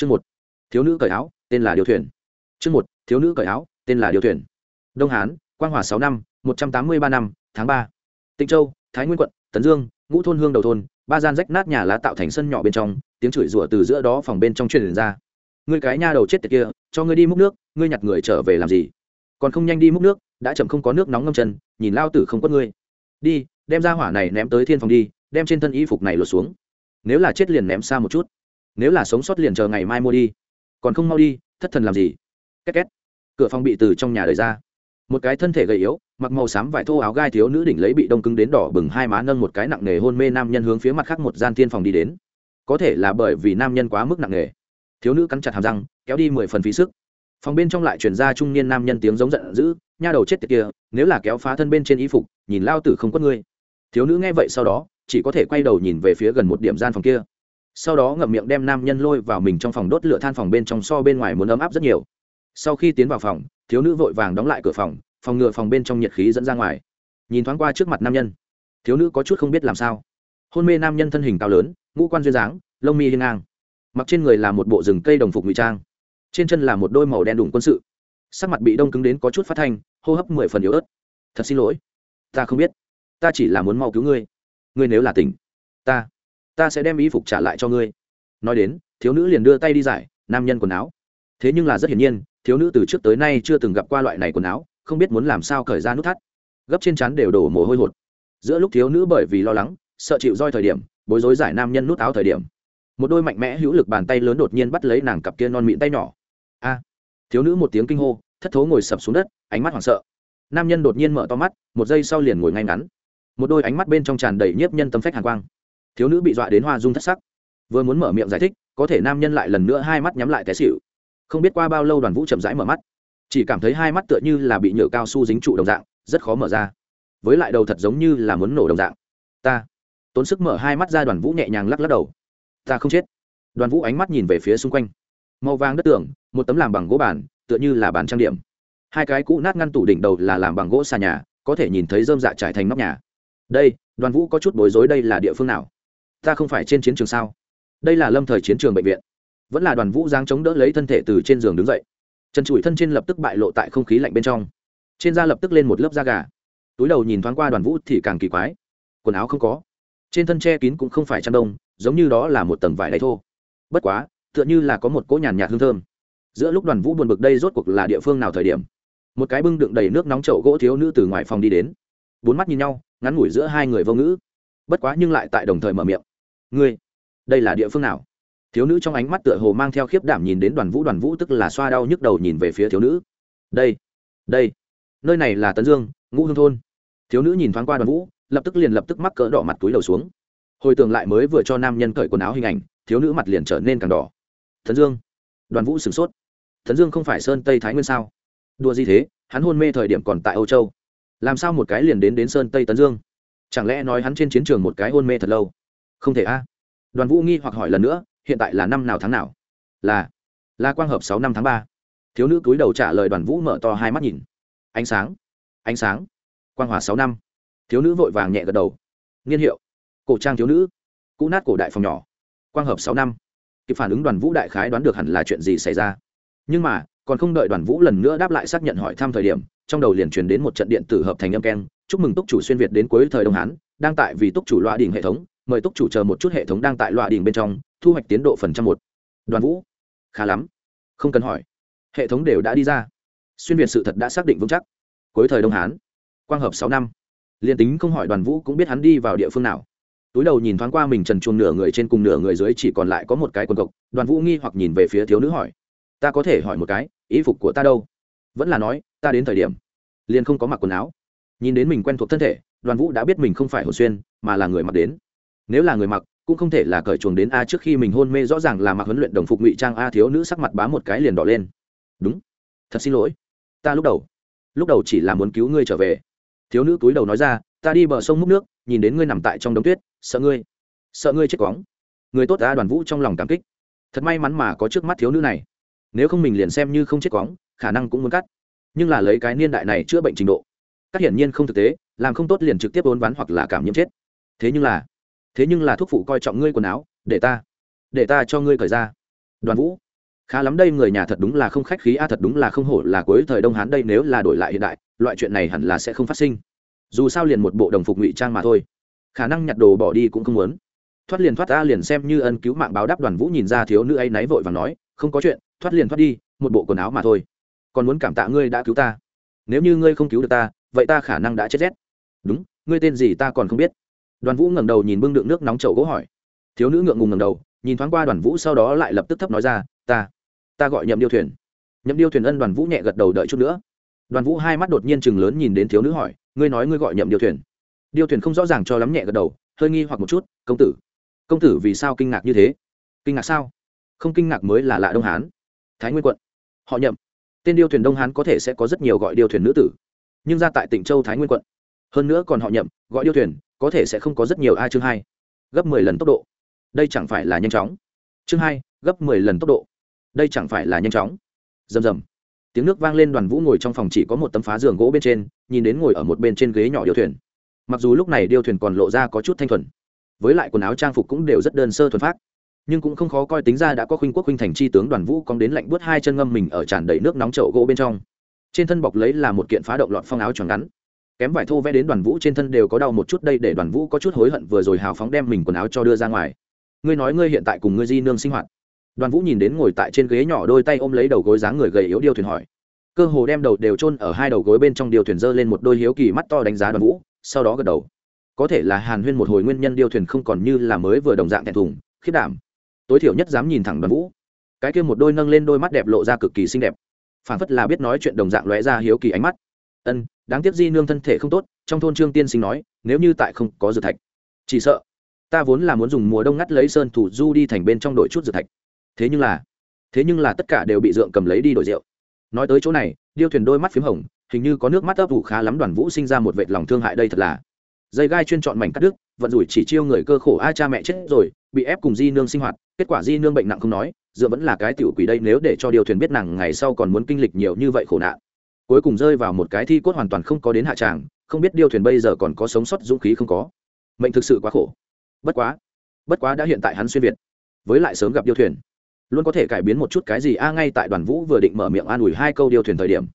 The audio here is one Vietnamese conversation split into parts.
chương một, thiếu nữ cởi áo, tên là điều thuyền. Chương một, thiếu nữ cởi áo, tên là điều thuyền. Đông hán, quang hòa sáu năm, một trăm tám mươi ba năm, tháng ba. Tịnh châu, thái nguyên quận, tấn dương, ngũ thôn hương đầu thôn, ba gian rách nát nhà lá tạo thành sân nhỏ bên trong, tiếng chửi rủa từ giữa đó phòng bên trong truyền ra. Ngươi cái nha đầu chết tiệt kia, cho ngươi đi múc nước, ngươi nhặt người trở về làm gì? Còn không nhanh đi múc nước, đã chậm không có nước nóng ngâm chân, nhìn lao tử không quất ngươi. Đi, đem ra hỏa này ném tới thiên phòng đi, đem trên thân y phục này lột xuống. Nếu là chết liền ném xa một chút nếu là sống sót liền chờ ngày mai mua đi. Còn không mau đi, thất thần làm gì? Két két. Cửa phòng bị từ trong nhà đẩy ra. Một cái thân thể gầy yếu, mặc màu xám vải thô áo gai thiếu nữ đỉnh lấy bị đông cứng đến đỏ bừng hai má nâng một cái nặng nề hôn mê nam nhân hướng phía mặt khác một gian thiên phòng đi đến. Có thể là bởi vì nam nhân quá mức nặng nề. Thiếu nữ cắn chặt hàm răng, kéo đi mười phần phí sức. Phòng bên trong lại chuyển ra trung niên nam nhân tiếng giống giận dữ, nha đầu chết tiệt kia, nếu là kéo phá thân bên trên y phục, nhìn lao tử không quất ngươi. Thiếu nữ nghe vậy sau đó, chỉ có thể quay đầu nhìn về phía gần một điểm gian phòng kia sau đó ngậm miệng đem nam nhân lôi vào mình trong phòng đốt lửa than phòng bên trong so bên ngoài muốn ấm áp rất nhiều. Sau khi tiến vào phòng, thiếu nữ vội vàng đóng lại cửa phòng phòng ngựa phòng bên trong nhiệt khí dẫn ra ngoài. Nhìn thoáng qua trước mặt nam nhân, thiếu nữ có chút không biết làm sao. Hôn mê nam nhân thân hình cao lớn, ngũ quan duyên dáng, lông mi hiên ngang. Mặc trên người là một bộ rừng cây đồng phục ngụy trang, trên chân là một đôi màu đen đủng quân sự. Sắc mặt bị đông cứng đến có chút phát thanh, hô hấp mười phần yếu ớt. Thật xin lỗi, ta không biết, ta chỉ là muốn mau cứu ngươi. Ngươi nếu là tỉnh, ta ta sẽ đem y phục trả lại cho ngươi. Nói đến, thiếu nữ liền đưa tay đi giải nam nhân quần áo. Thế nhưng là rất hiển nhiên, thiếu nữ từ trước tới nay chưa từng gặp qua loại này quần áo, không biết muốn làm sao cởi ra nút thắt. Gấp trên chắn đều đổ mồ hôi hột. Giữa lúc thiếu nữ bởi vì lo lắng, sợ chịu roi thời điểm, bối rối giải nam nhân nút áo thời điểm, một đôi mạnh mẽ hữu lực bàn tay lớn đột nhiên bắt lấy nàng cặp kia non mịn tay nhỏ. A! Thiếu nữ một tiếng kinh hô, thất thố ngồi sập xuống đất, ánh mắt hoảng sợ. Nam nhân đột nhiên mở to mắt, một giây sau liền ngồi ngay ngắn. Một đôi ánh mắt bên trong tràn đầy nhiếp nhân tâm phách hàn quang thiếu nữ bị dọa đến hoa dung thất sắc. Vừa muốn mở miệng giải thích, có thể nam nhân lại lần nữa hai mắt nhắm lại té xịu không biết qua bao lâu đoàn vũ chậm rãi mở mắt. Chỉ cảm thấy hai mắt tựa như là bị nhựa cao su dính trụ đồng dạng, rất khó mở ra. Với lại đầu thật giống như là muốn nổ đồng dạng. Ta. Tốn sức mở hai mắt ra đoàn vũ nhẹ nhàng lắc lắc đầu. Ta không chết. Đoàn vũ ánh mắt nhìn về phía xung quanh. Màu vàng đất tường, một tấm làm bằng gỗ bàn, tựa như là bàn trang điểm. Hai cái cũ nát ngăn tủ đỉnh đầu là làm bằng gỗ xà nhà, có thể nhìn thấy dơm dạ trải thành nóc nhà. Đây, đoàn vũ có chút bối rối đây là địa phương nào? Ta không phải trên chiến trường sao? Đây là lâm thời chiến trường bệnh viện. Vẫn là đoàn vũ giáng chống đỡ lấy thân thể từ trên giường đứng dậy. Trần trụi thân trên lập tức bại lộ tại không khí lạnh bên trong. Trên da lập tức lên một lớp da gà. Túi đầu nhìn thoáng qua đoàn vũ thì càng kỳ quái. Quần áo không có. Trên thân che kín cũng không phải chăn đông, giống như đó là một tầng vải đáy thô. Bất quá, tựa như là có một cỗ nhàn nhạt hương thơm. Giữa lúc đoàn vũ buồn bực đây rốt cuộc là địa phương nào thời điểm? Một cái bưng đựng đầy nước nóng chậu gỗ thiếu nữ từ ngoài phòng đi đến. Bốn mắt nhìn nhau, ngắn ngủi giữa hai người vô ngữ bất quá nhưng lại tại đồng thời mở miệng. Ngươi, đây là địa phương nào? Thiếu nữ trong ánh mắt tựa hồ mang theo khiếp đảm nhìn đến đoàn vũ đoàn vũ tức là xoa đau nhức đầu nhìn về phía thiếu nữ. Đây đây, nơi này là tấn dương, ngũ hương thôn. Thiếu nữ nhìn thoáng qua đoàn vũ, lập tức liền lập tức mắc cỡ đỏ mặt túi đầu xuống. Hồi tưởng lại mới vừa cho nam nhân cởi quần áo hình ảnh, thiếu nữ mặt liền trở nên càng đỏ. Thần dương. Đoàn vũ sửng sốt. Thần dương không phải sơn tây thái nguyên sao? Đùa gì thế? Hắn hôn mê thời điểm còn tại âu châu. Làm sao một cái liền đến đến sơn tây tấn dương? Chẳng lẽ nói hắn trên chiến trường một cái hôn mê thật lâu? Không thể a. Đoàn vũ nghi hoặc hỏi lần nữa, hiện tại là năm nào tháng nào? Là là quang hợp sáu năm tháng ba. Thiếu nữ cúi đầu trả lời đoàn vũ mở to hai mắt nhìn. Ánh sáng ánh sáng. Quang hòa sáu năm. Thiếu nữ vội vàng nhẹ gật đầu. Niên hiệu, cổ trang thiếu nữ. Cũ nát cổ đại phòng nhỏ. Quang hợp sáu năm. Kịp phản ứng đoàn vũ đại khái đoán được hẳn là chuyện gì xảy ra. Nhưng mà còn không đợi đoàn vũ lần nữa đáp lại xác nhận hỏi thăm thời điểm, trong đầu liền truyền đến một trận điện tử hợp thành âm keng, chúc mừng túc chủ xuyên việt đến cuối thời đông hán, đang tại vì túc chủ loa đỉnh hệ thống, mời túc chủ chờ một chút hệ thống đang tại loa đỉnh bên trong, thu hoạch tiến độ phần trăm một. Đoàn vũ, khá lắm, không cần hỏi, hệ thống đều đã đi ra. Xuyên việt sự thật đã xác định vững chắc. Cuối thời đông hán, quang hợp sáu năm, liền tính không hỏi đoàn vũ cũng biết hắn đi vào địa phương nào. Túi đầu nhìn thoáng qua mình trần chuồng nửa người trên cùng nửa người dưới chỉ còn lại có một cái quần cộc, đoàn vũ nghi hoặc nhìn về phía thiếu nữ hỏi, ta có thể hỏi một cái ý phục của ta đâu? Vẫn là nói, ta đến thời điểm. Liền không có mặc quần áo. Nhìn đến mình quen thuộc thân thể, đoàn vũ đã biết mình không phải hồ xuyên, mà là người mặc đến. Nếu là người mặc, cũng không thể là cởi chuồng đến a trước khi mình hôn mê, rõ ràng là mặc huấn luyện đồng phục ngụy trang a thiếu nữ sắc mặt bá một cái liền đỏ lên. Đúng. Thật xin lỗi. Ta lúc đầu lúc đầu chỉ là muốn cứu ngươi trở về. Thiếu nữ túi đầu nói ra, ta đi bờ sông múc nước, nhìn đến ngươi nằm tại trong đống tuyết, sợ ngươi sợ ngươi chết quóng. Người tốt ta đoàn vũ trong lòng cảm kích. Thật may mắn mà có trước mắt thiếu nữ này nếu không mình liền xem như không chết quóng, khả năng cũng muốn cắt. Nhưng là lấy cái niên đại này chữa bệnh trình độ, cắt hiển nhiên không thực tế, làm không tốt liền trực tiếp ốn ván hoặc là cảm nhiễm chết. Thế nhưng là, thế nhưng là thuốc phụ coi trọng ngươi quần áo, để ta để ta cho ngươi cởi ra. Đoàn vũ, khá lắm đây người nhà thật đúng là không khách khí, a, thật đúng là không hổ là cuối thời đông hán đây nếu là đổi lại hiện đại, loại chuyện này hẳn là sẽ không phát sinh. Dù sao liền một bộ đồng phục ngụy trang mà thôi, khả năng nhặt đồ bỏ đi cũng không muốn. Thoát liền thoát ta liền xem như ân cứu mạng báo đáp đoàn vũ nhìn ra thiếu nữ ấy náy vội và nói không có chuyện, thoát liền thoát đi, một bộ quần áo mà thôi. Còn muốn cảm tạ ngươi đã cứu ta. Nếu như ngươi không cứu được ta, vậy ta khả năng đã chết rét. Đúng, ngươi tên gì ta còn không biết. Đoàn vũ ngẩng đầu nhìn bưng đựng nước nóng chậu gỗ hỏi. Thiếu nữ ngượng ngùng ngẩng đầu, nhìn thoáng qua đoàn vũ sau đó lại lập tức thấp nói ra, ta ta gọi nhậm điêu thuyền. Nhậm điêu thuyền ân đoàn vũ nhẹ gật đầu đợi chút nữa. Đoàn vũ hai mắt đột nhiên chừng lớn nhìn đến thiếu nữ hỏi, ngươi nói ngươi gọi nhậm điêu thuyền? Điêu thuyền không rõ ràng cho lắm nhẹ gật đầu, hơi nghi hoặc một chút, công tử công tử vì sao kinh ngạc như thế? Kinh ngạc sao? Không kinh ngạc mới là lạ đông hán. Thái nguyên quận. Họ nhậm. Tên điêu thuyền đông hán có thể sẽ có rất nhiều gọi điêu thuyền nữ tử. Nhưng ra tại tỉnh châu thái nguyên quận. Hơn nữa còn họ nhậm, gọi điêu thuyền, có thể sẽ không có rất nhiều ai chương hai. Gấp mười lần tốc độ. Đây chẳng phải là nhanh chóng. Chương hai, gấp mười lần tốc độ. Đây chẳng phải là nhanh chóng. Rầm rầm. Tiếng nước vang lên đoàn vũ ngồi trong phòng chỉ có một tấm phá giường gỗ bên trên, nhìn đến ngồi ở một bên trên ghế nhỏ điêu thuyền. Mặc dù lúc này điêu thuyền còn lộ ra có chút thanh thuần, với lại quần áo trang phục cũng đều rất đơn sơ thuần phát nhưng cũng không khó coi tính ra đã có khuynh quốc khuynh thành chi tướng đoàn vũ cong đến lạnh buốt hai chân ngâm mình ở tràn đầy nước nóng chậu gỗ bên trong. Trên thân bọc lấy là một kiện phá động lọt phong áo tròn ngắn. Kém vải thô vẽ đến đoàn vũ trên thân đều có đau một chút đây để đoàn vũ có chút hối hận vừa rồi hào phóng đem mình quần áo cho đưa ra ngoài. Ngươi nói ngươi hiện tại cùng ngươi di nương sinh hoạt. Đoàn vũ nhìn đến ngồi tại trên ghế nhỏ đôi tay ôm lấy đầu gối dáng người gầy yếu điêu thuyền hỏi. Cơ hồ đem đầu đều chôn ở hai đầu gối bên trong điều thuyền dơ lên một đôi hiếu kỳ mắt to đánh giá đoàn vũ, sau đó gật đầu. Có thể là hàn huyên một hồi nguyên nhân điêu thuyền không còn như là mới vừa đồng dạng thẹn thùng khiết đảm tối thiểu nhất dám nhìn thẳng đoàn vũ. Cái kia một đôi nâng lên đôi mắt đẹp lộ ra cực kỳ xinh đẹp. Phản phất là biết nói chuyện đồng dạng lóe ra hiếu kỳ ánh mắt. Ân, đáng tiếc di nương thân thể không tốt, trong thôn trương tiên sinh nói, nếu như tại không có dược thạch. Chỉ sợ, ta vốn là muốn dùng mùa đông ngắt lấy sơn thủ du đi thành bên trong đội chút dược thạch. Thế nhưng là, thế nhưng là tất cả đều bị dượng cầm lấy đi đổi rượu. Nói tới chỗ này, điêu thuyền đôi mắt p h í m hồng, hình như có nước mắt ấp ủ khá lắm đoàn vũ sinh ra một vệt lòng thương hại đây thật là. Dây gai chuyên chọn mảnh cắt đứt, vận rủi chỉ chiêu người cơ khổ, a cha mẹ chết rồi, bị ép cùng di nương sinh hoạt kết quả di nương bệnh nặng không nói, dựa vẫn là cái tiểu quỷ đây nếu để cho điều thuyền biết nàng ngày sau còn muốn kinh lịch nhiều như vậy khổ nạn. Cuối cùng rơi vào một cái thi cốt hoàn toàn không có đến hạ tràng, không biết điêu thuyền bây giờ còn có sống sót dũng khí không có. Mệnh thực sự quá khổ. Bất quá bất quá đã hiện tại hắn xuyên việt, với lại sớm gặp điêu thuyền, luôn có thể cải biến một chút cái gì. A, ngay tại đoàn vũ vừa định mở miệng an ủi hai câu điêu thuyền thời điểm,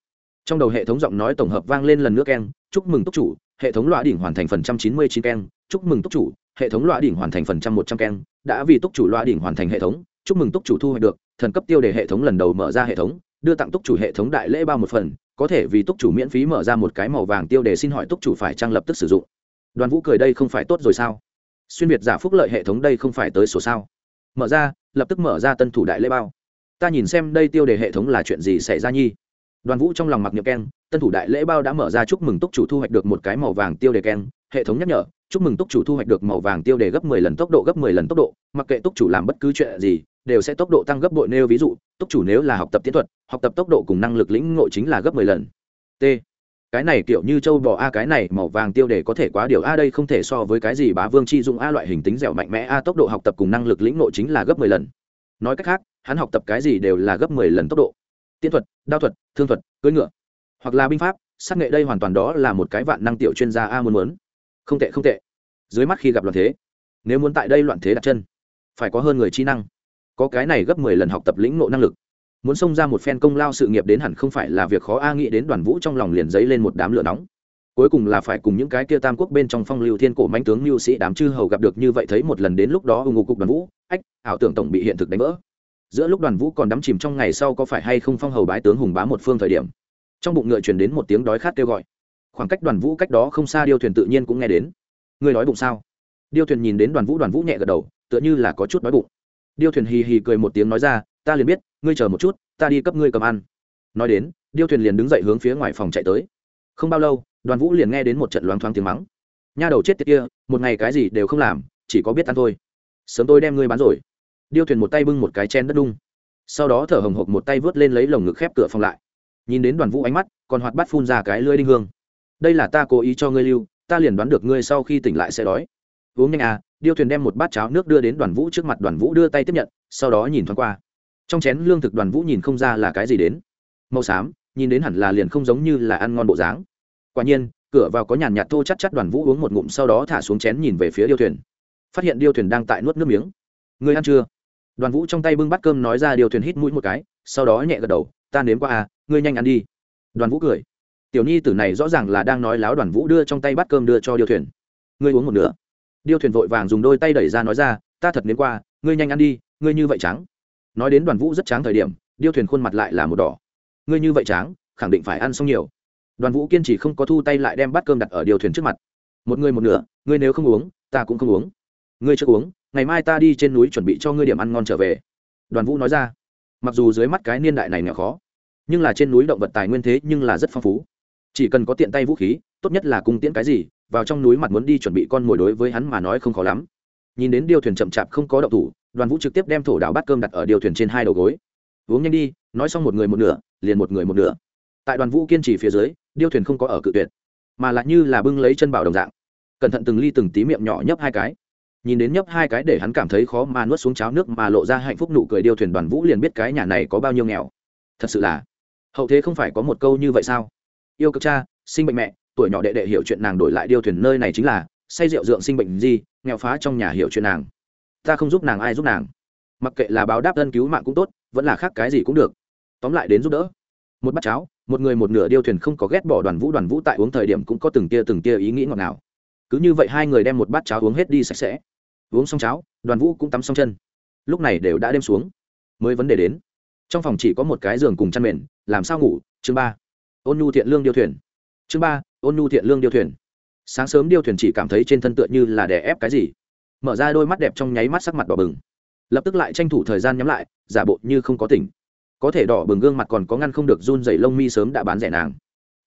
trong đầu hệ thống giọng nói tổng hợp vang lên lần nữa keng, chúc mừng túc chủ, hệ thống loại đỉnh hoàn thành phần trăm chín mươi chín keng, chúc mừng túc chủ hệ thống loa đỉnh hoàn thành phần trăm một trăm keng, đã vì túc chủ loa đỉnh hoàn thành hệ thống, chúc mừng túc chủ thu hoạch được, thần cấp tiêu đề hệ thống lần đầu mở ra hệ thống, đưa tặng túc chủ hệ thống đại lễ bao một phần, có thể vì túc chủ miễn phí mở ra một cái màu vàng tiêu đề xin hỏi túc chủ phải trang lập tức sử dụng. Đoàn vũ cười đây không phải tốt rồi sao? Xuyên việt giả phúc lợi hệ thống đây không phải tới số sao? Mở ra, lập tức mở ra tân thủ đại lễ bao. Ta nhìn xem đây tiêu đề hệ thống là chuyện gì xảy ra nhi? Đoàn vũ trong lòng mặc niệm keng, tân thủ đại lễ bao đã mở ra chúc mừng túc chủ thu hoạch được một cái màu vàng tiêu đề keng, hệ thống nhắc nhở chúc mừng túc chủ thu hoạch được màu vàng tiêu đề gấp 10 lần tốc độ gấp 10 lần tốc độ, mặc kệ túc chủ làm bất cứ chuyện gì, đều sẽ tốc độ tăng gấp bội nêu ví dụ, túc chủ nếu là học tập tiến thuật, học tập tốc độ cùng năng lực lĩnh ngộ chính là gấp 10 lần. T. Cái này kiểu như châu bò a, cái này màu vàng tiêu đề có thể quá điều a đây không thể so với cái gì bá vương chi dụng a loại hình tính dẻo mạnh mẽ a, tốc độ học tập cùng năng lực lĩnh ngộ chính là gấp 10 lần. Nói cách khác, hắn học tập cái gì đều là gấp 10 lần tốc độ. Tiên thuật, đao thuật, thương thuật, cưỡi ngựa hoặc là binh pháp, sát nghệ đây hoàn toàn đó là một cái vạn năng tiểu chuyên gia a muốn muốn không tệ không tệ. Dưới mắt khi gặp loạn thế, nếu muốn tại đây loạn thế đặt chân, phải có hơn người trí năng. Có cái này gấp mười lần học tập lĩnh ngộ năng lực. Muốn xông ra một phen công lao sự nghiệp đến hẳn không phải là việc khó, a nghĩ đến đoàn vũ trong lòng liền dấy lên một đám lửa nóng. Cuối cùng là phải cùng những cái kia tam quốc bên trong phong lưu thiên cổ mãnh tướng mưu sĩ đám chư hầu gặp được như vậy thấy một lần đến lúc đó ủng hộ cục đoàn vũ, ách, ảo tưởng tổng bị hiện thực đánh vỡ. Giữa lúc đoàn vũ còn đắm chìm trong ngày sau có phải hay không phong hầu bái tướng hùng bá một phương thời điểm, trong bụng ngựa truyền đến một tiếng đói khát kêu gọi khoảng cách đoàn vũ cách đó không xa điêu thuyền tự nhiên cũng nghe đến. Ngươi nói bụng sao? Điêu thuyền nhìn đến đoàn vũ đoàn vũ nhẹ gật đầu, tựa như là có chút nói bụng. Điêu thuyền hì hì cười một tiếng nói ra, ta liền biết, ngươi chờ một chút, ta đi cấp ngươi cầm ăn. Nói đến, điêu thuyền liền đứng dậy hướng phía ngoài phòng chạy tới. Không bao lâu, đoàn vũ liền nghe đến một trận loáng thoáng tiếng mắng. Nha đầu chết tiệt kia, một ngày cái gì đều không làm, chỉ có biết ăn thôi. Sớm tôi đem ngươi bán rồi. Điêu thuyền một tay bưng một cái chen đất đung. Sau đó thở hồng hộc một tay vớt lên lấy lồng ngực khép cửa phòng lại. Nhìn đến đoàn vũ ánh mắt, còn hoạt bắt phun ra cái lưỡi đinh hương đây là ta cố ý cho ngươi lưu, ta liền đoán được ngươi sau khi tỉnh lại sẽ đói. Uống nhanh à điêu thuyền đem một bát cháo nước đưa đến đoàn vũ trước mặt, đoàn vũ đưa tay tiếp nhận, sau đó nhìn thoáng qua. Trong chén lương thực đoàn vũ nhìn không ra là cái gì đến. Màu xám, nhìn đến hẳn là liền không giống như là ăn ngon bộ dáng. Quả nhiên, cửa vào có nhàn nhạt thô chắc chắc, đoàn vũ uống một ngụm sau đó thả xuống chén nhìn về phía điêu thuyền. Phát hiện điêu thuyền đang tại nuốt nước miếng. Người ăn chưa? Đoàn vũ trong tay bưng bát cơm nói ra điêu thuyền hít mũi một cái, sau đó nhẹ gật đầu, ta nếm qua à ngươi nhanh ăn đi. Đoàn vũ cười tiểu nhi tử này rõ ràng là đang nói láo đoàn vũ đưa trong tay bát cơm đưa cho Điêu thuyền. Ngươi uống một nửa. Điêu thuyền vội vàng dùng đôi tay đẩy ra nói ra, ta thật đến qua, ngươi nhanh ăn đi, ngươi như vậy trắng. Nói đến đoàn vũ rất trắng thời điểm, điêu thuyền khuôn mặt lại là một đỏ. Ngươi như vậy trắng, khẳng định phải ăn xong nhiều. Đoàn vũ kiên trì không có thu tay lại đem bát cơm đặt ở điều thuyền trước mặt. Một người một nửa, ngươi nếu không uống, ta cũng không uống. Ngươi chưa uống, ngày mai ta đi trên núi chuẩn bị cho ngươi điểm ăn ngon trở về. Đoàn vũ nói ra. Mặc dù dưới mắt cái niên đại này nghèo khó, nhưng là trên núi động vật tài nguyên thế nhưng là rất phong phú chỉ cần có tiện tay vũ khí, tốt nhất là cung tiễn cái gì, vào trong núi mặt muốn đi chuẩn bị con mồi đối với hắn mà nói không khó lắm. Nhìn đến điêu thuyền chậm chạp không có động thủ, đoàn vũ trực tiếp đem thổ đảo bát cơm đặt ở điêu thuyền trên hai đầu gối. Uống nhanh đi, nói xong một người một nửa, liền một người một nửa. Tại đoàn vũ kiên trì phía dưới điêu thuyền không có ở cự tuyệt, mà lại như là bưng lấy chân bảo đồng dạng. Cẩn thận từng ly từng tí miệng nhỏ nhấp hai cái. Nhìn đến nhấp hai cái để hắn cảm thấy khó mà nuốt xuống cháo nước mà lộ ra hạnh phúc nụ cười điêu thuyền đoàn vũ liền biết cái nhà này có bao nhiêu nghèo. Thật sự là, hậu thế không phải có một câu như vậy sao? Yêu cực cha, sinh bệnh mẹ, tuổi nhỏ đệ đệ hiểu chuyện nàng đổi lại điêu thuyền nơi này chính là, say rượu dượng sinh bệnh gì, nghèo phá trong nhà hiểu chuyện nàng. Ta không giúp nàng, ai giúp nàng? Mặc kệ là báo đáp ân cứu mạng cũng tốt, vẫn là khác cái gì cũng được. Tóm lại đến giúp đỡ. Một bát cháo, một người một nửa điêu thuyền không có ghét bỏ đoàn vũ đoàn vũ tại uống thời điểm cũng có từng tia từng tia ý nghĩ ngọt ngào. Cứ như vậy hai người đem một bát cháo uống hết đi sạch sẽ. Uống xong cháo, đoàn vũ cũng tắm xong chân. Lúc này đều đã đêm xuống. Mới vấn đề đến. Trong phòng chỉ có một cái giường cùng chăn mền, làm sao ngủ? Chương ba ôn nhu thiện lương điêu thuyền. Chương ba, ôn nhu thiện lương điêu thuyền. Sáng sớm điêu thuyền chỉ cảm thấy trên thân tựa như là đè ép cái gì. Mở ra đôi mắt đẹp trong nháy mắt sắc mặt đỏ bừng. Lập tức lại tranh thủ thời gian nhắm lại, giả bộ như không có tỉnh. Có thể đỏ bừng gương mặt còn có ngăn không được run dày lông mi sớm đã bán rẻ nàng.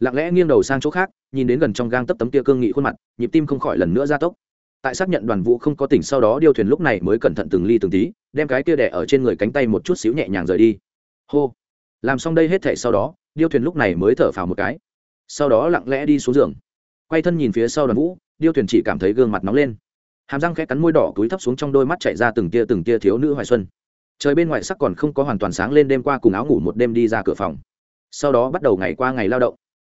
Lặng lẽ nghiêng đầu sang chỗ khác, nhìn đến gần trong gang tấp tấm tia cương nghị khuôn mặt, nhịp tim không khỏi lần nữa gia tốc. Tại xác nhận đoàn vũ không có tỉnh sau đó điêu thuyền lúc này mới cẩn thận từng ly từng tí, đem cái kia đẻ ở trên người cánh tay một chút xíu nhẹ nhàng rời đi. Hô. Làm xong đây hết thể sau đó điêu thuyền lúc này mới thở phào một cái. Sau đó lặng lẽ đi xuống giường. Quay thân nhìn phía sau đoàn vũ, điêu thuyền chỉ cảm thấy gương mặt nóng lên. Hàm răng khẽ cắn môi đỏ túi thấp xuống trong đôi mắt chạy ra từng tia từng tia thiếu nữ hoài xuân. Trời bên ngoài sắc còn không có hoàn toàn sáng lên đêm qua cùng áo ngủ một đêm đi ra cửa phòng. Sau đó bắt đầu ngày qua ngày lao động.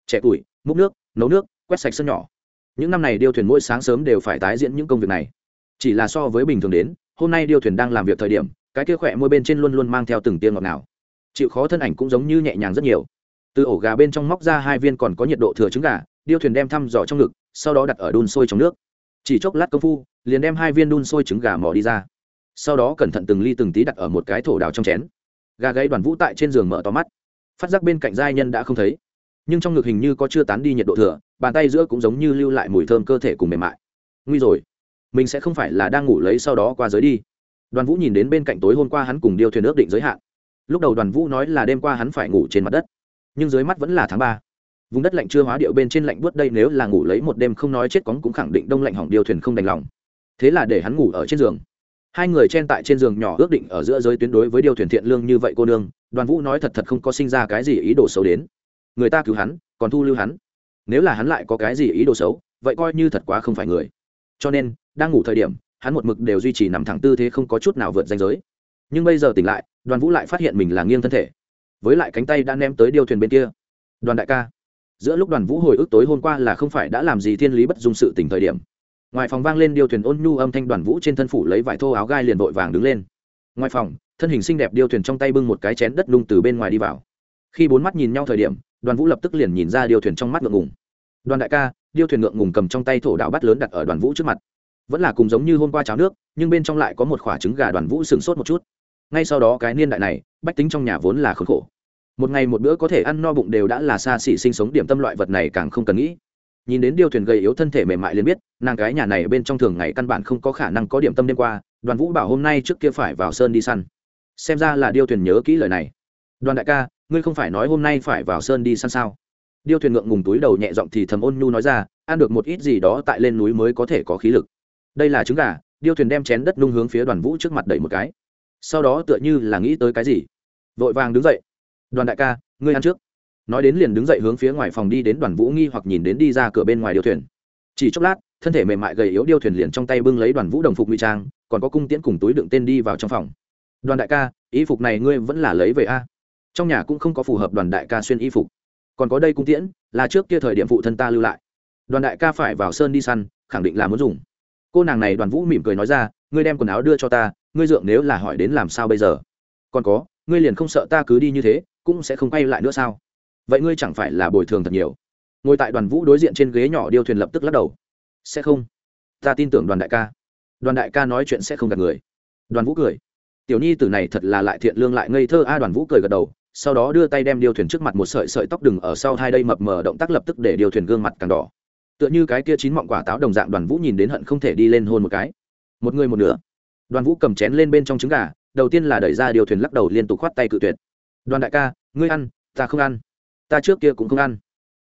Trẻ tuổi, múc nước, nấu nước, quét sạch sân nhỏ. Những năm này điêu thuyền mỗi sáng sớm đều phải tái diễn những công việc này. Chỉ là so với bình thường đến, hôm nay điêu thuyền đang làm việc thời điểm, cái kia khỏe môi bên trên luôn luôn mang theo từng tiên ngọt nào chịu khó thân ảnh cũng giống như nhẹ nhàng rất nhiều từ ổ gà bên trong móc ra hai viên còn có nhiệt độ thừa trứng gà, điêu thuyền đem thăm dò trong ngực, sau đó đặt ở đun sôi trong nước. Chỉ chốc lát công phu, liền đem hai viên đun sôi trứng gà mỏ đi ra. Sau đó cẩn thận từng ly từng tí đặt ở một cái thổ đào trong chén. Gà gáy đoàn vũ tại trên giường mở to mắt. Phát giác bên cạnh giai nhân đã không thấy. Nhưng trong ngực hình như có chưa tán đi nhiệt độ thừa, bàn tay giữa cũng giống như lưu lại mùi thơm cơ thể cùng mềm mại. Nguy rồi. Mình sẽ không phải là đang ngủ lấy sau đó qua giới đi. Đoàn vũ nhìn đến bên cạnh tối hôm qua hắn cùng điêu thuyền ước định giới hạn. Lúc đầu đoàn vũ nói là đêm qua hắn phải ngủ trên mặt đất nhưng dưới mắt vẫn là tháng ba. Vùng đất lạnh chưa hóa điệu bên trên lạnh buốt đây nếu là ngủ lấy một đêm không nói chết cóng cũng khẳng định đông lạnh hỏng điêu thuyền không đành lòng. Thế là để hắn ngủ ở trên giường. Hai người chen tại trên giường nhỏ ước định ở giữa giới tuyến đối với điều thuyền thiện lương như vậy cô nương, đoàn vũ nói thật thật không có sinh ra cái gì ý đồ xấu đến. Người ta cứu hắn, còn thu lưu hắn. Nếu là hắn lại có cái gì ý đồ xấu, vậy coi như thật quá không phải người. Cho nên, đang ngủ thời điểm, hắn một mực đều duy trì nằm thẳng tư thế không có chút nào vượt danh giới. Nhưng bây giờ tỉnh lại, đoàn vũ lại phát hiện mình là nghiêng thân thể với lại cánh tay đã ném tới điêu thuyền bên kia. Đoàn đại ca, giữa lúc đoàn vũ hồi ức tối hôm qua là không phải đã làm gì thiên lý bất dung sự tỉnh thời điểm. Ngoài phòng vang lên điêu thuyền ôn nhu âm thanh, đoàn vũ trên thân phủ lấy vải thô áo gai liền vội vàng đứng lên. Ngoài phòng, thân hình xinh đẹp điêu thuyền trong tay bưng một cái chén đất lung từ bên ngoài đi vào. Khi bốn mắt nhìn nhau thời điểm, đoàn vũ lập tức liền nhìn ra điêu thuyền trong mắt ngượng ngùng. Đoàn đại ca, điêu thuyền ngượng ngùng cầm trong tay thổ đạo bắt lớn đặt ở đoàn vũ trước mặt. Vẫn là cùng giống như hôm qua cháo nước, nhưng bên trong lại có một khoả trứng gà. Đoàn vũ sừng sốt một chút. Ngay sau đó cái niên đại này bách tính trong nhà vốn là khốn khổ. Một ngày một bữa có thể ăn no bụng đều đã là xa xỉ sinh sống điểm tâm loại vật này càng không cần nghĩ. Nhìn đến điêu thuyền gầy yếu thân thể mềm mại liền biết, nàng cái nhà này bên trong thường ngày căn bản không có khả năng có điểm tâm đêm qua, đoàn vũ bảo hôm nay trước kia phải vào sơn đi săn. Xem ra là điêu thuyền nhớ kỹ lời này. Đoàn đại ca, ngươi không phải nói hôm nay phải vào sơn đi săn sao? Điêu thuyền ngượng ngùng túi đầu nhẹ giọng thì thầm ôn nhu nói ra, ăn được một ít gì đó tại lên núi mới có thể có khí lực. Đây là trứng gà điêu thuyền đem chén đất nung hướng phía đoàn vũ trước mặt đẩy một cái. Sau đó tựa như là nghĩ tới cái gì vội vàng đứng dậy. Đoàn đại ca, ngươi ăn trước. Nói đến liền đứng dậy hướng phía ngoài phòng đi đến đoàn vũ nghi hoặc nhìn đến đi ra cửa bên ngoài điêu thuyền. Chỉ chốc lát, thân thể mềm mại gầy yếu điêu thuyền liền trong tay bưng lấy đoàn vũ đồng phục ngụy trang, còn có cung tiễn cùng túi đựng tên đi vào trong phòng. Đoàn đại ca, y phục này ngươi vẫn là lấy về a? Trong nhà cũng không có phù hợp đoàn đại ca xuyên y phục. Còn có đây cung tiễn, là trước kia thời điểm phụ thân ta lưu lại. Đoàn đại ca phải vào sơn đi săn, khẳng định là muốn dùng. Cô nàng này đoàn vũ mỉm cười nói ra, ngươi đem quần áo đưa cho ta, ngươi dượng nếu là hỏi đến làm sao bây giờ? Còn có ngươi liền không sợ ta cứ đi như thế, cũng sẽ không quay lại nữa sao? Vậy ngươi chẳng phải là bồi thường thật nhiều? Ngồi tại đoàn vũ đối diện trên ghế nhỏ điêu thuyền lập tức lắc đầu. Sẽ không. Ta tin tưởng đoàn đại ca. Đoàn đại ca nói chuyện sẽ không gặp người. Đoàn vũ cười. Tiểu nhi tử này thật là lại thiện lương lại ngây thơ a, đoàn vũ cười gật đầu, sau đó đưa tay đem điêu thuyền trước mặt một sợi sợi tóc đừng ở sau hai đây mập mờ động tác lập tức để điêu thuyền gương mặt càng đỏ. Tựa như cái kia chín mọng quả táo đồng dạng đoàn vũ nhìn đến hận không thể đi lên hôn một cái. Một người một nửa. Đoàn vũ cầm chén lên bên trong trứng gà đầu tiên là đẩy ra điều thuyền lắc đầu liên tục khoát tay cự tuyệt. Đoàn đại ca, ngươi ăn, ta không ăn. Ta trước kia cũng không ăn.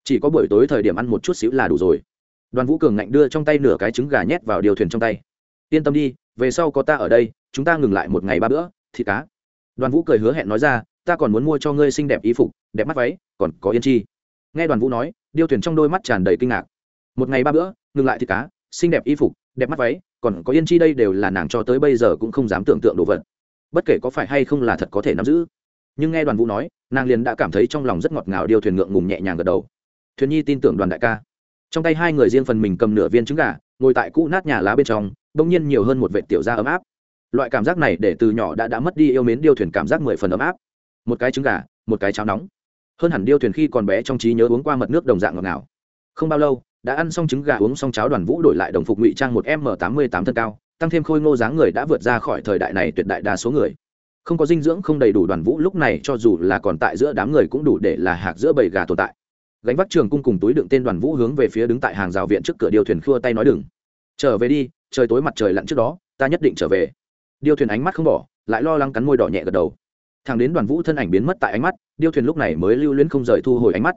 Chỉ có buổi tối thời điểm ăn một chút xíu là đủ rồi. Đoàn vũ cường ngạnh đưa trong tay nửa cái trứng gà nhét vào điều thuyền trong tay. Yên tâm đi, về sau có ta ở đây, chúng ta ngừng lại một ngày ba bữa, thịt cá. Đoàn vũ cười hứa hẹn nói ra, ta còn muốn mua cho ngươi xinh đẹp y phục, đẹp mắt váy, còn có yên chi. Nghe đoàn vũ nói điêu thuyền trong đôi mắt tràn đầy kinh ngạc. Một ngày ba bữa, ngừng lại thịt cá, xinh đẹp y phục, đẹp mắt váy, còn có yên chi đây đều là nàng cho tới bây giờ cũng không dám tưởng tượng đồ vật bất kể có phải hay không là thật có thể nắm giữ. Nhưng nghe đoàn vũ nói, nàng liền đã cảm thấy trong lòng rất ngọt ngào điêu thuyền ngượng ngùng nhẹ nhàng gật đầu. Thuyền nhi tin tưởng đoàn đại ca. Trong tay hai người riêng phần mình cầm nửa viên trứng gà, ngồi tại cũ nát nhà lá bên trong, bỗng nhiên nhiều hơn một vệ tiểu da ấm áp. Loại cảm giác này để từ nhỏ đã đã mất đi yêu mến điêu thuyền cảm giác mười phần ấm áp. Một cái trứng gà, một cái cháo nóng. Hơn hẳn điêu thuyền khi còn bé trong trí nhớ uống qua mật nước đồng dạng ngọt ngào. Không bao lâu, đã ăn xong trứng gà uống xong cháo đoàn vũ đổi lại đồng phục ngụy trang một m tám mươi tám thân cao tăng thêm khôi ngô dáng người đã vượt ra khỏi thời đại này tuyệt đại đa số người. Không có dinh dưỡng, không đầy đủ đoàn vũ, lúc này cho dù là còn tại giữa đám người cũng đủ để là hạc giữa bầy gà tồn tại. Gánh vác trường cung cùng túi đựng tên đoàn vũ hướng về phía đứng tại hàng rào viện trước cửa điêu thuyền khua tay nói đừng. Trở về đi, trời tối mặt trời lặn trước đó, ta nhất định trở về. Điêu thuyền ánh mắt không bỏ, lại lo lắng cắn môi đỏ nhẹ gật đầu. Thằng đến đoàn vũ thân ảnh biến mất tại ánh mắt, điêu thuyền lúc này mới lưu luyến không rời thu hồi ánh mắt.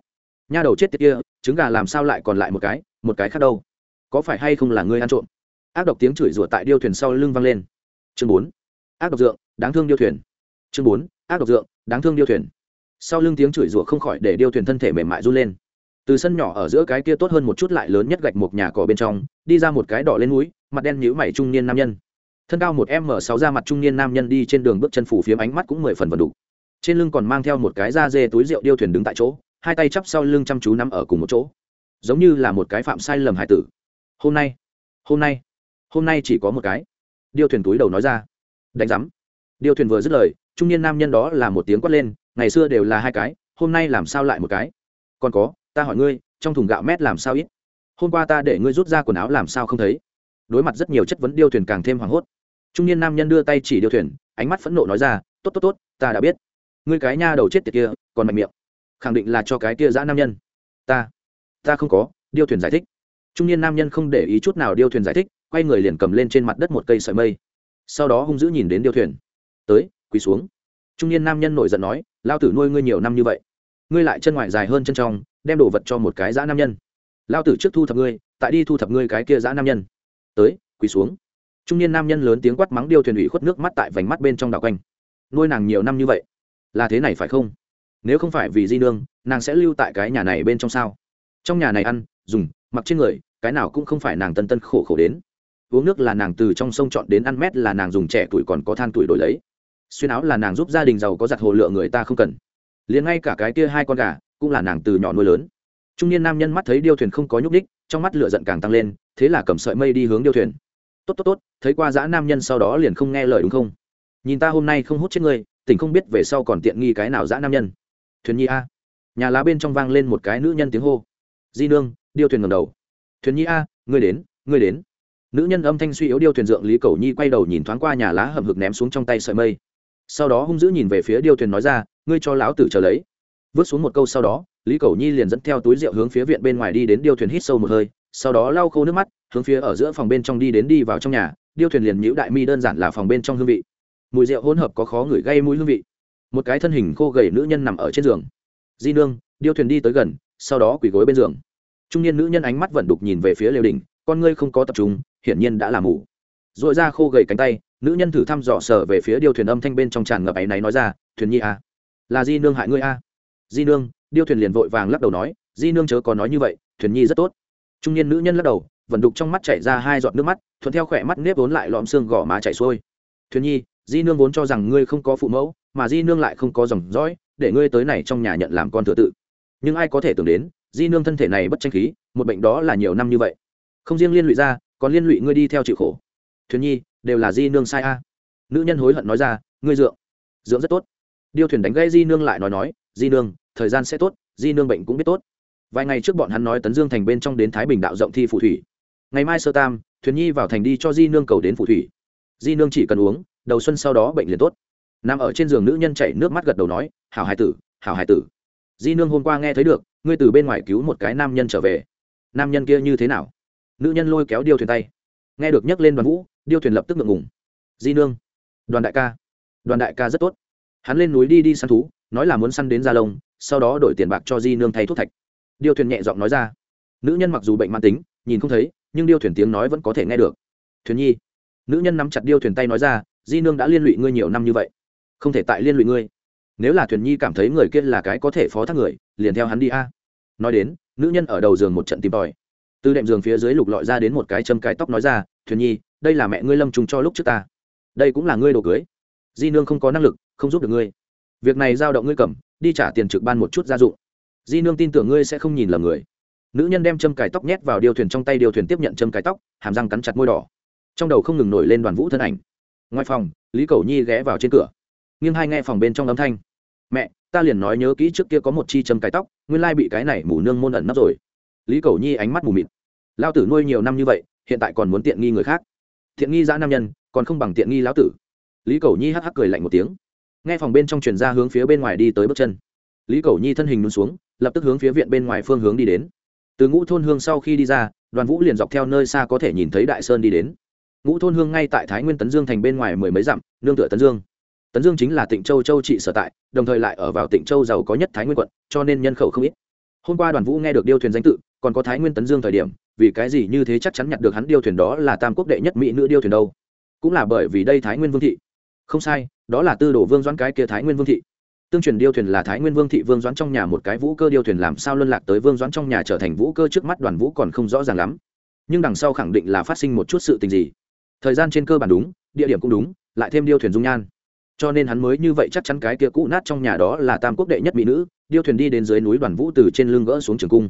Nha đầu chết tiệt kia, trứng gà làm sao lại còn lại một cái một cái khác đâu? Có phải hay không là ngươi ăn trộm? Ác độc tiếng chửi rủa tại điêu thuyền sau lưng vang lên. Chương bốn. Ác độc dượng, đáng thương điêu thuyền. Chương bốn. Ác độc dượng, đáng thương điêu thuyền. Sau lưng tiếng chửi rủa không khỏi để điêu thuyền thân thể mềm mại run lên. Từ sân nhỏ ở giữa cái kia tốt hơn một chút lại lớn nhất gạch một nhà cỏ bên trong, đi ra một cái đỏ lên núi, mặt đen nhíu mày trung niên nam nhân. Thân cao một m sáu ra mặt trung niên nam nhân đi trên đường bước chân phủ phiếm ánh mắt cũng mười phần vần đủ trên lưng còn mang theo một cái da dê túi rượu điêu thuyền đứng tại chỗ, hai tay chắp sau lưng chăm chú nắm ở cùng một chỗ. Giống như là một cái phạm sai lầm hải tử. Hôm nay hôm nay hôm nay chỉ có một cái. Điêu thuyền túi đầu nói ra. Đánh giám. Điêu thuyền vừa dứt lời, trung niên nam nhân đó là một tiếng quát lên, ngày xưa đều là hai cái, hôm nay làm sao lại một cái? Còn có, ta hỏi ngươi, trong thùng gạo mét làm sao ít? Hôm qua ta để ngươi rút ra quần áo làm sao không thấy? Đối mặt rất nhiều chất vấn, điêu thuyền càng thêm hoảng hốt. Trung niên nam nhân đưa tay chỉ điêu thuyền, ánh mắt phẫn nộ nói ra, tốt tốt tốt, ta đã biết. Ngươi cái nha đầu chết tiệt kia, còn mạnh miệng. Khẳng định là cho cái kia giã nam nhân. Ta ta không có, điêu thuyền giải thích. Trung niên nam nhân không để ý chút nào điêu thuyền giải thích quay người liền cầm lên trên mặt đất một cây sợi mây. Sau đó hung dữ nhìn đến điêu thuyền. Tới, quỳ xuống. Trung niên nam nhân nổi giận nói, lao tử nuôi ngươi nhiều năm như vậy, ngươi lại chân ngoài dài hơn chân trong, đem đồ vật cho một cái dã nam nhân. Lao tử trước thu thập ngươi, tại đi thu thập ngươi cái kia dã nam nhân. Tới, quỳ xuống. Trung niên nam nhân lớn tiếng quát mắng điêu thuyền ủy khuất nước mắt tại vành mắt bên trong đảo quanh. Nuôi nàng nhiều năm như vậy, là thế này phải không? Nếu không phải vì di nương, nàng sẽ lưu tại cái nhà này bên trong sao? Trong nhà này ăn, dùng, mặc trên người, cái nào cũng không phải nàng tân tân khổ khổ đến uống nước là nàng từ trong sông chọn đến ăn mét là nàng dùng trẻ tuổi còn có than tuổi đổi lấy. Xuyên áo là nàng giúp gia đình giàu có giặt hồ lựa người ta không cần. Liền ngay cả cái kia hai con gà cũng là nàng từ nhỏ nuôi lớn. Trung niên nam nhân mắt thấy điêu thuyền không có nhúc đích trong mắt lửa giận càng tăng lên, thế là cầm sợi mây đi hướng điêu thuyền. Tốt tốt tốt, thấy qua dã nam nhân sau đó liền không nghe lời đúng không? Nhìn ta hôm nay không hút chết ngươi, tỉnh không biết về sau còn tiện nghi cái nào dã nam nhân. Thuyền nhi a. Nhà lá bên trong vang lên một cái nữ nhân tiếng hô. Di nương, điêu thuyền ngầm đầu. Thuyền nhi a, ngươi đến ngươi đến nữ nhân âm thanh suy yếu điêu thuyền dượng lý cầu nhi quay đầu nhìn thoáng qua nhà lá hầm hực ném xuống trong tay sợi mây. Sau đó hung dữ nhìn về phía điêu thuyền nói ra, ngươi cho lão tử chờ lấy. Vứt xuống một câu sau đó, lý cầu nhi liền dẫn theo túi rượu hướng phía viện bên ngoài đi đến điêu thuyền hít sâu một hơi, sau đó lau khô nước mắt, hướng phía ở giữa phòng bên trong đi đến đi vào trong nhà. Điêu thuyền liền nhữ đại mi đơn giản là phòng bên trong hương vị. Mùi rượu hỗn hợp có khó ngửi gây mũi hương vị. Một cái thân hình khô gầy nữ nhân nằm ở trên giường. Di nương. Điêu thuyền đi tới gần, sau đó quỳ gối bên giường. Trung niên nữ nhân ánh mắt vẫn đục nhìn về phía lều đình, con ngươi không có tập trung hiển nhiên đã làm ngủ r ồ i ra khô gầy cánh tay, nữ nhân thử thăm dò sở về phía điêu thuyền âm thanh bên trong tràn ngập áy náy nói ra, thuyền nhi à? là di nương hại ngươi à? di nương? Điêu thuyền liền vội vàng lắc đầu nói, di nương chớ có nói như vậy, thuyền nhi rất tốt. Trung niên nữ nhân lắc đầu vận đục trong mắt chảy ra hai giọt nước mắt, thuận theo khỏe mắt nếp vốn lại lõm xương gò má chảy xuôi. Thuyền nhi, di nương vốn cho rằng ngươi không có phụ mẫu, mà di nương lại không có dòng dõi, để ngươi tới này trong nhà nhận làm con thừa tự. Nhưng ai có thể tưởng đến, di nương thân thể này bất tranh khí, một bệnh đó là nhiều năm như vậy. Không riêng liên lụy ra còn liên lụy ngươi đi theo chịu khổ. Thuyền nhi, đều là di nương sai a. Nữ nhân hối hận nói ra, ngươi dượng. Dưỡng rất tốt. Điêu thuyền đánh gây di nương lại nói nói, di nương, thời gian sẽ tốt, di nương bệnh cũng biết tốt. Vài ngày trước bọn hắn nói tấn dương thành bên trong đến thái bình đạo rộng thi phù thủy. Ngày mai sơ tam, thuyền nhi vào thành đi cho di nương cầu đến phù thủy. Di nương chỉ cần uống, đầu xuân sau đó bệnh liền tốt. Nằm ở trên giường nữ nhân chảy nước mắt gật đầu nói, hảo hải tử, hảo hải tử. Di nương hôm qua nghe thấy được, ngươi từ bên ngoài cứu một cái nam nhân trở về. Nam nhân kia như thế nào? Nữ nhân lôi kéo điêu thuyền tay. Nghe được nhấc lên đoàn vũ, điêu thuyền lập tức ngượng ngùng. Di nương. Đoàn đại ca. Đoàn đại ca rất tốt. Hắn lên núi đi đi săn thú, nói là muốn săn đến gia lông sau đó đổi tiền bạc cho di nương thay thuốc thạch. Điêu thuyền nhẹ giọng nói ra. Nữ nhân mặc dù bệnh mãn tính, nhìn không thấy, nhưng điêu thuyền tiếng nói vẫn có thể nghe được. Thuyền nhi. Nữ nhân nắm chặt điêu thuyền tay nói ra, di nương đã liên lụy ngươi nhiều năm như vậy, không thể tại liên lụy ngươi. Nếu là thuyền nhi cảm thấy người kia là cái có thể phó thác người, liền theo hắn đi a. Nói đến, nữ nhân ở đầu giường một trận tìm tòi từ đệm giường phía dưới lục lọi ra đến một cái châm cái tóc nói ra, thuyền nhi, đây là mẹ ngươi lâm trùng cho lúc trước ta. Đây cũng là ngươi đồ cưới. Di nương không có năng lực, không giúp được ngươi. Việc này giao động ngươi cầm, đi trả tiền trực ban một chút gia dụng. Di nương tin tưởng ngươi sẽ không nhìn lầm người. Nữ nhân đem châm cài tóc nhét vào điều thuyền trong tay điều thuyền tiếp nhận châm cài tóc, hàm răng cắn chặt môi đỏ. Trong đầu không ngừng nổi lên đoàn vũ thân ảnh. Ngoài phòng, lý cầu nhi ghé vào trên cửa. Nghiêng hai nghe phòng bên trong âm thanh. Mẹ, ta liền nói nhớ kỹ trước kia có một chi châm cài tóc, nguyên lai bị cái này mù nương môn ẩn nấp rồi. Lý cầu nhi ánh mắt mù mịt lao tử nuôi nhiều năm như vậy, hiện tại còn muốn tiện nghi người khác. Thiện nghi giã nam nhân, còn không bằng tiện nghi lão tử. Lý cầu nhi hắc hắc cười lạnh một tiếng. Nghe phòng bên trong truyền ra hướng phía bên ngoài đi tới bước chân. Lý cầu nhi thân hình nôn xuống, lập tức hướng phía viện bên ngoài phương hướng đi đến. Từ ngũ thôn hương sau khi đi ra, đoàn vũ liền dọc theo nơi xa có thể nhìn thấy đại sơn đi đến. Ngũ thôn hương ngay tại thái nguyên tấn dương thành bên ngoài mười mấy dặm, nương tựa tấn dương. Tấn dương chính là tỉnh châu châu trị sở tại, đồng thời lại ở vào tỉnh châu giàu có nhất thái nguyên quận, cho nên nhân khẩu không ít. Hôm qua đoàn vũ nghe được điêu thuyền danh tự, còn có thái nguyên tấn dương thời điểm vì cái gì như thế chắc chắn nhặt được hắn điêu thuyền đó là tam quốc đệ nhất mỹ nữ điêu thuyền đâu? Cũng là bởi vì đây thái nguyên vương thị. Không sai, đó là tư đồ vương doãn cái kia thái nguyên vương thị. Tương truyền điêu thuyền là thái nguyên vương thị vương doãn trong nhà một cái vũ cơ điêu thuyền làm sao luân lạc tới vương doãn trong nhà trở thành vũ cơ trước mắt đoàn vũ còn không rõ ràng lắm. Nhưng đằng sau khẳng định là phát sinh một chút sự tình gì. Thời gian trên cơ bản đúng, địa điểm cũng đúng, lại thêm điêu thuyền dung nhan. Cho nên hắn mới như vậy chắc chắn cái kia cũ nát trong nhà đó là tam quốc đệ nhất mỹ nữ, điêu thuyền đi đến dưới núi đoàn vũ từ trên lưng gỡ xuống trường cung.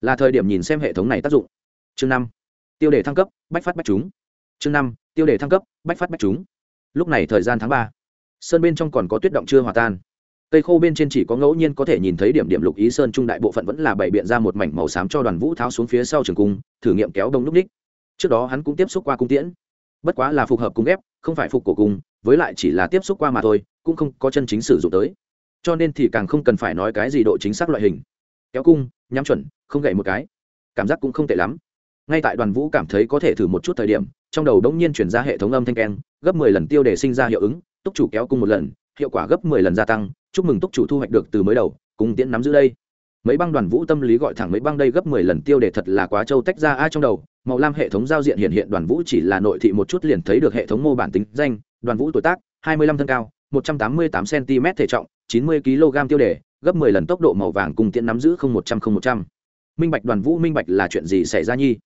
Là thời điểm nhìn xem hệ thống này tác dụng chương năm, tiêu đề thăng cấp, bách phát bách chúng. Chương năm, tiêu đề thăng cấp, bách phát bách chúng. Lúc này thời gian tháng ba, sơn bên trong còn có tuyết động chưa hòa tan. Cây khô bên trên chỉ có ngẫu nhiên có thể nhìn thấy điểm điểm lục ý sơn trung đại bộ phận vẫn là bày biện ra một mảnh màu xám cho đoàn vũ tháo xuống phía sau trường cung, thử nghiệm kéo đông núp ních trước đó hắn cũng tiếp xúc qua cung tiễn. Bất quá là phù hợp cung ghép, không phải phục cổ cung, với lại chỉ là tiếp xúc qua mà thôi, cũng không có chân chính sử dụng tới. Cho nên thì càng không cần phải nói cái gì độ chính xác loại hình. Kéo cung, nhắm chuẩn, không gậy một cái. Cảm giác cũng không tệ lắm ngay tại đoàn vũ cảm thấy có thể thử một chút thời điểm, trong đầu đống nhiên chuyển ra hệ thống âm thanh keng, gấp mười lần tiêu để sinh ra hiệu ứng, túc chủ kéo cung một lần, hiệu quả gấp mười lần gia tăng, chúc mừng túc chủ thu hoạch được từ mới đầu, cùng tiễn nắm giữ đây. Mấy băng đoàn vũ tâm lý gọi thẳng mấy băng đây gấp mười lần tiêu để thật là quá trâu tách ra ai trong đầu, màu lam hệ thống giao diện hiện hiện đoàn vũ chỉ là nội thị một chút liền thấy được hệ thống mô bản tính danh, đoàn vũ tuổi tác, hai mươi lăm thân cao, một trăm tám mươi tám cm thể trọng, chín mươi kg tiêu đề, gấp mười lần tốc độ màu vàng cùng tiễn nắm giữ không một trăm không một trăm. Minh bạch đoàn vũ minh bạch là chuyện gì xảy ra nhi?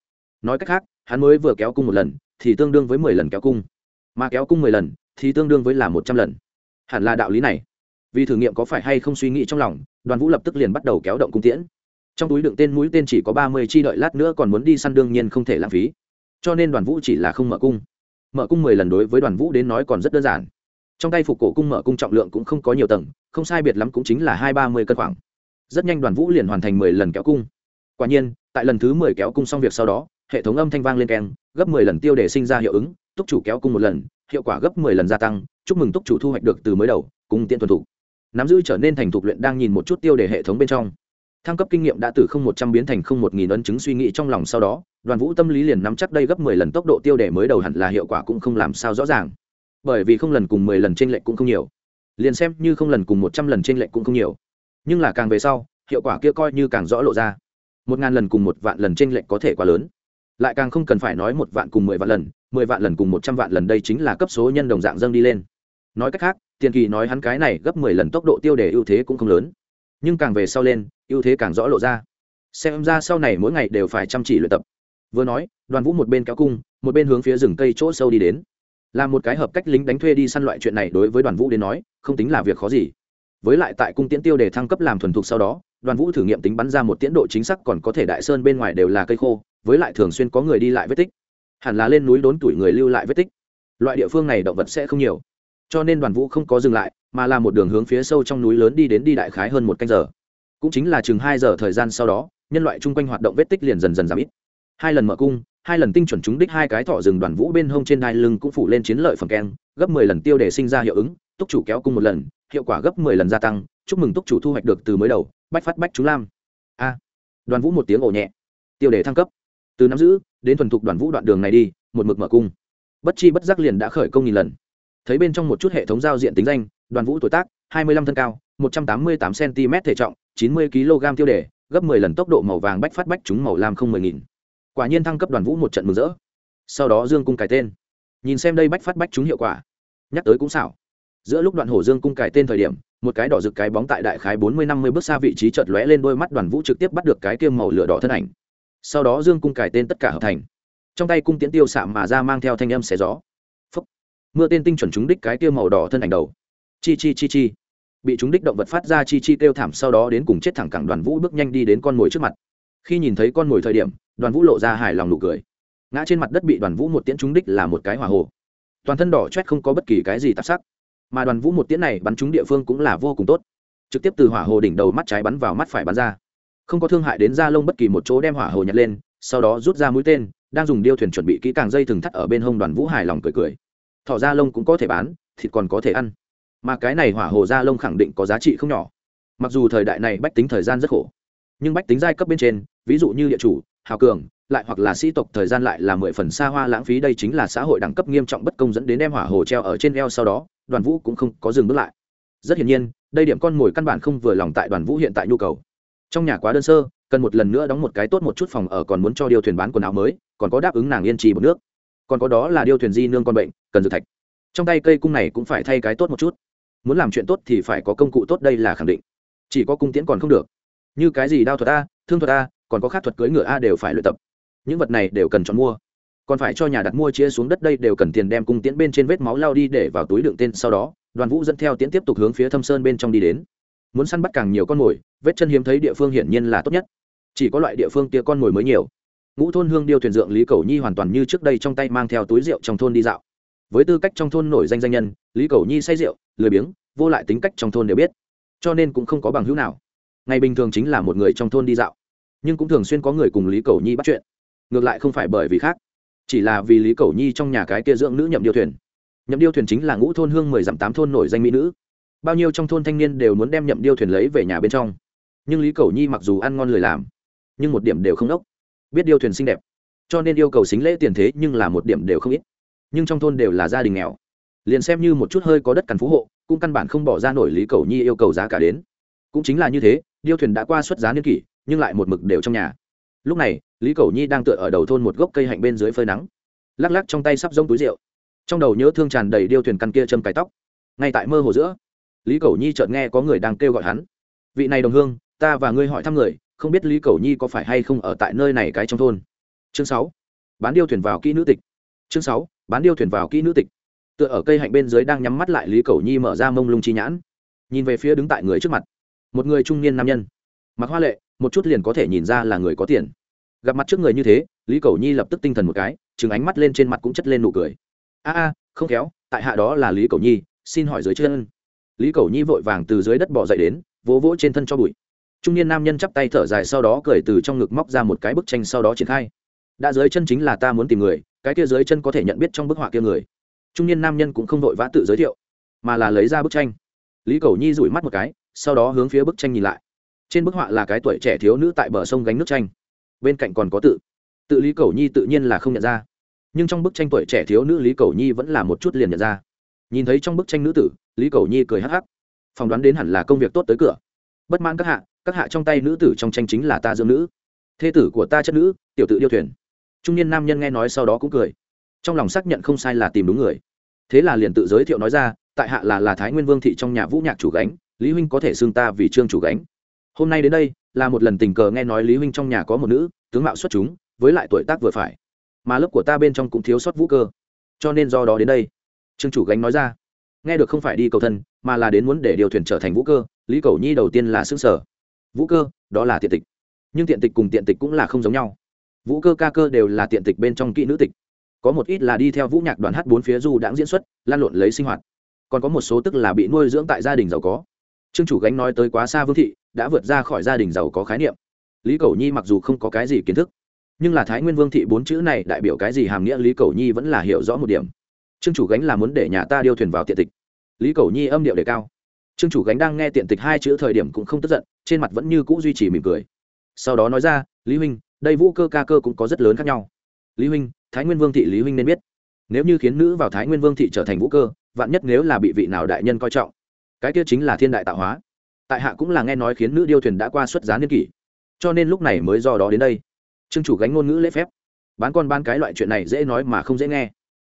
Nói cách khác, hắn mới vừa kéo cung một lần, thì tương đương với mười lần kéo cung. Mà kéo cung mười lần, thì tương đương với là một trăm lần. Hẳn là đạo lý này. Vì thử nghiệm có phải hay không suy nghĩ trong lòng, đoàn vũ lập tức liền bắt đầu kéo động cung tiễn. Trong túi đựng tên mũi tên chỉ có ba mươi chi đợi lát nữa còn muốn đi săn đương nhiên không thể lãng phí. Cho nên đoàn vũ chỉ là không mở cung. Mở cung mười lần đối với đoàn vũ đến nói còn rất đơn giản. Trong tay phục cổ cung mở cung trọng lượng cũng không có nhiều tầng, không sai biệt lắm cũng chính là hai ba mươi cân khoảng. Rất nhanh đoàn vũ liền hoàn thành mười lần kéo cung. Quả nhiên, tại lần thứ mười kéo cung xong việc sau đó hệ thống âm thanh vang lên keng, gấp mười lần tiêu để sinh ra hiệu ứng, túc chủ kéo cung một lần, hiệu quả gấp mười lần gia tăng, chúc mừng túc chủ thu hoạch được từ mới đầu, cùng tiện thuần thủ. Nắm giữ trở nên thành thục luyện đang nhìn một chút tiêu đề hệ thống bên trong. Thăng cấp kinh nghiệm đã từ không một trăm biến thành không một nghìn ấn chứng suy nghĩ trong lòng sau đó, đoàn vũ tâm lý liền nắm chắc đây gấp mười lần tốc độ tiêu đề mới đầu hẳn là hiệu quả cũng không làm sao rõ ràng. Bởi vì không lần cùng mười lần trên lệnh cũng không nhiều. Liền xem như không lần cùng một trăm lần trên lệnh cũng không nhiều. Nhưng là càng về sau, hiệu quả kia coi như càng rõ lộ ra. Một ngàn lần cùng một vạn lần trên lệnh có thể quá lớn lại càng không cần phải nói một vạn cùng mười vạn lần, mười vạn lần cùng một trăm vạn lần đây chính là cấp số nhân đồng dạng dâng đi lên. Nói cách khác, tiền kỳ nói hắn cái này gấp mười lần tốc độ tiêu đề ưu thế cũng không lớn. Nhưng càng về sau lên, ưu thế càng rõ lộ ra. Xem ra sau này mỗi ngày đều phải chăm chỉ luyện tập. Vừa nói, đoàn vũ một bên kéo cung, một bên hướng phía rừng cây chỗ sâu đi đến. Là một cái hợp cách lính đánh thuê đi săn loại chuyện này đối với đoàn vũ đến nói, không tính là việc khó gì. Với lại tại cung tiễn tiêu đề thăng cấp làm thuần thục sau đó đoàn vũ thử nghiệm tính bắn ra một tiến độ chính xác còn có thể đại sơn bên ngoài đều là cây khô, với lại thường xuyên có người đi lại vết tích. Hẳn là lên núi đốn tuổi người lưu lại vết tích. Loại địa phương này động vật sẽ không nhiều. Cho nên đoàn vũ không có dừng lại, mà là một đường hướng phía sâu trong núi lớn đi đến đi đại khái hơn một canh giờ. Cũng chính là chừng hai giờ thời gian sau đó, nhân loại chung quanh hoạt động vết tích liền dần dần giảm ít. Hai lần mở cung, hai lần tinh chuẩn trúng đích hai cái thọ rừng đoàn vũ bên hông trên đai lưng cũng phủ lên chiến lợi phẩm keng, gấp mười lần tiêu để sinh ra hiệu ứng, túc chủ kéo cung một lần, hiệu quả gấp mười lần gia tăng. Chúc mừng túc chủ thu hoạch được từ mới đầu bách phát bách chúng lam. A. Đoàn vũ một tiếng ổ nhẹ. Tiêu đề thăng cấp. Từ nắm giữ, đến thuần thục đoàn vũ đoạn đường này đi, một mực mở cung. Bất chi bất giác liền đã khởi công nghìn lần. Thấy bên trong một chút hệ thống giao diện tính danh, đoàn vũ tuổi tác, hai mươi lăm thân cao, một trăm tám mươi tám cm thể trọng, chín mươi kg tiêu đề, gấp mười lần tốc độ màu vàng bách phát bách chúng màu lam không mười nghìn. Quả nhiên thăng cấp đoàn vũ một trận mừng rỡ. Sau đó dương cung cải tên. Nhìn xem đây bách phát bách chúng hiệu quả. Nhắc tới cũng xảo. Giữa lúc đoạn hổ dương cung cải tên thời điểm một cái đỏ rực cái bóng tại đại khái bốn mươi năm mươi bước xa vị trí chợt lóe lên đôi mắt đoàn vũ trực tiếp bắt được cái kiêm màu lửa đỏ thân ảnh. Sau đó dương cung cài tên tất cả hợp thành. Trong tay cung tiễn tiêu xạ mà ra mang theo thanh âm xé gió. Phúc. mưa tên tinh chuẩn trúng đích cái kiêm màu đỏ thân ảnh đầu. Chi chi chi chi. Bị trúng đích động vật phát ra chi chi kêu thảm sau đó đến cùng chết thẳng cẳng đoàn vũ bước nhanh đi đến con mồi trước mặt. Khi nhìn thấy con mồi thời điểm, đoàn vũ lộ ra hài lòng nụ cười. Ngã trên mặt đất bị đoàn vũ một tiễn trúng đích là một cái hỏa hồ. Toàn thân đỏ chét không có bất kỳ cái gì tạp sắc mà đoàn vũ một tiễn này bắn trúng địa phương cũng là vô cùng tốt. Trực tiếp từ hỏa hồ đỉnh đầu mắt trái bắn vào mắt phải bắn ra. Không có thương hại đến da lông bất kỳ một chỗ đem hỏa hồ nhặt lên, sau đó rút ra mũi tên, đang dùng điêu thuyền chuẩn bị kỹ càng dây thừng thắt ở bên hông đoàn vũ hài lòng cười cười. Thỏ da lông cũng có thể bán, thịt còn có thể ăn. Mà cái này hỏa hồ da lông khẳng định có giá trị không nhỏ. Mặc dù thời đại này bách tính thời gian rất khổ, nhưng bách tính giai cấp bên trên, ví dụ như địa chủ, hào cường lại hoặc là sĩ tộc thời gian lại là mười phần xa hoa lãng phí, đây chính là xã hội đẳng cấp nghiêm trọng bất công dẫn đến đem hỏa hồ treo ở trên eo sau đó, đoàn vũ cũng không có dừng bước lại. Rất hiển nhiên, đây điểm con mồi căn bản không vừa lòng tại đoàn vũ hiện tại nhu cầu. Trong nhà quá đơn sơ, cần một lần nữa đóng một cái tốt một chút phòng ở còn muốn cho điêu thuyền bán quần áo mới, còn có đáp ứng nàng yên trì một nước. Còn có đó là điêu thuyền di nương con bệnh, cần dược thạch. Trong tay cây cung này cũng phải thay cái tốt một chút. Muốn làm chuyện tốt thì phải có công cụ tốt, đây là khẳng định. Chỉ có cung tiễn còn không được. Như cái gì đao thuật a, thương thuật a, còn có khác thuật cưỡi ngựa a đều phải luyện tập những vật này đều cần chọn mua. Còn phải cho nhà đặt mua chia xuống đất đây đều cần tiền đem cung tiễn bên trên vết máu lao đi để vào túi đựng tên sau đó, đoàn vũ dẫn theo tiễn tiếp tục hướng phía thâm sơn bên trong đi đến. Muốn săn bắt càng nhiều con mồi, vết chân hiếm thấy địa phương hiển nhiên là tốt nhất. Chỉ có loại địa phương tia con mồi mới nhiều. Ngũ thôn hương điêu thuyền dượng lý cầu nhi hoàn toàn như trước đây trong tay mang theo túi rượu trong thôn đi dạo. Với tư cách trong thôn nổi danh danh nhân, lý cầu nhi say rượu, lười biếng, vô lại tính cách trong thôn đều biết. Cho nên cũng không có bằng hữu nào. Ngày bình thường chính là một người trong thôn đi dạo. Nhưng cũng thường xuyên có người cùng lý cầu nhi bắt chuyện ngược lại không phải bởi vì khác, chỉ là vì lý cầu nhi trong nhà cái kia dưỡng nữ nhậm điêu thuyền. Nhậm điêu thuyền chính là ngũ thôn hương mười dặm tám thôn nổi danh mỹ nữ. Bao nhiêu trong thôn thanh niên đều muốn đem nhậm điêu thuyền lấy về nhà bên trong. Nhưng lý cầu nhi mặc dù ăn ngon lười làm, nhưng một điểm đều không ốc biết điêu thuyền xinh đẹp, cho nên yêu cầu xính lễ tiền thế nhưng là một điểm đều không ít. Nhưng trong thôn đều là gia đình nghèo. Liền xem như một chút hơi có đất cằn phú hộ, cũng căn bản không bỏ ra nổi lý cầu nhi yêu cầu giá cả đến. Cũng chính là như thế, điêu thuyền đã qua xuất giá niên kỷ, nhưng lại một mực đều trong nhà lúc này, lý cầu nhi đang tựa ở đầu thôn một gốc cây hạnh bên dưới phơi nắng. Lắc lắc trong tay sắp rông túi rượu. Trong đầu nhớ thương tràn đầy điêu thuyền căn kia châm cái tóc. Ngay tại mơ hồ giữa, lý cầu nhi chợt nghe có người đang kêu gọi hắn. Vị này đồng hương, ta và ngươi hỏi thăm người, không biết lý cầu nhi có phải hay không ở tại nơi này cái trong thôn? Chương sáu, bán điêu thuyền vào kỹ nữ tịch. Chương sáu, bán điêu thuyền vào kỹ nữ tịch. Tựa ở cây hạnh bên dưới đang nhắm mắt lại, lý cầu nhi mở ra mông lung chi nhãn. Nhìn về phía đứng tại người trước mặt, một người trung niên nam nhân. Mặc hoa lệ, một chút liền có thể nhìn ra là người có tiền gặp mặt trước người như thế, lý cầu nhi lập tức tinh thần một cái chừng ánh mắt lên trên mặt cũng chất lên nụ cười. A a, không khéo, tại hạ đó là lý cầu nhi, xin hỏi dưới chân. Lý cầu nhi vội vàng từ dưới đất bỏ dậy đến, vỗ vỗ trên thân cho bụi. Trung niên nam nhân chắp tay thở dài sau đó cười từ trong ngực móc ra một cái bức tranh sau đó triển khai. Đã dưới chân chính là ta muốn tìm người, cái kia dưới chân có thể nhận biết trong bức họa kia người. Trung niên nam nhân cũng không vội vã tự giới thiệu, mà là lấy ra bức tranh. Lý cầu nhi rủi mắt một cái, sau đó hướng phía bức tranh nhìn lại. Trên bức họa là cái tuổi trẻ thiếu nữ tại bờ sông gánh nước tranh bên cạnh còn có tự. Tự lý cầu nhi tự nhiên là không nhận ra. Nhưng trong bức tranh tuổi trẻ thiếu nữ lý cầu nhi vẫn là một chút liền nhận ra. Nhìn thấy trong bức tranh nữ tử, lý cầu nhi cười hắc hắc. Phỏng đoán đến hẳn là công việc tốt tới cửa. Bất mãn các hạ các hạ trong tay nữ tử trong tranh chính là ta dương nữ. Thê tử của ta chất nữ, tiểu tự điêu thuyền. Trung niên nam nhân nghe nói sau đó cũng cười. Trong lòng xác nhận không sai là tìm đúng người. Thế là liền tự giới thiệu nói ra, tại hạ là là thái nguyên vương thị trong nhà vũ nhạc chủ gánh, lý huynh có thể xưng ta vì trương chủ gánh hôm nay đến đây, là một lần tình cờ nghe nói lý huynh trong nhà có một nữ tướng mạo xuất chúng, với lại tuổi tác vừa phải. Mà lớp của ta bên trong cũng thiếu sót vũ cơ. Cho nên do đó đến đây, trương chủ gánh nói ra. Nghe được không phải đi cầu thân, mà là đến muốn để điều thuyền trở thành vũ cơ, lý cầu nhi đầu tiên là xương sở. Vũ cơ, đó là tiện tịch. Nhưng tiện tịch cùng tiện tịch cũng là không giống nhau. Vũ cơ ca cơ đều là tiện tịch bên trong kỹ nữ tịch. Có một ít là đi theo vũ nhạc đoàn hát bốn phía du đãng diễn xuất, lan lộn lấy sinh hoạt. Còn có một số tức là bị nuôi dưỡng tại gia đình giàu có. Trương chủ gánh nói tới quá xa vương thị đã vượt ra khỏi gia đình giàu có khái niệm. Lý cầu nhi mặc dù không có cái gì kiến thức, nhưng là thái nguyên vương thị bốn chữ này đại biểu cái gì hàm nghĩa lý cầu nhi vẫn là hiểu rõ một điểm. Trương chủ gánh là muốn để nhà ta điêu thuyền vào tiện tịch. Lý cầu nhi âm điệu đề cao. Trương chủ gánh đang nghe tiện tịch hai chữ thời điểm cũng không tức giận, trên mặt vẫn như cũ duy trì mỉm cười. Sau đó nói ra, lý huynh, đây vũ cơ ca cơ cũng có rất lớn khác nhau. Lý huynh, thái nguyên vương thị lý huynh nên biết. Nếu như khiến nữ vào thái nguyên vương thị trở thành vũ cơ, vạn nhất nếu là bị vị nào đại nhân coi trọng, cái kia chính là thiên đại tạo hóa tại hạ cũng là nghe nói khiến nữ điêu thuyền đã qua xuất giá niên kỷ, cho nên lúc này mới do đó đến đây. Trương chủ gánh ngôn ngữ lễ phép. Bán con bán cái loại chuyện này dễ nói mà không dễ nghe.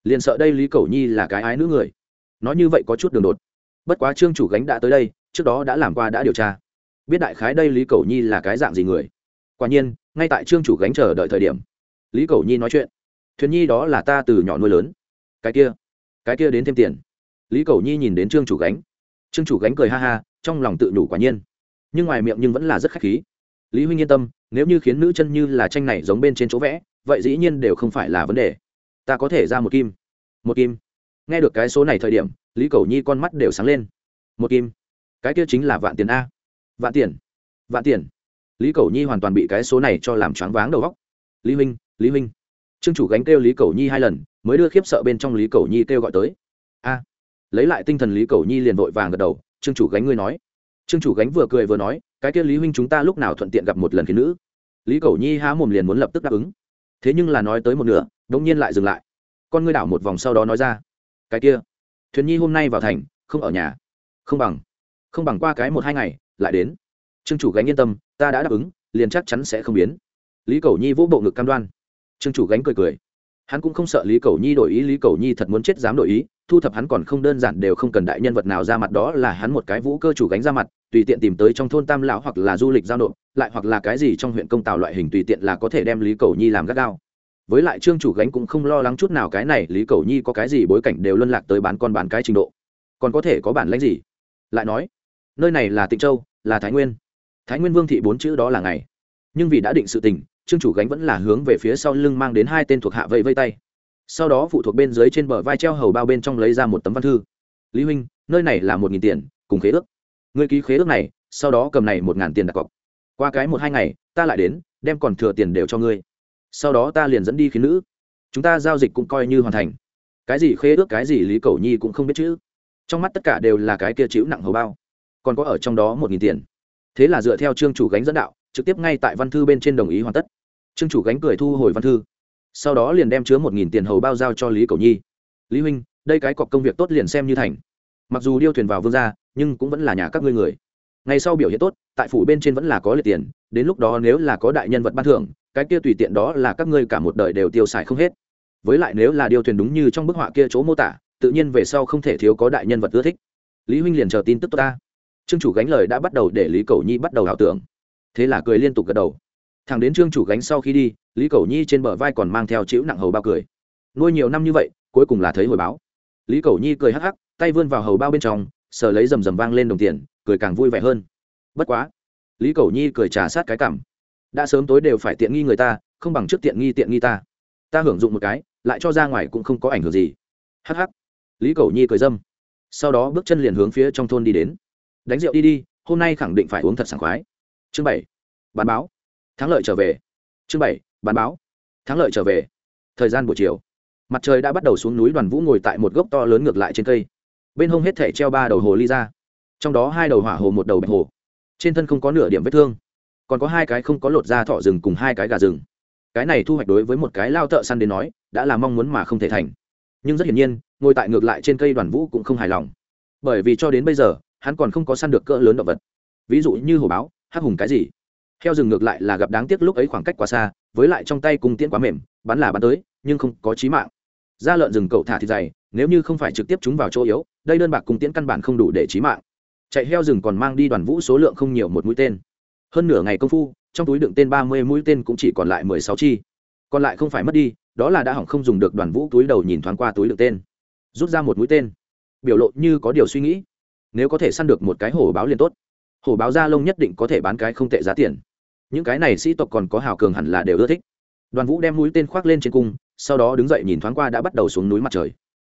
Liền sợ đây lý cầu nhi là cái ái nữ người. Nói như vậy có chút đường đột. Bất quá trương chủ gánh đã tới đây, trước đó đã làm qua đã điều tra. Biết đại khái đây lý cầu nhi là cái dạng gì người. Quả nhiên, ngay tại trương chủ gánh chờ đợi thời điểm, lý cầu nhi nói chuyện. Thuyền nhi đó là ta từ nhỏ nuôi lớn. Cái kia cái kia đến thêm tiền. Lý cầu nhi nhìn đến trương chủ gánh. Trương chủ gánh cười ha ha trong lòng tự nhủ quả nhiên. Nhưng ngoài miệng nhưng vẫn là rất khách khí. Lý huynh yên tâm, nếu như khiến nữ chân như là tranh này giống bên trên chỗ vẽ, vậy dĩ nhiên đều không phải là vấn đề. Ta có thể ra một kim. Một kim. Nghe được cái số này thời điểm, lý cầu nhi con mắt đều sáng lên. Một kim. Cái kia chính là vạn tiền a. Vạn tiền. Vạn tiền. Lý cầu nhi hoàn toàn bị cái số này cho làm choáng váng đầu góc lý huynh lý huynh. Trương chủ gánh kêu lý cầu nhi hai lần, mới đưa khiếp sợ bên trong lý cầu nhi kêu gọi tới. A. Lấy lại tinh thần lý cầu nhi liền vội vàng gật đầu trương chủ gánh ngươi nói. Trương chủ gánh vừa cười vừa nói, cái kia lý huynh chúng ta lúc nào thuận tiện gặp một lần khiến nữ. Lý cầu nhi há mồm liền muốn lập tức đáp ứng. Thế nhưng là nói tới một nửa đông nhiên lại dừng lại. Con ngươi đảo một vòng sau đó nói ra. Cái kia, thuyền nhi hôm nay vào thành, không ở nhà. Không bằng không bằng qua cái một hai ngày, lại đến. Trương chủ gánh yên tâm, ta đã đáp ứng, liền chắc chắn sẽ không biến. Lý cầu nhi vỗ bộ ngực cam đoan. Trương chủ gánh cười cười. Hắn cũng không sợ lý cầu nhi đổi ý, lý cầu nhi thật muốn chết dám đổi ý thu thập hắn còn không đơn giản đều không cần đại nhân vật nào ra mặt đó là hắn một cái vũ cơ chủ gánh ra mặt, tùy tiện tìm tới trong thôn tam lão hoặc là du lịch giao nộp, lại hoặc là cái gì trong huyện công tào loại hình tùy tiện là có thể đem lý cầu nhi làm gắt gao. Với lại trương chủ gánh cũng không lo lắng chút nào cái này, lý cầu nhi có cái gì bối cảnh đều luân lạc tới bán con bán cái trình độ. Còn có thể có bản lãnh gì? Lại nói, nơi này là tịnh châu, là thái nguyên. Thái nguyên vương thị bốn chữ đó là ngày. Nhưng vì đã định sự tình, trương chủ gánh vẫn là hướng về phía sau lưng mang đến hai tên thuộc hạ vây vây tay sau đó phụ thuộc bên dưới trên bờ vai treo hầu bao bên trong lấy ra một tấm văn thư. Lý huynh, nơi này là một nghìn tiền, cùng khế ước. Người ký khế ước này, sau đó cầm này một ngàn tiền đặt cọc. Qua cái một hai ngày, ta lại đến, đem còn thừa tiền đều cho ngươi. Sau đó ta liền dẫn đi khiến nữ. Chúng ta giao dịch cũng coi như hoàn thành. Cái gì khế ước, cái gì lý cầu nhi cũng không biết chữ. Trong mắt tất cả đều là cái kia chịu nặng hầu bao. Còn có ở trong đó một nghìn tiền. Thế là dựa theo trương chủ gánh dẫn đạo, trực tiếp ngay tại văn thư bên trên đồng ý hoàn tất. Trương chủ gánh cười thu hồi văn thư sau đó liền đem chứa một nghìn tiền hầu bao giao cho lý cầu nhi lý huynh đây cái cọc công việc tốt liền xem như thành mặc dù điêu thuyền vào vương gia nhưng cũng vẫn là nhà các ngươi người ngày sau biểu hiện tốt tại phủ bên trên vẫn là có liệt tiền đến lúc đó nếu là có đại nhân vật ban thưởng cái kia tùy tiện đó là các ngươi cả một đời đều tiêu xài không hết với lại nếu là điêu thuyền đúng như trong bức họa kia chỗ mô tả tự nhiên về sau không thể thiếu có đại nhân vật ưa thích lý huynh liền chờ tin tức tốt ta trương chủ gánh lời đã bắt đầu để lý cầu nhi bắt đầu ảo tưởng thế là cười liên tục gật đầu thằng đến trương chủ gánh sau khi đi, lý cầu nhi trên bờ vai còn mang theo chữ nặng hầu bao cười. Nuôi nhiều năm như vậy, cuối cùng là thấy hồi báo. Lý cầu nhi cười hắc hắc, tay vươn vào hầu bao bên trong, sờ lấy rầm rầm vang lên đồng tiền, cười càng vui vẻ hơn. Bất quá, lý cầu nhi cười trà sát cái cảm. Đã sớm tối đều phải tiện nghi người ta, không bằng trước tiện nghi tiện nghi ta. Ta hưởng dụng một cái, lại cho ra ngoài cũng không có ảnh hưởng gì. Hắc hắc. Lý cầu nhi cười dâm. Sau đó bước chân liền hướng phía trong thôn đi đến. Đánh rượu đi đi, hôm nay khẳng định phải uống thật sảng khoái. Chương bảy. Bán báo thắng lợi trở về. Chương bảy, bán báo. Thắng lợi trở về. Thời gian buổi chiều. Mặt trời đã bắt đầu xuống núi đoàn vũ ngồi tại một gốc to lớn ngược lại trên cây. Bên hông hết thể treo ba đầu hồ ly ra. Trong đó hai đầu hỏa hồ, một đầu bạch hồ. Trên thân không có nửa điểm vết thương. Còn có hai cái không có lột da thỏ rừng cùng hai cái gà rừng. Cái này thu hoạch đối với một cái lao thợ săn đến nói, đã là mong muốn mà không thể thành. Nhưng rất hiển nhiên, ngồi tại ngược lại trên cây đoàn vũ cũng không hài lòng. Bởi vì cho đến bây giờ, hắn còn không có săn được cỡ lớn động vật. Ví dụ như hồ báo, hắc hùng cái gì? Heo rừng ngược lại là gặp đáng tiếc lúc ấy khoảng cách quá xa, với lại trong tay cung tiễn quá mềm, bắn là bắn tới, nhưng không có chí mạng. Da lợn rừng cậu thả thịt dày, nếu như không phải trực tiếp chúng vào chỗ yếu, đây đơn bạc cung tiễn căn bản không đủ để chí mạng. Chạy heo rừng còn mang đi đoàn vũ số lượng không nhiều một mũi tên. Hơn nửa ngày công phu, trong túi đựng tên ba mươi mũi tên cũng chỉ còn lại mười sáu chi. Còn lại không phải mất đi, đó là đã hỏng không dùng được đoàn vũ túi đầu nhìn thoáng qua túi đựng tên. Rút ra một mũi tên. Biểu lộ như có điều suy nghĩ. Nếu có thể săn được một cái hổ báo liền tốt. Hổ báo da lông nhất định có thể bán cái không tệ giá tiền những cái này sĩ tộc còn có hào cường hẳn là đều ưa thích. Đoàn vũ đem mũi tên khoác lên trên cung, sau đó đứng dậy nhìn thoáng qua đã bắt đầu xuống núi mặt trời.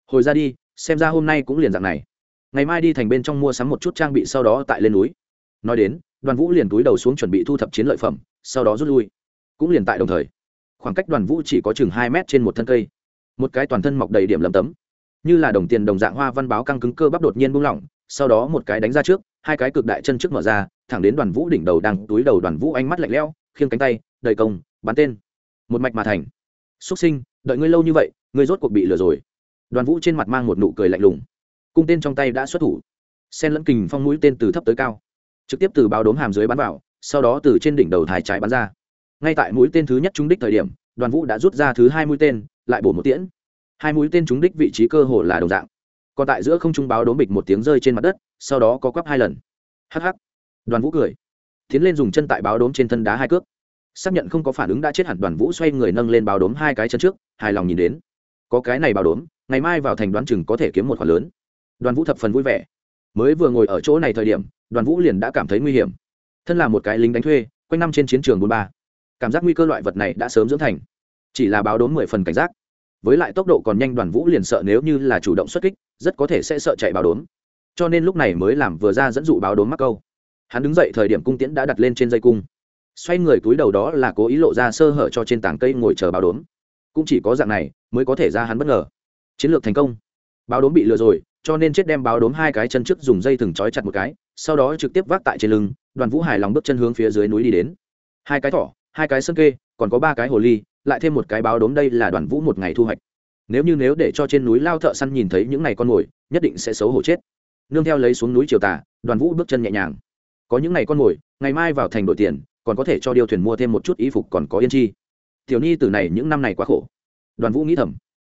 Hồi ra đi, xem ra hôm nay cũng liền dạng này. Ngày mai đi thành bên trong mua sắm một chút trang bị sau đó tại lên núi. Nói đến, đoàn vũ liền túi đầu xuống chuẩn bị thu thập chiến lợi phẩm, sau đó rút lui. Cũng liền tại đồng thời, khoảng cách đoàn vũ chỉ có chừng hai mét trên một thân cây. Một cái toàn thân mọc đầy điểm lấm tấm. Như là đồng tiền đồng dạng hoa văn báo căng cứng cơ bắp đột nhiên buông lỏng, sau đó một cái đánh ra trước, hai cái cực đại chân trước mở ra thẳng đến đoàn vũ đỉnh đầu đang túi đầu đoàn vũ ánh mắt lạnh lẽo, khiêng cánh tay đầy công, bắn tên. Một mạch mà thành. Xuất sinh, đợi ngươi lâu như vậy, ngươi rốt cuộc bị lừa rồi. Đoàn vũ trên mặt mang một nụ cười lạnh lùng. Cung tên trong tay đã xuất thủ. Sen lẫn kình phong mũi tên từ thấp tới cao. Trực tiếp từ bao đốm hàm dưới bắn vào, sau đó từ trên đỉnh đầu thái trái bắn ra. Ngay tại mũi tên thứ nhất trúng đích thời điểm, đoàn vũ đã rút ra thứ hai mũi tên, lại bổ một tiễn. Hai mũi tên trúng đích vị trí cơ hồ là đồng dạng. Còn tại giữa không trung báo đốm bịch một tiếng rơi trên mặt đất, sau đó có quắp hai lần. Hh đoàn vũ cười. Tiến lên dùng chân tại báo đốm trên thân đá hai cước. Xác nhận không có phản ứng đã chết hẳn, đoàn vũ xoay người nâng lên báo đốm hai cái chân trước, hài lòng nhìn đến. Có cái này báo đốm, ngày mai vào thành đoán chừng có thể kiếm một khoản lớn. Đoàn vũ thập phần vui vẻ. Mới vừa ngồi ở chỗ này thời điểm, đoàn vũ liền đã cảm thấy nguy hiểm. Thân là một cái lính đánh thuê, quanh năm trên chiến trường bốn ba. Cảm giác nguy cơ loại vật này đã sớm dưỡng thành. Chỉ là báo đốm mười phần cảnh giác. Với lại tốc độ còn nhanh, đoàn vũ liền sợ nếu như là chủ động xuất kích, rất có thể sẽ sợ chạy báo đốm. Cho nên lúc này mới làm vừa ra dẫn dụ báo đốm mắc câu hắn đứng dậy thời điểm cung tiễn đã đặt lên trên dây cung. Xoay người túi đầu đó là cố ý lộ ra sơ hở cho trên tảng cây ngồi chờ báo đốm. Cũng chỉ có dạng này mới có thể ra hắn bất ngờ. Chiến lược thành công. Báo đốm bị lừa rồi, cho nên chết đem báo đốm hai cái chân trước dùng dây thừng trói chặt một cái, sau đó trực tiếp vác tại trên lưng, đoàn vũ hài lòng bước chân hướng phía dưới núi đi đến. Hai cái thỏ, hai cái sân kê, còn có ba cái hồ ly, lại thêm một cái báo đốm đây là đoàn vũ một ngày thu hoạch. Nếu như nếu để cho trên núi lao thợ săn nhìn thấy những ngày con mồi, nhất định sẽ xấu hổ chết. Nương theo lấy xuống núi chiều tà, đoàn vũ bước chân nhẹ nhàng có những ngày con mồi ngày mai vào thành đội tiền, còn có thể cho điêu thuyền mua thêm một chút y phục còn có yên chi. Tiểu nhi từ này những năm này quá khổ. Đoàn vũ nghĩ thầm,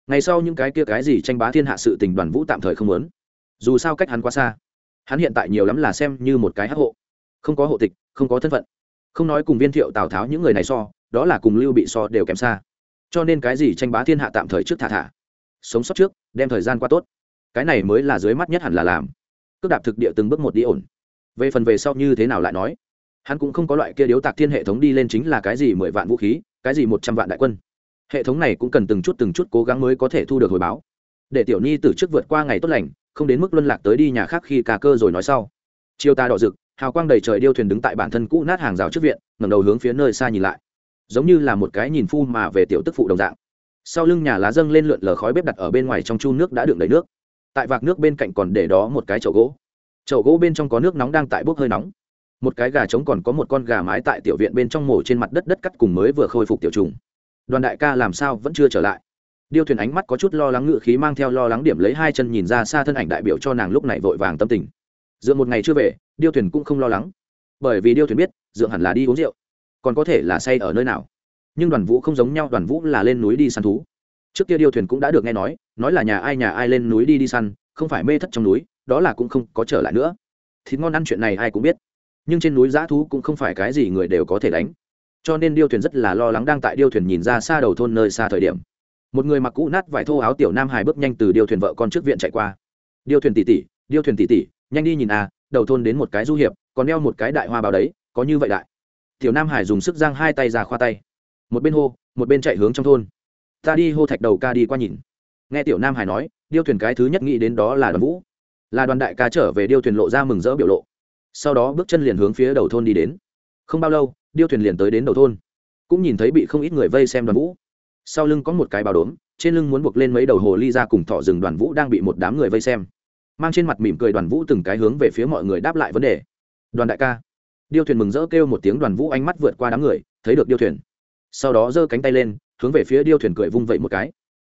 ngày sau những cái kia cái gì tranh bá thiên hạ sự tình đoàn vũ tạm thời không muốn. Dù sao cách hắn quá xa, hắn hiện tại nhiều lắm là xem như một cái hắc hộ. Không có hộ tịch, không có thân phận. Không nói cùng viên thiệu, tào tháo những người này so, đó là cùng lưu bị so đều kém xa. Cho nên cái gì tranh bá thiên hạ tạm thời trước thả thả. Sống sót trước, đem thời gian qua tốt. Cái này mới là dưới mắt nhất hẳn là làm. Cước đạp thực địa từng bước một đi ổn về phần về sau như thế nào lại nói, hắn cũng không có loại kia điếu tạc thiên hệ thống đi lên chính là cái gì mười vạn vũ khí, cái gì một trăm vạn đại quân. Hệ thống này cũng cần từng chút từng chút cố gắng mới có thể thu được hồi báo. Để tiểu nhi từ trước vượt qua ngày tốt lành, không đến mức luân lạc tới đi nhà khác khi cà cơ rồi nói sau. Chiều ta đỏ rực, hào quang đầy trời điêu thuyền đứng tại bản thân cũ nát hàng rào trước viện, ngẩng đầu hướng phía nơi xa nhìn lại. Giống như là một cái nhìn phu mà về tiểu tức phụ đồng dạng. Sau lưng nhà lá dâng lên lượn lờ khói bếp đặt ở bên ngoài trong chu nước đã đựng đầy nước. Tại vạc nước bên cạnh còn để đó một cái chậu gỗ chậu gỗ bên trong có nước nóng đang tại bốc hơi nóng. Một cái gà trống còn có một con gà mái tại tiểu viện bên trong mổ trên mặt đất đất cắt cùng mới vừa khôi phục tiểu trùng. Đoàn đại ca làm sao vẫn chưa trở lại? Điêu thuyền ánh mắt có chút lo lắng ngự khí mang theo lo lắng điểm lấy hai chân nhìn ra xa thân ảnh đại biểu cho nàng lúc này vội vàng tâm tình. Dựa một ngày chưa về, điêu thuyền cũng không lo lắng. Bởi vì điêu thuyền biết dượng hẳn là đi uống rượu, còn có thể là say ở nơi nào. Nhưng đoàn vũ không giống nhau, đoàn vũ là lên núi đi săn thú. Trước kia điêu thuyền cũng đã được nghe nói nói là nhà ai nhà ai lên núi đi đi săn không phải mê thất trong núi, đó là cũng không có trở lại nữa. Thịt ngon ăn chuyện này ai cũng biết, nhưng trên núi giã thú cũng không phải cái gì người đều có thể đánh. Cho nên điêu thuyền rất là lo lắng đang tại điêu thuyền nhìn ra xa đầu thôn nơi xa thời điểm. Một người mặc cũ nát vải thô áo tiểu nam hài bước nhanh từ điêu thuyền vợ con trước viện chạy qua. Điêu thuyền tỷ tỷ, điêu thuyền tỷ tỷ, nhanh đi nhìn à đầu thôn đến một cái du hiệp, còn đeo một cái đại hoa báo đấy, có như vậy đại. Tiểu nam hải dùng sức giang hai tay ra khoa tay. Một bên hô, một bên chạy hướng trong thôn. Ta đi hô thạch đầu ca đi qua nhìn nghe tiểu nam hải nói, điêu thuyền cái thứ nhất nghĩ đến đó là đoàn vũ. Là đoàn đại ca trở về điêu thuyền lộ ra mừng rỡ biểu lộ. Sau đó bước chân liền hướng phía đầu thôn đi đến. Không bao lâu, điêu thuyền liền tới đến đầu thôn. Cũng nhìn thấy bị không ít người vây xem đoàn vũ. Sau lưng có một cái bào đốm, trên lưng muốn buộc lên mấy đầu hồ ly ra cùng thọ rừng đoàn vũ đang bị một đám người vây xem. Mang trên mặt mỉm cười đoàn vũ từng cái hướng về phía mọi người đáp lại vấn đề. Đoàn đại ca. Điêu thuyền mừng rỡ kêu một tiếng, đoàn vũ ánh mắt vượt qua đám người, thấy được điêu thuyền. Sau đó giơ cánh tay lên, hướng về phía điêu thuyền cười vung vẩy một cái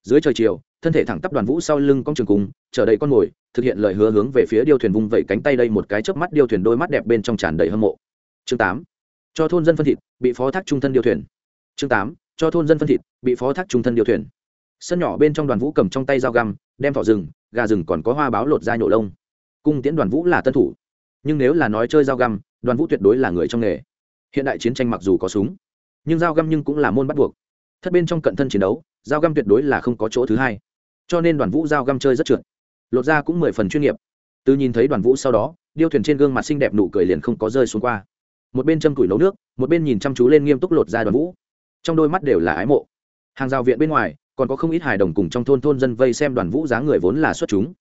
dưới trời chiều, thân thể thẳng tắp đoàn vũ sau lưng con trường cung chờ đầy con mồi, thực hiện lời hứa hướng về phía điêu thuyền vung vẩy cánh tay đây một cái chớp mắt điêu thuyền đôi mắt đẹp bên trong tràn đầy hâm mộ. Chương tám, cho thôn dân phân thịt, bị phó thác trung thân điêu thuyền. Chương tám, cho thôn dân phân thịt, bị phó thác trung thân điêu thuyền. Sân nhỏ bên trong đoàn vũ cầm trong tay dao găm, đem thỏ rừng, gà rừng còn có hoa báo lột ra nhổ lông. Cung tiễn đoàn vũ là tân thủ. Nhưng nếu là nói chơi dao găm, đoàn vũ tuyệt đối là người trong nghề. Hiện đại chiến tranh mặc dù có súng, nhưng dao găm nhưng cũng là môn bắt buộc. Thất bên trong cận thân chiến đấu dao găm tuyệt đối là không có chỗ thứ hai. Cho nên đoàn vũ dao găm chơi rất trượt. Lột ra cũng mười phần chuyên nghiệp. Từ nhìn thấy đoàn vũ sau đó, điêu thuyền trên gương mặt xinh đẹp nụ cười liền không có rơi xuống qua. Một bên châm củi nấu nước, một bên nhìn chăm chú lên nghiêm túc lột ra đoàn vũ. Trong đôi mắt đều là ái mộ. Hàng rào viện bên ngoài, còn có không ít hài đồng cùng trong thôn thôn dân vây xem đoàn vũ dáng người vốn là xuất chúng.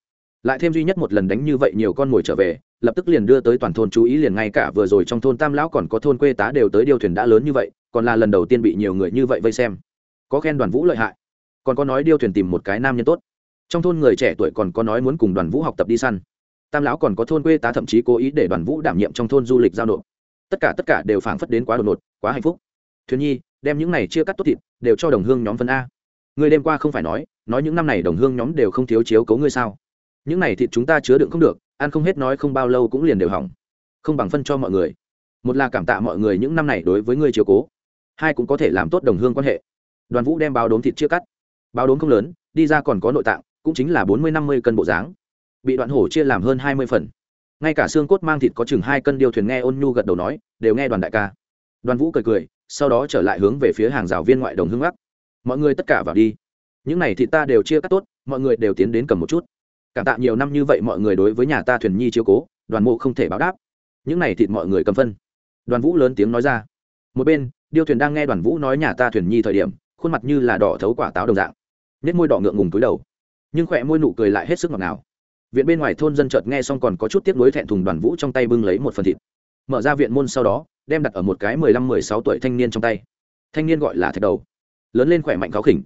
Lại thêm duy nhất một lần đánh như vậy nhiều con mồi trở về, lập tức liền đưa tới toàn thôn chú ý liền ngay cả vừa rồi trong thôn tam lão còn có thôn quê tá đều tới điêu thuyền đã lớn như vậy, còn là lần đầu tiên bị nhiều người như vậy vây xem có khen đoàn vũ lợi hại. Còn có nói điêu thuyền tìm một cái nam nhân tốt. Trong thôn người trẻ tuổi còn có nói muốn cùng đoàn vũ học tập đi săn. Tam lão còn có thôn quê tá thậm chí cố ý để đoàn vũ đảm nhiệm trong thôn du lịch giao nộp. Tất cả tất cả đều phảng phất đến quá đột ngột, quá hạnh phúc. Thuyền nhi, đem những này chia cắt tốt thịt, đều cho đồng hương nhóm phân a. Người đêm qua không phải nói nói những năm này đồng hương nhóm đều không thiếu chiếu cấu ngươi sao? Những này thịt chúng ta chứa đựng không được, ăn không hết nói không bao lâu cũng liền đều hỏng. Không bằng phân cho mọi người. Một là cảm tạ mọi người những năm này đối với ngươi chiếu cố. Hai cũng có thể làm tốt đồng hương quan hệ đoàn vũ đem báo đốm thịt chia cắt. Báo đốm không lớn, đi ra còn có nội tạng, cũng chính là bốn mươi năm mươi cân bộ dáng. Bị đoạn hổ chia làm hơn hai mươi phần. Ngay cả xương cốt mang thịt có chừng hai cân điều thuyền nghe ôn nhu gật đầu nói, đều nghe đoàn đại ca. Đoàn vũ cười cười, sau đó trở lại hướng về phía hàng rào viên ngoại đồng hương gác mọi người tất cả vào đi. Những này thì ta đều chia cắt tốt, mọi người đều tiến đến cầm một chút. Cảm tạ nhiều năm như vậy mọi người đối với nhà ta thuyền nhi chiếu cố, đoàn mộ không thể báo đáp. Những này thịt mọi người cầm phân. Đoàn vũ lớn tiếng nói ra. Một bên, điêu thuyền đang nghe đoàn vũ nói nhà ta thuyền nhi thời điểm khuôn mặt như là đỏ thấu quả táo đồng dạng. Nết môi đỏ ngượng ngùng túi đầu. Nhưng khỏe môi nụ cười lại hết sức ngọt ngào. Viện bên ngoài thôn dân chợt nghe xong còn có chút tiếc nuối thẹn thùng đoàn vũ trong tay bưng lấy một phần thịt. Mở ra viện môn sau đó, đem đặt ở một cái mười lăm mười sáu tuổi thanh niên trong tay. Thanh niên gọi là thạch đầu. Lớn lên khỏe mạnh khó khỉnh.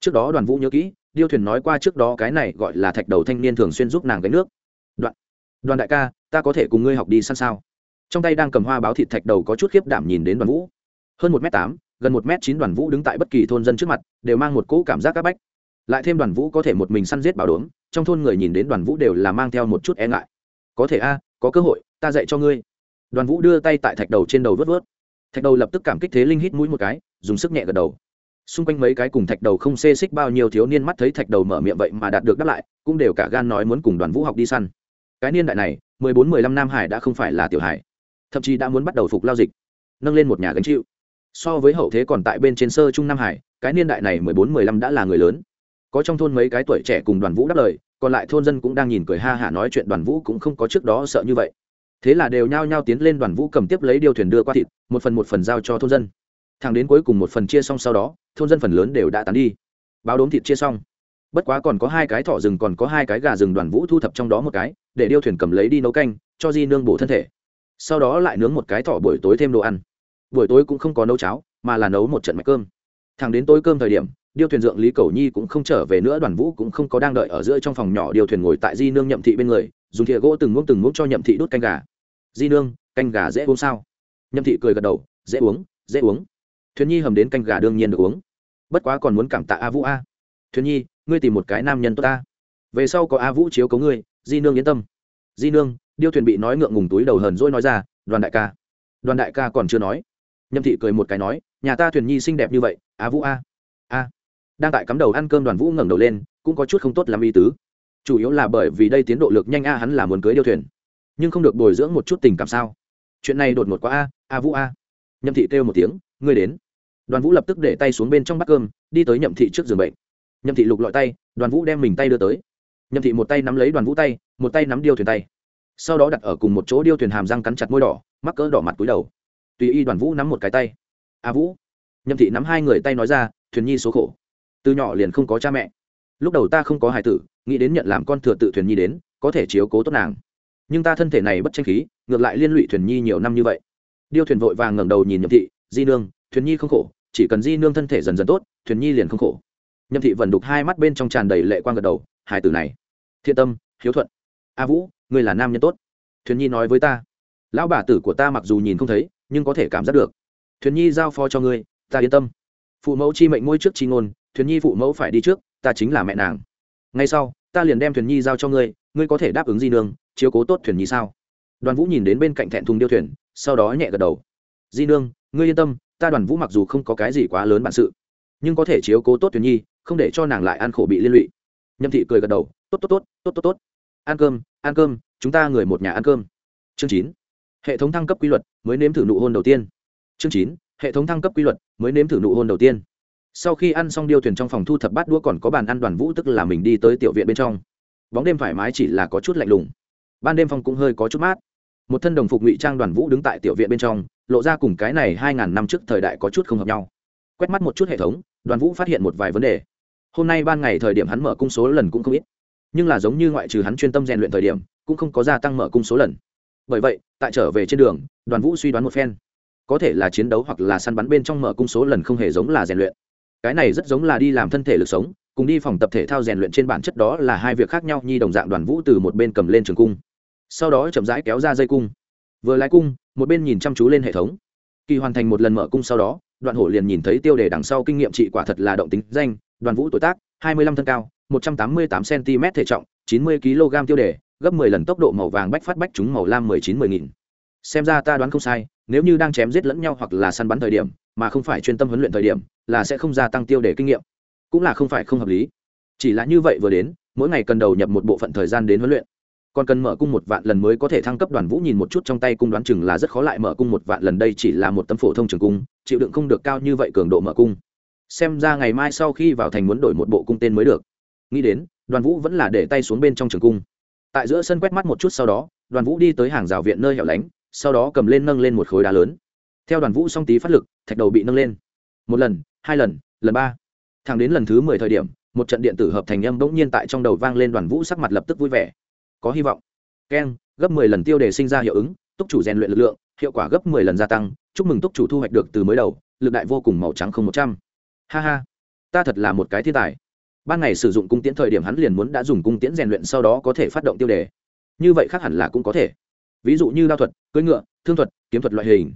Trước đó đoàn vũ nhớ kỹ, điêu thuyền nói qua trước đó cái này gọi là thạch đầu thanh niên thường xuyên giúp nàng gánh nước. Đoạn, đoàn đại ca, ta có thể cùng ngươi học đi săn sao? Trong tay đang cầm hoa báo thịt thạch đầu có chút khiếp đảm nhìn đến đoàn vũ. Hơn một m tám gần một m chín đoàn vũ đứng tại bất kỳ thôn dân trước mặt, đều mang một cỗ cảm giác áp bách. Lại thêm đoàn vũ có thể một mình săn giết bảo đốm, trong thôn người nhìn đến đoàn vũ đều là mang theo một chút e ngại. Có thể a, có cơ hội, ta dạy cho ngươi. Đoàn vũ đưa tay tại thạch đầu trên đầu vớt vớt. Thạch đầu lập tức cảm kích thế linh hít mũi một cái, dùng sức nhẹ gật đầu. Xung quanh mấy cái cùng thạch đầu không xê xích bao nhiêu thiếu niên mắt thấy thạch đầu mở miệng vậy mà đạt được đáp lại, cũng đều cả gan nói muốn cùng đoàn vũ học đi săn. Cái niên đại này, mười bốn, mười lăm nam hải đã không phải là tiểu hải. Thậm chí đã muốn bắt đầu phục lao dịch. Nâng lên một nhà gánh chịu so với hậu thế còn tại bên trên sơ trung nam hải, cái niên đại này mười bốn, mười lăm đã là người lớn. Có trong thôn mấy cái tuổi trẻ cùng đoàn vũ đáp lời, còn lại thôn dân cũng đang nhìn cười ha hả nói chuyện đoàn vũ cũng không có trước đó sợ như vậy. Thế là đều nhao nhao tiến lên đoàn vũ cầm tiếp lấy điều thuyền đưa qua thịt, một phần một phần giao cho thôn dân. Thằng đến cuối cùng một phần chia xong sau đó, thôn dân phần lớn đều đã tán đi. Báo đốm thịt chia xong. Bất quá còn có hai cái thỏ rừng, còn có hai cái gà rừng đoàn vũ thu thập trong đó một cái, để điêu thuyền cầm lấy đi nấu canh, cho di nương bổ thân thể. Sau đó lại nướng một cái thỏ buổi tối thêm đồ ăn buổi tối cũng không có nấu cháo, mà là nấu một trận mạch cơm. Thẳng đến tối cơm thời điểm, điêu thuyền dượng lý cầu nhi cũng không trở về nữa, đoàn vũ cũng không có đang đợi ở giữa trong phòng nhỏ điêu thuyền ngồi tại di nương nhậm thị bên người, dùng thìa gỗ từng muỗng từng muỗng cho nhậm thị đốt canh gà. Di nương, canh gà dễ uống sao? Nhậm thị cười gật đầu, dễ uống dễ uống. Thuyền nhi hầm đến canh gà đương nhiên được uống. Bất quá còn muốn cảm tạ a vũ a. Thuyền nhi, ngươi tìm một cái nam nhân tốt ta. Về sau có a vũ chiếu cấu ngươi, di nương yên tâm. Di nương, điêu thuyền bị nói ngượng ngùng túi đầu hờn dỗi nói ra, đoàn đại ca. Đoàn đại ca còn chưa nói nhâm thị cười một cái nói, nhà ta thuyền nhi xinh đẹp như vậy a vũ a. A. Đang tại cắm đầu ăn cơm đoàn vũ ngẩng đầu lên, cũng có chút không tốt làm y tứ. Chủ yếu là bởi vì đây tiến độ lực nhanh a, hắn là muốn cưới điêu thuyền. Nhưng không được bồi dưỡng một chút tình cảm sao? Chuyện này đột ngột quá a a vũ a. Nhâm thị kêu một tiếng, ngươi đến. Đoàn vũ lập tức để tay xuống bên trong bát cơm, đi tới nhậm thị trước giường bệnh. Nhậm thị lục lọi tay, đoàn vũ đem mình tay đưa tới. Nhậm thị một tay nắm lấy đoàn vũ tay, một tay nắm điêu thuyền tay. Sau đó đặt ở cùng một chỗ điêu thuyền hàm răng cắn chặt môi đỏ, mắc cỡ đỏ mặt túi đầu tùy y đoàn vũ nắm một cái tay. A vũ. Nhậm thị nắm hai người tay nói ra, thuyền nhi số khổ. Từ nhỏ liền không có cha mẹ. Lúc đầu ta không có hài tử, nghĩ đến nhận làm con thừa tự thuyền nhi đến, có thể chiếu cố tốt nàng. Nhưng ta thân thể này bất tranh khí, ngược lại liên lụy thuyền nhi nhiều năm như vậy. Điêu thuyền vội vàng ngẩng đầu nhìn nhậm thị, di nương, thuyền nhi không khổ, chỉ cần di nương thân thể dần dần tốt, thuyền nhi liền không khổ. Nhậm thị vẫn đục hai mắt bên trong tràn đầy lệ quang gật đầu hai từ này. Thiện tâm, hiếu thuận. A vũ, ngươi là nam nhân tốt. Thuyền nhi nói với ta, lão bà tử của ta mặc dù nhìn không thấy nhưng có thể cảm giác được. Thuyền nhi giao phó cho ngươi, ta yên tâm. Phụ mẫu chi mệnh ngôi trước chi ngôn, thuyền nhi phụ mẫu phải đi trước, ta chính là mẹ nàng. Ngay sau, ta liền đem thuyền nhi giao cho ngươi ngươi có thể đáp ứng di nương, chiếu cố tốt thuyền nhi sao? Đoàn vũ nhìn đến bên cạnh thẹn thùng điêu thuyền, sau đó nhẹ gật đầu. Di nương, ngươi yên tâm, ta đoàn vũ mặc dù không có cái gì quá lớn bản sự, nhưng có thể chiếu cố tốt thuyền nhi, không để cho nàng lại ăn khổ bị liên lụy. Nhâm thị cười gật đầu, tốt tốt tốt tốt tốt tốt. Ăn cơm ăn cơm, chúng ta người một nhà ăn cơm. Chương chín hệ thống thăng cấp quy luật mới nếm thử nụ hôn đầu tiên. Chương chín, hệ thống thăng cấp quy luật mới nếm thử nụ hôn đầu tiên. Sau khi ăn xong điêu thuyền trong phòng thu thập bát đũa còn có bàn ăn đoàn vũ tức là mình đi tới tiểu viện bên trong. Bóng đêm thoải mái chỉ là có chút lạnh lùng. Ban đêm phòng cũng hơi có chút mát. Một thân đồng phục ngụy trang đoàn vũ đứng tại tiểu viện bên trong, lộ ra cùng cái này hai ngàn năm trước thời đại có chút không hợp nhau. Quét mắt một chút hệ thống, đoàn vũ phát hiện một vài vấn đề. Hôm nay ban ngày thời điểm hắn mở cung số lần cũng không ít, nhưng là giống như ngoại trừ hắn chuyên tâm rèn luyện thời điểm, cũng không có gia tăng mở cung số lần bởi vậy, tại trở về trên đường, đoàn vũ suy đoán một phen. Có thể là chiến đấu hoặc là săn bắn bên trong mở cung số lần không hề giống là rèn luyện. Cái này rất giống là đi làm thân thể lực sống, cùng đi phòng tập thể thao rèn luyện trên bản chất đó là hai việc khác nhau, nhi đồng dạng đoàn vũ từ một bên cầm lên trường cung, sau đó chậm rãi kéo ra dây cung. Vừa lái cung, một bên nhìn chăm chú lên hệ thống. Kỳ hoàn thành một lần mở cung sau đó, đoạn hổ liền nhìn thấy tiêu đề đằng sau kinh nghiệm trị quả thật là động tính danh, đoàn vũ tuổi tác, hai mươi lăm thân cao, một trăm tám mươi tám cm thể trọng, chín mươi kg tiêu đề gấp mười lần tốc độ màu vàng bách phát bách chúng màu lam mười chín mười nghìn. Xem ra ta đoán không sai, nếu như đang chém giết lẫn nhau hoặc là săn bắn thời điểm, mà không phải chuyên tâm huấn luyện thời điểm, là sẽ không gia tăng tiêu đề kinh nghiệm. Cũng là không phải không hợp lý. Chỉ là như vậy vừa đến, mỗi ngày cần đầu nhập một bộ phận thời gian đến huấn luyện. Còn cần mở cung một vạn lần mới có thể thăng cấp đoàn vũ nhìn một chút trong tay cung đoán chừng là rất khó lại mở cung một vạn lần đây chỉ là một tấm phổ thông trường cung, chịu đựng không được cao như vậy cường độ mở cung. Xem ra ngày mai sau khi vào thành muốn đổi một bộ cung tên mới được. Nghĩ đến, đoàn vũ vẫn là để tay xuống bên trong trường cung tại giữa sân quét mắt một chút sau đó, đoàn vũ đi tới hàng rào viện nơi hẻo lánh, sau đó cầm lên nâng lên một khối đá lớn. Theo đoàn vũ song tí phát lực, thạch đầu bị nâng lên. Một lần, hai lần lần ba. Thẳng đến lần thứ mười thời điểm, một trận điện tử hợp thành âm bỗng nhiên tại trong đầu vang lên đoàn vũ sắc mặt lập tức vui vẻ. Có hy vọng. Keng, gấp mười lần tiêu đề sinh ra hiệu ứng, túc chủ rèn luyện lực lượng, hiệu quả gấp mười lần gia tăng, chúc mừng túc chủ thu hoạch được từ mới đầu, lực đại vô cùng màu trắng không một trăm. Ha ha. Ta thật là một cái thiên tài ban ngày sử dụng cung tiễn thời điểm hắn liền muốn đã dùng cung tiễn rèn luyện sau đó có thể phát động tiêu đề. Như vậy khác hẳn là cũng có thể. Ví dụ như đao thuật, cưỡi ngựa, thương thuật, kiếm thuật loại hình.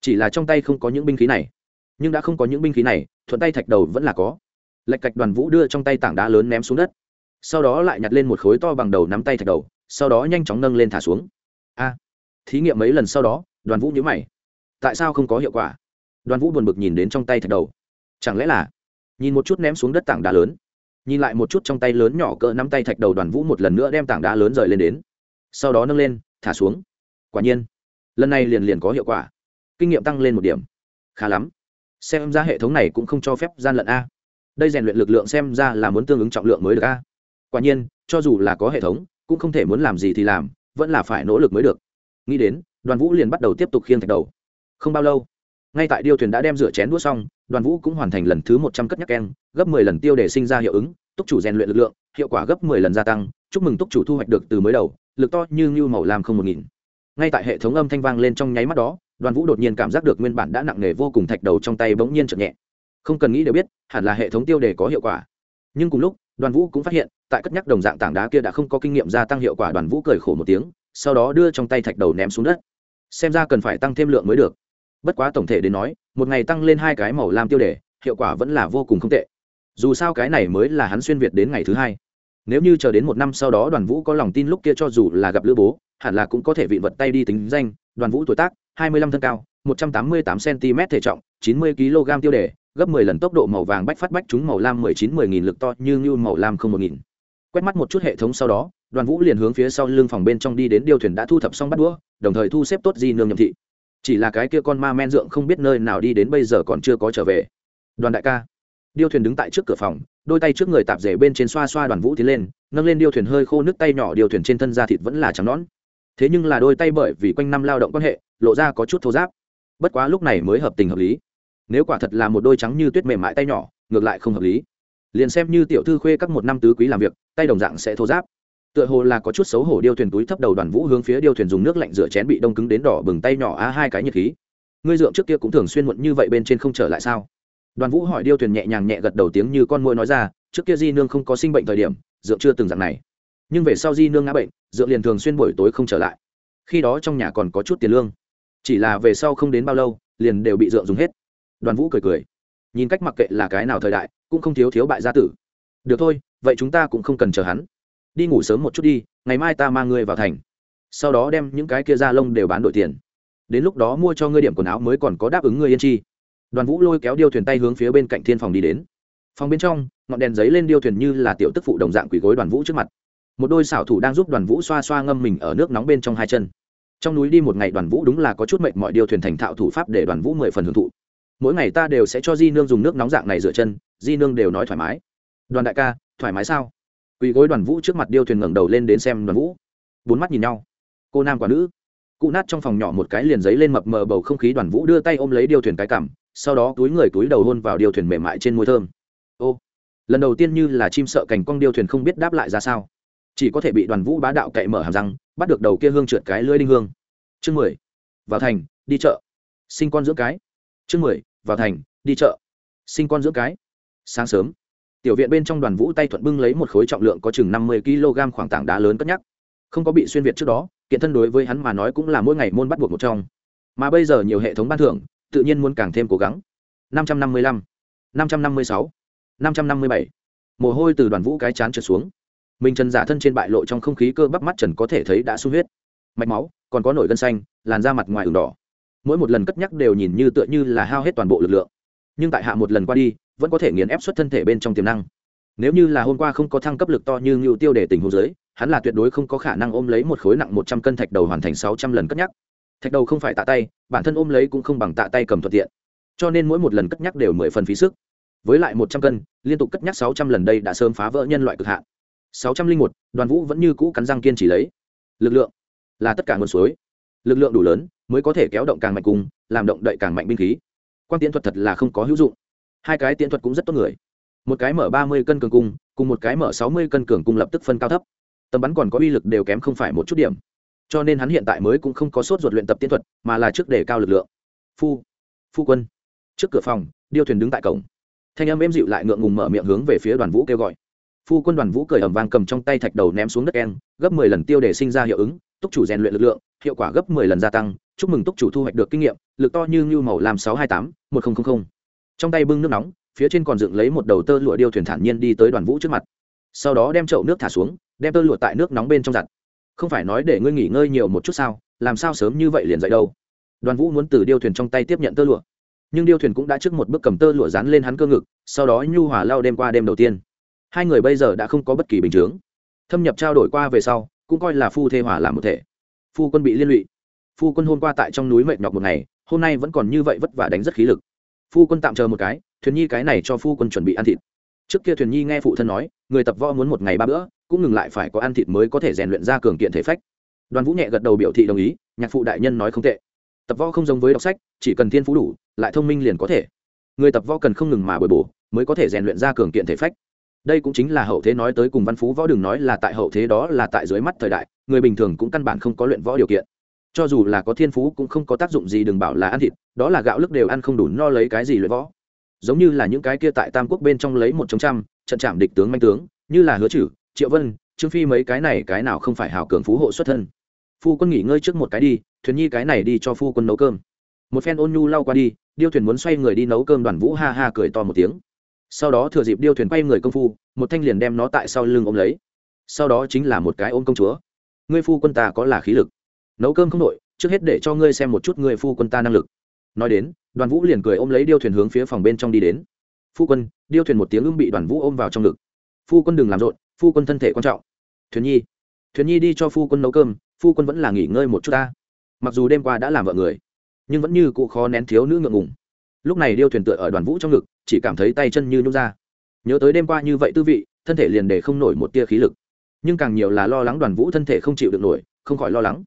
Chỉ là trong tay không có những binh khí này. Nhưng đã không có những binh khí này, thuận tay thạch đầu vẫn là có. Lạch cạch đoàn vũ đưa trong tay tảng đá lớn ném xuống đất. Sau đó lại nhặt lên một khối to bằng đầu nắm tay thạch đầu, sau đó nhanh chóng nâng lên thả xuống. A, thí nghiệm mấy lần sau đó, đoàn vũ nhớ mày. Tại sao không có hiệu quả? Đoàn vũ buồn bực nhìn đến trong tay thạch đầu. Chẳng lẽ là nhìn một chút ném xuống đất tảng đá lớn? Nhìn lại một chút trong tay lớn nhỏ cỡ nắm tay thạch đầu đoàn vũ một lần nữa đem tảng đá lớn rời lên đến. Sau đó nâng lên, thả xuống. Quả nhiên, lần này liền liền có hiệu quả. Kinh nghiệm tăng lên một điểm. Khá lắm. Xem ra hệ thống này cũng không cho phép gian lận a. Đây rèn luyện lực lượng xem ra là muốn tương ứng trọng lượng mới được a. Quả nhiên, cho dù là có hệ thống, cũng không thể muốn làm gì thì làm, vẫn là phải nỗ lực mới được. Nghĩ đến, đoàn vũ liền bắt đầu tiếp tục khiêng thạch đầu. Không bao lâu ngay tại điêu thuyền đã đem rửa chén đũa xong, đoàn vũ cũng hoàn thành lần thứ một trăm cất nhắc keng, gấp mười lần tiêu để sinh ra hiệu ứng, túc chủ rèn luyện lực lượng, hiệu quả gấp mười lần gia tăng, chúc mừng túc chủ thu hoạch được từ mới đầu, lực to như ngưu màu làm không một nghìn. Ngay tại hệ thống âm thanh vang lên trong nháy mắt đó, đoàn vũ đột nhiên cảm giác được nguyên bản đã nặng nề vô cùng thạch đầu trong tay bỗng nhiên chậm nhẹ. Không cần nghĩ đều biết, hẳn là hệ thống tiêu đề có hiệu quả. Nhưng cùng lúc, đoàn vũ cũng phát hiện, tại cất nhắc đồng dạng tảng đá kia đã không có kinh nghiệm gia tăng hiệu quả, đoàn vũ cười khổ một tiếng, sau đó đưa trong tay thạch đầu ném xuống đất. Xem ra cần phải tăng thêm lượng mới được bất quá tổng thể đến nói, một ngày tăng lên hai cái màu lam tiêu đề, hiệu quả vẫn là vô cùng không tệ. Dù sao cái này mới là hắn xuyên việt đến ngày thứ hai. Nếu như chờ đến một năm sau đó đoàn vũ có lòng tin lúc kia cho dù là gặp lữ bố, hẳn là cũng có thể vị vật tay đi tính danh, đoàn vũ tuổi tác, hai mươi lăm thân cao, một trăm tám mươi tám cm thể trọng, chín mươi kg tiêu đề, gấp mười lần tốc độ màu vàng bách phát bách chúng màu lam mười chín mười nghìn lực to như như màu lam không một nghìn. Quét mắt một chút hệ thống sau đó, đoàn vũ liền hướng phía sau lưng phòng bên trong đi đến điêu thuyền đã thu thập xong bắt đũa, đồng thời thu xếp tốt di nương nhậm thị chỉ là cái kia con ma men dượng không biết nơi nào đi đến bây giờ còn chưa có trở về. Đoàn đại ca. Điêu thuyền đứng tại trước cửa phòng, đôi tay trước người tạp rể bên trên xoa xoa đoàn vũ tiến lên, nâng lên điêu thuyền hơi khô nước tay nhỏ điêu thuyền trên thân da thịt vẫn là trắng nón thế nhưng là đôi tay bởi vì quanh năm lao động quan hệ, lộ ra có chút thô giáp bất quá lúc này mới hợp tình hợp lý. Nếu quả thật là một đôi trắng như tuyết mềm mại tay nhỏ, ngược lại không hợp lý. Liền xem như tiểu thư khuê các một năm tứ quý làm việc, tay đồng dạng sẽ thô giáp tựa hồ là có chút xấu hổ điêu thuyền túi thấp đầu đoàn vũ hướng phía điêu thuyền dùng nước lạnh rửa chén bị đông cứng đến đỏ bừng tay nhỏ á hai cái nhiệt khí. Ngươi dượng trước kia cũng thường xuyên muộn như vậy bên trên không trở lại sao? Đoàn vũ hỏi điêu thuyền nhẹ nhàng nhẹ gật đầu tiếng như con môi nói ra, trước kia di nương không có sinh bệnh thời điểm, dượng chưa từng dạng này. Nhưng về sau di nương ngã bệnh, dượng liền thường xuyên buổi tối không trở lại. Khi đó trong nhà còn có chút tiền lương. Chỉ là về sau không đến bao lâu, liền đều bị dượng dùng hết. Đoàn vũ cười cười. Nhìn cách mặc kệ là cái nào thời đại, cũng không thiếu thiếu bại gia tử. Được thôi, vậy chúng ta cũng không cần chờ hắn đi ngủ sớm một chút đi, ngày mai ta mang ngươi vào thành. Sau đó đem những cái kia da lông đều bán đổi tiền. Đến lúc đó mua cho ngươi điểm quần áo mới còn có đáp ứng ngươi yên chi. Đoàn vũ lôi kéo điêu thuyền tay hướng phía bên cạnh thiên phòng đi đến. Phòng bên trong, ngọn đèn giấy lên điêu thuyền như là tiểu tức phụ đồng dạng quỷ gối đoàn vũ trước mặt. Một đôi xảo thủ đang giúp đoàn vũ xoa xoa ngâm mình ở nước nóng bên trong hai chân. Trong núi đi một ngày đoàn vũ đúng là có chút mệnh mọi điêu thuyền thành thạo thủ pháp để đoàn vũ mười phần hưởng thụ. Mỗi ngày ta đều sẽ cho di nương dùng nước nóng dạng này rửa chân, di nương đều nói thoải mái. Đoàn đại ca, thoải mái sao? Quỳ gối đoàn vũ trước mặt điêu thuyền ngẩng đầu lên đến xem đoàn vũ. Bốn mắt nhìn nhau. Cô nam quả nữ. Cụ nát trong phòng nhỏ một cái liền giấy lên mập mờ bầu không khí, đoàn vũ đưa tay ôm lấy điêu thuyền cái cảm sau đó túi người túi đầu hôn vào điêu thuyền mềm mại trên môi thơm. Ô, lần đầu tiên như là chim sợ cành cong điêu thuyền không biết đáp lại ra sao. Chỉ có thể bị đoàn vũ bá đạo cậy mở hàm răng, bắt được đầu kia hương trượt cái lưỡi đinh hương. Chương mười, vào thành, đi chợ. Sinh con dưỡng cái. Chương mười, vào thành, đi chợ. Sinh con dưỡng cái. Sáng sớm tiểu viện bên trong đoàn vũ tay thuận bưng lấy một khối trọng lượng có chừng năm mươi kg khoảng tảng đá lớn cất nhắc. Không có bị xuyên việt trước đó, kiện thân đối với hắn mà nói cũng là mỗi ngày môn bắt buộc một trong. Mà bây giờ nhiều hệ thống ban thưởng, tự nhiên muốn càng thêm cố gắng. năm trăm năm mươi lăm, năm trăm năm mươi sáu, năm trăm năm mươi bảy. Mồ hôi từ đoàn vũ cái chán trượt xuống. Mình trần giả thân trên bại lộ trong không khí cơ bắp mắt trần có thể thấy đã sung huyết. Mạch máu, còn có nổi gân xanh, làn da mặt ngoài ửng đỏ. Mỗi một lần cất nhắc đều nhìn như tựa như là hao hết toàn bộ lực lượng. Nhưng tại hạ một lần qua đi vẫn có thể nghiền ép xuất thân thể bên trong tiềm năng. Nếu như là hôm qua không có thăng cấp lực to như ngưu tiêu để tình hồ dưới, hắn là tuyệt đối không có khả năng ôm lấy một khối nặng một trăm cân thạch đầu hoàn thành sáu trăm lần cất nhắc. Thạch đầu không phải tạ tay, bản thân ôm lấy cũng không bằng tạ tay cầm thuận tiện. Cho nên mỗi một lần cất nhắc đều mười phần phí sức. Với lại một trăm cân, liên tục cất nhắc sáu trăm lần đây đã sớm phá vỡ nhân loại cực hạn. Sáu trăm linh một, đoàn vũ vẫn như cũ cắn răng kiên trì lấy. Lực lượng là tất cả nguồn suối. Lực lượng đủ lớn, mới có thể kéo động càng mạnh cùng, làm động đậy càng mạnh binh khí. Quan tiễn thuật thật là không có hữu dụng hai cái tiễn thuật cũng rất tốt người. Một cái mở ba mươi cân cường cung, cùng một cái mở sáu mươi cân cường cung lập tức phân cao thấp. Tầm bắn còn có uy lực đều kém không phải một chút điểm. Cho nên hắn hiện tại mới cũng không có sốt ruột luyện tập tiễn thuật, mà là trước để cao lực lượng. Phu phu quân. Trước cửa phòng, điêu thuyền đứng tại cổng. Thanh âm êm dịu lại ngượng ngùng mở miệng hướng về phía đoàn vũ kêu gọi. Phu quân đoàn vũ cười ẩm vang cầm trong tay thạch đầu ném xuống đất keng, gấp mười lần tiêu để sinh ra hiệu ứng, túc chủ rèn luyện lực lượng, hiệu quả gấp mười lần gia tăng, chúc mừng túc chủ thu hoạch được kinh nghiệm, lực to như ngưu màu làm sáu hai tám, một nghìn trong tay bưng nước nóng, phía trên còn dựng lấy một đầu tơ lụa điêu thuyền thản nhiên đi tới đoàn vũ trước mặt. Sau đó đem chậu nước thả xuống, đem tơ lụa tại nước nóng bên trong giặt. Không phải nói để ngươi nghỉ ngơi nhiều một chút sao? Làm sao sớm như vậy liền dậy đâu? Đoàn vũ muốn từ điêu thuyền trong tay tiếp nhận tơ lụa. Nhưng điêu thuyền cũng đã trước một bước cầm tơ lụa dán lên hắn cơ ngực, sau đó nhu hòa lao đêm qua đêm đầu tiên. Hai người bây giờ đã không có bất kỳ bình chướng. Thâm nhập trao đổi qua về sau, cũng coi là phu thê hỏa làm một thể. Phu quân bị liên lụy. Phu quân hôm qua tại trong núi mệt nhọc một ngày, hôm nay vẫn còn như vậy vất vả đánh rất khí lực phu quân tạm chờ một cái, thuyền nhi cái này cho phu quân chuẩn bị ăn thịt. Trước kia thuyền nhi nghe phụ thân nói, người tập võ muốn một ngày ba bữa, cũng ngừng lại phải có ăn thịt mới có thể rèn luyện ra cường kiện thể phách. Đoàn vũ nhẹ gật đầu biểu thị đồng ý, nhạc phụ đại nhân nói không tệ. Tập võ không giống với đọc sách, chỉ cần thiên phú đủ, lại thông minh liền có thể. Người tập võ cần không ngừng mà bồi bổ, mới có thể rèn luyện ra cường kiện thể phách. Đây cũng chính là hậu thế nói tới cùng văn phú, võ đừng nói là tại hậu thế đó là tại dưới mắt thời đại, người bình thường cũng căn bản không có luyện võ điều kiện cho dù là có thiên phú cũng không có tác dụng gì, đừng bảo là ăn thịt, đó là gạo lức đều ăn không đủ no lấy cái gì luyện võ. Giống như là những cái kia tại tam quốc bên trong lấy một trong trăm, trận chạm địch tướng manh tướng, như là hứa chử triệu vân, trương phi mấy cái này cái nào không phải hào cường phú hộ xuất thân. Phu quân nghỉ ngơi trước một cái đi, thuyền nhi cái này đi cho phu quân nấu cơm. Một phen ôn nhu lau qua đi, điêu thuyền muốn xoay người đi nấu cơm, đoàn vũ ha ha cười to một tiếng. Sau đó thừa dịp điêu thuyền quay người công phu, một thanh liền đem nó tại sau lưng ôm lấy. Sau đó chính là một cái ôm công chúa. Ngươi phu quân ta có là khí lực? Nấu cơm không đội, trước hết để cho ngươi xem một chút ngươi phu quân ta năng lực. Nói đến, đoàn vũ liền cười ôm lấy điêu thuyền hướng phía phòng bên trong đi đến. Phu quân, điêu thuyền một tiếng ưng bị đoàn vũ ôm vào trong ngực. Phu quân đừng làm rộn, phu quân thân thể quan trọng. Thuyền nhi thuyền nhi đi cho phu quân nấu cơm, phu quân vẫn là nghỉ ngơi một chút ta. Mặc dù đêm qua đã làm vợ người, nhưng vẫn như cụ khó nén thiếu nữ ngượng ngùng. Lúc này điêu thuyền tựa ở đoàn vũ trong ngực, chỉ cảm thấy tay chân như nhút ra. Nhớ tới đêm qua như vậy tư vị, thân thể liền để không nổi một tia khí lực. Nhưng càng nhiều là lo lắng đoàn vũ thân thể không chịu được nổi, không khỏi lo lắng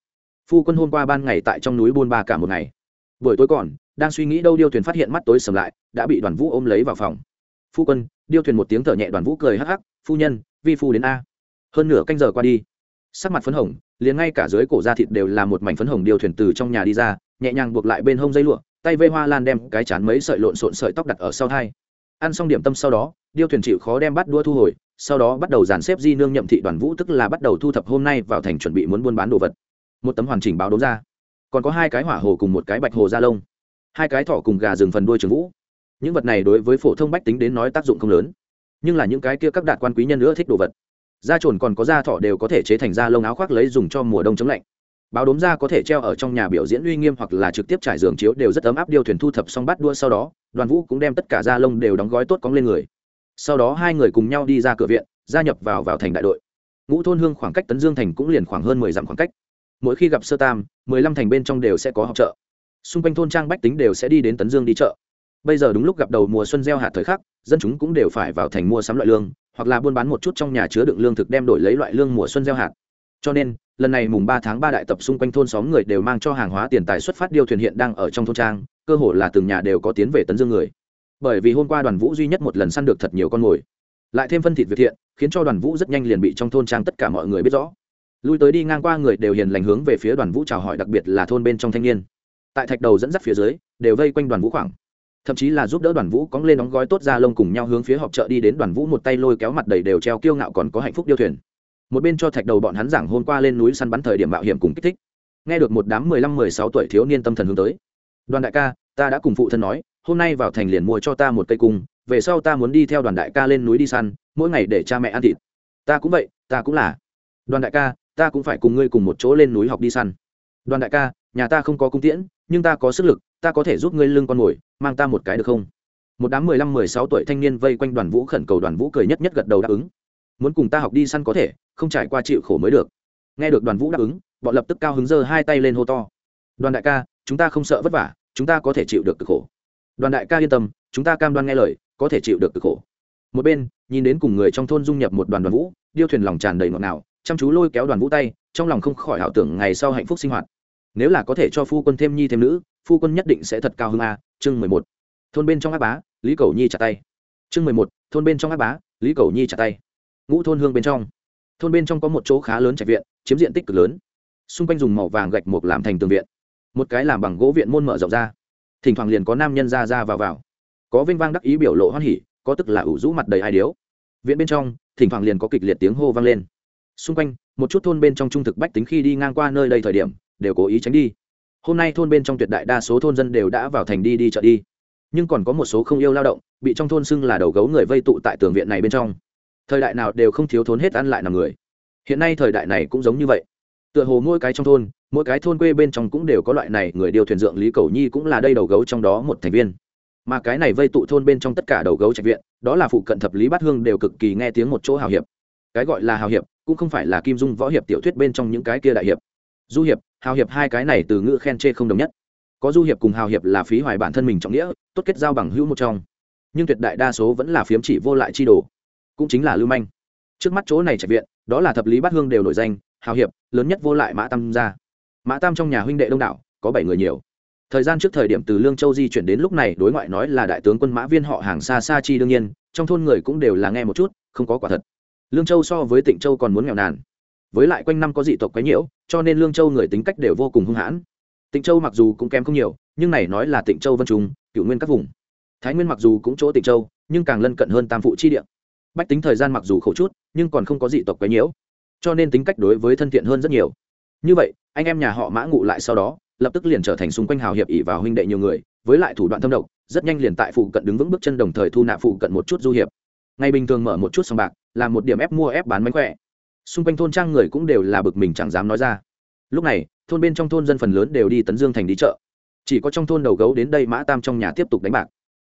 phu quân hôm qua ban ngày tại trong núi buôn ba cả một ngày. Buổi tối còn, đang suy nghĩ đâu điêu thuyền phát hiện mắt tối sầm lại, đã bị đoàn vũ ôm lấy vào phòng. Phu quân, điêu thuyền một tiếng thở nhẹ, đoàn vũ cười hắc hắc, phu nhân, vi phu đến a. Hơn nửa canh giờ qua đi, sắc mặt phấn hồng, liền ngay cả dưới cổ da thịt đều là một mảnh phấn hồng điêu thuyền từ trong nhà đi ra, nhẹ nhàng buộc lại bên hông dây lụa, tay vây hoa lan đem cái chán mấy sợi lộn xộn sợi tóc đặt ở sau thai. Ăn xong điểm tâm sau đó, điêu thuyền chịu khó đem bắt đua thu hồi, sau đó bắt đầu dàn xếp di nương nhậm thị đoàn vũ, tức là bắt đầu thu thập hôm nay vào thành chuẩn bị muốn buôn bán đồ vật một tấm hoàn chỉnh báo đốm ra. Còn có hai cái hỏa hồ cùng một cái bạch hồ da lông. Hai cái thỏ cùng gà rừng phần đuôi trường vũ. Những vật này đối với phổ thông bách tính đến nói tác dụng không lớn. Nhưng là những cái kia các đạt quan quý nhân nữa thích đồ vật. Da trồn còn có da thỏ đều có thể chế thành da lông áo khoác lấy dùng cho mùa đông chống lạnh. Báo đốm da có thể treo ở trong nhà biểu diễn uy nghiêm hoặc là trực tiếp trải giường chiếu đều rất ấm áp điêu thuyền thu thập xong bắt đua sau đó, đoàn vũ cũng đem tất cả da lông đều đóng gói tốt cóng lên người. Sau đó hai người cùng nhau đi ra cửa viện, gia nhập vào vào thành đại đội. Ngũ thôn hương khoảng cách tấn dương thành cũng liền khoảng hơn mười dặm khoảng cách mỗi khi gặp sơ tam, mười lăm thành bên trong đều sẽ có học chợ xung quanh thôn trang bách tính đều sẽ đi đến tấn dương đi chợ. Bây giờ đúng lúc gặp đầu mùa xuân gieo hạt thời khắc, dân chúng cũng đều phải vào thành mua sắm loại lương, hoặc là buôn bán một chút trong nhà chứa đựng lương thực đem đổi lấy loại lương mùa xuân gieo hạt. Cho nên, lần này mùng ba tháng ba đại tập xung quanh thôn xóm người đều mang cho hàng hóa tiền tài xuất phát điêu thuyền hiện đang ở trong thôn trang, cơ hồ là từng nhà đều có tiến về tấn dương người. Bởi vì hôm qua đoàn vũ duy nhất một lần săn được thật nhiều con mồi. Lại thêm phân thịt việt thiện, khiến cho đoàn vũ rất nhanh liền bị trong thôn trang tất cả mọi người biết rõ lui tới đi ngang qua người đều hiền lành hướng về phía đoàn vũ chào hỏi đặc biệt là thôn bên trong thanh niên. Tại thạch đầu dẫn dắt phía dưới, đều vây quanh đoàn vũ khoảng. Thậm chí là giúp đỡ đoàn vũ cóng lên đóng gói tốt ra lông cùng nhau hướng phía họp chợ đi đến đoàn vũ một tay lôi kéo mặt đầy đều treo kiêu ngạo còn có hạnh phúc điêu thuyền. Một bên cho thạch đầu bọn hắn giảng hôm qua lên núi săn bắn thời điểm mạo hiểm cùng kích thích. Nghe được một đám mười lăm, mười sáu tuổi thiếu niên tâm thần hướng tới. Đoàn đại ca, ta đã cùng phụ thân nói, hôm nay vào thành liền mua cho ta một cây cung, về sau ta muốn đi theo đoàn đại ca lên núi đi săn, mỗi ngày để cha mẹ ăn thịt. Ta cũng vậy, ta cũng là. Đoàn đại ca ta cũng phải cùng ngươi cùng một chỗ lên núi học đi săn. Đoàn đại ca, nhà ta không có cung tiễn, nhưng ta có sức lực, ta có thể giúp ngươi lưng con mồi mang ta một cái được không? Một đám mười lăm, mười sáu tuổi thanh niên vây quanh đoàn vũ khẩn cầu đoàn vũ cười nhất nhất gật đầu đáp ứng. Muốn cùng ta học đi săn có thể, không trải qua chịu khổ mới được. Nghe được đoàn vũ đáp ứng, bọn lập tức cao hứng giơ hai tay lên hô to. Đoàn đại ca, chúng ta không sợ vất vả, chúng ta có thể chịu được cực khổ. Đoàn đại ca yên tâm, chúng ta cam đoan nghe lời, có thể chịu được cực khổ. Một bên, nhìn đến cùng người trong thôn dung nhập một đoàn đoàn vũ, điêu thuyền lòng tràn đầy ngọt ngào chăm chú lôi kéo đoàn vũ tay, trong lòng không khỏi ảo tưởng ngày sau hạnh phúc sinh hoạt. Nếu là có thể cho phu quân thêm nhi thêm nữ, phu quân nhất định sẽ thật cao hơn a. Chương mười một. Thôn bên trong áp bá, lý cầu nhi chặt tay. Chương mười một. Thôn bên trong áp bá, lý cầu nhi chặt tay. Ngũ thôn hương bên trong. Thôn bên trong có một chỗ khá lớn trạch viện, chiếm diện tích cực lớn. Xung quanh dùng màu vàng gạch mục làm thành tường viện. Một cái làm bằng gỗ viện môn mở rộng ra. Thỉnh thoảng liền có nam nhân ra ra vào vào. Có vinh vang đắc ý biểu lộ hoan hỉ, có tức là ủ rũ mặt đầy ai điếu. Viện bên trong, thỉnh thoảng liền có kịch liệt tiếng hô vang lên xung quanh, một chút thôn bên trong trung thực bách tính khi đi ngang qua nơi đây thời điểm, đều cố ý tránh đi. Hôm nay thôn bên trong tuyệt đại đa số thôn dân đều đã vào thành đi đi chợ đi. Nhưng còn có một số không yêu lao động, bị trong thôn xưng là đầu gấu người vây tụ tại tường viện này bên trong. Thời đại nào đều không thiếu thốn hết ăn lại nằm người. Hiện nay thời đại này cũng giống như vậy. Tựa hồ mỗi cái trong thôn, mỗi cái thôn quê bên trong cũng đều có loại này người điều thuyền dượng lý cầu nhi cũng là đây đầu gấu trong đó một thành viên. Mà cái này vây tụ thôn bên trong tất cả đầu gấu trạch viện, đó là phụ cận thập lý bát hương đều cực kỳ nghe tiếng một chỗ hào hiệp cái gọi là hào hiệp, cũng không phải là kim dung võ hiệp tiểu thuyết bên trong những cái kia đại hiệp. Du hiệp, hào hiệp hai cái này từ ngữ khen chê không đồng nhất. Có du hiệp cùng hào hiệp là phí hoài bản thân mình trọng nghĩa, tốt kết giao bằng hữu một trong. Nhưng tuyệt đại đa số vẫn là phiếm chỉ vô lại chi đồ. Cũng chính là lưu manh. Trước mắt chỗ này trạch viện, đó là thập lý bát hương đều nổi danh, hào hiệp, lớn nhất vô lại mã tam gia. Mã tam trong nhà huynh đệ đông đảo, có bảy người nhiều. Thời gian trước thời điểm từ lương châu di chuyển đến lúc này đối ngoại nói là đại tướng quân mã viên họ hàng xa xa chi đương nhiên, trong thôn người cũng đều là nghe một chút, không có quả thật lương châu so với tịnh châu còn muốn nghèo nàn. Với lại quanh năm có dị tộc quấy nhiễu, cho nên lương châu người tính cách đều vô cùng hung hãn. Tịnh châu mặc dù cũng kém không nhiều, nhưng này nói là tịnh châu vân trung cựu nguyên các vùng. Thái nguyên mặc dù cũng chỗ tịnh châu, nhưng càng lân cận hơn tam phụ chi địa. Bách tính thời gian mặc dù khổ chút, nhưng còn không có dị tộc quấy nhiễu, cho nên tính cách đối với thân thiện hơn rất nhiều. Như vậy, anh em nhà họ mã ngụ lại sau đó, lập tức liền trở thành xung quanh hào hiệp ỷ vào huynh đệ nhiều người, với lại thủ đoạn thâm độc, rất nhanh liền tại phụ cận đứng vững bước chân đồng thời thu nạp phụ cận một chút du hiệp ngày bình thường mở một chút sòng bạc làm một điểm ép mua ép bán mánh khỏe. Xung quanh thôn trang người cũng đều là bực mình chẳng dám nói ra. Lúc này, thôn bên trong thôn dân phần lớn đều đi tấn dương thành đi chợ. Chỉ có trong thôn đầu gấu đến đây mã tam trong nhà tiếp tục đánh bạc.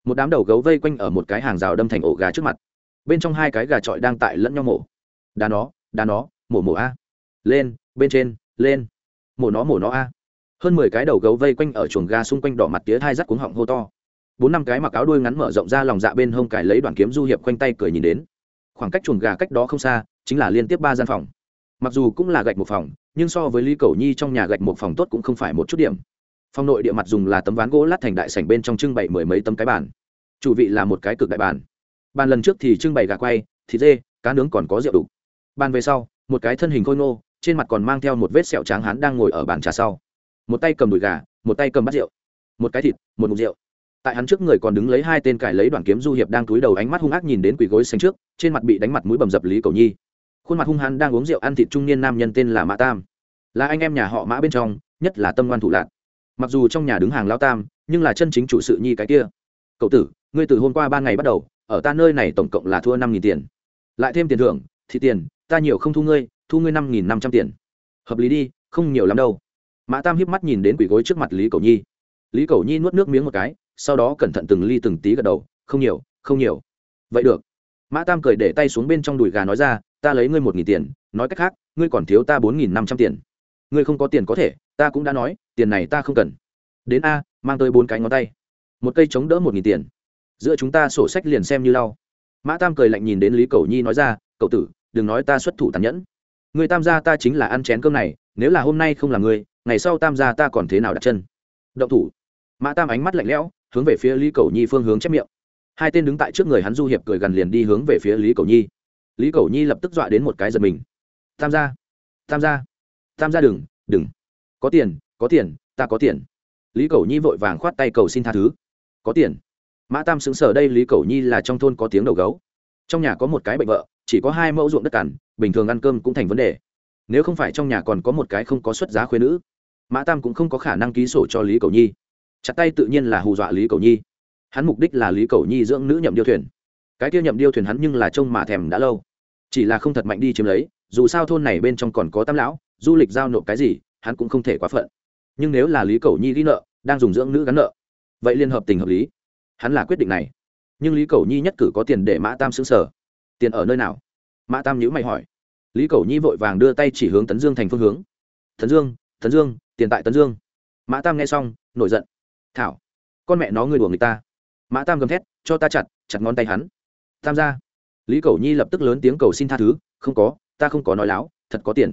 Một đám đầu gấu vây quanh ở một cái hàng rào đâm thành ổ gà trước mặt. Bên trong hai cái gà trọi đang tại lẫn nhau mổ. Đá nó đá nó, mổ mổ a. Lên, bên trên, lên. Mổ nó mổ nó a. Hơn mười cái đầu gấu vây quanh ở chuồng gà xung quanh đỏ mặt tía thai rắt cuống họng hô to bốn năm cái mặc áo đuôi ngắn mở rộng ra lòng dạ bên hông cải lấy đoàn kiếm du hiệp quanh tay cười nhìn đến. Khoảng cách chuồng gà cách đó không xa, chính là liên tiếp ba gian phòng. Mặc dù cũng là gạch một phòng, nhưng so với lý cầu nhi trong nhà gạch một phòng tốt cũng không phải một chút điểm. Phòng nội địa mặt dùng là tấm ván gỗ lát thành đại sảnh bên trong trưng bày mười mấy tấm cái bàn. Chủ vị là một cái cực đại bàn. Bàn lần trước thì trưng bày gà quay, thịt dê, cá nướng còn có rượu đủ. Bàn về sau, một cái thân hình khôi ngô, trên mặt còn mang theo một vết sẹo trắng hán đang ngồi ở bàn trà sau. Một tay cầm đùi gà, một tay cầm bát rượu. Một cái thịt, một mục rượu tại hắn trước người còn đứng lấy hai tên cải lấy đoàn kiếm du hiệp đang túi đầu ánh mắt hung ác nhìn đến quỳ gối xanh trước, trên mặt bị đánh mặt mũi bầm dập lý cầu nhi. Khuôn mặt hung hăng đang uống rượu ăn thịt trung niên nam nhân tên là mã tam. Là anh em nhà họ mã bên trong, nhất là tâm ngoan thủ lạc mặc dù trong nhà đứng hàng lao tam, nhưng là chân chính chủ sự nhi cái kia. Cậu tử, ngươi từ hôm qua ba ngày bắt đầu, ở ta nơi này tổng cộng là thua năm nghìn tiền. Lại thêm tiền thưởng thì tiền, ta nhiều không thu ngươi thu ngươi năm nghìn năm trăm tiền. Hợp lý đi, không nhiều lắm đâu. Mã tam hiếp mắt nhìn đến quỷ gối trước mặt lý cầu nhi. Lý cầu nhi nuốt nước miếng một cái sau đó cẩn thận từng ly từng tí gật đầu, không nhiều không nhiều. Vậy được. Mã tam cười để tay xuống bên trong đùi gà nói ra, ta lấy ngươi một nghìn tiền, nói cách khác, ngươi còn thiếu ta bốn nghìn năm trăm tiền. Ngươi không có tiền có thể, ta cũng đã nói, tiền này ta không cần. Đến a, mang tới bốn cái ngón tay. Một cây chống đỡ một nghìn tiền. Giữa chúng ta sổ sách liền xem như lau. Mã tam cười lạnh nhìn đến lý cầu nhi nói ra, cậu tử, đừng nói ta xuất thủ tàn nhẫn. Người tam gia ta chính là ăn chén cơm này, nếu là hôm nay không là ngươi, ngày sau tam gia ta còn thế nào đặt chân? Động thủ. Mã tam ánh mắt lạnh lẽo hướng về phía lý cầu nhi phương hướng chép miệng. Hai tên đứng tại trước người hắn du hiệp cười gần liền đi hướng về phía lý cầu nhi. Lý cầu nhi lập tức dọa đến một cái giật mình. Tam gia tam gia tam gia đừng đừng. Có tiền có tiền, ta có tiền. Lý cầu nhi vội vàng khoát tay cầu xin tha thứ. Có tiền. Mã tam xứng sở đây lý cầu nhi là trong thôn có tiếng đầu gấu. Trong nhà có một cái bệnh vợ, chỉ có hai mẫu ruộng đất cằn, bình thường ăn cơm cũng thành vấn đề. Nếu không phải trong nhà còn có một cái không có xuất giá khuyên nữ, mã tam cũng không có khả năng ký sổ cho lý cầu nhi chặt tay tự nhiên là hù dọa lý cầu nhi hắn mục đích là lý cầu nhi dưỡng nữ nhậm điêu thuyền cái kia nhậm điêu thuyền hắn nhưng là trông mà thèm đã lâu chỉ là không thật mạnh đi chiếm lấy dù sao thôn này bên trong còn có tam lão du lịch giao nộp cái gì hắn cũng không thể quá phận nhưng nếu là lý cầu nhi ghi nợ đang dùng dưỡng nữ gắn nợ vậy liên hợp tình hợp lý hắn là quyết định này nhưng lý cầu nhi nhất cử có tiền để mã tam xứng sở tiền ở nơi nào mã tam nhữ mày hỏi lý cầu nhi vội vàng đưa tay chỉ hướng tấn dương thành phương hướng tấn dương tấn dương tiền tại tấn dương mã tam nghe xong nổi giận thảo. Con mẹ nó người đùa người ta. Mã tam gầm thét, cho ta chặt chặt ngón tay hắn. Tam gia. Lý cầu nhi lập tức lớn tiếng cầu xin tha thứ, không có, ta không có nói láo, thật có tiền.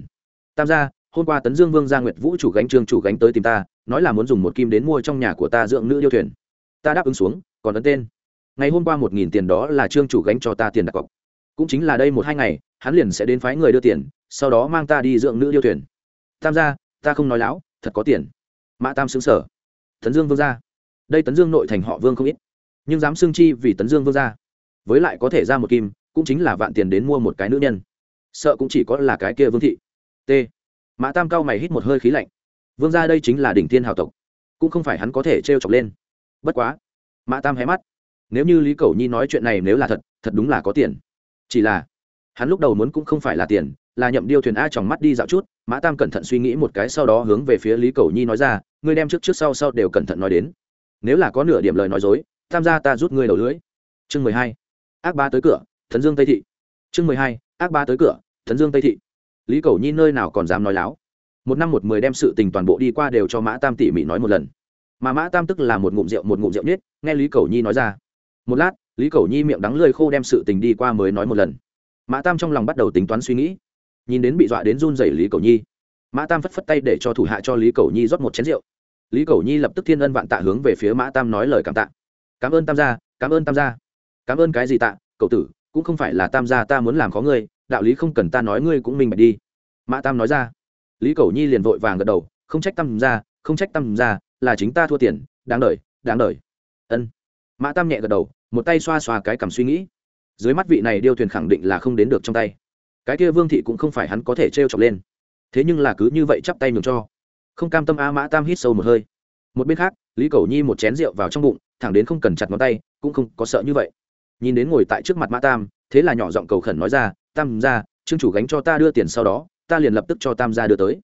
Tam gia, hôm qua tấn dương vương gia nguyệt vũ chủ gánh trương chủ gánh tới tìm ta, nói là muốn dùng một kim đến mua trong nhà của ta dưỡng nữ yêu thuyền. Ta đáp ứng xuống, còn ấn tên. Ngày hôm qua một nghìn tiền đó là trương chủ gánh cho ta tiền đặt cọc. Cũng chính là đây một hai ngày, hắn liền sẽ đến phái người đưa tiền, sau đó mang ta đi dưỡng nữ yêu thuyền. Tam gia, ta không nói láo, thật có tiền. Mã tam xứng sở tấn dương vương gia. Đây tấn dương nội thành họ vương không ít, nhưng dám xương chi vì tấn dương vương gia. Với lại có thể ra một kim, cũng chính là vạn tiền đến mua một cái nữ nhân. Sợ cũng chỉ có là cái kia vương thị. T. Mã tam cao mày hít một hơi khí lạnh. Vương gia đây chính là đỉnh thiên hào tộc, cũng không phải hắn có thể t chọc lên. Bất quá, mã tam hé mắt. Nếu như lý cầu nhi nói chuyện này nếu là thật thật đúng là có tiền. Chỉ là, hắn lúc đầu muốn cũng không phải là tiền là nhậm điêu thuyền a tròng mắt đi dạo chút, mã tam cẩn thận suy nghĩ một cái sau đó hướng về phía lý cầu nhi nói ra, ngươi đem trước trước sau sau đều cẩn thận nói đến. Nếu là có nửa điểm lời nói dối, tham gia ta rút ngươi đầu lưới chương mười hai. Ác ba tới cửa, thần dương tây thị. Chương mười hai. Ác ba tới cửa, thần dương tây thị. Lý cầu nhi nơi nào còn dám nói láo. Một năm một mười đem sự tình toàn bộ đi qua đều cho mã tam tỉ mỉ nói một lần. Mà mã tam tức là một ngụm rượu, một ngụm rượu nhất nghe lý cầu nhi nói ra. Một lát, lý cầu nhi miệng đắng lơi khô đem sự tình đi qua mới nói một lần. Mã tam trong lòng bắt đầu tính toán suy nghĩ nhìn đến bị dọa đến run rẩy lý cầu nhi. Mã tam phất phất tay để cho thủ hạ cho lý cầu nhi rót một chén rượu. Lý cầu nhi lập tức thiên ân vạn tạ hướng về phía mã tam nói lời cảm tạ. Cảm ơn tam gia, cảm ơn tam gia. Cảm ơn cái gì tạ, cậu tử, cũng không phải là tam gia ta muốn làm khó ngươi, đạo lý không cần ta nói ngươi cũng minh bạch đi. Mã tam nói ra. Lý cầu nhi liền vội vàng gật đầu. Không trách tam gia, không trách tam gia, là chính ta thua tiền, đáng đời đáng đời. Ân. Mã tam nhẹ gật đầu, một tay xoa xoa cái cảm suy nghĩ. Dưới mắt vị này điêu thuyền khẳng định là không đến được trong tay cái kia vương thị cũng không phải hắn có thể t r e o chọc lên. Thế nhưng là cứ như vậy chắp tay nhường cho. Không cam tâm a mã tam hít sâu một hơi. Một bên khác, lý cầu nhi một chén rượu vào trong bụng, thẳng đến không cần chặt ngón tay, cũng không có sợ như vậy. Nhìn đến ngồi tại trước mặt mã tam, thế là nhỏ giọng cầu khẩn nói ra, tam ra, trương chủ gánh cho ta đưa tiền sau đó, ta liền lập tức cho tam ra đưa tới.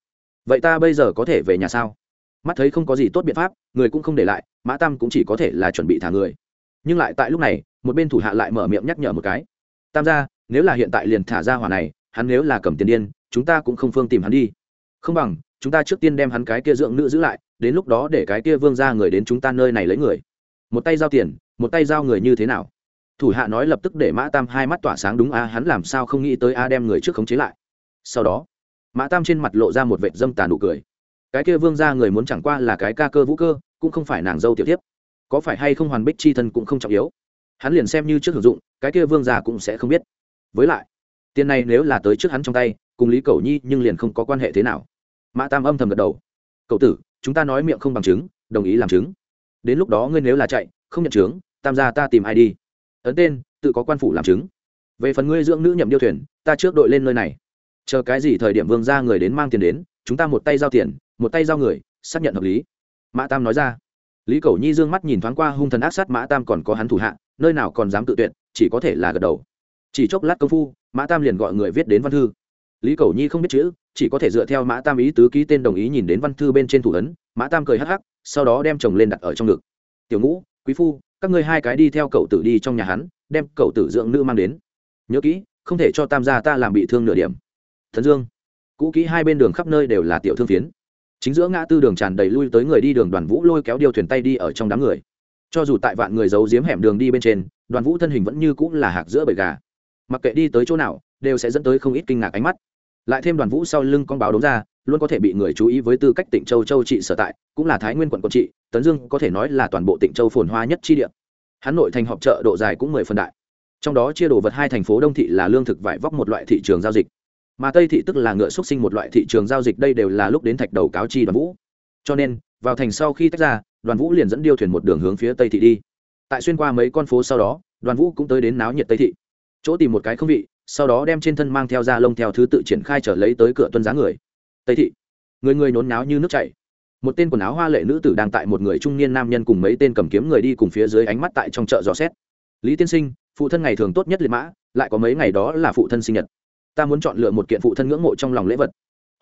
Vậy ta bây giờ có thể về nhà sao? Mắt thấy không có gì tốt biện pháp, người cũng không để lại, mã tam cũng chỉ có thể là chuẩn bị thả người. Nhưng lại tại lúc này, một bên thủ hạ lại mở miệng nhắc nhở một cái. Tam gia nếu là hiện tại liền thả ra hỏa này, hắn nếu là cầm tiền điên, chúng ta cũng không phương tìm hắn đi. Không bằng, chúng ta trước tiên đem hắn cái kia dưỡng nữ giữ lại, đến lúc đó để cái kia vương ra người đến chúng ta nơi này lấy người. Một tay giao tiền, một tay giao người như thế nào? Thủ hạ nói lập tức để mã tam hai mắt tỏa sáng đúng a, hắn làm sao không nghĩ tới a đem người trước khống chế lại. Sau đó, mã tam trên mặt lộ ra một vệt dâm tà nụ cười. Cái kia vương ra người muốn chẳng qua là cái ca cơ vũ cơ, cũng không phải nàng dâu tiểu tiếp có phải hay không hoàn bích chi thân cũng không trọng yếu. Hắn liền xem như trước hưởng dụng, cái kia vương già cũng sẽ không biết với lại, tiền này nếu là tới trước hắn trong tay, cùng lý cầu nhi nhưng liền không có quan hệ thế nào. Mã tam âm thầm gật đầu. Cậu tử, chúng ta nói miệng không bằng chứng, đồng ý làm chứng. Đến lúc đó ngươi nếu là chạy, không nhận chứng, tam gia ta tìm ai đi? Ấn tên, tự có quan phủ làm chứng. Về phần ngươi dưỡng nữ nhậm điêu thuyền, ta trước đội lên nơi này. Chờ cái gì thời điểm vương ra người đến mang tiền đến, chúng ta một tay giao tiền, một tay giao người, xác nhận hợp lý. Mã tam nói ra. Lý cầu nhi dương mắt nhìn thoáng qua hung thần ác sát mã tam còn có hắn thủ hạ, nơi nào còn dám tự tuyệt, chỉ có thể là gật đầu chỉ chốc lát công phu, mã tam liền gọi người viết đến văn thư. Lý cầu nhi không biết chữ, chỉ có thể dựa theo mã tam ý tứ ký tên đồng ý nhìn đến văn thư bên trên thủ ấn. Mã tam cười hắc hắc, sau đó đem chồng lên đặt ở trong ngực. Tiểu ngũ, quý phu, các ngươi hai cái đi theo cậu tử đi trong nhà hắn, đem cậu tử dưỡng nữ mang đến. Nhớ kỹ, không thể cho tam gia ta làm bị thương nửa điểm. Thần dương. Cũ kỹ hai bên đường khắp nơi đều là tiểu thương phiến. Chính giữa ngã tư đường tràn đầy lui tới người đi đường đoàn vũ lôi kéo điều thuyền tay đi ở trong đám người. Cho dù tại vạn người giấu giếm hẻm đường đi bên trên, đoàn vũ thân hình vẫn như cũng là hạc giữa bầy gà mặc kệ đi tới chỗ nào, đều sẽ dẫn tới không ít kinh ngạc ánh mắt. Lại thêm đoàn vũ sau lưng con báo đống ra, luôn có thể bị người chú ý với tư cách tỉnh châu châu trị sở tại, cũng là thái nguyên quận quận trị, tấn dương có thể nói là toàn bộ tỉnh châu phồn hoa nhất chi địa. Hà nội thành họp chợ độ dài cũng mười phần đại. Trong đó chia đồ vật hai thành phố đông thị là lương thực vải vóc một loại thị trường giao dịch. Mà tây thị tức là ngựa xuất sinh một loại thị trường giao dịch, đây đều là lúc đến thạch đầu cáo chi đoàn vũ. Cho nên, vào thành sau khi tách ra, đoàn vũ liền dẫn điêu thuyền một đường hướng phía tây thị đi. Tại xuyên qua mấy con phố sau đó, đoàn vũ cũng tới đến náo nhiệt tây thị chỗ tìm một cái không vị, sau đó đem trên thân mang theo da lông theo thứ tự triển khai trở lấy tới cửa tuân giá người. Tây thị. Người người nhốn náo như nước chảy. Một tên quần áo hoa lệ nữ tử đang tại một người trung niên nam nhân cùng mấy tên cầm kiếm người đi cùng phía dưới ánh mắt tại trong chợ dò xét. Lý tiên sinh, phụ thân ngày thường tốt nhất liệt mã, lại có mấy ngày đó là phụ thân sinh nhật. Ta muốn chọn lựa một kiện phụ thân ngưỡng mộ trong lòng lễ vật.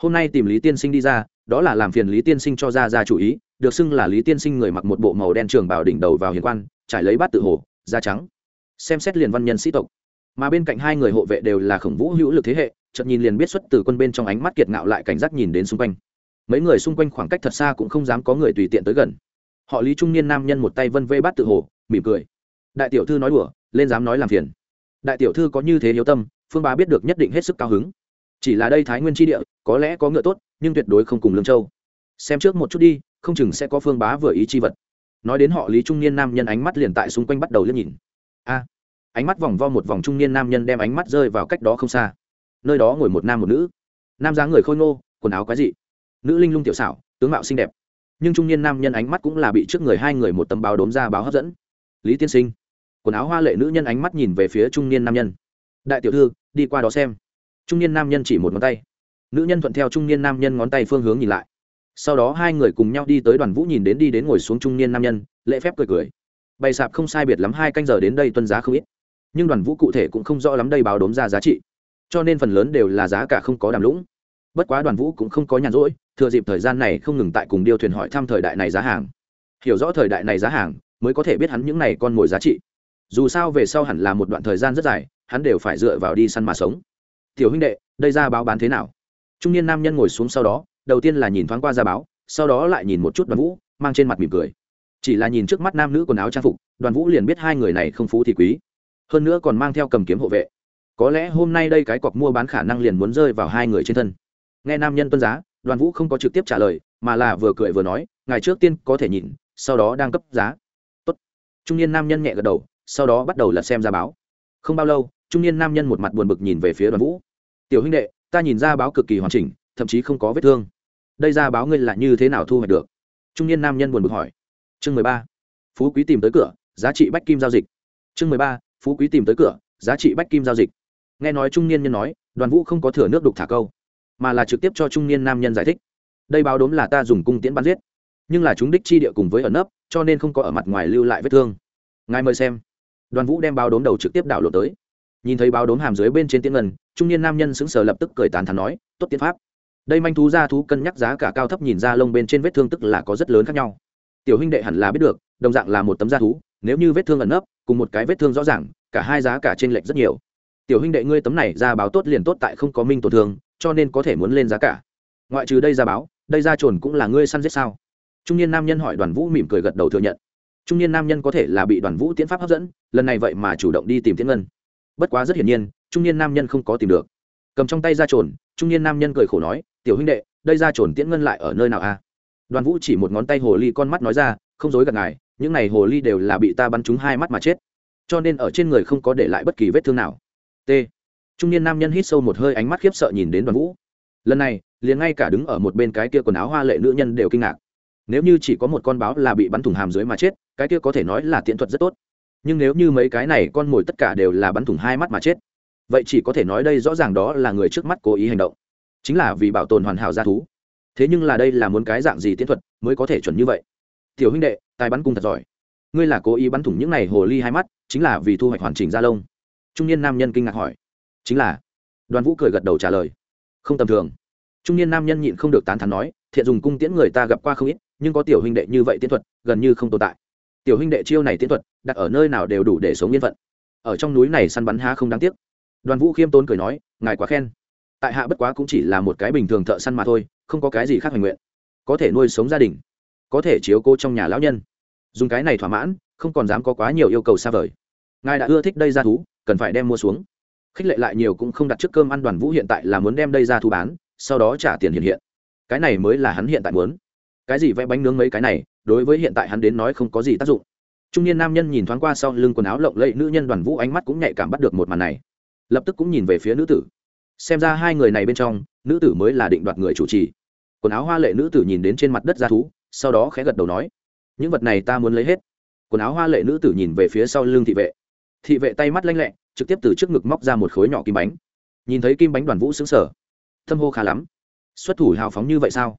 Hôm nay tìm lý tiên sinh đi ra, đó là làm phiền lý tiên sinh cho ra ra chủ ý, được xưng là lý tiên sinh người mặc một bộ màu đen trường bảo đỉnh đầu vào hiền quan, trải lấy bát tự hồ, da trắng. Xem xét liền văn nhân sĩ tộc mà bên cạnh hai người hộ vệ đều là khổng vũ hữu lực thế hệ, chợt nhìn liền biết xuất từ quân bên trong ánh mắt kiệt ngạo lại cảnh giác nhìn đến xung quanh. Mấy người xung quanh khoảng cách thật xa cũng không dám có người tùy tiện tới gần. Họ lý trung niên nam nhân một tay vân vê bát tự hồ, mỉm cười. Đại tiểu thư nói đùa, lên dám nói làm phiền. Đại tiểu thư có như thế hiếu tâm, phương bá biết được nhất định hết sức cao hứng. Chỉ là đây thái nguyên tri địa, có lẽ có ngựa tốt, nhưng tuyệt đối không cùng lương châu. Xem trước một chút đi, không chừng sẽ có phương bá vừa ý chi vật. Nói đến họ lý trung niên nam nhân ánh mắt liền tại xung quanh bắt đầu liếc nhìn. A ánh mắt vòng vo một vòng trung niên nam nhân đem ánh mắt rơi vào cách đó không xa. Nơi đó ngồi một nam một nữ. Nam dáng người khôi ngô, quần áo quái dị. Nữ linh lung tiểu xảo, tướng mạo xinh đẹp. Nhưng trung niên nam nhân ánh mắt cũng là bị trước người hai người một tấm báo đốm ra báo hấp dẫn. Lý tiên sinh. Quần áo hoa lệ nữ nhân ánh mắt nhìn về phía trung niên nam nhân. Đại tiểu thư, đi qua đó xem. Trung niên nam nhân chỉ một ngón tay. Nữ nhân thuận theo trung niên nam nhân ngón tay phương hướng nhìn lại. Sau đó hai người cùng nhau đi tới đoàn vũ nhìn đến đi đến ngồi xuống trung niên nam nhân, lễ phép cười cười. Bày sạp không sai biệt lắm, hai canh giờ đến đây tuân giá không ít nhưng đoàn vũ cụ thể cũng không rõ lắm đây báo đốm ra giá trị. Cho nên phần lớn đều là giá cả không có đàm lũng. Bất quá đoàn vũ cũng không có nhàn rỗi, thừa dịp thời gian này không ngừng tại cùng điêu thuyền hỏi thăm thời đại này giá hàng. Hiểu rõ thời đại này giá hàng, mới có thể biết hắn những này con mồi giá trị. Dù sao về sau hẳn là một đoạn thời gian rất dài, hắn đều phải dựa vào đi săn mà sống. Tiểu huynh đệ, đây ra báo bán thế nào? Trung niên nam nhân ngồi xuống sau đó, đầu tiên là nhìn thoáng qua ra báo, sau đó lại nhìn một chút đoàn vũ, mang trên mặt mỉm cười. Chỉ là nhìn trước mắt nam nữ quần áo trang phục, đoàn vũ liền biết hai người này không phú thì quý hơn nữa còn mang theo cầm kiếm hộ vệ. Có lẽ hôm nay đây cái cọc mua bán khả năng liền muốn rơi vào hai người trên thân. Nghe nam nhân tuân giá, đoàn vũ không có trực tiếp trả lời, mà là vừa cười vừa nói ngày trước tiên có thể nhìn, sau đó đang cấp giá. Tốt. trung niên nam nhân nhẹ gật đầu, sau đó bắt đầu lật xem ra báo. Không bao lâu, trung niên nam nhân một mặt buồn bực nhìn về phía đoàn vũ. Tiểu huynh đệ, ta nhìn ra báo cực kỳ hoàn chỉnh, thậm chí không có vết thương. Đây ra báo ngươi là như thế nào thu hoạch được? Trung niên nam nhân buồn bực hỏi. Chương mười ba. Phú quý tìm tới cửa, giá trị bách kim giao dịch. Chương mười ba phú quý tìm tới cửa, giá trị bách kim giao dịch. Nghe nói trung niên nhân nói, đoàn vũ không có thừa nước đục thả câu, mà là trực tiếp cho trung niên nam nhân giải thích. Đây báo đốm là ta dùng cung tiễn bắn giết, nhưng là chúng đích chi địa cùng với ẩn nấp, cho nên không có ở mặt ngoài lưu lại vết thương. Ngài mời xem. Đoàn vũ đem báo đốm đầu trực tiếp đảo lộ tới. Nhìn thấy báo đốm hàm dưới bên trên tiễn ngân, trung niên nam nhân sững sờ lập tức cười tàn thắn nói, tốt tiến pháp. Đây manh thú ra thú cân nhắc giá cả cao thấp nhìn ra lông bên trên vết thương tức là có rất lớn khác nhau. Tiểu huynh đệ hẳn là biết được, đồng dạng là một tấm da thú, nếu như vết thương ẩn nấp cùng một cái vết thương rõ ràng, cả hai giá cả trên lệch rất nhiều. Tiểu huynh đệ ngươi tấm này ra báo tốt liền tốt tại không có minh tổn thương, cho nên có thể muốn lên giá cả. Ngoại trừ đây ra báo, đây ra trồn cũng là ngươi săn giết sao? Trung niên nam nhân hỏi đoàn vũ mỉm cười gật đầu thừa nhận. Trung niên nam nhân có thể là bị đoàn vũ tiến pháp hấp dẫn, lần này vậy mà chủ động đi tìm tiến ngân. Bất quá rất hiển nhiên, trung niên nam nhân không có tìm được. Cầm trong tay ra trồn, trung niên nam nhân cười khổ nói, tiểu huynh đệ, đây ra trồn tiễn ngân lại ở nơi nào a đoàn vũ chỉ một ngón tay hồ ly con mắt nói ra, không dối gạt ngài những này hồ ly đều là bị ta bắn trúng hai mắt mà chết. Cho nên ở trên người không có để lại bất kỳ vết thương nào. T. Trung niên nam nhân hít sâu một hơi ánh mắt khiếp sợ nhìn đến đoàn vũ. Lần này, liền ngay cả đứng ở một bên cái kia quần áo hoa lệ nữ nhân đều kinh ngạc. Nếu như chỉ có một con báo là bị bắn thủng hàm dưới mà chết, cái kia có thể nói là tiện thuật rất tốt. Nhưng nếu như mấy cái này con mồi tất cả đều là bắn thủng hai mắt mà chết, vậy chỉ có thể nói đây rõ ràng đó là người trước mắt cố ý hành động. Chính là vì bảo tồn hoàn hảo gia thú. Thế nhưng là đây là muốn cái dạng gì tiến thuật mới có thể chuẩn như vậy? Tiểu huynh đệ, tài bắn cung thật giỏi. Ngươi là cố ý bắn thủng những này hồ ly hai mắt, chính là vì thu hoạch hoàn chỉnh da lông. Trung niên nam nhân kinh ngạc hỏi. Chính là. Đoàn vũ cười gật đầu trả lời. Không tầm thường. Trung niên nam nhân nhịn không được tán thắn nói, thiện dùng cung tiễn người ta gặp qua không ít, nhưng có tiểu huynh đệ như vậy tiến thuật, gần như không tồn tại. Tiểu huynh đệ chiêu này tiến thuật, đặt ở nơi nào đều đủ để sống yên phận. Ở trong núi này săn bắn há không đáng tiếc. Đoàn vũ khiêm tốn cười nói, ngài quá khen. Tại hạ bất quá cũng chỉ là một cái bình thường thợ săn mà thôi, không có cái gì khác hoành nguyện. Có thể nuôi sống gia đình có thể chiếu cô trong nhà lão nhân. Dùng cái này thỏa mãn, không còn dám có quá nhiều yêu cầu xa vời. Ngài đã ưa thích đây ra thú, cần phải đem mua xuống. Khích lệ lại nhiều cũng không đặt trước cơm ăn đoàn vũ hiện tại là muốn đem đây ra thú bán, sau đó trả tiền hiện hiện. Cái này mới là hắn hiện tại muốn. Cái gì vẽ bánh nướng mấy cái này, đối với hiện tại hắn đến nói không có gì tác dụng. Trung niên nam nhân nhìn thoáng qua sau lưng quần áo lộng lẫy nữ nhân đoàn vũ ánh mắt cũng nhạy cảm bắt được một màn này. Lập tức cũng nhìn về phía nữ tử. Xem ra hai người này bên trong, nữ tử mới là định đoạt người chủ trì. Quần áo hoa lệ nữ tử nhìn đến trên mặt đất ra thú sau đó khẽ gật đầu nói, những vật này ta muốn lấy hết. Quần áo hoa lệ nữ tử nhìn về phía sau lưng thị vệ. Thị vệ tay mắt lanh lẹ, trực tiếp từ trước ngực móc ra một khối nhỏ kim bánh. Nhìn thấy kim bánh đoàn vũ xứng sở thâm hô khá lắm. Xuất thủ hào phóng như vậy sao?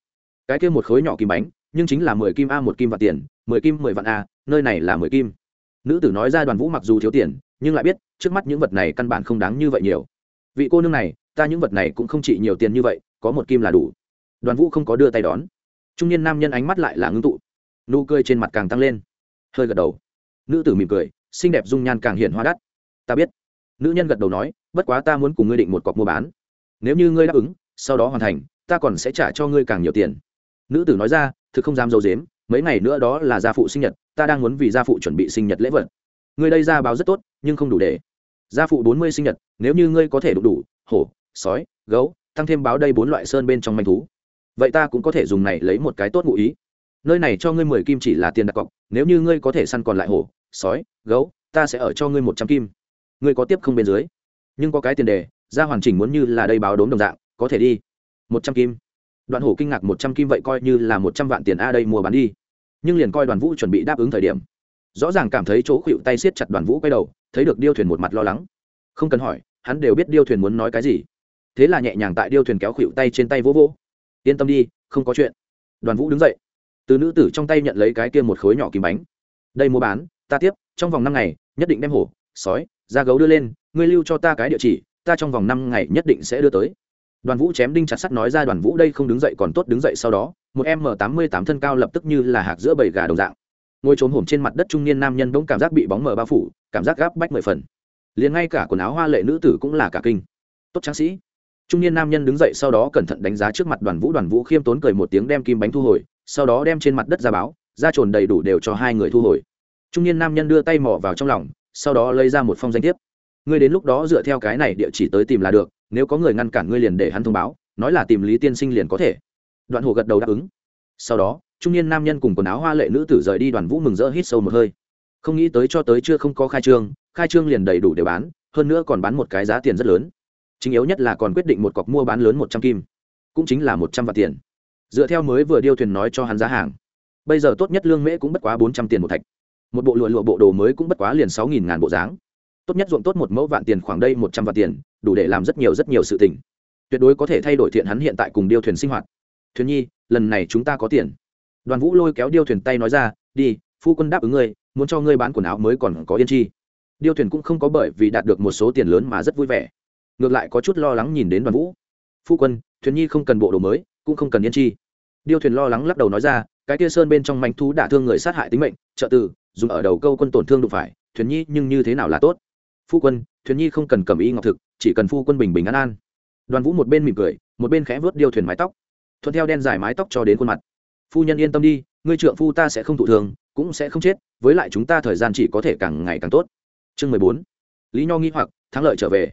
Cái kia một khối nhỏ kim bánh, nhưng chính là mười kim a, một kim vạn tiền, mười kim, mười vạn a, nơi này là mười kim. Nữ tử nói ra đoàn vũ mặc dù thiếu tiền, nhưng lại biết, trước mắt những vật này căn bản không đáng như vậy nhiều. Vị cô nương này, ta những vật này cũng không chỉ nhiều tiền như vậy, có một kim là đủ. Đoàn vũ không có đưa tay đón trung niên nam nhân ánh mắt lại là ngưng tụ. Nụ cười trên mặt càng tăng lên. Hơi gật đầu. Nữ tử mỉm cười, xinh đẹp dung nhan càng hiện hoa đắt. Ta biết. Nữ nhân gật đầu nói, bất quá ta muốn cùng ngươi định một cọc mua bán. Nếu như ngươi đáp ứng, sau đó hoàn thành, ta còn sẽ trả cho ngươi càng nhiều tiền. Nữ tử nói ra, thực không dám dâu dếm mấy ngày nữa đó là gia phụ sinh nhật, ta đang muốn vì gia phụ chuẩn bị sinh nhật lễ vật. Ngươi đây ra báo rất tốt, nhưng không đủ để. Gia phụ bốn mươi sinh nhật, nếu như ngươi có thể đủ đủ, hổ, sói, gấu, tăng thêm báo đây bốn loại sơn bên trong manh thú vậy ta cũng có thể dùng này lấy một cái tốt ngụ ý. Nơi này cho ngươi mười kim chỉ là tiền đặt cọc, nếu như ngươi có thể săn còn lại hổ, sói, gấu, ta sẽ ở cho ngươi một trăm kim. Ngươi có tiếp không bên dưới? Nhưng có cái tiền đề ra hoàn chỉnh muốn như là đây báo đốm đồng dạng, có thể đi. Một trăm kim. Đoạn hổ kinh ngạc một trăm kim vậy coi như là một trăm vạn tiền a đây mua bán đi. Nhưng liền coi đoàn vũ chuẩn bị đáp ứng thời điểm. Rõ ràng cảm thấy chỗ khuỵu tay siết chặt đoàn vũ quay đầu, thấy được điêu thuyền một mặt lo lắng. Không cần hỏi, hắn đều biết điêu thuyền muốn nói cái gì. Thế là nhẹ nhàng tại điêu thuyền kéo khuỵu tay trên tay vỗ vỗ yên tâm đi, không có chuyện. Đoàn vũ đứng dậy. Từ nữ tử trong tay nhận lấy cái kia một khối nhỏ kim bánh. Đây mua bán, ta tiếp, trong vòng năm ngày, nhất định đem hổ, sói, da gấu đưa lên, ngươi lưu cho ta cái địa chỉ, ta trong vòng năm ngày nhất định sẽ đưa tới. Đoàn vũ chém đinh chặt sắt nói ra, đoàn vũ đây không đứng dậy còn tốt đứng dậy sau đó. Một m tám mươi tám thân cao lập tức như là hạc giữa bầy gà đồng dạng. Ngồi trốn hổm trên mặt đất trung niên nam nhân bỗng cảm giác bị bóng mờ bao phủ, cảm giác gáp bách mười phần. Liền ngay cả quần áo hoa lệ nữ tử cũng là cả kinh. Tốt tráng sĩ trung niên nam nhân đứng dậy sau đó cẩn thận đánh giá trước mặt đoàn vũ đoàn vũ khiêm tốn cười một tiếng đem kim bánh thu hồi, sau đó đem trên mặt đất ra báo, ra trồn đầy đủ đều cho hai người thu hồi. Trung niên nam nhân đưa tay mỏ vào trong lòng, sau đó lấy ra một phong danh thiếp. Ngươi đến lúc đó dựa theo cái này địa chỉ tới tìm là được, nếu có người ngăn cản ngươi liền để hắn thông báo, nói là tìm lý tiên sinh liền có thể. Đoạn hồ gật đầu đáp ứng. Sau đó, trung niên nam nhân cùng quần áo hoa lệ nữ tử rời đi, đoàn vũ mừng rỡ hít sâu một hơi. Không nghĩ tới cho tới chưa không có khai trương khai trương liền đầy đủ để bán, hơn nữa còn bán một cái giá tiền rất lớn chính yếu nhất là còn quyết định một cọc mua bán lớn một trăm kim, cũng chính là một trăm vạn tiền. Dựa theo mới vừa điêu thuyền nói cho hắn giá hàng. Bây giờ tốt nhất lương mễ cũng bất quá bốn trăm tiền một thạch. Một bộ lụa lụa bộ đồ mới cũng bất quá liền sáu nghìn ngàn bộ dáng. Tốt nhất ruộng tốt một mẫu vạn tiền khoảng đây một trăm vạn tiền, đủ để làm rất nhiều rất nhiều sự tình. Tuyệt đối có thể thay đổi thiện hắn hiện tại cùng điêu thuyền sinh hoạt. Thuyền nhi, lần này chúng ta có tiền. Đoàn vũ lôi kéo điêu thuyền tay nói ra, đi, phu quân đáp ứng ngươi, muốn cho ngươi bán quần áo mới còn có yên chi. Điêu thuyền cũng không có bởi vì đạt được một số tiền lớn mà rất vui vẻ ngược lại có chút lo lắng nhìn đến đoàn vũ. Phu quân, thuyền nhi không cần bộ đồ mới, cũng không cần yên chi. Điêu thuyền lo lắng lắc đầu nói ra, cái kia sơn bên trong manh thú đả thương người sát hại tính mệnh, trợ tử, dùng ở đầu câu quân tổn thương đụng phải, thuyền nhi nhưng như thế nào là tốt? Phu quân, thuyền nhi không cần cầm y ngọc thực, chỉ cần phu quân bình bình an an. Đoàn vũ một bên mỉm cười, một bên khẽ vớt điêu thuyền mái tóc. Thuận theo đen dài mái tóc cho đến khuôn mặt. Phu nhân yên tâm đi, ngươi trượng phu ta sẽ không thụ thường cũng sẽ không chết, với lại chúng ta thời gian chỉ có thể càng ngày càng tốt. Chương mười bốn. Lý nho nghi hoặc, thắng lợi trở về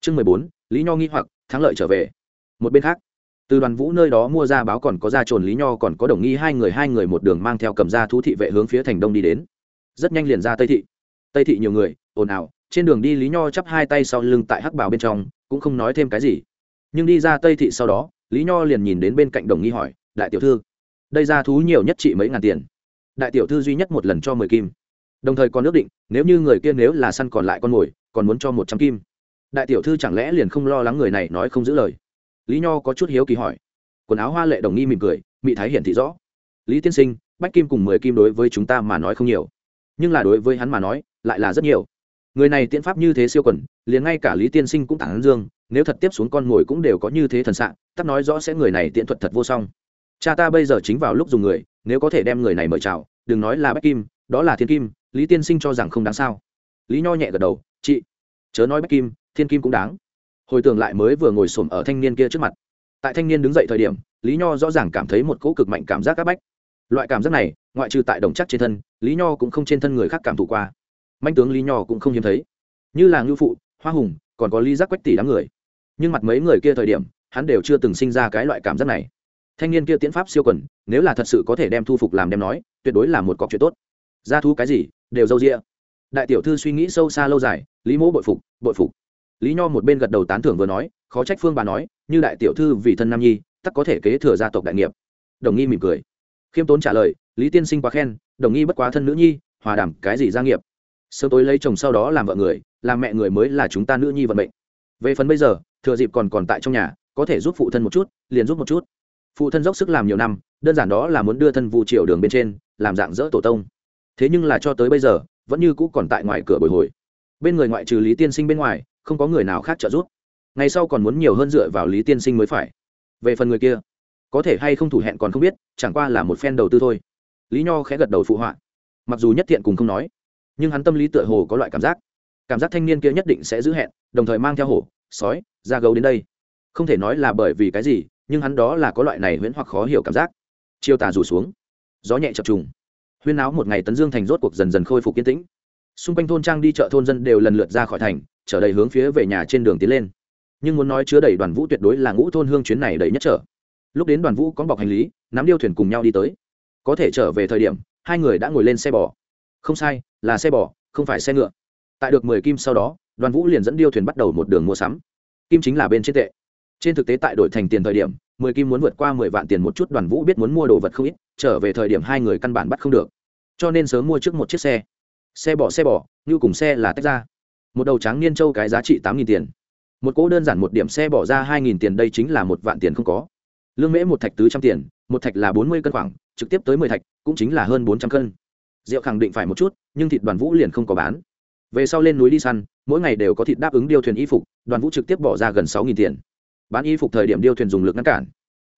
chương mười bốn, lý nho nghi hoặc, thắng lợi trở về. Một bên khác, từ đoàn vũ nơi đó mua ra báo còn có ra trồn lý nho còn có đồng nghi hai người hai người một đường mang theo cầm ra thú thị vệ hướng phía thành đông đi đến. Rất nhanh liền ra tây thị. Tây thị nhiều người, ồn ào, trên đường đi lý nho chắp hai tay sau lưng tại hắc bào bên trong, cũng không nói thêm cái gì. Nhưng đi ra tây thị sau đó, lý nho liền nhìn đến bên cạnh đồng nghi hỏi, đại tiểu thư, đây ra thú nhiều nhất trị mấy ngàn tiền? Đại tiểu thư duy nhất một lần cho mười kim. Đồng thời còn ước định, nếu như người kia nếu là săn còn lại con mồi, còn muốn cho một trăm kim đại tiểu thư chẳng lẽ liền không lo lắng người này nói không giữ lời? Lý nho có chút hiếu kỳ hỏi. Quần áo hoa lệ đồng nghi mỉm cười mỹ thái hiển thị rõ. Lý tiên sinh, bách kim cùng mười kim đối với chúng ta mà nói không nhiều, nhưng là đối với hắn mà nói, lại là rất nhiều. Người này tiện pháp như thế siêu quần, liền ngay cả lý tiên sinh cũng thẳng dương, nếu thật tiếp xuống con mồi cũng đều có như thế thần sạn tắt nói rõ sẽ người này tiện thuật thật vô song. Cha ta bây giờ chính vào lúc dùng người, nếu có thể đem người này mời chào, đừng nói là bách kim, đó là thiên kim, lý tiên sinh cho rằng không đáng sao. Lý nho nhẹ gật đầu, chị, chớ nói bách kim thiên kim cũng đáng. Hồi tưởng lại mới vừa ngồi xổm ở thanh niên kia trước mặt. Tại thanh niên đứng dậy thời điểm, lý nho rõ ràng cảm thấy một cỗ cực mạnh cảm giác áp bách. Loại cảm giác này, ngoại trừ tại đồng chắc trên thân, lý nho cũng không trên thân người khác cảm thụ qua. Manh tướng lý nho cũng không hiếm thấy. Như là ngư phụ, hoa hùng, còn có lý giác quách tỷ đám người. Nhưng mặt mấy người kia thời điểm, hắn đều chưa từng sinh ra cái loại cảm giác này. Thanh niên kia tiễn pháp siêu quần, nếu là thật sự có thể đem thu phục làm đem nói, tuyệt đối là một cọc chuyện tốt. Ra thu cái gì, đều dâu rĩa đại tiểu thư suy nghĩ sâu xa lâu dài, lý mỗ bội phục bội phục lý nho một bên gật đầu tán thưởng vừa nói, khó trách phương bà nói, như đại tiểu thư vì thân nam nhi tắc có thể kế thừa gia tộc đại nghiệp. Đồng nghi mỉm cười. Khiêm tốn trả lời, lý tiên sinh quá khen, đồng nghi bất quá thân nữ nhi, hòa đảm cái gì gia nghiệp? Sớm tối lấy chồng sau đó làm vợ người, làm mẹ người mới là chúng ta nữ nhi vận mệnh. Về phần bây giờ, thừa dịp còn còn tại trong nhà, có thể giúp phụ thân một chút, liền giúp một chút. Phụ thân dốc sức làm nhiều năm, đơn giản đó là muốn đưa thân vụ triều đường bên trên, làm dạng dỡ tổ tông. Thế nhưng là cho tới bây giờ, vẫn như cũ còn tại ngoài cửa bồi hồi. Bên người ngoại trừ lý tiên sinh bên ngoài không có người nào khác trợ giúp. Ngày sau còn muốn nhiều hơn dựa vào lý tiên sinh mới phải. Về phần người kia, có thể hay không thủ hẹn còn không biết, chẳng qua là một phen đầu tư thôi. Lý nho khẽ gật đầu phụ họa. Mặc dù nhất thiện cùng không nói, nhưng hắn tâm lý tựa hồ có loại cảm giác. Cảm giác thanh niên kia nhất định sẽ giữ hẹn, đồng thời mang theo hổ, sói ra gấu đến đây. Không thể nói là bởi vì cái gì, nhưng hắn đó là có loại này huyễn hoặc khó hiểu cảm giác. Chiêu tà rủ xuống, gió nhẹ chập trùng. Huyên áo một ngày tấn dương thành rốt cuộc dần dần khôi phục kiên tĩnh. Xung quanh thôn trang đi chợ thôn dân đều lần lượt ra khỏi thành trở đầy hướng phía về nhà trên đường tiến lên. Nhưng muốn nói chứa đầy đoàn vũ tuyệt đối là ngũ thôn hương chuyến này đầy nhất trở. Lúc đến đoàn vũ có bọc hành lý, nắm điêu thuyền cùng nhau đi tới. Có thể trở về thời điểm, hai người đã ngồi lên xe bò. Không sai, là xe bò, không phải xe ngựa. Tại được mười kim sau đó, đoàn vũ liền dẫn điêu thuyền bắt đầu một đường mua sắm. Kim chính là bên trên tệ. Trên thực tế tại đổi thành tiền thời điểm, mười kim muốn vượt qua mười vạn tiền một chút, đoàn vũ biết muốn mua đồ vật không ít, trở về thời điểm hai người căn bản bắt không được. Cho nên sớm mua trước một chiếc xe. Xe bỏ xe bỏ như cùng xe là tách ra một đầu trắng niên châu cái giá trị tám nghìn tiền. Một cỗ đơn giản một điểm xe bỏ ra hai nghìn tiền đây chính là một vạn tiền không có. Lương mễ một thạch tứ trăm tiền, một thạch là bốn mươi cân khoảng, trực tiếp tới mười thạch, cũng chính là hơn bốn trăm cân. Rượu khẳng định phải một chút, nhưng thịt đoàn vũ liền không có bán. Về sau lên núi đi săn, mỗi ngày đều có thịt đáp ứng điêu thuyền y phục, đoàn vũ trực tiếp bỏ ra gần sáu nghìn tiền. Bán y phục thời điểm điêu thuyền dùng lực ngăn cản.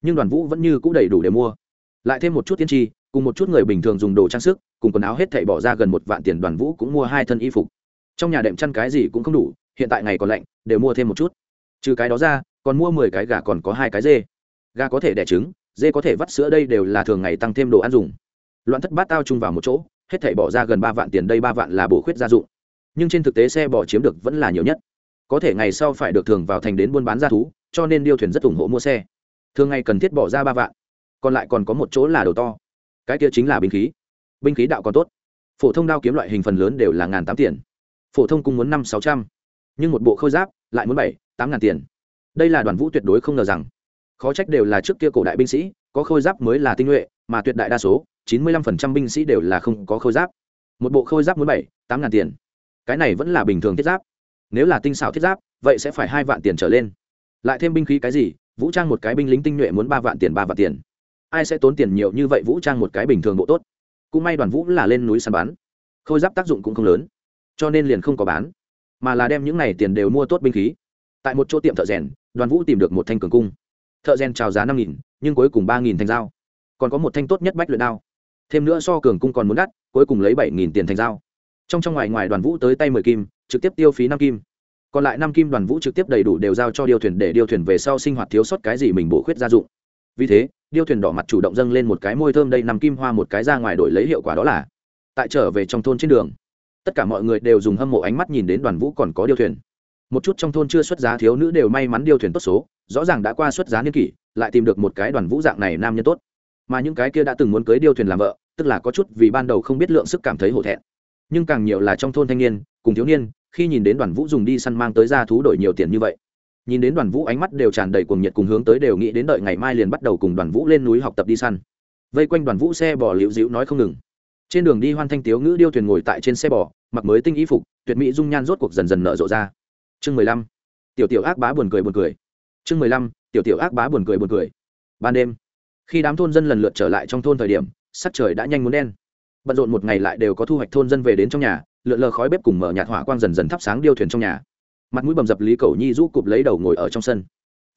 Nhưng đoàn vũ vẫn như c ũ đầy đủ để mua. Lại thêm một chút tiên tri, cùng một chút người bình thường dùng đồ trang sức, cùng quần áo hết thảy bỏ ra gần một vạn tiền, đoàn vũ cũng mua hai thân y phục trong nhà đệm chăn cái gì cũng không đủ, hiện tại ngày còn lạnh, đều mua thêm một chút. Trừ cái đó ra, còn mua mười cái gà còn có hai cái dê. Gà có thể đẻ trứng, dê có thể vắt sữa đây đều là thường ngày tăng thêm đồ ăn dùng. Loạn thất bát tao chung vào một chỗ, hết thảy bỏ ra gần ba vạn tiền đây ba vạn là bổ khuyết gia dụng. Nhưng trên thực tế xe bỏ chiếm được vẫn là nhiều nhất. Có thể ngày sau phải được thường vào thành đến buôn bán ra thú, cho nên điêu thuyền rất ủng hộ mua xe. Thường ngày cần thiết bỏ ra ba vạn. Còn lại còn có một chỗ là đồ to. Cái kia chính là binh khí. Binh khí đạo còn tốt. Phổ thông đao kiếm loại hình phần lớn đều là ngàn tám tiền phổ thông cũng muốn năm sáu trăm, nhưng một bộ khôi giáp lại muốn bảy, tám ngàn tiền. Đây là đoàn vũ tuyệt đối không ngờ rằng, khó trách đều là trước kia cổ đại binh sĩ, có khôi giáp mới là tinh nhuệ, mà tuyệt đại đa số, chín mươi lăm phần trăm binh sĩ đều là không có khôi giáp. Một bộ khôi giáp muốn bảy, tám ngàn tiền. Cái này vẫn là bình thường thiết giáp. Nếu là tinh xảo thiết giáp, vậy sẽ phải hai vạn tiền trở lên. Lại thêm binh khí cái gì, vũ trang một cái binh lính tinh nhuệ muốn ba vạn tiền, ba vạn tiền. Ai sẽ tốn tiền nhiều như vậy vũ trang một cái bình thường bộ tốt? Cũng may đoàn vũ là lên núi săn bắn. Khôi giáp tác dụng cũng không lớn cho nên liền không có bán, mà là đem những này tiền đều mua tốt binh khí. Tại một chỗ tiệm thợ rèn, đoàn vũ tìm được một thanh cường cung. Thợ rèn trào giá năm nghìn, nhưng cuối cùng ba nghìn thành dao. Còn có một thanh tốt nhất bách luyện đao. Thêm nữa so cường cung còn muốn đắt, cuối cùng lấy bảy nghìn tiền thành dao. Trong trong ngoài ngoài đoàn vũ tới tay mười kim, trực tiếp tiêu phí năm kim. Còn lại năm kim đoàn vũ trực tiếp đầy đủ đều giao cho điêu thuyền để điêu thuyền về sau sinh hoạt thiếu sót cái gì mình bổ khuyết gia dụng. Vì thế, điêu thuyền đỏ mặt chủ động dâng lên một cái môi thơm đây năm kim hoa một cái ra ngoài đổi lấy hiệu quả đó là, tại trở về trong thôn trên đường tất cả mọi người đều dùng hâm mộ ánh mắt nhìn đến đoàn vũ còn có điêu thuyền. Một chút trong thôn chưa xuất giá thiếu nữ đều may mắn điêu thuyền tốt số, rõ ràng đã qua xuất giá niên kỷ, lại tìm được một cái đoàn vũ dạng này nam nhân tốt. Mà những cái kia đã từng muốn cưới điêu thuyền làm vợ, tức là có chút vì ban đầu không biết lượng sức cảm thấy hổ thẹn. Nhưng càng nhiều là trong thôn thanh niên, cùng thiếu niên, khi nhìn đến đoàn vũ dùng đi săn mang tới ra thú đổi nhiều tiền như vậy. Nhìn đến đoàn vũ ánh mắt đều tràn đầy cuồng nhiệt cùng hướng tới đều nghĩ đến đợi ngày mai liền bắt đầu cùng đoàn vũ lên núi học tập đi săn. Vây quanh đoàn vũ xe bò liễu dĩu nói không ngừng trên đường đi hoan thanh tiếu ngữ điêu thuyền ngồi tại trên xe bò, mặc mới tinh y phục, tuyệt mỹ dung nhan rốt cuộc dần dần nở rộ ra. Chương mười lăm. Tiểu tiểu ác bá buồn cười buồn cười. Chương mười lăm. Tiểu tiểu ác bá buồn cười buồn cười. Ban đêm, khi đám thôn dân lần lượt trở lại trong thôn thời điểm, sắc trời đã nhanh muốn đen. Bận rộn một ngày lại đều có thu hoạch thôn dân về đến trong nhà, lượn lờ khói bếp cùng mở nhạt hỏa quang dần dần thắp sáng điêu thuyền trong nhà. Mặt mũi bầm dập lý cầu nhi rũ cụp lấy đầu ngồi ở trong sân.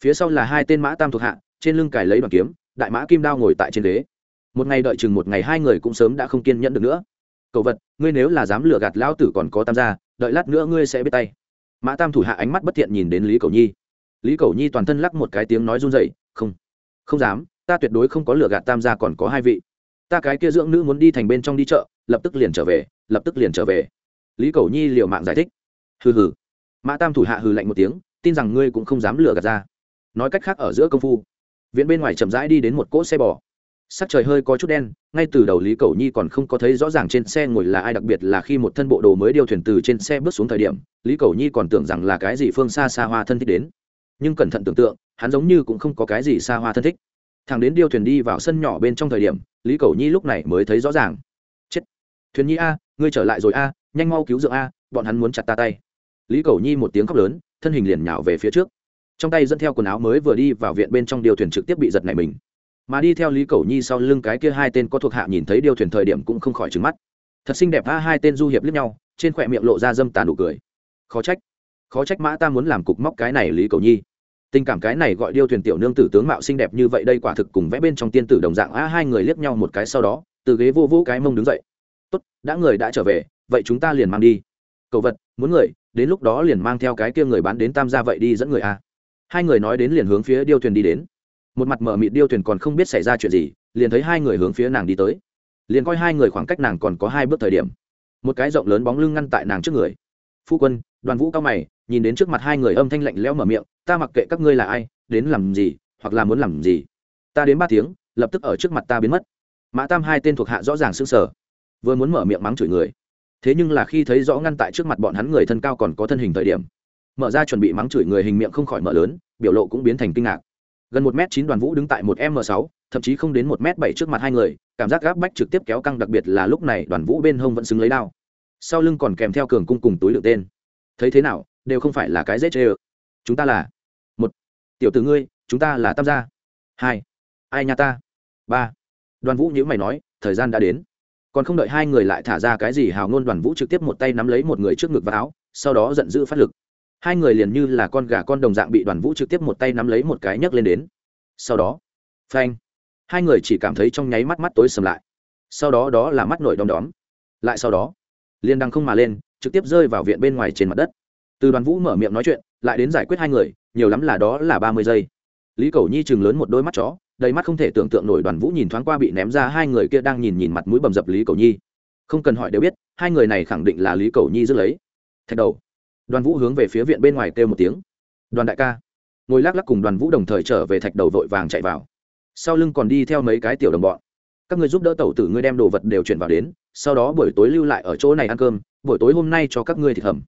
Phía sau là hai tên mã tam thuộc hạ, trên lưng cài lấy đoàn kiếm, đại mã kim đao ngồi tại trên ghế một ngày đợi chừng một ngày hai người cũng sớm đã không kiên nhẫn được nữa. Cậu vật ngươi nếu là dám lừa gạt lão tử còn có tam gia đợi lát nữa ngươi sẽ biết tay. Mã tam thủ hạ ánh mắt bất thiện nhìn đến lý cầu nhi. Lý cầu nhi toàn thân lắc một cái tiếng nói run rẩy, không không dám ta tuyệt đối không có lừa gạt tam gia còn có hai vị. Ta cái kia dưỡng nữ muốn đi thành bên trong đi chợ lập tức liền trở về lập tức liền trở về. Lý cầu nhi liều mạng giải thích. Hừ hừ. Mã tam thủ hạ hừ lạnh một tiếng tin rằng ngươi cũng không dám lừa gạt ra. Nói cách khác ở giữa công phu viện bên ngoài chậm rãi đi đến một cỗ xe bò sắc trời hơi có chút đen, ngay từ đầu lý cầu nhi còn không có thấy rõ ràng trên xe ngồi là ai, đặc biệt là khi một thân bộ đồ mới điều thuyền từ trên xe bước xuống thời điểm, lý cầu nhi còn tưởng rằng là cái gì phương xa xa hoa thân thích đến. Nhưng cẩn thận tưởng tượng, hắn giống như cũng không có cái gì xa hoa thân thích. Thằng đến điêu thuyền đi vào sân nhỏ bên trong thời điểm, lý cầu nhi lúc này mới thấy rõ ràng. Chết! Thuyền nhi a, ngươi trở lại rồi a, nhanh mau cứu dưỡng a, bọn hắn muốn chặt ta tay. Lý cầu nhi một tiếng khóc lớn, thân hình liền nhào về phía trước. Trong tay dẫn theo quần áo mới vừa đi vào viện bên trong điều thuyền trực tiếp bị giật này mình mà đi theo lý cầu nhi sau lưng cái kia hai tên có thuộc hạ nhìn thấy điều thuyền thời điểm cũng không khỏi trứng mắt. Thật xinh đẹp a hai tên du hiệp lướt nhau, trên khỏe miệng lộ ra dâm tàn đủ cười. Khó trách khó trách mã ta muốn làm cục móc cái này lý cầu nhi. Tình cảm cái này gọi điêu thuyền tiểu nương tử tướng mạo xinh đẹp như vậy đây quả thực cùng vẽ bên trong tiên tử đồng dạng a hai người liếc nhau một cái sau đó, từ ghế vô vũ cái mông đứng dậy. Tốt, đã người đã trở về, vậy chúng ta liền mang đi. Cầu vật, muốn người, đến lúc đó liền mang theo cái kia người bán đến tam gia vậy đi dẫn người a. Hai người nói đến liền hướng phía điêu thuyền đi đến một mặt mở mịt điêu thuyền còn không biết xảy ra chuyện gì, liền thấy hai người hướng phía nàng đi tới. Liền coi hai người khoảng cách nàng còn có hai bước thời điểm. Một cái rộng lớn bóng lưng ngăn tại nàng trước người. Phu quân. Đoàn vũ cao mày, nhìn đến trước mặt hai người âm thanh lạnh lẽo mở miệng, ta mặc kệ các ngươi là ai, đến làm gì, hoặc là muốn làm gì, ta đến ba tiếng, lập tức ở trước mặt ta biến mất. Mã tam hai tên thuộc hạ rõ ràng s ư n g sở vừa muốn mở miệng mắng chửi người. Thế nhưng là khi thấy rõ ngăn tại trước mặt bọn hắn người thân cao còn có thân hình thời điểm, mở ra chuẩn bị mắng chửi người hình miệng không khỏi mở lớn, biểu lộ cũng biến thành kinh ngạc gần một m chín đoàn vũ đứng tại một m sáu, thậm chí không đến một m bảy trước mặt hai người, cảm giác gáp bách trực tiếp kéo căng đặc biệt là lúc này đoàn vũ bên hông vẫn xứng lấy đao. Sau lưng còn kèm theo cường cung cùng túi lượng tên. Thấy thế nào, đều không phải là cái dễ chê ơ. Chúng ta là một. Tiểu t ử ngươi, chúng ta là tam gia. Hai. Ai nhà ta? Ba. Đoàn vũ nhữ mày nói, thời gian đã đến. Còn không đợi hai người lại thả ra cái gì hào ngôn, đoàn vũ trực tiếp một tay nắm lấy một người trước ngực và áo, sau đó giận dữ phát lực hai người liền như là con gà con đồng dạng bị đoàn vũ trực tiếp một tay nắm lấy một cái nhấc lên đến. Sau đó, phanh, hai người chỉ cảm thấy trong nháy mắt mắt tối sầm lại. Sau đó đó là mắt nổi đom đóm. Lại sau đó, liền đăng không mà lên, trực tiếp rơi vào viện bên ngoài trên mặt đất. Từ đoàn vũ mở miệng nói chuyện, lại đến giải quyết hai người, nhiều lắm là đó là ba mươi giây. Lý cầu nhi chừng lớn một đôi mắt chó, đầy mắt không thể tưởng tượng nổi đoàn vũ nhìn thoáng qua bị ném ra hai người kia đang nhìn nhìn mặt mũi bầm dập lý cầu nhi. Không cần hỏi đều biết, hai người này khẳng định là lý cầu nhi dứt lấy. Thạch đầu đoàn vũ hướng về phía viện bên ngoài kêu một tiếng. Đoàn đại ca. Ngồi lắc lắc cùng đoàn vũ đồng thời trở về thạch đầu vội vàng chạy vào. Sau lưng còn đi theo mấy cái tiểu đồng bọn. Các người giúp đỡ tẩu tử ngươi đem đồ vật đều chuyển vào đến, sau đó buổi tối lưu lại ở chỗ này ăn cơm, buổi tối hôm nay cho các ngươi thịt hầm.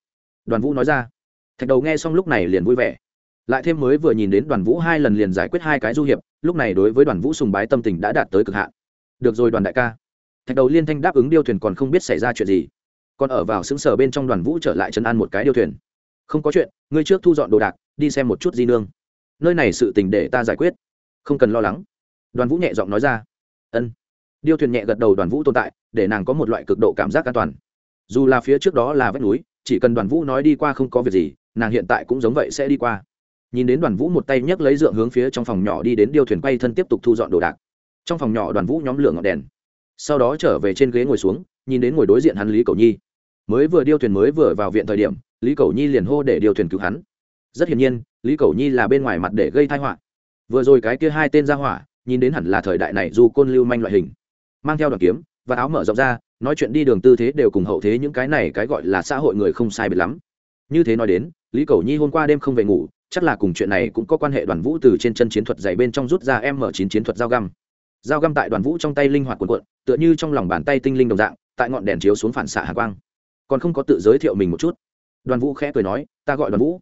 Đoàn vũ nói ra. Thạch đầu nghe xong lúc này liền vui vẻ. Lại thêm mới vừa nhìn đến đoàn vũ hai lần liền giải quyết hai cái du hiệp, lúc này đối với đoàn vũ sùng bái tâm tình đã đạt tới cực hạn. Được rồi đoàn đại ca. Thạch đầu liên thanh đáp ứng điêu thuyền còn không biết xảy ra chuyện gì còn ở vào xứng sở bên trong đoàn vũ trở lại chân ăn một cái điêu thuyền. Không có chuyện, ngươi trước thu dọn đồ đạc, đi xem một chút di nương. Nơi này sự tình để ta giải quyết. Không cần lo lắng. Đoàn vũ nhẹ giọng nói ra. Ân. Điêu thuyền nhẹ gật đầu đoàn vũ tồn tại, để nàng có một loại cực độ cảm giác an toàn. Dù là phía trước đó là vách núi, chỉ cần đoàn vũ nói đi qua không có việc gì, nàng hiện tại cũng giống vậy sẽ đi qua. Nhìn đến đoàn vũ một tay nhấc lấy dựa hướng phía trong phòng nhỏ đi đến điêu thuyền quay thân tiếp tục thu dọn đồ đạc. Trong phòng nhỏ đoàn vũ nhóm lửa ngọn đèn. Sau đó trở về trên ghế ngồi xuống, nhìn đến ngồi đối diện hắn lý cầu nhi mới vừa điêu thuyền mới vừa vào viện thời điểm, lý cầu nhi liền hô để điều thuyền cứu hắn. Rất hiển nhiên, lý cầu nhi là bên ngoài mặt để gây thai họa. Vừa rồi cái kia hai tên ra hỏa, nhìn đến hẳn là thời đại này du côn lưu manh loại hình. Mang theo đoàn kiếm và áo mở rộng ra, nói chuyện đi đường tư thế đều cùng hậu thế những cái này cái gọi là xã hội người không sai biệt lắm. Như thế nói đến, lý cầu nhi hôm qua đêm không về ngủ, chắc là cùng chuyện này cũng có quan hệ đoàn vũ từ trên chân chiến thuật dày bên trong rút ra m chín chiến thuật dao găm. Dao găm tại đoàn vũ trong tay linh hoạt cuộn cuộn, tựa như trong lòng bàn tay tinh linh đồng dạng, tại ngọn đèn chiếu xuống phản xạ hạ quang còn không có tự giới thiệu mình một chút. Đoàn vũ khẽ cười nói, ta gọi đoàn vũ.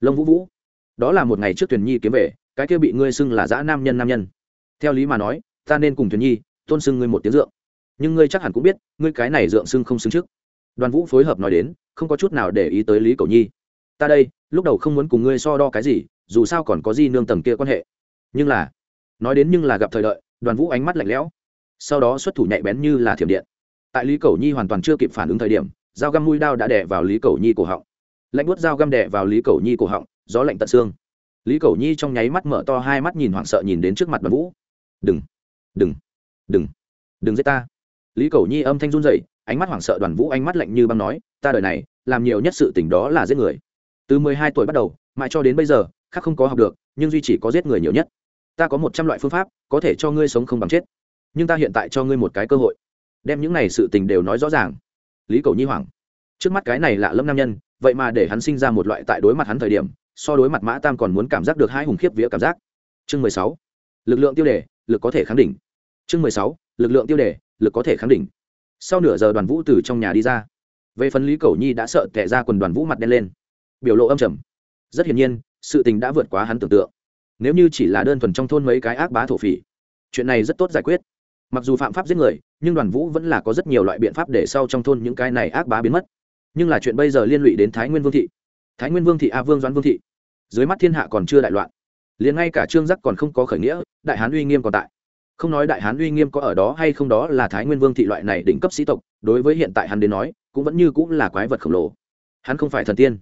Lông vũ vũ. Đó là một ngày trước thuyền nhi kiếm về, cái kia bị ngươi xưng là dã nam nhân nam nhân. Theo lý mà nói, ta nên cùng thuyền nhi, tôn xưng ngươi một tiếng dượng. Nhưng ngươi chắc hẳn cũng biết, ngươi cái này dượng xưng không xưng trước. Đoàn vũ phối hợp nói đến, không có chút nào để ý tới lý cầu nhi. Ta đây, lúc đầu không muốn cùng ngươi so đo cái gì, dù sao còn có gì nương tầng kia quan hệ. Nhưng là nói đến nhưng là gặp thời đợi, đoàn vũ ánh mắt lạnh lẽo. Sau đó xuất thủ nhạy bén như là thiểm điện. Tại lý cầu nhi hoàn toàn chưa kịp phản ứng thời điểm dao găm mũi đao đã đẻ vào lý cầu nhi cổ họng. Lạnh buốt dao găm đẻ vào lý cầu nhi cổ họng, gió lạnh tận xương. Lý cầu nhi trong nháy mắt mở to hai mắt nhìn hoảng sợ nhìn đến trước mặt đoàn vũ. Đừng đừng đừng đừng giết ta. Lý cầu nhi âm thanh run dậy ánh mắt hoảng sợ đoàn vũ ánh mắt lạnh như băng nói, ta đời này, làm nhiều nhất sự tình đó là giết người. Từ mười hai tuổi bắt đầu, mãi cho đến bây giờ, khác không có học được, nhưng duy chỉ có giết người nhiều nhất. Ta có một trăm loại phương pháp, có thể cho ngươi sống không bằng chết. Nhưng ta hiện tại cho ngươi một cái cơ hội. Đem những này sự tình đều nói rõ ràng lý cầu nhi hoảng. Trước mắt cái này lạ lâm nam nhân, vậy mà để hắn sinh ra một loại tại đối mặt hắn thời điểm, so đối mặt mã tam còn muốn cảm giác được hai hùng khiếp vía cảm giác. Chương mười sáu, lực lượng tiêu đề, lực có thể kháng đỉnh. Chương mười sáu, lực lượng tiêu đề, lực có thể kháng đỉnh. Sau nửa giờ đoàn vũ từ trong nhà đi ra. Về phần lý cầu nhi đã sợ tệ ra quần đoàn vũ mặt đen lên. Biểu lộ âm trầm. Rất hiển nhiên, sự tình đã vượt quá hắn tưởng tượng. Nếu như chỉ là đơn thuần trong thôn mấy cái ác bá thổ phỉ, chuyện này rất tốt giải quyết. Mặc dù phạm pháp giết người nhưng đoàn vũ vẫn là có rất nhiều loại biện pháp để sau trong thôn những cái này ác bá biến mất. Nhưng là chuyện bây giờ liên lụy đến thái nguyên vương thị. Thái nguyên vương thị a vương doãn vương thị. Dưới mắt thiên hạ còn chưa đại loạn. Liền ngay cả trương giác còn không có khởi nghĩa, đại hán uy nghiêm còn tại. Không nói đại hán uy nghiêm có ở đó hay không đó là thái nguyên vương thị loại này đỉnh cấp sĩ tộc, đối với hiện tại hắn đến nói, cũng vẫn như cũng là quái vật khổng lồ. Hắn không phải thần tiên,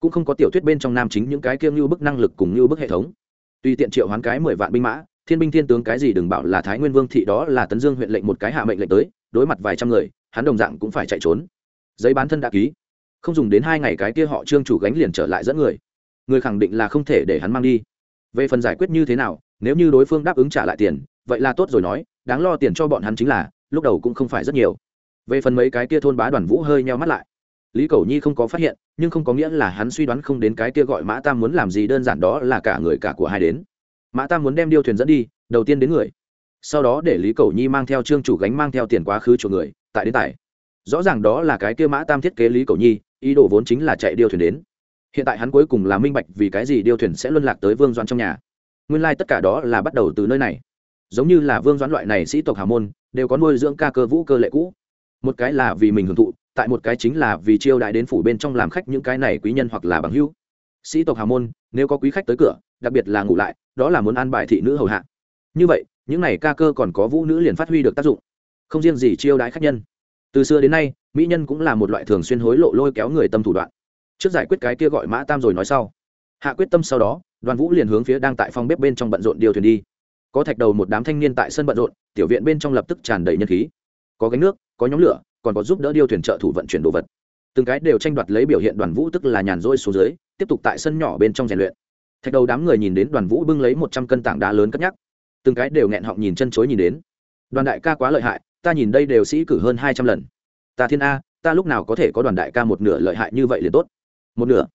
cũng không có tiểu thuyết bên trong nam chính những cái kiêng như bức năng lực cùng như bức hệ thống. Tùy tiện triệu hoán cái mười vạn binh mã thiên binh thiên tướng cái gì đừng bảo là thái nguyên vương thị đó là tấn dương huyện lệnh một cái hạ mệnh lệnh tới, đối mặt vài trăm người, hắn đồng dạng cũng phải chạy trốn. Giấy bán thân đã ký. Không dùng đến hai ngày cái kia họ trương chủ gánh liền trở lại dẫn người. Người khẳng định là không thể để hắn mang đi. Về phần giải quyết như thế nào, nếu như đối phương đáp ứng trả lại tiền, vậy là tốt rồi nói, đáng lo tiền cho bọn hắn chính là, lúc đầu cũng không phải rất nhiều. Về phần mấy cái kia thôn bá đoàn vũ hơi nheo mắt lại. Lý cầu nhi không có phát hiện, nhưng không có nghĩa là hắn suy đoán không đến cái kia gọi mã tam muốn làm gì đơn giản đó là cả người cả của hai đến mã tam muốn đem điêu thuyền dẫn đi, đầu tiên đến người. Sau đó để lý cầu nhi mang theo trương chủ gánh mang theo tiền quá khứ cho người, tại đến tài rõ ràng đó là cái kia mã tam thiết kế lý cầu nhi, ý đồ vốn chính là chạy điêu thuyền đến. Hiện tại hắn cuối cùng là minh bạch vì cái gì điêu thuyền sẽ luân lạc tới vương Doan trong nhà. Nguyên lai、like、tất cả đó là bắt đầu từ nơi này. Giống như là vương doãn loại này sĩ tộc hào môn, đều có nuôi dưỡng ca cơ vũ cơ lệ cũ. Một cái là vì mình hưởng thụ, tại một cái chính là vì chiêu đại đến phủ bên trong làm khách những cái này quý nhân hoặc là bằng hữu. Sĩ tộc hào môn, nếu có quý khách tới cửa, đặc biệt là ngủ lại đó là muốn an bài thị nữ hầu hạ. Như vậy, những này ca cơ còn có vũ nữ liền phát huy được tác dụng. Không riêng gì chiêu đãi khách nhân. Từ xưa đến nay, mỹ nhân cũng là một loại thường xuyên hối lộ lôi kéo người tâm thủ đoạn. Trước giải quyết cái kia gọi mã tam rồi nói sau. Hạ quyết tâm sau đó, đoàn vũ liền hướng phía đang tại phòng bếp bên trong bận rộn điều thuyền đi. Có thạch đầu một đám thanh niên tại sân bận rộn, tiểu viện bên trong lập tức tràn đầy nhân khí. Có gánh nước, có nhóm lửa, còn có giúp đỡ điêu thuyền trợ thủ vận chuyển đồ vật. Từng cái đều tranh đoạt lấy biểu hiện đoàn vũ tức là nhàn rỗi xuống dưới, tiếp tục tại sân nhỏ bên trong rèn luyện thạch đầu đám người nhìn đến đoàn vũ bưng lấy một trăm cân tảng đá lớn cất nhắc. Từng cái đều nghẹn họng nhìn chân chối nhìn đến. Đoàn đại ca quá lợi hại, ta nhìn đây đều sĩ cử hơn hai trăm lần. Ta thiên a, ta lúc nào có thể có đoàn đại ca một nửa lợi hại như vậy liền tốt? Một nửa?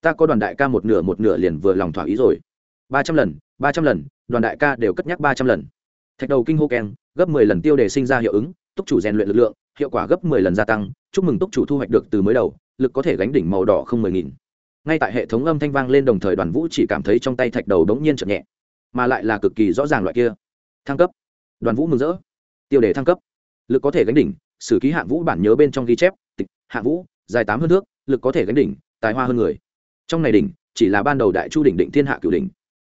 Ta có đoàn đại ca một nửa một nửa liền vừa lòng thỏa ý rồi. Ba trăm lần, ba trăm lần, đoàn đại ca đều cất nhắc ba trăm lần. Thạch đầu kinh hô keng, gấp mười lần tiêu đề sinh ra hiệu ứng, túc chủ rèn luyện lực lượng, hiệu quả gấp mười lần gia tăng. Chúc mừng túc chủ thu hoạch được từ mới đầu, lực có thể gánh đỉnh màu đỏ không mười nghìn ngay tại hệ thống âm thanh vang lên đồng thời đoàn vũ chỉ cảm thấy trong tay thạch đầu đống nhiên chậm nhẹ, mà lại là cực kỳ rõ ràng loại kia. Thăng cấp. Đoàn vũ mừng rỡ. Tiêu đề thăng cấp. Lực có thể gánh đỉnh, sử ký hạng vũ bản nhớ bên trong ghi chép, tịch, hạng vũ, dài tám hơn nước lực có thể gánh đỉnh, tài hoa hơn người. Trong này đỉnh, chỉ là ban đầu đại chu đỉnh định thiên hạ cửu đỉnh.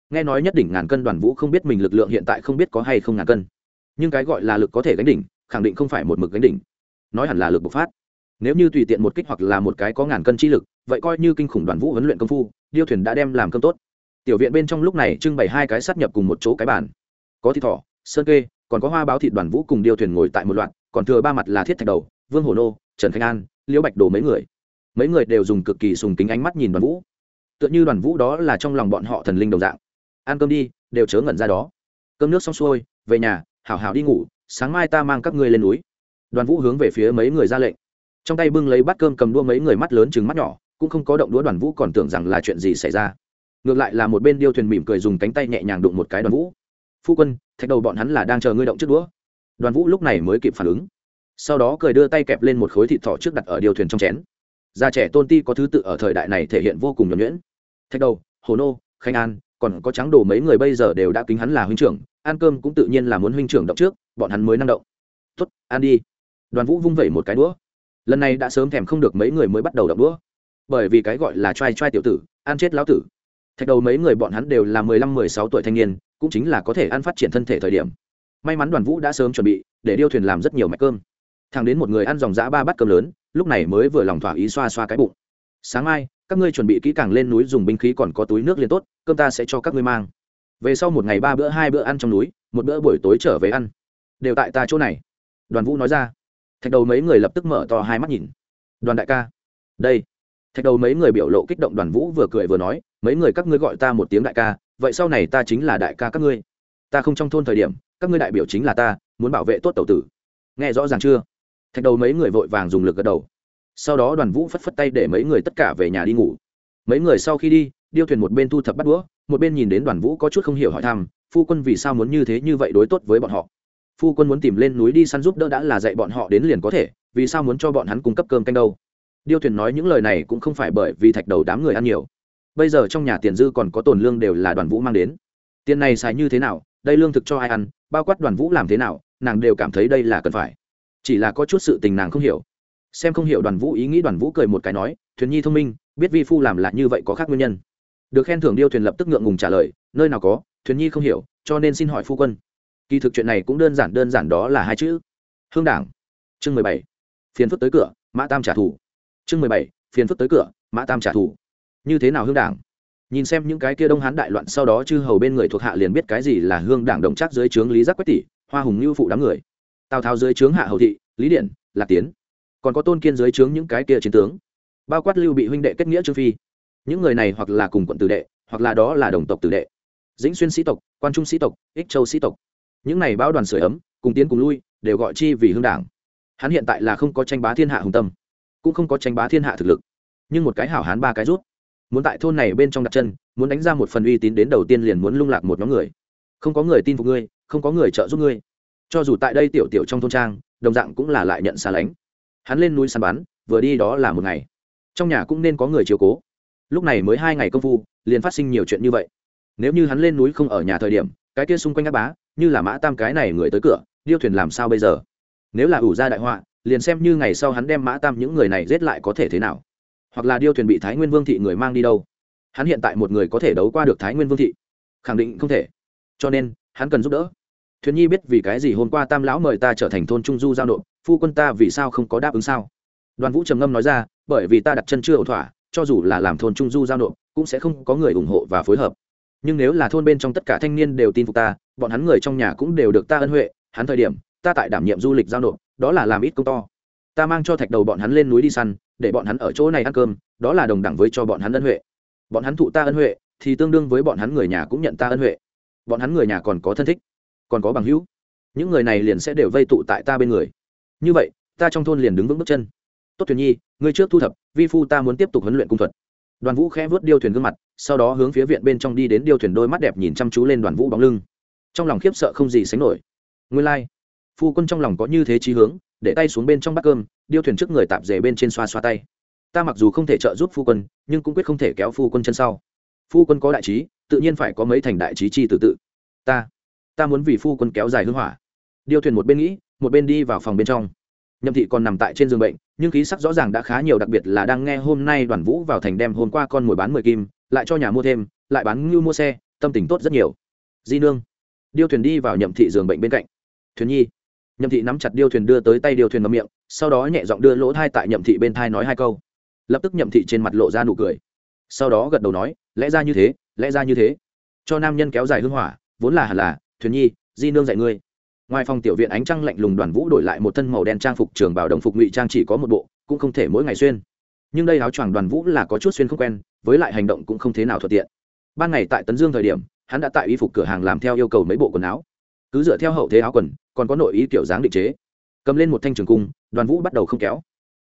Nghe nói nhất đỉnh ngàn cân đoàn vũ không biết mình lực lượng hiện tại không biết có hay không ngàn cân. Nhưng cái gọi là lực có thể gánh đỉnh, khẳng định không phải một mực gánh đỉnh. Nói hẳn là lực bộc phát nếu như tùy tiện một kích hoặc là một cái có ngàn cân chi lực, vậy coi như kinh khủng đoàn vũ huấn luyện công phu, điêu thuyền đã đem làm cơm tốt. Tiểu viện bên trong lúc này trưng bày hai cái sát nhập cùng một chỗ cái bàn. Có thịt thỏ, sơn kê, còn có hoa báo thịt đoàn vũ cùng điêu thuyền ngồi tại một loạt, còn thừa ba mặt là thiết thạch đầu, vương hồ nô, trần khánh an, liễu bạch đồ mấy người. Mấy người đều dùng cực kỳ sùng kính ánh mắt nhìn đoàn vũ. Tựa như đoàn vũ đó là trong lòng bọn họ thần linh đồng dạng. Ăn cơm đi, đều chớ ngẩn ra đó. Cơm nước xong xuôi, về nhà, hảo hảo đi ngủ, sáng mai ta mang các ngươi lên núi. Đoàn vũ hướng về phía mấy người ra lệnh trong tay bưng lấy bát cơm cầm đua mấy người mắt lớn chừng mắt nhỏ, cũng không có động đũa đoàn vũ còn tưởng rằng là chuyện gì xảy ra. Ngược lại là một bên điêu thuyền mỉm cười dùng cánh tay nhẹ nhàng đụng một cái đoàn vũ. Phu quân, thạch đầu bọn hắn là đang chờ ngươi động trước đũa. Đoàn vũ lúc này mới kịp phản ứng. Sau đó cười đưa tay kẹp lên một khối thịt thỏ trước đặt ở điều thuyền trong chén. Già trẻ tôn ti có thứ tự ở thời đại này thể hiện vô cùng nhuẩn nhuyễn. Thạch đầu, hồ nô khanh an, còn có trắng đồ mấy người bây giờ đều đã kính hắn là huynh trưởng, ăn cơm cũng tự nhiên là muốn huynh trưởng động trước, bọn hắn mới năng động. Tuất ăn đi. Đoàn vũ vung vẩy một cái đũa lần này đã sớm thèm không được mấy người mới bắt đầu đập đũa. Bởi vì cái gọi là t r a i t r a i tiểu tử, ăn chết lão tử. Thạch đầu mấy người bọn hắn đều là mười lăm, mười sáu tuổi thanh niên, cũng chính là có thể ăn phát triển thân thể thời điểm. May mắn đoàn vũ đã sớm chuẩn bị, để điêu thuyền làm rất nhiều mạch cơm. Thằng đến một người ăn dòng giã ba bát cơm lớn, lúc này mới vừa lòng thỏa ý xoa xoa cái bụng. Sáng mai, các ngươi chuẩn bị kỹ càng lên núi dùng binh khí còn có túi nước liền tốt, cơm ta sẽ cho các ngươi mang. Về sau một ngày ba bữa, hai bữa ăn trong núi, một bữa buổi tối trở về ăn. Đều tại ta chỗ này. Đoàn vũ nói ra thạch đầu mấy người lập tức mở to hai mắt nhìn. Đoàn đại ca. Đây. Thạch đầu mấy người biểu lộ kích động đoàn vũ vừa cười vừa nói, mấy người các ngươi gọi ta một tiếng đại ca, vậy sau này ta chính là đại ca các ngươi. Ta không trong thôn thời điểm, các ngươi đại biểu chính là ta, muốn bảo vệ tốt tàu tử. Nghe rõ ràng chưa? Thạch đầu mấy người vội vàng dùng lực gật đầu. Sau đó đoàn vũ phất phất tay để mấy người tất cả về nhà đi ngủ. Mấy người sau khi đi, điêu thuyền một bên thu thập bắt đũa, một bên nhìn đến đoàn vũ có chút không hiểu hỏi thăm, phu quân vì sao muốn như thế như vậy đối tốt với bọn họ? Phu quân muốn tìm lên núi đi săn giúp đỡ đã là dạy bọn họ đến liền có thể, vì sao muốn cho bọn hắn cung cấp cơm canh đâu? Điêu thuyền nói những lời này cũng không phải bởi vì thạch đầu đám người ăn nhiều. Bây giờ trong nhà tiền dư còn có tồn lương đều là đoàn vũ mang đến. Tiền này xài như thế nào, đây lương thực cho ai ăn, bao quát đoàn vũ làm thế nào, nàng đều cảm thấy đây là cần phải. Chỉ là có chút sự tình nàng không hiểu. Xem không hiểu đoàn vũ ý nghĩ, đoàn vũ cười một cái nói, thuyền nhi thông minh, biết vi phu làm là như vậy có khác nguyên nhân. Được khen thưởng, điêu thuyền lập tức ngượng ngùng trả lời, nơi nào có, thuyền nhi không hiểu, cho nên xin hỏi phu quân kỳ thực chuyện này cũng đơn giản đơn giản đó là hai chữ. Hương đảng. Chương mười bảy. Phiền phức tới cửa, mã tam trả thù. Chương mười bảy. Phiền phức tới cửa, mã tam trả thù. Như thế nào hương đảng? Nhìn xem những cái kia đông hán đại loạn sau đó chư hầu bên người thuộc hạ liền biết cái gì là hương đảng đồng chắc dưới trướng lý giác quách tỷ, hoa hùng như phụ đám người. Tào tháo dưới trướng hạ hầu thị, lý điện, lạc tiến. Còn có tôn kiên dưới trướng những cái kia chiến tướng. Bao quát lưu bị huynh đệ kết nghĩa trương phi. Những người này hoặc là cùng quận tử đệ, hoặc là đó là đồng tộc tử đệ. Dĩnh xuyên sĩ tộc, quan trung sĩ tộc, ích châu sĩ tộc những này bão đoàn sửa ấm, cùng tiến cùng lui, đều gọi chi vì hương đảng. Hắn hiện tại là không có tranh bá thiên hạ hùng tâm, cũng không có tranh bá thiên hạ thực lực. Nhưng một cái hảo hán ba cái rút, muốn tại thôn này bên trong đặt chân, muốn đánh ra một phần uy tín đến đầu tiên liền muốn lung lạc một nhóm người. Không có người tin phục ngươi, không có người trợ giúp ngươi. Cho dù tại đây tiểu tiểu trong thôn trang, đồng dạng cũng là lại nhận xa lánh. Hắn lên núi săn bắn, vừa đi đó là một ngày. Trong nhà cũng nên có người chiếu cố. Lúc này mới hai ngày công phu, liền phát sinh nhiều chuyện như vậy. Nếu như hắn lên núi không ở nhà thời điểm, cái kia xung quanh áp bá như là mã tam cái này người tới cửa, điêu thuyền làm sao bây giờ? Nếu là ủ ra đại họa, liền xem như ngày sau hắn đem mã tam những người này giết lại có thể thế nào. Hoặc là điêu thuyền bị thái nguyên vương thị người mang đi đâu? Hắn hiện tại một người có thể đấu qua được thái nguyên vương thị? Khẳng định không thể. Cho nên, hắn cần giúp đỡ. Thuyền nhi biết vì cái gì hôm qua tam lão mời ta trở thành thôn trung du giao nộp, phu quân ta vì sao không có đáp ứng sao? Đoàn vũ trầm ngâm nói ra, bởi vì ta đặt chân chưa ổn thỏa, cho dù là làm thôn trung du giao nộp, cũng sẽ không có người ủng hộ và phối hợp nhưng nếu là thôn bên trong tất cả thanh niên đều tin phục ta, bọn hắn người trong nhà cũng đều được ta ân huệ, hắn thời điểm, ta tại đảm nhiệm du lịch giao nộp, đó là làm ít công to. Ta mang cho thạch đầu bọn hắn lên núi đi săn, để bọn hắn ở chỗ này ăn cơm, đó là đồng đẳng với cho bọn hắn ân huệ. Bọn hắn thụ ta ân huệ, thì tương đương với bọn hắn người nhà cũng nhận ta ân huệ. Bọn hắn người nhà còn có thân thích, còn có bằng hữu. Những người này liền sẽ đều vây tụ tại ta bên người. Như vậy, ta trong thôn liền đứng vững bước chân. Tốt thuyền nhi, ngươi trước thu thập, vi phu ta muốn tiếp tục huấn luyện cung thuật đoàn vũ khẽ vớt điêu thuyền gương mặt, sau đó hướng phía viện bên trong đi đến điêu thuyền đôi mắt đẹp nhìn chăm chú lên đoàn vũ bóng lưng. Trong lòng khiếp sợ không gì sánh nổi. Nguyên lai、like. phu quân trong lòng có như thế trí hướng, để tay xuống bên trong bát cơm, điêu thuyền trước người tạp rể bên trên xoa xoa tay. Ta mặc dù không thể trợ giúp phu quân, nhưng cũng quyết không thể kéo phu quân chân sau. Phu quân có đại trí, tự nhiên phải có mấy thành đại trí chi tự tự. Ta ta muốn vì phu quân kéo dài hưng hỏa. Điêu thuyền một bên nghĩ, một bên đi vào phòng bên trong nhậm thị còn nằm tại trên giường bệnh, nhưng khí sắc rõ ràng đã khá nhiều, đặc biệt là đang nghe hôm nay đoàn vũ vào thành đem hôm qua con mồi bán mười kim, lại cho nhà mua thêm, lại bán ngưu mua xe, tâm tình tốt rất nhiều. Di nương, điêu thuyền đi vào nhậm thị giường bệnh bên cạnh. Thuyền nhi, nhậm thị nắm chặt điêu thuyền đưa tới tay điêu thuyền ngâm miệng, sau đó nhẹ giọng đưa lỗ thai tại nhậm thị bên thai nói hai câu. Lập tức nhậm thị trên mặt lộ ra nụ cười. Sau đó gật đầu nói, lẽ ra như thế, lẽ ra như thế. Cho nam nhân kéo dài hưng hỏa, vốn là hẳn là, thuyền nhi, di nương dạy ngươi ngoài phòng tiểu viện ánh trăng lạnh lùng đoàn vũ đổi lại một thân màu đen trang phục trường bảo đồng phục ngụy trang chỉ có một bộ, cũng không thể mỗi ngày xuyên. Nhưng đây áo choàng đoàn vũ là có chút xuyên không quen, với lại hành động cũng không thế nào thuận tiện. Ban ngày tại tấn dương thời điểm, hắn đã tại y phục cửa hàng làm theo yêu cầu mấy bộ quần áo. Cứ dựa theo hậu thế áo quần, còn có nội ý kiểu dáng định chế. Cầm lên một thanh trường cung, đoàn vũ bắt đầu không kéo.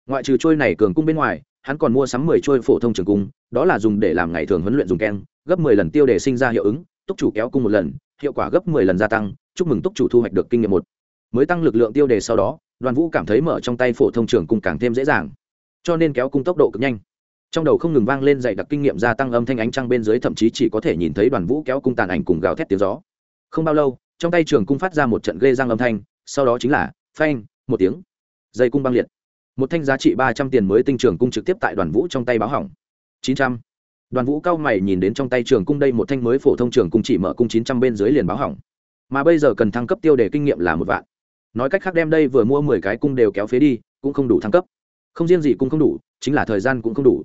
Ngoại trừ trôi này cường cung bên ngoài, hắn còn mua sắm mười trôi phổ thông trường cung, đó là dùng để làm ngày thường huấn luyện dùng keng, gấp mười lần tiêu để sinh ra hiệu ứng, túc chủ kéo cung một lần, hiệu quả gấp mười lần gia tăng chúc mừng túc chủ thu hoạch được kinh nghiệm một. Mới tăng lực lượng tiêu đề sau đó, đoàn vũ cảm thấy mở trong tay phổ thông trường cung càng thêm dễ dàng, cho nên kéo cung tốc độ cực nhanh. Trong đầu không ngừng vang lên dạy đặc kinh nghiệm gia tăng âm thanh ánh trăng bên dưới, thậm chí chỉ có thể nhìn thấy đoàn vũ kéo cung tàn ảnh cùng gào thét tiếng gió. Không bao lâu, trong tay trường cung phát ra một trận ghê răng âm thanh, sau đó chính là phanh, một tiếng. Dây cung băng liệt. Một thanh giá trị ba trăm tiền mới tinh trường cung trực tiếp tại đoàn vũ trong tay báo hỏng. Chín trăm. Đoàn vũ cao mày nhìn đến trong tay trường cung đây một thanh mới phổ thông trường cung chỉ mở cung chín trăm bên dưới liền báo hỏng mà bây giờ cần thăng cấp tiêu đề kinh nghiệm là một vạn. Nói cách khác đem đây vừa mua mười cái cung đều kéo phế đi, cũng không đủ thăng cấp. Không riêng gì cung không đủ, chính là thời gian cũng không đủ.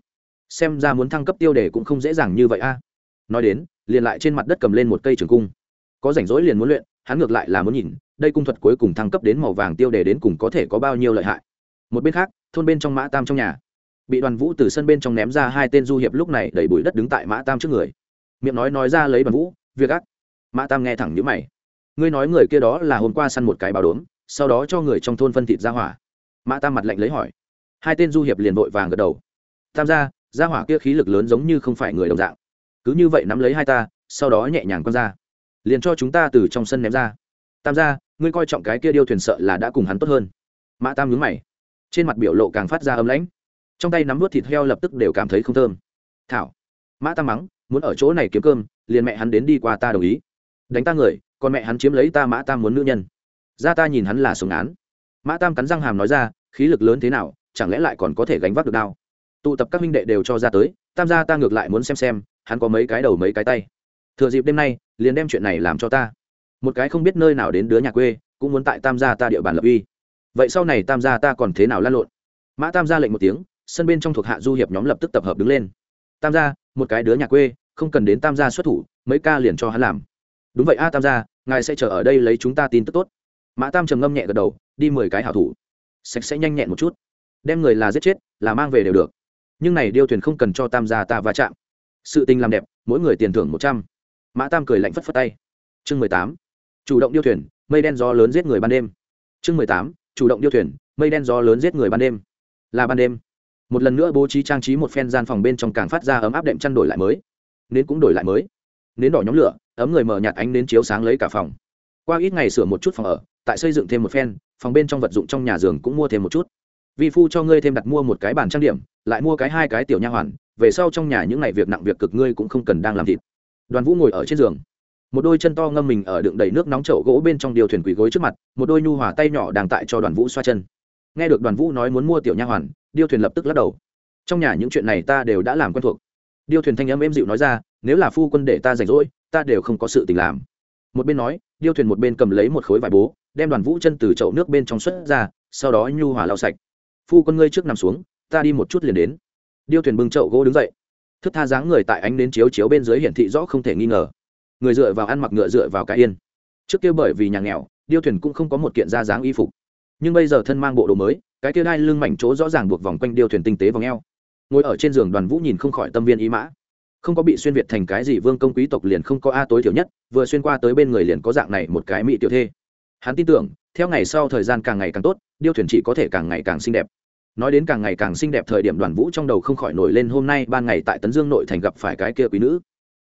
Xem ra muốn thăng cấp tiêu đề cũng không dễ dàng như vậy a. Nói đến, liền lại trên mặt đất cầm lên một cây trường cung. Có rảnh rỗi liền muốn luyện, hắn ngược lại là muốn nhìn, đây cung thuật cuối cùng thăng cấp đến màu vàng tiêu đề đến cùng có thể có bao nhiêu lợi hại. Một bên khác, thôn bên trong mã tam trong nhà. Bị đoàn vũ từ sân bên trong ném ra hai tên du hiệp lúc này đẩy bụi đất đứng tại mã tam trước người. Miệng nói nói ra lấy đoàn vũ, việc ác. Mã tam nghe thẳng nhữ mày ngươi nói người kia đó là hôm qua săn một cái báo đốm, sau đó cho người trong thôn phân thịt ra hỏa. Mã tam mặt lạnh lấy hỏi. Hai tên du hiệp liền vội vàng gật đầu. Tam gia ra hỏa kia khí lực lớn giống như không phải người đồng dạng. Cứ như vậy nắm lấy hai ta, sau đó nhẹ nhàng quăng ra. Liền cho chúng ta từ trong sân ném ra. Tam gia, ngươi coi trọng cái kia điêu thuyền sợ là đã cùng hắn tốt hơn. Mã tam nhướng mày. Trên mặt biểu lộ càng phát ra ấm lãnh. Trong tay nắm vớt thịt heo lập tức đều cảm thấy không thơm. Thảo. Mã tam mắng, muốn ở chỗ này kiếm cơm, liền mẹ hắn đến đi qua ta đồng ý. Đánh ta người còn mẹ hắn chiếm lấy ta mã tam muốn nữ nhân. Ra ta nhìn hắn là sống án. Mã tam cắn răng hàm nói ra, khí lực lớn thế nào, chẳng lẽ lại còn có thể gánh vác được đao tụ tập các minh đệ đều cho ra tới, tam gia ta ngược lại muốn xem xem, hắn có mấy cái đầu mấy cái tay. Thừa dịp đêm nay, liền đem chuyện này làm cho ta. Một cái không biết nơi nào đến đứa nhà quê, cũng muốn tại tam gia ta địa bàn lập uy. Vậy sau này tam gia ta còn thế nào lan lộn? Mã tam gia lệnh một tiếng, sân bên trong thuộc hạ du hiệp nhóm lập tức tập hợp đứng lên. Tam gia, một cái đứa nhà quê, không cần đến tam gia xuất thủ, mấy ca liền cho hắn làm. Đúng vậy a tam gia ngài sẽ chờ ở đây lấy chúng ta tin tức tốt. Mã tam trầm ngâm nhẹ gật đầu, đi mười cái hảo thủ. Sạch sẽ nhanh nhẹn một chút. Đem người là giết chết, là mang về đều được. Nhưng này điêu thuyền không cần cho tam gia ta va chạm. Sự tình làm đẹp, mỗi người tiền thưởng một trăm. Mã tam cười lạnh phất phất tay. Chương mười tám. Chủ động điêu thuyền, mây đen gió lớn giết người ban đêm. Chương mười tám. Chủ động điêu thuyền, mây đen gió lớn giết người ban đêm. Là ban đêm. Một lần nữa bố trí trang trí một phen gian phòng bên trong càng phát ra ấm áp đệm chăn đổi lại mới. Nến cũng đổi lại mới. Nến đỏ nhóm lửa ấm người mở nhạt ánh nến chiếu sáng lấy cả phòng. Qua ít ngày sửa một chút phòng ở, tại xây dựng thêm một phen, phòng bên trong vật dụng trong nhà giường cũng mua thêm một chút. Vi phu cho ngươi thêm đặt mua một cái bàn trang điểm, lại mua cái hai cái tiểu nha hoàn, về sau trong nhà những ngày việc nặng việc cực ngươi cũng không cần đang làm thịt. Đoàn vũ ngồi ở trên giường. Một đôi chân to ngâm mình ở đựng đầy nước nóng chậu gỗ bên trong điều thuyền quỳ gối trước mặt, một đôi nhu hòa tay nhỏ đang tại cho đoàn vũ xoa chân. Nghe được đoàn vũ nói muốn mua tiểu nha hoàn, điêu thuyền lập tức lắc đầu. Trong nhà những chuyện này ta đều đã làm quen thuộc. Điêu thuyền thanh âm êm dịu nói ra, nếu là phu quân để ta rảnh rỗi ta đều không có sự tình làm. Một bên nói, điêu thuyền một bên cầm lấy một khối vải bố, đem đoàn vũ chân từ chậu nước bên trong xuất ra, sau đó nhu hòa lau sạch. Phu quân ngươi trước nằm xuống, ta đi một chút liền đến. Điêu thuyền bưng chậu gỗ đứng dậy. Thức tha dáng người tại ánh đến chiếu chiếu bên dưới hiển thị rõ không thể nghi ngờ. Người dựa vào ăn mặc ngựa dựa vào cái yên. Trước kia bởi vì nhà nghèo, điêu thuyền cũng không có một kiện da dáng y phục. Nhưng bây giờ thân mang bộ đồ mới, cái kia đai lưng mảnh chỗ rõ ràng buộc vòng quanh điêu thuyền tinh tế vòng eo. Ngồi ở trên giường đoàn vũ nhìn không khỏi tâm viên ý mã không có bị xuyên việt thành cái gì vương công quý tộc liền không có a tối thiểu nhất, vừa xuyên qua tới bên người liền có dạng này một cái mỹ tiểu thê. Hắn tin tưởng, theo ngày sau thời gian càng ngày càng tốt, điêu thuyền chỉ có thể càng ngày càng xinh đẹp. Nói đến càng ngày càng xinh đẹp thời điểm đoàn vũ trong đầu không khỏi nổi lên hôm nay ban ngày tại tấn dương nội thành gặp phải cái kia quý nữ.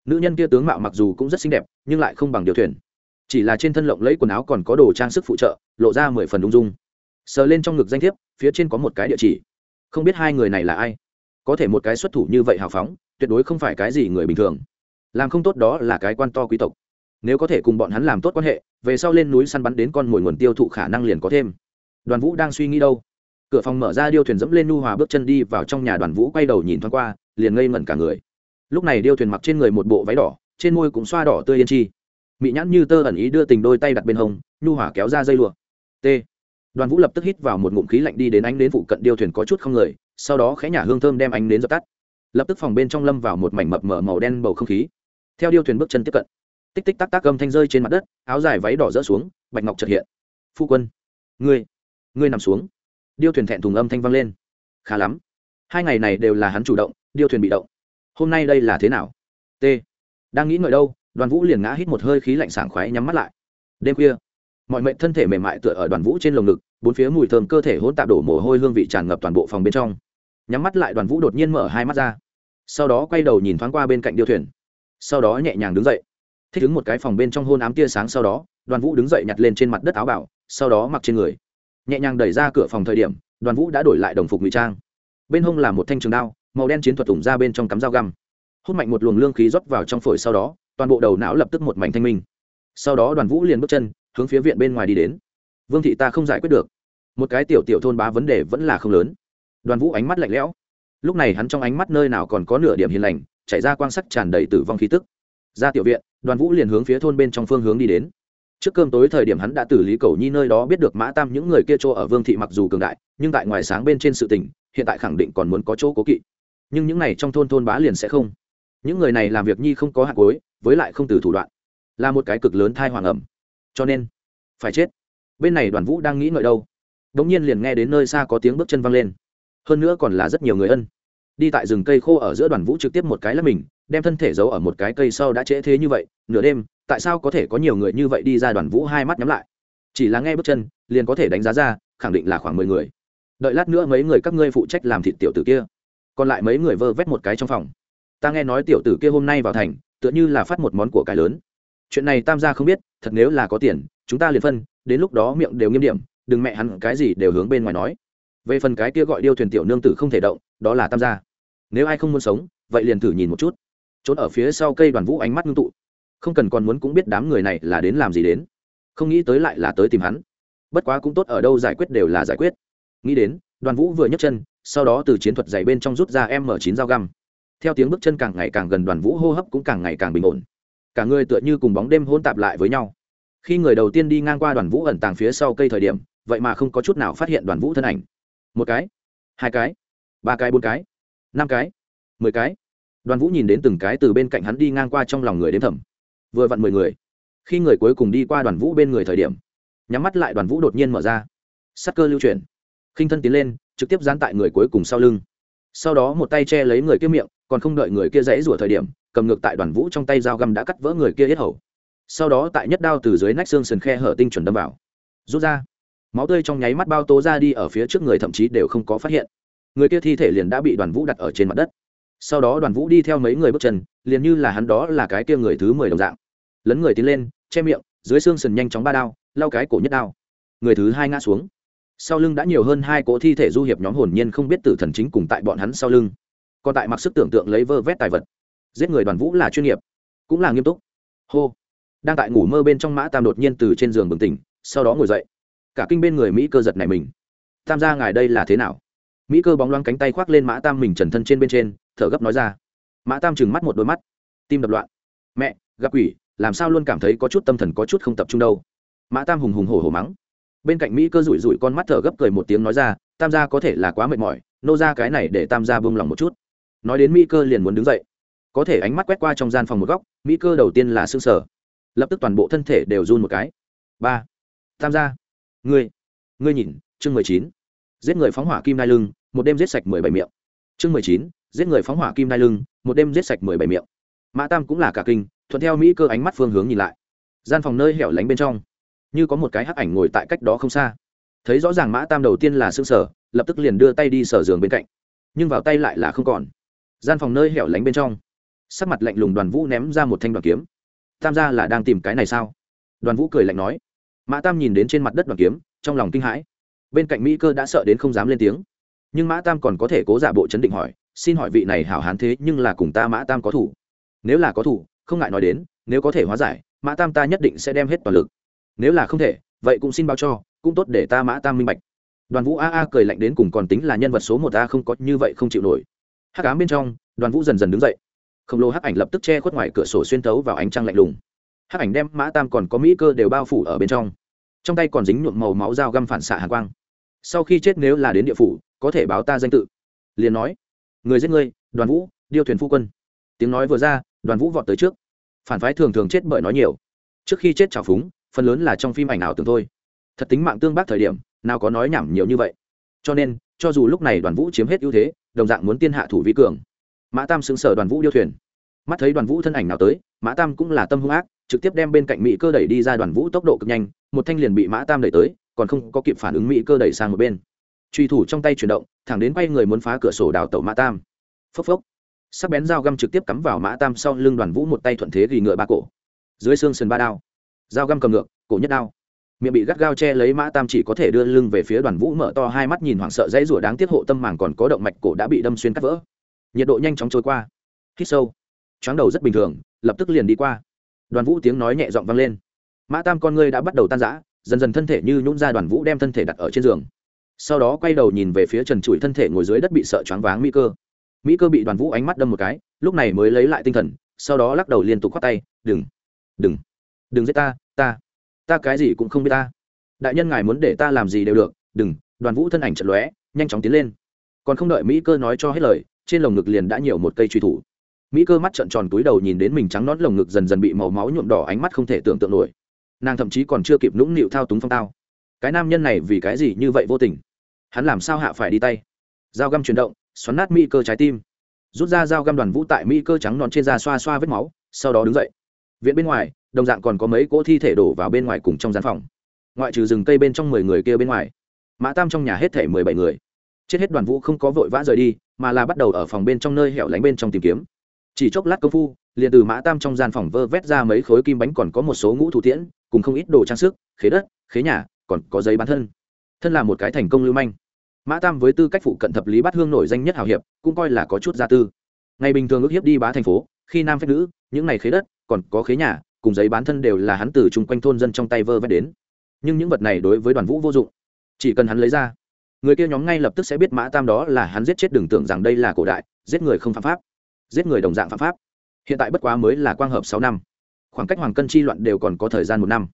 Nữ nhân kia tướng mạo mặc dù cũng rất xinh đẹp, nhưng lại không bằng điều thuyền. Chỉ là trên thân lộng lấy quần áo còn có đồ trang sức phụ trợ, lộ ra mười phần ung dung. Sờ lên trong ngực danh thiếp, phía trên có một cái địa chỉ. Không biết hai người này là ai? Có thể một cái xuất thủ như vậy hào phóng, tuyệt đối không phải cái gì người bình thường. Làm không tốt đó là cái quan to quý tộc. Nếu có thể cùng bọn hắn làm tốt quan hệ, về sau lên núi săn bắn đến con mồi nguồn tiêu thụ khả năng liền có thêm. Đoàn vũ đang suy nghĩ đâu? Cửa phòng mở ra, điêu thuyền dẫm lên nu hòa bước chân đi vào trong nhà, đoàn vũ quay đầu nhìn thoáng qua, liền ngây ngẩn cả người. Lúc này điêu thuyền mặc trên người một bộ váy đỏ, trên môi cũng xoa đỏ tươi yên chi. Mị nhãn như tơ ẩn ý đưa tình đôi tay đặt bên hông, nhu hỏa kéo ra dây lụa. T đoàn vũ lập tức hít vào một ngụm khí lạnh đi đến ánh đến phụ cận điêu thuyền có chút không người, sau đó khẽ nhả hương thơm đem ánh đến dập tắt. Lập tức phòng bên trong lâm vào một mảnh mập mở màu đen bầu không khí. Theo điêu thuyền bước chân tiếp cận, tích tích tắc tắc gầm thanh rơi trên mặt đất, áo dài váy đỏ rỡ xuống, bạch ngọc trật hiện. Phu quân, ngươi ngươi nằm xuống. Điêu thuyền thẹn thùng âm thanh vang lên. Khá lắm. Hai ngày này đều là hắn chủ động, điêu thuyền bị động. Hôm nay đây là thế nào? T. Đang nghĩ ngợi đâu, đoàn vũ liền ngã hít một hơi khí lạnh sảng khoái nhắm mắt lại. Đêm khuya, mọi mệnh thân thể mềm mại tựa ở đoàn vũ trên lồng ngực bốn phía mùi thơm cơ thể hỗn tạp đổ mồ hôi hương vị tràn ngập toàn bộ phòng bên trong. Nhắm mắt lại đoàn vũ đột nhiên mở hai mắt ra. Sau đó quay đầu nhìn thoáng qua bên cạnh điêu thuyền. Sau đó nhẹ nhàng đứng dậy. Thích ứng một cái phòng bên trong hôn ám tia sáng sau đó, đoàn vũ đứng dậy nhặt lên trên mặt đất áo bảo, sau đó mặc trên người. Nhẹ nhàng đẩy ra cửa phòng thời điểm, đoàn vũ đã đổi lại đồng phục ngụy trang. Bên hông là một thanh trường đao, màu đen chiến thuật ủng ra bên trong cắm dao găm. Hút mạnh một luồng lương khí rót vào trong phổi sau đó, toàn bộ đầu não lập tức một mảnh thanh minh. Sau đó đoàn vũ liền bước chân, hướng phía viện bên ngoài đi đến vương thị ta không giải quyết được. Một cái tiểu tiểu thôn bá vấn đề vẫn là không lớn. Đoàn vũ ánh mắt lạnh lẽo. Lúc này hắn trong ánh mắt nơi nào còn có nửa điểm hiền lành chạy ra quang sắc tràn đầy tử vong khí tức. Ra tiểu viện, đoàn vũ liền hướng phía thôn bên trong phương hướng đi đến. Trước cơm tối thời điểm hắn đã tử lý cầu nhi nơi đó biết được mã tam những người kia chỗ ở vương thị mặc dù cường đại, nhưng tại ngoài sáng bên trên sự tình, hiện tại khẳng định còn muốn có chỗ cố kỵ. Nhưng những này trong thôn thôn bá liền sẽ không. Những người này làm việc nhi không có hạt cối với lại không từ thủ đoạn. Là một cái cực lớn thai hoàng ẩm. Cho nên, phải chết bên này đoàn vũ đang nghĩ ngợi đâu. Đ ỗ n g nhiên liền nghe đến nơi xa có tiếng bước chân văng lên. Hơn nữa còn là rất nhiều người ân. Đi tại rừng cây khô ở giữa đoàn vũ trực tiếp một cái là mình, đem thân thể giấu ở một cái cây sau đã trễ thế như vậy, nửa đêm, tại sao có thể có nhiều người như vậy đi ra đoàn vũ hai mắt nhắm lại? Chỉ là nghe bước chân, liền có thể đánh giá ra, khẳng định là khoảng mười người. Đợi lát nữa mấy người các ngươi phụ trách làm thịt tiểu tử kia. Còn lại mấy người vơ vét một cái trong phòng. Ta nghe nói tiểu tử kia hôm nay vào thành, tựa như là phát một món của cải lớn. Chuyện này tam gia không biết, thật nếu là có tiền, chúng ta liền phân đến lúc đó miệng đều nghiêm điểm, đừng mẹ hắn cái gì đều hướng bên ngoài nói. Về phần cái kia gọi điêu thuyền tiểu nương tử không thể động, đó là tam gia. Nếu ai không muốn sống, vậy liền thử nhìn một chút. Trốn ở phía sau cây đoàn vũ ánh mắt ngưng tụ. Không cần còn muốn cũng biết đám người này là đến làm gì đến. Không nghĩ tới lại là tới tìm hắn. Bất quá cũng tốt ở đâu giải quyết đều là giải quyết. Nghĩ đến, đoàn vũ vừa nhấc chân, sau đó từ chiến thuật dày bên trong rút ra m chín dao găm. Theo tiếng bước chân càng ngày càng gần đoàn vũ hô hấp cũng càng ngày càng bình ổn. Cả người tựa như cùng bóng đêm hôn tạp lại với nhau khi người đầu tiên đi ngang qua đoàn vũ ẩn tàng phía sau cây thời điểm, vậy mà không có chút nào phát hiện đoàn vũ thân ảnh. Một cái, hai cái, ba cái, bốn cái, năm cái, mười cái. Đoàn vũ nhìn đến từng cái từ bên cạnh hắn đi ngang qua trong lòng người đến thầm. vừa vặn mười người. Khi người cuối cùng đi qua đoàn vũ bên người thời điểm, nhắm mắt lại đoàn vũ đột nhiên mở ra. Sắc cơ lưu chuyển. Khinh thân tiến lên, trực tiếp dán tại người cuối cùng sau lưng. Sau đó một tay che lấy người kia miệng, còn không đợi người kia dãy rủa thời điểm, cầm ngược tại đoàn vũ trong tay dao găm đã cắt vỡ người kia hết hầu sau đó tại nhất đao từ dưới nách xương sườn khe hở tinh chuẩn đâm vào. Rút ra. Máu tươi trong nháy mắt bao tố ra đi ở phía trước người thậm chí đều không có phát hiện. Người kia thi thể liền đã bị đoàn vũ đặt ở trên mặt đất. Sau đó đoàn vũ đi theo mấy người bước chân, liền như là hắn đó là cái kia người thứ mười đồng dạng. Lấn người tiến lên, che miệng, dưới xương sườn nhanh chóng ba đao, lau cái cổ nhất đao. Người thứ hai ngã xuống. Sau lưng đã nhiều hơn hai cỗ thi thể du hiệp nhóm hồn nhiên không biết tử thần chính cùng tại bọn hắn sau lưng. Còn tại mặc sức tưởng tượng lấy vơ vét tài vật. Giết người đoàn vũ là chuyên nghiệp, cũng là nghiêm túc. Hô đang tại ngủ mơ bên trong mã tam đột nhiên từ trên giường bừng tỉnh, sau đó ngồi dậy. Cả kinh bên người mỹ cơ giật này mình. Tam gia ngài đây là thế nào? Mỹ cơ bóng loáng cánh tay khoác lên mã tam mình trần thân trên bên trên, thở gấp nói ra. Mã tam trừng mắt một đôi mắt. Tim đập loạn. Mẹ, gặp quỷ, làm sao luôn cảm thấy có chút tâm thần có chút không tập trung đâu? Mã tam hùng hùng hổ hổ mắng. Bên cạnh mỹ cơ rủi rủi con mắt thở gấp cười một tiếng nói ra, tam gia có thể là quá mệt mỏi, nô ra cái này để tam gia bông lòng một chút. Nói đến mỹ cơ liền muốn đứng dậy. Có thể ánh mắt quét qua trong gian phòng một góc, mỹ cơ đầu tiên là s ư ơ n g sở lập tức toàn bộ thân thể đều run một cái. Ba. Tam gia. Ngươi. Ngươi nhìn, chương mười chín. Giết người phóng hỏa kim nai lưng, một đêm giết sạch mười bảy miệng. Chương mười chín. Giết người phóng hỏa kim nai lưng, một đêm giết sạch mười bảy miệng. Mã tam cũng là cả kinh, thuận theo mỹ cơ ánh mắt phương hướng nhìn lại. Gian phòng nơi hẻo lánh bên trong, như có một cái hắc ảnh ngồi tại cách đó không xa. Thấy rõ ràng mã tam đầu tiên là s sở lập tức liền đưa tay đi sở giường bên cạnh. Nhưng vào tay lại là không còn. Gian phòng nơi hẻo lánh bên trong, sắc mặt lạnh lùng đoàn vũ ném ra một thanh đoàn kiếm tam gia là đang tìm cái này sao? Đoàn vũ cười lạnh nói. Mã tam nhìn đến trên mặt đất đoàn kiếm, trong lòng kinh hãi. Bên cạnh mỹ cơ đã sợ đến không dám lên tiếng. Nhưng mã tam còn có thể cố giả bộ chấn định hỏi, xin hỏi vị này hảo hán thế nhưng là cùng ta mã tam có thủ? Nếu là có thủ, không ngại nói đến, nếu có thể hóa giải, mã tam ta nhất định sẽ đem hết toàn lực. Nếu là không thể, vậy cũng xin báo cho, cũng tốt để ta mã tam minh bạch. Đoàn vũ a a cười lạnh đến cùng còn tính là nhân vật số một a không có như vậy không chịu nổi. Hắc ám bên trong, đoàn vũ dần dần đứng dậy khổng lồ hắc ảnh lập tức che khuất ngoài cửa sổ xuyên thấu vào ánh trăng lạnh lùng. Hắc ảnh đem mã tam còn có mỹ cơ đều bao phủ ở bên trong. Trong tay còn dính nhuộm màu máu dao găm phản xạ hàn quang. Sau khi chết nếu là đến địa phủ, có thể báo ta danh tự. Liền nói, người giết ngươi, đoàn vũ, điêu thuyền phu quân. Tiếng nói vừa ra, đoàn vũ vọt tới trước. Phản phái thường thường chết bởi nói nhiều. Trước khi chết trào phúng, phần lớn là trong phim ảnh ảo tưởng thôi. Thật tính mạng tương bác thời điểm, nào có nói nhảm nhiều như vậy. Cho nên, cho dù lúc này đoàn vũ chiếm hết ưu thế, đồng dạng muốn tiên hạ thủ vi cường mã tam xứng sở đoàn vũ điêu thuyền. Mắt thấy đoàn vũ thân ảnh nào tới, mã tam cũng là tâm hung ác, trực tiếp đem bên cạnh mỹ cơ đẩy đi ra đoàn vũ tốc độ cực nhanh, một thanh liền bị mã tam đẩy tới, còn không có kịp phản ứng mỹ cơ đẩy sang một bên. Truy thủ trong tay chuyển động, thẳng đến quay người muốn phá cửa sổ đào tẩu mã tam. Phốc phốc. Sắc bén dao găm trực tiếp cắm vào mã tam sau lưng đoàn vũ một tay thuận thế ghi ngựa ba cổ. Dưới xương sườn ba đao. Dao găm cầm ngược, cổ nhất đao. Miệng bị gắt gao che lấy mã tam chỉ có thể đưa lưng về phía đoàn vũ mở to hai mắt nhìn hoảng sợ dãy rủa đáng tiếc hộ tâm màng còn có động mạch cổ đã bị đâm xuyên cắt vỡ nhiệt độ nhanh chóng trôi qua. Hít sâu. Chóng đầu rất bình thường, lập tức liền đi qua. Đoàn vũ tiếng nói nhẹ giọng vang lên. Mã tam con ngươi đã bắt đầu tan rã, dần dần thân thể như nhũng ra đoàn vũ đem thân thể đặt ở trên giường. Sau đó quay đầu nhìn về phía trần trụi thân thể ngồi dưới đất bị sợ choáng váng mỹ cơ. Mỹ cơ bị đoàn vũ ánh mắt đâm một cái, lúc này mới lấy lại tinh thần, sau đó lắc đầu liên tục khoác tay, đừng đừng đừng giết ta ta ta cái gì cũng không biết ta. Đại nhân ngài muốn để ta làm gì đều được, đừng. Đoàn vũ thân ảnh chật lóe, nhanh chóng tiến lên. Còn không đợi mỹ cơ nói cho hết lời trên lồng ngực liền đã nhiều một cây truy thủ. Mỹ cơ mắt trợn tròn túi đầu nhìn đến mình trắng nón lồng ngực dần dần bị màu máu nhuộm đỏ ánh mắt không thể tưởng tượng nổi. Nàng thậm chí còn chưa kịp nũng nịu thao túng phong tao. Cái nam nhân này vì cái gì như vậy vô tình? Hắn làm sao hạ phải đi tay? Dao găm chuyển động, xoắn nát mỹ cơ trái tim. Rút ra dao găm đoàn vũ tại mỹ cơ trắng non trên da xoa xoa vết máu, sau đó đứng dậy. Viện bên ngoài, đồng dạng còn có mấy cỗ thi thể đổ vào bên ngoài cùng trong gian phòng. Ngoại trừ rừng cây bên trong mười người kia bên ngoài, mã tam trong nhà hết thể mười bảy người. Chết hết đoàn vũ không có vội vã rời đi mà là bắt đầu ở phòng bên trong nơi hẻo lánh bên trong tìm kiếm. Chỉ chốc lát công phu, liền từ mã tam trong gian phòng vơ vét ra mấy khối kim bánh còn có một số ngũ thủ tiễn, cùng không ít đồ trang sức, khế đất, khế nhà, còn có giấy bán thân. Thân là một cái thành công lưu manh. Mã tam với tư cách phụ cận thập lý bát hương nổi danh nhất hào hiệp, cũng coi là có chút gia tư. Ngày bình thường ước hiếp đi bá thành phố, khi nam phép nữ, những ngày khế đất, còn có khế nhà, cùng giấy bán thân đều là hắn từ chung quanh thôn dân trong tay vơ vét đến. Nhưng những vật này đối với đoàn vũ vô dụng. Chỉ cần hắn lấy ra người kia nhóm ngay lập tức sẽ biết mã tam đó là hắn giết chết, đừng tưởng rằng đây là cổ đại, giết người không phạm pháp, giết người đồng dạng phạm pháp. Hiện tại bất quá mới là quang hợp sáu năm. Khoảng cách hoàng cân chi loạn đều còn có thời gian một năm.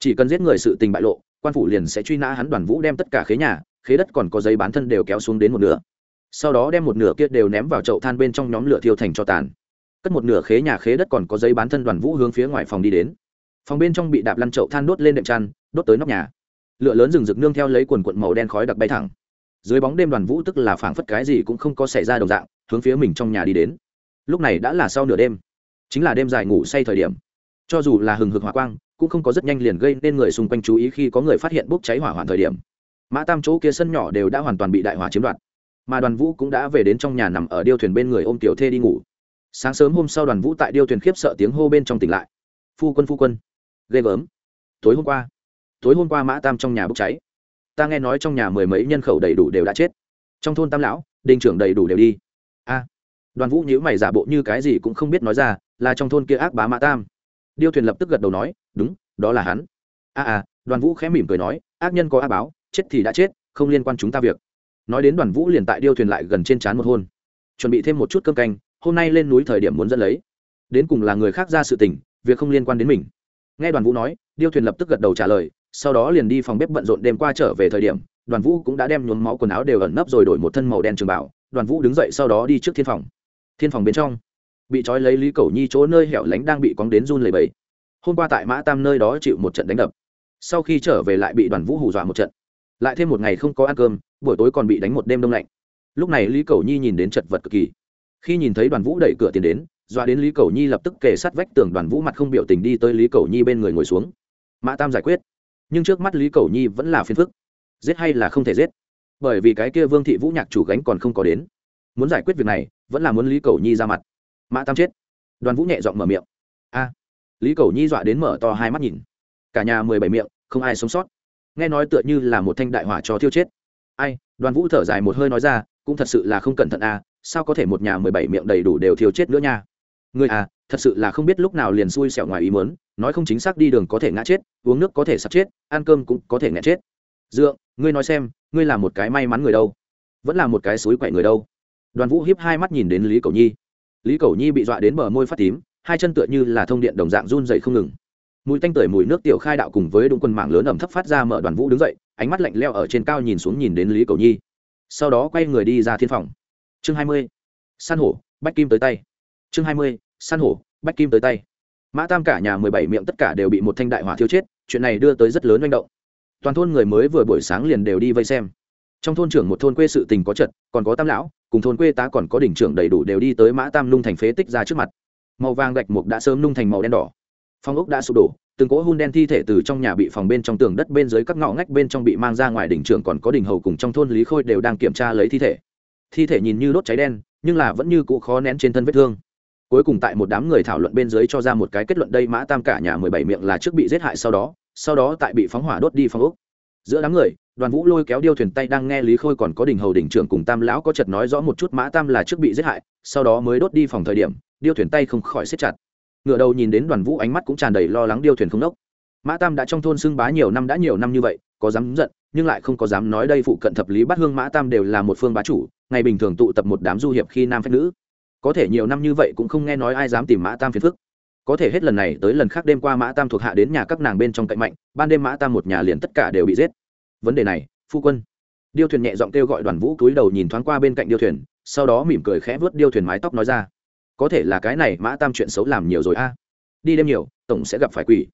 Chỉ cần giết người sự tình bại lộ, quan phủ liền sẽ truy nã hắn đoàn vũ đem tất cả khế nhà, khế đất còn có giấy bán thân đều kéo xuống đến một nửa. Sau đó đem một nửa kia đều ném vào chậu than bên trong nhóm lửa thiêu thành cho tàn. Cất một nửa khế nhà, khế đất còn có giấy bán thân đoàn vũ hướng phía ngoài phòng đi đến. Phòng bên trong bị đạp lăn chậu than đốt lên đệm chăn đốt tới nóc nhà lửa lớn rừng rực nương theo lấy quần quận màu đen khói đặc bay thẳng. Dưới bóng đêm đoàn vũ tức là phảng phất cái gì cũng không có xảy ra đồng dạng, hướng phía mình trong nhà đi đến. Lúc này đã là sau nửa đêm, chính là đêm dài ngủ say thời điểm. Cho dù là hừng hực hỏa quang, cũng không có rất nhanh liền gây nên người xung quanh chú ý khi có người phát hiện bốc cháy hỏa hoạn thời điểm. Mã tam chỗ kia sân nhỏ đều đã hoàn toàn bị đại hỏa chiếm đoạt. Mà đoàn vũ cũng đã về đến trong nhà nằm ở điêu thuyền bên người ôm tiểu thê đi ngủ. Sáng sớm hôm sau đoàn vũ tại điêu thuyền khiếp sợ tiếng hô bên trong tỉnh lại. Phu quân phu quân, ghê gớm. Tối hôm qua tối hôm qua mã tam trong nhà bốc cháy. Ta nghe nói trong nhà mười mấy nhân khẩu đầy đủ đều đã chết. Trong thôn tam lão đình trưởng đầy đủ đều đi. A. Đoàn vũ nhíu mày giả bộ như cái gì cũng không biết nói ra là trong thôn kia ác bá mã tam. Điêu thuyền lập tức gật đầu nói đúng đó là hắn. A à, à đoàn vũ khẽ mỉm cười nói ác nhân có ác báo chết thì đã chết không liên quan chúng ta việc. Nói đến đoàn vũ liền tại điêu thuyền lại gần trên trán một hôn. Chuẩn bị thêm một chút cơm canh hôm nay lên núi thời điểm muốn dẫn lấy. Đến cùng là người khác ra sự tình việc không liên quan đến mình. Nghe đoàn vũ nói điêu thuyền lập tức gật đầu trả lời sau đó liền đi phòng bếp bận rộn đêm qua trở về thời điểm, đoàn vũ cũng đã đem nhuốm máu quần áo đều ẩn nấp rồi đổi một thân màu đen trường bảo. Đoàn vũ đứng dậy sau đó đi trước thiên phòng. Thiên phòng bên trong, bị trói lấy lý cầu nhi chỗ nơi hẻo lánh đang bị cóng đến run lầy bầy hôm qua tại mã tam nơi đó chịu một trận đánh đập. Sau khi trở về lại bị đoàn vũ hù dọa một trận. Lại thêm một ngày không có ăn cơm, buổi tối còn bị đánh một đêm đông lạnh. Lúc này lý cầu nhi nhìn đến chật vật cực kỳ. Khi nhìn thấy đoàn vũ đẩy cửa tiền đến, dọa đến lý cầu nhi lập tức kề sát vách tường, đoàn vũ mặt không biểu tình đi tới lý cầu nhi bên người ngồi xuống. Mã tam giải quyết nhưng trước mắt lý cầu nhi vẫn là phiền phức. Giết hay là không thể giết? Bởi vì cái kia vương thị vũ nhạc chủ gánh còn không có đến. Muốn giải quyết việc này, vẫn là muốn lý cầu nhi ra mặt. Mã tam chết. Đoàn vũ nhẹ giọng mở miệng. A. Lý cầu nhi dọa đến mở to hai mắt nhìn. Cả nhà mười bảy miệng, không ai sống sót. Nghe nói tựa như là một thanh đại hỏa cho thiêu chết. Ai, đoàn vũ thở dài một hơi nói ra, cũng thật sự là không cẩn thận à sao có thể một nhà mười bảy miệng đầy đủ đều thiêu chết nữa nha? Người à thật sự là không biết lúc nào liền xui xẻo ngoài ý mớn nói không chính xác đi đường có thể ngã chết, uống nước có thể sắp chết, ăn cơm cũng có thể ngã chết. Dượng, ngươi nói xem, ngươi là một cái may mắn người đâu? Vẫn là một cái suối quậy người đâu? Đoàn vũ hiếp hai mắt nhìn đến lý cầu nhi. Lý cầu nhi bị dọa đến bờ môi phát tím, hai chân tựa như là thông điện đồng dạng run dậy không ngừng. Mùi tanh tưởi mùi nước tiểu khai đạo cùng với đúng quân mạng lớn ẩm thấp phát ra mở đoàn vũ đứng dậy, ánh mắt lạnh leo ở trên cao nhìn xuống nhìn đến lý cầu nhi. Sau đó quay người đi ra thiên phòng. Chương hai mươi. San hổ, bách kim tới tay. Chương hai mươi san hổ, bách kim tới tay. Mã tam cả nhà mười bảy miệng tất cả đều bị một thanh đại hỏa thiêu chết, chuyện này đưa tới rất lớn manh động. Toàn thôn người mới vừa buổi sáng liền đều đi vây xem. Trong thôn trưởng một thôn quê sự tình có trận còn có tam lão, cùng thôn quê tá còn có đỉnh trưởng đầy đủ đều đi tới mã tam nung thành phế tích ra trước mặt. Màu vàng gạch mục đã sớm nung thành màu đen đỏ. Phong ốc đã sụp đổ, từng cỗ hun đen thi thể từ trong nhà bị phòng bên trong tường đất bên dưới các ngõ ngách bên trong bị mang ra ngoài đỉnh trưởng còn có đỉnh hầu cùng trong thôn lý khôi đều đang kiểm tra lấy thi thể. Thi thể nhìn như đốt cháy đen, nhưng là vẫn như cũ khó nén trên thân vết thương cuối cùng tại một đám người thảo luận bên dưới cho ra một cái kết luận đây mã tam cả nhà mười bảy miệng là trước bị giết hại sau đó sau đó tại bị phóng hỏa đốt đi phong ốc. Giữa đám người, đoàn vũ lôi kéo điêu thuyền tay đang nghe lý khôi còn có đình hầu đỉnh trưởng cùng tam lão có chật nói rõ một chút mã tam là trước bị giết hại, sau đó mới đốt đi phòng thời điểm, điêu thuyền tay không khỏi xếp chặt. Ngựa đầu nhìn đến đoàn vũ ánh mắt cũng tràn đầy lo lắng điêu thuyền không đốc mã tam đã trong thôn xưng bá nhiều năm đã nhiều năm như vậy, có dám giận, nhưng lại không có dám nói đây phụ cận thập lý bắt hương mã tam đều là một phương bá chủ, ngày bình thường tụ tập một đám du hiệp khi nam phép nữ có thể nhiều năm như vậy cũng không nghe nói ai dám tìm mã tam phiền phức. Có thể hết lần này tới lần khác đêm qua mã tam thuộc hạ đến nhà các nàng bên trong cạnh mạnh, ban đêm mã tam một nhà liền tất cả đều bị giết. Vấn đề này, phu quân. Điêu thuyền nhẹ giọng kêu gọi đoàn vũ cúi đầu nhìn thoáng qua bên cạnh điêu thuyền, sau đó mỉm cười khẽ vớt điêu thuyền mái tóc nói ra. Có thể là cái này mã tam chuyện xấu làm nhiều rồi a. Đi đêm nhiều, tổng sẽ gặp phải quỷ.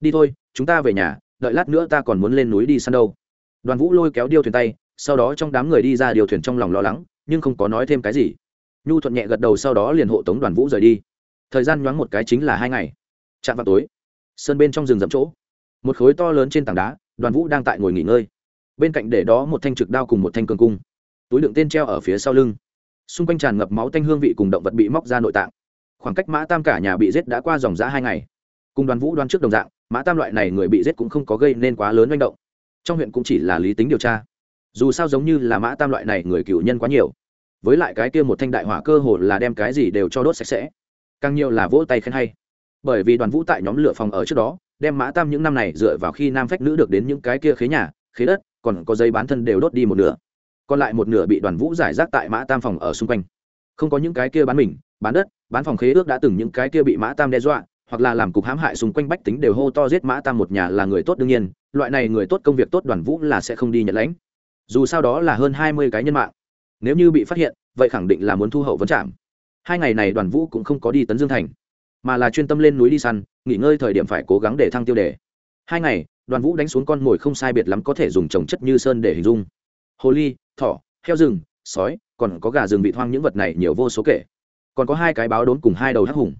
Đi thôi, chúng ta về nhà, đợi lát nữa ta còn muốn lên núi đi săn đâu. Đoàn vũ lôi kéo điêu thuyền tay, sau đó trong đám người đi ra điều thuyền trong lòng lo lắng, nhưng không có nói thêm cái gì nhu thuận nhẹ gật đầu sau đó liền hộ tống đoàn vũ rời đi. Thời gian nhoáng một cái chính là hai ngày. Chạm vào tối sơn bên trong rừng rậm chỗ. Một khối to lớn trên tảng đá, đoàn vũ đang tại ngồi nghỉ ngơi. Bên cạnh để đó một thanh trực đao cùng một thanh cường cung. Túi đựng tên treo ở phía sau lưng. Xung quanh tràn ngập máu tanh hương vị cùng động vật bị móc ra nội tạng. Khoảng cách mã tam cả nhà bị giết đã qua dòng giã hai ngày. Cùng đoàn vũ đoán trước đồng dạng, mã tam loại này người bị giết cũng không có gây nên quá lớn manh động. Trong huyện cũng chỉ là lý tính điều tra. Dù sao giống như là mã tam loại này người cựu nhân quá nhiều với lại cái kia một thanh đại hỏa cơ hồ là đem cái gì đều cho đốt sạch sẽ. Càng nhiều là vỗ tay khen hay. Bởi vì đoàn vũ tại nhóm lửa phòng ở trước đó, đem mã tam những năm này dựa vào khi nam phách nữ được đến những cái kia khế nhà, khế đất, còn có giấy bán thân đều đốt đi một nửa. Còn lại một nửa bị đoàn vũ giải rác tại mã tam phòng ở xung quanh. Không có những cái kia bán mình, bán đất, bán phòng khế ước đã từng những cái kia bị mã tam đe dọa, hoặc là làm cục hãm hại xung quanh bách tính đều hô to giết mã tam một nhà là người tốt đương nhiên, loại này người tốt công việc tốt đoàn vũ là sẽ không đi nhận lãnh. Dù sao đó là hơn hai mươi cái nhân mạng nếu như bị phát hiện, vậy khẳng định là muốn thu hậu vấn trạm. Hai ngày này đoàn vũ cũng không có đi tấn dương thành, mà là chuyên tâm lên núi đi săn, nghỉ ngơi thời điểm phải cố gắng để thăng tiêu đề. Hai ngày, đoàn vũ đánh xuống con mồi không sai biệt lắm có thể dùng trồng chất như sơn để hình dung. Hồ ly, thỏ, heo rừng, sói, còn có gà rừng bị thoang những vật này nhiều vô số kể. Còn có hai cái báo đốn cùng hai đầu hắc hùng.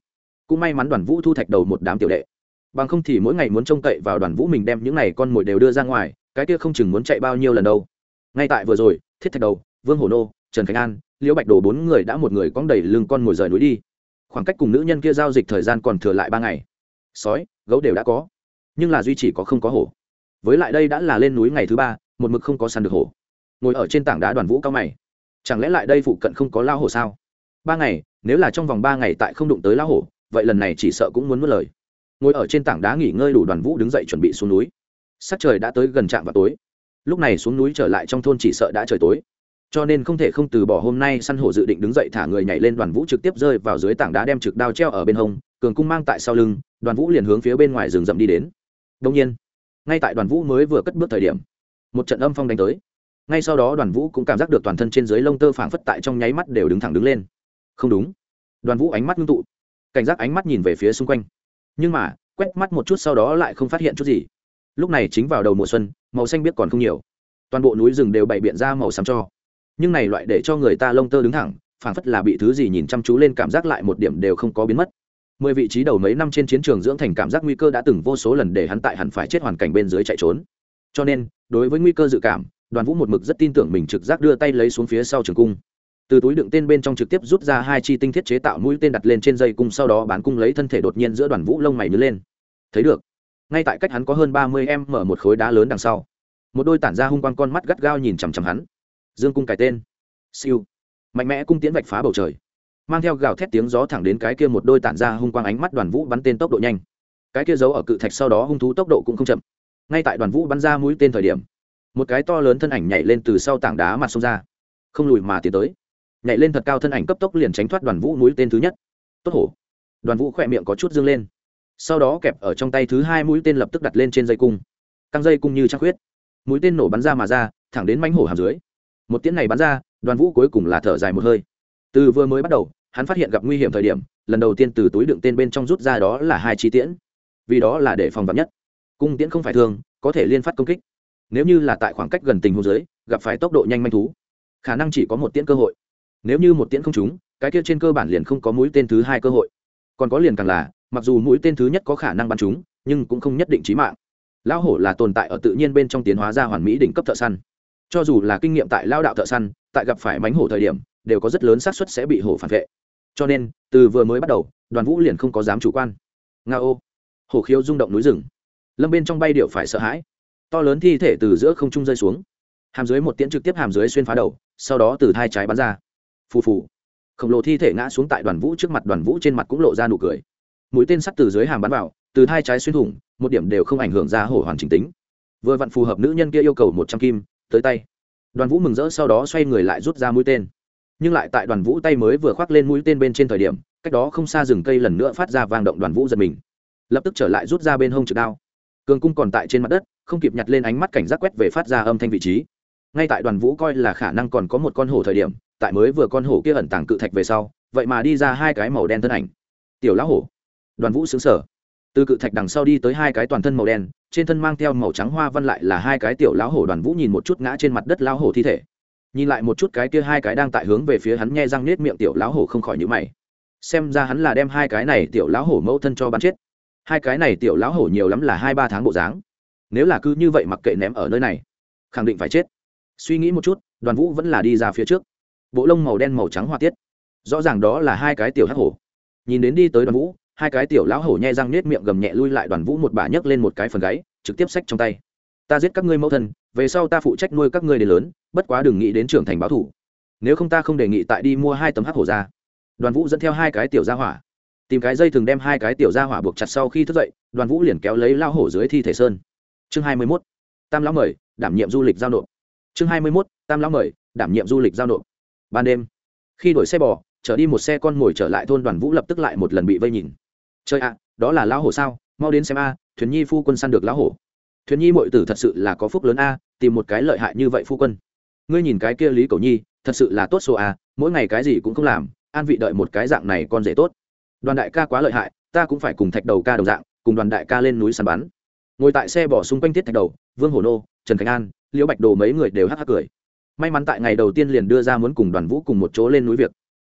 Cũng may mắn đoàn vũ thu thạch đầu một đám tiểu đệ. Bằng không thì mỗi ngày muốn trông cậy vào đoàn vũ mình đem những này con mồi đều đưa ra ngoài, cái kia không chừng muốn chạy bao nhiêu lần đâu. Ngay tại vừa rồi, thiết thạch đầu vương hồ nô, trần khánh an, liễu bạch đồ bốn người đã một người cóng đầy lưng con ngồi rời núi đi. khoảng cách cùng nữ nhân kia giao dịch thời gian còn thừa lại ba ngày. sói, gấu đều đã có, nhưng là duy chỉ có không có hổ. với lại đây đã là lên núi ngày thứ ba, một mực không có săn được hổ. ngồi ở trên tảng đá đoàn vũ cao mày. chẳng lẽ lại đây phụ cận không có lao hổ sao? ba ngày, nếu là trong vòng ba ngày tại không đụng tới lao hổ, vậy lần này chỉ sợ cũng muốn mất lời. ngồi ở trên tảng đá nghỉ ngơi đủ đoàn vũ đứng dậy chuẩn bị xuống núi. sắc trời đã tới gần trạm vào tối. lúc này xuống núi trở lại trong thôn chỉ sợ đã trời tối cho nên không thể không từ bỏ hôm nay săn hổ dự định đứng dậy thả người nhảy lên đoàn vũ trực tiếp rơi vào dưới tảng đá đem trực đao treo ở bên hông, cường cung mang tại sau lưng, đoàn vũ liền hướng phía bên ngoài rừng rậm đi đến. Đông nhiên, ngay tại đoàn vũ mới vừa cất bước thời điểm, một trận âm phong đánh tới. Ngay sau đó đoàn vũ cũng cảm giác được toàn thân trên dưới lông tơ phảng phất tại trong nháy mắt đều đứng thẳng đứng lên. Không đúng. Đoàn vũ ánh mắt ngưng tụ. Cảnh giác ánh mắt nhìn về phía xung quanh. Nhưng mà, quét mắt một chút sau đó lại không phát hiện chút gì. Lúc này chính vào đầu mùa xuân, màu xanh biết còn không nhiều. Toàn bộ núi rừng đều bày biện ra màu xám cho nhưng này loại để cho người ta lông tơ đứng thẳng, phảng phất là bị thứ gì nhìn chăm chú lên cảm giác lại một điểm đều không có biến mất. Mười vị trí đầu mấy năm trên chiến trường dưỡng thành cảm giác nguy cơ đã từng vô số lần để hắn tại hẳn phải chết hoàn cảnh bên dưới chạy trốn. Cho nên, đối với nguy cơ dự cảm, đoàn vũ một mực rất tin tưởng mình trực giác đưa tay lấy xuống phía sau trường cung. Từ túi đựng tên bên trong trực tiếp rút ra hai chi tinh thiết chế tạo mũi tên đặt lên trên dây cung, sau đó bán cung lấy thân thể đột nhiên giữa đoàn vũ lông mày nhớ lên. Thấy được, ngay tại cách hắn có hơn ba mươi em mở một khối đá lớn đằng sau, một đôi tản ra hung quang con mắt gắt gao nhìn chằm chằm hắn dương cung cài tên. Siêu. Mạnh mẽ cung tiến vạch phá bầu trời. Mang theo gào thét tiếng gió thẳng đến cái kia một đôi tản ra hung quang ánh mắt đoàn vũ bắn tên tốc độ nhanh. Cái kia giấu ở cự thạch sau đó hung thú tốc độ cũng không chậm. Ngay tại đoàn vũ bắn ra mũi tên thời điểm, một cái to lớn thân ảnh nhảy lên từ sau tảng đá mặt sông ra. Không lùi mà tiến tới. Nhảy lên thật cao thân ảnh cấp tốc liền tránh thoát đoàn vũ mũi tên thứ nhất. Tốt hổ. Đoàn vũ khỏe miệng có chút dương lên. Sau đó kẹp ở trong tay thứ hai mũi tên lập tức đặt lên trên dây cung. Căng dây cung như trăng khuyết. Mũi tên nổ bắn ra mà ra, thẳng đến mánh hổ hàm dưới một tiếng này bắn ra, đoàn vũ cuối cùng là thở dài một hơi. Từ vừa mới bắt đầu, hắn phát hiện gặp nguy hiểm thời điểm, lần đầu tiên từ túi đựng tên bên trong rút ra đó là hai chi tiễn. Vì đó là để phòng vắn nhất. Cung tiễn không phải thường, có thể liên phát công kích. Nếu như là tại khoảng cách gần tình hồ dưới, gặp phải tốc độ nhanh manh thú, khả năng chỉ có một tiễn cơ hội. Nếu như một tiễn không trúng, cái kia trên cơ bản liền không có mũi tên thứ hai cơ hội. Còn có liền càng là, mặc dù mũi tên thứ nhất có khả năng bắn trúng, nhưng cũng không nhất định trí mạng. Lão hổ là tồn tại ở tự nhiên bên trong tiến hóa ra hoàn mỹ đỉnh cấp thợ săn cho dù là kinh nghiệm tại lao đạo thợ săn, tại gặp phải mánh hổ thời điểm, đều có rất lớn xác suất sẽ bị hổ phản vệ. Cho nên, từ vừa mới bắt đầu, đoàn vũ liền không có dám chủ quan. Nga ô. Hổ khiếu rung động núi rừng. Lâm bên trong bay điệu phải sợ hãi. To lớn thi thể từ giữa không trung rơi xuống. Hàm dưới một tiễn trực tiếp hàm dưới xuyên phá đầu, sau đó từ hai trái bắn ra. Phù phù. Khổng lồ thi thể ngã xuống tại đoàn vũ trước mặt, đoàn vũ trên mặt cũng lộ ra nụ cười. Mũi tên sắt từ dưới hàm bắn vào, từ hai trái xuyên thủng, một điểm đều không ảnh hưởng ra hổ hoàn chỉnh tính. Vừa vặn phù hợp nữ nhân kia yêu cầu một trăm kim tới tay. Đoàn vũ mừng rỡ sau đó xoay người lại rút ra mũi tên. Nhưng lại tại đoàn vũ tay mới vừa khoác lên mũi tên bên trên thời điểm, cách đó không xa rừng cây lần nữa phát ra vang động đoàn vũ giật mình. Lập tức trở lại rút ra bên hông trực đao. Cường cung còn tại trên mặt đất, không kịp nhặt lên ánh mắt cảnh giác quét về phát ra âm thanh vị trí. Ngay tại đoàn vũ coi là khả năng còn có một con hổ thời điểm, tại mới vừa con hổ kia ẩn tàng cự thạch về sau, vậy mà đi ra hai cái màu đen thân ảnh. Tiểu lão hổ. Đoàn vũ xứng sở từ cự thạch đằng sau đi tới hai cái toàn thân màu đen, trên thân mang theo màu trắng hoa văn lại là hai cái tiểu lão hổ đoàn vũ nhìn một chút ngã trên mặt đất lão hổ thi thể. Nhìn lại một chút cái kia hai cái đang tại hướng về phía hắn nghe răng nết miệng tiểu lão hổ không khỏi nhữ mày. Xem ra hắn là đem hai cái này tiểu lão hổ mẫu thân cho bắn chết. Hai cái này tiểu lão hổ nhiều lắm là hai ba tháng bộ dáng. Nếu là cứ như vậy mặc kệ ném ở nơi này, khẳng định phải chết. Suy nghĩ một chút, đoàn vũ vẫn là đi ra phía trước. Bộ lông màu đen màu trắng hoa tiết. Rõ ràng đó là hai cái tiểu hắc hổ. Nhìn đến đi tới đoàn vũ hai cái tiểu lão hổ nhe răng nết miệng gầm nhẹ lui lại đoàn vũ một bà nhấc lên một cái phần gáy, trực tiếp xách trong tay. Ta giết các ngươi mẫu thân, về sau ta phụ trách nuôi các ngươi đến lớn, bất quá đừng nghĩ đến trưởng thành báo thủ. Nếu không ta không đề nghị tại đi mua hai tấm hắc hổ ra. Đoàn vũ dẫn theo hai cái tiểu gia hỏa. Tìm cái dây thường đem hai cái tiểu gia hỏa buộc chặt sau khi thức dậy, đoàn vũ liền kéo lấy lao hổ dưới thi thể sơn. Chương hai mươi mốt, tam lão mời, đảm nhiệm du lịch giao nộp. Chương hai mươi mốt, tam lão mời, đảm nhiệm du lịch giao nộp. Ban đêm, khi đổi xe bò, chở đi một xe con ngồi trở lại thôn, đoàn vũ lập tức lại một lần bị vây nhìn chơi ạ, đó là lão hổ sao? Mau đến xem a, thuyền nhi phu quân săn được lão hổ. Thuyền nhi mội tử thật sự là có phúc lớn a, tìm một cái lợi hại như vậy phu quân. Ngươi nhìn cái kia lý cầu nhi, thật sự là tốt số a, mỗi ngày cái gì cũng không làm, an vị đợi một cái dạng này con dễ tốt. Đoàn đại ca quá lợi hại, ta cũng phải cùng thạch đầu ca đồng dạng, cùng đoàn đại ca lên núi săn bắn. Ngồi tại xe bỏ xung quanh tiết thạch đầu, vương hổ nô, trần khánh an, liễu bạch đồ mấy người đều hắc hắc cười. May mắn tại ngày đầu tiên liền đưa ra muốn cùng đoàn vũ cùng một chỗ lên núi việc.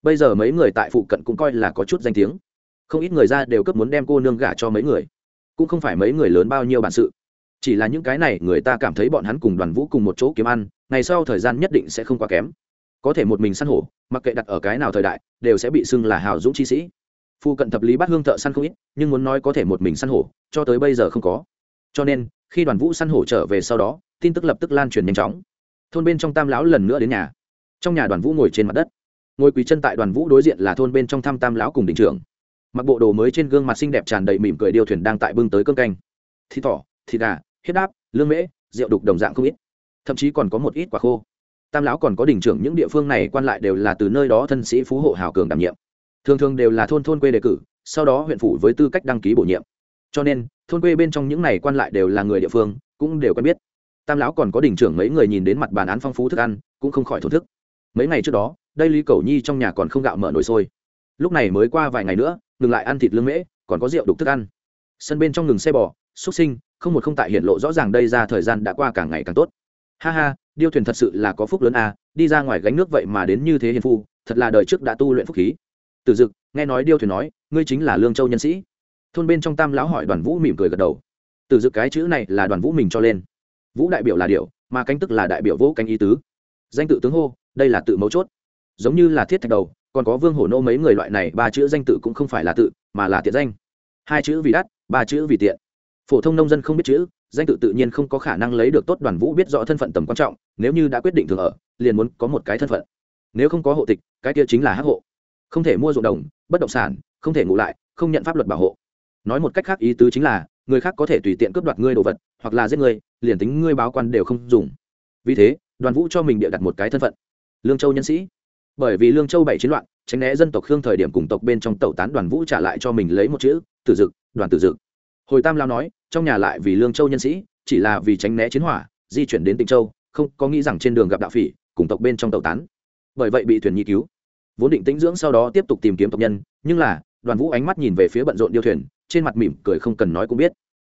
Bây giờ mấy người tại phụ cận cũng coi là có chút danh tiếng không ít người ra đều cấp muốn đem cô nương gả cho mấy người. Cũng không phải mấy người lớn bao nhiêu bản sự. Chỉ là những cái này, người ta cảm thấy bọn hắn cùng đoàn vũ cùng một chỗ kiếm ăn, ngày sau thời gian nhất định sẽ không quá kém. Có thể một mình săn hổ, mặc kệ đặt ở cái nào thời đại, đều sẽ bị xưng là hào dũng chi sĩ. Phu cận thập lý bắt hương thợ săn không ít, nhưng muốn nói có thể một mình săn hổ, cho tới bây giờ không có. Cho nên, khi đoàn vũ săn hổ trở về sau đó, tin tức lập tức lan truyền nhanh chóng. Thôn bên trong tam lão lần nữa đến nhà. Trong nhà đoàn vũ ngồi trên mặt đất. Ngồi quỳ chân tại đoàn vũ đối diện là thôn bên trong thăm tam lão cùng đình trưởng mặc bộ đồ mới trên gương mặt xinh đẹp tràn đầy mỉm cười điêu thuyền đang tại bưng tới cơm canh. Thịt thỏ, thịt gà, huyết đáp lương mễ, rượu đục đồng dạng không ít. Thậm chí còn có một ít quả khô. Tam lão còn có đỉnh trưởng những địa phương này quan lại đều là từ nơi đó thân sĩ phú hộ hào cường đảm nhiệm. Thường thường đều là thôn thôn quê đề cử, sau đó huyện phủ với tư cách đăng ký bổ nhiệm. Cho nên, thôn quê bên trong những này quan lại đều là người địa phương, cũng đều quen biết. Tam lão còn có đỉnh trưởng mấy người nhìn đến mặt bàn án phong phú thức ăn, cũng không khỏi thổ thức. Mấy ngày trước đó, đây lý cầu nhi trong nhà còn không gạo mở nồi sôi lúc này mới qua vài ngày nữa ngừng lại ăn thịt lương mễ, còn có rượu đục thức ăn. Sân bên trong ngừng xe bò, xúc sinh, không một không tại hiện lộ rõ ràng đây ra thời gian đã qua càng ngày càng tốt. Ha ha, điêu thuyền thật sự là có phúc lớn à đi ra ngoài gánh nước vậy mà đến như thế hiền phu, thật là đời trước đã tu luyện phúc khí. Từ dực, nghe nói điêu thuyền nói, ngươi chính là lương châu nhân sĩ. Thôn bên trong tam lão hỏi đoàn vũ mỉm cười gật đầu. Từ dực cái chữ này là đoàn vũ mình cho lên. Vũ đại biểu là điệu mà cánh tức là đại biểu vũ cánh ý tứ. Danh tự tướng hô, đây là tự mấu chốt. Giống như là thiết thạch đầu còn có vương hổ nô mấy người loại này, ba chữ danh tự cũng không phải là tự, mà là tiện danh. Hai chữ vì đắt, ba chữ vì tiện. Phổ thông nông dân không biết chữ, danh tự tự nhiên không có khả năng lấy được tốt đoàn vũ biết rõ thân phận tầm quan trọng, nếu như đã quyết định thường ở, liền muốn có một cái thân phận. Nếu không có hộ tịch, cái kia chính là hắc hộ. Không thể mua ruộng đồng, bất động sản, không thể ngủ lại, không nhận pháp luật bảo hộ. Nói một cách khác ý tứ chính là, người khác có thể tùy tiện cướp đoạt ngươi đồ vật, hoặc là giết ngươi, liền tính ngươi báo quan đều không dùng. Vì thế, đoàn vũ cho mình địa đặt một cái thân phận. Lương châu nhân sĩ bởi vì lương châu bảy chiến loạn, tránh né dân tộc khương thời điểm cùng tộc bên trong tẩu tán đoàn vũ trả lại cho mình lấy một chữ, tử dực, đoàn tử dực. Hồi tam lao nói, trong nhà lại vì lương châu nhân sĩ, chỉ là vì tránh né chiến hỏa, di chuyển đến tịnh châu, không có nghĩ rằng trên đường gặp đạo phỉ, cùng tộc bên trong tẩu tán. Bởi vậy bị thuyền nhi cứu. Vốn định tĩnh dưỡng sau đó tiếp tục tìm kiếm tộc nhân, nhưng là, đoàn vũ ánh mắt nhìn về phía bận rộn điêu thuyền, trên mặt mỉm cười không cần nói cũng biết.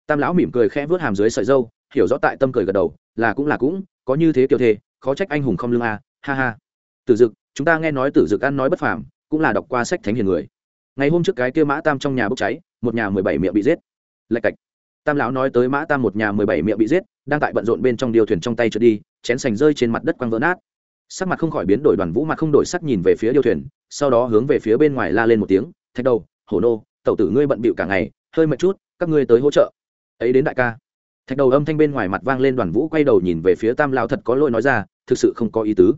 Tam lão mỉm cười khẽ vớt hàm dưới sợi dâu, hiểu rõ tại tâm cười gật đầu, là cũng là cũng, có như thế kiểu thề, khó trách anh hùng không lương a, ha ha. Tử dực chúng ta nghe nói tử dực ăn nói bất phàm, cũng là đọc qua sách thánh hiền người. Ngày hôm trước cái kia mã tam trong nhà bốc cháy, một nhà mười bảy miệng bị giết. Lạch cạch. Tam lão nói tới mã tam một nhà mười bảy miệng bị giết, đang tại bận rộn bên trong điêu thuyền trong tay trượt đi, chén sành rơi trên mặt đất quăng vỡ nát. Sắc mặt không khỏi biến đổi đoàn vũ mặt không đổi sắc nhìn về phía điêu thuyền, sau đó hướng về phía bên ngoài la lên một tiếng, thạch đầu, hổ nô, tẩu tử ngươi bận bịu cả ngày, hơi mệt chút, các ngươi tới hỗ trợ. Ấy đến đại ca. Thạch đầu âm thanh bên ngoài mặt vang lên đoàn vũ quay đầu nhìn về phía tam lão thật có lỗi nói ra, thực sự không có ý tứ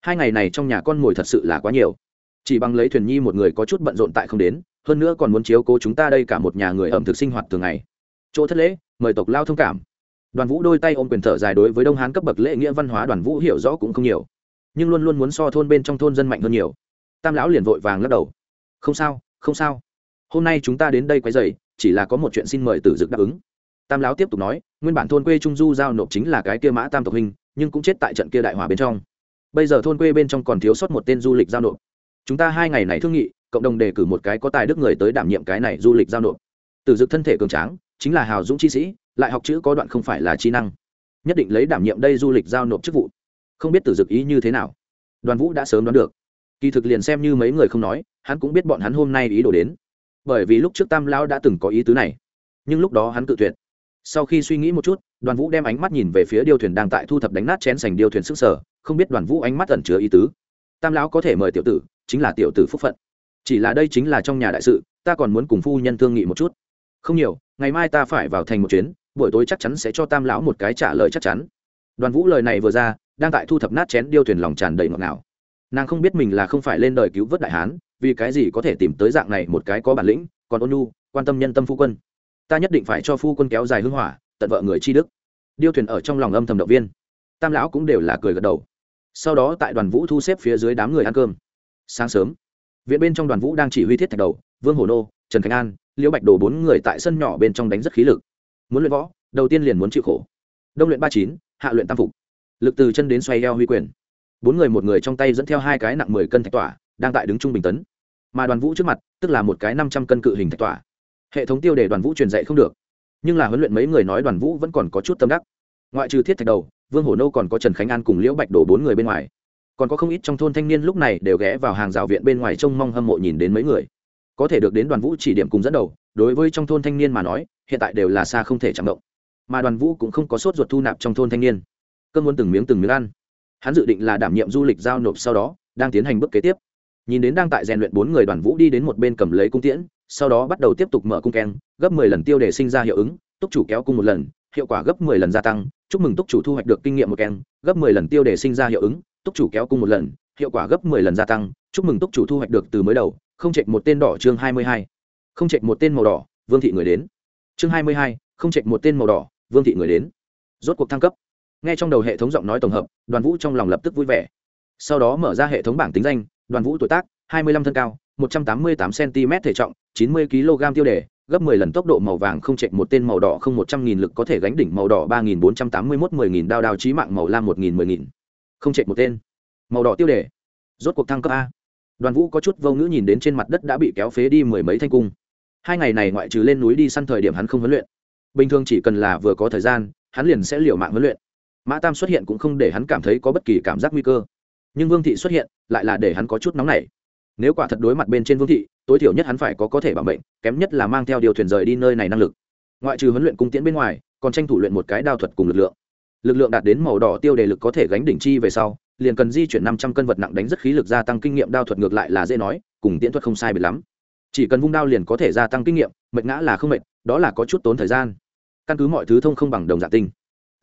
hai ngày này trong nhà con ngồi thật sự là quá nhiều. Chỉ bằng lấy thuyền nhi một người có chút bận rộn tại không đến, hơn nữa còn muốn chiếu cố chúng ta đây cả một nhà người ẩm thực sinh hoạt thường ngày. Chỗ thất lễ, mời tộc lao thông cảm. Đoàn vũ đôi tay ôm quyền thở dài đối với đông hán cấp bậc lễ nghĩa văn hóa đoàn vũ hiểu rõ cũng không nhiều, nhưng luôn luôn muốn so thôn bên trong thôn dân mạnh hơn nhiều. Tam lão liền vội vàng lắc đầu. Không sao không sao. Hôm nay chúng ta đến đây quấy dày chỉ là có một chuyện xin mời tử dực đáp ứng. Tam lão tiếp tục nói, nguyên bản thôn quê trung du giao nộp chính là cái kia mã tam tộc hình, nhưng cũng chết tại trận kia đại hòa bên trong bây giờ thôn quê bên trong còn thiếu sót một tên du lịch giao nộp. Chúng ta hai ngày này thương nghị, cộng đồng đề cử một cái có tài đức người tới đảm nhiệm cái này du lịch giao nộp. Tử dực thân thể cường tráng, chính là hào dũng chi sĩ, lại học chữ có đoạn không phải là chi năng. Nhất định lấy đảm nhiệm đây du lịch giao nộp chức vụ. Không biết tử dực ý như thế nào. Đoàn vũ đã sớm đoán được. Kỳ thực liền xem như mấy người không nói, hắn cũng biết bọn hắn hôm nay ý đồ đến. Bởi vì lúc trước tam lão đã từng có ý tứ này. Nhưng lúc đó hắn cự tuyệt. Sau khi suy nghĩ một chút, đoàn vũ đem ánh mắt nhìn về phía điêu thuyền đang tại thu thập đánh nát chén sành điêu thuyền sức sở không biết đoàn vũ ánh mắt ẩn chứa ý tứ. Tam lão có thể mời tiểu tử, chính là tiểu tử phúc phận. Chỉ là đây chính là trong nhà đại sự, ta còn muốn cùng phu nhân thương nghị một chút. Không nhiều, ngày mai ta phải vào thành một chuyến, buổi tối chắc chắn sẽ cho tam lão một cái trả lời chắc chắn. Đoàn vũ lời này vừa ra, đang tại thu thập nát chén điêu thuyền lòng tràn đầy ngọt ngào. Nàng không biết mình là không phải lên đời cứu vớt đại hán, vì cái gì có thể tìm tới dạng này một cái có bản lĩnh, còn ôn nhu, quan tâm nhân tâm phu quân. Ta nhất định phải cho phu quân kéo dài hưng hỏa, tận vợ người chi đức. Điêu thuyền ở trong lòng âm thầm động viên. Tam lão cũng đều là cười gật đầu sau đó tại đoàn vũ thu xếp phía dưới đám người ăn cơm. Sáng sớm, viện bên trong đoàn vũ đang chỉ huy thiết thạch đầu, vương hồ nô, trần khánh an, liễu bạch đồ bốn người tại sân nhỏ bên trong đánh rất khí lực. Muốn luyện võ, đầu tiên liền muốn chịu khổ. Đông luyện ba chín, hạ luyện tam phục. Lực từ chân đến xoay eo huy quyền. Bốn người một người trong tay dẫn theo hai cái nặng mười cân thạch tỏa, đang tại đứng trung bình tấn. Mà đoàn vũ trước mặt, tức là một cái năm trăm cân cự hình thạch tỏa. Hệ thống tiêu đề đoàn vũ truyền dạy không được, nhưng là huấn luyện mấy người nói đoàn vũ vẫn còn có chút tâm đắc ngoại trừ thiết thạch đầu, vương hổ nô còn có trần khánh an cùng liễu bạch đổ bốn người bên ngoài. Còn có không ít trong thôn thanh niên lúc này đều ghé vào hàng rào viện bên ngoài trông mong hâm mộ nhìn đến mấy người. Có thể được đến đoàn vũ chỉ điểm cùng dẫn đầu, đối với trong thôn thanh niên mà nói, hiện tại đều là xa không thể chạm động. Mà đoàn vũ cũng không có sốt ruột thu nạp trong thôn thanh niên. Cơn muốn từng miếng từng miếng ăn. Hắn dự định là đảm nhiệm du lịch giao nộp sau đó, đang tiến hành bước kế tiếp. Nhìn đến đang tại rèn luyện bốn người đoàn vũ đi đến một bên cầm lấy cung tiễn, sau đó bắt đầu tiếp tục mở cung keng, gấp mười lần tiêu để sinh ra hiệu ứng, túc chủ kéo cung một lần, hiệu quả gấp mười lần gia tăng chúc mừng túc chủ thu hoạch được kinh nghiệm một keng gấp mười lần tiêu để sinh ra hiệu ứng, túc chủ kéo cung một lần, hiệu quả gấp mười lần gia tăng, chúc mừng túc chủ thu hoạch được từ mới đầu, không chệch một tên đỏ chương hai mươi hai. Không chệch một tên màu đỏ, vương thị người đến. Chương hai mươi hai, không chệch một tên màu đỏ, vương thị người đến. Rốt cuộc thăng cấp. Nghe trong đầu hệ thống giọng nói tổng hợp, đoàn vũ trong lòng lập tức vui vẻ. Sau đó mở ra hệ thống bảng tính danh, đoàn vũ tuổi tác, hai mươi lăm thân cao, một trăm tám mươi tám cm thể trọng, chín mươi kg tiêu đề gấp 10 lần tốc độ màu vàng không chạy một tên màu đỏ không một trăm nghìn lực có thể gánh đỉnh màu đỏ ba nghìn bốn trăm tám mươi mốt mười nghìn đao đao chí mạng màu lam một nghìn mười nghìn. Không chạy một tên. Màu đỏ tiêu đề. Rốt cuộc thăng cấp a. Đoàn vũ có chút vô ngữ nhìn đến trên mặt đất đã bị kéo phế đi mười mấy thanh cung. Hai ngày này ngoại trừ lên núi đi săn thời điểm hắn không huấn luyện. Bình thường chỉ cần là vừa có thời gian, hắn liền sẽ liều mạng huấn luyện. Mã tam xuất hiện cũng không để hắn cảm thấy có bất kỳ cảm giác nguy cơ. Nhưng vương thị xuất hiện, lại là để hắn có chút nóng nảy. Nếu quả thật đối mặt bên trên vương thị tối thiểu nhất hắn phải có có thể bảo mệnh, kém nhất là mang theo điều thuyền rời đi nơi này năng lực. Ngoại trừ huấn luyện cung tiễn bên ngoài, còn tranh thủ luyện một cái đao thuật cùng lực lượng. Lực lượng đạt đến màu đỏ tiêu đề lực có thể gánh đỉnh chi về sau, liền cần di chuyển năm trăm cân vật nặng đánh rất khí lực gia tăng kinh nghiệm đao thuật ngược lại là dễ nói, cùng tiễn thuật không sai biệt lắm. Chỉ cần vung đao liền có thể gia tăng kinh nghiệm, mệt ngã là không mệt, đó là có chút tốn thời gian. Căn cứ mọi thứ thông không bằng đồng dạng tinh.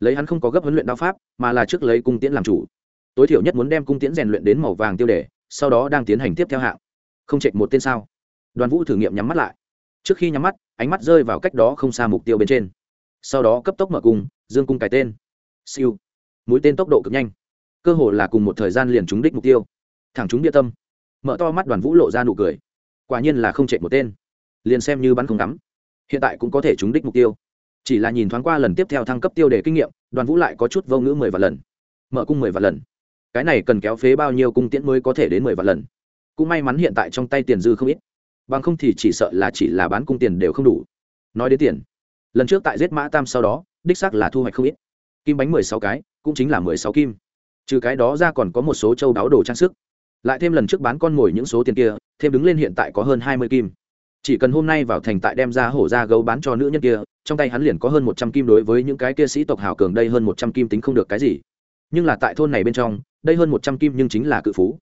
Lấy hắn không có gấp huấn luyện đao pháp, mà là trước lấy cung tiễn làm chủ. Tối thiểu nhất muốn đem cung tiễn rèn luyện đến màu vàng tiêu đề, sau đó đang tiến hành tiếp theo hạng. Không chệch một tên sao? Đoàn vũ thử nghiệm nhắm mắt lại. Trước khi nhắm mắt, ánh mắt rơi vào cách đó không xa mục tiêu bên trên. Sau đó cấp tốc mở cung, dương cung cái tên. Siêu. Mũi tên tốc độ cực nhanh. Cơ hồ là cùng một thời gian liền trúng đích mục tiêu. Thẳng trúng địa tâm. Mở to mắt đoàn vũ lộ ra nụ cười. Quả nhiên là không chạy một tên. Liền xem như bắn không ngắm. Hiện tại cũng có thể trúng đích mục tiêu. Chỉ là nhìn thoáng qua lần tiếp theo thăng cấp tiêu đề kinh nghiệm, đoàn vũ lại có chút vô ngữ mười vạn lần. Mở cung mười vạn lần. Cái này cần kéo phế bao nhiêu cung tiễn mới có thể đến mười vạn lần? Cũng may mắn hiện tại trong tay tiền dư không ít bằng không thì chỉ sợ là chỉ là bán cung tiền đều không đủ. Nói đến tiền, lần trước tại giết mã tam sau đó, đích xác là thu hoạch không ít. Kim bánh mười sáu cái, cũng chính là mười sáu kim. Trừ cái đó ra còn có một số châu đáo đồ trang sức. Lại thêm lần trước bán con mồi những số tiền kia, thêm đứng lên hiện tại có hơn hai mươi kim. Chỉ cần hôm nay vào thành tại đem ra hổ ra gấu bán cho nữ nhân kia, trong tay hắn liền có hơn một trăm kim đối với những cái kia sĩ tộc hào cường đây hơn một trăm kim tính không được cái gì. Nhưng là tại thôn này bên trong, đây hơn một trăm kim nhưng chính là cự phú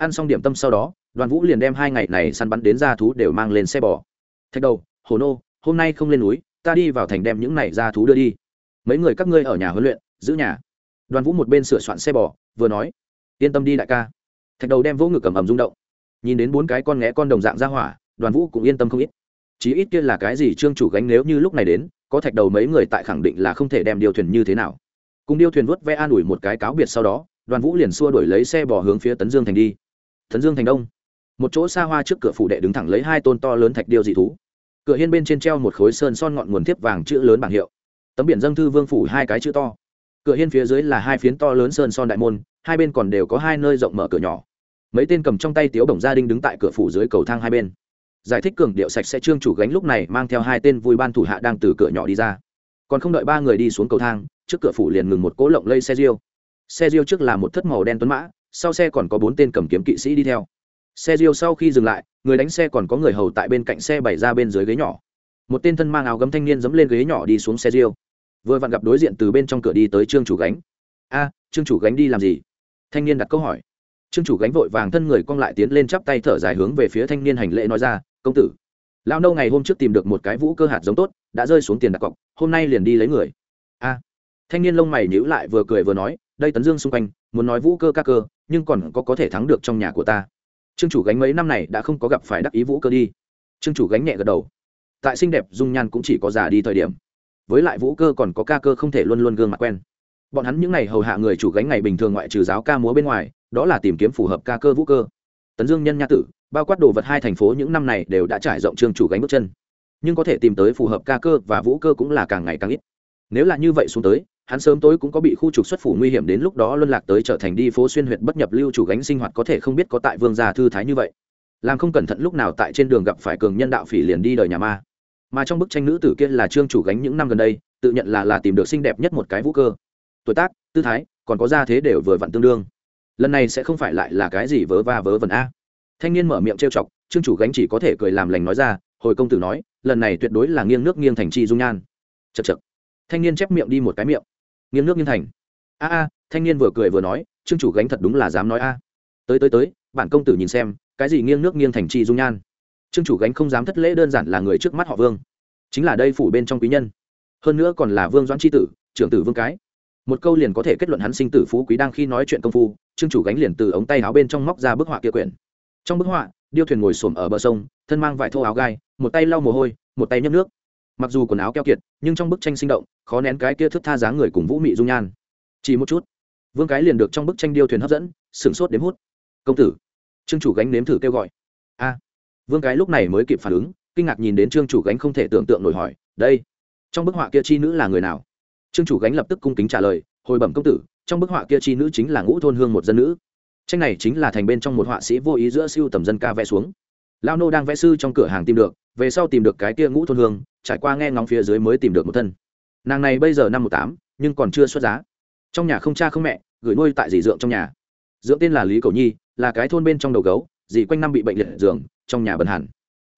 ăn xong điểm tâm sau đó, đoàn vũ liền đem hai ngày này săn bắn đến ra thú đều mang lên xe bò. Thạch đầu, hồ nô, hôm nay không lên núi, ta đi vào thành đem những này ra thú đưa đi. Mấy người các ngươi ở nhà huấn luyện, giữ nhà. Đoàn vũ một bên sửa soạn xe bò, vừa nói, yên tâm đi đại ca. Thạch đầu đem vỗ ngực cầm ầm rung động. Nhìn đến bốn cái con nghé con đồng dạng ra hỏa, đoàn vũ cũng yên tâm không ít. Chí ít kia là cái gì trương chủ gánh nếu như lúc này đến, có thạch đầu mấy người tại khẳng định là không thể đem điều thuyền như thế nào. Cùng điêu thuyền vớt ve an ủi một cái cáo biệt sau đó, đoàn vũ liền xua đổi lấy xe bò hướng phía tấn dương thành đi. Thần dương thành đông. Một chỗ xa hoa trước cửa phủ đệ đứng thẳng lấy hai tôn to lớn thạch điêu dị thú. Cửa hiên bên trên treo một khối sơn son ngọn nguồn thiếp vàng chữ lớn bảng hiệu. Tấm biển dâng thư vương phủ hai cái chữ to. Cửa hiên phía dưới là hai phiến to lớn sơn son đại môn, hai bên còn đều có hai nơi rộng mở cửa nhỏ. Mấy tên cầm trong tay tiếu bổng gia đình đứng tại cửa phủ dưới cầu thang hai bên. Giải thích cường điệu sạch sẽ trương chủ gánh lúc này mang theo hai tên vui ban thủ hạ đang từ cửa nhỏ đi ra. Còn không đợi ba người đi xuống cầu thang, trước cửa phủ liền ngừng một cỗ lộng lây xe riêu xe riêu trước là một thất màu đen tuấn mã sau xe còn có bốn tên cầm kiếm kỵ sĩ đi theo. Xe diêu sau khi dừng lại, người đánh xe còn có người hầu tại bên cạnh xe bày ra bên dưới ghế nhỏ. Một tên thân mang áo gấm thanh niên dẫm lên ghế nhỏ đi xuống xe diêu. Vừa vặn gặp đối diện từ bên trong cửa đi tới trương chủ gánh. A, trương chủ gánh đi làm gì? Thanh niên đặt câu hỏi. Trương chủ gánh vội vàng thân người cong lại tiến lên chắp tay thở dài hướng về phía thanh niên hành lễ nói ra, công tử lao nâu ngày hôm trước tìm được một cái vũ cơ hạt giống tốt, đã rơi xuống tiền đặt cọc, hôm nay liền đi lấy người. A. Thanh niên lông mày nhíu lại vừa cười vừa nói, đây tấn dương xung quanh, muốn nói vũ cơ ca cơ nhưng còn có có thể thắng được trong nhà của ta. Trương chủ gánh mấy năm này đã không có gặp phải đắc ý vũ cơ đi. Trương chủ gánh nhẹ gật đầu. Tại xinh đẹp dung nhan cũng chỉ có già đi thời điểm. Với lại vũ cơ còn có ca cơ không thể luôn luôn gương mặt quen. Bọn hắn những ngày hầu hạ người chủ gánh ngày bình thường ngoại trừ giáo ca múa bên ngoài, đó là tìm kiếm phù hợp ca cơ vũ cơ. Tấn dương nhân nha tử, bao quát đồ vật hai thành phố những năm này đều đã trải rộng trương chủ gánh bước chân. Nhưng có thể tìm tới phù hợp ca cơ và vũ cơ cũng là càng ngày càng ít. Nếu là như vậy xuống tới hắn sớm tối cũng có bị khu trục xuất phủ nguy hiểm đến lúc đó luân lạc tới trở thành đi phố xuyên huyện bất nhập lưu chủ gánh sinh hoạt có thể không biết có tại vương gia thư thái như vậy. Làm không cẩn thận lúc nào tại trên đường gặp phải cường nhân đạo phỉ liền đi đời nhà ma. Mà trong bức tranh nữ tử kia là trương chủ gánh những năm gần đây, tự nhận là là tìm được xinh đẹp nhất một cái vũ cơ. Tuổi tác, tư thái, còn có gia thế đều vừa vặn tương đương. Lần này sẽ không phải lại là cái gì vớ va vớ vẩn a. Thanh niên mở miệng trêu chọc, trương chủ gánh chỉ có thể cười làm lành nói ra, hồi công tử nói, lần này tuyệt đối là nghiêng nước nghiêng thành chi dung nhan. Chật chật thanh niên chép miệng đi một cái miệng nghiêng nước nghiêng thành. A a, thanh niên vừa cười vừa nói, trương chủ gánh thật đúng là dám nói a. Tới tới tới, bản công tử nhìn xem, cái gì nghiêng nước nghiêng thành chi dung nhan? Trương chủ gánh không dám thất lễ đơn giản là người trước mắt họ vương, chính là đây phủ bên trong quý nhân, hơn nữa còn là vương doãn tri tử, trưởng tử vương cái. Một câu liền có thể kết luận hắn sinh tử phú quý đang khi nói chuyện công phu, trương chủ gánh liền từ ống tay áo bên trong móc ra bức họa kia quyển. Trong bức họa, điêu thuyền ngồi xổm ở bờ sông, thân mang vải thô áo gai, một tay lau mồ hôi, một tay nhấp nước mặc dù quần áo keo kiệt, nhưng trong bức tranh sinh động, khó nén cái kia thức tha dáng người cùng vũ mị dung nhan. Chỉ một chút, vương cái liền được trong bức tranh điêu thuyền hấp dẫn, sửng sốt đếm hút. Công tử. Trương chủ gánh nếm thử kêu gọi. A. Vương cái lúc này mới kịp phản ứng, kinh ngạc nhìn đến trương chủ gánh không thể tưởng tượng nổi hỏi, đây, trong bức họa kia chi nữ là người nào? Trương chủ gánh lập tức cung kính trả lời, hồi bẩm công tử, trong bức họa kia chi nữ chính là ngũ thôn hương một dân nữ. Tranh này chính là thành bên trong một họa sĩ vô ý giữa siêu tầm dân ca vẽ xuống. Lao nô đang vẽ sư trong cửa hàng tìm được, về sau tìm được cái kia ngũ thôn hương trải qua nghe ngóng phía dưới mới tìm được một thân. Nàng này bây giờ năm một tám, nhưng còn chưa xuất giá. Trong nhà không cha không mẹ, gửi nuôi tại dì dượng trong nhà. Dưỡng tên là lý cầu nhi, là cái thôn bên trong đầu gấu, dì quanh năm bị bệnh liệt giường, trong nhà bần hẳn.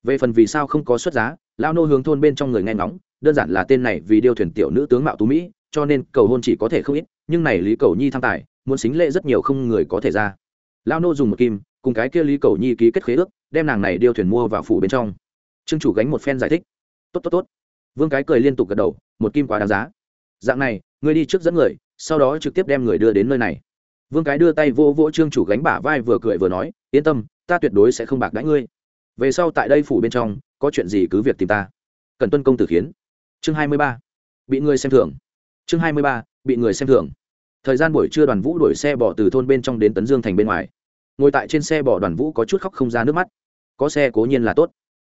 Về phần vì sao không có xuất giá lao nô hướng thôn bên trong người nghe ngóng, đơn giản là tên này vì điêu thuyền tiểu nữ tướng mạo tú mỹ, cho nên cầu hôn chỉ có thể không ít, nhưng này lý cầu nhi tham tài, muốn xính lễ rất nhiều không người có thể ra. Lao nô dùng một kim, cùng cái kia lý cầu nhi ký kết khế ước, đem nàng này điêu thuyền mua vào phủ bên trong. Trương chủ gánh một phen giải thích tốt tốt tốt. Vương cái cười liên tục gật đầu, một kim quá đáng giá. Dạng này, ngươi đi trước dẫn người, sau đó trực tiếp đem người đưa đến nơi này. Vương cái đưa tay vô vỗ trương chủ gánh bả vai vừa cười vừa nói, yên tâm, ta tuyệt đối sẽ không bạc đãi ngươi. Về sau tại đây phủ bên trong, có chuyện gì cứ việc tìm ta. Cần tuân công tử khiến. Chương hai mươi ba. Bị người xem thường. Chương hai mươi ba. Bị người xem thường. Thời gian buổi trưa đoàn vũ đuổi xe bỏ từ thôn bên trong đến tấn dương thành bên ngoài. Ngồi tại trên xe bỏ đoàn vũ có chút khóc không ra nước mắt. Có xe cố nhiên là tốt.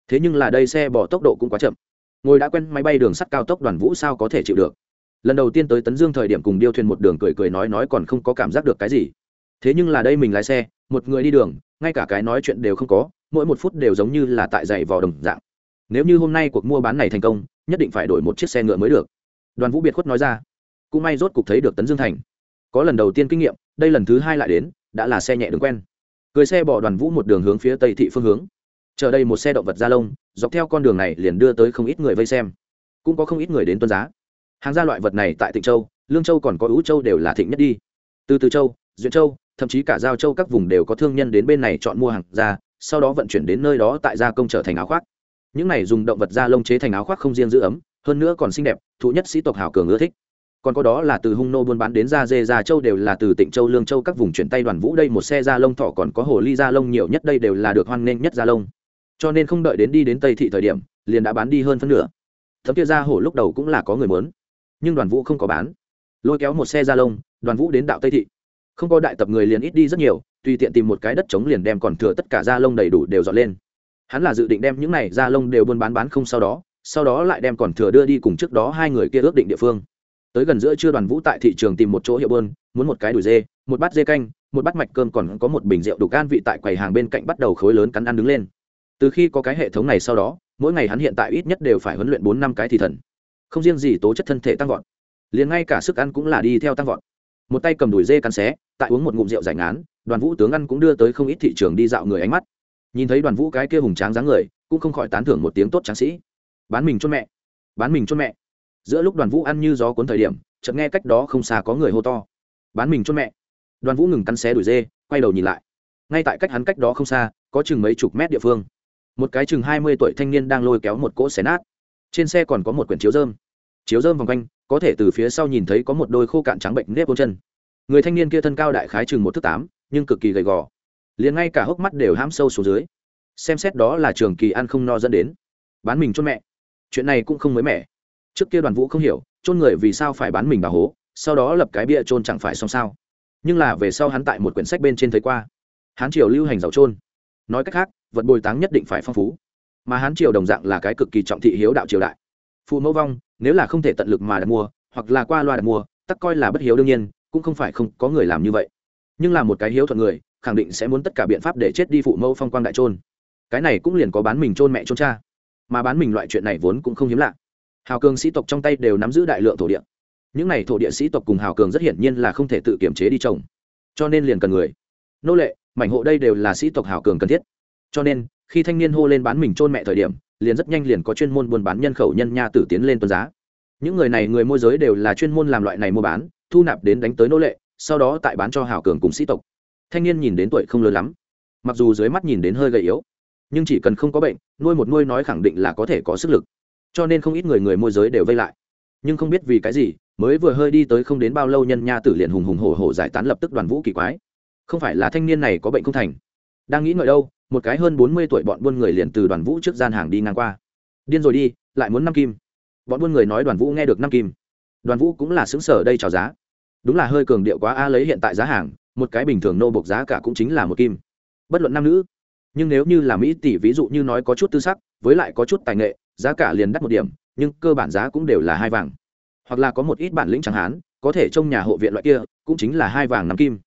Thế nhưng là đây xe bỏ tốc độ cũng quá chậm ngồi đã quen máy bay đường sắt cao tốc đoàn vũ sao có thể chịu được. Lần đầu tiên tới tấn dương thời điểm cùng điêu thuyền một đường cười cười nói nói còn không có cảm giác được cái gì. Thế nhưng là đây mình lái xe, một người đi đường, ngay cả cái nói chuyện đều không có, mỗi một phút đều giống như là tại dày vò đồng dạng. Nếu như hôm nay cuộc mua bán này thành công, nhất định phải đổi một chiếc xe ngựa mới được. Đoàn vũ biệt khuất nói ra. Cũng may rốt cục thấy được tấn dương thành. Có lần đầu tiên kinh nghiệm, đây lần thứ hai lại đến, đã là xe nhẹ đường quen. Cười xe bỏ đoàn vũ một đường hướng phía tây thị phương hướng chờ đây một xe động vật da lông, dọc theo con đường này liền đưa tới không ít người vây xem. Cũng có không ít người đến tuân giá. Hàng gia loại vật này tại tịnh châu, lương châu còn có ứ châu đều là thịnh nhất đi. Từ từ châu duyên châu, thậm chí cả giao châu các vùng đều có thương nhân đến bên này chọn mua hàng ra sau đó vận chuyển đến nơi đó tại gia công trở thành áo khoác. Những này dùng động vật da lông chế thành áo khoác không riêng giữ ấm, hơn nữa còn xinh đẹp, thụ nhất sĩ tộc hào cường ưa thích. Còn có đó là từ hung nô buôn bán đến da dê da châu đều là từ tịnh châu, lương châu các vùng chuyển tay đoàn vũ đây, một xe da lông thỏ còn có hồ ly da lông nhiều nhất đây đều là được hoan nghênh nhất da lông cho nên không đợi đến đi đến tây thị thời điểm, liền đã bán đi hơn phân nửa. Thấm kia ra hổ lúc đầu cũng là có người muốn, nhưng đoàn vũ không có bán. Lôi kéo một xe da lông, đoàn vũ đến đạo tây thị. Không có đại tập người liền ít đi rất nhiều, tùy tiện tìm một cái đất trống liền đem còn thừa tất cả da lông đầy đủ đều dọn lên. Hắn là dự định đem những này da lông đều buôn bán bán không sau đó sau đó lại đem còn thừa đưa đi cùng trước đó hai người kia ước định địa phương. Tới gần giữa trưa đoàn vũ tại thị trường tìm một chỗ hiệu bơn muốn một cái đùi dê, một bát dê canh, một bát mạch cơm còn có một bình rượu đủ can vị tại quầy hàng bên cạnh bắt đầu khối lớn cắn ăn đứng lên từ khi có cái hệ thống này sau đó, mỗi ngày hắn hiện tại ít nhất đều phải huấn luyện bốn năm cái thì thần. Không riêng gì tố chất thân thể tăng vọt, liền ngay cả sức ăn cũng là đi theo tăng vọt. Một tay cầm đùi dê cắn xé, tại uống một ngụm rượu giải ngán, đoàn vũ tướng ăn cũng đưa tới không ít thị trường đi dạo người ánh mắt. Nhìn thấy đoàn vũ cái kia hùng tráng dáng người, cũng không khỏi tán thưởng một tiếng tốt tráng sĩ. Bán mình cho mẹ, bán mình cho mẹ. Giữa lúc đoàn vũ ăn như gió cuốn thời điểm, chợt nghe cách đó không xa có người hô to. Bán mình cho mẹ. Đoàn vũ ngừng cắn xé đuổi dê, quay đầu nhìn lại. Ngay tại cách hắn cách đó không xa, có chừng mấy chục mét địa phương một cái chừng hai mươi tuổi thanh niên đang lôi kéo một cỗ xé nát. Trên xe còn có một quyển chiếu dơm chiếu dơm vòng quanh, có thể từ phía sau nhìn thấy có một đôi khô cạn trắng bệnh nếp vô chân. Người thanh niên kia thân cao đại khái chừng một thước tám, nhưng cực kỳ gầy gò. Liền ngay cả hốc mắt đều hãm sâu xuống dưới. Xem xét đó là trường kỳ ăn không no dẫn đến. Bán mình chôn mẹ. Chuyện này cũng không mới mẻ. Trước kia đoàn vũ không hiểu, chôn người vì sao phải bán mình vào hố, sau đó lập cái bia chôn chẳng phải xong sao. Nhưng là về sau hắn tại một quyển sách bên trên thấy qua. Hán triều lưu hành giàu chôn nói cách khác, vật bồi táng nhất định phải phong phú. Mà hán triều đồng dạng là cái cực kỳ trọng thị hiếu đạo triều đại. Phụ mẫu vong, nếu là không thể tận lực mà đặt mua, hoặc là qua loa đặt mua, tắc coi là bất hiếu đương nhiên, cũng không phải không có người làm như vậy. Nhưng là một cái hiếu thuận người, khẳng định sẽ muốn tất cả biện pháp để chết đi phụ mẫu phong quang đại trôn cái này cũng liền có bán mình trôn mẹ trôn cha. Mà bán mình loại chuyện này vốn cũng không hiếm lạ. Hào cường sĩ tộc trong tay đều nắm giữ đại lượng thổ địa. Những này thổ địa sĩ tộc cùng hào cường rất hiển nhiên là không thể tự kiểm chế đi trồng. Cho nên liền cần người. Nô lệ mảnh hộ đây đều là sĩ tộc hào cường cần thiết. Cho nên, khi thanh niên hô lên bán mình trôn mẹ thời điểm, liền rất nhanh liền có chuyên môn buôn bán nhân khẩu nhân nha tử tiến lên tuần giá. Những người này người môi giới đều là chuyên môn làm loại này mua bán, thu nạp đến đánh tới nô lệ, sau đó tại bán cho hào cường cùng sĩ tộc. Thanh niên nhìn đến tuổi không lớn lắm, mặc dù dưới mắt nhìn đến hơi gầy yếu, nhưng chỉ cần không có bệnh, nuôi một nuôi nói khẳng định là có thể có sức lực. Cho nên không ít người người môi giới đều vây lại. Nhưng không biết vì cái gì, mới vừa hơi đi tới không đến bao lâu nhân nha tử liền hùng hùng hổ hổ giải tán lập tức đoàn vũ kỳ quái không phải là thanh niên này có bệnh không thành. Đang nghĩ ngợi đâu, một cái hơn bốn mươi tuổi bọn buôn người liền từ đoàn vũ trước gian hàng đi ngang qua. Điên rồi đi, lại muốn năm kim. Bọn buôn người nói đoàn vũ nghe được năm kim. Đoàn vũ cũng là xứng sở đây chào giá. Đúng là hơi cường điệu quá, a lấy hiện tại giá hàng, một cái bình thường nô bộc giá cả cũng chính là một kim. Bất luận nam nữ, nhưng nếu như là mỹ tỷ ví dụ như nói có chút tư sắc, với lại có chút tài nghệ, giá cả liền đắt một điểm, nhưng cơ bản giá cũng đều là hai vàng. Hoặc là có một ít bản lĩnh chẳng hán có thể trong nhà hộ viện loại kia, cũng chính là hai vàng năm kim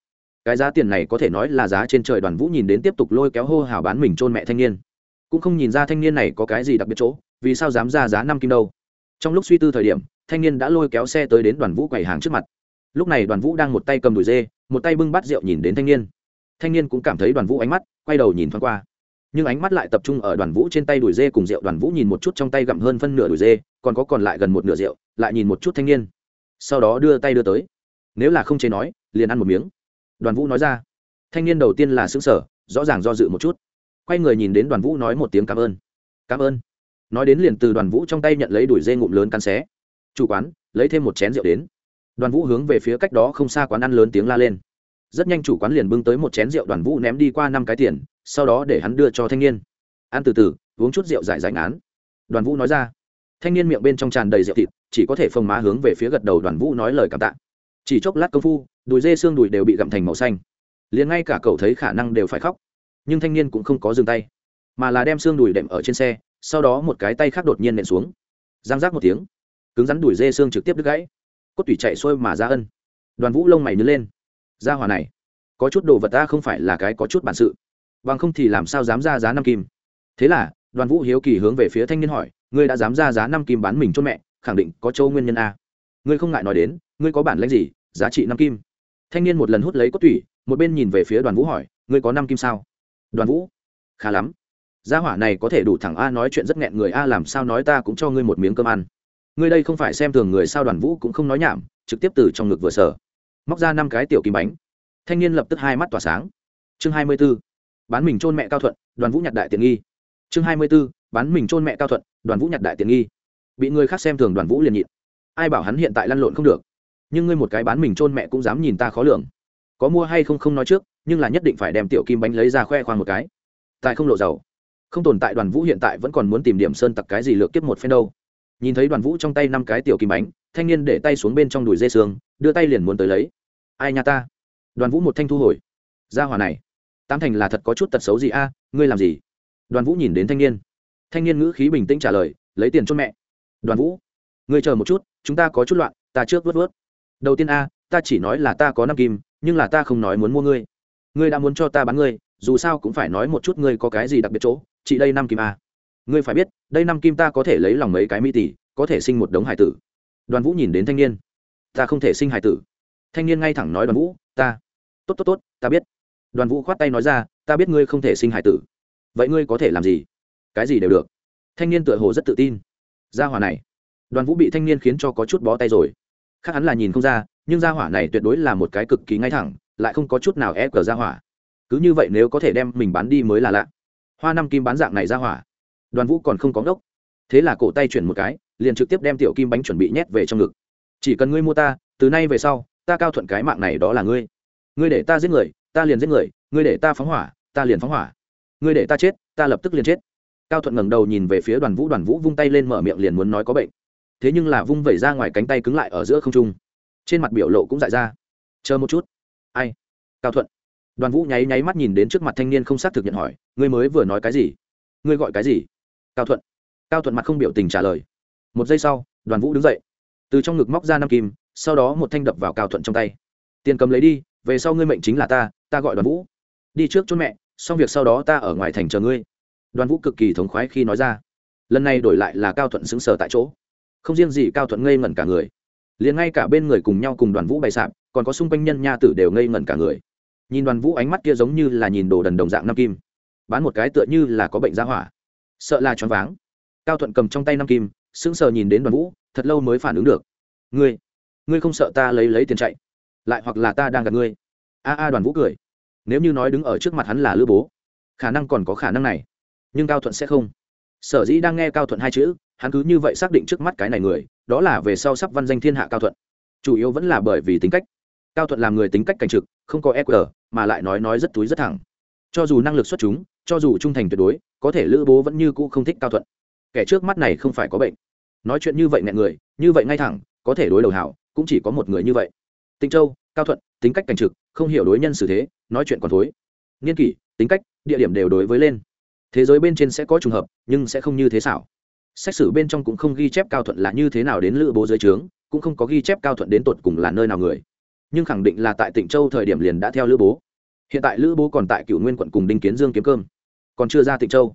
cái giá tiền này có thể nói là giá trên trời đoàn vũ nhìn đến tiếp tục lôi kéo hô hào bán mình chôn mẹ thanh niên. Cũng không nhìn ra thanh niên này có cái gì đặc biệt chỗ, vì sao dám ra giá năm kim đâu. Trong lúc suy tư thời điểm, thanh niên đã lôi kéo xe tới đến đoàn vũ quầy hàng trước mặt. Lúc này đoàn vũ đang một tay cầm đùi dê, một tay bưng bát rượu nhìn đến thanh niên. Thanh niên cũng cảm thấy đoàn vũ ánh mắt, quay đầu nhìn thoáng qua. Nhưng ánh mắt lại tập trung ở đoàn vũ trên tay đùi dê cùng rượu, đoàn vũ nhìn một chút trong tay gặm hơn phân nửa đùi dê, còn có còn lại gần một nửa rượu, lại nhìn một chút thanh niên. Sau đó đưa tay đưa tới. Nếu là không chế nói, liền ăn một miếng đoàn vũ nói ra. Thanh niên đầu tiên là xứng sở rõ ràng do dự một chút. Quay người nhìn đến đoàn vũ nói một tiếng cảm ơn. Cảm ơn. Nói đến liền từ đoàn vũ trong tay nhận lấy đuổi dê ngụm lớn cắn xé. Chủ quán, lấy thêm một chén rượu đến. Đoàn vũ hướng về phía cách đó không xa quán ăn lớn tiếng la lên. Rất nhanh chủ quán liền bưng tới một chén rượu đoàn vũ ném đi qua năm cái tiền, sau đó để hắn đưa cho thanh niên. Ăn từ từ, uống chút rượu giải giải án đoàn vũ nói ra. Thanh niên miệng bên trong tràn đầy rượu thịt, chỉ có thể phồng má hướng về phía gật đầu đoàn vũ nói lời cảm tạ. Chỉ chốc lát công phu đùi dê xương đùi đều bị gặm thành màu xanh. Liền ngay cả cậu thấy khả năng đều phải khóc, nhưng thanh niên cũng không có dừng tay, mà là đem xương đùi đệm ở trên xe, sau đó một cái tay khác đột nhiên nện xuống. Giang rác một tiếng, cứng rắn đùi dê xương trực tiếp đứt gãy, cốt tủy chạy xuôi mà ra ân. Đoàn vũ lông mày nứt lên. Ra hòa này, có chút đồ vật ta không phải là cái có chút bản sự, bằng không thì làm sao dám ra giá năm kim. Thế là, đoàn vũ hiếu kỳ hướng về phía thanh niên hỏi, ngươi đã dám ra giá năm kim bán mình cho mẹ, khẳng định có châu nguyên nhân a. Ngươi không ngại nói đến, ngươi có bản lãnh gì, giá trị năm kim? Thanh niên một lần hút lấy cốt tủy, một bên nhìn về phía đoàn vũ hỏi, ngươi có năm kim sao? Đoàn vũ? Khá lắm. Gia hỏa này có thể đủ thẳng a nói chuyện rất nghẹn người a, làm sao nói ta cũng cho ngươi một miếng cơm ăn. Ngươi đây không phải xem thường người sao? Đoàn vũ cũng không nói nhảm, trực tiếp từ trong ngực vừa sở móc ra năm cái tiểu kim bánh. Thanh niên lập tức hai mắt tỏa sáng. Chương hai mươi b ố bán mình trôn mẹ cao thuận, đoàn vũ nhặt đại tiện nghi. Chương hai mươi b ố bán mình trôn mẹ cao thuận, đoàn vũ nhặt đại tiện nghi. Bị người khác xem thường đoàn vũ liền nhịn. Ai bảo hắn hiện tại lăn lộn không được? Nhưng ngươi một cái bán mình trôn mẹ cũng dám nhìn ta khó lường. Có mua hay không không nói trước, nhưng là nhất định phải đem tiểu kim bánh lấy ra khoe khoang một cái. Tại không lộ dầu không tồn tại đoàn vũ hiện tại vẫn còn muốn tìm điểm sơn tặc cái gì lược tiếp một phen đâu. Nhìn thấy đoàn vũ trong tay năm cái tiểu kim bánh, thanh niên để tay xuống bên trong đùi dê xương đưa tay liền muốn tới lấy. Ai nha ta? Đoàn vũ một thanh thu hồi. Ra hòa này. Tam thành là thật có chút tật xấu gì a, ngươi làm gì? Đoàn vũ nhìn đến thanh niên. Thanh niên ngữ khí bình tĩnh trả lời, lấy tiền cho mẹ. Đoàn vũ, ngươi chờ một chút, chúng ta có chút loạn, ta trước vớt vớt đầu tiên a, ta chỉ nói là ta có năm kim, nhưng là ta không nói muốn mua ngươi. Ngươi đã muốn cho ta bán ngươi, dù sao cũng phải nói một chút ngươi có cái gì đặc biệt chỗ chị đây năm kim a. Ngươi phải biết, đây năm kim ta có thể lấy lòng mấy cái mỹ tỷ, có thể sinh một đống hải tử. Đoàn vũ nhìn đến thanh niên. Ta không thể sinh hải tử. Thanh niên ngay thẳng nói đoàn vũ, ta, tốt tốt tốt, ta biết. Đoàn vũ khoát tay nói ra, ta biết ngươi không thể sinh hải tử. Vậy ngươi có thể làm gì? Cái gì đều được. Thanh niên tựa hồ rất tự tin. Ra hỏa này. Đoàn vũ bị thanh niên khiến cho có chút bó tay rồi khác hắn là nhìn không ra, nhưng gia hỏa này tuyệt đối là một cái cực kỳ ngay thẳng, lại không có chút nào ép cờ gia hỏa. Cứ như vậy nếu có thể đem mình bán đi mới là lạ. Hoa năm kim bán dạng này gia hỏa. Đoàn vũ còn không có ngốc. Thế là cổ tay chuyển một cái, liền trực tiếp đem tiểu kim bánh chuẩn bị nhét về trong ngực. Chỉ cần ngươi mua ta, từ nay về sau, ta cao thuận cái mạng này đó là ngươi. Ngươi để ta giết người, ta liền giết người, ngươi để ta phóng hỏa, ta liền phóng hỏa. Ngươi để ta chết, ta lập tức liền chết. Cao thuận ngẩng đầu nhìn về phía đoàn vũ đoàn vũ vung tay lên mở miệng liền muốn nói có bệnh thế nhưng là vung vẩy ra ngoài cánh tay cứng lại ở giữa không trung. Trên mặt biểu lộ cũng dại ra. Chờ một chút. Ai? Cao thuận. Đoàn vũ nháy nháy mắt nhìn đến trước mặt thanh niên không xác thực nhận hỏi, ngươi mới vừa nói cái gì? Ngươi gọi cái gì? Cao thuận. Cao thuận mặt không biểu tình trả lời. Một giây sau, đoàn vũ đứng dậy. Từ trong ngực móc ra năm kim, sau đó một thanh đập vào cao thuận trong tay. Tiền cầm lấy đi, về sau ngươi mệnh chính là ta ta gọi đoàn vũ. Đi trước chốt mẹ, xong việc sau đó ta ở ngoài thành chờ ngươi. Đoàn vũ cực kỳ thống khoái khi nói ra. Lần này đổi lại là cao thuận xứng sờ tại chỗ không riêng gì cao thuận ngây ngẩn cả người, liền ngay cả bên người cùng nhau cùng đoàn vũ bày sạp, còn có xung quanh nhân nha tử đều ngây ngẩn cả người. Nhìn đoàn vũ ánh mắt kia giống như là nhìn đồ đần đồng dạng Nam kim, bán một cái tựa như là có bệnh ra hỏa. Sợ là choáng váng. Cao thuận cầm trong tay Nam kim, sững sờ nhìn đến đoàn vũ, thật lâu mới phản ứng được. Ngươi ngươi không sợ ta lấy lấy tiền chạy, lại hoặc là ta đang gặp ngươi? A a đoàn vũ cười. Nếu như nói đứng ở trước mặt hắn là lữ bố, khả năng còn có khả năng này, nhưng cao thuận sẽ không. Sở dĩ đang nghe cao thuận hai chữ hắn cứ như vậy xác định trước mắt cái này người, đó là về sau sắp văn danh thiên hạ cao thuận. Chủ yếu vẫn là bởi vì tính cách. Cao thuận làm người tính cách cảnh trực, không có eq mà lại nói nói rất túi rất thẳng. Cho dù năng lực xuất chúng, cho dù trung thành tuyệt đối, có thể lữ bố vẫn như cũ không thích cao thuận. Kẻ trước mắt này không phải có bệnh. Nói chuyện như vậy nghẹn người, như vậy ngay thẳng, có thể đối đầu hảo, cũng chỉ có một người như vậy. Tịnh châu, cao thuận, tính cách cảnh trực, không hiểu đối nhân xử thế, nói chuyện còn thối. Nghiên kỷ, tính cách, địa điểm đều đối với lên. Thế giới bên trên sẽ có trùng hợp, nhưng sẽ không như thế xảo xét xử bên trong cũng không ghi chép cao thuận là như thế nào đến lữ bố dưới trướng, cũng không có ghi chép cao thuận đến tột cùng là nơi nào người. Nhưng khẳng định là tại tỉnh châu thời điểm liền đã theo lữ bố. Hiện tại lữ bố còn tại cựu nguyên quận cùng đinh kiến dương kiếm cơm. Còn chưa ra tỉnh châu.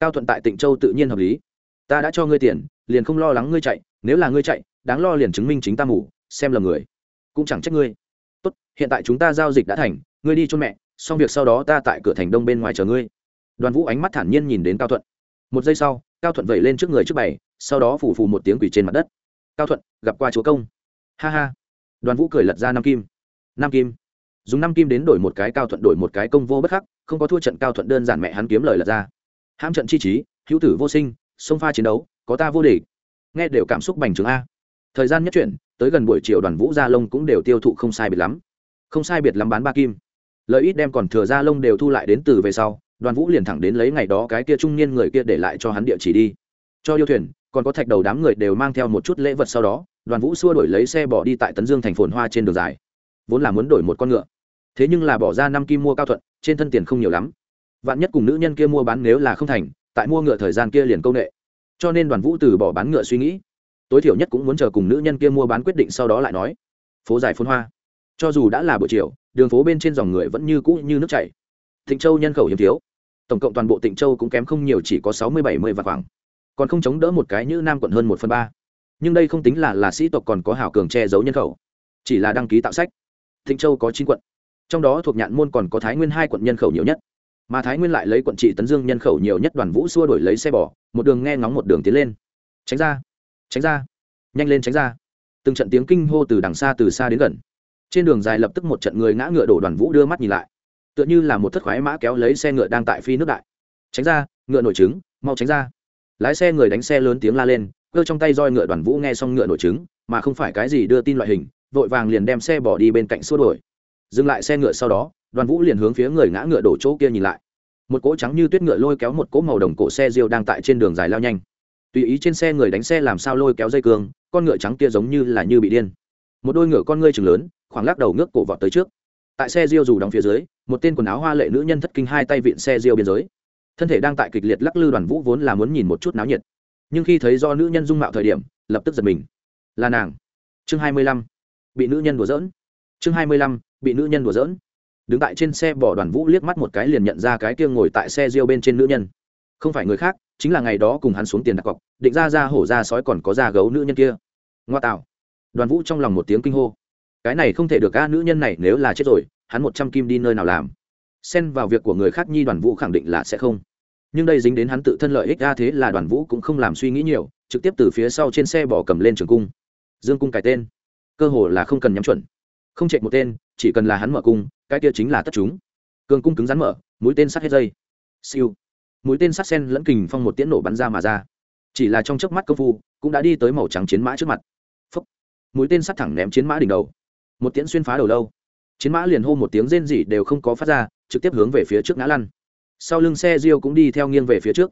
Cao thuận tại tỉnh châu tự nhiên hợp lý. Ta đã cho ngươi tiền, liền không lo lắng ngươi chạy, nếu là ngươi chạy, đáng lo liền chứng minh chính ta mủ xem là người. Cũng chẳng trách ngươi. Tốt, hiện tại chúng ta giao dịch đã thành, ngươi đi chôn mẹ, xong việc sau đó ta tại cửa thành đông bên ngoài chờ ngươi. Đoàn vũ ánh mắt thản nhiên nhìn đến cao thuận. Một giây sau cao thuận vẩy lên trước người trước bày, sau đó phủ phù một tiếng quỷ trên mặt đất. Cao thuận, gặp qua chúa công. Ha ha. Đoàn vũ cười lật ra năm kim. Năm kim. Dùng năm kim đến đổi một cái cao thuận, đổi một cái công vô bất khắc, không có thua trận cao thuận đơn giản mẹ hắn kiếm lời lật ra. Hãm trận chi trí, hữu tử vô sinh, sông pha chiến đấu, có ta vô địch. Nghe đều cảm xúc bành trướng a. Thời gian nhất chuyển, tới gần buổi chiều đoàn vũ gia lông cũng đều tiêu thụ không sai biệt lắm. Không sai biệt lắm bán ba kim. Lợi ít đem còn thừa gia lông đều thu lại đến từ về sau đoàn vũ liền thẳng đến lấy ngày đó cái kia trung niên người kia để lại cho hắn địa chỉ đi. Cho điêu thuyền, còn có thạch đầu đám người đều mang theo một chút lễ vật sau đó, đoàn vũ xua đổi lấy xe bỏ đi tại tấn dương thành phồn hoa trên đường dài. Vốn là muốn đổi một con ngựa, thế nhưng là bỏ ra năm kim mua cao thuận, trên thân tiền không nhiều lắm. Vạn nhất cùng nữ nhân kia mua bán nếu là không thành, tại mua ngựa thời gian kia liền công nghệ cho nên đoàn vũ từ bỏ bán ngựa suy nghĩ. Tối thiểu nhất cũng muốn chờ cùng nữ nhân kia mua bán quyết định sau đó lại nói. Phố dài phồn hoa. Cho dù đã là buổi chiều, đường phố bên trên dòng người vẫn như cũ như nước chảy. Thịnh châu nhân khẩu hiếm thiếu tổng cộng toàn bộ tịnh châu cũng kém không nhiều, chỉ có sáu mươi bảy mươi vạn khoảng. Còn không chống đỡ một cái như nam quận hơn một phần ba. Nhưng đây không tính là là sĩ tộc còn có hảo cường che giấu nhân khẩu. Chỉ là đăng ký tạo sách. Thịnh châu có chín quận. Trong đó thuộc nhạn môn còn có thái nguyên hai quận nhân khẩu nhiều nhất. Mà thái nguyên lại lấy quận trị tấn dương nhân khẩu nhiều nhất, đoàn vũ xua đổi lấy xe bò, một đường nghe ngóng một đường tiến lên. Tránh ra. Tránh ra. Nhanh lên tránh ra. Từng trận tiếng kinh hô từ đằng xa, từ xa đến gần. Trên đường dài lập tức một trận người ngã ngựa đổ đoàn vũ đưa mắt nhìn lại tựa như là một thất khoái mã kéo lấy xe ngựa đang tại phi nước đại. Tránh ra, ngựa nổi trứng, mau tránh ra. Lái xe người đánh xe lớn tiếng la lên, cơ trong tay roi ngựa đoàn vũ nghe xong ngựa nổi trứng, mà không phải cái gì đưa tin loại hình, vội vàng liền đem xe bỏ đi bên cạnh xua đuổi. Dừng lại xe ngựa sau đó, đoàn vũ liền hướng phía người ngã ngựa đổ chỗ kia nhìn lại. Một cỗ trắng như tuyết ngựa lôi kéo một cỗ màu đồng cổ xe riêu đang tại trên đường dài lao nhanh. Tùy ý trên xe người đánh xe làm sao lôi kéo dây cương, con ngựa trắng kia giống như là như bị điên. Một đôi ngựa con ngươi chừng lớn, khoảng lắc đầu ngước cổ vọt tới trước tại xe riêu dù đóng phía dưới, một tên quần áo hoa lệ nữ nhân thất kinh hai tay vịn xe riêu biên giới. Thân thể đang tại kịch liệt lắc lư đoàn vũ vốn là muốn nhìn một chút náo nhiệt. Nhưng khi thấy do nữ nhân dung mạo thời điểm, lập tức giật mình. Là nàng. Chương hai mươi lăm. Bị nữ nhân đùa dỡn chương hai mươi lăm. Bị nữ nhân đùa dỡn đứng tại trên xe, bỏ đoàn vũ liếc mắt một cái liền nhận ra cái kia ngồi tại xe riêu bên trên nữ nhân. Không phải người khác, chính là ngày đó cùng hắn xuống tiền đặt cọc, định ra ra hổ ra sói còn có da gấu nữ nhân kia. Ngoa tạo. Đoàn vũ trong lòng một tiếng kinh hô cái này không thể được ca nữ nhân này nếu là chết rồi, hắn một trăm kim đi nơi nào làm? Xen vào việc của người khác nhi đoàn vũ khẳng định là sẽ không. Nhưng đây dính đến hắn tự thân lợi ích ra thế là đoàn vũ cũng không làm suy nghĩ nhiều, trực tiếp từ phía sau trên xe bỏ cầm lên trường cung. Dương cung cài tên. Cơ hồ là không cần nhắm chuẩn. Không chạy một tên, chỉ cần là hắn mở cung, cái kia chính là tất chúng. Cường cung cứng rắn mở, mũi tên sắt hết dây. Siêu. Mũi tên sắt sen lẫn kình phong một tiễn nổ bắn ra mà ra. Chỉ là trong chớp mắt công phu, cũng đã đi tới màu trắng chiến mã trước mặt. Phúc. mũi tên sắt thẳng ném chiến mã đỉnh đầu một tiễn xuyên phá đầu lâu. Chiến mã liền hô một tiếng rên rỉ đều không có phát ra, trực tiếp hướng về phía trước ngã lăn. Sau lưng xe diêu cũng đi theo nghiêng về phía trước.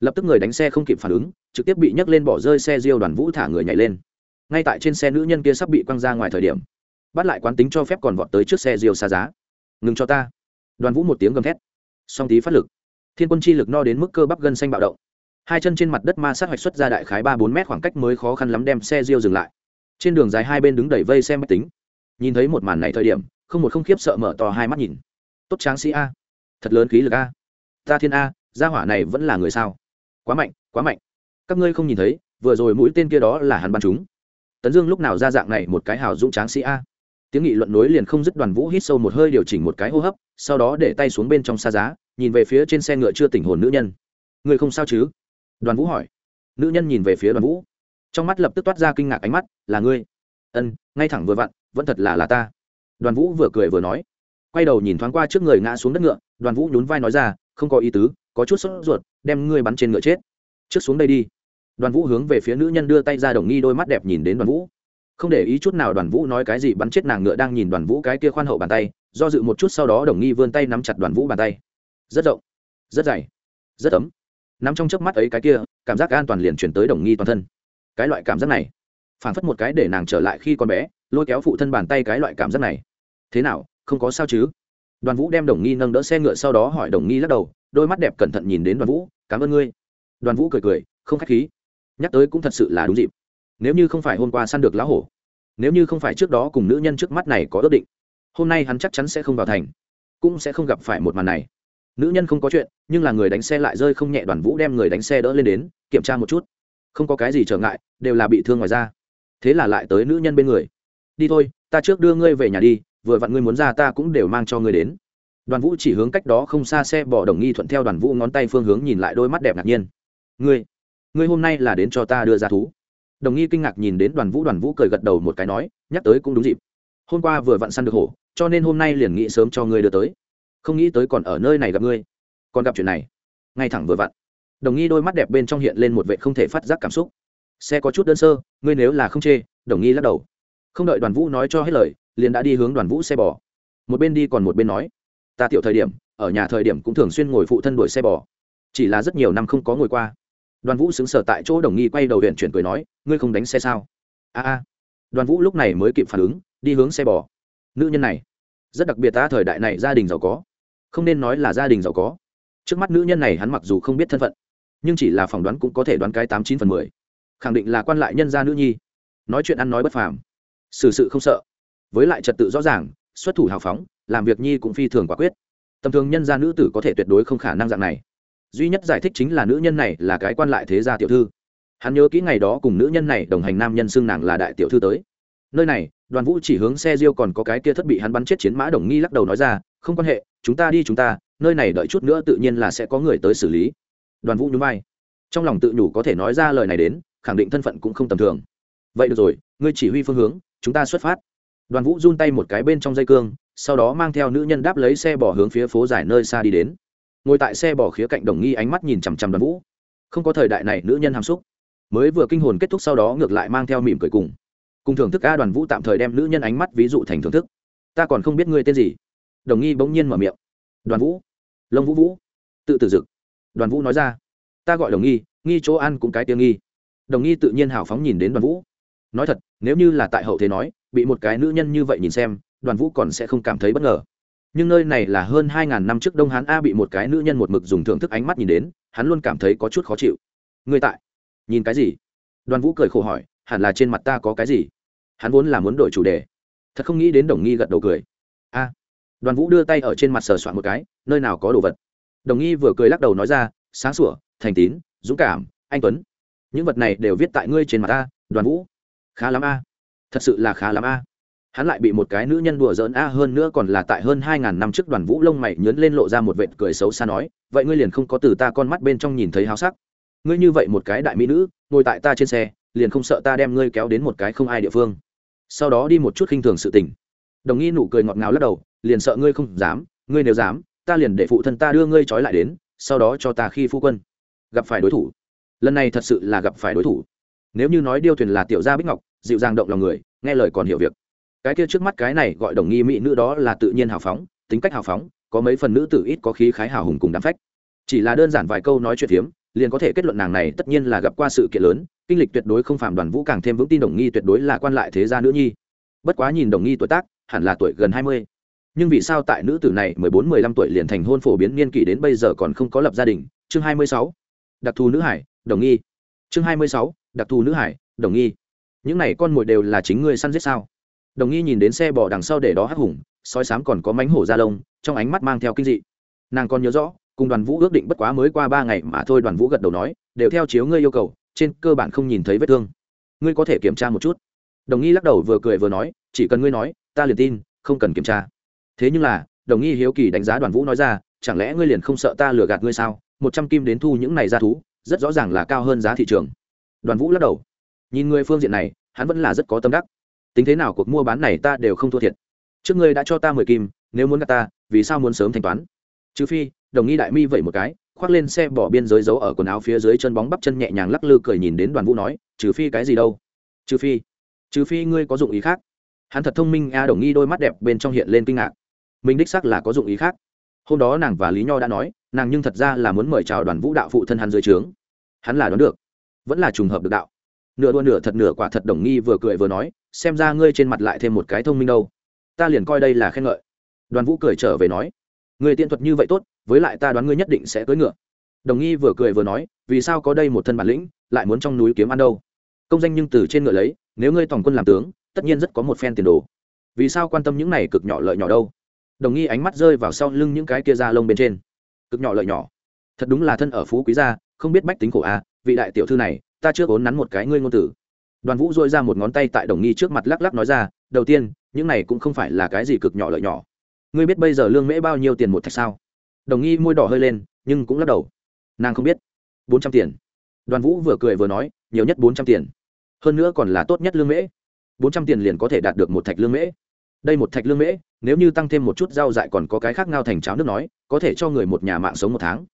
Lập tức người đánh xe không kịp phản ứng, trực tiếp bị nhấc lên bỏ rơi xe diêu đoàn vũ thả người nhảy lên. Ngay tại trên xe nữ nhân kia sắp bị quăng ra ngoài thời điểm, bắt lại quán tính cho phép còn vọt tới trước xe diêu xa giá. Ngừng cho ta. Đoàn vũ một tiếng gầm thét. Song tí phát lực. Thiên quân chi lực no đến mức cơ bắp gân xanh bạo động. Hai chân trên mặt đất ma sát hoạch xuất ra đại khái ba bốn mét khoảng cách mới khó khăn lắm đem xe diêu dừng lại. Trên đường dài hai bên đứng đẩy vây xe máy tính nhìn thấy một màn này thời điểm, không một không khiếp sợ mở to hai mắt nhìn. Tốt tráng sĩ a. Thật lớn khí lực a. Ta thiên a, gia hỏa này vẫn là người sao? Quá mạnh quá mạnh. Các ngươi không nhìn thấy, vừa rồi mũi tên kia đó là hắn bắn chúng. Tấn dương lúc nào ra dạng này một cái hào dũng tráng sĩ a? Tiếng nghị luận nối liền không dứt đoàn vũ hít sâu một hơi điều chỉnh một cái hô hấp, sau đó để tay xuống bên trong xa giá, nhìn về phía trên xe ngựa chưa tỉnh hồn nữ nhân. Người không sao chứ? Đoàn vũ hỏi. Nữ nhân nhìn về phía đoàn vũ. Trong mắt lập tức toát ra kinh ngạc ánh mắt, là ngươi. Ân, ngay thẳng vừa vặn vẫn thật là là ta. Đoàn vũ vừa cười vừa nói, quay đầu nhìn thoáng qua trước người ngã xuống đất ngựa, đoàn vũ nhún vai nói ra, không có ý tứ, có chút sốt ruột, đem ngươi bắn trên ngựa chết. Trước xuống đây đi. Đoàn vũ hướng về phía nữ nhân đưa tay ra đồng nghi đôi mắt đẹp nhìn đến đoàn vũ. Không để ý chút nào đoàn vũ nói cái gì bắn chết nàng ngựa đang nhìn đoàn vũ cái kia khoan hậu bàn tay, do dự một chút sau đó đồng nghi vươn tay nắm chặt đoàn vũ bàn tay. Rất rộng, rất dày, rất ấm. Nắm trong chớp mắt ấy cái kia, cảm giác an toàn liền chuyển tới đồng nghi toàn thân. Cái loại cảm giác này phản phất một cái để nàng trở lại khi còn bé lôi kéo phụ thân bàn tay cái loại cảm giác này. Thế nào, không có sao chứ? Đoàn vũ đem đồng nghi nâng đỡ xe ngựa sau đó hỏi đồng nghi lắc đầu, đôi mắt đẹp cẩn thận nhìn đến đoàn vũ, cảm ơn ngươi. Đoàn vũ cười cười, không k h á c h khí. Nhắc tới cũng thật sự là đúng dịp. Nếu như không phải hôm qua săn được lá hổ, nếu như không phải trước đó cùng nữ nhân trước mắt này có ước định, hôm nay hắn chắc chắn sẽ không vào thành, cũng sẽ không gặp phải một màn này. Nữ nhân không có chuyện, nhưng là người đánh xe lại rơi không nhẹ, đoàn vũ đem người đánh xe đỡ lên đến, kiểm tra một chút. Không có cái gì trở ngại, đều là bị thương ngoài ra thế là lại tới nữ nhân bên người đi thôi, ta trước đưa ngươi về nhà đi, vừa vặn ngươi muốn ra ta cũng đều mang cho ngươi đến. Đoàn vũ chỉ hướng cách đó không xa xe bỏ đồng nghi thuận theo đoàn vũ ngón tay phương hướng nhìn lại đôi mắt đẹp ngạc nhiên. Ngươi ngươi hôm nay là đến cho ta đưa ra thú. Đồng nghi kinh ngạc nhìn đến đoàn vũ đoàn vũ cười gật đầu một cái nói, nhắc tới cũng đúng dịp. Hôm qua vừa vặn săn được hổ, cho nên hôm nay liền nghĩ sớm cho ngươi đưa tới. Không nghĩ tới còn ở nơi này gặp ngươi. Còn gặp chuyện này. Ngay thẳng vừa vặn. Đồng nghi đôi mắt đẹp bên trong hiện lên một vệ không thể phát giác cảm xúc. Xe có chút đơn sơ, ngươi nếu là không chê, đồng nghi lắc đầu không đợi đoàn vũ nói cho hết lời, liền đã đi hướng đoàn vũ xe bò. Một bên đi còn một bên nói, ta tiểu thời điểm, ở nhà thời điểm cũng thường xuyên ngồi phụ thân đuổi xe bò. Chỉ là rất nhiều năm không có ngồi qua. Đoàn vũ xứng sở tại chỗ đồng nghi quay đầu huyện chuyển cười nói, ngươi không đánh xe sao? A a. Đoàn vũ lúc này mới kịp phản ứng, đi hướng xe bò. Nữ nhân này, rất đặc biệt ta, thời đại này gia đình giàu có. Không nên nói là gia đình giàu có. Trước mắt nữ nhân này hắn mặc dù không biết thân phận, nhưng chỉ là phỏng đoán cũng có thể đoán cái tám chín phần mười. Khẳng định là quan lại nhân gia nữ nhi. Nói chuyện ăn nói bất phàm xử sự không sợ. Với lại trật tự rõ ràng, xuất thủ hào phóng, làm việc nhi cũng phi thường quả quyết. Tầm thường nhân gia nữ tử có thể tuyệt đối không khả năng dạng này. Duy nhất giải thích chính là nữ nhân này là cái quan lại thế gia tiểu thư. Hắn nhớ kỹ ngày đó cùng nữ nhân này đồng hành nam nhân xưng nàng là đại tiểu thư tới. Nơi này, đoàn vũ chỉ hướng xe riêu còn có cái kia thất bị hắn bắn chết chiến mã đồng nghi lắc đầu nói ra, không quan hệ, chúng ta đi chúng ta, nơi này đợi chút nữa tự nhiên là sẽ có người tới xử lý. Đoàn vũ nhún vai. Trong lòng tự nhủ có thể nói ra lời này đến, khẳng định thân phận cũng không tầm thường. Vậy được rồi, ngươi chỉ huy phương hướng chúng ta xuất phát. Đoàn vũ run tay một cái bên trong dây cương, sau đó mang theo nữ nhân đáp lấy xe bỏ hướng phía phố dài nơi xa đi đến. Ngồi tại xe bỏ khía cạnh đồng nghi ánh mắt nhìn chằm chằm đoàn vũ. Không có thời đại này nữ nhân hàm xúc. Mới vừa kinh hồn kết thúc sau đó ngược lại mang theo mỉm cười cùng. Cùng thưởng thức a đoàn vũ tạm thời đem nữ nhân ánh mắt ví dụ thành thưởng thức. Ta còn không biết ngươi tên gì. Đồng nghi bỗng nhiên mở miệng. Đoàn vũ. Lông vũ vũ. Tự tử dực. Đoàn vũ nói ra. Ta gọi đồng nghi nghi chỗ ăn cũng cái tiếng nghi. Đồng nghi tự nhiên hào phóng nhìn đến đoàn vũ nói thật, nếu như là tại hậu thế nói, bị một cái nữ nhân như vậy nhìn xem, đoàn vũ còn sẽ không cảm thấy bất ngờ. Nhưng nơi này là hơn hai ngàn năm trước đông hán a bị một cái nữ nhân một mực dùng thưởng thức ánh mắt nhìn đến, hắn luôn cảm thấy có chút khó chịu. Ngươi tại? Nhìn cái gì? Đoàn vũ cười khổ hỏi, hẳn là trên mặt ta có cái gì? Hắn vốn là muốn đổi chủ đề. Thật không nghĩ đến đồng nghi gật đầu cười. A. Đoàn vũ đưa tay ở trên mặt sờ soạn một cái, nơi nào có đồ vật? Đồng nghi vừa cười lắc đầu nói ra, sáng sủa, thành tín, dũng cảm, anh tuấn. Những vật này đều viết tại ngươi trên mặt ta, đoàn vũ khá lắm a. Thật sự là khá lắm a. Hắn lại bị một cái nữ nhân đùa giỡn a hơn nữa còn là tại hơn hai ngàn năm trước đoàn vũ lông mày nhớn lên lộ ra một vệt cười xấu xa nói, vậy ngươi liền không có từ ta con mắt bên trong nhìn thấy háo sắc. Ngươi như vậy một cái đại mỹ nữ, ngồi tại ta trên xe, liền không sợ ta đem ngươi kéo đến một cái không ai địa phương. Sau đó đi một chút khinh thường sự tình. Đồng nghi nụ cười ngọt ngào lắc đầu, liền sợ ngươi không dám, ngươi nếu dám, ta liền để phụ thân ta đưa ngươi trói lại đến, sau đó cho ta khi phu quân. Gặp phải đối thủ. Lần này thật sự là gặp phải đối thủ nếu như nói điêu thuyền là tiểu gia bích ngọc, dịu dàng động lòng người, nghe lời còn hiểu việc. Cái kia trước mắt cái này gọi đồng nghi mỹ nữ đó là tự nhiên hào phóng, tính cách hào phóng, có mấy phần nữ tử ít có khí khái hào hùng cùng đám phách. Chỉ là đơn giản vài câu nói chuyện hiếm liền có thể kết luận nàng này tất nhiên là gặp qua sự kiện lớn, kinh lịch tuyệt đối không phạm đoàn vũ càng thêm vững tin đồng nghi tuyệt đối là quan lại thế gia nữ nhi. Bất quá nhìn đồng nghi tuổi tác, hẳn là tuổi gần hai mươi. Nhưng vì sao tại nữ tử này mười bốn, mười lăm tuổi liền thành hôn phổ biến niên kỷ đến bây giờ còn không có lập gia đình? Chương hai mươi sáu. Đặc thù nữ hải, đồng nghi. Chương hai mươi sáu đặc thù nữ hải, đồng nghi. Những này con mồi đều là chính ngươi săn giết sao? Đồng nghi nhìn đến xe bò đằng sau để đó hắc hùng, sói sám còn có mánh hổ da lông, trong ánh mắt mang theo kinh dị. Nàng còn nhớ rõ, cùng đoàn vũ ước định bất quá mới qua ba ngày mà thôi đoàn vũ gật đầu nói, đều theo chiếu ngươi yêu cầu, trên cơ bản không nhìn thấy vết thương. Ngươi có thể kiểm tra một chút. Đồng nghi lắc đầu vừa cười vừa nói, chỉ cần ngươi nói, ta liền tin, không cần kiểm tra. Thế nhưng là, đồng nghi hiếu kỳ đánh giá đoàn vũ nói ra, chẳng lẽ ngươi liền không sợ ta lừa gạt ngươi sao? Một trăm kim đến thu những này ra thú, rất rõ ràng là cao hơn giá thị trường đoàn vũ lắc đầu. Nhìn người phương diện này, hắn vẫn là rất có tâm đắc. Tính thế nào cuộc mua bán này ta đều không thua thiệt. Trước ngươi đã cho ta mười kim, nếu muốn gạt ta, vì sao muốn sớm thanh toán? Trừ phi, đồng nghi đại mi vậy một cái, khoác lên xe bỏ biên giới giấu ở quần áo phía dưới chân bóng bắp chân nhẹ nhàng lắc lư cười nhìn đến đoàn vũ nói, trừ phi cái gì đâu? Trừ phi trừ phi ngươi có dụng ý khác. Hắn thật thông minh, a đồng nghi đôi mắt đẹp bên trong hiện lên kinh ngạc. Mình đích xác là có dụng ý khác. Hôm đó nàng và lý nho đã nói, nàng nhưng thật ra là muốn mời chào đoàn vũ đạo phụ thân hắn dưới trướng. Hắn là đoán được vẫn là trùng hợp được đạo. Nửa đua nửa thật nửa quả thật đồng nghi vừa cười vừa nói, xem ra ngươi trên mặt lại thêm một cái thông minh đâu. Ta liền coi đây là khen ngợi. Đoàn vũ cười trở về nói, người tiện thuật như vậy tốt, với lại ta đoán ngươi nhất định sẽ cưỡi ngựa. Đồng nghi vừa cười vừa nói, vì sao có đây một thân bản lĩnh, lại muốn trong núi kiếm ăn đâu? Công danh nhưng từ trên ngựa lấy, nếu ngươi toàn quân làm tướng, tất nhiên rất có một phen tiền đồ. Vì sao quan tâm những này cực nhỏ lợi nhỏ đâu? Đồng nghi ánh mắt rơi vào sau lưng những cái kia da lông bên trên. Cực nhỏ lợi nhỏ. Thật đúng là thân ở phú quý gia, không biết bách tính khổ à vị đại tiểu thư này, ta chưa vốn nắn một cái ngươi ngôn tử đoàn vũ dội ra một ngón tay tại đồng nghi trước mặt lắc lắc nói ra, đầu tiên, những này cũng không phải là cái gì cực nhỏ lợi nhỏ. Ngươi biết bây giờ lương mễ bao nhiêu tiền một thạch sao? Đồng nghi môi đỏ hơi lên, nhưng cũng lắc đầu. Nàng không biết. Bốn trăm tiền. Đoàn vũ vừa cười vừa nói, nhiều nhất bốn trăm tiền. Hơn nữa còn là tốt nhất lương mễ. Bốn trăm tiền liền có thể đạt được một thạch lương mễ. Đây một thạch lương mễ, nếu như tăng thêm một chút rau dại còn có cái khác ngao thành cháo nước nói, có thể cho người một nhà mạng sống một tháng.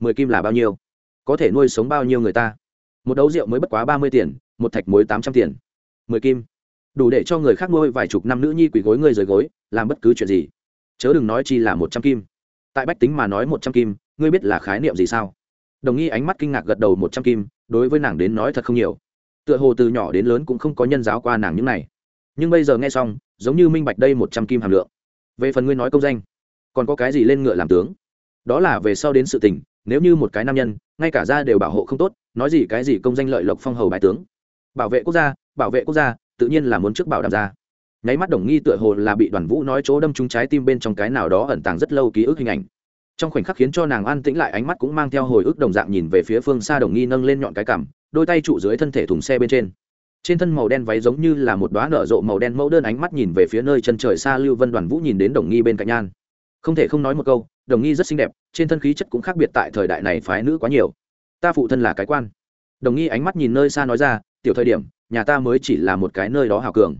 Mười kim là bao nhiêu? Có thể nuôi sống bao nhiêu người ta? Một đấu rượu mới bất quá ba mươi tiền, một thạch muối tám trăm tiền. Mười kim. Đủ để cho người khác nuôi vài chục năm nữ nhi quỷ gối người rời gối, làm bất cứ chuyện gì. Chớ đừng nói chi là một trăm kim. Tại bách tính mà nói một trăm kim, ngươi biết là khái niệm gì sao? Đồng nghi ánh mắt kinh ngạc gật đầu một trăm kim, đối với nàng đến nói thật không nhiều. Tựa hồ từ nhỏ đến lớn cũng không có nhân giáo qua nàng những này. Nhưng bây giờ nghe xong, giống như minh bạch đây một trăm kim hàm lượng. Về phần ngươi nói công danh, còn có cái gì lên ngựa làm tướng? Đó là về sau đến sự tình nếu như một cái nam nhân, ngay cả ra đều bảo hộ không tốt, nói gì cái gì công danh lợi lộc phong hầu bài tướng. Bảo vệ quốc gia, bảo vệ quốc gia, tự nhiên là muốn trước bảo đảm ra. Nháy mắt đồng nghi tựa hồ là bị đoàn vũ nói chỗ đâm trúng trái tim bên trong cái nào đó ẩn tàng rất lâu ký ức hình ảnh. Trong khoảnh khắc khiến cho nàng an tĩnh lại ánh mắt cũng mang theo hồi ức đồng dạng nhìn về phía phương xa đồng nghi nâng lên nhọn cái cằm, đôi tay trụ dưới thân thể thùng xe bên trên. Trên thân màu đen váy giống như là một đoá nở rộ màu đen mẫu đơn ánh mắt nhìn về phía nơi chân trời xa lưu vân đoàn vũ nhìn đến đồng nghi bên cạnh nhan. Không thể không nói một câu đồng nghi rất xinh đẹp, trên thân khí chất cũng khác biệt tại thời đại này phái nữ quá nhiều. Ta phụ thân là cái quan. Đồng nghi ánh mắt nhìn nơi xa nói ra, tiểu thời điểm, nhà ta mới chỉ là một cái nơi đó hào cường.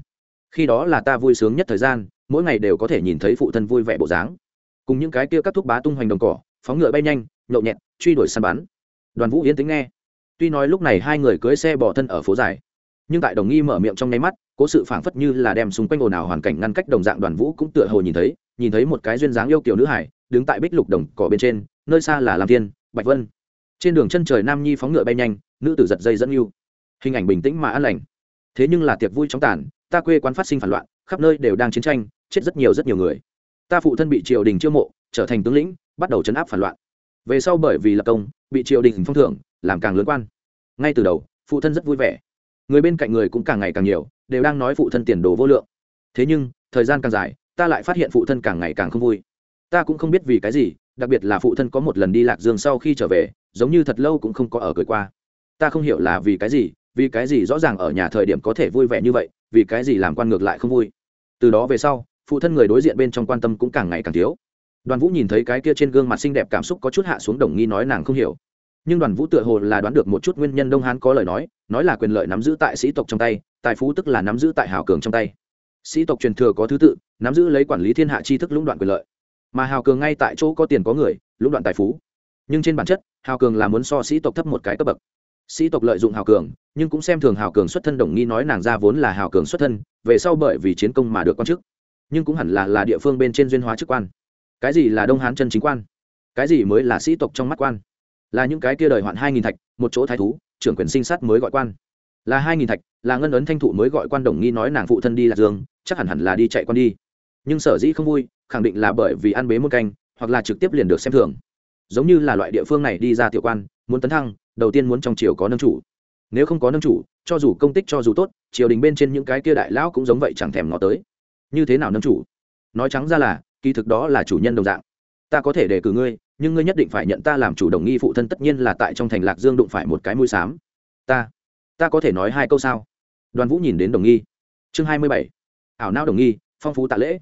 Khi đó là ta vui sướng nhất thời gian, mỗi ngày đều có thể nhìn thấy phụ thân vui vẻ bộ dáng. Cùng những cái kia các thuốc bá tung hoành đồng cỏ, phóng ngựa bay nhanh, nhậu nhẹt, truy đuổi săn bắn. Đoàn vũ yến tính nghe. Tuy nói lúc này hai người cưới xe bỏ thân ở phố dài, nhưng tại đồng nghi mở miệng trong nháy mắt, cố sự phảng phất như là đem xung quanh ồn ào hoàn cảnh ngăn cách đồng dạng đoàn vũ cũng tựa hồ nhìn thấy nhìn thấy một cái duyên dáng yêu kiều nữ hải đứng tại bích lục đồng cỏ bên trên, nơi xa là lam thiên, bạch vân. Trên đường chân trời nam nhi phóng ngựa bay nhanh, nữ tử giật dây dẫn yêu hình ảnh bình tĩnh mà an lành. Thế nhưng là tiệc vui trong tàn, ta quê quán phát sinh phản loạn, khắp nơi đều đang chiến tranh, chết rất nhiều rất nhiều người. Ta phụ thân bị triều đình chiêu mộ, trở thành tướng lĩnh, bắt đầu chấn áp phản loạn. Về sau bởi vì lập công, bị triều đình phong thưởng, làm càng lớn quan. Ngay từ đầu, phụ thân rất vui vẻ. Người bên cạnh người cũng càng ngày càng nhiều, đều đang nói phụ thân tiền đồ vô lượng. Thế nhưng, thời gian càng dài, ta lại phát hiện phụ thân càng ngày càng không vui ta cũng không biết vì cái gì, đặc biệt là phụ thân có một lần đi lạc dương sau khi trở về, giống như thật lâu cũng không có ở cười qua. Ta không hiểu là vì cái gì, vì cái gì rõ ràng ở nhà thời điểm có thể vui vẻ như vậy, vì cái gì làm quan ngược lại không vui. Từ đó về sau, phụ thân người đối diện bên trong quan tâm cũng càng ngày càng thiếu. Đoàn vũ nhìn thấy cái kia trên gương mặt xinh đẹp cảm xúc có chút hạ xuống đồng nghi nói nàng không hiểu. Nhưng đoàn vũ tựa hồ là đoán được một chút nguyên nhân đông hán có lời nói nói là quyền lợi nắm giữ tại sĩ tộc trong tay, tài phú tức là nắm giữ tại hào cường trong tay. Sĩ tộc truyền thừa có thứ tự, nắm giữ lấy quản lý thiên hạ tri thức lũng đoạn quyền lợi mà hào cường ngay tại chỗ có tiền có người, lũng đoạn tài phú. Nhưng trên bản chất, hào cường là muốn so sĩ tộc thấp một cái cấp bậc. Sĩ tộc lợi dụng hào cường, nhưng cũng xem thường hào cường xuất thân đồng nghi nói nàng ra vốn là hào cường xuất thân, về sau bởi vì chiến công mà được quan chức. Nhưng cũng hẳn là là địa phương bên trên duyên hóa chức quan. Cái gì là đông hán chân chính quan? Cái gì mới là sĩ tộc trong mắt quan? Là những cái kia đời hoạn hai nghìn thạch, một chỗ thái thú, trưởng quyền sinh sát mới gọi quan. Là hai nghìn thạch, là ngân ấn thanh thụ mới gọi quan đồng nghi nói nàng phụ thân đi lạc dương, chắc hẳn hẳn là đi chạy quan đi. Nhưng sở dĩ không vui khẳng định là bởi vì ăn bế môn canh, hoặc là trực tiếp liền được xem thường. Giống như là loại địa phương này đi ra tiểu quan, muốn tấn thăng, đầu tiên muốn trong triều có nâng chủ. Nếu không có nâng chủ, cho dù công tích cho dù tốt, triều đình bên trên những cái kia đại lão cũng giống vậy chẳng thèm nó tới. Như thế nào nâng chủ? Nói trắng ra là, kỳ thực đó là chủ nhân đồng dạng. Ta có thể đề cử ngươi, nhưng ngươi nhất định phải nhận ta làm chủ đồng nghi phụ thân tất nhiên là tại trong thành lạc dương đụng phải một cái mũi xám. Ta ta có thể nói hai câu sao? Đoàn vũ nhìn đến đồng nghi. Chương hai mươi bảy. Ảo não đồng nghi, phong phú tạ lễ.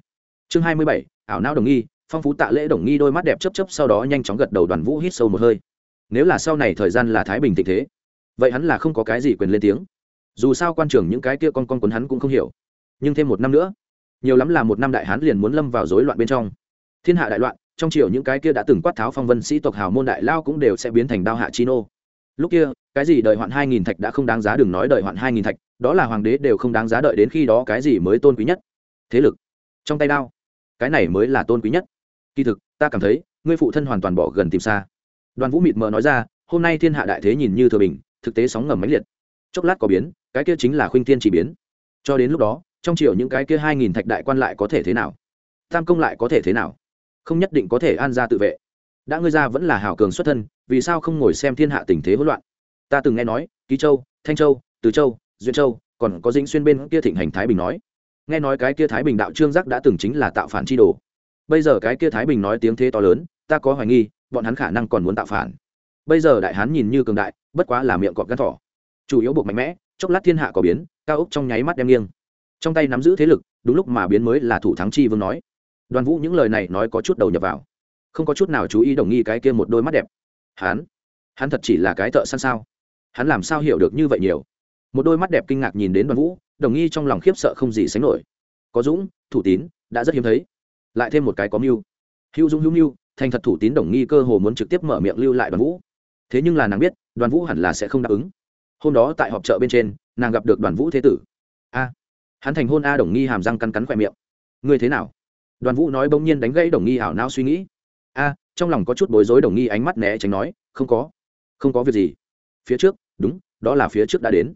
Chương hai mươi bảy ảo não đồng nghi, phong phú tạ lễ đồng nghi, đôi mắt đẹp chấp chấp sau đó nhanh chóng gật đầu đoàn vũ hít sâu một hơi. Nếu là sau này thời gian là thái bình tình thế, vậy hắn là không có cái gì quyền lên tiếng. Dù sao quan trường những cái kia con con quấn hắn cũng không hiểu. Nhưng thêm một năm nữa, nhiều lắm là một năm đại hán liền muốn lâm vào rối loạn bên trong. Thiên hạ đại loạn, trong triều những cái kia đã từng quát tháo phong vân sĩ tộc hào môn đại lao cũng đều sẽ biến thành đao hạ chi nô. Lúc kia, cái gì đợi hoạn hai nghìn thạch đã không đáng giá, đừng nói đợi hoạn hai nghìn thạch, đó là hoàng đế đều không đáng giá đợi đến khi đó cái gì mới tôn quý nhất. Thế lực, trong tay đao cái này mới là tôn quý nhất. Kỳ thực, ta cảm thấy, ngươi phụ thân hoàn toàn bỏ gần tìm xa. Đoàn vũ mịt mờ nói ra, hôm nay thiên hạ đại thế nhìn như thừa bình, thực tế sóng ngầm mãnh liệt. Chốc lát có biến, cái kia chính là khuynh thiên chỉ biến. Cho đến lúc đó, trong triều những cái kia hai nghìn thạch đại quan lại có thể thế nào? Tam công lại có thể thế nào? Không nhất định có thể an ra tự vệ. Đã ngươi ra vẫn là hảo cường xuất thân, vì sao không ngồi xem thiên hạ tình thế hỗn loạn? Ta từng nghe nói, ký châu, thanh châu, từ châu, duyên châu, còn có dĩnh xuyên bên kia thịnh hành thái bình nói nghe nói cái kia thái bình đạo trương giác đã từng chính là tạo phản chi đồ. Bây giờ cái kia thái bình nói tiếng thế to lớn, ta có hoài nghi, bọn hắn khả năng còn muốn tạo phản. Bây giờ đại hán nhìn như cường đại, bất quá là miệng cọp gắn thỏ. Chủ yếu buộc mạnh mẽ, chốc lát thiên hạ có biến, cao ốc trong nháy mắt đem nghiêng. Trong tay nắm giữ thế lực, đúng lúc mà biến mới là thủ thắng chi vương nói. Đoàn vũ những lời này nói có chút đầu nhập vào. Không có chút nào chú ý đồng nghi cái kia một đôi mắt đẹp. Hắn hắn thật chỉ là cái thợ săn sao? Hắn làm sao hiểu được như vậy nhiều? Một đôi mắt đẹp kinh ngạc nhìn đến đoàn vũ, đồng nghi trong lòng khiếp sợ không gì sánh nổi. Có dũng, thủ tín, đã rất hiếm thấy. Lại thêm một cái có mưu. Hữu dũng, hữu mưu, thành thật thủ tín đồng nghi cơ hồ muốn trực tiếp mở miệng lưu lại đoàn vũ. Thế nhưng là nàng biết, đoàn vũ hẳn là sẽ không đáp ứng. Hôm đó tại họp chợ bên trên, nàng gặp được đoàn vũ thế tử. A. Hắn thành hôn a đồng nghi hàm răng cắn cắn khoe miệng. Ngươi thế nào? Đoàn vũ nói bỗng nhiên đánh gãy đồng nghi ảo não suy nghĩ. A, trong lòng có chút bối rối đồng nghi ánh mắt né tránh nói, không có. Không có việc gì. Phía trước, đúng, đó là phía trước đã đến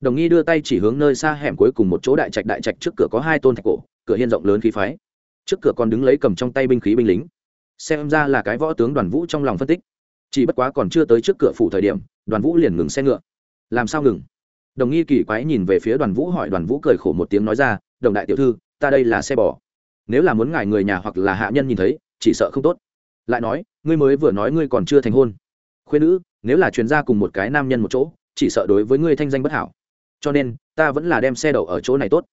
đồng nghi đưa tay chỉ hướng nơi xa hẻm cuối cùng một chỗ đại trạch đại trạch trước cửa có hai tôn thạch cổ, cửa hiên rộng lớn khí phái. Trước cửa còn đứng lấy cầm trong tay binh khí binh lính. Xem ra là cái võ tướng đoàn vũ trong lòng phân tích. Chỉ bất quá còn chưa tới trước cửa phủ thời điểm, đoàn vũ liền ngừng xe ngựa. Làm sao ngừng? Đồng nghi kỳ quái nhìn về phía đoàn vũ hỏi, đoàn vũ cười khổ một tiếng nói ra, đồng đại tiểu thư, ta đây là xe bò. Nếu là muốn ngài người nhà hoặc là hạ nhân nhìn thấy, chỉ sợ không tốt. Lại nói, ngươi mới vừa nói ngươi còn chưa thành hôn. Khuyên nữ, nếu là chuyên gia cùng một cái nam nhân một chỗ, chỉ sợ đối với ngươi thanh danh bất hảo cho nên, ta vẫn là đem xe đậu ở chỗ này tốt.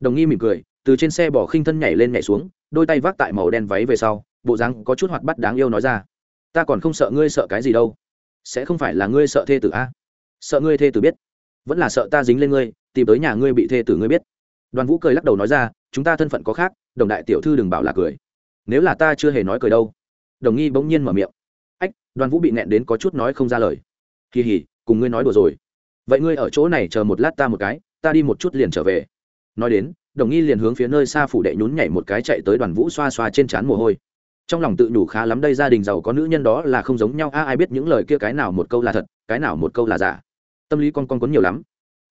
Đồng nghi mỉm cười, từ trên xe bỏ khinh thân nhảy lên nhảy xuống, đôi tay vác tại màu đen váy về sau, bộ dáng có chút hoạt bắt đáng yêu nói ra. Ta còn không sợ ngươi sợ cái gì đâu. Sẽ không phải là ngươi sợ thê tử a? Sợ ngươi thê tử biết. Vẫn là sợ ta dính lên ngươi, tìm tới nhà ngươi bị thê tử ngươi biết. Đoàn vũ cười lắc đầu nói ra, chúng ta thân phận có khác, đồng đại tiểu thư đừng bảo là cười. Nếu là ta chưa hề nói cười đâu. Đồng nghi bỗng nhiên mở miệng. Ách, đoàn vũ bị nẹn đến có chút nói không ra lời. Kỳ hỉ, cùng ngươi nói đùa rồi vậy ngươi ở chỗ này chờ một lát ta một cái, ta đi một chút liền trở về. Nói đến, đồng nghi liền hướng phía nơi xa phủ đệ nhún nhảy một cái chạy tới đoàn vũ xoa xoa trên trán mồ hôi. Trong lòng tự nhủ khá lắm đây gia đình giàu có nữ nhân đó là không giống nhau, a, ai biết những lời kia cái nào một câu là thật, cái nào một câu là giả. Tâm lý con con quấn nhiều lắm.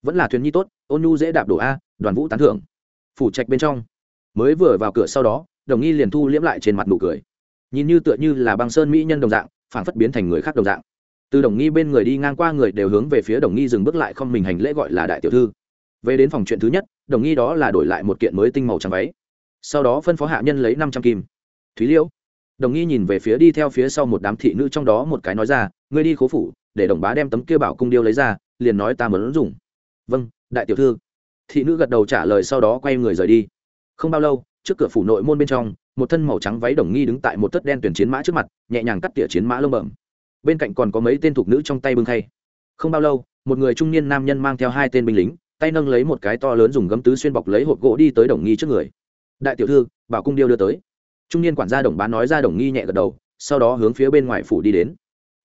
Vẫn là thuyền nhi tốt, ôn nhu dễ đạp đổ a, đoàn vũ tán thưởng. Phủ trạch bên trong. Mới vừa vào cửa sau đó, đồng nghi liền thu liễm lại trên mặt nụ cười. Nhìn như tựa như là băng sơn mỹ nhân đồng dạng phản phất biến thành người khác đồng dạng từ đồng nghi bên người đi ngang qua người đều hướng về phía đồng nghi dừng bước lại không mình hành lễ gọi là đại tiểu thư. Về đến phòng chuyện thứ nhất, đồng nghi đó là đổi lại một kiện mới tinh màu trắng váy. Sau đó phân phó hạ nhân lấy năm trăm kim. Thúy liễu, đồng nghi nhìn về phía đi theo phía sau một đám thị nữ trong đó một cái nói ra, ngươi đi khố phủ, để đồng bá đem tấm kia bảo cung điêu lấy ra, liền nói ta muốn dùng vâng đại tiểu thư. Thị nữ gật đầu trả lời sau đó quay người rời đi. Không bao lâu, trước cửa phủ nội môn bên trong, một thân màu trắng váy đồng nghi đứng tại một tất đen tuyển chiến mã trước mặt, nhẹ nhàng cắt tỉa chiến mã lông bẩm bên cạnh còn có mấy tên thục nữ trong tay bưng khay. Không bao lâu, một người trung niên nam nhân mang theo hai tên binh lính, tay nâng lấy một cái to lớn dùng gấm tứ xuyên bọc lấy hộp gỗ đi tới đồng nghi trước người. Đại tiểu thư, bảo cung điêu đưa tới. Trung niên quản gia đồng bán nói ra đồng nghi nhẹ gật đầu, sau đó hướng phía bên ngoài phủ đi đến.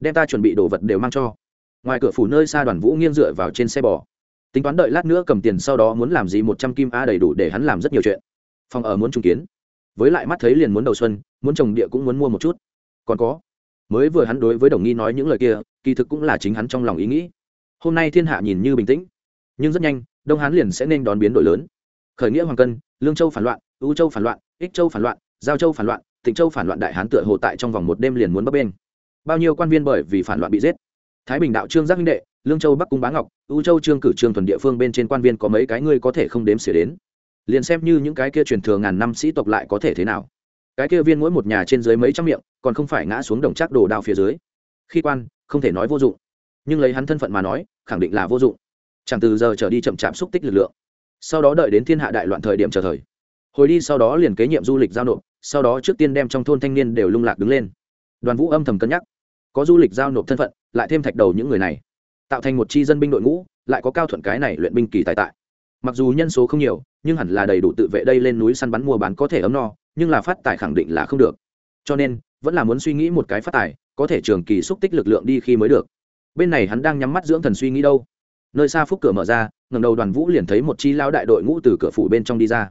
Đem ta chuẩn bị đồ vật đều mang cho. Ngoài cửa phủ nơi xa đoàn vũ nghiêng dựa vào trên xe bò. Tính toán đợi lát nữa cầm tiền sau đó muốn làm gì một trăm kim a đầy đủ để hắn làm rất nhiều chuyện. Phòng ở muốn trung kiến. Với lại mắt thấy liền muốn đầu xuân, muốn trồng địa cũng muốn mua một chút. Còn có mới vừa hắn đối với đồng nghi nói những lời kia, kỳ thực cũng là chính hắn trong lòng ý nghĩ. Hôm nay thiên hạ nhìn như bình tĩnh, nhưng rất nhanh, đông hán liền sẽ nên đón biến đổi lớn. Khởi nghĩa hoàng cân, lương châu phản loạn ưu châu phản loạn, ích châu phản loạn, giao châu phản loạn, tịnh châu phản loạn đại hán tựa hồ tại trong vòng một đêm liền muốn bấp bên bao nhiêu quan viên bởi vì phản loạn bị giết. Thái bình đạo trương giác minh đệ, lương châu bắc cung bá ngọc ưu châu trương cử trương thuần địa phương bên trên quan viên có mấy cái ngươi có thể không đếm xỉa đến. Liền xem như những cái kia truyền thừa ngàn năm sĩ tộc lại có thể thế nào cái kia viên mỗi một nhà trên dưới mấy trăm miệng, còn không phải ngã xuống đồng chắc đồ đao phía dưới. Khi quan, không thể nói vô dụng. Nhưng lấy hắn thân phận mà nói, khẳng định là vô dụng. Chẳng từ giờ trở đi chậm chạp xúc tích lực lượng. Sau đó đợi đến thiên hạ đại loạn thời điểm chờ thời. Hồi đi sau đó liền kế nhiệm du lịch giao nộp, sau đó trước tiên đem trong thôn thanh niên đều lung lạc đứng lên. Đoàn vũ âm thầm cân nhắc. Có du lịch giao nộp thân phận, lại thêm thạch đầu những người này. Tạo thành một chi dân binh đội ngũ, lại có cao thuận cái này luyện binh kỳ tài tại. Mặc dù nhân số không nhiều, nhưng hẳn là đầy đủ tự vệ đây lên núi săn bắn mua bán có thể ấm no nhưng là phát tài khẳng định là không được. Cho nên, vẫn là muốn suy nghĩ một cái phát tài, có thể trường kỳ xúc tích lực lượng đi khi mới được. Bên này hắn đang nhắm mắt dưỡng thần suy nghĩ đâu. Nơi xa phúc cửa mở ra ngầm đầu đoàn vũ liền thấy một chi lao đại đội ngũ từ cửa phủ bên trong đi ra.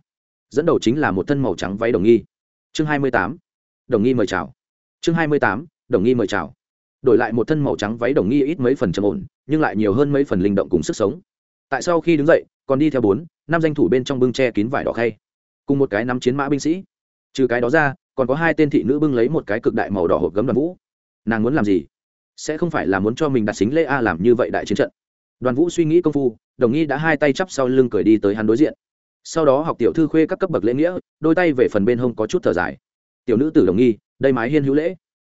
Dẫn đầu chính là một thân màu trắng váy đồng nghi. Chương hai mươi tám. Đồng nghi mời chào. Chương hai mươi tám. Đồng nghi mời chào. Đổi lại một thân màu trắng váy đồng nghi ít mấy phần trầm ổn, nhưng lại nhiều hơn mấy phần linh động cùng sức sống. Tại sau khi đứng dậy, còn đi theo bốn, năm danh thủ bên trong bưng che kín vải đỏ khay. Cùng một cái nắm chiến mã binh sĩ trừ cái đó ra, còn có hai tên thị nữ bưng lấy một cái cực đại màu đỏ hộp gấm đoàn vũ. Nàng muốn làm gì? Sẽ không phải là muốn cho mình đặt xính lễ a làm như vậy đại chiến trận. Đoàn vũ suy nghĩ công phu, đồng nghi đã hai tay chắp sau lưng cười đi tới hắn đối diện. Sau đó học tiểu thư khuê các cấp bậc lễ nghĩa, đôi tay về phần bên hông có chút thở dài. Tiểu nữ tử đồng nghi, đây mái hiên hữu lễ.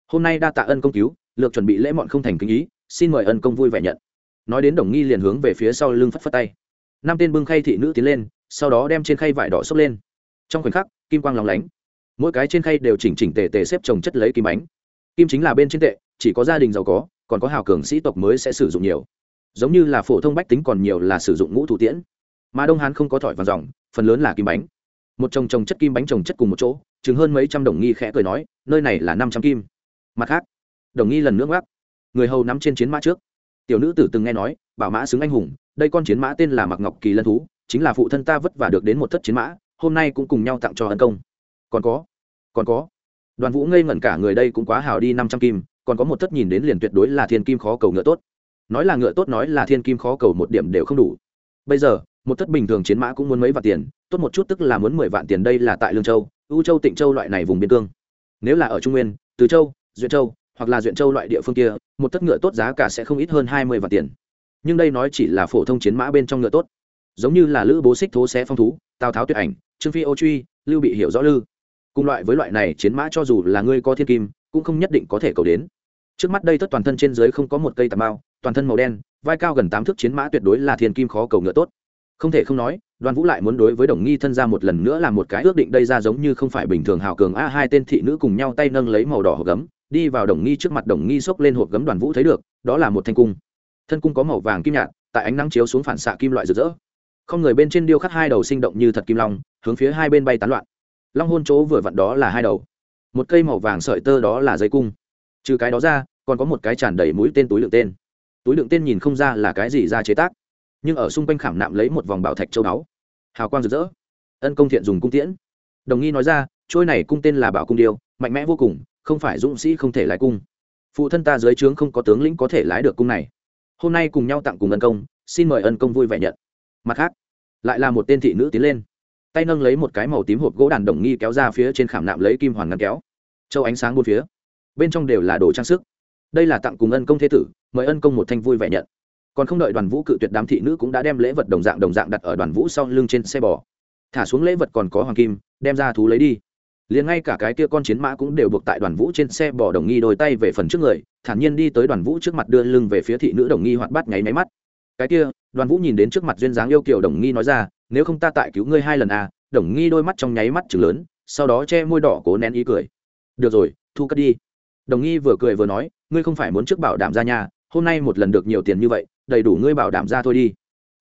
Hôm nay đa tạ ân công cứu, lược chuẩn bị lễ mọn không thành kinh ý, xin mời ân công vui vẻ nhận. Nói đến đồng nghi liền hướng về phía sau lưng phất phất tay. Năm tên bưng khay thị nữ tiến lên, sau đó đem trên khay vải đỏ xốc lên. Trong khoảnh khắc, kim quang lóng lánh mỗi cái trên khay đều chỉnh chỉnh tề tề xếp trồng chất lấy kim bánh kim chính là bên trên tệ, chỉ có gia đình giàu có, còn có hào cường sĩ tộc mới sẽ sử dụng nhiều. Giống như là phổ thông bách tính còn nhiều là sử dụng ngũ thủ tiễn. Mà đông hán không có thỏi vàng dòng, phần lớn là kim bánh. Một chồng chồng chất kim bánh chồng chất cùng một chỗ, chừng hơn mấy trăm đồng nghi khẽ cười nói, nơi này là năm trăm kim. Mặt khác, đồng nghi lần nước gác người hầu nắm trên chiến mã trước. Tiểu nữ tử từng nghe nói, bảo mã xứng anh hùng, đây con chiến mã tên là mặc ngọc kỳ lân thú, chính là phụ thân ta vất vả được đến một thất chiến mã, hôm nay cũng cùng nhau tặng cho ân công. Còn có còn có. Đoàn vũ ngây ngẩn cả người đây cũng quá hào đi năm trăm kim, còn có một thất nhìn đến liền tuyệt đối là thiên kim khó cầu ngựa tốt. Nói là ngựa tốt nói là thiên kim khó cầu một điểm đều không đủ. Bây giờ, một thất bình thường chiến mã cũng muốn mấy vạn tiền, tốt một chút tức là muốn mười vạn tiền đây là tại lương châu, u châu, tịnh châu loại này vùng biên cương. Nếu là ở trung nguyên, từ châu, duyện châu, hoặc là duyện châu loại địa phương kia, một thất ngựa tốt giá cả sẽ không ít hơn hai mươi vạn tiền. Nhưng đây nói chỉ là phổ thông chiến mã bên trong ngựa tốt. Giống như là lữ bố xích thố xé phong thú, tào tháo tuyệt ảnh, trương phi ô truy, lưu bị hiểu rõ lư cùng loại với loại này chiến mã cho dù là ngươi có thiên kim, cũng không nhất định có thể cầu đến. Trước mắt đây tất toàn thân trên dưới không có một cây tà mao, toàn thân màu đen, vai cao gần tám thước chiến mã tuyệt đối là thiên kim khó cầu ngựa tốt. Không thể không nói, đoàn vũ lại muốn đối với đồng nghi thân ra một lần nữa làm một cái ước định đây ra giống như không phải bình thường hào cường a hai tên thị nữ cùng nhau tay nâng lấy màu đỏ hộp gấm, đi vào đồng nghi trước mặt đồng nghi xốc lên hộp gấm đoàn vũ thấy được, đó là một thanh cung. Thân cung có màu vàng kim nhạt, tại ánh nắng chiếu xuống phản xạ kim loại rực rỡ. Không người bên trên điêu khắc hai đầu sinh động như thật kim long, hướng phía hai bên bay tán loạn long hôn chỗ vừa vặn đó là hai đầu. Một cây màu vàng sợi tơ đó là dây cung. Trừ cái đó ra, còn có một cái tràn đầy mũi tên túi lượng tên. Túi lượng tên nhìn không ra là cái gì ra chế tác, nhưng ở xung quanh khảm nạm lấy một vòng bảo thạch châu báu. Hào quang rực rỡ. Ân công thiện dùng cung tiễn. Đồng nghi nói ra, trôi này cung tên là bảo cung điêu, mạnh mẽ vô cùng, không phải dũng sĩ không thể lái cung. Phụ thân ta dưới trướng không có tướng lĩnh có thể lái được cung này. Hôm nay cùng nhau tặng cùng ân công, xin mời ân công vui vẻ nhận. Mặt khác, lại là một tên thị nữ tiến lên tay nâng lấy một cái màu tím hộp gỗ đàn đồng nghi kéo ra phía trên khảm nạm lấy kim hoàn ngăn kéo. Châu ánh sáng bốn phía. Bên trong đều là đồ trang sức. Đây là tặng cùng ân công thế tử, mời ân công một thanh vui vẻ nhận. Còn không đợi đoàn vũ cự tuyệt đám thị nữ cũng đã đem lễ vật đồng dạng đồng dạng đặt ở đoàn vũ sau lưng trên xe bò. Thả xuống lễ vật còn có hoàng kim, đem ra thú lấy đi. Liền ngay cả cái kia con chiến mã cũng đều buộc tại đoàn vũ trên xe bò đồng nghi đôi tay về phần trước người, thản nhiên đi tới đoàn vũ trước mặt đưa lưng về phía thị nữ đồng nghi hoạt bát nháy máy mắt. Cái kia, đoàn vũ nhìn đến trước mặt duyên dáng yêu kiều đồng nghi nói ra nếu không ta tại cứu ngươi hai lần à đồng nghi đôi mắt trong nháy mắt chừng lớn, sau đó che môi đỏ cố nén ý cười. Được rồi, thu cất đi. Đồng nghi vừa cười vừa nói, ngươi không phải muốn trước bảo đảm ra nhà, hôm nay một lần được nhiều tiền như vậy, đầy đủ ngươi bảo đảm ra thôi đi.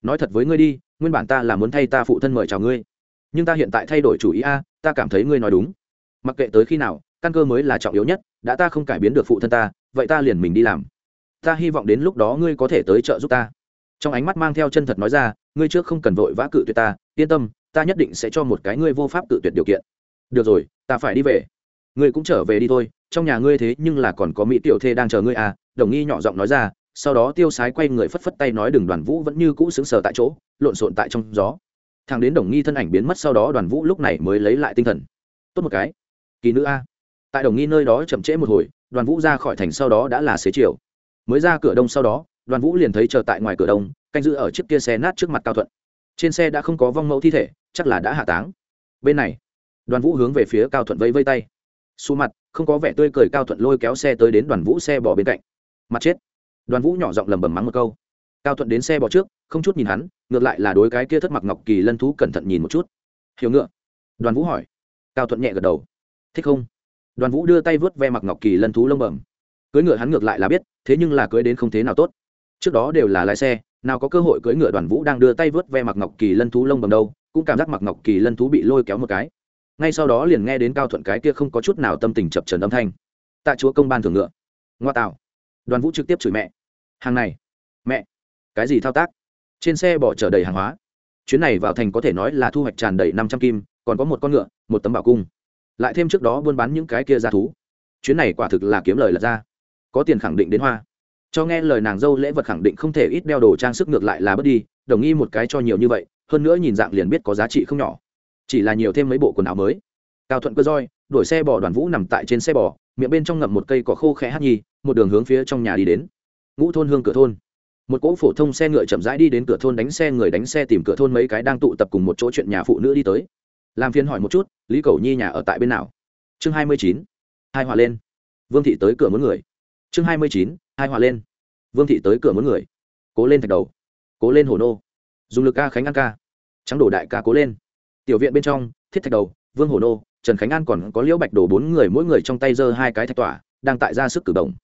Nói thật với ngươi đi, nguyên bản ta là muốn thay ta phụ thân mời chào ngươi. Nhưng ta hiện tại thay đổi chủ ý a, ta cảm thấy ngươi nói đúng. Mặc kệ tới khi nào, căn cơ mới là trọng yếu nhất, đã ta không cải biến được phụ thân ta, vậy ta liền mình đi làm. Ta hy vọng đến lúc đó ngươi có thể tới trợ giúp ta trong ánh mắt mang theo chân thật nói ra, ngươi trước không cần vội vã cự tuyệt ta, yên tâm, ta nhất định sẽ cho một cái ngươi vô pháp cự tuyệt điều kiện. Được rồi, ta phải đi về. Ngươi cũng trở về đi thôi, trong nhà ngươi thế nhưng là còn có mỹ tiểu thê đang chờ ngươi à? Đồng nghi nhỏ giọng nói ra, sau đó tiêu sái quay người phất phất tay nói đừng đoàn vũ vẫn như cũ xứng sờ tại chỗ, lộn xộn tại trong gió. Thằng đến đồng nghi thân ảnh biến mất sau đó, đoàn vũ lúc này mới lấy lại tinh thần. Tốt một cái, kỳ nữ a. Tại đồng nghi nơi đó chậm trễ một hồi, đoàn vũ ra khỏi thành sau đó đã là xế chiều. Mới ra cửa đông sau đó đoàn vũ liền thấy chờ tại ngoài cửa đông, canh giữ ở chiếc kia xe nát trước mặt cao thuận. Trên xe đã không có vong mẫu thi thể, chắc là đã hạ táng. Bên này, đoàn vũ hướng về phía cao thuận vây vây tay. Xù mặt, không có vẻ tươi cười cao thuận lôi kéo xe tới đến đoàn vũ xe bỏ bên cạnh. Mặt chết. Đoàn vũ nhỏ giọng lầm bầm mắng một câu. Cao thuận đến xe bỏ trước, không chút nhìn hắn, ngược lại là đối cái kia thất mặc ngọc kỳ lân thú cẩn thận nhìn một chút. Hiểu ngựa. Đoàn vũ hỏi. Cao thuận nhẹ gật đầu. Thích không? Đoàn vũ đưa tay vớt ve mặc ngọc kỳ lân thú lông bẩm. Cưới ngựa hắn ngược lại là biết, thế nhưng là cưới đến không thế nào tốt trước đó đều là lái xe, nào có cơ hội cưỡi ngựa đoàn vũ đang đưa tay vớt ve mặc ngọc kỳ lân thú lông bầm đâu, cũng cảm giác mặc ngọc kỳ lân thú bị lôi kéo một cái. Ngay sau đó liền nghe đến cao thuận cái kia không có chút nào tâm tình chập trần âm thanh. Tạ chúa công ban thường ngựa. Ngoa tạo. Đoàn vũ trực tiếp chửi mẹ. Hàng này. Mẹ. Cái gì thao tác? Trên xe bỏ chở đầy hàng hóa. Chuyến này vào thành có thể nói là thu hoạch tràn đầy năm trăm kim, còn có một con ngựa, một tấm bảo cung. Lại thêm trước đó buôn bán những cái kia ra thú. Chuyến này quả thực là kiếm lời lật ra. Có tiền khẳng định đến hoa cho nghe lời nàng dâu lễ vật khẳng định không thể ít đeo đồ trang sức ngược lại là bớt đi, đồng nghi một cái cho nhiều như vậy, hơn nữa nhìn dạng liền biết có giá trị không nhỏ. Chỉ là nhiều thêm mấy bộ quần áo mới. Cao thuận cơ roi, đuổi xe bò đoàn vũ nằm tại trên xe bò, miệng bên trong ngậm một cây cỏ khô khẽ hát nhi, một đường hướng phía trong nhà đi đến. Ngũ thôn hương cửa thôn. Một cỗ phổ thông xe ngựa chậm rãi đi đến cửa thôn đánh xe, người đánh xe tìm cửa thôn mấy cái đang tụ tập cùng một chỗ chuyện nhà phụ nữ đi tới. Làm phiên hỏi một chút, lý cầu nhi nhà ở tại bên nào? Chương hai mươi chín. Hai hòa lên. Vương thị tới cửa muốn người chương hai mươi chín, hai hòa lên. Vương thị tới cửa muốn người. Cố lên thạch đầu. Cố lên hồ nô. Dùng lực ca khánh an ca. Trắng đổ đại ca cố lên. Tiểu viện bên trong, thiết thạch đầu, vương hồ nô, trần khánh an còn có liễu bạch đổ bốn người mỗi người trong tay giơ hai cái thạch tỏa, đang tại ra sức cử động.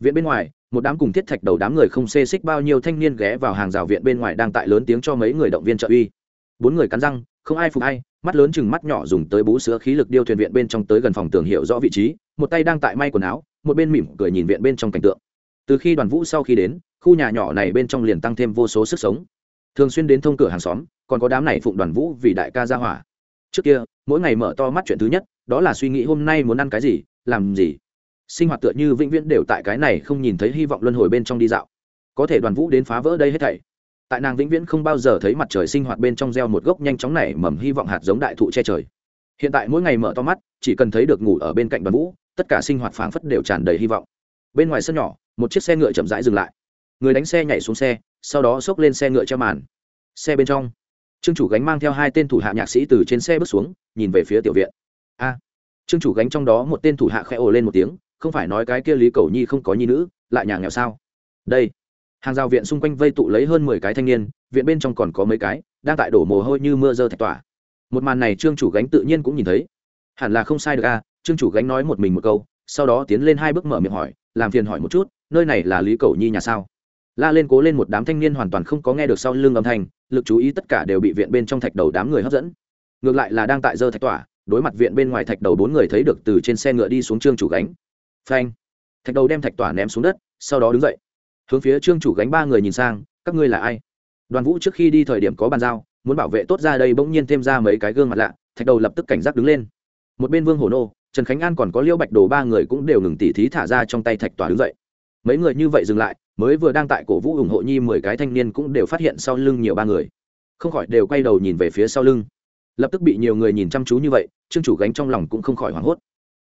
Viện bên ngoài, một đám cùng thiết thạch đầu đám người không xê xích bao nhiêu thanh niên ghé vào hàng rào viện bên ngoài đang tại lớn tiếng cho mấy người động viên trợ uy. Bốn người cắn răng, không ai phục ai, mắt lớn chừng mắt nhỏ dùng tới bú sữa khí lực điêu thuyền viện bên trong tới gần phòng tường hiệu rõ vị trí một tay đang tại may quần áo, một bên mỉm cười nhìn viện bên trong cảnh tượng. Từ khi đoàn vũ sau khi đến, khu nhà nhỏ này bên trong liền tăng thêm vô số sức sống. Thường xuyên đến thông cửa hàng xóm, còn có đám này phụng đoàn vũ vì đại ca ra hỏa. Trước kia, mỗi ngày mở to mắt chuyện thứ nhất, đó là suy nghĩ hôm nay muốn ăn cái gì, làm gì. Sinh hoạt tựa như vĩnh viễn đều tại cái này không nhìn thấy hy vọng luân hồi bên trong đi dạo. Có thể đoàn vũ đến phá vỡ đây hết thảy. Tại nàng vĩnh viễn không bao giờ thấy mặt trời sinh hoạt bên trong gieo một gốc nhanh chóng này mầm hy vọng hạt giống đại thụ che trời. Hiện tại mỗi ngày mở to mắt, chỉ cần thấy được ngủ ở bên cạnh đoàn vũ tất cả sinh hoạt phảng phất đều tràn đầy hy vọng. Bên ngoài sân nhỏ, một chiếc xe ngựa chậm rãi dừng lại. Người đánh xe nhảy xuống xe, sau đó xốc lên xe ngựa treo màn. Xe bên trong, trương chủ gánh mang theo hai tên thủ hạ nhạc sĩ từ trên xe bước xuống, nhìn về phía tiểu viện. A! Trương chủ gánh trong đó một tên thủ hạ khẽ ồ lên một tiếng, không phải nói cái kia lý cầu nhi không có nhi nữ, lại nhà nghèo sao? Đây! Hàng rào viện xung quanh vây tụ lấy hơn mười cái thanh niên, viện bên trong còn có mấy cái, đang tại đổ mồ hôi như mưa dơ thạch tỏa. Một màn này trương chủ gánh tự nhiên cũng nhìn thấy. Hẳn là không sai được a trương chủ gánh nói một mình một câu, sau đó tiến lên hai bước mở miệng hỏi, làm phiền hỏi một chút, nơi này là lý cầu nhi nhà sao? La lên cố lên một đám thanh niên hoàn toàn không có nghe được sau lưng âm thanh, lực chú ý tất cả đều bị viện bên trong thạch đầu đám người hấp dẫn. Ngược lại là đang tại dơ thạch tỏa, đối mặt viện bên ngoài thạch đầu bốn người thấy được từ trên xe ngựa đi xuống trương chủ gánh. Phanh! Thạch đầu đem thạch tỏa ném xuống đất, sau đó đứng dậy. Hướng phía trương chủ gánh ba người nhìn sang, các ngươi là ai? Đoàn vũ trước khi đi thời điểm có bàn giao, muốn bảo vệ tốt ra đây bỗng nhiên thêm ra mấy cái gương mặt lạ, thạch đầu lập tức cảnh giác đứng lên. Một bên vương hồ nô trần khánh an còn có liễu bạch đồ ba người cũng đều ngừng tỉ thí thả ra trong tay thạch tỏa đứng dậy. Mấy người như vậy dừng lại, mới vừa đang tại cổ vũ ủng hộ nhi mười cái thanh niên cũng đều phát hiện sau lưng nhiều ba người. Không khỏi đều quay đầu nhìn về phía sau lưng. Lập tức bị nhiều người nhìn chăm chú như vậy, trương chủ gánh trong lòng cũng không khỏi hoảng hốt.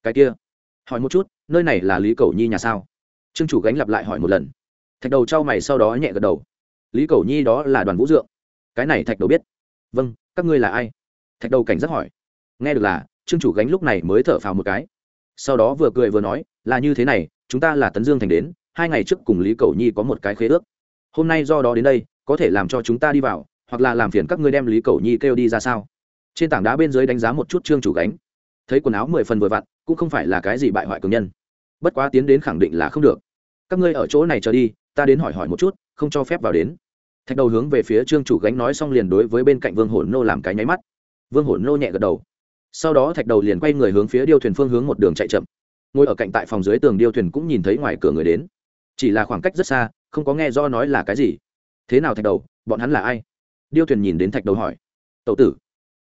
Cái kia, hỏi một chút, nơi này là lý cầu nhi nhà sao? Trương chủ gánh lặp lại hỏi một lần. Thạch đầu trao mày sau đó nhẹ gật đầu. Lý cầu nhi đó là đoàn vũ dượng. Cái này thạch đầu biết. Vâng các ngươi là ai? Thạch đầu cảnh giác hỏi. Nghe được là trương chủ gánh lúc này mới thở phào một cái. Sau đó vừa cười vừa nói, là như thế này, chúng ta là tấn dương thành đến, hai ngày trước cùng lý cầu nhi có một cái khế ước. Hôm nay do đó đến đây, có thể làm cho chúng ta đi vào, hoặc là làm phiền các ngươi đem lý cầu nhi kêu đi ra sao? Trên tảng đá bên dưới đánh giá một chút trương chủ gánh. Thấy quần áo mười phần vừa vặn, cũng không phải là cái gì bại hoại cường nhân. Bất quá tiến đến khẳng định là không được. Các ngươi ở chỗ này chờ đi, ta đến hỏi hỏi một chút, không cho phép vào đến. Thạch đầu hướng về phía trương chủ gánh nói xong liền đối với bên cạnh vương Hổ nô làm cái nháy mắt. Vương Hổ nô nhẹ gật đầu sau đó thạch đầu liền quay người hướng phía điêu thuyền phương hướng một đường chạy chậm. Ngồi ở cạnh tại phòng dưới tường điêu thuyền cũng nhìn thấy ngoài cửa người đến. Chỉ là khoảng cách rất xa, không có nghe do nói là cái gì. Thế nào thạch đầu, bọn hắn là ai? Điêu thuyền nhìn đến thạch đầu hỏi. Tậu tử.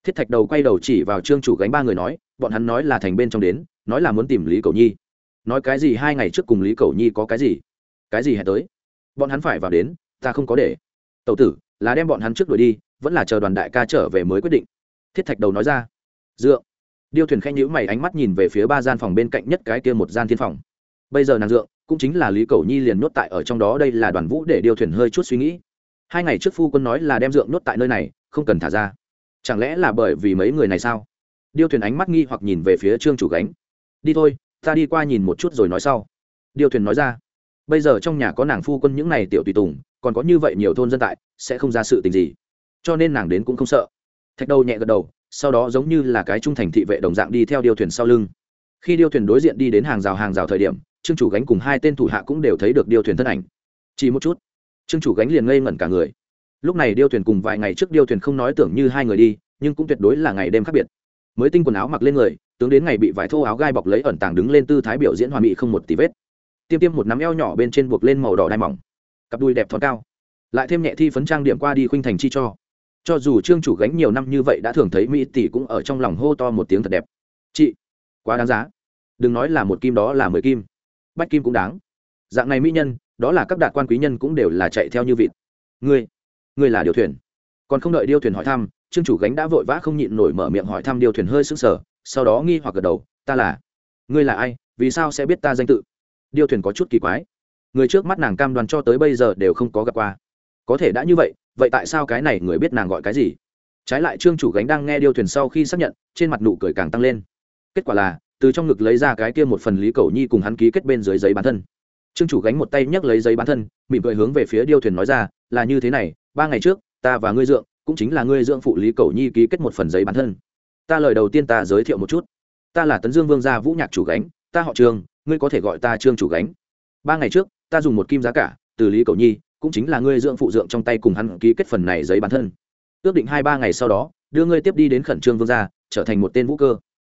Thiết thạch đầu quay đầu chỉ vào trương chủ gánh ba người nói, bọn hắn nói là thành bên trong đến, nói là muốn tìm lý cầu nhi. Nói cái gì hai ngày trước cùng lý cầu nhi có cái gì? Cái gì hẹn tới? Bọn hắn phải vào đến, ta không có để. Tậu tử, là đem bọn hắn trước đuổi đi, vẫn là chờ đoàn đại ca trở về mới quyết định. Thiết thạch đầu nói ra dựa. Điêu thuyền khanh nhữ mày, ánh mắt nhìn về phía ba gian phòng bên cạnh nhất cái kia một gian thiên phòng. Bây giờ nàng dượng cũng chính là lý cầu nhi liền nhốt tại ở trong đó, đây là đoàn vũ để điêu thuyền hơi chút suy nghĩ. Hai ngày trước phu quân nói là đem dượng nhốt tại nơi này, không cần thả ra. Chẳng lẽ là bởi vì mấy người này sao? Điêu thuyền ánh mắt nghi hoặc nhìn về phía trương chủ gánh. Đi thôi, ta đi qua nhìn một chút rồi nói sau. Điêu thuyền nói ra. Bây giờ trong nhà có nàng phu quân những này tiểu tùy tùng, còn có như vậy nhiều thôn dân tại, sẽ không ra sự tình gì. Cho nên nàng đến cũng không sợ. Thạch đầu nhẹ gật đầu sau đó giống như là cái trung thành thị vệ đồng dạng đi theo điêu thuyền sau lưng. Khi điêu thuyền đối diện đi đến hàng rào hàng rào thời điểm, trương chủ gánh cùng hai tên thủ hạ cũng đều thấy được điêu thuyền thân ảnh. Chỉ một chút, trương chủ gánh liền ngây ngẩn cả người. Lúc này điêu thuyền cùng vài ngày trước điêu thuyền không nói tưởng như hai người đi, nhưng cũng tuyệt đối là ngày đêm khác biệt. Mới tinh quần áo mặc lên người, tướng đến ngày bị vải thô áo gai bọc lấy ẩn tàng đứng lên tư thái biểu diễn hoa mỹ không một tí vết. Tiêm tiêm một nắm eo nhỏ bên trên buộc lên màu đỏ đai mỏng. Cặp đùi đẹp thon cao. Lại thêm nhẹ thi phấn trang điểm qua đi khuynh thành chi cho cho dù trương chủ gánh nhiều năm như vậy đã thường thấy mỹ tỷ cũng ở trong lòng hô to một tiếng thật đẹp. Chị, quá đáng giá. Đừng nói là một kim đó là mười kim. Bách kim cũng đáng. Dạng này mỹ nhân, đó là các đạt quan quý nhân cũng đều là chạy theo như vịt. Ngươi ngươi là điều thuyền. Còn không đợi điêu thuyền hỏi thăm, trương chủ gánh đã vội vã không nhịn nổi mở miệng hỏi thăm điêu thuyền hơi sững sờ, sau đó nghi hoặc gật đầu, ta là. Ngươi là ai? Vì sao sẽ biết ta danh tự? Điêu thuyền có chút kỳ quái. Người trước mắt nàng cam đoan cho tới bây giờ đều không có gặp qua có thể đã như vậy vậy tại sao cái này người biết nàng gọi cái gì? Trái lại trương chủ gánh đang nghe điêu thuyền sau khi xác nhận, trên mặt nụ cười càng tăng lên. Kết quả là, từ trong ngực lấy ra cái kia một phần lý cầu nhi cùng hắn ký kết bên dưới giấy bán thân. Trương chủ gánh một tay nhấc lấy giấy bán thân, mỉm cười hướng về phía điêu thuyền nói ra, là như thế này, ba ngày trước, ta và ngươi dượng, cũng chính là ngươi dưỡng phụ lý cầu nhi ký kết một phần giấy bán thân. Ta lời đầu tiên ta giới thiệu một chút. Ta là tấn dương vương gia vũ nhạc chủ gánh, ta họ trường ngươi có thể gọi ta trương chủ gánh. Ba ngày trước, ta dùng một kim giá cả, từ lý cầu nhi cũng chính là ngươi dưỡng phụ dưỡng trong tay cùng hắn ký kết phần này giấy bản thân. Ước định hai ba ngày sau đó, đưa ngươi tiếp đi đến khẩn trương vương gia, trở thành một tên vũ cơ.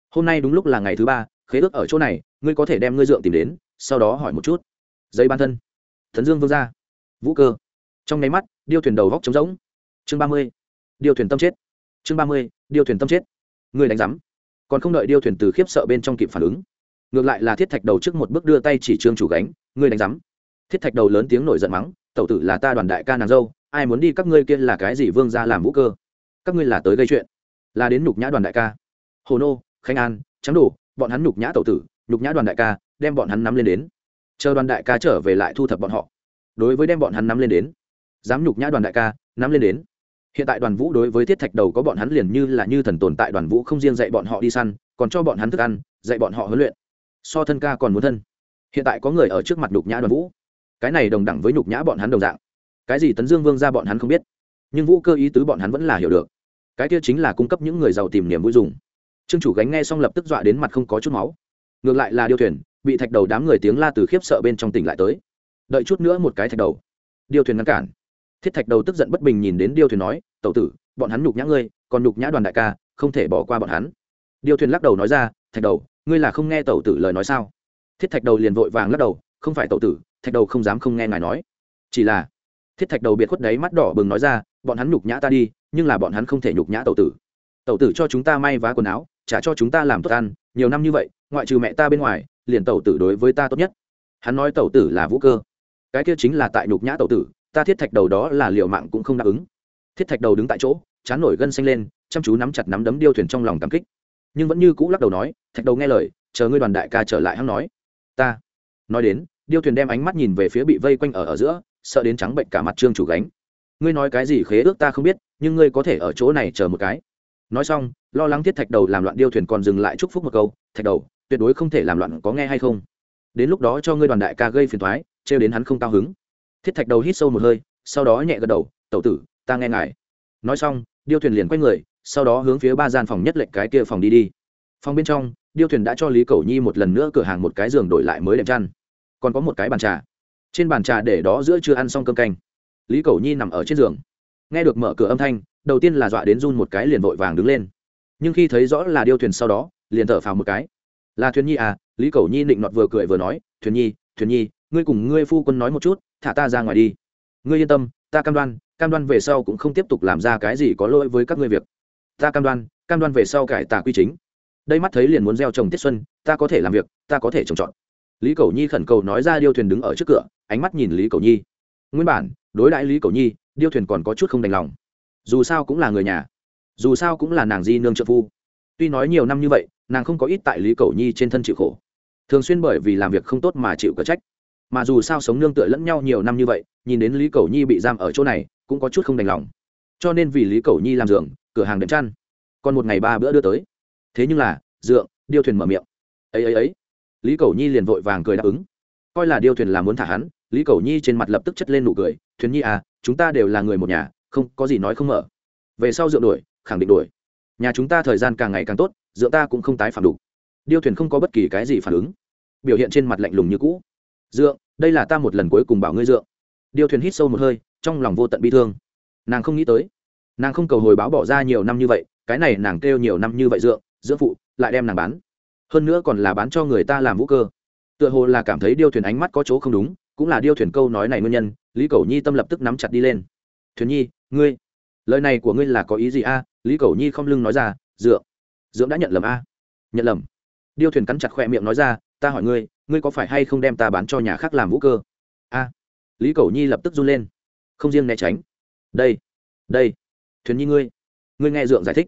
Hôm nay đúng lúc là ngày thứ ba, khế ước ở chỗ này, ngươi có thể đem ngươi dưỡng tìm đến, sau đó hỏi một chút. Giấy bản thân. Thần dương vương gia. Vũ cơ. Trong nháy mắt, điêu thuyền đầu góc trống rỗng. Chương ba mươi. Điêu thuyền tâm chết. Chương ba mươi, điêu thuyền tâm chết. Người đánh rắm còn không đợi điêu thuyền từ khiếp sợ bên trong kịp phản ứng. Ngược lại là thiết thạch đầu trước một bước đưa tay chỉ trương chủ gánh người đánh rắm thiết thạch đầu lớn tiếng nổi giận mắng tẩu tử là ta đoàn đại ca nàng dâu, ai muốn đi các ngươi kia là cái gì vương ra làm vũ cơ? Các ngươi là tới gây chuyện. Là đến nhục nhã đoàn đại ca. Hồ nô, khánh an trắng đồ, bọn hắn nhục nhã tẩu tử, nhục nhã đoàn đại ca, đem bọn hắn nắm lên đến. Chờ đoàn đại ca trở về lại thu thập bọn họ. Đối với đem bọn hắn nắm lên đến, dám nhục nhã đoàn đại ca, nắm lên đến. Hiện tại đoàn vũ đối với thiết thạch đầu có bọn hắn liền như là như thần tồn tại đoàn vũ không riêng dạy bọn họ đi săn, còn cho bọn hắn thức ăn, dạy bọn họ huấn luyện. So thân ca còn muốn thân. Hiện tại có người ở trước mặt nhục nhã đoàn vũ cái này đồng đẳng với nhục nhã bọn hắn đồng dạng. Cái gì tấn dương vương ra bọn hắn không biết, nhưng vũ cơ ý tứ bọn hắn vẫn là hiểu được. Cái kia chính là cung cấp những người giàu tìm niềm vui dùng. Trương chủ gánh nghe xong lập tức dọa đến mặt không có chút máu. Ngược lại là điêu thuyền, bị thạch đầu đám người tiếng la từ khiếp sợ bên trong tỉnh lại tới. Đợi chút nữa một cái thạch đầu. Điêu thuyền ngăn cản. Thiết thạch đầu tức giận bất bình nhìn đến điêu thuyền nói, tẩu tử, bọn hắn nhục nhã ngươi, còn nhục nhã đoàn đại ca, không thể bỏ qua bọn hắn. Điêu thuyền lắc đầu nói ra, thạch đầu, ngươi là không nghe tẩu tử lời nói sao? Thiết thạch đầu liền vội vàng lắc đầu không phải tẩu tử, thạch đầu không dám không nghe ngài nói. Chỉ là, thiết thạch đầu biệt khuất đấy mắt đỏ bừng nói ra, bọn hắn nhục nhã ta đi, nhưng là bọn hắn không thể nhục nhã tẩu tử. Tẩu tử cho chúng ta may vá quần áo, trả cho chúng ta làm tốt ăn, nhiều năm như vậy, ngoại trừ mẹ ta bên ngoài, liền tẩu tử đối với ta tốt nhất. Hắn nói tẩu tử là vũ cơ. Cái kia chính là tại nhục nhã tẩu tử, ta thiết thạch đầu đó là liều mạng cũng không đáp ứng. Thiết thạch đầu đứng tại chỗ, chán nổi gân xanh lên, chăm chú nắm chặt nắm đấm điêu thuyền trong lòng cảm kích. Nhưng vẫn như cũ lắc đầu nói, thạch đầu nghe lời, chờ ngươi đoàn đại ca trở lại hắn nói. Ta nói đến, điêu thuyền đem ánh mắt nhìn về phía bị vây quanh ở ở giữa, sợ đến trắng bệnh cả mặt trương chủ gánh. Ngươi nói cái gì khế ước ta không biết, nhưng ngươi có thể ở chỗ này chờ một cái. Nói xong, lo lắng thiết thạch đầu làm loạn điêu thuyền còn dừng lại chúc phúc một câu, thạch đầu, tuyệt đối không thể làm loạn, có nghe hay không? Đến lúc đó cho ngươi đoàn đại ca gây phiền thoái trêu đến hắn không cao hứng. Thiết thạch đầu hít sâu một hơi, sau đó nhẹ gật đầu, tẩu tử, ta nghe ngài. Nói xong, điêu thuyền liền quay người, sau đó hướng phía ba gian phòng nhất lệnh cái kia phòng đi đi. Phòng bên trong điêu thuyền đã cho lý cầu nhi một lần nữa cửa hàng một cái giường đổi lại mới đệm chăn còn có một cái bàn trà trên bàn trà để đó giữa chưa ăn xong cơm canh lý cầu nhi nằm ở trên giường nghe được mở cửa âm thanh đầu tiên là dọa đến run một cái liền vội vàng đứng lên nhưng khi thấy rõ là điêu thuyền sau đó liền thở phào một cái là thuyền nhi à lý cầu nhi định nọt vừa cười vừa nói thuyền nhi thuyền nhi ngươi cùng ngươi phu quân nói một chút thả ta ra ngoài đi ngươi yên tâm ta cam đoan cam đoan về sau cũng không tiếp tục làm ra cái gì có lỗi với các ngươi việc ta cam đoan cam đoan về sau cải tà quy chính đây mắt thấy liền muốn gieo trồng tiết xuân, ta có thể làm việc, ta có thể trồng trọt. Lý cầu nhi khẩn cầu nói ra điêu thuyền đứng ở trước cửa, ánh mắt nhìn lý cầu nhi. Nguyên bản, đối đãi lý cầu nhi, điêu thuyền còn có chút không đành lòng. Dù sao cũng là người nhà, dù sao cũng là nàng di nương trợ phu. Tuy nói nhiều năm như vậy, nàng không có ít tại lý cầu nhi trên thân chịu khổ. Thường xuyên bởi vì làm việc không tốt mà chịu cờ trách. Mà dù sao sống nương tựa lẫn nhau nhiều năm như vậy, nhìn đến lý cầu nhi bị giam ở chỗ này, cũng có chút không đành lòng. Cho nên vì lý cầu nhi làm giường, cửa hàng đệm chăn. Còn một ngày ba bữa đưa tới thế nhưng là, dượng, điêu thuyền mở miệng. Ấy ấy ấy. Lý cầu nhi liền vội vàng cười đáp ứng. Coi là điêu thuyền là muốn thả hắn, lý cầu nhi trên mặt lập tức chất lên nụ cười, thuyền nhi à chúng ta đều là người một nhà, không có gì nói không mở. Về sau dượng đuổi, khẳng định đuổi. Nhà chúng ta thời gian càng ngày càng tốt, dượng ta cũng không tái phản đủ điêu thuyền không có bất kỳ cái gì phản ứng. Biểu hiện trên mặt lạnh lùng như cũ. Dượng, đây là ta một lần cuối cùng bảo ngươi dượng. Điêu thuyền hít sâu một hơi, trong lòng vô tận bi thương. Nàng không nghĩ tới, nàng không cầu hồi báo bỏ ra nhiều năm như vậy, cái này nàng kêu nhiều năm như vậy dượng dưỡng phụ, lại đem nàng bán. Hơn nữa còn là bán cho người ta làm vũ cơ. Tựa hồ là cảm thấy điêu thuyền ánh mắt có chỗ không đúng, cũng là điêu thuyền câu nói này nguyên nhân, lý cầu nhi tâm lập tức nắm chặt đi lên. Thuyền nhi, ngươi, lời này của ngươi là có ý gì a? Lý cầu nhi không lưng nói ra, dựa dưỡng đã nhận lầm a. Nhận lầm? Điêu thuyền cắn chặt khoe miệng nói ra, ta hỏi ngươi ngươi có phải hay không đem ta bán cho nhà khác làm vũ cơ? A. Lý cầu nhi lập tức run lên. Không riêng né tránh. Đây đây, thuyền nhi ngươi ngươi nghe dượng giải thích.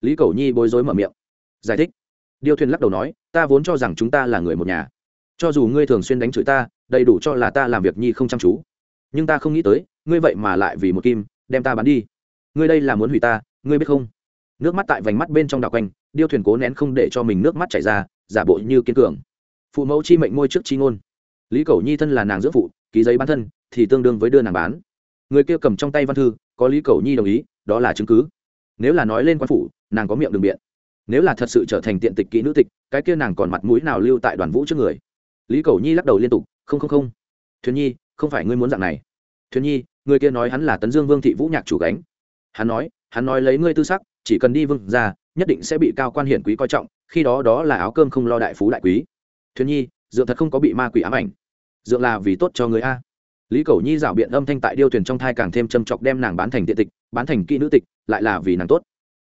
Lý cầu nhi bối rối mở miệng giải thích. Điêu thuyền lắc đầu nói, ta vốn cho rằng chúng ta là người một nhà. Cho dù ngươi thường xuyên đánh chửi ta, đầy đủ cho là ta làm việc nhi không chăm chú. Nhưng ta không nghĩ tới, ngươi vậy mà lại vì một kim, đem ta bán đi. Ngươi đây là muốn hủy ta, ngươi biết không? Nước mắt tại vành mắt bên trong đào quanh, điêu thuyền cố nén không để cho mình nước mắt chảy ra, giả bộ như kiên cường. Phụ mẫu chi mệnh môi trước chi ngôn. Lý cầu nhi thân là nàng dưỡng phụ, ký giấy bán thân thì tương đương với đưa nàng bán. Người kia cầm trong tay văn thư, có lý cầu nhi đồng ý, đó là chứng cứ. Nếu là nói lên quan phủ, nàng có miệng đường biện nếu là thật sự trở thành tiện tịch kỹ nữ tịch, cái kia nàng còn mặt mũi nào lưu tại đoàn vũ trước người? Lý cầu nhi lắc đầu liên tục, không không không. Thuyền nhi, không phải ngươi muốn dạng này. Thuyền nhi, người kia nói hắn là tấn dương vương thị vũ nhạc chủ gánh. Hắn nói hắn nói lấy ngươi tư sắc, chỉ cần đi vương ra nhất định sẽ bị cao quan hiển quý coi trọng, khi đó đó là áo cơm không lo đại phú đại quý. Thuyền nhi, dượng thật không có bị ma quỷ ám ảnh. Dượng là vì tốt cho người a. Lý cầu nhi rảo biện âm thanh tại điêu thuyền trong thai càng thêm châm chọc đem nàng bán thành tiện tịch, bán thành kỹ nữ tịch, lại là vì nàng tốt.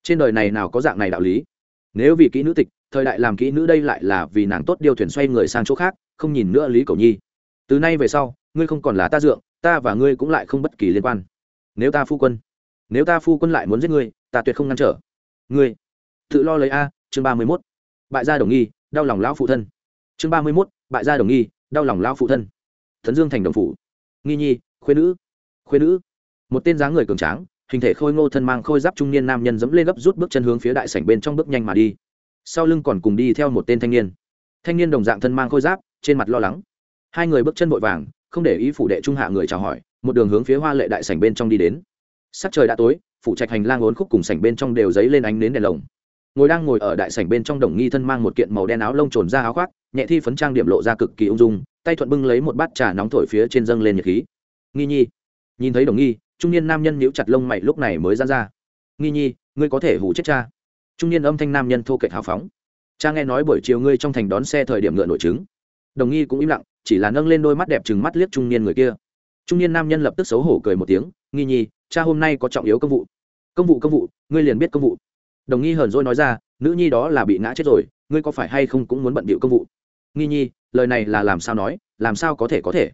Trên đời này nào có dạng này đạo lý? Nếu vì kỹ nữ tịch, thời đại làm kỹ nữ đây lại là vì nàng tốt điều thuyền xoay người sang chỗ khác, không nhìn nữa lý cầu nhi. Từ nay về sau, ngươi không còn là ta dượng, ta và ngươi cũng lại không bất kỳ liên quan. Nếu ta phu quân, nếu ta phu quân lại muốn giết ngươi, ta tuyệt không ngăn trở. Ngươi, tự lo lấy a, chương ba mươi mốt. Bại gia đồng nghi, đau lòng lão phụ thân. Chương ba mươi mốt, bại gia đồng nghi, đau lòng lão phụ thân. Thần dương thành đồng phủ. Nghi nhi khuyên nữ khuyên nữ. Một tên dáng người cường tráng hình thể khôi ngô thân mang khôi giáp trung niên nam nhân dẫm lên gấp rút bước chân hướng phía đại sảnh bên trong bước nhanh mà đi. Sau lưng còn cùng đi theo một tên thanh niên. Thanh niên đồng dạng thân mang khôi giáp, trên mặt lo lắng. Hai người bước chân vội vàng, không để ý phủ đệ trung hạ người chào hỏi, một đường hướng phía hoa lệ đại sảnh bên trong đi đến. Sắc trời đã tối, phủ trạch hành lang ốn khúc cùng sảnh bên trong đều dấy lên ánh nến đèn lồng. Ngồi đang ngồi ở đại sảnh bên trong đồng nghi thân mang một kiện màu đen áo lông trồn ra áo khoác, nhẹ thi phấn trang điểm lộ ra cực kỳ ung dung, tay thuận bưng lấy một bát trà nóng thổi phía trên dâng lên nhiệt khí. Nghi nhi, nhìn thấy đồng nghi trung niên nam nhân nhíu chặt lông mày lúc này mới ra ra. Nghi nhi, ngươi có thể hủ chết cha. Trung niên âm thanh nam nhân thô kệch hào phóng. Cha nghe nói buổi chiều ngươi trong thành đón xe thời điểm ngựa nội trứng. Đồng nghi cũng im lặng, chỉ là nâng lên đôi mắt đẹp chừng mắt liếc trung niên người kia. Trung niên nam nhân lập tức xấu hổ cười một tiếng, nghi nhi, cha hôm nay có trọng yếu công vụ. Công vụ công vụ, ngươi liền biết công vụ. Đồng nghi hờn dỗi nói ra, nữ nhi đó là bị ngã chết rồi, ngươi có phải hay không cũng muốn bận bịu công vụ? Nghi nhi, lời này là làm sao nói, làm sao có thể có thể?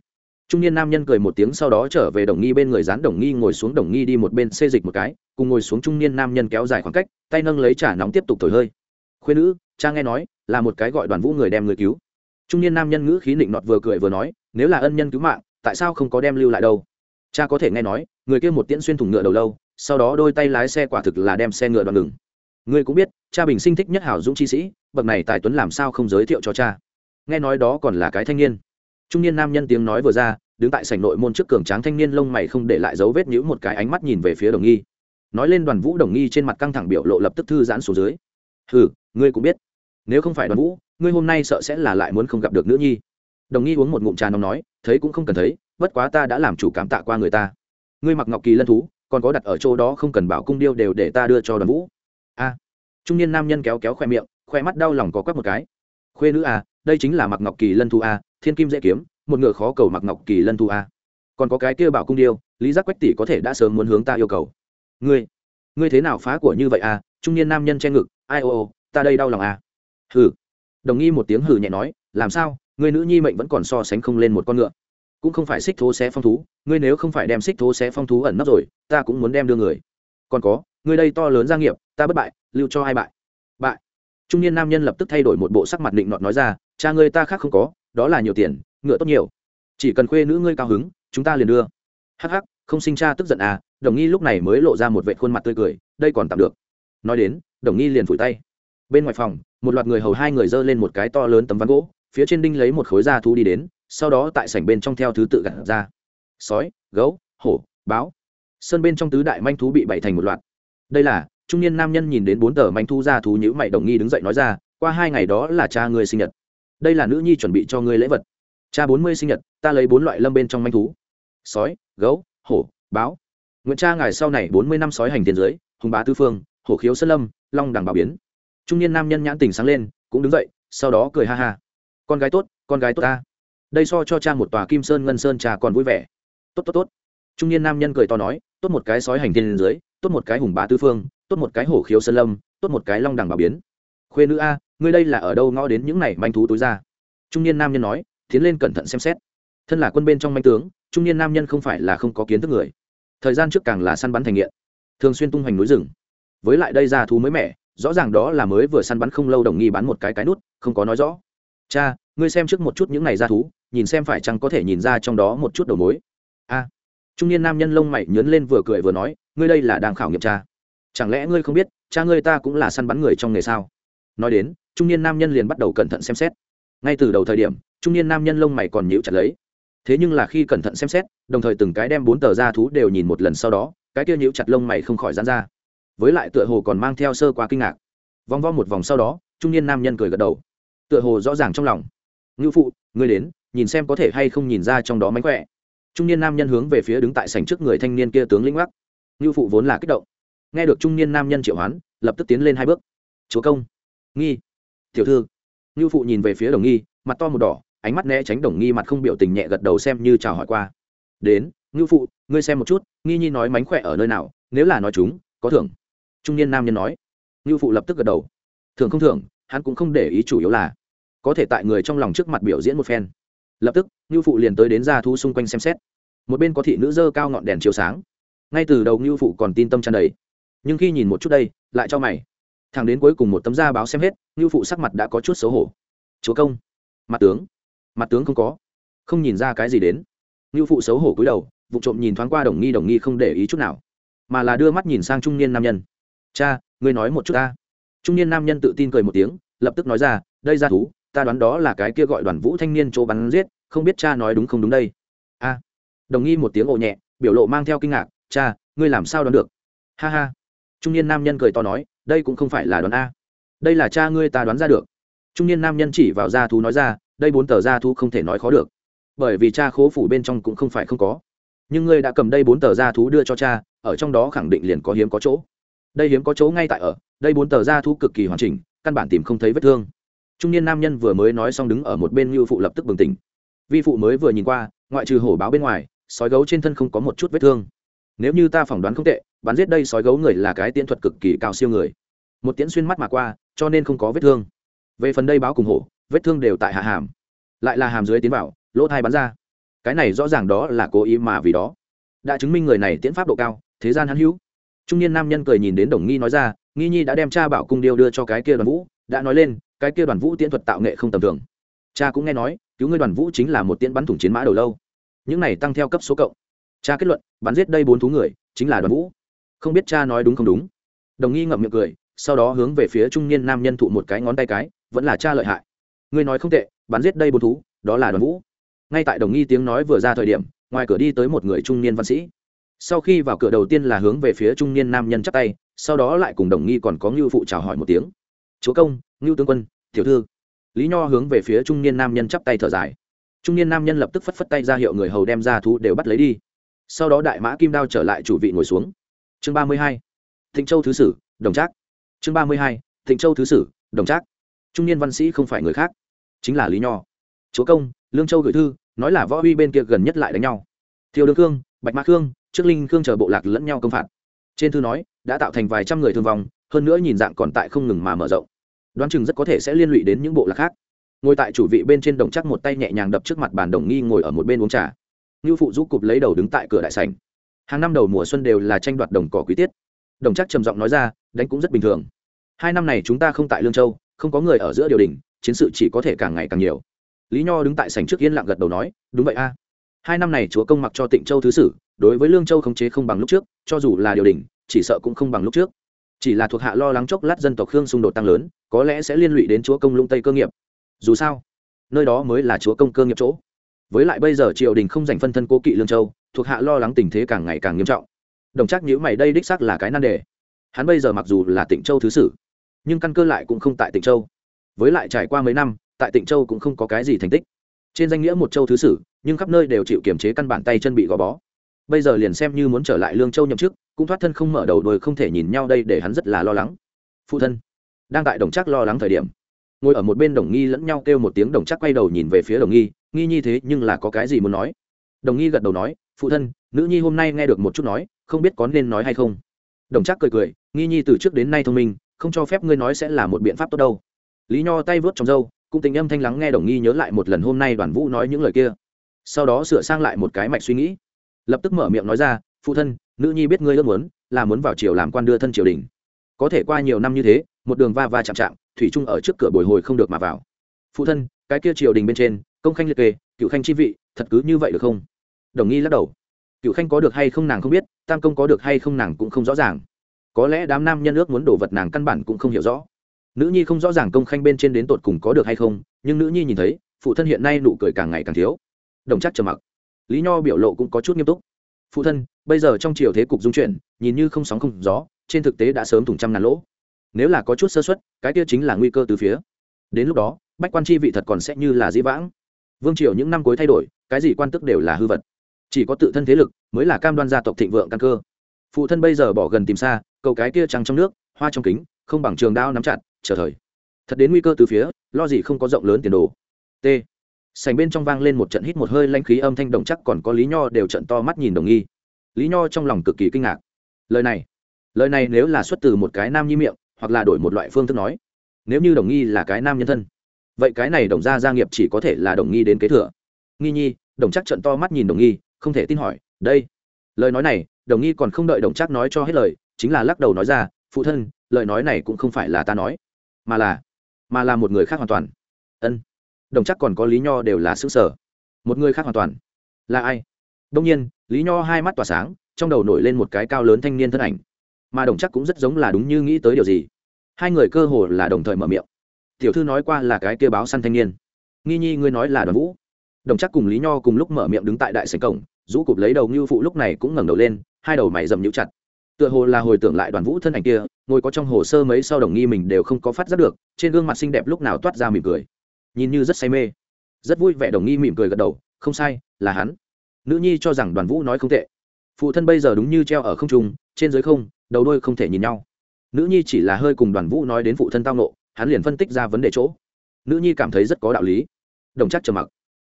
Trung niên nam nhân cười một tiếng sau đó trở về đồng nghi bên người dán đồng nghi ngồi xuống đồng nghi đi một bên xê dịch một cái, cùng ngồi xuống trung niên nam nhân kéo dài khoảng cách, tay nâng lấy trả nóng tiếp tục thổi hơi. Khuyên nữ, cha nghe nói, là một cái gọi đoàn vũ người đem người cứu. Trung niên nam nhân ngữ khí nịnh nọt vừa cười vừa nói, nếu là ân nhân cứu mạng, tại sao không có đem lưu lại đâu? Cha có thể nghe nói, người kia một tiễn xuyên thủng ngựa đầu lâu, sau đó đôi tay lái xe quả thực là đem xe ngựa đoạn ngừng. Ngươi cũng biết, cha bình sinh thích nhất hảo dũng chi sĩ, bậc này tài tuấn làm sao không giới thiệu cho cha? Nghe nói đó còn là cái thanh niên trung niên nam nhân tiếng nói vừa ra, đứng tại sảnh nội môn trước cường tráng thanh niên lông mày không để lại dấu vết nhữ một cái ánh mắt nhìn về phía đồng nghi. Nói lên đoàn vũ, đồng nghi trên mặt căng thẳng biểu lộ lập tức thư giãn xuống dưới. Hừ, ngươi cũng biết. Nếu không phải đoàn vũ, ngươi hôm nay sợ sẽ là lại muốn không gặp được nữ nhi. Đồng nghi uống một ngụm trà nóng nói, thấy cũng không cần thấy, bất quá ta đã làm chủ cảm tạ qua người ta. Ngươi mặc ngọc kỳ lân thú, còn có đặt ở chỗ đó không cần bảo cung điêu đều để ta đưa cho đoàn vũ. A. Trung niên nam nhân kéo kéo khoe miệng, khoe mắt đau lòng có quắc một cái. Khuê nữ à đây chính là mặc ngọc kỳ lân thu a, thiên kim dễ kiếm, một ngựa khó cầu mặc ngọc kỳ lân thu a. Còn có cái kia bảo cung điêu, lý giác quách tỷ có thể đã sớm muốn hướng ta yêu cầu. Ngươi ngươi thế nào phá của như vậy a? Trung niên nam nhân che ngực, ai, ô ô, ta đây đau lòng a. Hừ. Đồng nghi một tiếng hừ nhẹ nói, làm sao? Ngươi nữ nhi mệnh vẫn còn so sánh không lên một con ngựa. Cũng không phải xích thố xé phong thú, ngươi nếu không phải đem xích thố xé phong thú ẩn nấp rồi, ta cũng muốn đem đưa người. Còn có, ngươi đây to lớn gia nghiệp, ta bất bại, lưu cho ai bại? Bại. Trung niên nam nhân lập tức thay đổi một bộ sắc mặt định nọt nói ra cha ngươi ta khác không có, đó là nhiều tiền, ngựa tốt nhiều. Chỉ cần khuê nữ ngươi cao hứng, chúng ta liền đưa. Hắc hắc, không sinh cha tức giận à đồng nghi lúc này mới lộ ra một vệ khuôn mặt tươi cười, đây còn tạm được. Nói đến, đồng nghi liền phủi tay. Bên ngoài phòng, một loạt người hầu hai người giơ lên một cái to lớn tấm ván gỗ, phía trên đinh lấy một khối da thú đi đến, sau đó tại sảnh bên trong theo thứ tự gặt ra. Sói, gấu, hổ, báo. Sơn bên trong tứ đại manh thú bị bày thành một loạt. Đây là, trung niên nam nhân nhìn đến bốn tờ manh thú ra thú nhữ mày đồng nghi đứng dậy nói ra, qua hai ngày đó là cha người sinh nhật đây là nữ nhi chuẩn bị cho ngươi lễ vật. Cha bốn mươi sinh nhật, ta lấy bốn loại lâm bên trong manh thú. Sói, gấu, hổ, báo. Nguyễn cha ngài sau này bốn mươi năm sói hành tiền dưới, hùng bá tư phương, hổ khiếu sơn lâm, long đằng bảo biến. Trung niên nam nhân nhãn tình sáng lên, cũng đứng dậy, sau đó cười ha ha. Con gái tốt, con gái tốt ta. Đây so cho cha một tòa kim sơn ngân sơn cha còn vui vẻ. Tốt tốt tốt. Trung niên nam nhân cười to nói, tốt một cái sói hành thiên dưới, tốt một cái hùng bá tư phương, tốt một cái hổ khiếu sơn lâm, tốt một cái long đằng bảo biến. Khuê nữ a ngươi đây là ở đâu ngõ đến những này manh thú túi ra? Trung niên nam nhân nói, tiến lên cẩn thận xem xét. Thân là quân bên trong manh tướng, trung niên nam nhân không phải là không có kiến thức người. Thời gian trước càng là săn bắn thành nghiện, thường xuyên tung hoành núi rừng. Với lại đây ra thú mới mẻ, rõ ràng đó là mới vừa săn bắn không lâu đồng nghi bắn một cái cái nút, không có nói rõ. Cha, ngươi xem trước một chút những này ra thú, nhìn xem phải chăng có thể nhìn ra trong đó một chút đầu mối. A. Trung niên nam nhân lông mày nhớn lên vừa cười vừa nói, ngươi đây là đang khảo nghiệm cha. Chẳng lẽ ngươi không biết, cha ngươi ta cũng là săn bắn người trong nghề sao? Nói đến trung niên nam nhân liền bắt đầu cẩn thận xem xét. Ngay từ đầu thời điểm, trung niên nam nhân lông mày còn nhíu chặt lấy. Thế nhưng là khi cẩn thận xem xét, đồng thời từng cái đem bốn tờ da thú đều nhìn một lần sau đó, cái kia nhíu chặt lông mày không khỏi dán ra. Với lại tựa hồ còn mang theo sơ qua kinh ngạc. Vòng vo một vòng sau đó, trung niên nam nhân cười gật đầu. Tựa hồ rõ ràng trong lòng. Ngưu phụ, ngươi đến, nhìn xem có thể hay không nhìn ra trong đó mánh khỏe. Trung niên nam nhân hướng về phía đứng tại sảnh trước người thanh niên kia tướng lĩnh gác ngưu phụ vốn là kích động. Nghe được trung niên nam nhân triệu hoán, lập tức tiến lên hai bước. Chúa công. Nghi tiểu thư. Ngưu phụ nhìn về phía đồng nghi, mặt to một đỏ, ánh mắt né tránh đồng nghi mặt không biểu tình nhẹ gật đầu xem như chào hỏi qua. Đến, ngưu phụ, ngươi xem một chút, nghi nhi nói mánh khỏe ở nơi nào, nếu là nói chúng, có thưởng. Trung niên nam nhân nói. Ngưu phụ lập tức gật đầu. Thưởng không thưởng, hắn cũng không để ý chủ yếu là, có thể tại người trong lòng trước mặt biểu diễn một phen. Lập tức, ngưu phụ liền tới đến ra thu xung quanh xem xét. Một bên có thị nữ dơ cao ngọn đèn chiếu sáng. Ngay từ đầu ngưu phụ còn tin tâm tràn đầy. Nhưng khi nhìn một chút đây, lại cho mày thằng đến cuối cùng một tấm da báo xem hết, ngưu phụ sắc mặt đã có chút xấu hổ. Chúa công. Mặt tướng. Mặt tướng không có. Không nhìn ra cái gì đến. Ngưu phụ xấu hổ cúi đầu, vụ trộm nhìn thoáng qua đồng nghi đồng nghi không để ý chút nào, mà là đưa mắt nhìn sang trung niên nam nhân. Cha, ngươi nói một chút ta. Trung niên nam nhân tự tin cười một tiếng, lập tức nói ra, đây ra thú, ta đoán đó là cái kia gọi đoàn vũ thanh niên chỗ bắn giết, không biết cha nói đúng không đúng đây? A. Đồng nghi một tiếng ồ nhẹ, biểu lộ mang theo kinh ngạc, cha, ngươi làm sao đoán được? Ha ha. Trung niên nam nhân cười to nói đây cũng không phải là đoán a. Đây là cha ngươi ta đoán ra được. Trung niên nam nhân chỉ vào gia thú nói ra, đây bốn tờ gia thú không thể nói khó được. Bởi vì cha khố phủ bên trong cũng không phải không có. Nhưng ngươi đã cầm đây bốn tờ gia thú đưa cho cha, ở trong đó khẳng định liền có hiếm có chỗ. Đây hiếm có chỗ ngay tại ở, đây bốn tờ gia thú cực kỳ hoàn chỉnh, căn bản tìm không thấy vết thương. Trung niên nam nhân vừa mới nói xong đứng ở một bên như phụ lập tức bừng tỉnh. Vi phụ mới vừa nhìn qua, ngoại trừ hổ báo bên ngoài, sói gấu trên thân không có một chút vết thương nếu như ta phỏng đoán không tệ, bắn giết đây sói gấu người là cái tiễn thuật cực kỳ cao siêu người. Một tiễn xuyên mắt mà qua, cho nên không có vết thương. Về phần đây báo cùng hổ, vết thương đều tại hạ hàm. Lại là hàm dưới tiến vào, lỗ thai bắn ra. Cái này rõ ràng đó là cố ý mà vì đó. Đã chứng minh người này tiễn pháp độ cao, thế gian hắn hữu. Trung niên nam nhân cười nhìn đến đồng nghi nói ra, nghi nhi đã đem cha bảo cung điêu đưa cho cái kia đoàn vũ, đã nói lên, cái kia đoàn vũ tiễn thuật tạo nghệ không tầm thường. Cha cũng nghe nói, cứu ngươi đoàn vũ chính là một tiễn bắn thủng chiến mã đầu lâu. Những này tăng theo cấp số cộng cha kết luận, bắn giết đây bốn thú người, chính là đoàn vũ. Không biết cha nói đúng không đúng. Đồng nghi ngậm miệng cười, sau đó hướng về phía trung niên nam nhân thụ một cái ngón tay cái, vẫn là cha lợi hại. Ngươi nói không tệ, bắn giết đây bốn thú, đó là đoàn vũ. Ngay tại đồng nghi tiếng nói vừa ra thời điểm, ngoài cửa đi tới một người trung niên văn sĩ. Sau khi vào cửa đầu tiên là hướng về phía trung niên nam nhân chắp tay, sau đó lại cùng đồng nghi còn có ngưu phụ chào hỏi một tiếng. Chúa công, ngưu tướng quân, tiểu thư. Lý nho hướng về phía trung niên nam nhân chắp tay thở dài. Trung niên nam nhân lập tức phất phất tay ra hiệu người hầu đem ra thú đều bắt lấy đi sau đó đại mã kim đao trở lại chủ vị ngồi xuống. Chương ba mươi hai, thịnh châu thứ sử, đồng trác. Chương ba mươi hai, thịnh châu thứ sử, đồng trác. Trung niên văn sĩ không phải người khác, chính là lý nho. Chúa công, lương châu gửi thư, nói là võ uy bên kia gần nhất lại đánh nhau. Thiêu đương khương, bạch mã khương, trước linh khương chờ bộ lạc lẫn nhau công phạt. Trên thư nói, đã tạo thành vài trăm người thương vong, hơn nữa nhìn dạng còn tại không ngừng mà mở rộng. Đoán chừng rất có thể sẽ liên lụy đến những bộ lạc khác. Ngồi tại chủ vị bên trên đồng chắc một tay nhẹ nhàng đập trước mặt bàn đồng nghi ngồi ở một bên uống trà như phụ giúp cục lấy đầu đứng tại cửa đại sảnh. Hàng năm đầu mùa xuân đều là tranh đoạt đồng cỏ quý tiết. Đồng chắc trầm giọng nói ra, đánh cũng rất bình thường. Hai năm này chúng ta không tại lương châu, không có người ở giữa điều đình, chiến sự chỉ có thể càng ngày càng nhiều. Lý nho đứng tại sảnh trước yên lặng gật đầu nói, đúng vậy a. Hai năm này chúa công mặc cho tịnh châu thứ sử, đối với lương châu khống chế không bằng lúc trước, cho dù là điều đình, chỉ sợ cũng không bằng lúc trước. Chỉ là thuộc hạ lo lắng chốc lát dân tộc khương xung đột tăng lớn, có lẽ sẽ liên lụy đến chúa công lung tây cơ nghiệp. Dù sao, nơi đó mới là chúa công cơ nghiệp chỗ với lại bây giờ triều đình không dành phân thân cố kỵ lương châu, thuộc hạ lo lắng tình thế càng ngày càng nghiêm trọng. Đồng chắc nhữ mày đây đích xác là cái nan đề. Hắn bây giờ mặc dù là tịnh châu thứ sử, nhưng căn cơ lại cũng không tại tịnh châu. Với lại trải qua mấy năm, tại tịnh châu cũng không có cái gì thành tích. Trên danh nghĩa một châu thứ sử, nhưng khắp nơi đều chịu kiềm chế căn bản tay chân bị gò bó. Bây giờ liền xem như muốn trở lại lương châu nhậm chức, cũng thoát thân không mở đầu đôi không thể nhìn nhau đây để hắn rất là lo lắng. Phụ thân, đang tại đồng chắc lo lắng thời điểm, ngồi ở một bên đồng nghi lẫn nhau kêu một tiếng đồng chắc quay đầu nhìn về phía đồng nghi nghi nhi thế nhưng là có cái gì muốn nói? Đồng nghi gật đầu nói, phụ thân, nữ nhi hôm nay nghe được một chút nói, không biết có nên nói hay không? Đồng Trác cười cười, nghi nhi từ trước đến nay thông minh, không cho phép ngươi nói sẽ là một biện pháp tốt đâu. Lý nho tay vớt trong râu, cũng tình âm thanh lắng nghe đồng nghi nhớ lại một lần hôm nay đoàn vũ nói những lời kia. Sau đó sửa sang lại một cái mạch suy nghĩ. Lập tức mở miệng nói ra, phụ thân, nữ nhi biết ngươi ước muốn, là muốn vào triều làm quan đưa thân triều đình. Có thể qua nhiều năm như thế, một đường va va chạm chạm, thủy Trung ở trước cửa bồi hồi không được mà vào. Phụ thân, cái kia triều đình bên trên công khanh liệt kê cựu khanh chi vị, thật cứ như vậy được không? Đồng nghi lắc đầu. Cựu khanh có được hay không nàng không biết, tam công có được hay không nàng cũng không rõ ràng. Có lẽ đám nam nhân ước muốn đổ vật nàng căn bản cũng không hiểu rõ. Nữ nhi không rõ ràng công khanh bên trên đến tột cùng có được hay không, nhưng nữ nhi nhìn thấy, phụ thân hiện nay nụ cười càng ngày càng thiếu. Đồng chắc trầm mặc. Lý nho biểu lộ cũng có chút nghiêm túc. Phụ thân, bây giờ trong triều thế cục dung chuyển nhìn như không sóng không gió, trên thực tế đã sớm thủng trăm ngàn lỗ. Nếu là có chút sơ xuất cái kia chính là nguy cơ từ phía. Đến lúc đó, bách quan chi vị thật còn sẽ như là dĩ vãng vương triều những năm cuối thay đổi, cái gì quan tức đều là hư vật. Chỉ có tự thân thế lực mới là cam đoan gia tộc thịnh vượng căn cơ. Phụ thân bây giờ bỏ gần tìm xa, cầu cái kia trăng trong nước, hoa trong kính, không bằng trường đao nắm chặt, chờ thời. Thật đến nguy cơ từ phía, lo gì không có rộng lớn tiền đồ. T. Sành bên trong vang lên một trận hít một hơi lanh khí âm thanh đồng chắc còn có lý nho đều trận to mắt nhìn đồng nghi. Lý nho trong lòng cực kỳ kinh ngạc. Lời này lời này nếu là xuất từ một cái nam nhi miệng, hoặc là đổi một loại phương thức nói, nếu như đồng nghi là cái nam nhân thân vậy cái này đồng gia gia nghiệp chỉ có thể là đồng nghi đến kế thừa. Nghi nhi, đồng chắc trận to mắt nhìn đồng nghi, không thể tin hỏi, đây. Lời nói này, đồng nghi còn không đợi đồng chắc nói cho hết lời, chính là lắc đầu nói ra, phụ thân, lời nói này cũng không phải là ta nói, mà là mà là một người khác hoàn toàn. Ân. Đồng chắc còn có lý nho đều là xứ sở một người khác hoàn toàn? Là ai? Đông nhiên, lý nho hai mắt tỏa sáng, trong đầu nổi lên một cái cao lớn thanh niên thân ảnh. Mà đồng chắc cũng rất giống là đúng như nghĩ tới điều gì. Hai người cơ hồ là đồng thời mở miệng tiểu thư nói qua là cái kia báo săn thanh niên. Nghi nhi, ngươi nói là đoàn vũ. Đồng chắc cùng lý nho cùng lúc mở miệng đứng tại đại sành cổng, rũ cụp lấy đầu ngưu phụ lúc này cũng ngẩng đầu lên, hai đầu mày dầm nhũ chặt. Tựa hồ là hồi tưởng lại đoàn vũ thân ảnh kia, ngồi có trong hồ sơ mấy sau đồng nghi mình đều không có phát giác được, trên gương mặt xinh đẹp lúc nào toát ra mỉm cười. Nhìn như rất say mê. Rất vui vẻ đồng nghi mỉm cười gật đầu, không sai, là hắn. Nữ nhi cho rằng đoàn vũ nói không tệ. Phụ thân bây giờ đúng như treo ở không trung, trên dưới không, đầu đôi không thể nhìn nhau. Nữ nhi chỉ là hơi cùng đoàn vũ nói đến phụ thân tao nộ hắn liền phân tích ra vấn đề chỗ. Nữ nhi cảm thấy rất có đạo lý. Đồng chắc trầm mặc.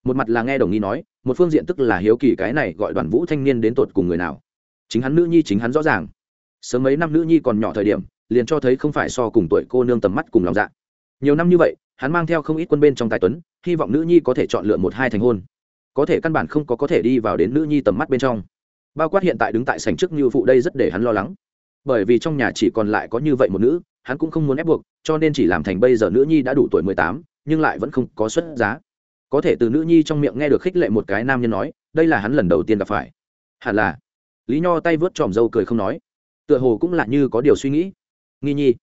Một mặt là nghe đồng nghi nói, một phương diện tức là hiếu kỳ cái này gọi đoàn vũ thanh niên đến tột cùng người nào. Chính hắn nữ nhi chính hắn rõ ràng. Sớm mấy năm nữ nhi còn nhỏ thời điểm, liền cho thấy không phải so cùng tuổi cô nương tầm mắt cùng lòng dạ. Nhiều năm như vậy, hắn mang theo không ít quân bên trong tài tuấn, hy vọng nữ nhi có thể chọn lựa một hai thành hôn. Có thể căn bản không có có thể đi vào đến nữ nhi tầm mắt bên trong. Bao quát hiện tại đứng tại sảnh trước như phụ đây rất để hắn lo lắng. Bởi vì trong nhà chỉ còn lại có như vậy một nữ hắn cũng không muốn ép buộc, cho nên chỉ làm thành bây giờ nữ nhi đã đủ tuổi mười tám, nhưng lại vẫn không có xuất giá. Có thể từ nữ nhi trong miệng nghe được khích lệ một cái nam nhân nói, đây là hắn lần đầu tiên gặp phải. Hẳn là. Lý nho tay vớt tròm dâu cười không nói. Tựa hồ cũng là như có điều suy nghĩ. Nghi nhi.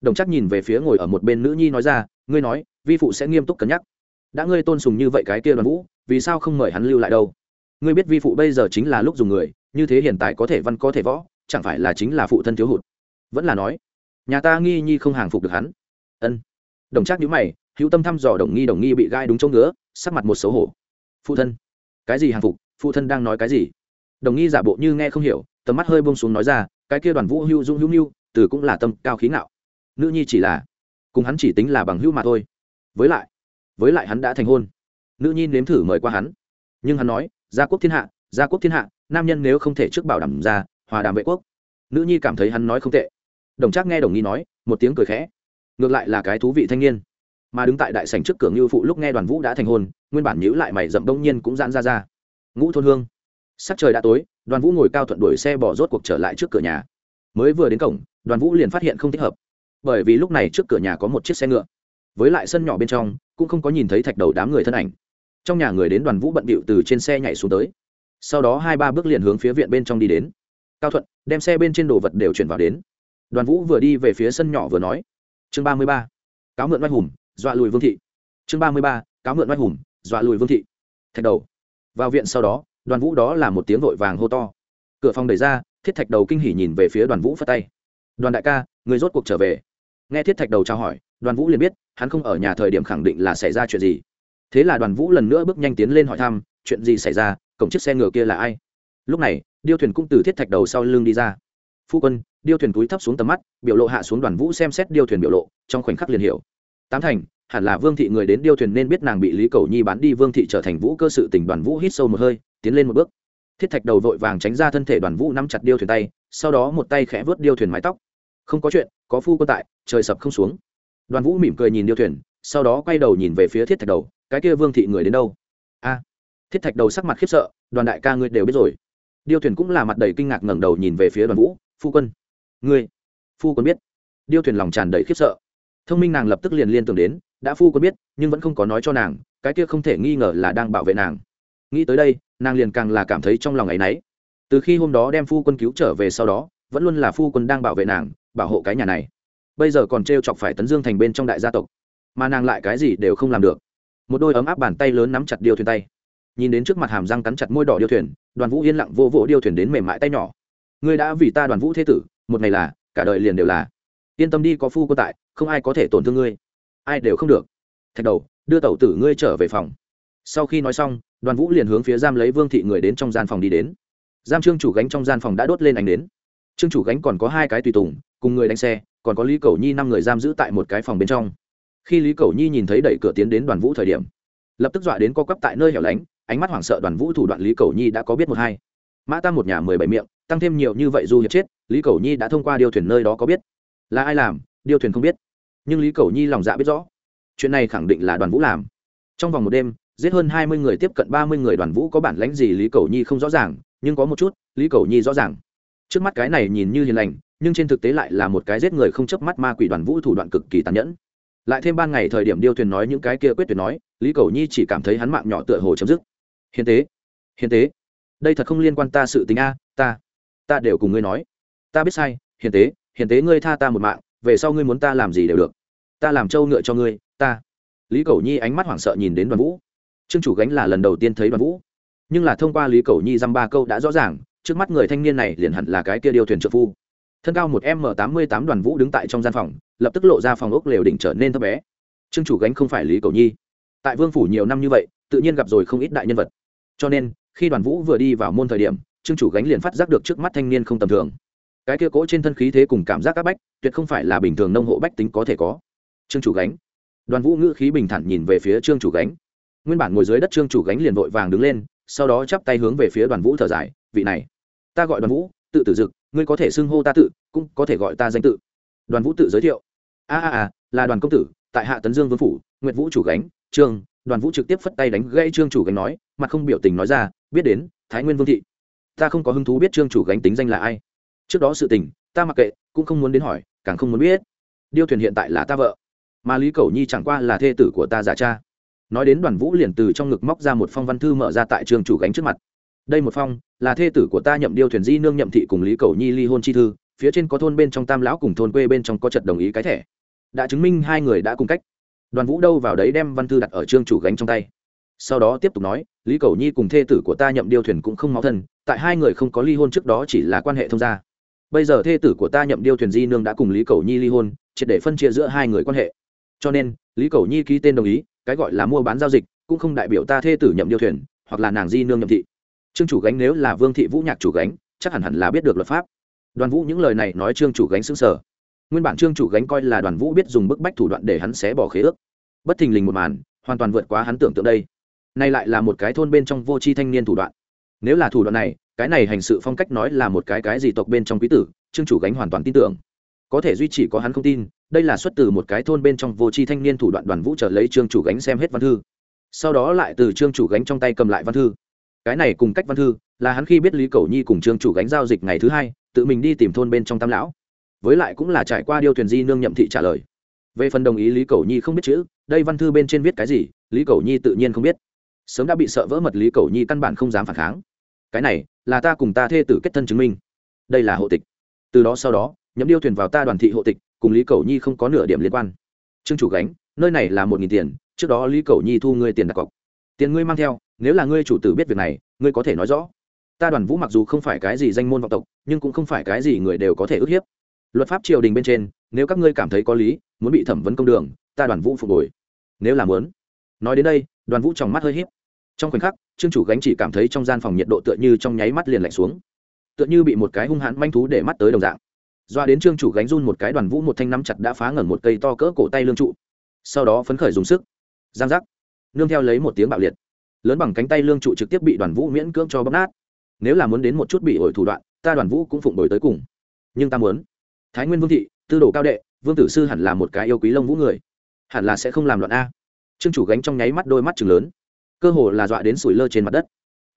Đồng chắc nhìn về phía ngồi ở một bên nữ nhi nói ra, ngươi nói, vi phụ sẽ nghiêm túc cân nhắc. Đã ngươi tôn sùng như vậy cái kia đoàn vũ, vì sao không mời hắn lưu lại đâu? Ngươi biết vi phụ bây giờ chính là lúc dùng người, như thế hiện tại có thể văn có thể võ, chẳng phải là chính là phụ thân thiếu hụt. Vẫn là nói nhà ta nghi nhi không hàng phục được hắn. Ân. Đồng trác nhíu mày, hữu tâm thăm dò đồng nghi đồng nghi bị gai đúng chỗ ngứa, sắc mặt một xấu hổ. Phụ thân. Cái gì hàng phục? Phụ thân đang nói cái gì? Đồng nghi giả bộ như nghe không hiểu, tầm mắt hơi bông xuống nói ra, cái kia đoàn vũ hưu dung hữu hữu từ cũng là tâm cao khí ngạo. Nữ nhi chỉ là, cùng hắn chỉ tính là bằng hữu mà thôi. Với lại với lại hắn đã thành hôn. Nữ nhi nếm thử mời qua hắn. Nhưng hắn nói, gia quốc thiên hạ, gia quốc thiên hạ, nam nhân nếu không thể trước bảo đảm ra, hòa đàm vệ quốc. Nữ nhi cảm thấy hắn nói không tệ đồng trác nghe đồng nghi nói, một tiếng cười khẽ. Ngược lại là cái thú vị thanh niên. Mà đứng tại đại sảnh trước cửa ngưu phụ lúc nghe đoàn vũ đã thành hôn, nguyên bản nhữ lại mày rậm đông nhiên cũng giãn ra ra. Ngũ thôn hương. Sắc trời đã tối, đoàn vũ ngồi cao thuận đuổi xe bỏ rốt cuộc trở lại trước cửa nhà. Mới vừa đến cổng, đoàn vũ liền phát hiện không thích hợp. Bởi vì lúc này trước cửa nhà có một chiếc xe ngựa. Với lại sân nhỏ bên trong, cũng không có nhìn thấy thạch đầu đám người thân ảnh. Trong nhà người đến đoàn vũ bận bịu từ trên xe nhảy xuống tới. Sau đó hai ba bước liền hướng phía viện bên trong đi đến. Cao thuận, đem xe bên trên đồ vật đều chuyển vào đến đoàn vũ vừa đi về phía sân nhỏ vừa nói, chương ba mươi ba, cáo mượn oai hùng, dọa lùi vương thị. Chương ba mươi ba, cáo mượn oai hùng, dọa lùi vương thị. Thạch đầu. Vào viện sau đó, đoàn vũ đó là một tiếng vội vàng hô to. Cửa phòng đẩy ra, thiết thạch đầu kinh hỉ nhìn về phía đoàn vũ phất tay. Đoàn đại ca, người rốt cuộc trở về. Nghe thiết thạch đầu trao hỏi, đoàn vũ liền biết, hắn không ở nhà thời điểm khẳng định là xảy ra chuyện gì. Thế là đoàn vũ lần nữa bước nhanh tiến lên hỏi thăm, chuyện gì xảy ra? Cổng chiếc xe ngựa kia là ai? Lúc này, điêu thuyền cũng từ thiết thạch đầu sau lưng đi ra phu quân, điêu thuyền túi thấp xuống tầm mắt, biểu lộ hạ xuống đoàn vũ xem xét điêu thuyền biểu lộ, trong khoảnh khắc liền hiểu. Tám thành, hẳn là vương thị người đến điêu thuyền nên biết nàng bị lý cầu nhi bán đi, vương thị trở thành vũ cơ sự tình, đoàn vũ hít sâu một hơi, tiến lên một bước. Thiết thạch đầu vội vàng tránh ra thân thể, đoàn vũ nắm chặt điêu thuyền tay, sau đó một tay khẽ vớt điêu thuyền mái tóc. Không có chuyện, có phu quân tại, trời sập không xuống. Đoàn vũ mỉm cười nhìn điêu thuyền, sau đó quay đầu nhìn về phía thiết thạch đầu, cái kia vương thị người đến đâu? A. Thiết thạch đầu sắc mặt khiếp sợ, đoàn đại ca ngươi đều biết rồi. Điêu thuyền cũng là mặt đầy kinh ngạc ngẩng đầu nhìn về phía đoàn vũ phu quân. Ngươi. Phu quân biết. Điêu thuyền lòng tràn đầy khiếp sợ. Thông minh nàng lập tức liền liên tưởng đến, đã phu quân biết, nhưng vẫn không có nói cho nàng, cái kia không thể nghi ngờ là đang bảo vệ nàng. Nghĩ tới đây, nàng liền càng là cảm thấy trong lòng ấ y n ấ y từ khi hôm đó đem phu quân cứu trở về sau đó, vẫn luôn là phu quân đang bảo vệ nàng, bảo hộ cái nhà này. Bây giờ còn t r e o chọc phải tấn dương thành bên trong đại gia tộc, mà nàng lại cái gì đều không làm được. Một đôi ấm áp bàn tay lớn nắm chặt điêu thuyền tay. Nhìn đến trước mặt hàm răng cắn chặt môi đỏ điêu thuyền, đoàn vũ yên lặng vô vỗ điêu thuyền đến mềm mại tay nhỏ ngươi đã vì ta đoàn vũ thế tử, một ngày là, cả đời liền đều là. Yên tâm đi, có phu quân tại, không ai có thể tổn thương ngươi. Ai đều không được. Thạch đầu, đưa tẩu tử ngươi trở về phòng. Sau khi nói xong, đoàn vũ liền hướng phía giam lấy vương thị người đến trong gian phòng đi đến. Giam trương chủ gánh trong gian phòng đã đốt lên ánh đến. Trương chủ gánh còn có hai cái tùy tùng, cùng người đánh xe, còn có lý cầu nhi năm người giam giữ tại một cái phòng bên trong. Khi lý cầu nhi nhìn thấy đẩy cửa tiến đến đoàn vũ thời điểm, lập tức dọa đến co quắp tại nơi hẻo lánh, ánh mắt hoảng sợ đoàn vũ thủ đoạn lý cầu nhi đã có biết một hai. Mã tam một nhà mười bảy miệng tăng thêm nhiều như vậy du hiệp chết, lý cầu nhi đã thông qua điều thuyền nơi đó có biết. Là ai làm, điều thuyền không biết. Nhưng lý cầu nhi lòng dạ biết rõ. Chuyện này khẳng định là đoàn vũ làm. Trong vòng một đêm, giết hơn hai mươi người tiếp cận ba mươi người đoàn vũ có bản lãnh gì lý cầu nhi không rõ ràng, nhưng có một chút, lý cầu nhi rõ ràng. Trước mắt cái này nhìn như hiền lành, nhưng trên thực tế lại là một cái giết người không chớp mắt ma quỷ đoàn vũ thủ đoạn cực kỳ tàn nhẫn. Lại thêm ban ngày thời điểm điêu thuyền nói những cái kia quyết tuyệt nói, lý cầu nhi chỉ cảm thấy hắn mạng nhỏ tựa hồ chấm dứt. Hiền tế hiền tế. Đây thật không liên quan ta sự tình a, ta ta đều cùng ngươi nói. Ta biết sai, hiền tế hiền tế ngươi tha ta một mạng, về sau ngươi muốn ta làm gì đều được. Ta làm trâu ngựa cho ngươi, ta. Lý cầu nhi ánh mắt hoảng sợ nhìn đến đoàn vũ. Trương chủ gánh là lần đầu tiên thấy đoàn vũ. Nhưng là thông qua lý cầu nhi dăm ba câu đã rõ ràng, trước mắt người thanh niên này liền hẳn là cái kia điêu thuyền trợ phu. Thân cao một m tám mươi tám, đoàn vũ đứng tại trong gian phòng, lập tức lộ ra phòng ốc lều đỉnh trở nên thấp bé. Trương chủ gánh không phải lý cầu nhi. Tại vương phủ nhiều năm như vậy, tự nhiên gặp rồi không ít đại nhân vật. Cho nên, khi đoàn vũ vừa đi vào môn thời điểm trương chủ gánh liền phát giác được trước mắt thanh niên không tầm thường. Cái kia cỗ trên thân khí thế cùng cảm giác các bách, tuyệt không phải là bình thường nông hộ bách tính có thể có. Trương chủ gánh. Đoàn vũ ngữ khí bình thản nhìn về phía trương chủ gánh. Nguyên bản ngồi dưới đất trương chủ gánh liền vội vàng đứng lên, sau đó chắp tay hướng về phía đoàn vũ thở dài, vị này, ta gọi đoàn vũ, tự tử dực, ngươi có thể xưng hô ta tự, cũng có thể gọi ta danh tự. Đoàn vũ tự giới thiệu. A a a, là đoàn công tử, tại hạ tấn dương vương phủ, nguyệt vũ chủ gánh. Trương, đoàn vũ trực tiếp phất tay đánh gãy trương chủ gánh nói, mặt không biểu tình nói ra, biết đến, thái nguyên vương thị ta không có hứng thú biết trương chủ gánh tính danh là ai. Trước đó sự tình, ta mặc kệ, cũng không muốn đến hỏi, càng không muốn biết. Điêu thuyền hiện tại là ta vợ. Mà lý cầu nhi chẳng qua là thê tử của ta giả cha. Nói đến đoàn vũ liền từ trong ngực móc ra một phong văn thư mở ra tại trường chủ gánh trước mặt. Đây một phong, là thê tử của ta nhậm điêu thuyền di nương nhậm thị cùng lý cầu nhi ly hôn chi thư, phía trên có thôn bên trong tam lão cùng thôn quê bên trong có trật đồng ý cái thẻ. Đã chứng minh hai người đã cùng cách. Đoàn vũ đâu vào đấy đem văn thư đặt ở trương chủ gánh trong tay sau đó tiếp tục nói, lý cầu nhi cùng thê tử của ta nhậm điêu thuyền cũng không máu thân, tại hai người không có ly hôn trước đó chỉ là quan hệ thông gia. Bây giờ thê tử của ta nhậm điêu thuyền di nương đã cùng lý cầu nhi ly hôn, triệt để phân chia giữa hai người quan hệ. Cho nên, lý cầu nhi ký tên đồng ý, cái gọi là mua bán giao dịch, cũng không đại biểu ta thê tử nhậm điêu thuyền, hoặc là nàng di nương nhậm thị. Trương chủ gánh nếu là vương thị vũ nhạc chủ gánh, chắc hẳn hẳn là biết được luật pháp. Đoàn vũ những lời này nói trương chủ gánh xứng sở nguyên bản trương chủ gánh coi là đoàn vũ biết dùng bức bách thủ đoạn để hắn xé bỏ khế ước. Bất thình lình một màn, hoàn toàn vượt quá hắn tưởng tượng đây nay lại là một cái thôn bên trong vô tri thanh niên thủ đoạn. Nếu là thủ đoạn này, cái này hành sự phong cách nói là một cái cái gì tộc bên trong quý tử, trương chủ gánh hoàn toàn tin tưởng. Có thể duy chỉ có hắn không tin, đây là xuất từ một cái thôn bên trong vô tri thanh niên thủ đoạn đoàn vũ trở lấy trương chủ gánh xem hết văn thư. Sau đó lại từ trương chủ gánh trong tay cầm lại văn thư. Cái này cùng cách văn thư, là hắn khi biết lý cầu nhi cùng trương chủ gánh giao dịch ngày thứ hai, tự mình đi tìm thôn bên trong tam lão. Với lại cũng là trải qua điêu thuyền di nương nhậm thị trả lời. Về phần đồng ý lý cầu nhi không biết chữ, đây văn thư bên trên viết cái gì, lý cầu nhi tự nhiên không biết sớm đã bị sợ vỡ mật lý cầu nhi căn bản không dám phản kháng. Cái này, là ta cùng ta thê tử kết thân chứng minh. Đây là hộ tịch. Từ đó sau đó, nhậm điêu thuyền vào ta đoàn thị hộ tịch, cùng lý cầu nhi không có nửa điểm liên quan. Trương chủ gánh, nơi này là một nghìn tiền, trước đó lý cầu nhi thu ngươi tiền đặt cọc. Tiền ngươi mang theo, nếu là ngươi chủ tử biết việc này, ngươi có thể nói rõ. Ta đoàn vũ mặc dù không phải cái gì danh môn vọng tộc, nhưng cũng không phải cái gì người đều có thể ức hiếp. Luật pháp triều đình bên trên, nếu các ngươi cảm thấy có lý, muốn bị thẩm vấn công đường, ta đoàn vũ phục hồi. Nếu là muốn. Nói đến đây, đoàn vũ trong mắt hơi hiếp trong khoảnh khắc, trương chủ gánh chỉ cảm thấy trong gian phòng nhiệt độ tựa như trong nháy mắt liền lạnh xuống. Tựa như bị một cái hung hãn manh thú để mắt tới đồng dạng. Doa đến trương chủ gánh run một cái đoàn vũ một thanh nắm chặt đã phá ngẩn một cây to cỡ cổ tay lương trụ. Sau đó phấn khởi dùng sức. Giang giác. Nương theo lấy một tiếng bạo liệt. Lớn bằng cánh tay lương trụ trực tiếp bị đoàn vũ miễn cưỡng cho bóc nát. Nếu là muốn đến một chút bị ổi thủ đoạn, ta đoàn vũ cũng phụng đổi tới cùng. Nhưng ta muốn. Thái nguyên vương thị, tư đồ cao đệ, vương tử sư hẳn là một cái yêu quý lông vũ người. Hẳn là sẽ không làm loạn a. Trương chủ gánh trong nháy mắt đôi mắt chừng lớn cơ hồ là dọa đến sủi lơ trên mặt đất.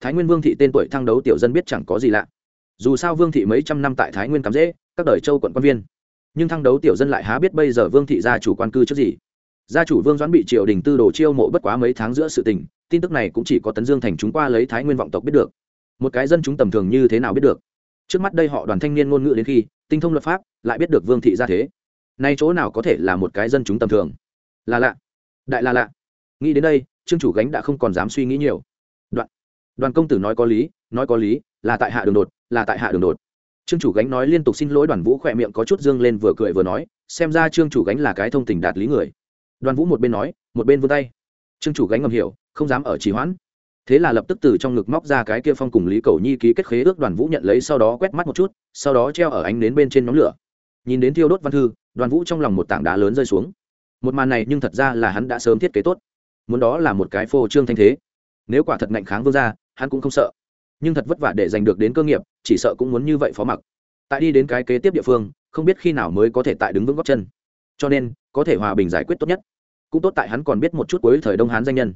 Thái nguyên vương thị tên tuổi thăng đấu tiểu dân biết chẳng có gì lạ. Dù sao vương thị mấy trăm năm tại thái nguyên cắm dễ các đời châu quận quan viên. Nhưng thăng đấu tiểu dân lại há biết bây giờ vương thị gia chủ quan cư trước gì. Gia chủ vương doãn bị triều đình tư đồ chiêu mộ bất quá mấy tháng giữa sự tình, tin tức này cũng chỉ có tấn dương thành chúng qua lấy thái nguyên vọng tộc biết được. Một cái dân chúng tầm thường như thế nào biết được? Trước mắt đây họ đoàn thanh niên ngôn ngữ đến khi, tinh thông luật pháp, lại biết được vương thị ra thế. Nay chỗ nào có thể là một cái dân chúng tầm thường? Là lạ. Đại là lạ nghĩ đến đây, trương chủ gánh đã không còn dám suy nghĩ nhiều. Đoạn, đoàn công tử nói có lý, nói có lý, là tại hạ đường đột, là tại hạ đường đột. Trương chủ gánh nói liên tục xin lỗi, đoàn vũ khỏe miệng có chút dương lên vừa cười vừa nói, xem ra trương chủ gánh là cái thông tình đạt lý người. Đoàn vũ một bên nói, một bên vươn tay. Trương chủ gánh ngầm hiểu, không dám ở trì hoãn. Thế là lập tức từ trong ngực móc ra cái kia phong cùng lý cầu nhi ký kết khế ước, đoàn vũ nhận lấy sau đó quét mắt một chút, sau đó treo ở ánh nến bên trên nhóm lửa. Nhìn đến thiêu đốt văn thư, đoàn vũ trong lòng một tảng đá lớn rơi xuống. Một màn này nhưng thật ra là hắn đã sớm thiết kế tốt muốn đó là một cái phô trương thanh thế. Nếu quả thật ngạnh kháng vương gia, hắn cũng không sợ. Nhưng thật vất vả để giành được đến cơ nghiệp chỉ sợ cũng muốn như vậy phó mặc. Tại đi đến cái kế tiếp địa phương không biết khi nào mới có thể tại đứng vững góc chân. Cho nên có thể hòa bình giải quyết tốt nhất. Cũng tốt tại hắn còn biết một chút cuối thời đông hán danh nhân.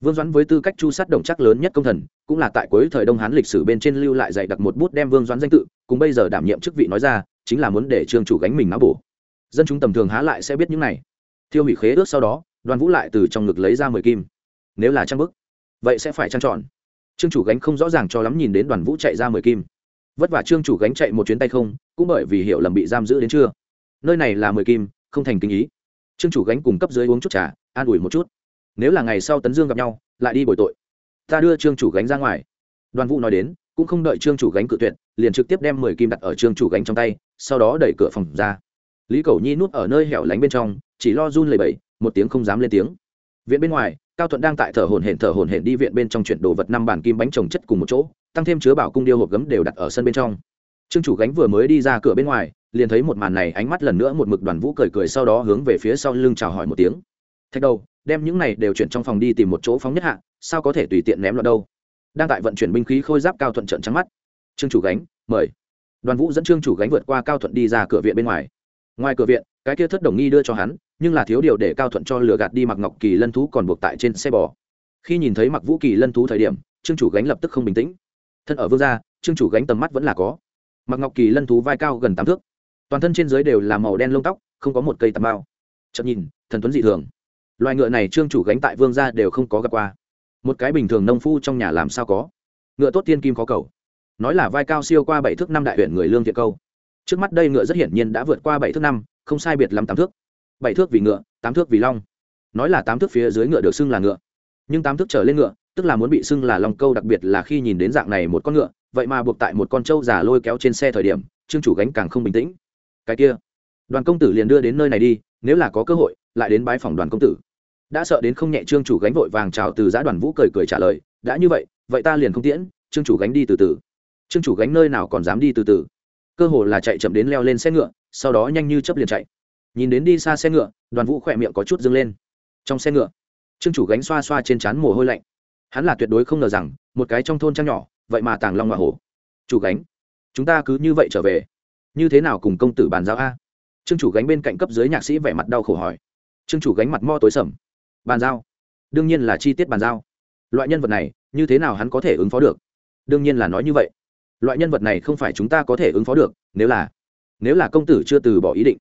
Vương doãn với tư cách chu sát đồng chắc lớn nhất công thần cũng là tại cuối thời đông hán lịch sử bên trên lưu lại dạy đặt một bút đem vương doãn danh tự cùng bây giờ đảm nhiệm chức vị nói ra chính là muốn để trương chủ gánh mình não bổ. Dân chúng tầm thường há lại sẽ biết những này. Thiêu hủy khế ước sau đó đoàn vũ lại từ trong ngực lấy ra mười kim. Nếu là trang bức, vậy sẽ phải trang trọn. Trương chủ gánh không rõ ràng cho lắm nhìn đến đoàn vũ chạy ra mười kim. Vất vả trương chủ gánh chạy một chuyến tay không, cũng bởi vì hiểu lầm bị giam giữ đến chưa nơi này là mười kim, không thành kinh ý. Trương chủ gánh cùng cấp dưới uống chút trà, an ủi một chút. Nếu là ngày sau tấn dương gặp nhau, lại đi bồi tội. Ta đưa trương chủ gánh ra ngoài. Đoàn vũ nói đến, cũng không đợi trương chủ gánh cự tuyệt, liền trực tiếp đem mười kim đặt ở trương chủ gánh trong tay, sau đó đẩy cửa phòng ra. Lý cầu nhi núp ở nơi hẻo lánh bên trong, chỉ lo run lầy bẩy một tiếng không dám lên tiếng. Viện bên ngoài, cao thuận đang tại thở hồn hển thở hồn hển đi viện bên trong chuyển đồ vật năm bản kim bánh trồng chất cùng một chỗ, tăng thêm chứa bảo cung điêu hộp gấm đều đặt ở sân bên trong. Trương chủ gánh vừa mới đi ra cửa bên ngoài, liền thấy một màn này ánh mắt lần nữa một mực đoàn vũ cười cười sau đó hướng về phía sau lưng chào hỏi một tiếng. Thạch đầu, đem những này đều chuyển trong phòng đi tìm một chỗ phóng nhất hạ, sao có thể tùy tiện ném loạn đâu? Đang tại vận chuyển binh khí khôi giáp cao thuận trận trắng mắt. Trương chủ gánh, mời. Đoàn vũ dẫn trương chủ gánh vượt qua cao thuận đi ra cửa viện bên ngoài. Ngoài cửa viện, cái kia thất đồng nghi đưa cho hắn nhưng là thiếu điều để cao thuận cho lừa gạt đi mặc ngọc kỳ lân thú còn buộc tại trên xe bò. Khi nhìn thấy mặc vũ kỳ lân thú thời điểm, trương chủ gánh lập tức không bình tĩnh. Thân ở vương gia, trương chủ gánh tầm mắt vẫn là có. Mặc ngọc kỳ lân thú vai cao gần tám thước. Toàn thân trên dưới đều là màu đen lông tóc, không có một cây tầm bao. Chậm nhìn, thần tuấn dị thường. Loài ngựa này trương chủ gánh tại vương gia đều không có gặp qua. Một cái bình thường nông phu trong nhà làm sao có? Ngựa tốt tiên kim có cầu. Nói là vai cao siêu qua bảy thước năm đại huyện người lương thiện câu. Trước mắt đây ngựa rất hiển nhiên đã vượt qua bảy thước năm, không sai biệt lắm tám thước bảy thước vì ngựa, tám thước vì long. Nói là tám thước phía dưới ngựa được xưng là ngựa. Nhưng tám thước trở lên ngựa, tức là muốn bị xưng là long câu, đặc biệt là khi nhìn đến dạng này một con ngựa, vậy mà buộc tại một con trâu già lôi kéo trên xe thời điểm, trương chủ gánh càng không bình tĩnh. Cái kia, đoàn công tử liền đưa đến nơi này đi, nếu là có cơ hội, lại đến bái phòng đoàn công tử. Đã sợ đến không nhẹ, trương chủ gánh vội vàng chào từ giã đoàn vũ cười cười trả lời, đã như vậy vậy ta liền không tiễn, trương chủ gánh đi từ từ. Trương chủ gánh nơi nào còn dám đi từ từ? Cơ hồ là chạy chậm đến leo lên xe ngựa, sau đó nhanh như chấp liền chạy nhìn đến đi xa xe ngựa, đoàn vũ khỏe miệng có chút dâng lên. Trong xe ngựa, trương chủ gánh xoa xoa trên trán mồ hôi lạnh. Hắn là tuyệt đối không ngờ rằng, một cái trong thôn trang nhỏ, vậy mà tàng long và hổ. Chủ gánh, chúng ta cứ như vậy trở về. Như thế nào cùng công tử bàn giao a? Trương chủ gánh bên cạnh cấp dưới nhạc sĩ vẻ mặt đau khổ hỏi. Trương chủ gánh mặt mo tối sầm. Bàn giao? Đương nhiên là chi tiết bàn giao. Loại nhân vật này, như thế nào hắn có thể ứng phó được? Đương nhiên là nói như vậy. Loại nhân vật này không phải chúng ta có thể ứng phó được, nếu là nếu là công tử chưa từ bỏ ý định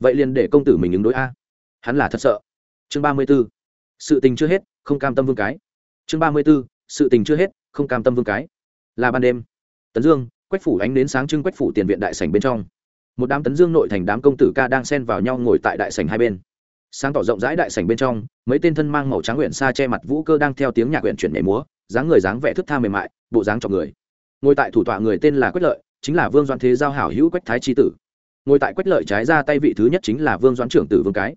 vậy liền để công tử mình ứng đối a. Hắn là thật sợ. Chương ba mươi b ố sự tình chưa hết, không cam tâm vương cái. Chương ba mươi b ố sự tình chưa hết, không cam tâm vương cái. Là ban đêm. Tấn dương, quách phủ ánh đến sáng trưng quách phủ tiền viện đại sảnh bên trong. Một đám tấn dương nội thành đám công tử ca đang xen vào nhau ngồi tại đại sảnh hai bên. Sáng tỏ rộng rãi đại sảnh bên trong, mấy tên thân mang màu trắng nguyện xa che mặt vũ cơ đang theo tiếng nhạc nguyện chuyển nhảy múa, dáng người dáng vẻ thức tha mềm mại, bộ dáng cho người. Ngồi tại thủ tọa người tên là quách lợi, chính là vương doan thế giao hảo hữu quách thái tri tử ngồi tại quách lợi trái ra tay vị thứ nhất chính là vương doãn trưởng tử vương cái.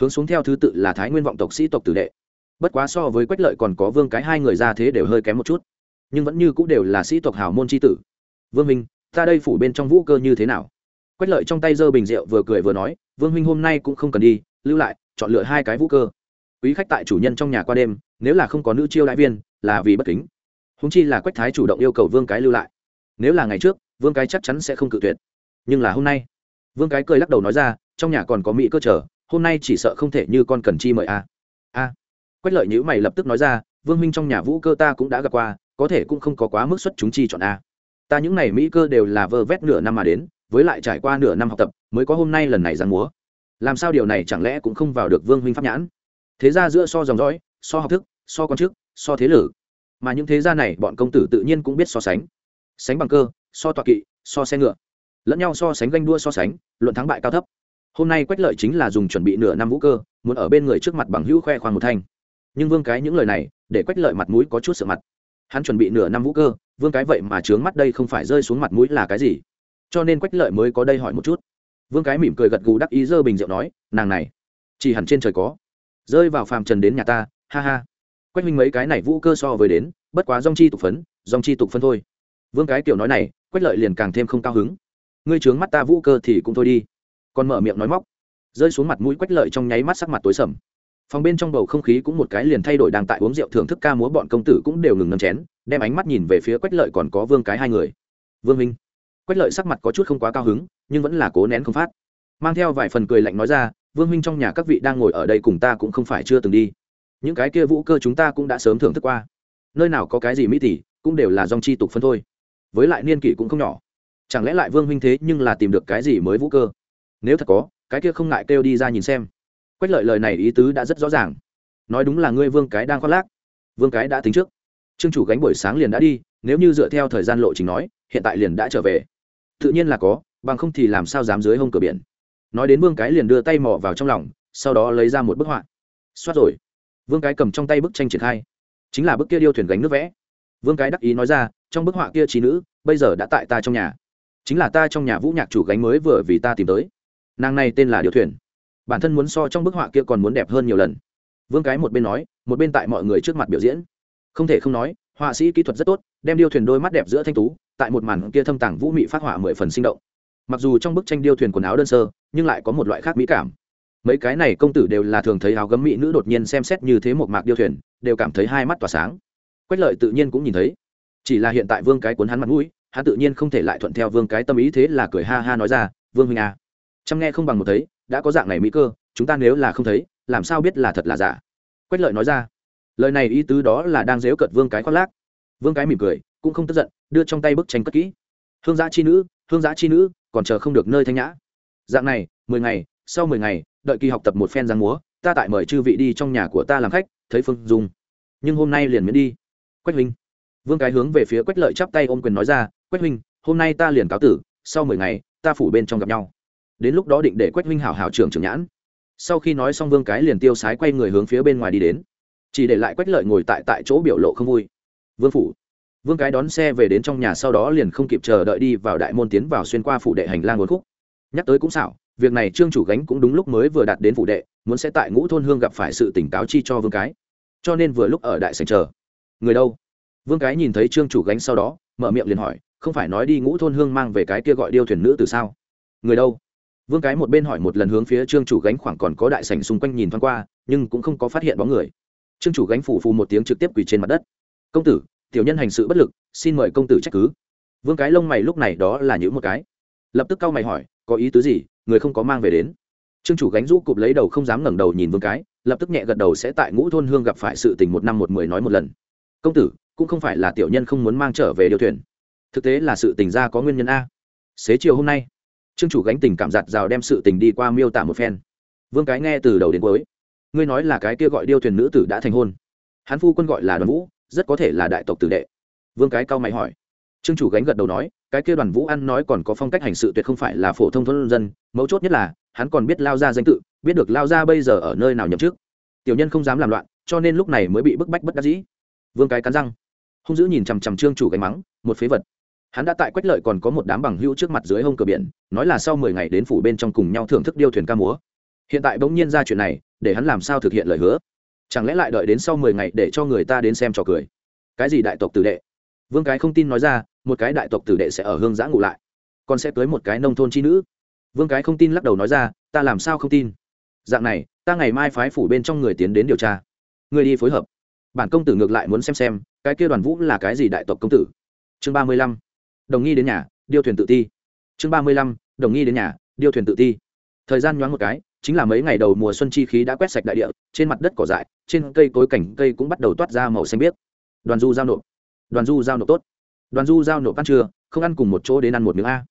Hướng xuống theo thứ tự là thái nguyên vọng tộc sĩ tộc tử đệ. Bất quá so với quách lợi còn có vương cái hai người ra thế đều hơi kém một chút. Nhưng vẫn như c ũ đều là sĩ tộc hào môn tri tử. Vương minh ta đây phủ bên trong vũ cơ như thế nào? Quách lợi trong tay giơ bình rượu vừa cười vừa nói, vương minh hôm nay cũng không cần đi, lưu lại, chọn lựa hai cái vũ cơ. Quý khách tại chủ nhân trong nhà qua đêm, nếu là không có nữ chiêu đại viên, là vì bất kính. Húng chi là quách thái chủ động yêu cầu vương cái lưu lại. Nếu là ngày trước, vương cái chắc chắn sẽ không cự tuyệt. Nhưng là hôm nay vương cái cười lắc đầu nói ra, trong nhà còn có mỹ cơ chờ, hôm nay chỉ sợ không thể như con cần chi mời a. A. Quách lợi nhữ mày lập tức nói ra, vương minh trong nhà vũ cơ ta cũng đã gặp qua, có thể cũng không có quá mức xuất chúng chi chọn a. Ta những n à y mỹ cơ đều là vơ vét nửa năm mà đến, với lại trải qua nửa năm học tập, mới có hôm nay lần này giang múa. Làm sao điều này chẳng lẽ cũng không vào được vương minh pháp nhãn? Thế ra giữa so dòng dõi, so học thức, so con chức, so thế lử mà những thế gia này, bọn công tử tự nhiên cũng biết so sánh. Sánh bằng cơ, so tọa kỵ, so xe ngựa lẫn nhau so sánh ganh đua so sánh, luận thắng bại cao thấp. Hôm nay quách lợi chính là dùng chuẩn bị nửa năm vũ cơ, muốn ở bên người trước mặt bằng hữu khoe khoang một thanh. Nhưng vương cái những lời này, để quách lợi mặt mũi có chút sợ mặt. Hắn chuẩn bị nửa năm vũ cơ, vương cái vậy mà trướng mắt đây không phải rơi xuống mặt mũi là cái gì? Cho nên quách lợi mới có đây hỏi một chút. Vương cái mỉm cười gật gù đắc ý dơ bình rượu nói, nàng này, chỉ hẳn trên trời có. Rơi vào phàm trần đến nhà ta, ha ha. Quách minh mấy cái này vũ cơ so với đến, bất quá dong chi tục phấn dong chi tục phân thôi. Vương cái kiểu nói này, quách lợi liền càng thêm không cao hứng ngươi trướng mắt ta vũ cơ thì cũng thôi đi. Còn mở miệng nói móc. Rơi xuống mặt mũi quách lợi trong nháy mắt sắc mặt tối sầm. Phòng bên trong bầu không khí cũng một cái liền thay đổi đang tại uống rượu thưởng thức ca múa bọn công tử cũng đều ngừng nâm chén, đem ánh mắt nhìn về phía quách lợi còn có vương cái hai người. Vương minh quách lợi sắc mặt có chút không quá cao hứng, nhưng vẫn là cố nén không phát. Mang theo vài phần cười lạnh nói ra, vương minh trong nhà các vị đang ngồi ở đây cùng ta cũng không phải chưa từng đi. Những cái kia vũ cơ chúng ta cũng đã sớm thưởng thức qua. Nơi nào có cái gì mỹ tỷ, cũng đều là dòng chi tục phân thôi. Với lại niên kỷ cũng không nhỏ chẳng lẽ lại vương huynh thế nhưng là tìm được cái gì mới vũ cơ? Nếu thật có, cái kia không ngại kêu đi ra nhìn xem. Quách lợi lời này ý tứ đã rất rõ ràng. Nói đúng là ngươi vương cái đang khoác lác. Vương cái đã tính trước. Trương chủ gánh buổi sáng liền đã đi, nếu như dựa theo thời gian lộ trình nói, hiện tại liền đã trở về. Tự nhiên là có, bằng không thì làm sao dám dưới hông cửa biển. Nói đến vương cái liền đưa tay mò vào trong lòng, sau đó lấy ra một bức họa. Xoát rồi. Vương cái cầm trong tay bức tranh triển khai. Chính là bức kia điêu thuyền gánh nước vẽ. Vương cái đắc ý nói ra, trong bức họa kia trí nữ, bây giờ đã tại ta trong nhà chính là ta trong nhà vũ nhạc chủ gánh mới vừa vì ta tìm tới. Nàng này tên là điều thuyền. Bản thân muốn so trong bức họa kia còn muốn đẹp hơn nhiều lần. Vương cái một bên nói, một bên tại mọi người trước mặt biểu diễn. Không thể không nói, họa sĩ kỹ thuật rất tốt, đem điêu thuyền đôi mắt đẹp giữa thanh tú, tại một màn kia thâm tàng vũ mị phát họa mười phần sinh động. Mặc dù trong bức tranh điêu thuyền quần áo đơn sơ, nhưng lại có một loại khác mỹ cảm. Mấy cái này công tử đều là thường thấy áo gấm mỹ nữ đột nhiên xem xét như thế một mạc điêu thuyền, đều cảm thấy hai mắt tỏa sáng. Quách lợi tự nhiên cũng nhìn thấy. Chỉ là hiện tại vương cái cuốn hắn mặt mũi hắn tự nhiên không thể lại thuận theo vương cái tâm ý thế là cười ha ha nói ra, vương huynh à. chăm nghe không bằng một thấy, đã có dạng này mỹ cơ, chúng ta nếu là không thấy, làm sao biết là thật là giả? Quách lợi nói ra, lời này ý tứ đó là đang dếu cợt vương cái khoác lác. Vương cái mỉm cười, cũng không tức giận, đưa trong tay bức tranh cất kỹ. Hương giã chi nữ, hương giã chi nữ, còn chờ không được nơi thanh nhã. Dạng này, mười ngày, sau mười ngày, đợi kỳ học tập một phen giang múa, ta tại mời chư vị đi trong nhà của ta làm khách, thấy phương dung. Nhưng hôm nay liền miễn đi. Quách huynh. Vương cái hướng về phía quách lợi chắp tay ôm quyền nói ra quách huynh, hôm nay ta liền cáo tử, sau mười ngày, ta phủ bên trong gặp nhau. Đến lúc đó định để quách huynh hảo hảo trưởng trưởng nhãn. Sau khi nói xong vương cái liền tiêu sái quay người hướng phía bên ngoài đi đến. Chỉ để lại quách lợi ngồi tại tại chỗ biểu lộ không vui. Vương phủ. Vương cái đón xe về đến trong nhà sau đó liền không kịp chờ đợi đi vào đại môn tiến vào xuyên qua phủ đệ hành lang ngốn khúc. Nhắc tới cũng xảo, việc này trương chủ gánh cũng đúng lúc mới vừa đạt đến phủ đệ, muốn sẽ tại ngũ thôn hương gặp phải sự tỉnh cáo chi cho vương cái. Cho nên vừa lúc ở đại sành chờ. Người đâu? Vương cái nhìn thấy trương chủ gánh sau đó, mở miệng liền hỏi không phải nói đi ngũ thôn hương mang về cái kia gọi điêu thuyền nữ từ sao? Người đâu? Vương cái một bên hỏi một lần hướng phía trương chủ gánh khoảng còn có đại sảnh xung quanh nhìn thoáng qua, nhưng cũng không có phát hiện bóng người. Trương chủ gánh phủ phù một tiếng trực tiếp quỳ trên mặt đất. Công tử, tiểu nhân hành sự bất lực, xin mời công tử trách cứ. Vương cái lông mày lúc này đó là những một cái. Lập tức cau mày hỏi, có ý tứ gì? Người không có mang về đến. Trương chủ gánh rũ cụp lấy đầu không dám ngẩng đầu nhìn vương cái, lập tức nhẹ gật đầu sẽ tại ngũ thôn hương gặp phải sự tình một năm một mười nói một lần. Công tử, cũng không phải là tiểu nhân không muốn mang trở về điều thuyền thực tế là sự tình ra có nguyên nhân a. Xế chiều hôm nay, trương chủ gánh tình cảm giặt rào đem sự tình đi qua miêu tả một phen. Vương cái nghe từ đầu đến cuối, ngươi nói là cái kia gọi điêu thuyền nữ tử đã thành hôn. Hắn phu quân gọi là đoàn vũ, rất có thể là đại tộc tử đệ. Vương cái cao mày hỏi. Trương chủ gánh gật đầu nói, cái kia đoàn vũ ăn nói còn có phong cách hành sự tuyệt không phải là phổ thông thôn dân, mấu chốt nhất là, hắn còn biết lao ra danh tự, biết được lao ra bây giờ ở nơi nào nhậm chức. Tiểu nhân không dám làm loạn, cho nên lúc này mới bị bức bách bất đắc dĩ. Vương cái cắn răng, hung dữ nhìn chằm chằm trương chủ gánh mắng, một phế vật hắn đã tại quách lợi còn có một đám bằng hữu trước mặt dưới hông cửa biển, nói là sau mười ngày đến phủ bên trong cùng nhau thưởng thức điêu thuyền ca múa. Hiện tại bỗng nhiên ra chuyện này, để hắn làm sao thực hiện lời hứa? Chẳng lẽ lại đợi đến sau mười ngày để cho người ta đến xem trò cười? Cái gì đại tộc tử đệ? Vương cái không tin nói ra, một cái đại tộc tử đệ sẽ ở hương giã ngủ lại, còn sẽ tới một cái nông thôn chi nữ. Vương cái không tin lắc đầu nói ra, ta làm sao không tin? Dạng này, ta ngày mai phái phủ bên trong người tiến đến điều tra. Người đi phối hợp. Bản công tử ngược lại muốn xem xem, cái kia đoàn vũ là cái gì đại tộc công tử? Chương ba mươi lăm đồng nghi đến nhà, điêu thuyền tự ti. Chương ba mươi lăm, đồng nghi đến nhà, điêu thuyền tự ti. Thời gian nhoáng một cái, chính là mấy ngày đầu mùa xuân chi khí đã quét sạch đại địa, trên mặt đất cỏ dại, trên cây cối cảnh cây cũng bắt đầu toát ra màu xanh biếc. Đoàn du giao nộp. Đoàn du giao nộp tốt. Đoàn du giao nộp ăn trưa, không ăn cùng một chỗ đến ăn một miếng a.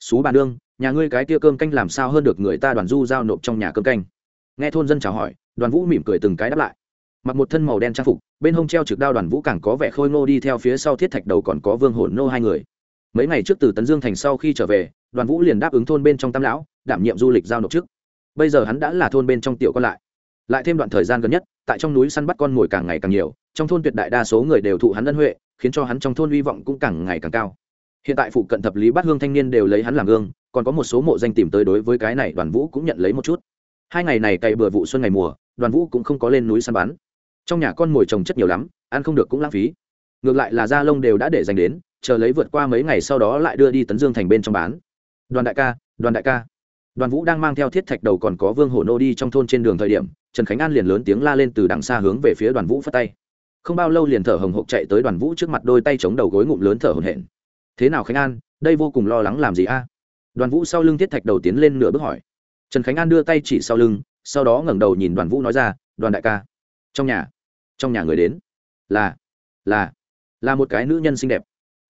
Xú bà nương, nhà ngươi cái tia cơm canh làm sao hơn được người ta đoàn du giao nộp trong nhà cơm canh? Nghe thôn dân chào hỏi, đoàn vũ mỉm cười từng cái đáp lại. Mặc một thân màu đen trang phục, bên hông treo trực đao đoàn vũ càng có vẻ khôi ngô đi theo phía sau thiết thạch đầu còn có vương hồn nô hai người mấy ngày trước từ tấn dương thành sau khi trở về, đoàn vũ liền đáp ứng thôn bên trong tam lão, đảm nhiệm du lịch giao nộp trước. Bây giờ hắn đã là thôn bên trong tiểu còn lại. Lại thêm đoạn thời gian gần nhất, tại trong núi săn bắt con mồi càng ngày càng nhiều, trong thôn tuyệt đại đa số người đều thụ hắn ân huệ, khiến cho hắn trong thôn hy vọng cũng càng ngày càng cao. Hiện tại phụ cận thập lý bát hương thanh niên đều lấy hắn làm gương, còn có một số mộ danh tìm tới đối với cái này đoàn vũ cũng nhận lấy một chút. Hai ngày này cày bừa vụ xuân ngày mùa, đoàn vũ cũng không có lên núi săn bắn. Trong nhà con mồi trồng chất nhiều lắm, ăn không được cũng lãng phí. Ngược lại là da lông đều đã để dành đến chờ lấy vượt qua mấy ngày sau đó lại đưa đi tấn dương thành bên trong bán. Đoàn đại ca, đoàn đại ca. Đoàn vũ đang mang theo thiết thạch đầu còn có vương hổ nô đi trong thôn trên đường thời điểm, trần khánh an liền lớn tiếng la lên từ đằng xa hướng về phía đoàn vũ phất tay. Không bao lâu liền thở hồng hộc chạy tới đoàn vũ trước mặt đôi tay chống đầu gối ngụm lớn thở hổn hển. Thế nào khánh an, đây vô cùng lo lắng làm gì a? Đoàn vũ sau lưng thiết thạch đầu tiến lên nửa bước hỏi. Trần khánh an đưa tay chỉ sau lưng, sau đó ngẩng đầu nhìn đoàn vũ nói ra, đoàn đại ca, trong nhà trong nhà người đến, là là là một cái nữ nhân xinh đẹp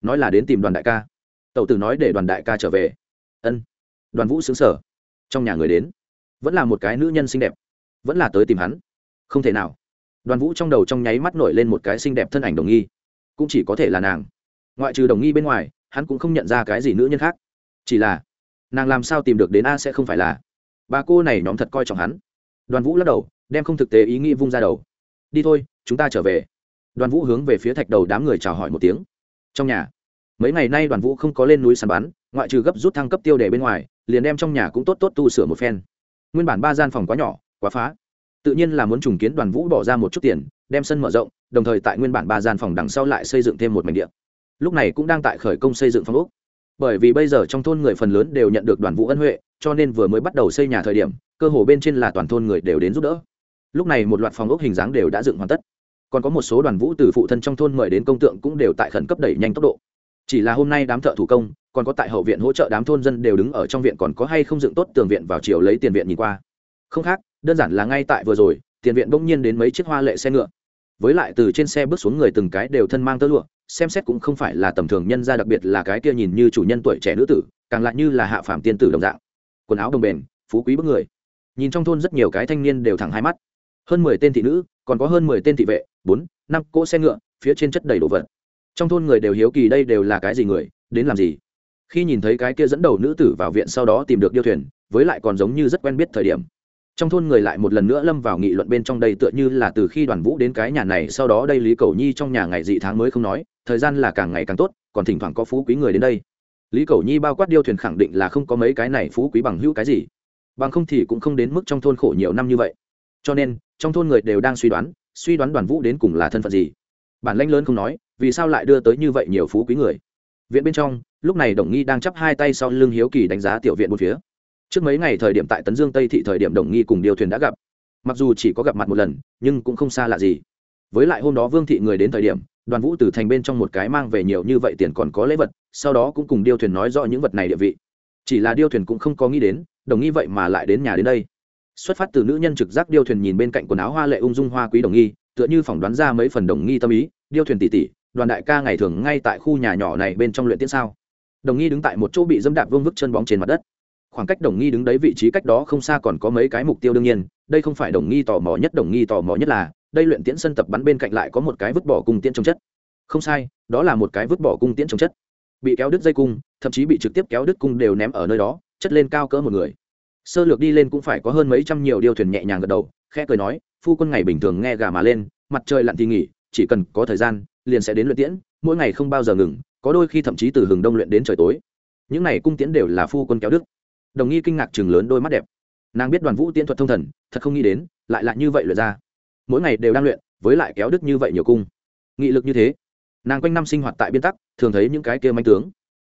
nói là đến tìm đoàn đại ca. Tẩu tử nói để đoàn đại ca trở về. Ân. Đoàn vũ xứng sở trong nhà người đến. Vẫn là một cái nữ nhân xinh đẹp. Vẫn là tới tìm hắn. Không thể nào. Đoàn vũ trong đầu trong nháy mắt nổi lên một cái xinh đẹp thân ảnh đồng nghi. Cũng chỉ có thể là nàng. Ngoại trừ đồng nghi bên ngoài, hắn cũng không nhận ra cái gì nữ nhân khác. Chỉ là, nàng làm sao tìm được đến a sẽ không phải là. Bà cô này nhóm thật coi trọng hắn. Đoàn vũ lắc đầu, đem không thực tế ý nghĩ vung ra đầu. Đi thôi, chúng ta trở về. Đoàn vũ hướng về phía thạch đầu đám người chào hỏi một tiếng. Trong nhà mấy ngày nay đoàn vũ không có lên núi săn bắn, ngoại trừ gấp rút thăng cấp tiêu đề bên ngoài, liền đem trong nhà cũng tốt tốt tu sửa một phen. Nguyên bản ba gian phòng quá nhỏ, quá phá. Tự nhiên là muốn trùng kiến đoàn vũ bỏ ra một chút tiền, đem sân mở rộng, đồng thời tại nguyên bản ba gian phòng đằng sau lại xây dựng thêm một mảnh điện lúc này cũng đang tại khởi công xây dựng phòng úc bởi vì bây giờ trong thôn người phần lớn đều nhận được đoàn vũ ân huệ, cho nên vừa mới bắt đầu xây nhà thời điểm, cơ hồ bên trên là toàn thôn người đều đến giúp đỡ. Lúc này một loạt phòng ốc hình dáng đều đã dựng hoàn tất. Còn có một số đoàn vũ từ phụ thân trong thôn mời đến công tượng cũng đều tại khẩn cấp đẩy nhanh tốc độ chỉ là hôm nay đám thợ thủ công, còn có tại hậu viện hỗ trợ đám thôn dân đều đứng ở trong viện còn có hay không dựng tốt tường viện vào chiều lấy tiền viện nhìn qua. Không khác, đơn giản là ngay tại vừa rồi, tiền viện bỗng nhiên đến mấy chiếc hoa lệ xe ngựa. Với lại từ trên xe bước xuống người từng cái đều thân mang tơ lụa, xem xét cũng không phải là tầm thường nhân ra đặc biệt là cái kia nhìn như chủ nhân tuổi trẻ nữ tử, càng lại như là hạ phàm tiên tử đồng dạng. Quần áo đồng bền, phú quý bức người. Nhìn trong thôn rất nhiều cái thanh niên đều thẳng hai mắt. Hơn mười tên thị nữ, còn có hơn mười tên thị vệ, bốn, năm cỗ xe ngựa, phía trên chất đầy đồ vật trong thôn người đều hiếu kỳ đây đều là cái gì người, đến làm gì? Khi nhìn thấy cái kia dẫn đầu nữ tử vào viện sau đó tìm được điêu thuyền, với lại còn giống như rất quen biết thời điểm. Trong thôn người lại một lần nữa lâm vào nghị luận bên trong đây tựa như là từ khi đoàn vũ đến cái nhà này sau đó đây lý cầu nhi trong nhà ngày dị tháng mới không nói, thời gian là càng ngày càng tốt, còn thỉnh thoảng có phú quý người đến đây. Lý cầu nhi bao quát điêu thuyền khẳng định là không có mấy cái này phú quý bằng hữu cái gì. Bằng không thì cũng không đến mức trong thôn khổ nhiều năm như vậy. Cho nên, trong thôn người đều đang suy đoán suy đoán đoàn vũ đến cùng là thân phận gì. Bản lãnh lớn không nói vì sao lại đưa tới như vậy nhiều phú quý người? Viện bên trong, lúc này đồng nghi đang chắp hai tay sau lưng hiếu kỳ đánh giá tiểu viện một phía. Trước mấy ngày thời điểm tại tấn dương tây thị thời điểm đồng nghi cùng điều thuyền đã gặp. Mặc dù chỉ có gặp mặt một lần, nhưng cũng không xa lạ gì. Với lại hôm đó vương thị người đến thời điểm, đoàn vũ từ thành bên trong một cái mang về nhiều như vậy tiền còn có lễ vật, sau đó cũng cùng điêu thuyền nói rõ những vật này địa vị. Chỉ là điêu thuyền cũng không có nghĩ đến, đồng nghi vậy mà lại đến nhà đến đây. Xuất phát từ nữ nhân trực giác điêu thuyền nhìn bên cạnh quần áo hoa lệ ung dung hoa quý đồng nghi, tựa như phỏng đoán ra mấy phần đồng nghi tâm ý điêu thuyền tỉ tỉ đoàn đại ca ngày thường ngay tại khu nhà nhỏ này bên trong luyện tiễn sao? Đồng nghi đứng tại một chỗ bị dâm đạp vương vức chân bóng trên mặt đất. Khoảng cách đồng nghi đứng đấy vị trí cách đó không xa còn có mấy cái mục tiêu đương nhiên, đây không phải đồng nghi tò mò nhất, đồng nghi tò mò nhất là, đây luyện tiễn sân tập bắn bên cạnh lại có một cái vứt bỏ cung tiễn trồng chất. Không sai, đó là một cái vứt bỏ cung tiễn trồng chất. Bị kéo đứt dây cung, thậm chí bị trực tiếp kéo đứt cung đều ném ở nơi đó, chất lên cao cỡ một người. Sơ lược đi lên cũng phải có hơn mấy trăm nhiều điêu thuyền nhẹ nhàng gật đầu, khẽ cười nói, phu quân ngày bình thường nghe gà mà lên, mặt trời lặn thì nghỉ chỉ cần có thời gian, liền sẽ đến luyện tiễn, mỗi ngày không bao giờ ngừng, có đôi khi thậm chí từ hừng đông luyện đến trời tối. Những này cung tiễn đều là phu quân kéo đức đồng nghi kinh ngạc chừng lớn đôi mắt đẹp. Nàng biết đoàn vũ tiễn thuật thông thần, thật không nghĩ đến, lại lại như vậy luyện ra. Mỗi ngày đều đang luyện, với lại kéo đức như vậy nhiều cung. Nghị lực như thế, nàng quanh năm sinh hoạt tại biên tắc, thường thấy những cái kia manh tướng.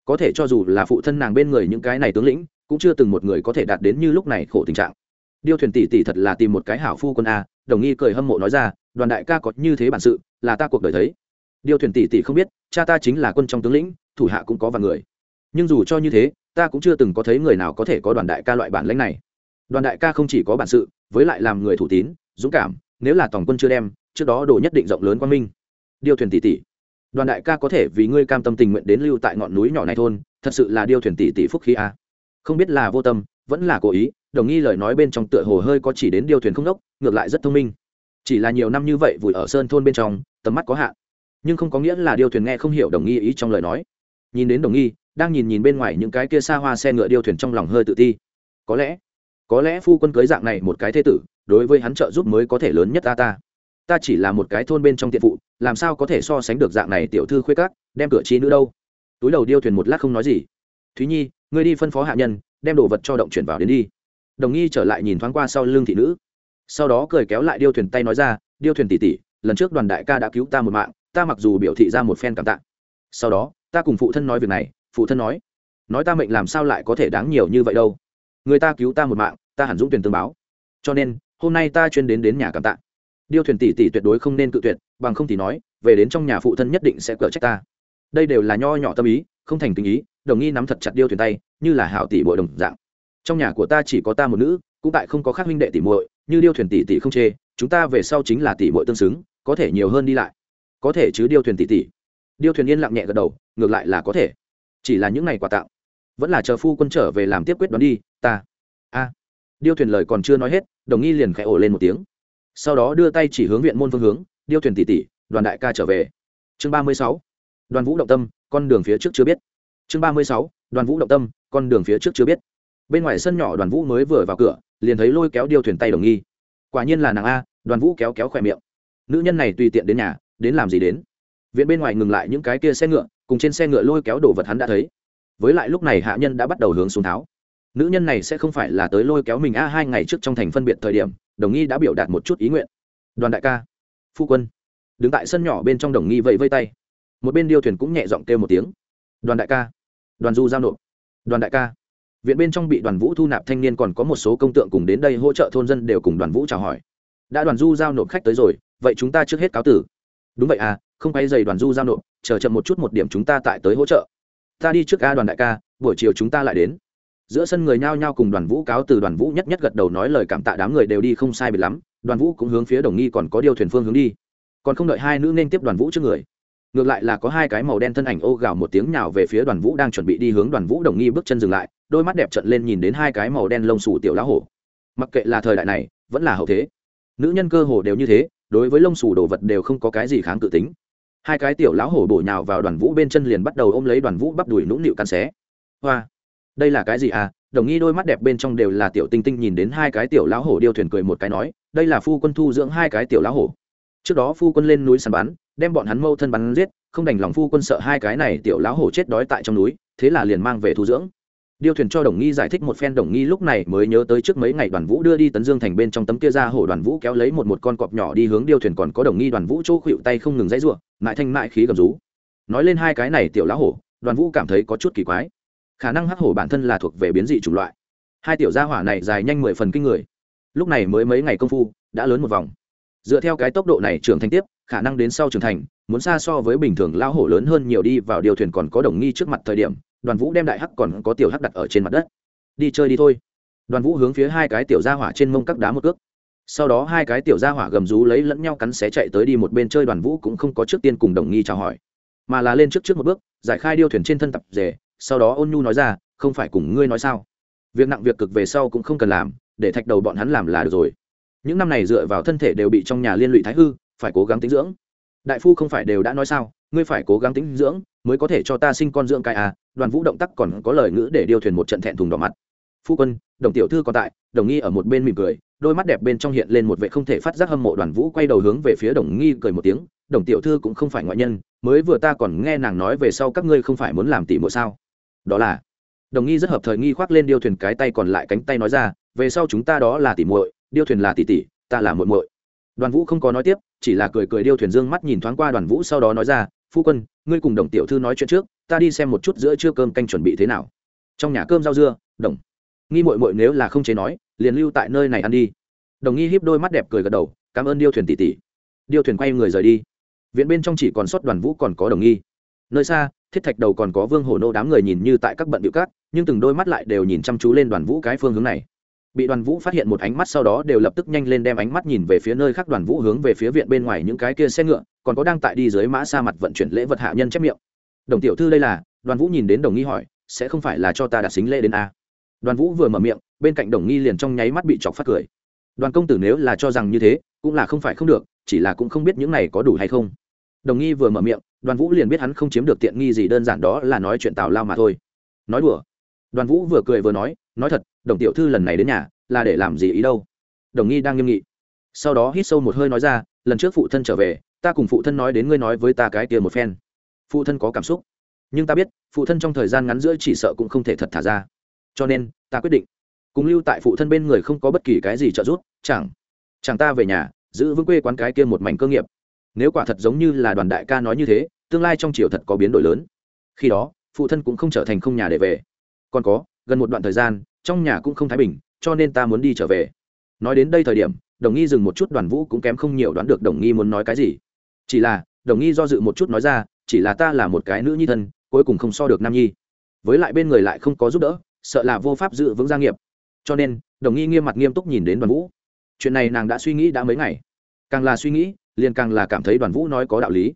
Có thể cho dù là phụ thân nàng bên người những cái này tướng lĩnh, cũng chưa từng một người có thể đạt đến như lúc này khổ tình trạng. Điêu thuyền tỷ tỷ thật là tìm một cái hảo phu quân a đồng nghi cười hâm mộ nói ra, đoàn đại ca có như thế bản sự, là ta cuộc đời thấy. Điêu thuyền tỷ tỷ không biết, cha ta chính là quân trong tướng lĩnh, thủ hạ cũng có vài người. Nhưng dù cho như thế, ta cũng chưa từng có thấy người nào có thể có đoàn đại ca loại bản lãnh này. Đoàn đại ca không chỉ có bản sự, với lại làm người thủ tín, dũng cảm, nếu là tổng quân chưa đem, trước đó đồ nhất định rộng lớn quang minh. Điêu thuyền tỷ tỷ, đoàn đại ca có thể vì ngươi cam tâm tình nguyện đến lưu tại ngọn núi nhỏ này thôn, thật sự là điêu thuyền tỷ tỷ phúc khí a không biết là vô tâm vẫn là cố ý, đồng nghi lời nói bên trong tựa hồ hơi có chỉ đến điêu thuyền không đốc, ngược lại rất thông minh. Chỉ là nhiều năm như vậy vùi ở sơn thôn bên trong, tầm mắt có hạn. Nhưng không có nghĩa là điêu thuyền nghe không hiểu đồng nghi ý trong lời nói. Nhìn đến đồng nghi, đang nhìn nhìn bên ngoài những cái kia xa hoa xe ngựa điêu thuyền trong lòng hơi tự ti. Có lẽ có lẽ phu quân cưới dạng này một cái thế tử, đối với hắn trợ giúp mới có thể lớn nhất ta ta. Ta chỉ là một cái thôn bên trong tiện phụ, làm sao có thể so sánh được dạng này tiểu thư khuê cát đem cửa chi nữ đâu. Túi đầu điêu thuyền một lát không nói gì. Thúy nhi, ngươi đi phân phó hạ nhân đem đồ vật cho động chuyển vào đến đi. Đồng nghi trở lại nhìn thoáng qua sau lưng thị nữ. Sau đó cười kéo lại điêu thuyền tay nói ra, điêu thuyền tỉ tỉ lần trước đoàn đại ca đã cứu ta một mạng, ta mặc dù biểu thị ra một phen cảm tạ. Sau đó, ta cùng phụ thân nói việc này, phụ thân nói nói ta mệnh làm sao lại có thể đáng nhiều như vậy đâu? Người ta cứu ta một mạng, ta hẳn dũng tuyển tương báo. Cho nên, hôm nay ta chuyên đến đến nhà cảm tạ. Điêu thuyền tỷ tỷ tuyệt đối không nên cự tuyệt, bằng không thì nói, về đến trong nhà phụ thân nhất định sẽ cỡ trách ta. Đây đều là nho nhỏ tâm ý, không thành tình ý đồng nghi nắm thật chặt điêu thuyền tay, như là hảo tỷ bội đồng dạng. Trong nhà của ta chỉ có ta một nữ, cũng tại không có khác huynh đệ tỷ muội, như điêu thuyền tỷ tỷ không chê, chúng ta về sau chính là tỷ muội tương xứng, có thể nhiều hơn đi lại. Có thể chứ điêu thuyền tỷ tỷ. Điêu thuyền yên lặng nhẹ gật đầu, ngược lại là có thể. Chỉ là những ngày quà tặng, vẫn là chờ phu quân trở về làm tiếp quyết đoán đi, ta. A. Điêu thuyền lời còn chưa nói hết, đồng nghi liền khẽ ổ lên một tiếng. Sau đó đưa tay chỉ hướng viện môn phương hướng, điêu thuyền tỷ tỷ, đoàn đại ca trở về. Chương ba mươi sáu. Đoàn vũ động tâm, con đường phía trước chưa biết chương ba mươi sáu, đoàn vũ động tâm, con đường phía trước chưa biết. Bên ngoài sân nhỏ đoàn vũ mới vừa vào cửa, liền thấy lôi kéo điêu thuyền tay đồng nghi. Quả nhiên là nàng a, đoàn vũ kéo kéo khỏe miệng. Nữ nhân này tùy tiện đến nhà, đến làm gì đến? Viện bên ngoài ngừng lại những cái kia xe ngựa, cùng trên xe ngựa lôi kéo đồ vật hắn đã thấy. Với lại lúc này hạ nhân đã bắt đầu hướng xuống tháo. Nữ nhân này sẽ không phải là tới lôi kéo mình a hai ngày trước trong thành phân biệt thời điểm, đồng nghi đã biểu đạt một chút ý nguyện. Đoàn đại ca, phu quân. Đứng tại sân nhỏ bên trong đồng nghi vẫy vây tay. Một bên điêu thuyền cũng nhẹ giọng kêu một tiếng. Đoàn đại ca đoàn du giao nộp. Đoàn đại ca. Viện bên trong bị đoàn vũ thu nạp thanh niên còn có một số công tượng cùng đến đây hỗ trợ thôn dân đều cùng đoàn vũ chào hỏi. Đã đoàn du giao nộp khách tới rồi, vậy chúng ta trước hết cáo tử. Đúng vậy à không quay dày đoàn du giao nộp, chờ chậm một chút một điểm chúng ta tại tới hỗ trợ. Ta đi trước a đoàn đại ca, buổi chiều chúng ta lại đến. Giữa sân người nhao nhao cùng đoàn vũ cáo từ đoàn vũ nhất nhất gật đầu nói lời cảm tạ đám người đều đi không sai biệt lắm, đoàn vũ cũng hướng phía đồng nghi còn có điều thuyền phương hướng đi. Còn không đợi hai nữ nên tiếp đoàn vũ trước người ngược lại là có hai cái màu đen thân ảnh ô gào một tiếng nhào về phía đoàn vũ đang chuẩn bị đi hướng đoàn vũ đồng nghi bước chân dừng lại, đôi mắt đẹp trận lên nhìn đến hai cái màu đen lông xù tiểu lá hổ. Mặc kệ là thời đại này, vẫn là hậu thế. Nữ nhân cơ hồ đều như thế, đối với lông xù đồ vật đều không có cái gì kháng cự tính. Hai cái tiểu lão hổ bổ nhào vào đoàn vũ bên chân liền bắt đầu ôm lấy đoàn vũ bắp đùi nũng nịu cắn xé. Hoa, đây là cái gì à? Đồng nghi đôi mắt đẹp bên trong đều là tiểu tinh tinh nhìn đến hai cái tiểu lão hổ điêu thuyền cười một cái nói, đây là phu quân thu dưỡng hai cái tiểu lão hổ trước đó phu quân lên núi săn bắn, đem bọn hắn mâu thân bắn giết, không đành lòng phu quân sợ hai cái này tiểu lão hổ chết đói tại trong núi, thế là liền mang về thu dưỡng. Điêu thuyền cho đồng nghi giải thích một phen, đồng nghi lúc này mới nhớ tới trước mấy ngày đoàn vũ đưa đi tấn dương thành bên trong tấm kia ra hổ đoàn vũ kéo lấy một một con cọp nhỏ đi hướng điêu thuyền, còn có đồng nghi đoàn vũ chỗ khuỵu tay không ngừng dãy ruộng lại thanh mại khí gầm rú. Nói lên hai cái này tiểu lão hổ, đoàn vũ cảm thấy có chút kỳ quái. Khả năng hắc hổ bản thân là thuộc về biến dị chủng loại. Hai tiểu gia hỏa này dài nhanh mười phần kinh người. Lúc này mới mấy ngày công phu, đã lớn một vòng dựa theo cái tốc độ này trưởng thành tiếp, khả năng đến sau trưởng thành, muốn xa so với bình thường lao hổ lớn hơn nhiều đi vào điều thuyền còn có đồng nghi trước mặt thời điểm, đoàn vũ đem đại hắc còn có tiểu hắc đặt ở trên mặt đất. Đi chơi đi thôi. Đoàn vũ hướng phía hai cái tiểu gia hỏa trên mông các đá một cước. Sau đó hai cái tiểu gia hỏa gầm rú lấy lẫn nhau cắn xé chạy tới đi một bên chơi, đoàn vũ cũng không có trước tiên cùng đồng nghi chào hỏi, mà là lên trước trước một bước, giải khai điêu thuyền trên thân tập rể, sau đó ôn nhu nói ra, không phải cùng ngươi nói sao? Việc nặng việc cực về sau cũng không cần làm, để thạch đầu bọn hắn làm là được rồi những năm này dựa vào thân thể đều bị trong nhà liên lụy thái hư, phải cố gắng tính dưỡng. Đại phu không phải đều đã nói sao, ngươi phải cố gắng tính dưỡng mới có thể cho ta sinh con dưỡng cái à đoàn vũ động tác còn có lời ngữ để điêu thuyền một trận thẹn thùng đỏ mặt. Phu quân, đồng tiểu thư còn tại, đồng nghi ở một bên mỉm cười, đôi mắt đẹp bên trong hiện lên một vệ không thể phát giác hâm mộ đoàn vũ quay đầu hướng về phía đồng nghi cười một tiếng, đồng tiểu thư cũng không phải ngoại nhân, mới vừa ta còn nghe nàng nói về sau các ngươi không phải muốn làm tỷ muội sao? Đó là, đồng nghi rất hợp thời nghi khoác lên điêu thuyền cái tay còn lại cánh tay nói ra, về sau chúng ta đó là tỷ muội điêu thuyền là tỷ tỷ ta là muội muội. Đoàn vũ không có nói tiếp, chỉ là cười cười điêu thuyền dương mắt nhìn thoáng qua đoàn vũ sau đó nói ra, phu quân, ngươi cùng đồng tiểu thư nói chuyện trước, ta đi xem một chút giữa trưa cơm canh chuẩn bị thế nào. Trong nhà cơm rau dưa, đồng. Nghi muội muội nếu là không chế nói, liền lưu tại nơi này ăn đi. Đồng nghi hiếp đôi mắt đẹp cười gật đầu, cảm ơn điêu thuyền tỷ tỷ điêu thuyền quay người rời đi. Viện bên trong chỉ còn sót đoàn vũ còn có đồng nghi. Nơi xa, thiết thạch đầu còn có vương hồ nô đám người nhìn như tại các bận điệu cát, nhưng từng đôi mắt lại đều nhìn chăm chú lên đoàn vũ cái phương hướng này bị đoàn vũ phát hiện một ánh mắt sau đó đều lập tức nhanh lên đem ánh mắt nhìn về phía nơi khác. Đoàn vũ hướng về phía viện bên ngoài những cái kia xe ngựa, còn có đang tại đi dưới mã xa mặt vận chuyển lễ vật hạ nhân chép miệng. Đồng tiểu thư đây là? Đoàn vũ nhìn đến đồng nghi hỏi, sẽ không phải là cho ta đặt xính lễ đến a? Đoàn vũ vừa mở miệng, bên cạnh đồng nghi liền trong nháy mắt bị chọc phát cười. Đoàn công tử nếu là cho rằng như thế, cũng là không phải không được, chỉ là cũng không biết những này có đủ hay không. Đồng nghi vừa mở miệng, đoàn vũ liền biết hắn không chiếm được tiện nghi gì, đơn giản đó là nói chuyện tào lao mà thôi. Nói đùa. Đoàn vũ vừa cười vừa nói nói thật, đồng tiểu thư lần này đến nhà, là để làm gì ý đâu. Đồng nghi đang nghiêm nghị. Sau đó hít sâu một hơi nói ra, lần trước phụ thân trở về, ta cùng phụ thân nói đến ngươi nói với ta cái kia một phen. Phụ thân có cảm xúc. Nhưng ta biết, phụ thân trong thời gian ngắn giữa chỉ sợ cũng không thể thật thả ra. Cho nên, ta quyết định, cùng lưu tại phụ thân bên người không có bất kỳ cái gì trợ giúp, chẳng chẳng ta về nhà, giữ vững quê quán cái kia một mảnh cơ nghiệp. Nếu quả thật giống như là đoàn đại ca nói như thế, tương lai trong triều thật có biến đổi lớn. Khi đó, phụ thân cũng không trở thành không nhà để về. Còn có, gần một đoạn thời gian trong nhà cũng không thái bình, cho nên ta muốn đi trở về. Nói đến đây thời điểm, đồng nghi dừng một chút, đoàn vũ cũng kém không nhiều đoán được đồng nghi muốn nói cái gì. Chỉ là, đồng nghi do dự một chút nói ra, chỉ là ta là một cái nữ nhi thân, cuối cùng không so được nam nhi. Với lại bên người lại không có giúp đỡ, sợ là vô pháp dự vững gia nghiệp. Cho nên, đồng nghi nghiêm mặt nghiêm túc nhìn đến đoàn vũ. Chuyện này nàng đã suy nghĩ đã mấy ngày. Càng là suy nghĩ, liền càng là cảm thấy đoàn vũ nói có đạo lý.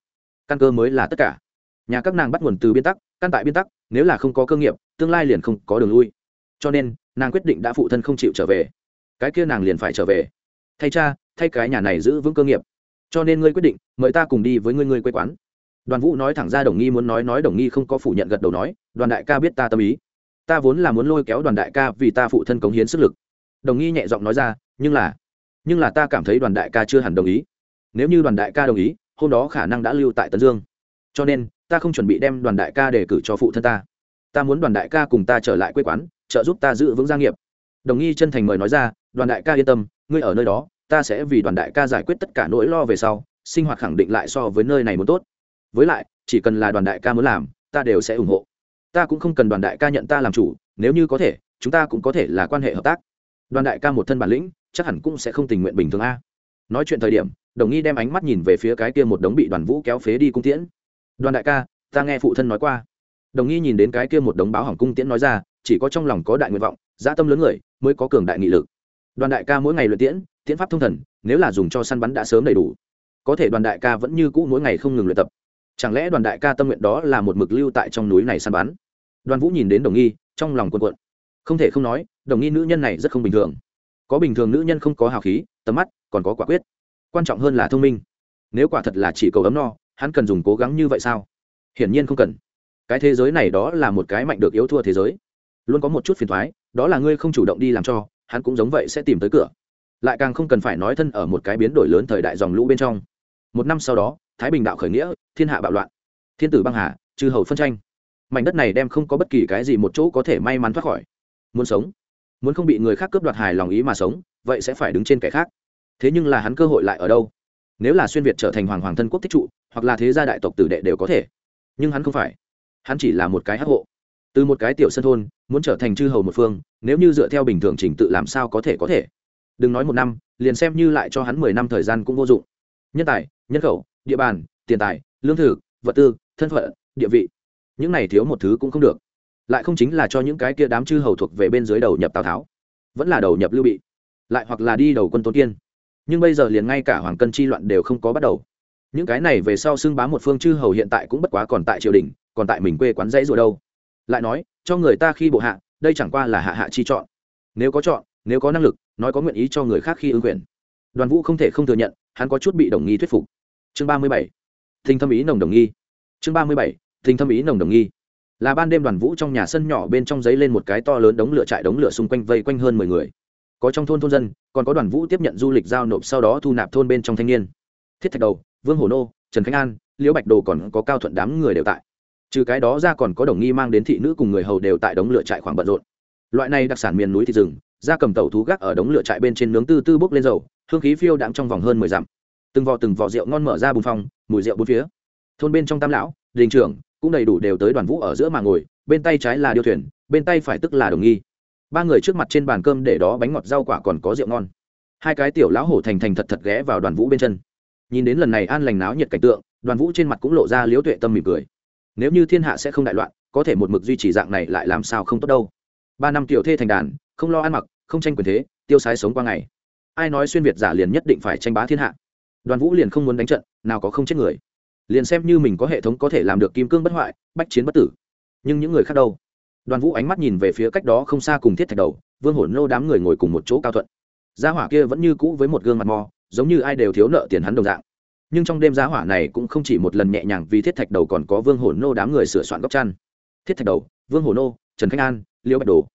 Căn cơ mới là tất cả. Nhà các nàng bắt nguồn từ biên tắc, căn tại biên tắc, nếu là không có cơ nghiệp, tương lai liền không có đường lui cho nên nàng quyết định đã phụ thân không chịu trở về. Cái kia nàng liền phải trở về. Thay cha, thay cái nhà này giữ vững cơ nghiệp. Cho nên ngươi quyết định, mời ta cùng đi với ngươi ngươi quê quán. Đoàn vũ nói thẳng ra đồng nghi muốn nói nói đồng nghi không có phủ nhận gật đầu nói, đoàn đại ca biết ta tâm ý. Ta vốn là muốn lôi kéo đoàn đại ca vì ta phụ thân cống hiến sức lực. Đồng nghi nhẹ giọng nói ra, nhưng là nhưng là ta cảm thấy đoàn đại ca chưa hẳn đồng ý. Nếu như đoàn đại ca đồng ý, hôm đó khả năng đã lưu tại tấn dương. Cho nên, ta không chuẩn bị đem đoàn đại ca để cử cho phụ thân ta. Ta muốn đoàn đại ca cùng ta trở lại quê quán trợ giúp ta giữ vững gia nghiệp. Đồng nghi chân thành mời nói ra, đoàn đại ca yên tâm, ngươi ở nơi đó, ta sẽ vì đoàn đại ca giải quyết tất cả nỗi lo về sau, sinh hoạt khẳng định lại so với nơi này muốn tốt. Với lại, chỉ cần là đoàn đại ca muốn làm, ta đều sẽ ủng hộ. Ta cũng không cần đoàn đại ca nhận ta làm chủ, nếu như có thể, chúng ta cũng có thể là quan hệ hợp tác. Đoàn đại ca một thân bản lĩnh, chắc hẳn cũng sẽ không tình nguyện bình thường a. Nói chuyện thời điểm, đồng nghi đem ánh mắt nhìn về phía cái kia một đống bị đoàn vũ kéo phế đi cung tiễn. Đoàn đại ca, ta nghe phụ thân nói qua. Đồng nghi nhìn đến cái kia một đống báo hỏng cung tiễn nói ra chỉ có trong lòng có đại nguyện vọng, dã tâm lớn người mới có cường đại nghị lực. Đoàn đại ca mỗi ngày luyện tiễn tiễn pháp thông thần, nếu là dùng cho săn bắn đã sớm đầy đủ. Có thể đoàn đại ca vẫn như cũ mỗi ngày không ngừng luyện tập. Chẳng lẽ đoàn đại ca tâm nguyện đó là một mực lưu tại trong núi này săn bắn? Đoàn vũ nhìn đến đồng nghi, trong lòng cuộn cuộn. Không thể không nói, đồng nghi nữ nhân này rất không bình thường. Có bình thường nữ nhân không có hào khí, tầm mắt còn có quả quyết. Quan trọng hơn là thông minh. Nếu quả thật là chỉ cầu ấm no, hắn cần dùng cố gắng như vậy sao? Hiển nhiên không cần. Cái thế giới này đó là một cái mạnh được yếu thua thế giới luôn có một chút phiền thoái, đó là ngươi không chủ động đi làm cho, hắn cũng giống vậy sẽ tìm tới cửa. Lại càng không cần phải nói thân ở một cái biến đổi lớn thời đại dòng lũ bên trong. Một năm sau đó, thái bình đạo khởi nghĩa, thiên hạ bạo loạn. Thiên tử băng hà, chư hầu phân tranh. Mảnh đất này đem không có bất kỳ cái gì một chỗ có thể may mắn thoát khỏi. Muốn sống, muốn không bị người khác cướp đoạt hài lòng ý mà sống, vậy sẽ phải đứng trên kẻ khác. Thế nhưng là hắn cơ hội lại ở đâu? Nếu là xuyên việt trở thành hoàng hoàng thân quốc thích trụ, hoặc là thế gia đại tộc tử đệ đều có thể. Nhưng hắn không phải. Hắn chỉ là một cái hắc hộ từ một cái tiểu sân thôn, muốn trở thành chư hầu một phương, nếu như dựa theo bình thường trình tự làm sao có thể có thể. Đừng nói một năm, liền xem như lại cho hắn mười năm thời gian cũng vô dụng. Nhân tài, nhân khẩu, địa bàn, tiền tài, lương thực, vật tư, thân phận, địa vị. Những này thiếu một thứ cũng không được. Lại không chính là cho những cái kia đám chư hầu thuộc về bên dưới đầu nhập tào tháo. Vẫn là đầu nhập lưu bị. Lại hoặc là đi đầu quân tôn kiên. Nhưng bây giờ liền ngay cả hoàng cân chi loạn đều không có bắt đầu. Những cái này về sau xưng bá một phương chư hầu hiện tại cũng bất quá còn tại triều đình, còn tại mình quê quán dãy rồi đâu lại nói, cho người ta khi bộ hạ, đây chẳng qua là hạ hạ chi chọn. Nếu có chọn, nếu có năng lực, nói có nguyện ý cho người khác khi ứng quyền. Đoàn vũ không thể không thừa nhận, hắn có chút bị đồng nghi thuyết phục. Chương ba mươi bảy, thinh thâm ý nồng đồng nghi. Chương ba mươi bảy, thinh thâm ý nồng đồng nghi. Là ban đêm đoàn vũ trong nhà sân nhỏ bên trong giấy lên một cái to lớn đống lửa trại đống lửa xung quanh vây quanh hơn mười người. Có trong thôn thôn dân, còn có đoàn vũ tiếp nhận du lịch giao nộp sau đó thu nạp thôn bên trong thanh niên. Thiết thạch đầu, vương hồ nô, trần khánh an, liễu bạch đồ còn có cao thuận đám người đều tại trừ cái đó ra còn có đồng nghi mang đến thị nữ cùng người hầu đều tại đống lửa trại khoảng bận rộn. Loại này đặc sản miền núi thịt rừng, da cầm tàu thú gác ở đống lửa trại bên trên nướng tư tư bốc lên dầu, hương khí phiêu đạm trong vòng hơn mười dặm. Từng vò từng vò rượu ngon mở ra bùn phong, mùi rượu bốn phía. Thôn bên trong tam lão, đình trưởng cũng đầy đủ đều tới đoàn vũ ở giữa mà ngồi, bên tay trái là điêu thuyền, bên tay phải tức là đồng nghi. Ba người trước mặt trên bàn cơm để đó bánh ngọt rau quả còn có rượu ngon. Hai cái tiểu lão hổ thành thành thật thật ghé vào đoàn vũ bên chân. Nhìn đến lần này an lành náo nhiệt cảnh tượng, đoàn vũ trên mặt cũng lộ ra liếu tuệ tâm mỉm cười nếu như thiên hạ sẽ không đại loạn, có thể một mực duy trì dạng này lại làm sao không tốt đâu. Ba năm tiểu thê thành đàn, không lo ăn mặc, không tranh quyền thế, tiêu sái sống qua ngày. Ai nói xuyên việt giả liền nhất định phải tranh bá thiên hạ? Đoàn vũ liền không muốn đánh trận, nào có không chết người. Liền xem như mình có hệ thống có thể làm được kim cương bất hoại, bách chiến bất tử. Nhưng những người khác đâu? Đoàn vũ ánh mắt nhìn về phía cách đó không xa cùng thiết thạch đầu, vương hổn nô đám người ngồi cùng một chỗ cao thuận. Gia hỏa kia vẫn như cũ với một gương mặt mò, giống như ai đều thiếu nợ tiền hắn đồng dạng nhưng trong đêm giá hỏa này cũng không chỉ một lần nhẹ nhàng vì thiết thạch đầu còn có vương hổ nô đám người sửa soạn góc chăn. Thiết thạch đầu, vương hổ nô, trần khánh an, liễu bạch đồ.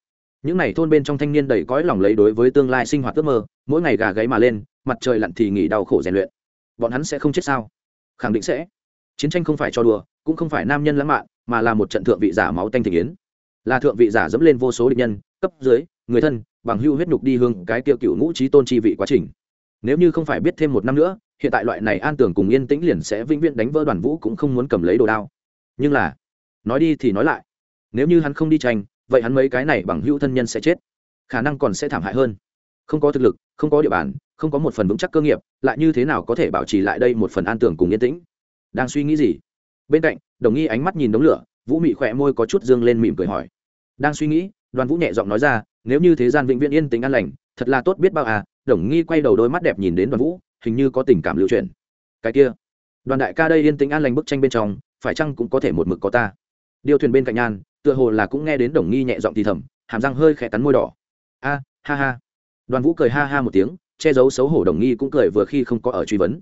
Những n à y thôn bên trong thanh niên đầy cõi lòng lấy đối với tương lai sinh hoạt ước mơ, mỗi ngày gà gáy mà lên, mặt trời lặn thì nghỉ đau khổ rèn luyện. Bọn hắn sẽ không chết sao? Khẳng định sẽ. Chiến tranh không phải cho đùa, cũng không phải nam nhân lãng mạn, mà là một trận thượng vị giả máu tanh thị yến là thượng vị giả dẫm lên vô số địch nhân, cấp dưới, người thân, bằng hưu huyết nhục đi hương cái tiêu cựu ngũ trí tôn chi vị quá trình nếu như không phải biết thêm một năm nữa, hiện tại loại này an tưởng cùng yên tĩnh liền sẽ vĩnh viễn đánh vỡ đoàn vũ cũng không muốn cầm lấy đồ đao. Nhưng là, nói đi thì nói lại. Nếu như hắn không đi tranh, vậy hắn mấy cái này bằng hữu thân nhân sẽ chết. Khả năng còn sẽ thảm hại hơn. Không có thực lực, không có địa bàn, không có một phần vững chắc cơ nghiệp, lại như thế nào có thể bảo trì lại đây một phần an tưởng cùng yên tĩnh? Đang suy nghĩ gì? Bên cạnh, đồng nghi ánh mắt nhìn đống lửa, vũ mị khỏe môi có chút dương lên mỉm cười hỏi. Đang suy nghĩ, đoàn vũ nhẹ giọng nói ra, nếu như thế gian vĩnh viễn yên tĩnh an lành, thật là tốt biết bao à đồng nghi quay đầu đôi mắt đẹp nhìn đến đoàn vũ, hình như có tình cảm lưu truyền. Cái kia, đoàn đại ca đây yên tĩnh an lành bức tranh bên trong, phải chăng cũng có thể một mực có ta? Điều thuyền bên cạnh nhan, tựa hồ là cũng nghe đến đồng nghi nhẹ giọng thì thầm, hàm răng hơi khẽ cắn môi đỏ. A, ha ha. Đoàn vũ cười ha ha một tiếng, che giấu xấu hổ đồng nghi cũng cười vừa khi không có ở truy vấn.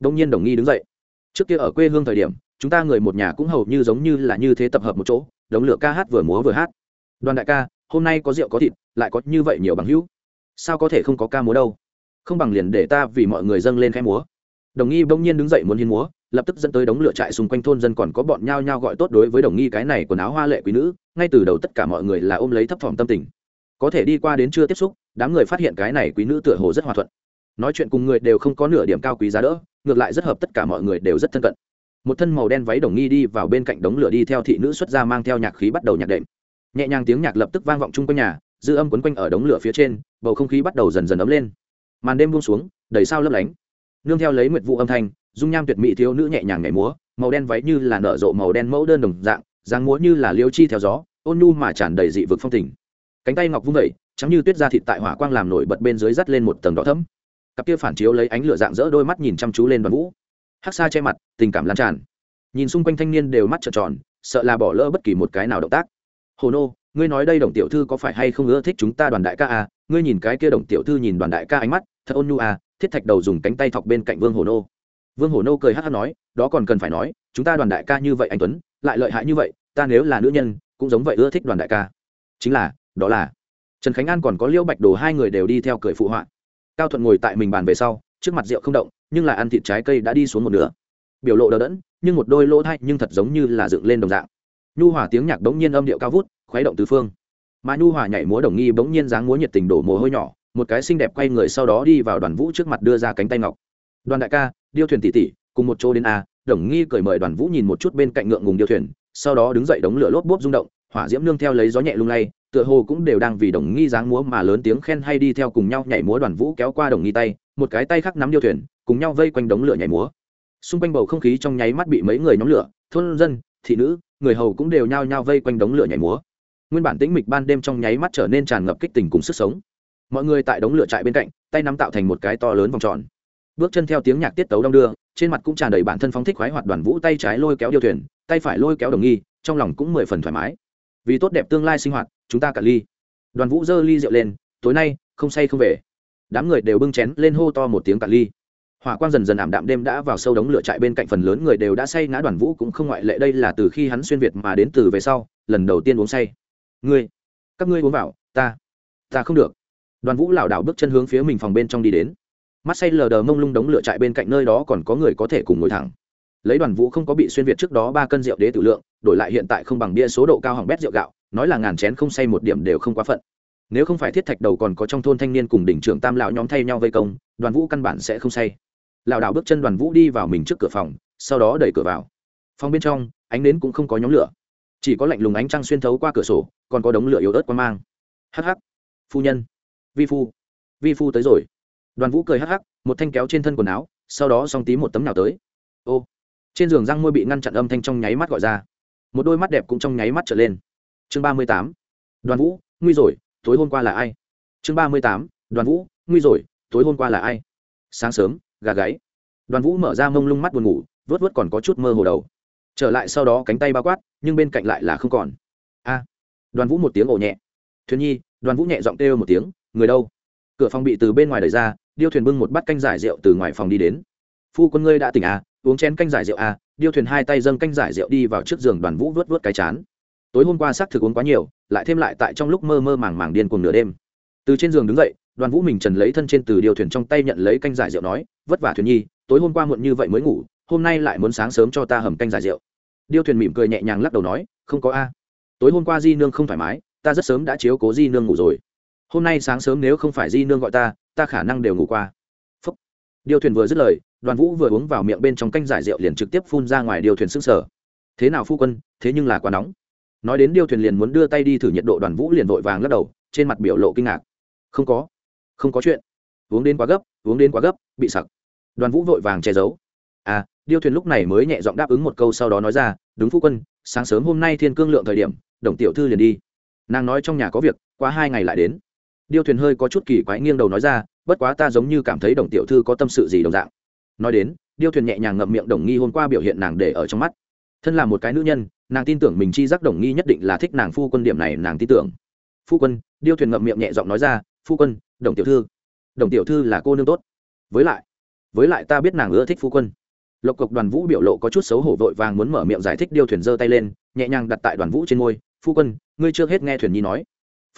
Đông nhiên đồng nghi đứng dậy. Trước kia ở quê hương thời điểm, chúng ta người một nhà cũng hầu như giống như là như thế tập hợp một chỗ, đống lửa ca hát vừa múa vừa hát. Đoàn đại ca, hôm nay có rượu có thịt, lại có như vậy nhiều bằng hữu sao có thể không có ca múa đâu? Không bằng liền để ta vì mọi người dâng lên khẽ múa. Đồng nghi bỗng nhiên đứng dậy muốn hiến múa, lập tức dẫn tới đống lửa trại xung quanh thôn dân còn có bọn nhao nhao gọi tốt đối với đồng nghi cái này quần áo hoa lệ quý nữ, ngay từ đầu tất cả mọi người là ôm lấy thấp thỏm tâm tình. Có thể đi qua đến chưa tiếp xúc, đám người phát hiện cái này quý nữ tựa hồ rất hòa thuận. Nói chuyện cùng người đều không có nửa điểm cao quý giá đỡ, ngược lại rất hợp tất cả mọi người đều rất thân cận. Một thân màu đen váy đồng nghi đi vào bên cạnh đống lửa đi theo thị nữ xuất ra mang theo nhạc khí bắt đầu nhạc đệm. Nhẹ nhàng tiếng nhạc lập tức vang vọng chung quanh nhà dư âm quấn quanh ở đống lửa phía trên, bầu không khí bắt đầu dần dần ấm lên. Màn đêm buông xuống, đầy sao lấp lánh. Nương theo lấy nguyệt vụ âm thanh, dung nham tuyệt mỹ thiếu nữ nhẹ nhàng nhảy múa, màu đen váy như là nở rộ màu đen mẫu đơn đồng dạng, dáng múa như là liêu chi theo gió, ôn nhu mà tràn đầy dị vực phong tình. Cánh tay ngọc vung vẩy trắng như tuyết ra thịt tại hỏa quang làm nổi bật bên dưới dắt lên một tầng đỏ thấm cặp kia phản chiếu lấy ánh lửa dạng dỡ đôi mắt nhìn chăm chú lên đoàn vũ. Hắc xa che mặt, tình cảm lan tràn. Nhìn xung quanh thanh niên đều mắt trợn tròn, sợ là bỏ lỡ bất kỳ một cái nào động tác. Hồ nô ngươi nói đây đồng tiểu thư có phải hay không ưa thích chúng ta đoàn đại ca à? Ngươi nhìn cái kia đồng tiểu thư nhìn đoàn đại ca ánh mắt, thật ôn nhu à thiết thạch đầu dùng cánh tay thọc bên cạnh vương hồ nô. Vương hồ nô cười hát hát nói, đó còn cần phải nói, chúng ta đoàn đại ca như vậy anh tuấn, lại lợi hại như vậy, ta nếu là nữ nhân, cũng giống vậy ưa thích đoàn đại ca. Chính là, đó là. Trần khánh an còn có liễu bạch đồ hai người đều đi theo cười phụ họa. Cao thuận ngồi tại mình bàn về sau, trước mặt rượu không động, nhưng là ăn thịt trái cây đã đi xuống một nửa. Biểu lộ đờ đẫn, nhưng một đôi lỗ thay nhưng thật giống như là dựng lên đồng dạng. Nhu hỏa tiếng nhạc bỗng nhiên âm điệu cao vút khuấy động tứ phương. Mà nhu hòa nhảy múa đồng nghi bỗng nhiên dáng múa nhiệt tình đổ mồ hôi nhỏ, một cái xinh đẹp quay người sau đó đi vào đoàn vũ trước mặt đưa ra cánh tay ngọc. Đoàn đại ca, điêu thuyền tỷ tỷ, cùng một chỗ đến a. Đồng nghi cởi mời đoàn vũ nhìn một chút bên cạnh ngượng ngùng điêu thuyền, sau đó đứng dậy đống lửa lốp bốp rung động, hỏa diễm nương theo lấy gió nhẹ lung lay, tựa hồ cũng đều đang vì đồng nghi dáng múa mà lớn tiếng khen hay đi theo cùng nhau nhảy múa đoàn vũ kéo qua đồng nghi tay, một cái tay khác nắm điêu thuyền, cùng nhau vây quanh đống lửa nhảy múa. Xung quanh bầu không khí trong nháy mắt bị mấy người nhóm lửa, thôn dân, thị nữ, người hầu cũng đều nhao nhao vây quanh đống lửa nhảy múa nguyên bản tĩnh mịch ban đêm trong nháy mắt trở nên tràn ngập kích tình cùng sức sống. Mọi người tại đống lửa trại bên cạnh, tay nắm tạo thành một cái to lớn vòng tròn. Bước chân theo tiếng nhạc tiết tấu đong đưa, trên mặt cũng tràn đầy bản thân phóng thích khoái hoạt đoàn vũ tay trái lôi kéo điêu thuyền, tay phải lôi kéo đồng nghi, trong lòng cũng mười phần thoải mái. Vì tốt đẹp tương lai sinh hoạt, chúng ta cả ly. Đoàn vũ giơ ly rượu lên, tối nay, không say không về. Đám người đều bưng chén lên hô to một tiếng cả ly. Hỏa quang dần dần ảm đạm đêm đã vào sâu đống lửa trại bên cạnh phần lớn người đều đã say ngã đoàn vũ cũng không ngoại lệ, đây là từ khi hắn xuyên việt mà đến từ về sau, lần đầu tiên uống say ngươi, các ngươi uống vào, ta ta không được. Đoàn vũ lảo đảo bước chân hướng phía mình phòng bên trong đi đến. Mắt say lờ đờ mông lung đống lửa trại bên cạnh nơi đó còn có người có thể cùng ngồi thẳng. Lấy đoàn vũ không có bị xuyên việt trước đó ba cân rượu đế tử lượng, đổi lại hiện tại không bằng bia số độ cao hỏng bét rượu gạo, nói là ngàn chén không say một điểm đều không quá phận. Nếu không phải thiết thạch đầu còn có trong thôn thanh niên cùng đỉnh trưởng tam lão nhóm thay nhau vây công, đoàn vũ căn bản sẽ không say. Lảo đảo bước chân đoàn vũ đi vào mình trước cửa phòng, sau đó đẩy cửa vào. Phòng bên trong, ánh nến cũng không có nhóm lửa chỉ có lạnh lùng ánh trăng xuyên thấu qua cửa sổ, còn có đống lửa yếu ớt quan mang. Hắc hắc. Phu nhân. Vi phu. Vi phu tới rồi. Đoàn vũ cười hắc hắc, một thanh kéo trên thân quần áo, sau đó xong tí một tấm nào tới. Ô. Trên giường răng môi bị ngăn chặn âm thanh trong nháy mắt gọi ra. Một đôi mắt đẹp cũng trong nháy mắt trở lên. Chương ba mươi tám. Đoàn vũ, nguy rồi, tối hôm qua là ai? Chương ba mươi tám. Đoàn vũ, nguy rồi, tối hôm qua là ai? Sáng sớm, gà gáy. Đoàn vũ mở ra mông lung mắt buồn ngủ vớt vớt còn có chút mơ hồ đầu trở lại sau đó cánh tay bao quát, nhưng bên cạnh lại là không còn. A. Đoàn vũ một tiếng ồ nhẹ. Thuyền nhi, đoàn vũ nhẹ giọng kêu một tiếng, người đâu? Cửa phòng bị từ bên ngoài đẩy ra, điêu thuyền bưng một bát canh giải rượu từ ngoài phòng đi đến. Phu quân ngươi đã tỉnh à? Uống chén canh giải rượu à? Điêu thuyền hai tay dâng canh giải rượu đi vào trước giường đoàn vũ vớt vớt cái chán. Tối hôm qua xác thực uống quá nhiều, lại thêm lại tại trong lúc mơ mơ màng màng điên cuồng nửa đêm. Từ trên giường đứng dậy, đoàn vũ mình trần lấy thân trên từ điều thuyền trong tay nhận lấy canh giải rượu nói, vất vả thuyền nhi, tối hôm qua muộn như vậy mới ngủ, hôm nay lại muốn sáng sớm cho ta hầm canh giải rượu điêu thuyền mỉm cười nhẹ nhàng lắc đầu nói, không có a. Tối hôm qua di nương không thoải mái, ta rất sớm đã chiếu cố di nương ngủ rồi. Hôm nay sáng sớm nếu không phải di nương gọi ta ta khả năng đều ngủ qua. Phúc. điêu thuyền vừa dứt lời, đoàn vũ vừa uống vào miệng bên trong canh giải rượu liền trực tiếp phun ra ngoài điêu thuyền sức sở thế nào phu quân, thế nhưng là quá nóng. Nói đến điêu thuyền liền muốn đưa tay đi thử nhiệt độ, đoàn vũ liền vội vàng lắc đầu, trên mặt biểu lộ kinh ngạc. Không có không có chuyện. Uống đến quá gấp, uống đến quá gấp, bị sặc. Đoàn vũ vội vàng che giấu. À điêu thuyền lúc này mới nhẹ giọng đáp ứng một câu sau đó nói ra, đúng phu quân, sáng sớm hôm nay thiên cương lượng thời điểm, đồng tiểu thư liền đi. Nàng nói trong nhà có việc, qua hai ngày lại đến. Điêu thuyền hơi có chút kỳ quái nghiêng đầu nói ra, bất quá ta giống như cảm thấy đồng tiểu thư có tâm sự gì đồng dạng. Nói đến, điêu thuyền nhẹ nhàng ngậm miệng đồng nghi hôm qua biểu hiện nàng để ở trong mắt. Thân là một cái nữ nhân, nàng tin tưởng mình chi giác đồng nghi nhất định là thích nàng phu quân điểm này nàng tin tưởng. Phu quân, điêu thuyền ngậm miệng nhẹ giọng nói ra, phu quân, đồng tiểu thư. Đồng tiểu thư là cô nương tốt. Với lại với lại ta biết nàng ưa thích phu quân lộc cộc đoàn vũ biểu lộ có chút xấu hổ vội vàng muốn mở miệng giải thích điêu thuyền giơ tay lên, nhẹ nhàng đặt tại đoàn vũ trên môi, phu quân, ngươi chưa hết nghe thuyền nhi nói.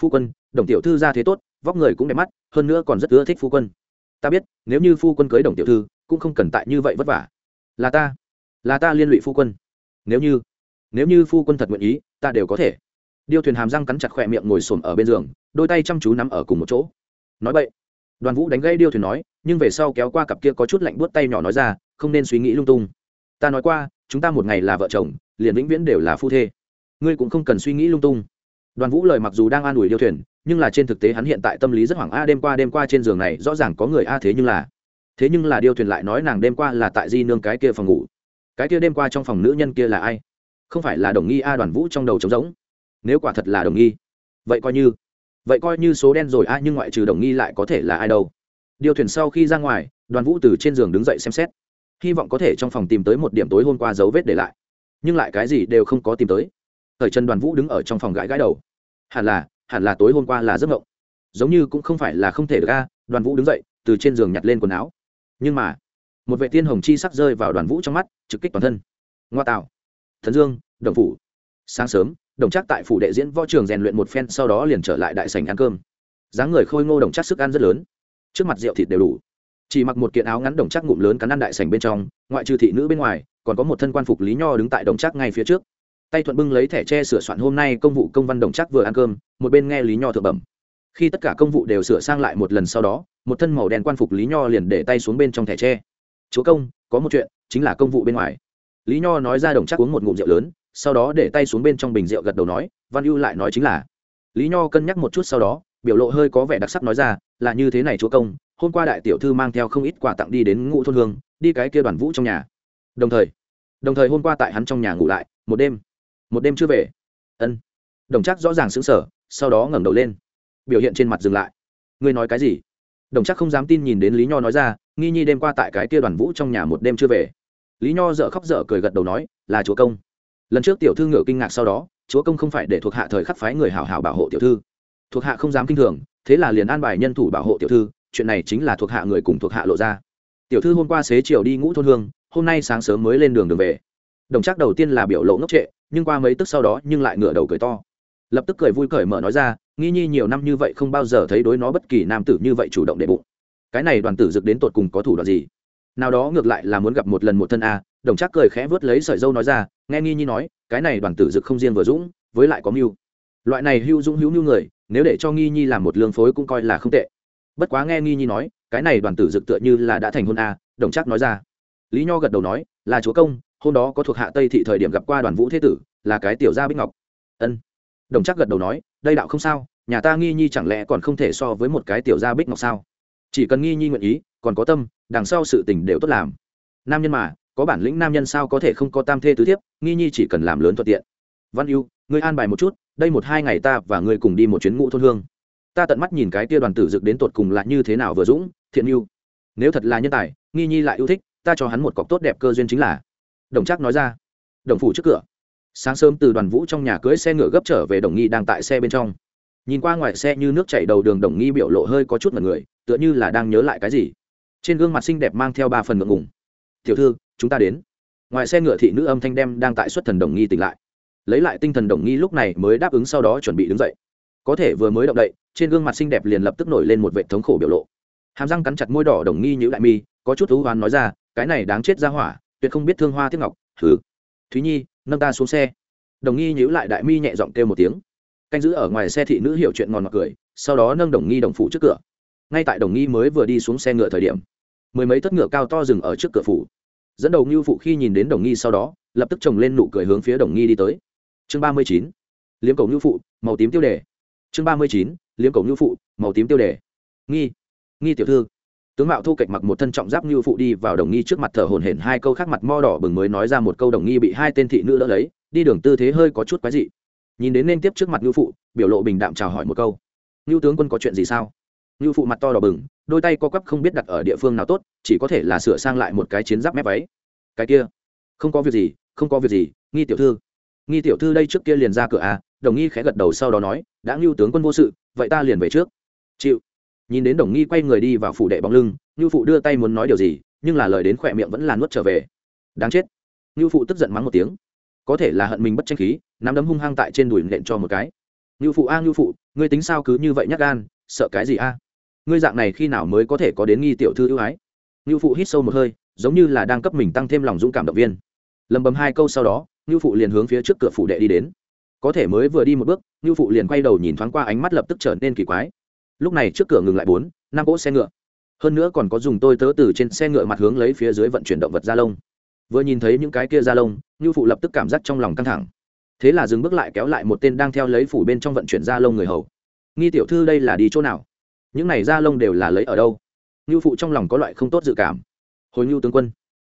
Phu quân, đồng tiểu thư ra thế tốt, vóc người cũng đẹp mắt, hơn nữa còn rất ưa thích phu quân. Ta biết, nếu như phu quân cưới đồng tiểu thư, cũng không cần tại như vậy vất vả. Là ta là ta liên lụy phu quân. Nếu như nếu như phu quân thật nguyện ý, ta đều có thể. Điêu thuyền hàm răng cắn chặt khỏe miệng ngồi xổm ở bên giường, đôi tay chăm chú nắm ở cùng một chỗ. Nói vậy đoàn vũ đánh gây điêu thuyền nói nhưng về sau kéo qua cặp kia có chút lạnh buốt tay nhỏ nói ra, không nên suy nghĩ lung tung. Ta nói qua, chúng ta một ngày là vợ chồng, liền vĩnh viễn đều là phu thê. Ngươi cũng không cần suy nghĩ lung tung. Đoàn vũ lời mặc dù đang an ủi điêu thuyền, nhưng là trên thực tế hắn hiện tại tâm lý rất hoảng, a, đêm qua đêm qua trên giường này, rõ ràng có người a, thế nhưng là thế nhưng là điêu thuyền lại nói nàng đêm qua là tại di nương cái kia phòng ngủ. Cái kia đêm qua trong phòng nữ nhân kia là ai? Không phải là đồng nghi a, đoàn vũ trong đầu trống rỗng. Nếu quả thật là đồng nghi, vậy coi như. Vậy coi như số đen rồi a, nhưng ngoại trừ đồng nghi lại có thể là ai đâu? Điều thuyền sau khi ra ngoài, đoàn vũ từ trên giường đứng dậy xem xét. Hy vọng có thể trong phòng tìm tới một điểm tối hôm qua dấu vết để lại. Nhưng lại cái gì đều không có tìm tới. Thời chân đoàn vũ đứng ở trong phòng gãi gãi đầu. Hẳn là hẳn là tối hôm qua là giấc ngộng giống như cũng không phải là không thể được a, đoàn vũ đứng dậy, từ trên giường nhặt lên quần áo. Nhưng mà, một vệ tiên hồng chi sắc rơi vào đoàn vũ trong mắt, trực kích toàn thân. Ngoa tạo. Thần dương, đồng phủ. Sáng sớm, đồng chắc tại phủ đệ diễn võ trường rèn luyện một phen, sau đó liền trở lại đại sành ăn cơm. Dáng người khôi ngô, đồng chắc sức ăn rất lớn trước mặt rượu thịt đều đủ. Chỉ mặc một kiện áo ngắn đồng chắc ngụm lớn cắn ăn đại sành bên trong, ngoại trừ thị nữ bên ngoài, còn có một thân quan phục lý nho đứng tại đồng chắc ngay phía trước. Tay thuận bưng lấy thẻ tre sửa soạn hôm nay công vụ công văn đồng chắc vừa ăn cơm, một bên nghe lý nho thượng bẩm. Khi tất cả công vụ đều sửa sang lại một lần sau đó, một thân màu đen quan phục lý nho liền để tay xuống bên trong thẻ tre. Chúa công, có một chuyện, chính là công vụ bên ngoài. Lý nho nói ra đồng chắc uống một ngụm rượu lớn, sau đó để tay xuống bên trong bình rượu gật đầu nói, văn ưu lại nói chính là. Lý nho cân nhắc một chút sau đó biểu lộ hơi có vẻ đặc sắc nói ra, là như thế này chúa công, hôm qua đại tiểu thư mang theo không ít quà tặng đi đến ngũ thôn hương, đi cái kia đoàn vũ trong nhà. Đồng thời đồng thời hôm qua tại hắn trong nhà ngủ lại, một đêm một đêm chưa về. Ân. Đồng chắc rõ ràng xứng sở sau đó ngẩng đầu lên, biểu hiện trên mặt dừng lại. Ngươi nói cái gì? Đồng chắc không dám tin nhìn đến lý nho nói ra, nghi nhi đêm qua tại cái kia đoàn vũ trong nhà một đêm chưa về. Lý nho dở khóc dở cười gật đầu nói, là chúa công. Lần trước tiểu thư ngựa kinh ngạc sau đó, chúa công không phải để thuộc hạ thời khắc phái người hảo hảo bảo hộ tiểu thư thuộc hạ không dám kinh thường, thế là liền an bài nhân thủ bảo hộ tiểu thư, chuyện này chính là thuộc hạ người cùng thuộc hạ lộ ra. Tiểu thư hôm qua xế chiều đi ngũ thôn hương, hôm nay sáng sớm mới lên đường đường về. Đồng chắc đầu tiên là biểu lộ ngốc trệ, nhưng qua mấy tức sau đó nhưng lại ngửa đầu cười to. Lập tức cười vui cởi mở nói ra, nghi nhi nhiều năm như vậy không bao giờ thấy đối nó bất kỳ nam tử như vậy chủ động đệ bụng. Cái này đoàn tử dực đến tột cùng có thủ đoạn gì? Nào đó ngược lại là muốn gặp một lần một thân a, đồng chắc cười khẽ vớt lấy sợi dâu nói ra, nghe nghi nhi nói, cái này đoàn tử dực không riêng vừa dũng, với lại có mưu. Loại này hưu dũng hữu mưu người nếu để cho nghi nhi làm một lương phối cũng coi là không tệ. Bất quá nghe nghi nhi nói, cái này đoàn tử dực tựa như là đã thành hôn a, đồng chắc nói ra. Lý nho gật đầu nói, là chúa công, hôm đó có thuộc hạ tây thị thời điểm gặp qua đoàn vũ thế tử, là cái tiểu gia bích ngọc. Ân. Đồng chắc gật đầu nói, đây đạo không sao, nhà ta nghi nhi chẳng lẽ còn không thể so với một cái tiểu gia bích ngọc sao? Chỉ cần nghi nhi nguyện ý, còn có tâm, đằng sau sự tình đều tốt làm. Nam nhân mà, có bản lĩnh nam nhân sao có thể không có tam thê tứ thiếp, nghi nhi chỉ cần làm lớn thuận tiện. Văn ưu ngươi an bài một chút, đây một hai ngày ta và ngươi cùng đi một chuyến ngũ thôn hương. Ta tận mắt nhìn cái tia đoàn tử dực đến tột cùng là như thế nào vừa dũng, thiện yêu nếu thật là nhân tài, nghi nhi lại yêu thích, ta cho hắn một cọc tốt đẹp cơ duyên chính là. Đồng trác nói ra. Đồng phủ trước cửa. Sáng sớm từ đoàn vũ trong nhà cưới xe ngựa gấp trở về đồng nghi đang tại xe bên trong. Nhìn qua ngoài xe như nước chảy đầu đường đồng nghi biểu lộ hơi có chút mật người, tựa như là đang nhớ lại cái gì. Trên gương mặt xinh đẹp mang theo ba phần ngượng ngùng. Tiểu thư, chúng ta đến. Ngoài xe ngựa thị nữ âm thanh đem đang tại xuất thần đồng nghi tỉnh lại lấy lại tinh thần đồng nghi lúc này mới đáp ứng sau đó chuẩn bị đứng dậy. Có thể vừa mới động đậy, trên gương mặt xinh đẹp liền lập tức nổi lên một vệ thống khổ biểu lộ. Hàm răng cắn chặt môi đỏ đồng nghi nhữ lại mi, có chút thú hoán nói ra, cái này đáng chết ra hỏa, tuyệt không biết thương hoa tiếc ngọc. Thử thúy nhi, nâng ta xuống xe. Đồng nghi nhữ lại đại mi nhẹ giọng kêu một tiếng. Canh giữ ở ngoài xe thị nữ hiểu chuyện ngon mặc cười, sau đó nâng đồng nghi đồng phủ trước cửa. Ngay tại đồng nghi mới vừa đi xuống xe ngựa thời điểm, mười mấy thất ngựa cao to dừng ở trước cửa phủ. Dẫn đầu ngưu phụ khi nhìn đến đồng nghi sau đó, lập tức trồng lên nụ cười hướng phía đồng nghi đi tới chương ba mươi chín, liếm cầu ngưu phụ, màu tím tiêu đề. Chương ba mươi chín, liếm cầu ngưu phụ, màu tím tiêu đề. Nghi nghi tiểu thư. Tướng mạo thu kệch mặc một thân trọng giáp ngư phụ đi vào đồng nghi trước mặt thở hổn hển, hai câu khác mặt mo đỏ bừng mới nói ra một câu đồng nghi bị hai tên thị nữ đỡ lấy, đi đường tư thế hơi có chút quái dị. Nhìn đến nên tiếp trước mặt ngư phụ, biểu lộ bình đạm chào hỏi một câu. Ngư tướng quân có chuyện gì sao? Ngư phụ mặt to đỏ bừng, đôi tay co quắp không biết đặt ở địa phương nào tốt, chỉ có thể là sửa sang lại một cái chiến giáp mép váy. Cái kia, không có việc gì, không có việc gì, nghi tiểu thư nghi tiểu thư đây trước kia liền ra cửa à? Đồng nghi khẽ gật đầu sau đó nói, đã ngưu tướng quân vô sự, vậy ta liền về trước. Chịu. Nhìn đến đồng nghi quay người đi vào phủ đệ bóng lưng, ngưu phụ đưa tay muốn nói điều gì, nhưng là lời đến khỏe miệng vẫn là nuốt trở về. Đáng chết. Ngưu phụ tức giận mắng một tiếng. Có thể là hận mình bất tranh khí, nắm đấm hung hăng tại trên đùi nện cho một cái. Ngưu phụ a, ngưu phụ, ngươi tính sao cứ như vậy nhắc gan, sợ cái gì a? Ngươi dạng này khi nào mới có thể có đến nghi tiểu thư ưu ái? Ngưu phụ hít sâu một hơi, giống như là đang cấp mình tăng thêm lòng dũng cảm động viên lầm bầm hai câu sau đó, ngưu phụ liền hướng phía trước cửa phủ đệ đi đến. Có thể mới vừa đi một bước, ngưu phụ liền quay đầu nhìn thoáng qua ánh mắt lập tức trở nên kỳ quái. Lúc này trước cửa ngừng lại bốn, năm cỗ xe ngựa. Hơn nữa còn có dùng tôi tớ từ trên xe ngựa mặt hướng lấy phía dưới vận chuyển động vật da lông. Vừa nhìn thấy những cái kia da lông, ngưu phụ lập tức cảm giác trong lòng căng thẳng. Thế là dừng bước lại kéo lại một tên đang theo lấy phủ bên trong vận chuyển da lông người hầu. Nghi tiểu thư đây là đi chỗ nào? Những này da lông đều là lấy ở đâu? Ngưu phụ trong lòng có loại không tốt dự cảm. Hồi ngưu tướng quân.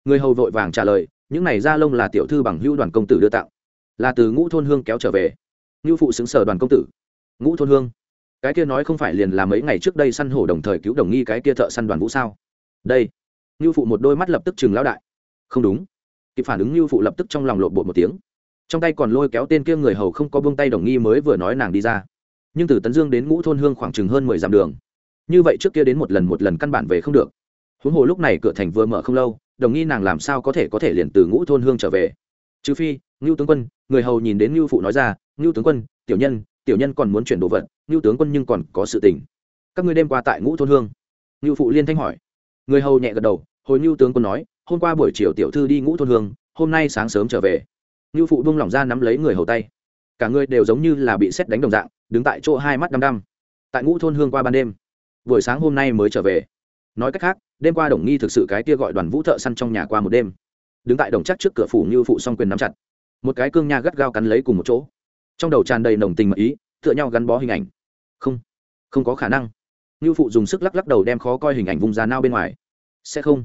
Người hầu vội vàng trả lời những này da lông là tiểu thư bằng hưu đoàn công tử đưa tặng. Là từ ngũ thôn hương kéo trở về. Ngưu phụ xứng sở đoàn công tử. Ngũ thôn hương, cái kia nói không phải liền là mấy ngày trước đây săn hổ đồng thời cứu đồng nghi cái kia thợ săn đoàn vũ sao? Đây, ngưu phụ một đôi mắt lập tức chừng lão đại. Không đúng. Kịp phản ứng ngưu phụ lập tức trong lòng lộn bột một tiếng. Trong tay còn lôi kéo tên kia người hầu không có buông tay đồng nghi mới vừa nói nàng đi ra. Nhưng từ tấn dương đến ngũ thôn hương khoảng chừng hơn mười dặm đường. Như vậy trước kia đến một lần một lần căn bản về không được. Huống hồ lúc này cửa thành vừa mở không lâu đồng nghi nàng làm sao có thể có thể liền từ ngũ thôn hương trở về? Trừ phi, ngưu tướng quân, người hầu nhìn đến ngưu phụ nói ra, ngưu tướng quân, tiểu nhân tiểu nhân còn muốn chuyển đồ vật, ngưu tướng quân nhưng còn có sự tình. Các ngươi đêm qua tại ngũ thôn hương. Ngưu phụ liên thanh hỏi. Người hầu nhẹ gật đầu, hồi ngưu tướng quân nói, hôm qua buổi chiều tiểu thư đi ngũ thôn hương, hôm nay sáng sớm trở về. Ngưu phụ buông lỏng ra nắm lấy người hầu tay. Cả người đều giống như là bị xét đánh đồng dạng, đứng tại chỗ hai mắt đăm đăm. Tại ngũ thôn hương qua ban đêm, buổi sáng hôm nay mới trở về. Nói cách khác đêm qua đồng nghi thực sự cái kia gọi đoàn vũ thợ săn trong nhà qua một đêm. Đứng tại đồng chắc trước cửa phủ như phụ song quyền nắm chặt. Một cái cương nha gắt gao cắn lấy cùng một chỗ. Trong đầu tràn đầy nồng tình mật ý, tựa nhau gắn bó hình ảnh. Không không có khả năng. Như phụ dùng sức lắc lắc đầu đem khó coi hình ảnh vùng ra nao bên ngoài. Sẽ không.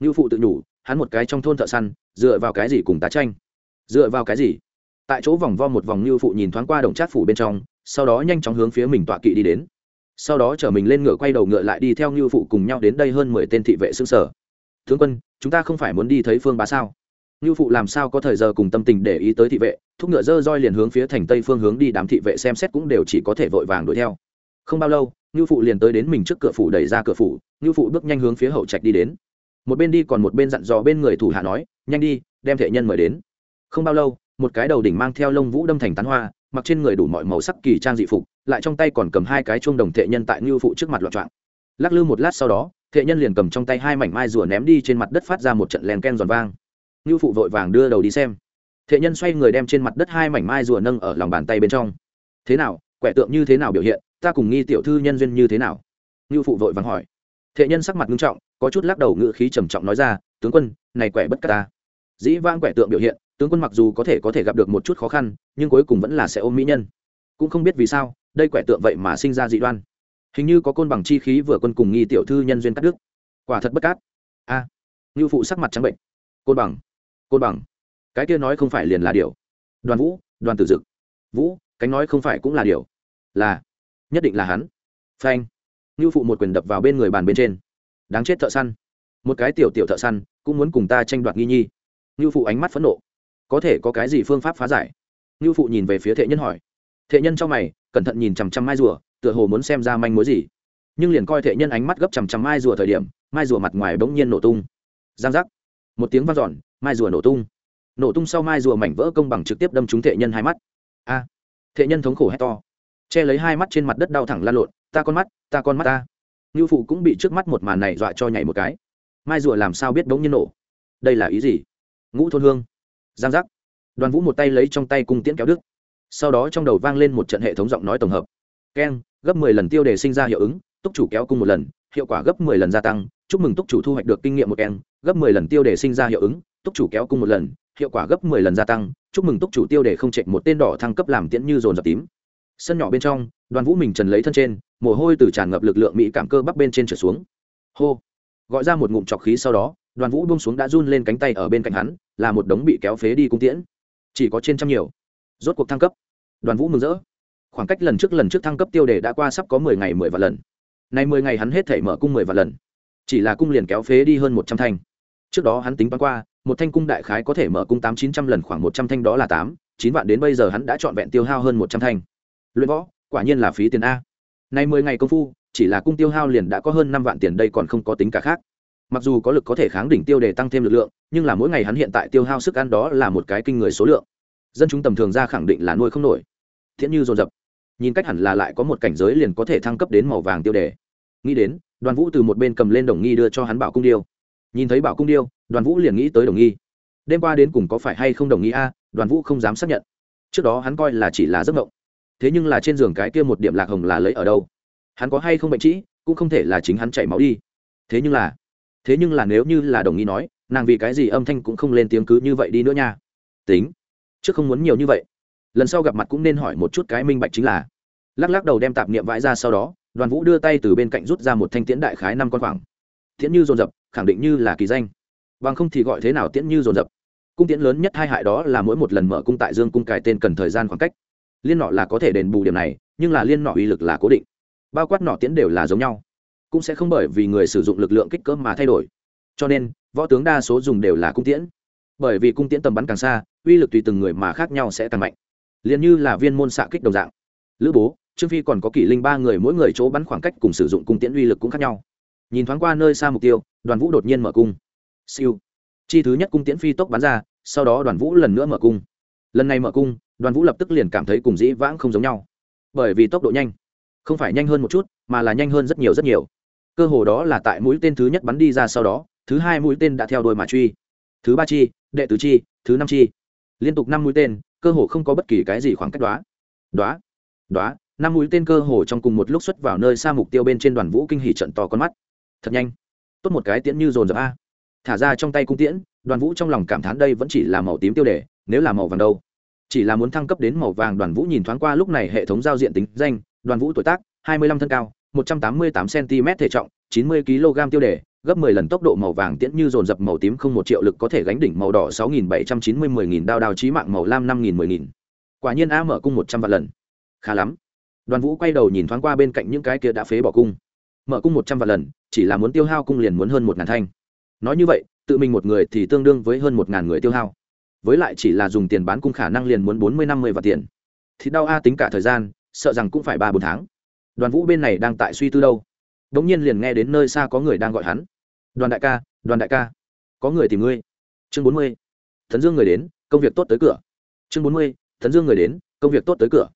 Như phụ tự nhủ, hắn một cái trong thôn thợ săn, dựa vào cái gì cùng tá tranh? Dựa vào cái gì? Tại chỗ vòng vo một vòng như phụ nhìn thoáng qua đồng chắc phủ bên trong, sau đó nhanh chóng hướng phía mình tọa kỵ đi đến sau đó chở mình lên ngựa quay đầu ngựa lại đi theo Ngưu phụ cùng nhau đến đây hơn mười tên thị vệ xương sở. Tướng quân, chúng ta không phải muốn đi thấy phương bá sao? Ngưu phụ làm sao có thời giờ cùng tâm tình để ý tới thị vệ, thúc ngựa dơ roi liền hướng phía thành tây phương hướng đi, đám thị vệ xem xét cũng đều chỉ có thể vội vàng đuổi theo. Không bao lâu Ngưu phụ liền tới đến mình trước cửa phủ đẩy ra cửa phủ Ngưu phụ bước nhanh hướng phía hậu trạch đi đến. Một bên đi còn một bên dặn dò bên người thủ hạ nói, nhanh đi, đem thể nhân mời đến. Không bao lâu, một cái đầu đỉnh mang theo lông vũ đâm thành tán hoa mặc trên người đủ mọi màu sắc kỳ trang dị phục, lại trong tay còn cầm hai cái chuông đồng thệ nhân tại như phụ trước mặt loạn trạng lắc lư một lát sau đó, thệ nhân liền cầm trong tay hai mảnh mai rùa ném đi trên mặt đất phát ra một trận len ken giòn vang. Như phụ vội vàng đưa đầu đi xem. Thệ nhân xoay người đem trên mặt đất hai mảnh mai rùa nâng ở lòng bàn tay bên trong. Thế nào, quẻ tượng như thế nào biểu hiện? Ta cùng nghi tiểu thư nhân duyên như thế nào? Như phụ vội vàng hỏi. Thệ nhân sắc mặt nghiêm trọng, có chút lắc đầu ngự khí trầm trọng nói ra, tướng quân, này quẻ bất cát ta. Dĩ vang quẻ tượng biểu hiện tướng quân mặc dù có thể có thể gặp được một chút khó khăn nhưng cuối cùng vẫn là sẽ ôm mỹ nhân. Cũng không biết vì sao đây quẻ tượng vậy mà sinh ra dị đoan. Hình như có côn bằng chi khí vừa quân cùng nghi tiểu thư nhân duyên cắt đức quả thật bất cát. A. À, ngư phụ sắc mặt trắng bệnh. Côn bằng. Côn bằng. Cái kia nói không phải liền là điều. Đoàn vũ đoàn tử dực. Vũ cánh nói không phải cũng là điều. Là. Nhất định là hắn. Phanh. Ngư phụ một quyền đập vào bên người bàn bên trên. Đáng chết thợ săn. Một cái tiểu tiểu thợ săn cũng muốn cùng ta tranh đoạt nghi nhi. Ngư phụ ánh mắt phẫn nộ có thể có cái gì phương pháp phá giải? Ngư phụ nhìn về phía thệ nhân hỏi. Thệ nhân trong mày cẩn thận nhìn chằm chằm mai rùa tựa hồ muốn xem ra manh mối gì. Nhưng liền coi thệ nhân ánh mắt gấp chằm chằm mai rùa thời điểm mai rùa mặt ngoài bỗng nhiên nổ tung. Giang giác. Một tiếng vang dọn mai rùa nổ tung. Nổ tung sau mai rùa mảnh vỡ công bằng trực tiếp đâm trúng thệ nhân hai mắt. A! À, thệ nhân thống khổ hét to. Che lấy hai mắt trên mặt đất đau thẳng lan lộn. Ta con mắt ta con mắt ta. Ngưu phụ cũng bị trước mắt một màn này dọa cho nhảy một cái. Mai rùa làm sao biết bỗng nhiên nổ? Đây là ý gì? Ngũ thôn hương giang giác. Đoàn vũ một tay lấy trong tay cung tiễn kéo đức sau đó trong đầu vang lên một trận hệ thống giọng nói tổng hợp. Keng, gấp mười lần tiêu đề sinh ra hiệu ứng, túc chủ kéo cung một lần, hiệu quả gấp mười lần gia tăng, chúc mừng túc chủ thu hoạch được kinh nghiệm một keng, gấp mười lần tiêu đề sinh ra hiệu ứng, túc chủ kéo cung một lần, hiệu quả gấp mười lần gia tăng, chúc mừng túc chủ tiêu đề không chạy một tên đỏ thăng cấp làm tiễn như dồn dập tím. Sân nhỏ bên trong, đoàn vũ mình trần lấy thân trên, mồ hôi từ tràn ngập lực lượng mỹ cảm cơ bắc bên trên trở xuống. Hô. Gọi ra một ngụm trọc khí sau đó đoàn vũ buông xuống đã run lên cánh tay ở bên cạnh hắn, là một đống bị kéo phế đi cung tiễn. Chỉ có trên trăm nhiều. Rốt cuộc thăng cấp. Đoàn vũ mừng rỡ. Khoảng cách lần trước lần trước thăng cấp tiêu đề đã qua sắp có mười ngày mười vạn lần. Nay mười ngày hắn hết thể mở cung mười vạn lần. Chỉ là cung liền kéo phế đi hơn một trăm thanh. Trước đó hắn tính bắn qua, một thanh cung đại khái có thể mở cung tám chín trăm lần, khoảng một trăm thanh đó là tám, chín vạn đến bây giờ hắn đã trọn vẹn tiêu hao hơn một trăm thanh. Luyện võ, quả nhiên là phí tiền a. Nay mười ngày công phu, chỉ là cung tiêu hao liền đã có hơn năm vạn tiền, đây còn không có tính cả khác mặc dù có lực có thể kháng đỉnh tiêu để tăng thêm lực lượng, nhưng là mỗi ngày hắn hiện tại tiêu hao sức ăn đó là một cái kinh người số lượng. Dân chúng tầm thường ra khẳng định là nuôi không nổi. Thiện như dồn dập. Nhìn cách hẳn là lại có một cảnh giới liền có thể thăng cấp đến màu vàng tiêu đề. Nghĩ đến, đoàn vũ từ một bên cầm lên đồng nghi đưa cho hắn bảo cung điêu. Nhìn thấy bảo cung điêu, đoàn vũ liền nghĩ tới đồng nghi. Đêm qua đến cùng có phải hay không đồng nghi a, đoàn vũ không dám xác nhận. Trước đó hắn coi là chỉ là giấc mộng. Thế nhưng là trên giường cái kia một điểm lạc hồng là lấy ở đâu? Hắn có hay không bệnh trĩ, cũng không thể là chính hắn chảy máu đi. Thế nhưng là thế nhưng là nếu như là đồng nghi nói, nàng vì cái gì âm thanh cũng không lên tiếng cứ như vậy đi nữa nha. Tính chứ không muốn nhiều như vậy. Lần sau gặp mặt cũng nên hỏi một chút cái minh bạch chính là. Lắc lắc đầu đem tạp niệm vãi ra sau đó, đoàn vũ đưa tay từ bên cạnh rút ra một thanh tiễn đại khái năm con khoảng. Tiễn như dồn dập, khẳng định như là kỳ danh. Bằng không thì gọi thế nào tiễn như dồn dập. Cung tiễn lớn nhất hai hại đó là mỗi một lần mở cung tại dương cung cài tên cần thời gian khoảng cách. Liên nọ là có thể đền bù điểm này, nhưng là liên nọ uy lực là cố định. Bao quát nọ tiễn đều là giống nhau cũng sẽ không bởi vì người sử dụng lực lượng kích cỡ mà thay đổi. Cho nên, võ tướng đa số dùng đều là cung tiễn. Bởi vì cung tiễn tầm bắn càng xa, uy lực tùy từng người mà khác nhau sẽ càng mạnh. Liền như là viên môn xạ kích đồng dạng. Lữ bố, trương phi còn có kỷ linh ba người mỗi người chỗ bắn khoảng cách cùng sử dụng cung tiễn uy lực cũng khác nhau. Nhìn thoáng qua nơi xa mục tiêu, đoàn vũ đột nhiên mở cung. Siêu. Chi thứ nhất cung tiễn phi tốc bắn ra, sau đó đoàn vũ lần nữa mở cung. Lần này mở cung, đoàn vũ lập tức liền cảm thấy cùng dĩ vãng không giống nhau. Bởi vì tốc độ nhanh. Không phải nhanh hơn một chút, mà là nhanh hơn rất nhiều rất nhiều cơ hồ đó là tại mũi tên thứ nhất bắn đi ra sau đó, thứ hai mũi tên đã theo đôi mà truy. Thứ ba chi, đệ tứ chi, thứ năm chi. Liên tục năm mũi tên, cơ hồ không có bất kỳ cái gì khoảng cách đoá đoá đoá năm mũi tên cơ hồ trong cùng một lúc xuất vào nơi xa mục tiêu bên trên đoàn vũ kinh hỉ trận to con mắt. Thật nhanh. Tốt một cái tiễn như dồn dập a. Thả ra trong tay cung tiễn, đoàn vũ trong lòng cảm thán đây vẫn chỉ là màu tím tiêu đề, nếu là màu vàng đâu. Chỉ là muốn thăng cấp đến màu vàng, đoàn vũ nhìn thoáng qua lúc này hệ thống giao diện tính danh, đoàn vũ tuổi tác, hai mươi lăm thân cao 188 cm thể trọng, 90 kg tiêu đề, gấp 10 lần tốc độ màu vàng tiễn như dồn dập màu tím không một triệu lực có thể gánh đỉnh màu đỏ 6790 10000 đao đao trí mạng màu lam 5000 10000. Quả nhiên A mở cung 100 vạn lần. Khá lắm. Đoàn Vũ quay đầu nhìn thoáng qua bên cạnh những cái kia đã phế bỏ cung. Mở cung 100 vạn lần, chỉ là muốn tiêu hao cung liền muốn hơn 1000 thanh. Nói như vậy, tự mình một người thì tương đương với hơn 1000 người tiêu hao. Với lại chỉ là dùng tiền bán cung khả năng liền muốn 40 50 vạn tiền. Thì đau a tính cả thời gian, sợ rằng cũng phải 3 4 tháng đoàn vũ bên này đang tại suy tư đâu. Đ ỗ n g nhiên liền nghe đến nơi xa có người đang gọi hắn. Đoàn đại ca, đoàn đại ca. Có người tìm ngươi. Chương bốn mươi. Thần dương người đến, công việc tốt tới cửa. Chương bốn mươi. Thần dương người đến, công việc tốt tới cửa.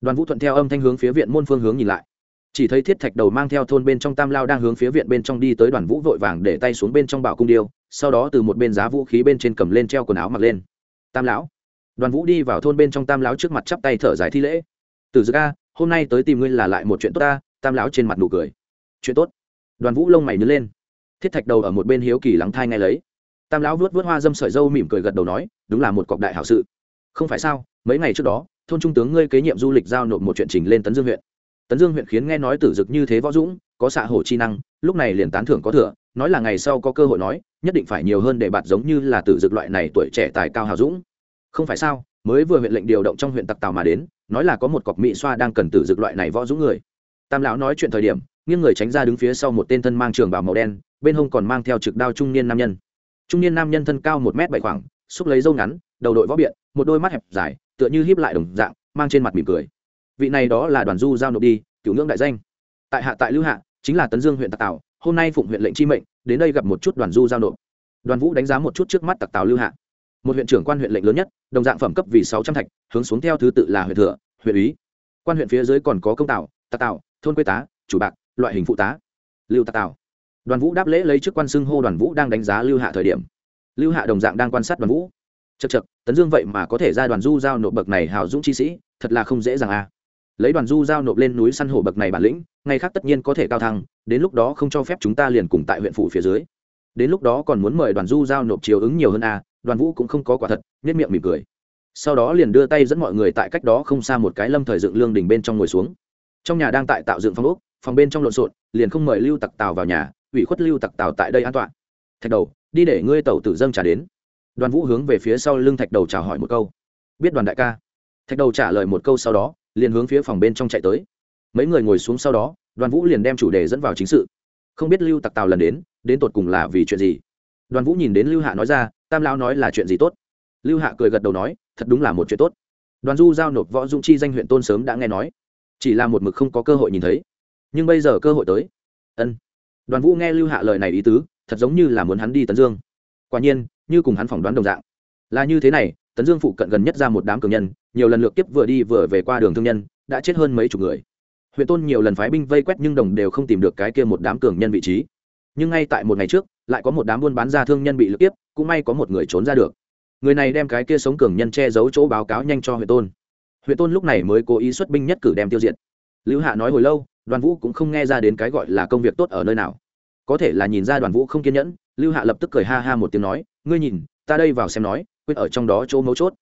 Đoàn vũ thuận theo âm thanh hướng phía viện môn phương hướng nhìn lại. Chỉ thấy thiết thạch đầu mang theo thôn bên trong tam lao đang hướng phía viện bên trong đi tới đoàn vũ vội vàng để tay xuống bên trong bảo cung điêu, sau đó từ một bên giá vũ khí bên trên cầm lên treo quần áo mặc lên. Tam lão. Đoàn vũ đi vào thôn bên trong tam lão trước mặt chắp tay thở dài thi lễ. Từ giữa ca hôm nay tới tìm ngươi là lại một chuyện tốt ta, tam lão trên mặt nụ cười. Chuyện tốt. Đoàn vũ lông mày nhớ lên. Thiết thạch đầu ở một bên hiếu kỳ lắng thai ngay lấy. Tam lão vuốt vuốt hoa dâm sợi dâu mỉm cười gật đầu nói, đúng là một cọc đại hảo sự. Không phải sao, mấy ngày trước đó, thôn trung tướng ngươi kế nhiệm du lịch giao nộp một chuyện trình lên tấn dương huyện. Tấn dương huyện khiến nghe nói tử dực như thế võ dũng, có xạ hổ chi năng, lúc này liền tán thưởng có thừa, nói là ngày sau có cơ hội nói, nhất định phải nhiều hơn để bạt giống như là tử dực loại này tuổi trẻ tài cao hào dũng. Không phải sao, mới vừa huyện lệnh điều động trong huyện tặc tàu mà đến nói là có một cọc mỹ xoa đang cần tử dực loại này võ dũng người. Tam lão nói chuyện thời điểm, nghiêng người tránh ra đứng phía sau một tên thân mang trường bảo màu đen, bên hông còn mang theo trực đao trung niên nam nhân. Trung niên nam nhân thân cao một m bảy khoảng, xúc lấy dâu ngắn, đầu đội võ biện, một đôi mắt hẹp dài, tựa như hiếp lại đồng dạng, mang trên mặt mỉm cười. Vị này đó là đoàn du giao nộp đi, cựu ngưỡng đại danh. Tại hạ tại lưu hạ, chính là tấn dương huyện tặc tào, hôm nay phụng huyện lệnh chi mệnh, đến đây gặp một chút đoàn du giao nộp. Đoàn vũ đánh giá một chút trước mắt tặc tào lưu hạ một huyện trưởng quan huyện lệnh lớn nhất, đồng dạng phẩm cấp vì sáu trăm thạch, hướng xuống theo thứ tự là huyện thừa, huyện úy. Quan huyện phía dưới còn có công tào tà tào, thôn quê tá, chủ bạc, loại hình phụ tá. Lưu tà tào. Đoàn vũ đáp lễ lấy chức quan xưng hô đoàn vũ đang đánh giá lưu hạ thời điểm. Lưu hạ đồng dạng đang quan sát đoàn vũ. Chật chật tấn dương vậy mà có thể ra đoàn du giao nộp bậc này hào dũng chi sĩ, thật là không dễ dàng à. Lấy đoàn du giao nộp lên núi săn hổ bậc này bản lĩnh, ngày khác tất nhiên có thể cao thăng, đến lúc đó không cho phép chúng ta liền cùng tại huyện phủ phía dưới. Đến lúc đó còn muốn mời đoàn du giao nộp chiều ứng nhiều hơn à đoàn vũ cũng không có quả thật nhất miệng mỉm cười. Sau đó liền đưa tay dẫn mọi người tại cách đó không xa một cái lâm thời dựng lương đình bên trong ngồi xuống. Trong nhà đang tại tạo dựng phong ốc, phòng bên trong lộn xộn, liền không mời lưu tặc tàu vào nhà, ủy khuất lưu tặc tàu tại đây an toàn. Thạch đầu, đi để ngươi tàu tử dâng trả đến. Đoàn vũ hướng về phía sau lưng thạch đầu chào hỏi một câu. Biết đoàn đại ca. Thạch đầu trả lời một câu sau đó, liền hướng phía phòng bên trong chạy tới. Mấy người ngồi xuống sau đó, đoàn vũ liền đem chủ đề dẫn vào chính sự. Không biết lưu tặc tào lần đến đến tột cùng là vì chuyện gì? Đoàn vũ nhìn đến lưu hạ nói ra, tam Lão nói là chuyện gì tốt? Lưu hạ cười gật đầu nói, thật đúng là một chuyện tốt. Đoàn du giao nộp võ dung chi danh huyện tôn sớm đã nghe nói. Chỉ là một mực không có cơ hội nhìn thấy. Nhưng bây giờ cơ hội tới. Ân. Đoàn vũ nghe lưu hạ lời này ý tứ, thật giống như là muốn hắn đi tấn dương. Quả nhiên, như cùng hắn phỏng đoán đồng dạng. Là như thế này, tấn dương phụ cận gần nhất ra một đám cường nhân, nhiều lần lượt tiếp vừa đi vừa về qua đường thương nhân, đã chết hơn mấy chục người. Huyện tôn nhiều lần phái binh vây quét nhưng đồng đều không tìm được cái kia một đám cường nhân vị trí. Nhưng ngay tại một ngày trước lại có một đám buôn bán ra thương nhân bị lực tiếp, cũng may có một người trốn ra được. Người này đem cái kia sống cường nhân che giấu chỗ báo cáo nhanh cho huyện tôn. Huyện tôn lúc này mới cố ý xuất binh nhất cử đem tiêu diệt. Lưu hạ nói hồi lâu, đoàn vũ cũng không nghe ra đến cái gọi là công việc tốt ở nơi nào. Có thể là nhìn ra đoàn vũ không kiên nhẫn, lưu hạ lập tức cười ha ha một tiếng nói, ngươi nhìn, ta đây vào xem nói, quyết ở trong đó chỗ mấu chốt.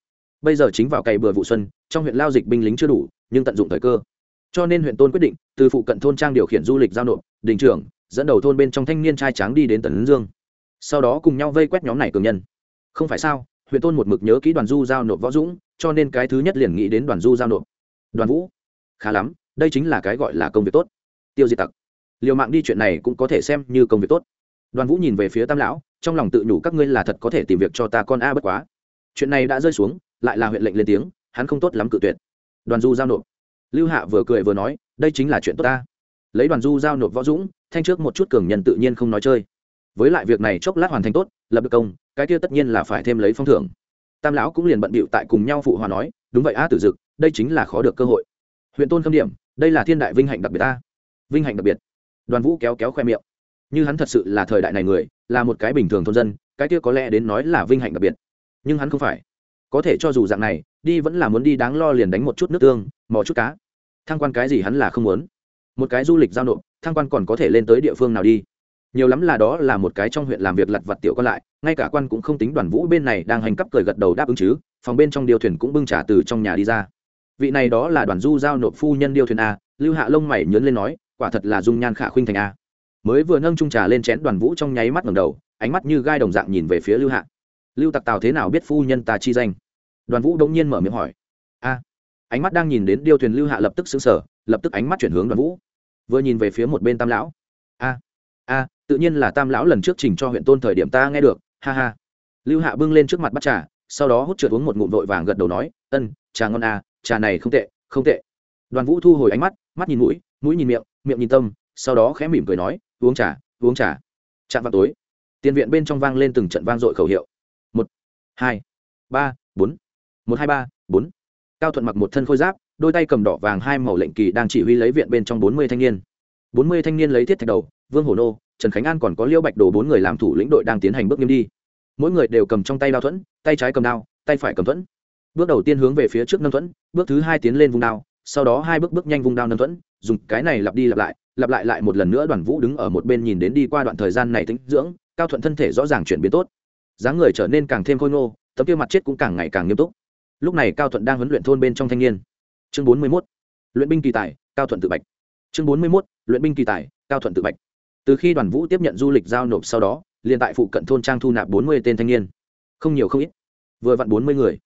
Bây giờ chính vào cày bừa vụ xuân, trong huyện lao dịch binh lính chưa đủ, nhưng tận dụng thời cơ. Cho nên huyện tôn quyết định, từ phụ cận thôn trang điều khiển du lịch giao nộp, đình trưởng dẫn đầu thôn bên trong thanh niên trai tráng đi đến tần dương. Sau đó cùng nhau vây quét nhóm này cường nhân. Không phải sao, huyện tôn một mực nhớ kỹ đoàn du giao nộp võ dũng, cho nên cái thứ nhất liền nghĩ đến đoàn du giao nộp. Đoàn vũ. Khá lắm, đây chính là cái gọi là công việc tốt. Tiêu diệt tặc. Liều mạng đi chuyện này cũng có thể xem như công việc tốt. Đoàn vũ nhìn về phía tam lão, trong lòng tự nhủ các ngươi là thật có thể tìm việc cho ta con a bất quá. Chuyện này đã rơi xuống, lại là huyện lệnh lên tiếng, hắn không tốt lắm cự tuyệt. Đoàn du giao nộp. Lưu hạ vừa cười vừa nói, đây chính là chuyện tốt ta lấy đoàn du giao nộp võ dũng, thanh trước một chút cường nhân tự nhiên không nói chơi. Với lại việc này chốc lát hoàn thành tốt, lập được công, cái kia tất nhiên là phải thêm lấy phong thưởng. Tam lão cũng liền bận bịu tại cùng nhau phụ hòa nói, đúng vậy a tử dực, đây chính là khó được cơ hội. Huyện tôn khâm điểm, đây là thiên đại vinh hạnh đặc biệt ta. Vinh hạnh đặc biệt. Đoàn vũ kéo kéo khoe miệng. Như hắn thật sự là thời đại này người, là một cái bình thường thôn dân, cái kia có lẽ đến nói là vinh hạnh đặc biệt. Nhưng hắn không phải. Có thể cho dù dạng này, đi vẫn là muốn đi đáng lo liền đánh một chút nước tương, mò chút cá. Thăng quan cái gì hắn là không muốn một cái du lịch giao nộp, thăng quan còn có thể lên tới địa phương nào đi. Nhiều lắm là đó là một cái trong huyện làm việc lặt vặt tiểu còn lại, ngay cả quan cũng không tính đoàn vũ bên này đang hành cấp cười gật đầu đáp ứng chứ, phòng bên trong điều thuyền cũng bưng trả từ trong nhà đi ra. Vị này đó là đoàn du giao nộp phu nhân điêu thuyền a, lưu hạ lông mày nhớn lên nói, quả thật là dung nhan khả khuynh thành a. Mới vừa nâng trung trà lên chén đoàn vũ trong nháy mắt ngầm đầu, ánh mắt như gai đồng dạng nhìn về phía lưu hạ. Lưu tặc tào thế nào biết phu nhân ta chi danh? Đoàn vũ đông nhiên mở miệng hỏi. A. Ánh mắt đang nhìn đến điêu thuyền lưu hạ lập tức xứng sở lập tức ánh mắt chuyển hướng đoàn vũ vừa nhìn về phía một bên tam lão. A a, tự nhiên là tam lão lần trước trình cho huyện tôn thời điểm ta nghe được, ha ha. Lưu hạ bưng lên trước mặt bắt trà, sau đó hút trượt uống một ngụm vội vàng gật đầu nói, ân, trà ngon à trà này không tệ không tệ. Đoàn vũ thu hồi ánh mắt mắt nhìn mũi mũi nhìn miệng miệng nhìn tâm, sau đó khẽ mỉm cười nói, uống trà uống trà. Chạm vào tối, tiền viện bên trong vang lên từng trận vang dội khẩu hiệu. Một, hai, ba, bốn. Một, hai, ba, bốn. Cao thuận mặc một thân khôi giáp đôi tay cầm đỏ vàng hai màu lệnh kỳ đang chỉ huy lấy viện bên trong bốn mươi thanh niên. Bốn mươi thanh niên lấy thiết thạch đầu, vương hổ nô, trần khánh an còn có liêu bạch đồ bốn người làm thủ lĩnh đội đang tiến hành bước nghiêm đi. Mỗi người đều cầm trong tay đao thuẫn, tay trái cầm đao, tay phải cầm thuẫn. Bước đầu tiên hướng về phía trước nâng thuẫn, bước thứ hai tiến lên vùng đao, sau đó hai bước bước nhanh vùng đao nâng thuẫn, dùng cái này lặp đi lặp lại lặp lại lại một lần nữa đoàn vũ đứng ở một bên nhìn đến đi qua đoạn thời gian này tính dưỡng, cao thuận thân thể rõ ràng chuyển biến tốt. Dáng người trở nên càng thêm khôi ngô, tấm kia mặt chết cũng càng ngày càng nghiêm túc. Lúc này cao thuận đang huấn luyện thôn bên trong thanh niên chương bốn mươi mốt, luyện binh kỳ tài, cao thuận tự bạch. Chương bốn mươi mốt, luyện binh kỳ tài, cao thuận tự bạch. Từ khi đoàn vũ tiếp nhận du lịch giao nộp sau đó, liền tại phụ cận thôn trang thu nạp bốn mươi tên thanh niên. Không nhiều không ít, vừa vặn bốn mươi người.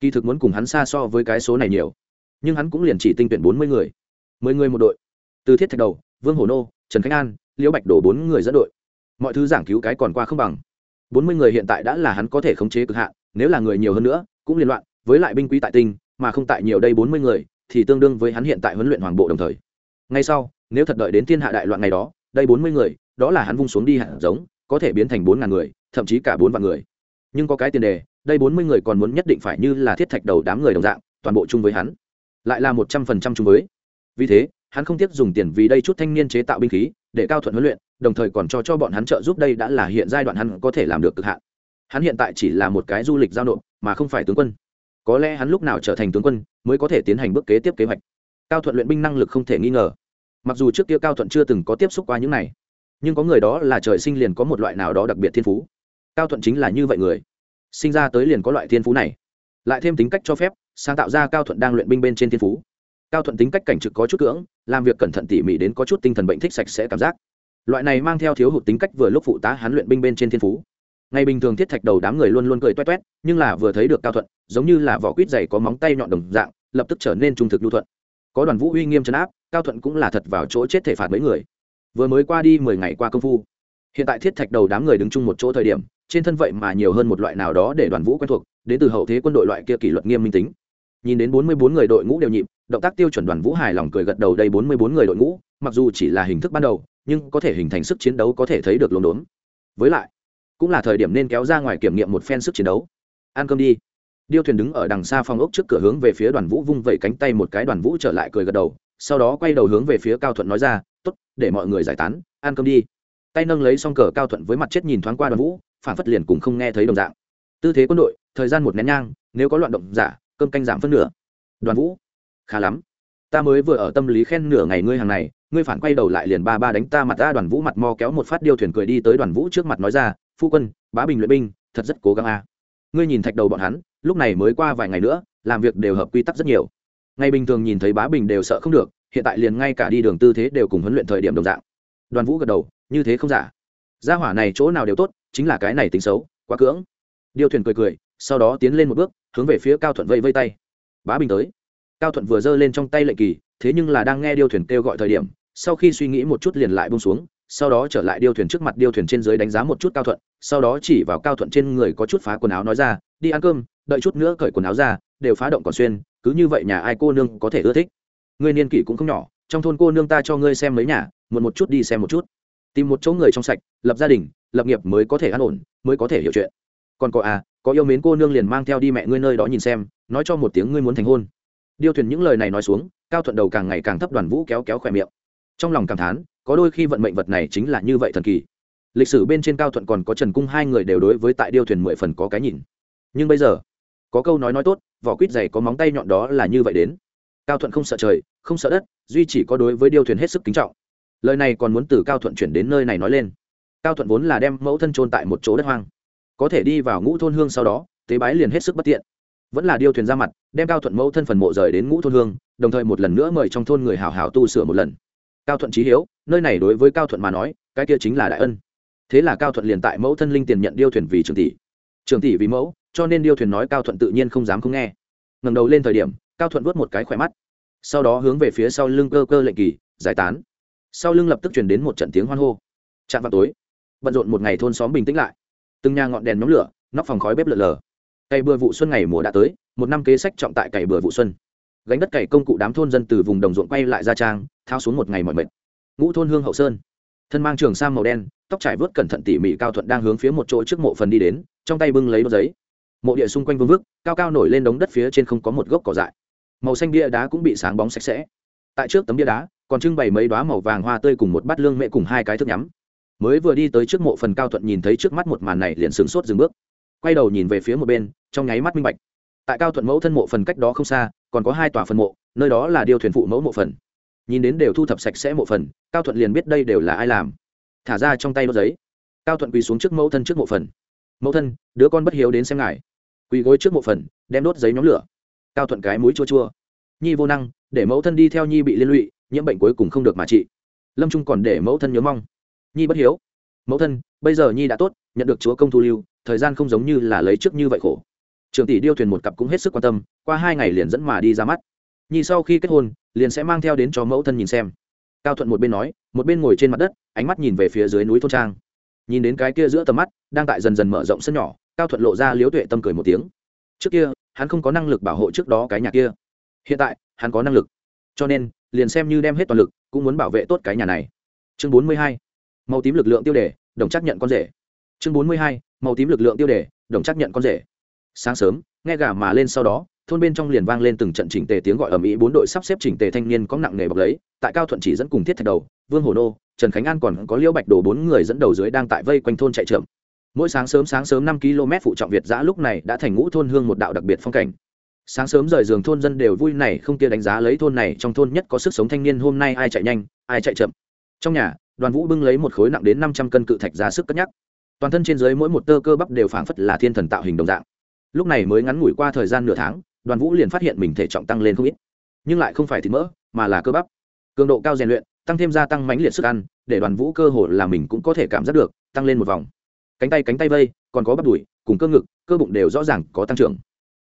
Kỳ thực muốn cùng hắn xa so với cái số này nhiều, nhưng hắn cũng liền chỉ tinh tuyển bốn mươi người. Mười người một đội. Từ thiết thạch đầu, vương hổ nô, trần khánh an, liễu bạch đổ bốn người dẫn đội. Mọi thứ giảng cứu cái còn qua không bằng. Bốn mươi người hiện tại đã là hắn có thể khống chế cực hạn, nếu là người nhiều hơn nữa, cũng liên loạn, với lại binh quý tại tinh, mà không tại nhiều đây bốn mươi người thì tương đương với hắn hiện tại huấn luyện hoàng bộ đồng thời. Ngay sau, nếu thật đợi đến thiên hạ đại loạn ngày đó, đây bốn mươi người, đó là hắn vung xuống đi hạt giống, có thể biến thành bốn ngàn người, thậm chí cả bốn vạn người. Nhưng có cái tiền đề, đây bốn mươi người còn muốn nhất định phải như là thiết thạch đầu đám người đồng dạng, toàn bộ chung với hắn. Lại là một trăm phần trăm chung với. Vì thế, hắn không tiếc dùng tiền vì đây chút thanh niên chế tạo binh khí, để cao thuận huấn luyện, đồng thời còn cho cho bọn hắn trợ giúp đây đã là hiện giai đoạn hắn có thể làm được cực hạn. Hắn hiện tại chỉ là một cái du lịch giao nộp, mà không phải tướng quân có lẽ hắn lúc nào trở thành tướng quân mới có thể tiến hành bước kế tiếp kế hoạch. Cao thuận luyện binh năng lực không thể nghi ngờ. Mặc dù trước kia cao thuận chưa từng có tiếp xúc qua những này, nhưng có người đó là trời sinh liền có một loại nào đó đặc biệt thiên phú. Cao thuận chính là như vậy người. Sinh ra tới liền có loại thiên phú này. Lại thêm tính cách cho phép, sáng tạo ra cao thuận đang luyện binh bên trên thiên phú. Cao thuận tính cách cảnh trực có chút cưỡng, làm việc cẩn thận tỉ mỉ đến có chút tinh thần bệnh thích sạch sẽ cảm giác. Loại này mang theo thiếu hụt tính cách vừa lúc phụ tá hắn luyện binh bên trên thiên phú ngày bình thường thiết thạch đầu đám người luôn luôn cười toét toét, nhưng là vừa thấy được cao thuận, giống như là vỏ quýt dày có móng tay nhọn đồng dạng, lập tức trở nên trung thực lưu thuận. Có đoàn vũ uy nghiêm chấn áp, cao thuận cũng là thật vào chỗ chết thể phạt mấy người. Vừa mới qua đi mười ngày qua công phu, hiện tại thiết thạch đầu đám người đứng chung một chỗ thời điểm, trên thân vậy mà nhiều hơn một loại nào đó để đoàn vũ quen thuộc, đến từ hậu thế quân đội loại kia kỷ luật nghiêm minh tính. Nhìn đến bốn mươi bốn người đội ngũ đều nhịp, động tác tiêu chuẩn đoàn vũ hài lòng cười gật đầu đây bốn mươi bốn người đội ngũ, mặc dù chỉ là hình thức ban đầu, nhưng có thể hình thành sức chiến đấu có thể thấy được lồn đốn. Với lại cũng là thời điểm nên kéo ra ngoài kiểm nghiệm một phen sức chiến đấu. Ăn cơm đi. Điêu thuyền đứng ở đằng xa phòng ốc trước cửa hướng về phía đoàn vũ vung vẩy cánh tay một cái, đoàn vũ trở lại cười gật đầu, sau đó quay đầu hướng về phía cao thuận nói ra t ố t để mọi người giải tán, ăn cơm đi. Tay nâng lấy xong cờ cao thuận với mặt chết nhìn thoáng qua đoàn vũ phản phất liền cùng không nghe thấy đồng dạng. Tư thế quân đội, thời gian một nén nhang, nếu có loạn động giả, cơm canh giảm phân nửa. Đoàn vũ, khá lắm. Ta mới vừa ở tâm lý khen nửa ngày ngươi hàng này, ngươi phản quay đầu lại liền ba ba đánh ta mặt ta, đoàn vũ mặt mo kéo một phát điêu thuyền cười đi tới đoàn vũ trước mặt nói ra phu quân, bá bình luyện binh, thật rất cố gắng a. Ngươi nhìn thạch đầu bọn hắn, lúc này mới qua vài ngày nữa, làm việc đều hợp quy tắc rất nhiều. Ngày bình thường nhìn thấy bá bình đều sợ không được, hiện tại liền ngay cả đi đường tư thế đều cùng huấn luyện thời điểm đồng dạng. Đoàn vũ gật đầu, như thế không giả. Gia hỏa này chỗ nào đều tốt, chính là cái này tính xấu, quá cưỡng. Điêu thuyền cười cười, sau đó tiến lên một bước, hướng về phía cao thuận vây vây tay. Bá bình tới. Cao thuận vừa giơ lên trong tay lệnh kỳ, thế nhưng là đang nghe điêu thuyền kêu gọi thời điểm, sau khi suy nghĩ một chút liền lại bông xuống sau đó trở lại điêu thuyền trước mặt điêu thuyền trên dưới đánh giá một chút cao thuận, sau đó chỉ vào cao thuận trên người có chút phá quần áo nói ra, đi ăn cơm, đợi chút nữa cởi quần áo ra, đều phá động còn xuyên, cứ như vậy nhà ai cô nương có thể ưa thích. Ngươi niên kỷ cũng không nhỏ, trong thôn cô nương ta cho ngươi xem mấy nhà, muộn một chút đi xem một chút. Tìm một chỗ người trong sạch, lập gia đình, lập nghiệp mới có thể an ổn, mới có thể hiểu chuyện. Còn có à có yêu mến cô nương liền mang theo đi mẹ ngươi nơi đó nhìn xem, nói cho một tiếng ngươi muốn thành hôn. Điêu thuyền những lời này nói xuống, cao thuận đầu càng ngày càng thấp đoàn vũ kéo kéo khỏe miệng. Trong lòng cảm thán có đôi khi vận mệnh vật này chính là như vậy thần kỳ. Lịch sử bên trên cao thuận còn có trần cung hai người đều đối với tại điêu thuyền mười phần có cái nhìn. Nhưng bây giờ, có câu nói nói tốt, vỏ quýt dày có móng tay nhọn đó là như vậy đến. Cao thuận không sợ trời, không sợ đất, duy chỉ có đối với điêu thuyền hết sức kính trọng. Lời này còn muốn từ cao thuận chuyển đến nơi này nói lên. Cao thuận vốn là đem mẫu thân trôn tại một chỗ đất hoang. Có thể đi vào ngũ thôn hương sau đó, tế bái liền hết sức bất tiện. Vẫn là điêu thuyền ra mặt, đem cao thuận mẫu thân phần mộ rời đến ngũ thôn hương, đồng thời một lần nữa mời trong thôn người hào hào tu sửa một lần. Cao thuận trí hiếu nơi này đối với cao thuận mà nói, cái kia chính là đại ân. Thế là cao thuận liền tại mẫu thân linh tiền nhận điêu thuyền vì trường tỷ. Trường tỷ vì mẫu, cho nên điêu thuyền nói cao thuận tự nhiên không dám không nghe. Ngầm đầu lên thời điểm, cao thuận vớt một cái khỏe mắt. Sau đó hướng về phía sau lưng cơ cơ lệnh kỳ, giải tán. Sau lưng lập tức chuyển đến một trận tiếng hoan hô. Chạm vào tối, bận rộn một ngày thôn xóm bình tĩnh lại. Từng nhà ngọn đèn nhóm lửa, nóc phòng khói bếp lợn lờ. Cày bừa vụ xuân ngày mùa đã tới, một năm kế sách trọng tại cày bừa vụ xuân. Gánh đất cày công cụ đám thôn dân từ vùng đồng ruộng quay lại ra trang thao xuống một ngày mọi mệt ngũ thôn hương hậu sơn. Thân mang trường sang màu đen, tóc trải vớt cẩn thận tỉ mỉ cao thuận đang hướng phía một chỗ trước mộ phần đi đến, trong tay bưng lấy đốt giấy. Mộ địa xung quanh vương vức, cao cao nổi lên đống đất phía trên không có một gốc cỏ dại. Màu xanh bia đá cũng bị sáng bóng sạch sẽ. Tại trước tấm bia đá, còn trưng bày mấy đoá màu vàng hoa tươi cùng một bát lương mẹ cùng hai cái thức nhắm. Mới vừa đi tới trước mộ phần cao thuận nhìn thấy trước mắt một màn này liền sửng sốt dừng bước. Quay đầu nhìn về phía một bên, trong nháy mắt minh bạch. Tại cao thuận mẫu thân mộ phần cách đó không xa, còn có hai tòa phần mộ, nơi đó là điêu thuyền phụ mẫu mộ phần nhìn đến đều thu thập sạch sẽ mộ phần, cao thuận liền biết đây đều là ai làm. Thả ra trong tay đốt giấy. Cao thuận quỳ xuống trước mẫu thân trước mộ phần. Mẫu thân, đứa con bất hiếu đến xem ngài. Quỳ gối trước mộ phần, đem đốt giấy nhóm lửa. Cao thuận cái mũi chua chua. Nhi vô năng, để mẫu thân đi theo nhi bị liên lụy, nhiễm bệnh cuối cùng không được mà trị. Lâm trung còn để mẫu thân nhớ mong. Nhi bất hiếu. Mẫu thân, bây giờ nhi đã tốt, nhận được chúa công thu lưu, thời gian không giống như là lấy trước như vậy khổ. Trường tỷ điêu thuyền một cặp cũng hết sức quan tâm, qua hai ngày liền dẫn mà đi ra mắt nhi sau khi kết hôn, liền sẽ mang theo đến cho mẫu thân nhìn xem. Cao thuận một bên nói, một bên ngồi trên mặt đất, ánh mắt nhìn về phía dưới núi thôn trang. Nhìn đến cái kia giữa tầm mắt, đang tại dần dần mở rộng sân nhỏ, cao thuận lộ ra liếu tuệ tâm cười một tiếng. Trước kia, hắn không có năng lực bảo hộ trước đó cái nhà kia. Hiện tại, hắn có năng lực. Cho nên, liền xem như đem hết toàn lực, cũng muốn bảo vệ tốt cái nhà này. Chương bốn mươi hai, màu tím lực lượng tiêu đề, đồng chắc nhận con rể. Chương bốn mươi hai, màu tím lực lượng tiêu đề, đồng chắc nhận con rể. Sáng sớm, nghe gà mà lên sau đó thôn bên trong liền vang lên từng trận chỉnh tề tiếng gọi ầm ĩ, bốn đội sắp xếp chỉnh tề thanh niên có nặng nghề bọc lấy, tại cao thuận chỉ dẫn cùng thiết thạch đầu, vương hồ nô, trần khánh an còn có liễu bạch đồ bốn người dẫn đầu dưới đang tại vây quanh thôn chạy trượm mỗi sáng sớm sáng sớm năm km phụ trọng việt giã lúc này đã thành ngũ thôn hương một đạo đặc biệt phong cảnh. Sáng sớm rời giường thôn dân đều vui này không kia đánh giá lấy thôn này, trong thôn nhất có sức sống thanh niên hôm nay ai chạy nhanh, ai chạy chậm. Trong nhà, đoàn vũ bưng lấy một khối nặng đến năm trăm cân cự thạch ra sức cất nhắc. Toàn thân trên dưới mỗi một tơ cơ bắp đều phảng phất là thiên thần tạo hình đồng dạng. Lúc này mới ngắn ngủi qua thời gian nửa tháng đoàn vũ liền phát hiện mình thể trọng tăng lên không ít, nhưng lại không phải thịt mỡ, mà là cơ bắp. Cường độ cao rèn luyện, tăng thêm gia tăng mãnh liệt sức ăn, để đoàn vũ cơ hồ là mình cũng có thể cảm giác được, tăng lên một vòng. Cánh tay cánh tay vây, còn có bắp đùi, cùng cơ ngực, cơ bụng đều rõ ràng có tăng trưởng.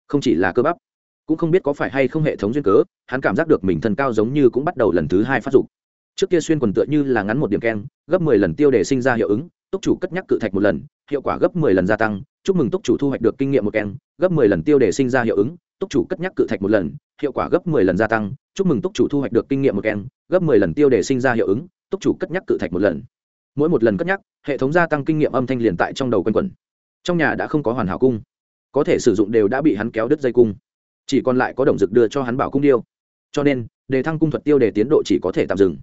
Không chỉ là cơ bắp, cũng không biết có phải hay không hệ thống duyên cớ, hắn cảm giác được mình thân cao giống như cũng bắt đầu lần thứ hai phát dục. Trước kia xuyên quần tựa như là ngắn một điểm keng, gấp mười lần tiêu để sinh ra hiệu ứng, túc chủ cất nhắc cự thạch một lần, hiệu quả gấp mười lần gia tăng, chúc mừng túc chủ thu hoạch được kinh nghiệm một keng, gấp mười lần tiêu để sinh ra hiệu ứng túc chủ cất nhắc cự thạch một lần, hiệu quả gấp mười lần gia tăng, chúc mừng túc chủ thu hoạch được kinh nghiệm một kèn gấp mười lần tiêu để sinh ra hiệu ứng, túc chủ cất nhắc cự thạch một lần. Mỗi một lần cất nhắc, hệ thống gia tăng kinh nghiệm âm thanh liền tại trong đầu quanh quẩn. Trong nhà đã không có hoàn hảo cung. Có thể sử dụng đều đã bị hắn kéo đứt dây cung. Chỉ còn lại có động dực đưa cho hắn bảo cung điêu. Cho nên, đề thăng cung thuật tiêu đề tiến độ chỉ có thể tạm dừng.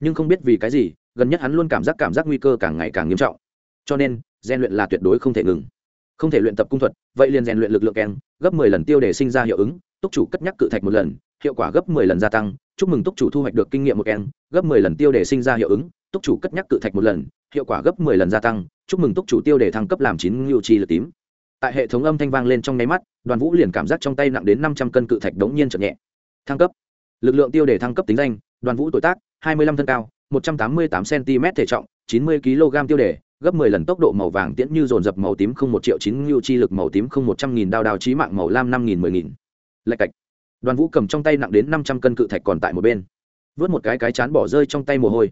Nhưng không biết vì cái gì, gần nhất hắn luôn cảm giác cảm giác nguy cơ càng ngày càng nghiêm trọng. Cho nên gian luyện là tuyệt đối không thể ngừng không thể luyện tập cung thuật, vậy liền rèn luyện lực lượng keng, gấp mười lần tiêu để sinh ra hiệu ứng, túc chủ cất nhắc cự thạch một lần, hiệu quả gấp mười lần gia tăng, chúc mừng túc chủ thu hoạch được kinh nghiệm một keng, gấp mười lần tiêu để sinh ra hiệu ứng, túc chủ cất nhắc cự thạch một lần, hiệu quả gấp mười lần gia tăng, chúc mừng túc chủ tiêu để thăng cấp làm chín ngưu chi lực tím. Tại hệ thống âm thanh vang lên trong nháy mắt, đoàn vũ liền cảm giác trong tay nặng đến năm trăm cân cự thạch đống nhiên chậm nhẹ. Thăng cấp. Lực lượng tiêu để thăng cấp tính danh, đoàn vũ tuổi tác, hai mươi lăm thân cao, một trăm tám mươi tám cm thể trọng, chín mươi kg tiêu đề gấp 10 lần tốc độ màu vàng tiễn như dồn dập màu tím không một triệu chín lưu chi lực màu tím không một trăm nghìn đao đao chí mạng màu lam năm nghìn mười nghìn. Lạch cạch. Đoàn vũ cầm trong tay nặng đến năm trăm cân cự thạch còn tại một bên. Vớt một cái cái chán bỏ rơi trong tay mồ hôi.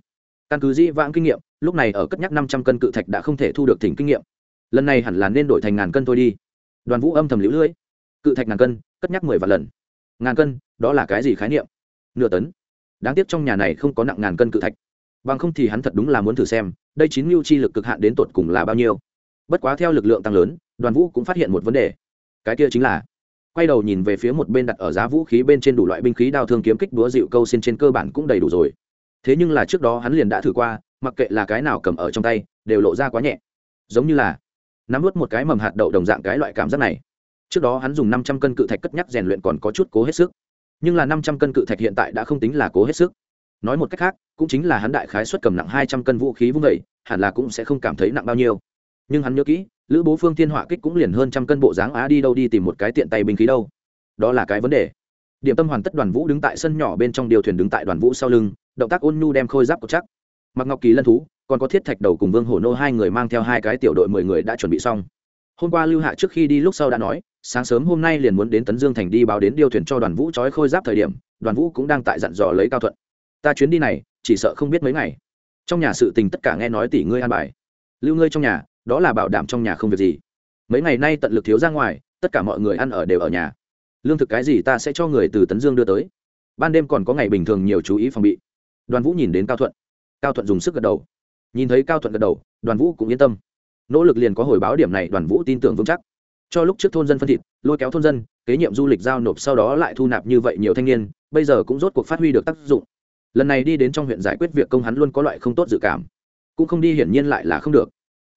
Căn cứ dĩ vãng kinh nghiệm, lúc này ở cất nhắc năm trăm cân cự thạch đã không thể thu được thỉnh kinh nghiệm. Lần này hẳn là nên đổi thành ngàn cân thôi đi. Đoàn vũ âm thầm lũ lưỡi. Cự thạch ngàn cân, cất nhắc mười vạn lần. Ngàn cân, đó là cái gì khái niệm? Nửa tấn. Đáng tiếc trong nhà này không có nặng ngàn cân cự thạch. Bằng không thì hắn thật đúng là muốn thử xem đây chín mưu chi lực cực hạn đến tột cùng là bao nhiêu? Bất quá theo lực lượng tăng lớn, đoàn vũ cũng phát hiện một vấn đề. Cái kia chính là, quay đầu nhìn về phía một bên đặt ở giá vũ khí bên trên đủ loại binh khí đao thương kiếm kích đúa dịu câu xin trên cơ bản cũng đầy đủ rồi. Thế nhưng là trước đó hắn liền đã thử qua, mặc kệ là cái nào cầm ở trong tay, đều lộ ra quá nhẹ. Giống như là, nắm vớt một cái mầm hạt đậu đồng dạng cái loại cảm giác này. Trước đó hắn dùng năm trăm cân cự thạch cất nhắc rèn luyện còn có chút cố hết sức. Nhưng là năm trăm cân cự thạch hiện tại đã không tính là cố hết sức nói một cách khác, cũng chính là hắn đại khái xuất cầm nặng hai trăm cân vũ khí vung vẩy hẳn là cũng sẽ không cảm thấy nặng bao nhiêu. Nhưng hắn nhớ kỹ, lữ bố phương thiên họa kích cũng liền hơn trăm cân bộ dáng á đi đâu đi tìm một cái tiện tay binh khí đâu. Đó là cái vấn đề. Điểm tâm hoàn tất đoàn vũ đứng tại sân nhỏ bên trong điều thuyền đứng tại đoàn vũ sau lưng, động tác ôn nhu đem khôi giáp cột chắc. Mặc ngọc kỳ lân thú, còn có thiết thạch đầu cùng vương hổ nô hai người mang theo hai cái tiểu đội mười người đã chuẩn bị xong. Hôm qua lưu hạ trước khi đi lúc sau đã nói, sáng sớm hôm nay liền muốn đến tấn dương thành đi báo đến điều thuyền cho đoàn vũ trói khôi giáp thời điểm, đoàn vũ cũng đang tại dặn dò lấy cao thuận ta chuyến đi này, chỉ sợ không biết mấy ngày. Trong nhà sự tình tất cả nghe nói tỷ ngươi an bài. Lưu ngươi trong nhà, đó là bảo đảm trong nhà không việc gì. Mấy ngày nay tận lực thiếu ra ngoài, tất cả mọi người ăn ở đều ở nhà. Lương thực cái gì ta sẽ cho người từ tấn dương đưa tới. Ban đêm còn có ngày bình thường nhiều chú ý phòng bị. Đoàn vũ nhìn đến cao thuận. Cao thuận dùng sức gật đầu. Nhìn thấy cao thuận gật đầu, đoàn vũ cũng yên tâm. Nỗ lực liền có hồi báo điểm này đoàn vũ tin tưởng vững chắc. Cho lúc trước thôn dân phân thịt, lôi kéo thôn dân, kế nhiệm du lịch giao nộp sau đó lại thu nạp như vậy nhiều thanh niên, bây giờ cũng rốt cuộc phát huy được tác dụng lần này đi đến trong huyện giải quyết việc công hắn luôn có loại không tốt dự cảm. Cũng không đi hiển nhiên lại là không được.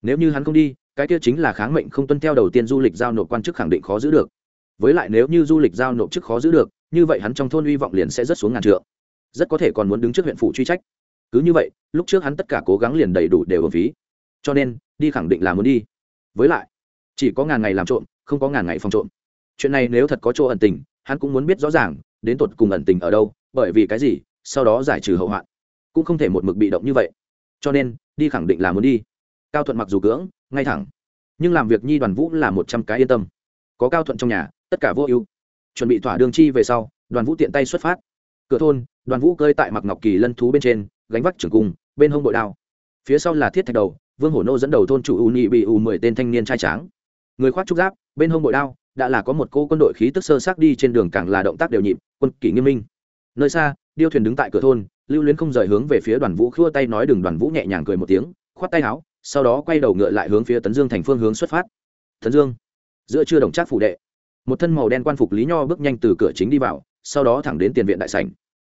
Nếu như hắn không đi, cái kia chính là kháng mệnh không tuân theo đầu tiên du lịch giao nộp quan chức khẳng định khó giữ được. Với lại nếu như du lịch giao nộp chức khó giữ được, như vậy hắn trong thôn hy vọng liền sẽ rất xuống ngàn trượng. Rất có thể còn muốn đứng trước huyện phủ truy trách. Cứ như vậy, lúc trước hắn tất cả cố gắng liền đầy đủ đều ở phí cho nên, đi khẳng định là muốn đi. Với lại, chỉ có ngàn ngày làm trộm, không có ngàn ngày phòng trộm. Chuyện này nếu thật có chỗ ẩn tình, hắn cũng muốn biết rõ ràng, đến tột cùng ẩn tình ở đâu, bởi vì cái gì sau đó giải trừ hậu hoạn. Cũng không thể một mực bị động như vậy. Cho nên, đi khẳng định là muốn đi. Cao thuận mặc dù cưỡng, ngay thẳng. Nhưng làm việc nhi đoàn vũ là một trăm cái yên tâm. Có cao thuận trong nhà, tất cả vô ưu. Chuẩn bị thỏa đường chi về sau, đoàn vũ tiện tay xuất phát. Cửa thôn, đoàn vũ cơi tại mặc ngọc kỳ lân thú bên trên, gánh vác trưởng cung bên hông bội đao. Phía sau là thiết thạch đầu, vương hổ nô dẫn đầu thôn chủ u nhị bị u mười tên thanh niên trai tráng. Người khoác trúc giáp, bên hông bội đao, đã là có một cô quân đội khí tức sơ sát đi trên đường càng là động tác đều nhịp, quân kỷ nghiêm minh. Nơi xa điêu thuyền đứng tại cửa thôn, lưu luyến không rời hướng về phía đoàn vũ khua tay nói đừng, đoàn vũ nhẹ nhàng cười một tiếng, khoát tay áo, sau đó quay đầu ngựa lại hướng phía tấn dương thành phương hướng xuất phát. Tấn dương, giữa trưa đồng trác phủ đệ. Một thân màu đen quan phục lý nho bước nhanh từ cửa chính đi vào, sau đó thẳng đến tiền viện đại sảnh.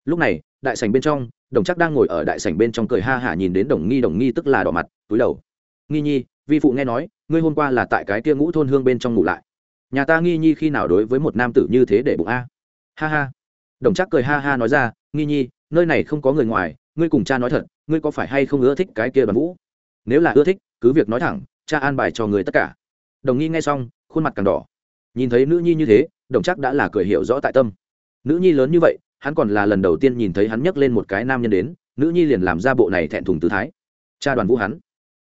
Lúc này, đại sảnh bên trong, đồng chắc đang ngồi ở đại sảnh bên trong cười ha hả nhìn đến đồng nghi đồng nghi tức là đỏ mặt, túi đầu. Nghi nhi, vi phụ nghe nói, ngươi hôm qua là tại cái kia ngũ thôn hương bên trong ngủ lại. Nhà ta nghi nhi khi nào đối với một nam tử như thế để bụng a? Ha ha. Đồng chắc cười ha ha nói ra nghi nhi, nơi này không có người ngoài, ngươi cùng cha nói thật, ngươi có phải hay không ưa thích cái kia đoàn vũ? Nếu là ưa thích, cứ việc nói thẳng, cha an bài cho người tất cả. Đồng nghi nghe xong, khuôn mặt càng đỏ. Nhìn thấy nữ nhi như thế, đồng chắc đã là cười hiểu rõ tại tâm. Nữ nhi lớn như vậy, hắn còn là lần đầu tiên nhìn thấy hắn nhấc lên một cái nam nhân đến, nữ nhi liền làm ra bộ này thẹn thùng tư thái. Cha đoàn vũ hắn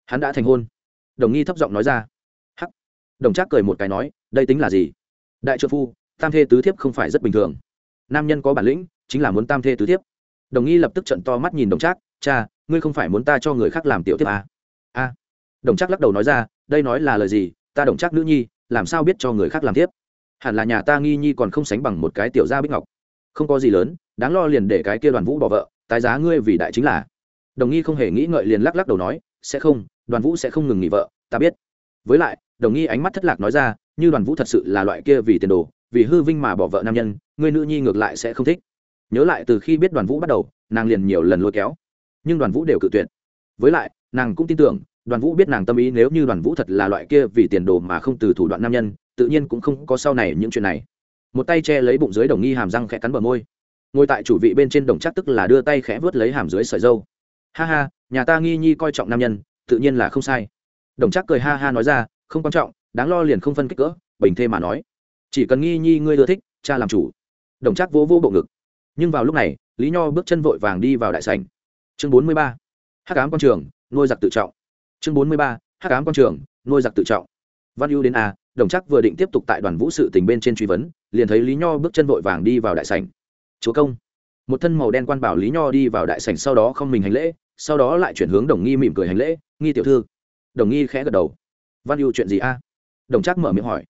hắn đã thành hôn. Đồng nghi thấp giọng nói ra. Hắc. Đồng trác cười một cái nói, đây tính là gì? Đại trợ phu, tam thê tứ thiếp không phải rất bình thường. Nam nhân có bản lĩnh chính là muốn tam thê tứ thiếp. Đồng nghi lập tức trận to mắt nhìn đồng trác, cha, ngươi không phải muốn ta cho người khác làm tiểu thiếp à? a. Đồng trác lắc đầu nói ra, đây nói là lời gì? Ta đồng trác nữ nhi, làm sao biết cho người khác làm tiếp hẳn là nhà ta nghi nhi còn không sánh bằng một cái tiểu gia bích ngọc. Không có gì lớn, đáng lo liền để cái kia đoàn vũ bỏ vợ, tái giá ngươi vì đại chính là. Đồng nghi không hề nghĩ ngợi liền lắc lắc đầu nói, sẽ không, đoàn vũ sẽ không ngừng nghỉ vợ, ta biết. Với lại, đồng nghi ánh mắt thất lạc nói ra, như đoàn vũ thật sự là loại kia vì tiền đồ, vì hư vinh mà bỏ vợ nam nhân, ngươi nữ nhi ngược lại sẽ không thích nhớ lại từ khi biết đoàn vũ bắt đầu, nàng liền nhiều lần lôi kéo. Nhưng đoàn vũ đều cự tuyệt. Với lại, nàng cũng tin tưởng, đoàn vũ biết nàng tâm ý nếu như đoàn vũ thật là loại kia vì tiền đồ mà không từ thủ đoạn nam nhân, tự nhiên cũng không có sau này những chuyện này. Một tay che lấy bụng dưới đồng nghi hàm răng khẽ cắn bờ môi. Ngồi tại chủ vị bên trên đồng chắc tức là đưa tay khẽ vớt lấy hàm dưới sợi dâu. Ha ha, nhà ta nghi nhi coi trọng nam nhân, tự nhiên là không sai. Đồng chắc cười ha ha nói ra, không quan trọng, đáng lo liền không phân kích cỡ, bình thê mà nói. Chỉ cần nghi nhi ngươi ưa thích, cha làm chủ. Đồng chắc vô vô bộ ngực nhưng vào lúc này, lý nho bước chân vội vàng đi vào đại sảnh. Chương bốn mươi ba, hắc ám quan trường nuôi giặc tự trọng. Chương bốn mươi ba, hắc ám quan trường nuôi giặc tự trọng. Văn ưu đến a, đồng chắc vừa định tiếp tục tại đoàn vũ sự tình bên trên truy vấn, liền thấy lý nho bước chân vội vàng đi vào đại sảnh. Chúa công. Một thân màu đen quan bảo lý nho đi vào đại sảnh sau đó không mình hành lễ, sau đó lại chuyển hướng đồng nghi mỉm cười hành lễ, nghi tiểu thư. Đồng nghi khẽ gật đầu. Văn ưu chuyện gì a? Đồng chắc mở miệng hỏi.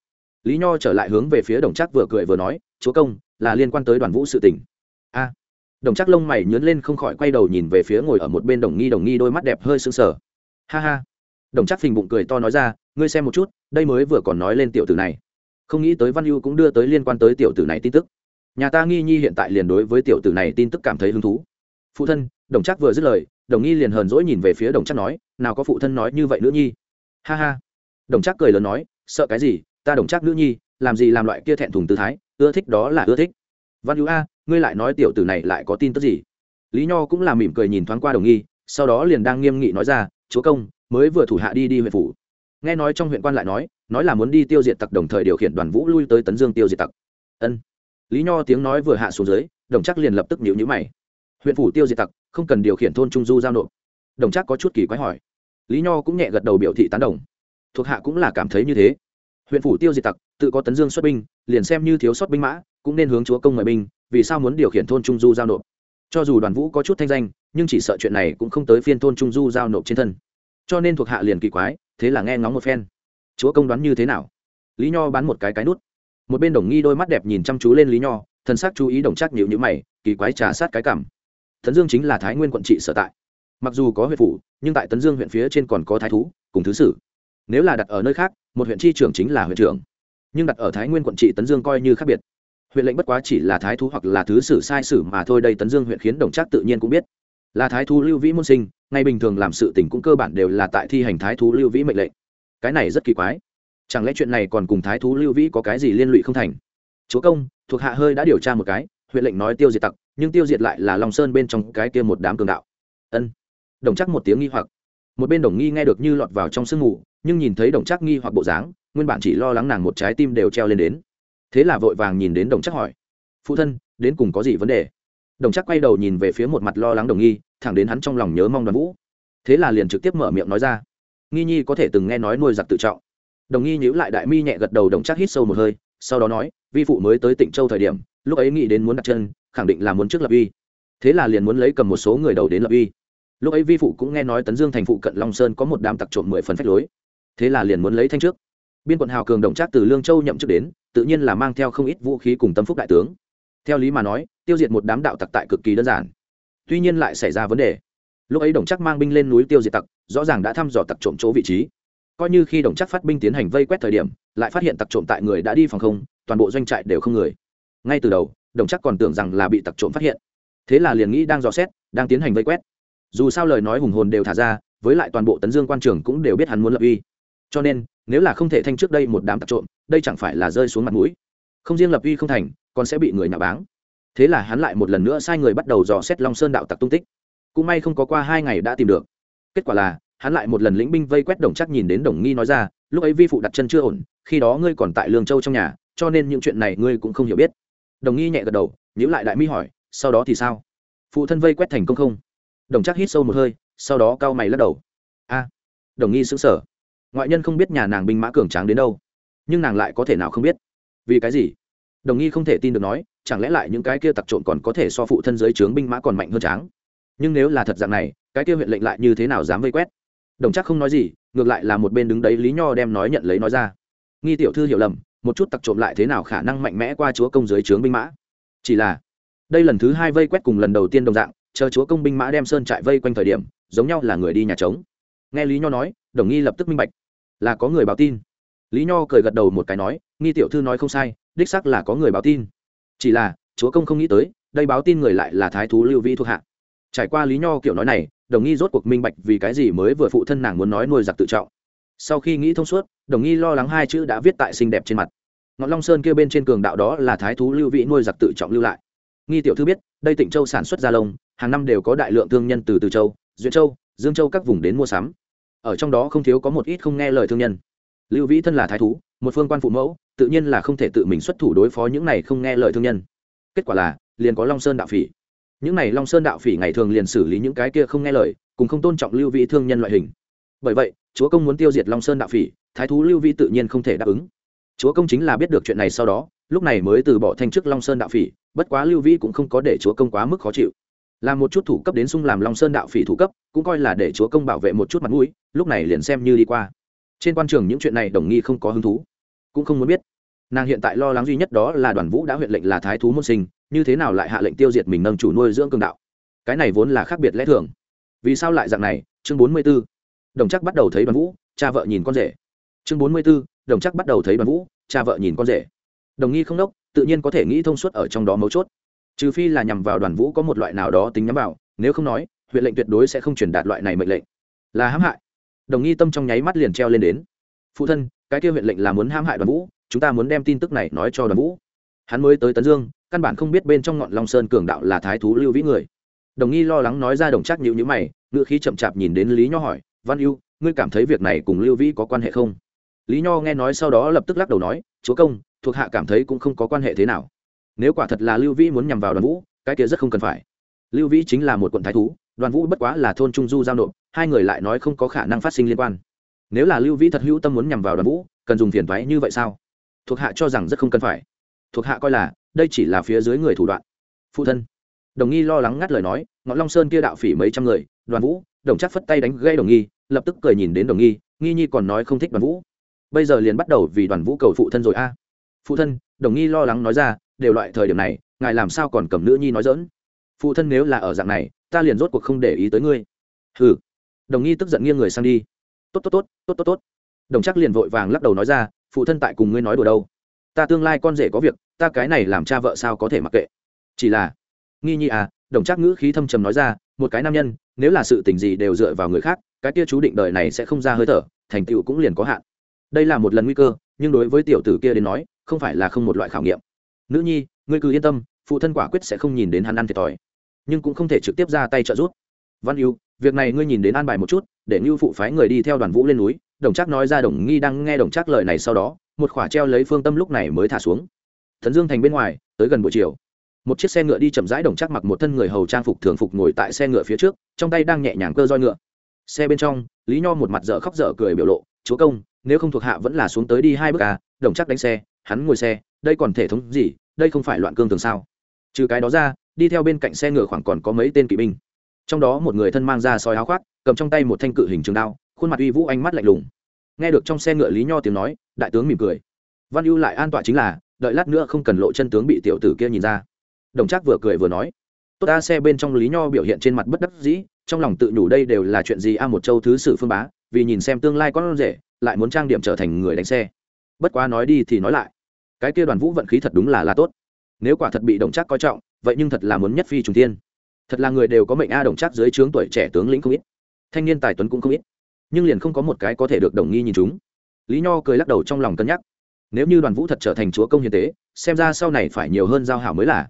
Lý nho trở lại hướng về phía đồng chắc vừa cười vừa nói, chúa công, là liên quan tới đoàn vũ sự tình đồng chắc lông mày nhớn lên không khỏi quay đầu nhìn về phía ngồi ở một bên đồng nghi đồng nghi đôi mắt đẹp hơi sưng sờ. Ha ha. Đồng chắc phình bụng cười to nói ra, ngươi xem một chút, đây mới vừa còn nói lên tiểu tử này. Không nghĩ tới văn ưu cũng đưa tới liên quan tới tiểu tử này tin tức. Nhà ta nghi nhi hiện tại liền đối với tiểu tử này tin tức cảm thấy hứng thú. Phụ thân. Đồng chắc vừa dứt lời, đồng nghi liền hờn dỗi nhìn về phía đồng chắc nói, nào có phụ thân nói như vậy nữa nhi. Ha ha. Đồng chắc cười lớn nói, sợ cái gì? Ta đồng chắc nữ nhi, làm gì làm loại kia thẹn thùng tư thái, ưa thích đó là ưa thích văn hữu a, ngươi lại nói tiểu tử này lại có tin tức gì? Lý nho cũng là mỉm cười nhìn thoáng qua đồng nghi, sau đó liền đang nghiêm nghị nói ra, chúa công, mới vừa thủ hạ đi đi huyện phủ. Nghe nói trong huyện quan lại nói nói là muốn đi tiêu diệt tặc, đồng thời điều khiển đoàn vũ lui tới tấn dương tiêu diệt tặc. Ân. Lý nho tiếng nói vừa hạ xuống dưới, đồng chắc liền lập tức nhịu nhữ mày. Huyện phủ tiêu diệt tặc, không cần điều khiển thôn trung du giao nộp. Đồng trác có chút kỳ quái hỏi. Lý nho cũng nhẹ gật đầu biểu thị tán đồng. Thuộc hạ cũng là cảm thấy như thế. Huyện phủ tiêu diệt tặc, tự có tấn dương xuất binh, liền xem như thiếu sót binh mã cũng nên hướng chúa công mời binh, vì sao muốn điều khiển thôn trung du giao nộp? Cho dù đoàn vũ có chút thanh danh, nhưng chỉ sợ chuyện này cũng không tới phiên thôn trung du giao nộp trên thân. Cho nên thuộc hạ liền kỳ quái, thế là nghe ngóng một phen. Chúa công đoán như thế nào? Lý nho bán một cái cái nút. Một bên đồng nghi đôi mắt đẹp nhìn chăm chú lên lý nho thân xác chú ý đồng chắc nhịu nhữ mày, kỳ quái trà sát cái cảm. Tấn dương chính là thái nguyên quận trị sở tại. Mặc dù có huyện phủ, nhưng tại tấn dương huyện phía trên còn có thái thú, cùng thứ sử. Nếu là đặt ở nơi khác, một huyện tri trưởng chính là huyện trưởng. Nhưng đặt ở thái nguyên quận trị tấn dương coi như khác biệt huyện lệnh bất quá chỉ là thái thú hoặc là thứ sử sai sử mà thôi, đây tấn dương huyện khiến đồng trác tự nhiên cũng biết. Là thái thú lưu vĩ môn sinh, ngay bình thường làm sự tình cũng cơ bản đều là tại thi hành thái thú lưu vĩ mệnh lệnh. Cái này rất kỳ quái. Chẳng lẽ chuyện này còn cùng thái thú lưu vĩ có cái gì liên lụy không thành? Chúa công, thuộc hạ hơi đã điều tra một cái, huyện lệnh nói tiêu diệt tặc, nhưng tiêu diệt lại là lòng sơn bên trong cái kia một đám cường đạo. Ân. Đồng chắc một tiếng nghi hoặc. Một bên đồng nghi nghe được như lọt vào trong sương mù, nhưng nhìn thấy đồng chắc nghi hoặc bộ dáng, nguyên bản chỉ lo lắng nàng một trái tim đều treo lên đến thế là vội vàng nhìn đến đồng chắc hỏi. Phụ thân, đến cùng có gì vấn đề? Đồng chắc quay đầu nhìn về phía một mặt lo lắng đồng nghi, thẳng đến hắn trong lòng nhớ mong đoàn vũ. Thế là liền trực tiếp mở miệng nói ra. Nghi nhi có thể từng nghe nói nuôi giặc tự trọng. Đồng nghi nhữ lại đại mi nhẹ gật đầu đồng chắc hít sâu một hơi, sau đó nói, vi phụ mới tới tỉnh châu thời điểm, lúc ấy nghĩ đến muốn đặt chân, khẳng định là muốn trước lập uy. Thế là liền muốn lấy cầm một số người đầu đến lập uy. Lúc ấy vi phụ cũng nghe nói tấn dương thành phụ cận long sơn có một đám tặc trộm mười phần phách lối. Thế là liền muốn lấy thanh trước. Biên quận hào cường đồng trác từ lương châu nhậm chức đến tự nhiên là mang theo không ít vũ khí cùng tâm phúc đại tướng. Theo lý mà nói, tiêu diệt một đám đạo tặc tại cực kỳ đơn giản. Tuy nhiên lại xảy ra vấn đề. Lúc ấy đồng chắc mang binh lên núi tiêu diệt tặc, rõ ràng đã thăm dò tặc trộm chỗ vị trí. Coi như khi đồng chắc phát binh tiến hành vây quét thời điểm, lại phát hiện tặc trộm tại người đã đi phòng không, toàn bộ doanh trại đều không người. Ngay từ đầu, đồng chắc còn tưởng rằng là bị tặc trộm phát hiện. Thế là liền nghĩ đang dò xét, đang tiến hành vây quét. Dù sao lời nói hùng hồn đều thả ra, với lại toàn bộ tấn dương quan trường cũng đều biết hắn muốn lập uy. Cho nên nếu là không thể thanh trước đây một đám tặc trộm, đây chẳng phải là rơi xuống mặt mũi. Không riêng lập uy không thành, còn sẽ bị người nạ báng. Thế là hắn lại một lần nữa sai người bắt đầu dò xét long sơn đạo tặc tung tích. Cũng may không có qua hai ngày đã tìm được. Kết quả là, hắn lại một lần lĩnh binh vây quét đồng chắc nhìn đến đồng nghi nói ra, lúc ấy vi phụ đặt chân chưa ổn, khi đó ngươi còn tại lương châu trong nhà, cho nên những chuyện này ngươi cũng không hiểu biết. Đồng nghi nhẹ gật đầu nhữ lại đại mi hỏi, sau đó thì sao? Phụ thân vây quét thành công không? Đồng chắc hít sâu một hơi, sau đó cau mày lắc đầu. A. Đồng nghi sững sờ ngoại nhân không biết nhà nàng binh mã cường tráng đến đâu, nhưng nàng lại có thể nào không biết? Vì cái gì? Đồng nghi không thể tin được nói, chẳng lẽ lại những cái kia tặc trộm còn có thể so phụ thân giới trướng binh mã còn mạnh hơn tráng? Nhưng nếu là thật dạng này, cái kia huyện lệnh lại như thế nào dám vây quét? Đồng chắc không nói gì, ngược lại là một bên đứng đấy lý nho đem nói nhận lấy nói ra. Nghi tiểu thư hiểu lầm, một chút tặc trộm lại thế nào khả năng mạnh mẽ qua chúa công giới trướng binh mã? Chỉ là, đây lần thứ hai vây quét cùng lần đầu tiên đồng dạng, chờ chúa công binh mã đem sơn trại vây quanh thời điểm, giống nhau là người đi nhà trống. Nghe lý nho nói, đồng nghi lập tức minh bạch là có người báo tin. Lý nho cười gật đầu một cái nói, nghi tiểu thư nói không sai, đích sắc là có người báo tin. Chỉ là, chúa công không nghĩ tới, đây báo tin người lại là thái thú lưu Vi thuộc hạ. Trải qua lý nho kiểu nói này, đồng nghi rốt cuộc minh bạch vì cái gì mới vừa phụ thân nàng muốn nói nuôi giặc tự trọng. Sau khi nghĩ thông suốt, đồng nghi lo lắng hai chữ đã viết tại xinh đẹp trên mặt. Ngọn long sơn kia bên trên cường đạo đó là thái thú lưu vĩ nuôi giặc tự trọng lưu lại. Nghi tiểu thư biết, đây tỉnh châu sản xuất gia lông, hàng năm đều có đại lượng thương nhân từ từ châu, duyện châu, dương châu các vùng đến mua sắm ở trong đó không thiếu có một ít không nghe lời thương nhân. Lưu vĩ thân là thái thú, một phương quan phụ mẫu, tự nhiên là không thể tự mình xuất thủ đối phó những này không nghe lời thương nhân. Kết quả là, liền có long sơn đạo phỉ. Những này long sơn đạo phỉ ngày thường liền xử lý những cái kia không nghe lời, cùng không tôn trọng lưu vĩ thương nhân loại hình. Bởi vậy, chúa công muốn tiêu diệt long sơn đạo phỉ, thái thú lưu vĩ tự nhiên không thể đáp ứng. Chúa công chính là biết được chuyện này sau đó, lúc này mới từ bỏ thanh chức long sơn đạo phỉ, bất quá lưu vĩ cũng không có để chúa công quá mức khó chịu làm một chút thủ cấp đến sung làm long sơn đạo phỉ thủ cấp, cũng coi là để chúa công bảo vệ một chút mặt mũi, lúc này liền xem như đi qua. Trên quan trường những chuyện này đồng nghi không có hứng thú, cũng không muốn biết. Nàng hiện tại lo lắng duy nhất đó là đoàn vũ đã huyện lệnh là thái thú môn sinh, như thế nào lại hạ lệnh tiêu diệt mình nâng chủ nuôi dưỡng cường đạo? Cái này vốn là khác biệt lẽ thường. Vì sao lại dạng này? Chương bốn mươi b ố đồng chắc bắt đầu thấy đoàn vũ, cha vợ nhìn con rể. Chương bốn mươi b ố đồng chắc bắt đầu thấy đoàn vũ, cha vợ nhìn con rể. Đồng nghi không đốc, tự nhiên có thể nghĩ thông suốt ở trong đó mấu chốt trừ phi là nhằm vào đoàn vũ có một loại nào đó tính nhắm vào, nếu không nói, huyện lệnh tuyệt đối sẽ không truyền đạt loại này mệnh lệnh. Là hãm hại. Đồng nghi tâm trong nháy mắt liền treo lên đến. Phụ thân, cái kia huyện lệnh là muốn hãm hại đoàn vũ, chúng ta muốn đem tin tức này nói cho đoàn vũ. Hắn mới tới tấn dương, căn bản không biết bên trong ngọn long sơn cường đạo là thái thú lưu vĩ người. Đồng nghi lo lắng nói ra đồng chắc nhịu nhữ mày ngự khí chậm chạp nhìn đến lý nho hỏi, văn ưu, ngươi cảm thấy việc này cùng lưu vĩ có quan hệ không? Lý nho nghe nói sau đó lập tức lắc đầu nói, chúa công, thuộc hạ cảm thấy cũng không có quan hệ thế nào nếu quả thật là lưu vĩ muốn nhằm vào đoàn vũ, cái kia rất không cần phải. Lưu vĩ chính là một quận thái thú, đoàn vũ bất quá là thôn trung du giao nộp, hai người lại nói không có khả năng phát sinh liên quan. Nếu là lưu vĩ thật hữu tâm muốn nhằm vào đoàn vũ, cần dùng phiền thoái như vậy sao? Thuộc hạ cho rằng rất không cần phải. Thuộc hạ coi là, đây chỉ là phía dưới người thủ đoạn. Phụ thân. Đồng nghi lo lắng ngắt lời nói, ngọn long sơn kia đạo phỉ mấy trăm người, đoàn vũ, đồng chắc phất tay đánh gây đồng nghi, lập tức cười nhìn đến đồng nghi nghi nhi còn nói không thích đoàn vũ. Bây giờ liền bắt đầu vì đoàn vũ cầu phụ thân rồi a. Phụ thân, đồng nghi lo lắng nói ra đều loại thời điểm này, ngài làm sao còn cầm nữ nhi nói dỡn phụ thân nếu là ở dạng này, ta liền rốt cuộc không để ý tới ngươi. Hừ. Đồng nghi tức giận nghiêng người sang đi. Tốt tốt tốt tốt tốt tốt. Đồng chắc liền vội vàng lắc đầu nói ra, phụ thân tại cùng ngươi nói đùa đâu? Ta tương lai con rể có việc, ta cái này làm cha vợ sao có thể mặc kệ? Chỉ là, nghi nhi à đồng chắc ngữ khí thâm trầm nói ra, một cái nam nhân, nếu là sự tình gì đều dựa vào người khác, cái kia chú định đời này sẽ không ra hơi thở, thành tựu cũng liền có hạn. Đây là một lần nguy cơ, nhưng đối với tiểu tử kia đến nói, không phải là không một loại khảo nghiệm nữ nhi, ngươi cứ yên tâm, phụ thân quả quyết sẽ không nhìn đến hắn ăn thiệt thòi. Nhưng cũng không thể trực tiếp ra tay trợ giúp. Văn yêu việc này ngươi nhìn đến an bài một chút, để ngưu phụ phái người đi theo đoàn vũ lên núi. Đồng trác nói ra đồng nghi đang nghe đồng trác lời này sau đó, một khỏa treo lấy phương tâm lúc này mới thả xuống. Thần dương thành bên ngoài, tới gần buổi chiều. Một chiếc xe ngựa đi chậm rãi, đồng trác mặc một thân người hầu trang phục thường phục ngồi tại xe ngựa phía trước, trong tay đang nhẹ nhàng cơ roi ngựa. Xe bên trong, lý nho một mặt dở khóc dở cười biểu lộ, chúa công, nếu không thuộc hạ vẫn là xuống tới đi hai bước à? Đồng trác đánh xe, hắn ngồi xe đây còn thể thống gì, đây không phải loạn cương thường sao? Trừ cái đó ra, đi theo bên cạnh xe ngựa khoảng còn có mấy tên kỵ binh. Trong đó một người thân mang ra soi áo khoác, cầm trong tay một thanh cự hình trường đao, khuôn mặt uy vũ ánh mắt lạnh lùng. Nghe được trong xe ngựa lý nho tiếng nói, đại tướng mỉm cười. Văn ưu lại an tọa chính là, đợi lát nữa không cần lộ chân tướng bị tiểu tử kia nhìn ra. Đồng trác vừa cười vừa nói, tốt ta xe bên trong lý nho biểu hiện trên mặt bất đắc dĩ, trong lòng tự nhủ đây đều là chuyện gì a, một châu thứ sử phương bá, vì nhìn xem tương lai con rể, lại muốn trang điểm trở thành người đánh xe. Bất quá nói đi thì nói lại cái kia đoàn vũ vận khí thật đúng là là tốt. Nếu quả thật bị đồng trác coi trọng, vậy nhưng thật là muốn nhất phi trùng tiên thật là người đều có mệnh a đồng trác dưới trướng tuổi trẻ tướng lĩnh không ít, thanh niên tài tuấn cũng không ít, nhưng liền không có một cái có thể được đồng nghi nhìn chúng. Lý nho cười lắc đầu trong lòng cân nhắc. Nếu như đoàn vũ thật trở thành chúa công hiền tế, xem ra sau này phải nhiều hơn giao hảo mới là.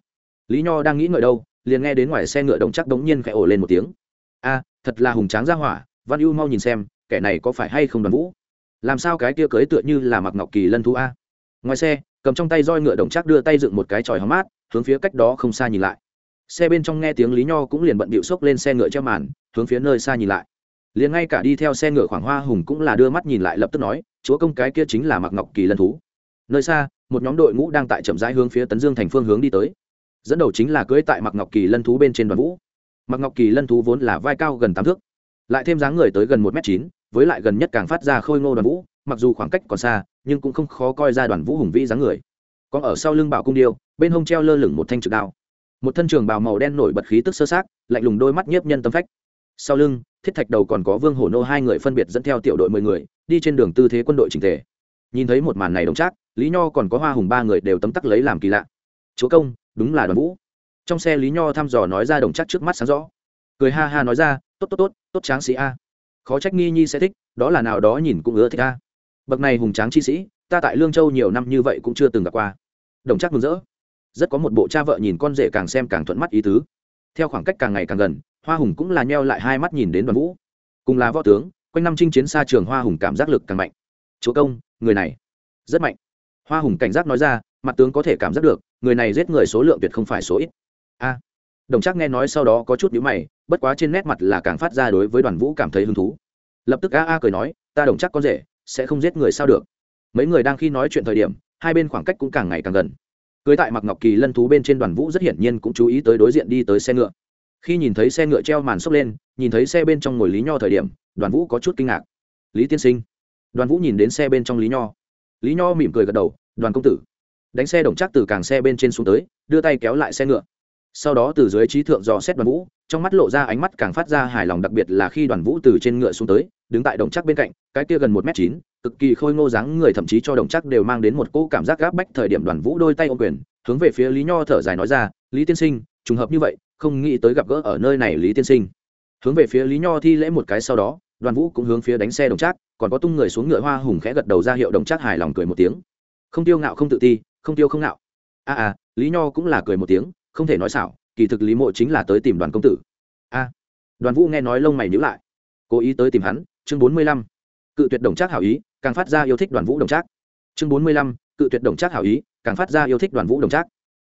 Lý nho đang nghĩ ngợi đâu, liền nghe đến ngoài xe ngựa đồng chắc đống nhiên khẽ ổ lên một tiếng. A, thật là hùng tráng ra hỏa, văn ưu mau nhìn xem, kẻ này có phải hay không đoàn vũ? Làm sao cái kia cưới tựa như là mặc ngọc kỳ lân thú a? Ngoài xe cầm trong tay roi ngựa đồng chắc đưa tay dựng một cái tròi hóng mát, hướng phía cách đó không xa nhìn lại. Xe bên trong nghe tiếng lý nho cũng liền bận bịu xốc lên xe ngựa treo màn, hướng phía nơi xa nhìn lại. Liền ngay cả đi theo xe ngựa khoảng hoa hùng cũng là đưa mắt nhìn lại lập tức nói, chúa công cái kia chính là mặc ngọc kỳ lân thú. Nơi xa, một nhóm đội ngũ đang tại chậm rãi hướng phía tấn dương thành phương hướng đi tới. Dẫn đầu chính là cưới tại mặc ngọc kỳ lân thú bên trên đoàn vũ. Mặc ngọc kỳ lân thú vốn là vai cao gần tám thước, lại thêm dáng người tới gần một m chín, với lại gần nhất càng phát ra khôi ngô đoàn vũ mặc dù khoảng cách còn xa, nhưng cũng không khó coi ra đoàn vũ hùng vĩ dáng người. Còn ở sau lưng bảo cung điêu, bên hông treo lơ lửng một thanh trực đao. Một thân trường bào màu đen nổi bật khí tức sơ sát lạnh lùng đôi mắt nhiếp nhân tâm phách. Sau lưng, thiết thạch đầu còn có vương hổ nô hai người phân biệt dẫn theo tiểu đội mười người, đi trên đường tư thế quân đội trình thể nhìn thấy một màn này đồng trác, lý nho còn có hoa hùng ba người đều tấm tắc lấy làm kỳ lạ. Chúa công, đúng là đoàn vũ. Trong xe lý nho thăm dò nói ra đồng chắc trước mắt sáng rõ. Cười ha ha nói ra, tốt tốt tốt tốt tráng sĩ a. Khó trách nghi nhi sẽ thích, đó là nào đó nhìn cũng ưa thích a bậc này hùng tráng chi sĩ, ta tại lương châu nhiều năm như vậy cũng chưa từng gặp qua. Đồng chắc mừng rỡ. Rất có một bộ cha vợ nhìn con rể càng xem càng thuận mắt ý tứ. Theo khoảng cách càng ngày càng gần, hoa hùng cũng là nheo lại hai mắt nhìn đến đoàn vũ. Cùng là võ tướng, quanh năm chinh chiến xa trường hoa hùng cảm giác lực càng mạnh. Chúa công, người này rất mạnh. Hoa hùng cảnh giác nói ra, mặt tướng có thể cảm giác được, người này giết người số lượng tuyệt không phải số ít. A. Đồng trác nghe nói sau đó có chút nhíu mày, bất quá trên nét mặt là càng phát ra đối với đoàn vũ cảm thấy hứng thú. Lập tức a a cười nói, ta đồng chắc con rể sẽ không giết người sao được. Mấy người đang khi nói chuyện thời điểm, hai bên khoảng cách cũng càng ngày càng gần. Cưới tại mặc ngọc kỳ lân thú bên trên đoàn vũ rất hiển nhiên cũng chú ý tới đối diện đi tới xe ngựa. Khi nhìn thấy xe ngựa treo màn xốc lên, nhìn thấy xe bên trong ngồi lý nho thời điểm, đoàn vũ có chút kinh ngạc. Lý tiên sinh. Đoàn vũ nhìn đến xe bên trong lý nho. Lý nho mỉm cười gật đầu, đoàn công tử. Đánh xe đồng chắc từ càng xe bên trên xuống tới, đưa tay kéo lại xe ngựa. Sau đó từ dưới trí thượng dò xét đoàn vũ, trong mắt lộ ra ánh mắt càng phát ra hài lòng, đặc biệt là khi đoàn vũ từ trên ngựa xuống tới đứng tại đồng chắc bên cạnh cái kia gần một m chín cực kỳ khôi ngô dáng người thậm chí cho đồng chắc đều mang đến một cỗ cảm giác gáp bách thời điểm đoàn vũ đôi tay ô quyền hướng về phía lý nho thở dài nói ra lý tiên sinh trùng hợp như vậy không nghĩ tới gặp gỡ ở nơi này lý tiên sinh. Hướng về phía lý nho thi lễ một cái sau đó đoàn vũ cũng hướng phía đánh xe đồng trác còn có tung người xuống ngựa hoa hùng khẽ gật đầu ra hiệu đồng trác hài lòng cười một tiếng. Không tiêu ngạo không tự ti không tiêu không ngạo. A à, à lý nho cũng là cười một tiếng không thể nói xảo kỳ thực lý mộ chính là tới tìm đoàn công tử. A. Đoàn vũ nghe nói lông mày nhữ lại cố ý tới tìm hắn chương bốn mươi lăm, cự tuyệt đồng trác hảo ý, càng phát ra yêu thích đoàn vũ đồng trác. chương bốn mươi lăm, cự tuyệt đồng trác hảo ý, càng phát ra yêu thích đoàn vũ đồng trác.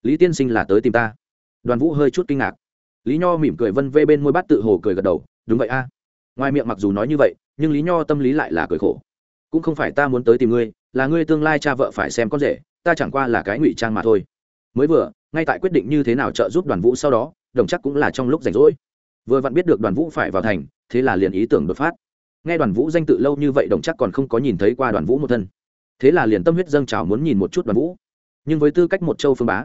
Lý tiên sinh là tới tìm ta. Đoàn vũ hơi chút kinh ngạc. Lý nho mỉm cười vân vê bên môi bát tự hồ cười gật đầu, đúng vậy a. Ngoài miệng mặc dù nói như vậy, nhưng lý nho tâm lý lại là cười khổ. Cũng không phải ta muốn tới tìm ngươi, là ngươi tương lai cha vợ phải xem con rể, ta chẳng qua là cái ngụy trang mà thôi. Mới vừa, ngay tại quyết định như thế nào trợ giúp đoàn vũ sau đó, đồng chắc cũng là trong lúc rảnh rỗi. Vừa vặn biết được đoàn vũ phải vào thành, thế là liền ý tưởng đột phát nghe đoàn vũ danh tự lâu như vậy đồng chắc còn không có nhìn thấy qua đoàn vũ một thân. Thế là liền tâm huyết dâng trào muốn nhìn một chút đoàn vũ. Nhưng với tư cách một châu phương bá,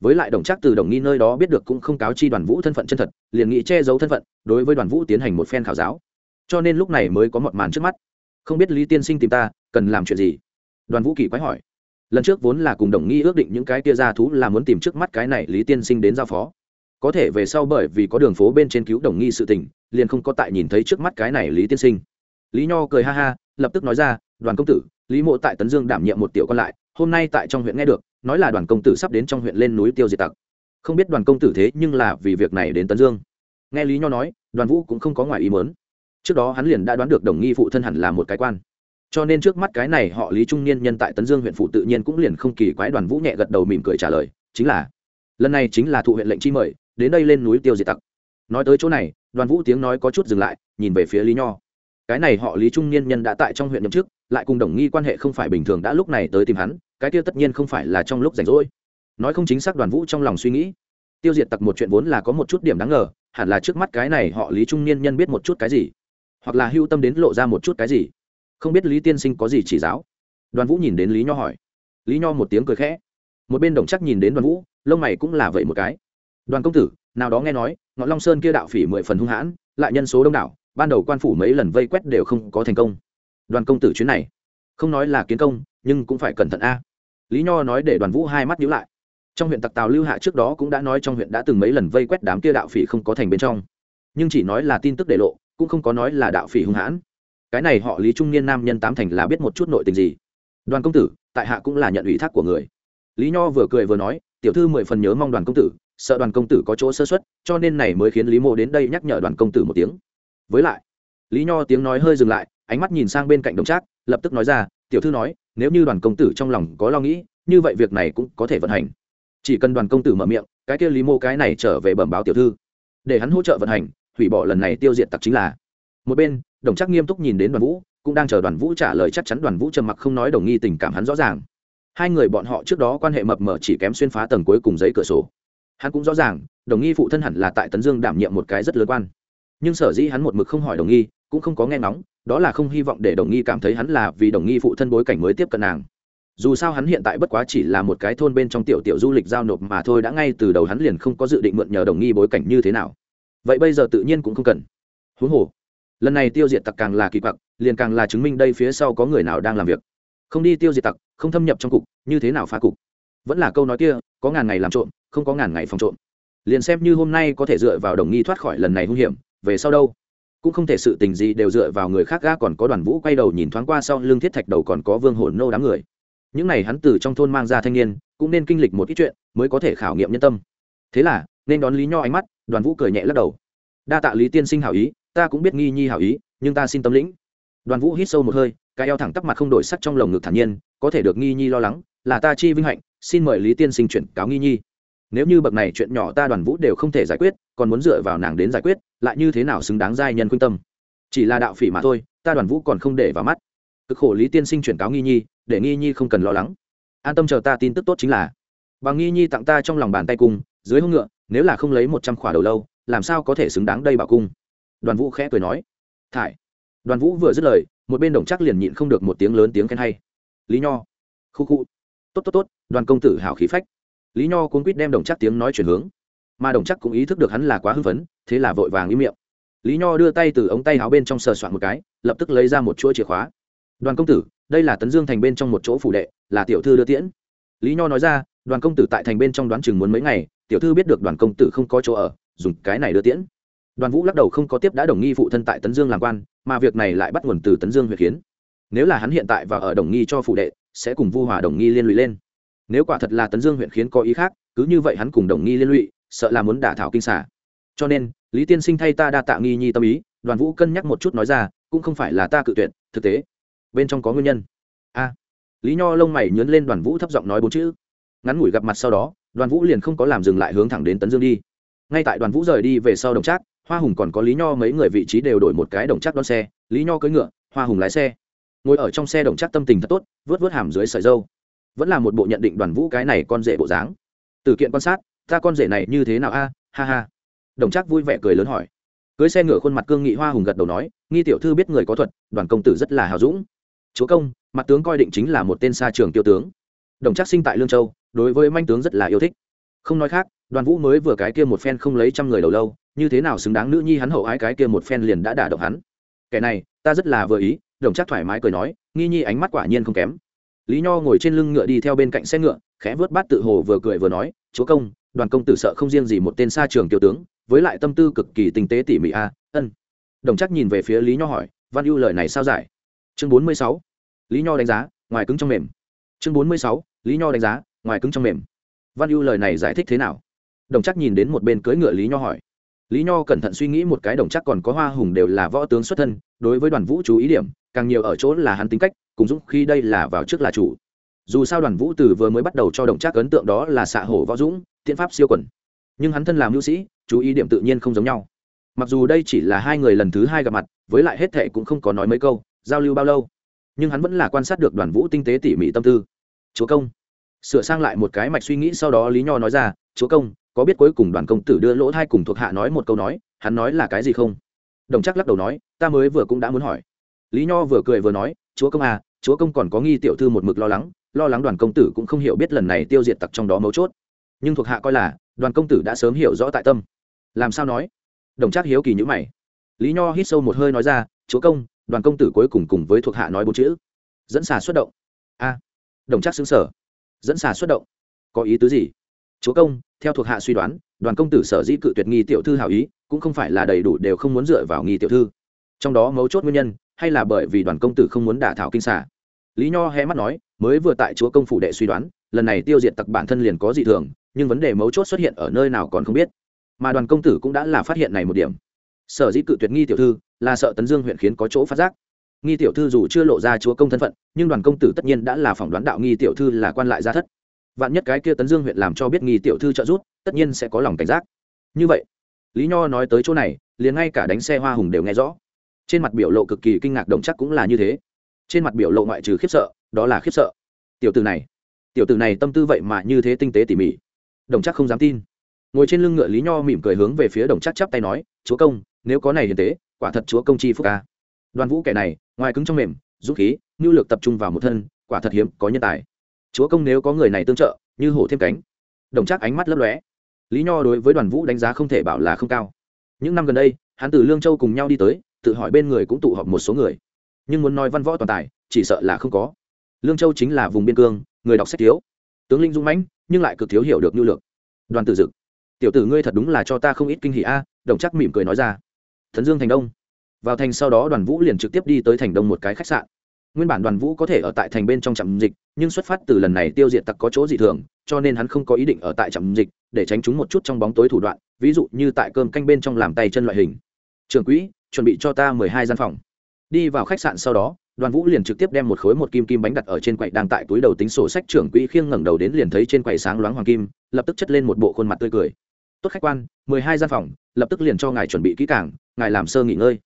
với lại đồng chắc từ đồng nghi nơi đó biết được cũng không cáo chi đoàn vũ thân phận chân thật, liền nghĩ che giấu thân phận, đối với đoàn vũ tiến hành một phen khảo giáo. Cho nên lúc này mới có một màn trước mắt. Không biết lý tiên sinh tìm ta, cần làm chuyện gì? Đoàn vũ kỳ quái hỏi. Lần trước vốn là cùng đồng nghi ước định những cái kia ra thú là muốn tìm trước mắt cái này lý tiên sinh đến giao phó. Có thể về sau bởi vì có đường phố bên trên cứu đồng nghi sự tình, liền không có tại nhìn thấy trước mắt cái này lý tiên sinh lý nho cười ha ha, lập tức nói ra, đoàn công tử, lý mộ tại tấn dương đảm nhiệm một tiểu con lại, hôm nay tại trong huyện nghe được, nói là đoàn công tử sắp đến trong huyện lên núi tiêu diệt tặc. Không biết đoàn công tử thế nhưng là vì việc này đến tấn dương. Nghe lý nho nói, đoàn vũ cũng không có ngoài ý mớn trước đó hắn liền đã đoán được đồng nghi phụ thân hẳn là một cái quan. Cho nên trước mắt cái này họ lý trung niên nhân tại tấn dương huyện phụ tự nhiên cũng liền không kỳ quái, đoàn vũ nhẹ gật đầu mỉm cười trả lời, chính là, lần này chính là thụ huyện lệnh chi mời, đến đây lên núi tiêu diệt tặc. Nói tới chỗ này, đoàn vũ tiếng nói có chút dừng lại, nhìn về phía lý nho cái này họ lý trung niên nhân đã tại trong huyện nhậm chức, lại cùng đồng nghi quan hệ không phải bình thường đã lúc này tới tìm hắn, cái kia tất nhiên không phải là trong lúc rảnh rỗi. Nói không chính xác đoàn vũ trong lòng suy nghĩ. Tiêu diệt tặc một chuyện vốn là có một chút điểm đáng ngờ, hẳn là trước mắt cái này họ lý trung niên nhân biết một chút cái gì, hoặc là hưu tâm đến lộ ra một chút cái gì. Không biết lý tiên sinh có gì chỉ giáo. Đoàn vũ nhìn đến lý nho hỏi. Lý nho một tiếng cười khẽ. Một bên đồng chắc nhìn đến đoàn vũ, lông mày cũng là vậy một cái. Đoàn công tử, nào đó nghe nói, ngọn long sơn kia đạo phỉ mười phần hung hãn, lại nhân số đông đảo ban đầu quan phủ mấy lần vây quét đều không có thành công. Đoàn công tử chuyến này, không nói là kiến công, nhưng cũng phải cẩn thận a. Lý nho nói để đoàn vũ hai mắt nhíu lại. Trong huyện tặc tào lưu hạ trước đó cũng đã nói trong huyện đã từng mấy lần vây quét đám kia đạo phỉ không có thành bên trong. Nhưng chỉ nói là tin tức để lộ, cũng không có nói là đạo phỉ hung hãn. Cái này họ lý trung niên nam nhân tám thành là biết một chút nội tình gì. Đoàn công tử, tại hạ cũng là nhận ủy thác của người. Lý nho vừa cười vừa nói, tiểu thư mười phần nhớ mong đoàn công tử, sợ đoàn công tử có chỗ sơ xuất cho nên này mới khiến lý mô đến đây nhắc nhở đoàn công tử một tiếng với lại, lý nho tiếng nói hơi dừng lại, ánh mắt nhìn sang bên cạnh đồng trác, lập tức nói ra, tiểu thư nói, nếu như đoàn công tử trong lòng có lo nghĩ, như vậy việc này cũng có thể vận hành. Chỉ cần đoàn công tử mở miệng, cái kia lý mô cái này trở về bẩm báo tiểu thư. Để hắn hỗ trợ vận hành, hủy bỏ lần này tiêu diệt tặc chính là. Một bên, đồng Trác nghiêm túc nhìn đến đoàn vũ, cũng đang chờ đoàn vũ trả lời chắc chắn đoàn vũ trầm mặc không nói đồng nghi tình cảm hắn rõ ràng. Hai người bọn họ trước đó quan hệ mập mờ chỉ kém xuyên phá tầng cuối cùng giấy cửa sổ. Hắn cũng rõ ràng, đồng nghi phụ thân hẳn là tại tấn dương đảm nhiệm một cái rất lớn quan nhưng sở dĩ hắn một mực không hỏi đồng nghi, cũng không có nghe ngóng, đó là không hy vọng để đồng nghi cảm thấy hắn là vì đồng nghi phụ thân bối cảnh mới tiếp cận nàng. Dù sao hắn hiện tại bất quá chỉ là một cái thôn bên trong tiểu tiểu du lịch giao nộp mà thôi, đã ngay từ đầu hắn liền không có dự định mượn nhờ đồng nghi bối cảnh như thế nào. Vậy bây giờ tự nhiên cũng không cần. Huống hồ, lần này tiêu diệt tặc càng là kỳ quặc, liền càng là chứng minh đây phía sau có người nào đang làm việc. Không đi tiêu diệt tặc, không thâm nhập trong cục, như thế nào phá cục? Vẫn là câu nói kia, có ngàn ngày làm trộm, không có ngàn ngày phòng trộm. Liền xem như hôm nay có thể dựa vào đồng nghi thoát khỏi lần này hung hiểm về sau đâu? Cũng không thể sự tình gì đều dựa vào người khác ga còn có đoàn vũ quay đầu nhìn thoáng qua sau lưng thiết thạch đầu còn có vương hồn nô đám người. Những này hắn từ trong thôn mang ra thanh niên, cũng nên kinh lịch một ít chuyện, mới có thể khảo nghiệm nhân tâm. Thế là, nên đón lý nho ánh mắt, đoàn vũ cười nhẹ lắc đầu. Đa tạ lý tiên sinh hảo ý, ta cũng biết nghi nhi hảo ý, nhưng ta xin tâm lĩnh. Đoàn vũ hít sâu một hơi, cái eo thẳng tắp mặt không đổi sắc trong lồng ngực thản nhiên, có thể được nghi nhi lo lắng, là ta chi vinh hạnh, xin mời lý tiên sinh chuyển cáo nghi nhi. Nếu như bậc này chuyện nhỏ ta đoàn vũ đều không thể giải quyết, còn muốn dựa vào nàng đến giải quyết lại như thế nào xứng đáng giai nhân khuyên tâm? Chỉ là đạo phỉ mà thôi, ta đoàn vũ còn không để vào mắt. Cực khổ lý tiên sinh chuyển cáo nghi nhi, để nghi nhi không cần lo lắng. An tâm chờ ta tin tức tốt chính là. Bằng nghi nhi tặng ta trong lòng bàn tay cung, dưới hông ngựa, nếu là không lấy một trăm khỏa đầu lâu, làm sao có thể xứng đáng đây bảo cung? Đoàn vũ khẽ cười nói. Thải. Đoàn vũ vừa dứt lời, một bên đồng chắc liền nhịn không được một tiếng lớn tiếng khen hay. Lý nho. Khu khu. Tốt tốt tốt, đoàn công tử hào khí phách. Lý nho cuốn quýt đem đồng chắc tiếng nói chuyển hướng mà đồng chắc cũng ý thức được hắn là quá hưng phấn, thế là vội vàng im miệng. Lý nho đưa tay từ ống tay áo bên trong sờ soạn một cái, lập tức lấy ra một chuỗi chìa khóa. Đoàn công tử, đây là tấn dương thành bên trong một chỗ phủ đệ, là tiểu thư đưa tiễn. Lý nho nói ra, đoàn công tử tại thành bên trong đoán chừng muốn mấy ngày, tiểu thư biết được đoàn công tử không có chỗ ở, dùng cái này đưa tiễn. Đoàn vũ lắc đầu không có tiếp đã đồng nghi phụ thân tại tấn dương làm quan, mà việc này lại bắt nguồn từ tấn dương huyện khiến nếu là hắn hiện tại và ở đồng nghi cho phụ đệ, sẽ cùng vu hòa đồng nghi liên lụy lên. Nếu quả thật là tấn dương huyện khiến có ý khác, cứ như vậy hắn cùng đồng nghi liên lụy sợ là muốn đả thảo kinh xả cho nên, lý tiên sinh thay ta đa tạ nghi nhi tâm ý, đoàn vũ cân nhắc một chút nói ra, cũng không phải là ta cự tuyệt, thực tế. Bên trong có nguyên nhân. A. Lý nho lông mày nhớn lên đoàn vũ thấp giọng nói bốn chữ. Ngắn ngủi gặp mặt sau đó, đoàn vũ liền không có làm dừng lại hướng thẳng đến tấn dương đi. Ngay tại đoàn vũ rời đi về sau đồng trác, hoa hùng còn có lý nho mấy người vị trí đều đổi một cái đồng trác đón xe. Lý nho cưỡi ngựa, hoa hùng lái xe. Ngồi ở trong xe đồng trác tâm tình thật tốt, vớt vớt hàm dưới sợi dâu. Vẫn là một bộ nhận định đoàn vũ cái này con rể bộ dáng. Từ kiện quan sát ta con rể này như thế nào a? À? Ha ha. Đồng trác vui vẻ cười lớn hỏi. Cưới xe ngựa khuôn mặt cương nghị hoa hùng gật đầu nói, nghi tiểu thư biết người có thuật, đoàn công tử rất là hào dũng. Chúa công, mặt tướng coi định chính là một tên xa trường tiêu tướng. Đồng trác sinh tại lương châu, đối với manh tướng rất là yêu thích. Không nói khác, đoàn vũ mới vừa cái kia một phen không lấy trăm người đầu lâu, như thế nào xứng đáng nữ nhi hắn hậu ái cái kia một phen liền đã đả động hắn. Kẻ này, ta rất là vừa ý, đồng trác thoải mái cười nói, nghi nhi ánh mắt quả nhiên không kém. Lý nho ngồi trên lưng ngựa đi theo bên cạnh xe ngựa, khẽ vớt bát tự hồ vừa cười vừa nói, chúa công đoàn công tử sợ không riêng gì một tên xa trường tiểu tướng, với lại tâm tư cực kỳ tinh tế tỉ mỉ a à, ân. Đồng chắc nhìn về phía lý nho hỏi, văn ưu lời này sao giải? Chương bốn mươi sáu, lý nho đánh giá, ngoài cứng trong mềm. Chương bốn mươi sáu, lý nho đánh giá, ngoài cứng trong mềm. Văn ưu lời này giải thích thế nào? Đồng chắc nhìn đến một bên cưỡi ngựa lý nho hỏi. Lý nho cẩn thận suy nghĩ một cái, đồng chắc còn có hoa hùng đều là võ tướng xuất thân, đối với đoàn vũ chú ý điểm, càng nhiều ở chỗ là hắn tính cách, cùng dũng khi đây là vào trước là chủ dù sao đoàn vũ từ vừa mới bắt đầu cho đồng trác ấn tượng đó là xạ hổ võ dũng tiện pháp siêu quẩn nhưng hắn thân làm hữu sĩ, chú ý điểm tự nhiên không giống nhau. Mặc dù đây chỉ là hai người lần thứ hai gặp mặt, với lại hết thệ cũng không có nói mấy câu, giao lưu bao lâu. Nhưng hắn vẫn là quan sát được đoàn vũ tinh tế tỉ mỉ tâm tư. Chúa công. Sửa sang lại một cái mạch suy nghĩ sau đó lý nho nói ra, chúa công, có biết cuối cùng đoàn công tử đưa lỗ thai cùng thuộc hạ nói một câu nói, hắn nói là cái gì không? Đồng chắc lắc đầu nói, ta mới vừa cũng đã muốn hỏi. Lý nho vừa cười vừa nói, chúa công à chúa công còn có nghi tiểu thư một mực lo lắng lo lắng đoàn công tử cũng không hiểu biết lần này tiêu diệt tặc trong đó mấu chốt. Nhưng thuộc hạ coi là, đoàn công tử đã sớm hiểu rõ tại tâm. Làm sao nói? Đồng trác hiếu kỳ nhữ mày. Lý nho hít sâu một hơi nói ra, chúa công, đoàn công tử cuối cùng cùng với thuộc hạ nói bốn chữ. Dẫn xà xuất động. A. Đồng trác xứng sở dẫn xà xuất động. Có ý tứ gì? Chúa công, theo thuộc hạ suy đoán, đoàn công tử sở dĩ cự tuyệt nghi tiểu thư hảo ý, cũng không phải là đầy đủ đều không muốn dựa vào nghi tiểu thư. Trong đó mấu chốt nguyên nhân, hay là bởi vì đoàn công tử không muốn đả thảo kinh xả lý nho hé mắt nói mới vừa tại chúa công phủ đệ suy đoán, lần này tiêu diệt tặc bản thân liền có dị thường, nhưng vấn đề mấu chốt xuất hiện ở nơi nào còn không biết. Mà đoàn công tử cũng đã là phát hiện này một điểm. Sở dĩ cự tuyệt nghi tiểu thư là sợ tấn dương huyện khiến có chỗ phát giác. Nghi tiểu thư dù chưa lộ ra chúa công thân phận, nhưng đoàn công tử tất nhiên đã là phỏng đoán đạo nghi tiểu thư là quan lại gia thất. Vạn nhất cái kia tấn dương huyện làm cho biết nghi tiểu thư trợ giúp, tất nhiên sẽ có lòng cảnh giác. Như vậy, lý nho nói tới chỗ này, liền ngay cả đánh xe hoa hùng đều nghe rõ. Trên mặt biểu lộ cực kỳ kinh ngạc, đồng chắc cũng là như thế. Trên mặt biểu lộ ngoại trừ khiếp sợ đó là khiếp sợ. Tiểu tử này, tiểu tử này tâm tư vậy mà như thế tinh tế tỉ mỉ. Đồng chắc không dám tin. Ngồi trên lưng ngựa lý nho mỉm cười hướng về phía đồng chắc chắp tay nói, chúa công, nếu có này hiền tế, quả thật chúa công chi phúc ca đoàn vũ kẻ này, ngoài cứng trong mềm, dũng khí, nhu lược tập trung vào một thân, quả thật hiếm có nhân tài. Chúa công nếu có người này tương trợ, như hổ thêm cánh. Đồng chắc ánh mắt lấp lóe. Lý nho đối với đoàn vũ đánh giá không thể bảo là không cao. Những năm gần đây, hắn từ lương châu cùng nhau đi tới, tự hỏi bên người cũng tụ họp một số người. Nhưng muốn nói văn võ toàn tài, chỉ sợ là không có lương châu chính là vùng biên cương, người đọc sách thiếu. Tướng linh dũng mãnh, nhưng lại cực thiếu hiểu được nhu lược đoàn tử dực, tiểu tử ngươi thật đúng là cho ta không ít kinh hỷ a, đồng chắc mỉm cười nói ra. Thần dương thành đông, vào thành sau đó đoàn vũ liền trực tiếp đi tới thành đông một cái khách sạn. Nguyên bản đoàn vũ có thể ở tại thành bên trong trạm dịch, nhưng xuất phát từ lần này tiêu diệt tặc có chỗ dị thường, cho nên hắn không có ý định ở tại trạm dịch, để tránh chúng một chút trong bóng tối thủ đoạn, ví dụ như tại cơm canh bên trong làm tay chân loại hình. Trường quỹ, chuẩn bị cho ta mười hai gian phòng. Đi vào khách sạn sau đó đoàn vũ liền trực tiếp đem một khối một kim kim bánh đặt ở trên quầy đang tại túi đầu tính sổ sách trưởng quỹ khiêng ngẩng đầu đến liền thấy trên quầy sáng loáng hoàng kim, lập tức chất lên một bộ khuôn mặt tươi cười. Tốt khách quan, mười hai gian phòng, lập tức liền cho ngài chuẩn bị kỹ càng, ngài làm sơ nghỉ ngơi.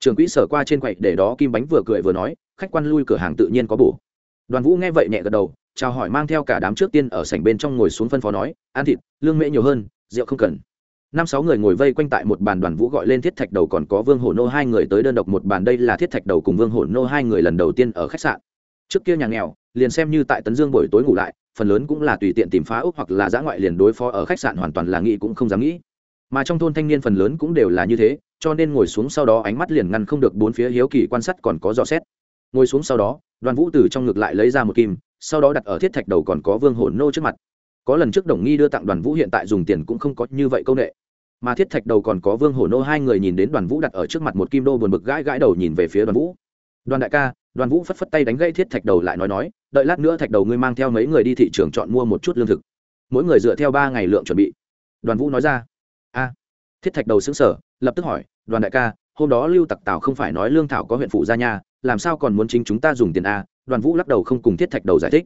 Trưởng quỹ sở qua trên quầy để đó kim bánh vừa cười vừa nói, khách quan lui cửa hàng tự nhiên có bổ. Đoàn vũ nghe vậy nhẹ gật đầu, chào hỏi mang theo cả đám trước tiên ở sảnh bên trong ngồi xuống phân phó nói, ăn thịt, lương mễ nhiều hơn, rượu không cần năm sáu người ngồi vây quanh tại một bàn đoàn vũ gọi lên thiết thạch đầu, còn có vương hổ nô hai người tới đơn độc một bàn. Đây là thiết thạch đầu cùng vương hổ nô hai người lần đầu tiên ở khách sạn. Trước kia nhà nghèo, liền xem như tại tấn dương buổi tối ngủ lại, phần lớn cũng là tùy tiện tìm phá úc hoặc là giã ngoại liền đối phó ở khách sạn, hoàn toàn là nghĩ cũng không dám nghĩ. Mà trong thôn thanh niên phần lớn cũng đều là như thế, cho nên ngồi xuống sau đó ánh mắt liền ngăn không được bốn phía hiếu kỳ quan sát còn có dò xét. Ngồi xuống sau đó, đoàn vũ từ trong ngực lại lấy ra một kim, sau đó đặt ở thiết thạch đầu còn có vương hổ nô trước mặt. Có lần trước đồng nghi đưa tặng đoàn vũ hiện tại dùng tiền cũng không có như vậy công nghệ mà thiết thạch đầu còn có vương hổ nô hai người nhìn đến đoàn vũ đặt ở trước mặt một kim đô buồn bực gãi gãi đầu nhìn về phía đoàn vũ. Đoàn đại ca, đoàn vũ phất phất tay đánh gây thiết thạch đầu lại nói nói, đợi lát nữa thạch đầu ngươi mang theo mấy người đi thị trường chọn mua một chút lương thực. Mỗi người dựa theo ba ngày lượng chuẩn bị. Đoàn vũ nói ra. A. Thiết thạch đầu xứng sở lập tức hỏi, đoàn đại ca, hôm đó lưu tặc tào không phải nói lương thảo có huyện phụ gia nha, làm sao còn muốn chính chúng ta dùng tiền a? Đoàn vũ lắc đầu không cùng thiết thạch đầu giải thích.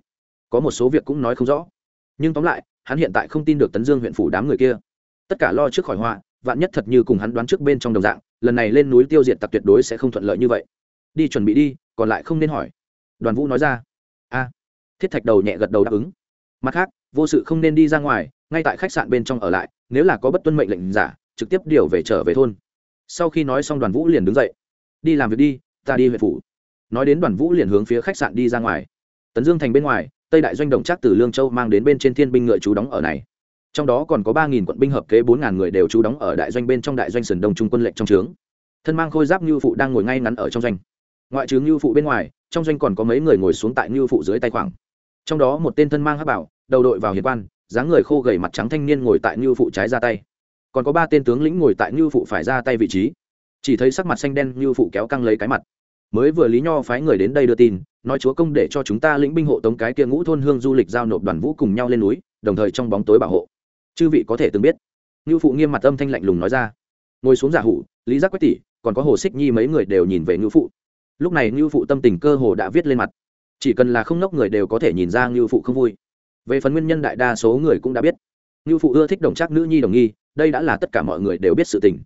Có một số việc cũng nói không rõ. Nhưng tóm lại, hắn hiện tại không tin được tấn dương huyện phủ đám người kia tất cả lo trước khỏi họa, vạn nhất thật như cùng hắn đoán trước bên trong đồng dạng, lần này lên núi tiêu diệt tặc tuyệt đối sẽ không thuận lợi như vậy. Đi chuẩn bị đi, còn lại không nên hỏi. Đoàn vũ nói ra. A. Thiết thạch đầu nhẹ gật đầu đáp ứng. Mặt khác, vô sự không nên đi ra ngoài, ngay tại khách sạn bên trong ở lại, nếu là có bất tuân mệnh lệnh giả, trực tiếp điều về trở về thôn. Sau khi nói xong đoàn vũ liền đứng dậy. Đi làm việc đi, ta đi huyện phủ. Nói đến đoàn vũ liền hướng phía khách sạn đi ra ngoài. Tấn dương thành bên ngoài, tây đại doanh đồng trác từ lương châu mang đến bên trên thiên binh ngựa chú đóng ở này trong đó còn có ba nghìn quận binh hợp kế bốn ngàn người đều trú đóng ở đại doanh bên trong đại doanh sườn đông trung quân lệnh trong trướng. Thân mang khôi giáp như phụ đang ngồi ngay ngắn ở trong doanh. Ngoại trừ như phụ bên ngoài, trong doanh còn có mấy người ngồi xuống tại như phụ dưới tay khoảng. Trong đó một tên thân mang hát bảo, đầu đội vào hiệp quan, dáng người khô gầy mặt trắng thanh niên ngồi tại như phụ trái ra tay. Còn có ba tên tướng lĩnh ngồi tại như phụ phải ra tay vị trí. Chỉ thấy sắc mặt xanh đen, như phụ kéo căng lấy cái mặt. Mới vừa lý nho phái người đến đây đưa tin, nói chúa công để cho chúng ta lĩnh binh hộ tống cái kia ngũ thôn hương du lịch giao nộp đoàn vũ cùng nhau lên núi, đồng thời trong bóng tối bảo hộ chư vị có thể từng biết. Ngưu phụ nghiêm mặt âm thanh lạnh lùng nói ra. Ngồi xuống giả hủ, lý giác quách tỷ, còn có hồ xích nhi mấy người đều nhìn về ngưu phụ. Lúc này ngưu phụ tâm tình cơ hồ đã viết lên mặt. Chỉ cần là không nốc người đều có thể nhìn ra ngưu phụ không vui. Về phần nguyên nhân đại đa số người cũng đã biết. Ngưu phụ ưa thích đồng trác nữ nhi đồng nghi, đây đã là tất cả mọi người đều biết sự tình.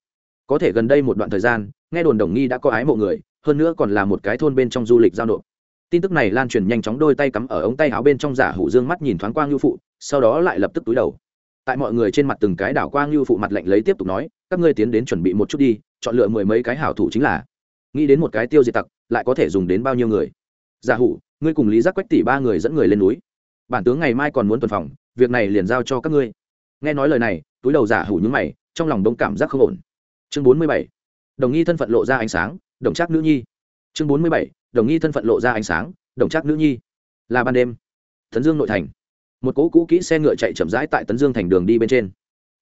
Có thể gần đây một đoạn thời gian, nghe đồn đồng nghi đã có ái mộ người, hơn nữa còn là một cái thôn bên trong du lịch giao nộp. Tin tức này lan truyền nhanh chóng đôi tay cắm ở ống tay áo bên trong giả hủ dương mắt nhìn thoáng qua ngưu phụ, sau đó lại lập tức túi đầu tại mọi người trên mặt từng cái đảo quang lưu phụ mặt lạnh lấy tiếp tục nói, các ngươi tiến đến chuẩn bị một chút đi, chọn lựa mười mấy cái hảo thủ chính là. Nghĩ đến một cái tiêu diệt tặc, lại có thể dùng đến bao nhiêu người? Giả hủ, ngươi cùng lý giác quách tỷ ba người dẫn người lên núi. Bản tướng ngày mai còn muốn tuần phòng, việc này liền giao cho các ngươi. Nghe nói lời này, túi đầu giả hủ nhúng mày, trong lòng đông cảm giác không ổn. Chương bốn mươi bảy, đồng nghi thân phận lộ ra ánh sáng, đồng trác nữ nhi. Chương bốn mươi bảy, đồng nghi thân phận lộ ra ánh sáng, đồng trác nữ nhi. Là ban đêm thần dương nội thành một cỗ cũ kỹ xe ngựa chạy chậm rãi tại tấn dương thành đường đi bên trên.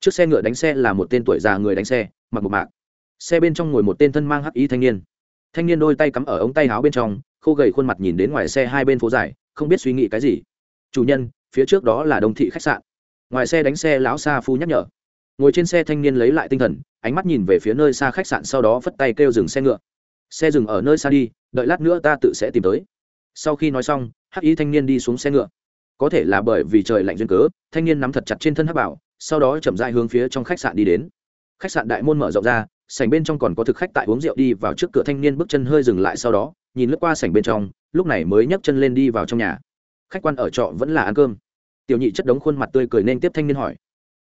Trước xe ngựa đánh xe là một tên tuổi già người đánh xe, mặc một mạc. Xe bên trong ngồi một tên thân mang hắc ý thanh niên. Thanh niên đôi tay cắm ở ống tay áo bên trong, khô gầy khuôn mặt nhìn đến ngoài xe hai bên phố dài, không biết suy nghĩ cái gì. Chủ nhân, phía trước đó là đông thị khách sạn. Ngoài xe đánh xe lão sa phu nhắc nhở. Ngồi trên xe thanh niên lấy lại tinh thần, ánh mắt nhìn về phía nơi xa khách sạn sau đó phất tay kêu dừng xe ngựa. Xe dừng ở nơi xa đi, đợi lát nữa ta tự sẽ tìm tới. Sau khi nói xong, hắc ý thanh niên đi xuống xe ngựa có thể là bởi vì trời lạnh duyên cớ, thanh niên nắm thật chặt trên thân hắc bảo, sau đó chậm dại hướng phía trong khách sạn đi đến. Khách sạn đại môn mở rộng ra, sảnh bên trong còn có thực khách tại uống rượu đi vào trước cửa thanh niên bước chân hơi dừng lại sau đó, nhìn lướt qua sảnh bên trong, lúc này mới nhấc chân lên đi vào trong nhà. Khách quan ở trọ vẫn là ăn cơm. Tiểu nhị chất đống khuôn mặt tươi cười nên tiếp thanh niên hỏi.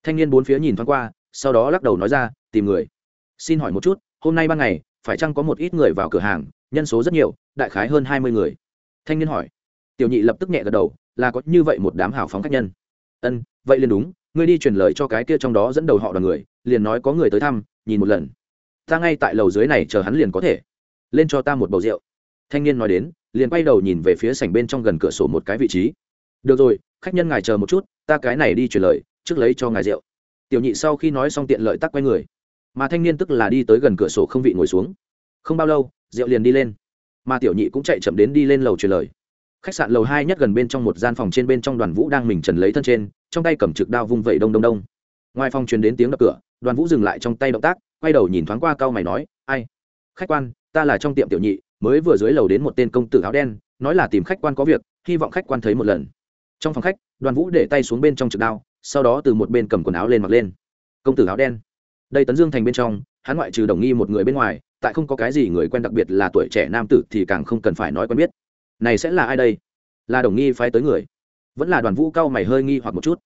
Thanh niên bốn phía nhìn thoáng qua, sau đó lắc đầu nói ra, tìm người. Xin hỏi một chút, hôm nay ban ngày, phải chăng có một ít người vào cửa hàng, nhân số rất nhiều, đại khái hơn hai mươi người? Thanh niên hỏi. Tiểu nhị lập tức nhẹ gật đầu là có như vậy một đám hảo phóng khách nhân. Ân, vậy liền đúng, ngươi đi truyền lời cho cái kia trong đó dẫn đầu họ đoàn người, liền nói có người tới thăm, nhìn một lần. Ta ngay tại lầu dưới này chờ hắn liền có thể. Lên cho ta một bầu rượu. Thanh niên nói đến, liền quay đầu nhìn về phía sảnh bên trong gần cửa sổ một cái vị trí. Được rồi, khách nhân ngài chờ một chút, ta cái này đi truyền lời, trước lấy cho ngài rượu. Tiểu nhị sau khi nói xong tiện lợi tắc quay người. Mà thanh niên tức là đi tới gần cửa sổ không vị ngồi xuống. Không bao lâu, rượu liền đi lên. Mà tiểu nhị cũng chạy chậm đến đi lên lầu truyền lời khách sạn lầu hai nhất gần bên trong một gian phòng trên bên trong đoàn vũ đang mình trần lấy thân trên, trong tay cầm trực đao vung vẩy đông đông đông. Ngoài phòng truyền đến tiếng đập cửa, đoàn vũ dừng lại trong tay động tác, quay đầu nhìn thoáng qua cao mày nói, ai? Khách quan, ta là trong tiệm tiểu nhị, mới vừa dưới lầu đến một tên công tử áo đen, nói là tìm khách quan có việc, hy vọng khách quan thấy một lần. Trong phòng khách, đoàn vũ để tay xuống bên trong trực đao, sau đó từ một bên cầm quần áo lên mặc lên. Công tử áo đen. Đây tấn dương thành bên trong, hắn ngoại trừ đồng nghi một người bên ngoài, tại không có cái gì người quen đặc biệt là tuổi trẻ nam tử thì càng không cần phải nói quen biết này sẽ là ai đây? Là đồng nghi phái tới người. Vẫn là đoàn vũ cao mày hơi nghi hoặc một chút.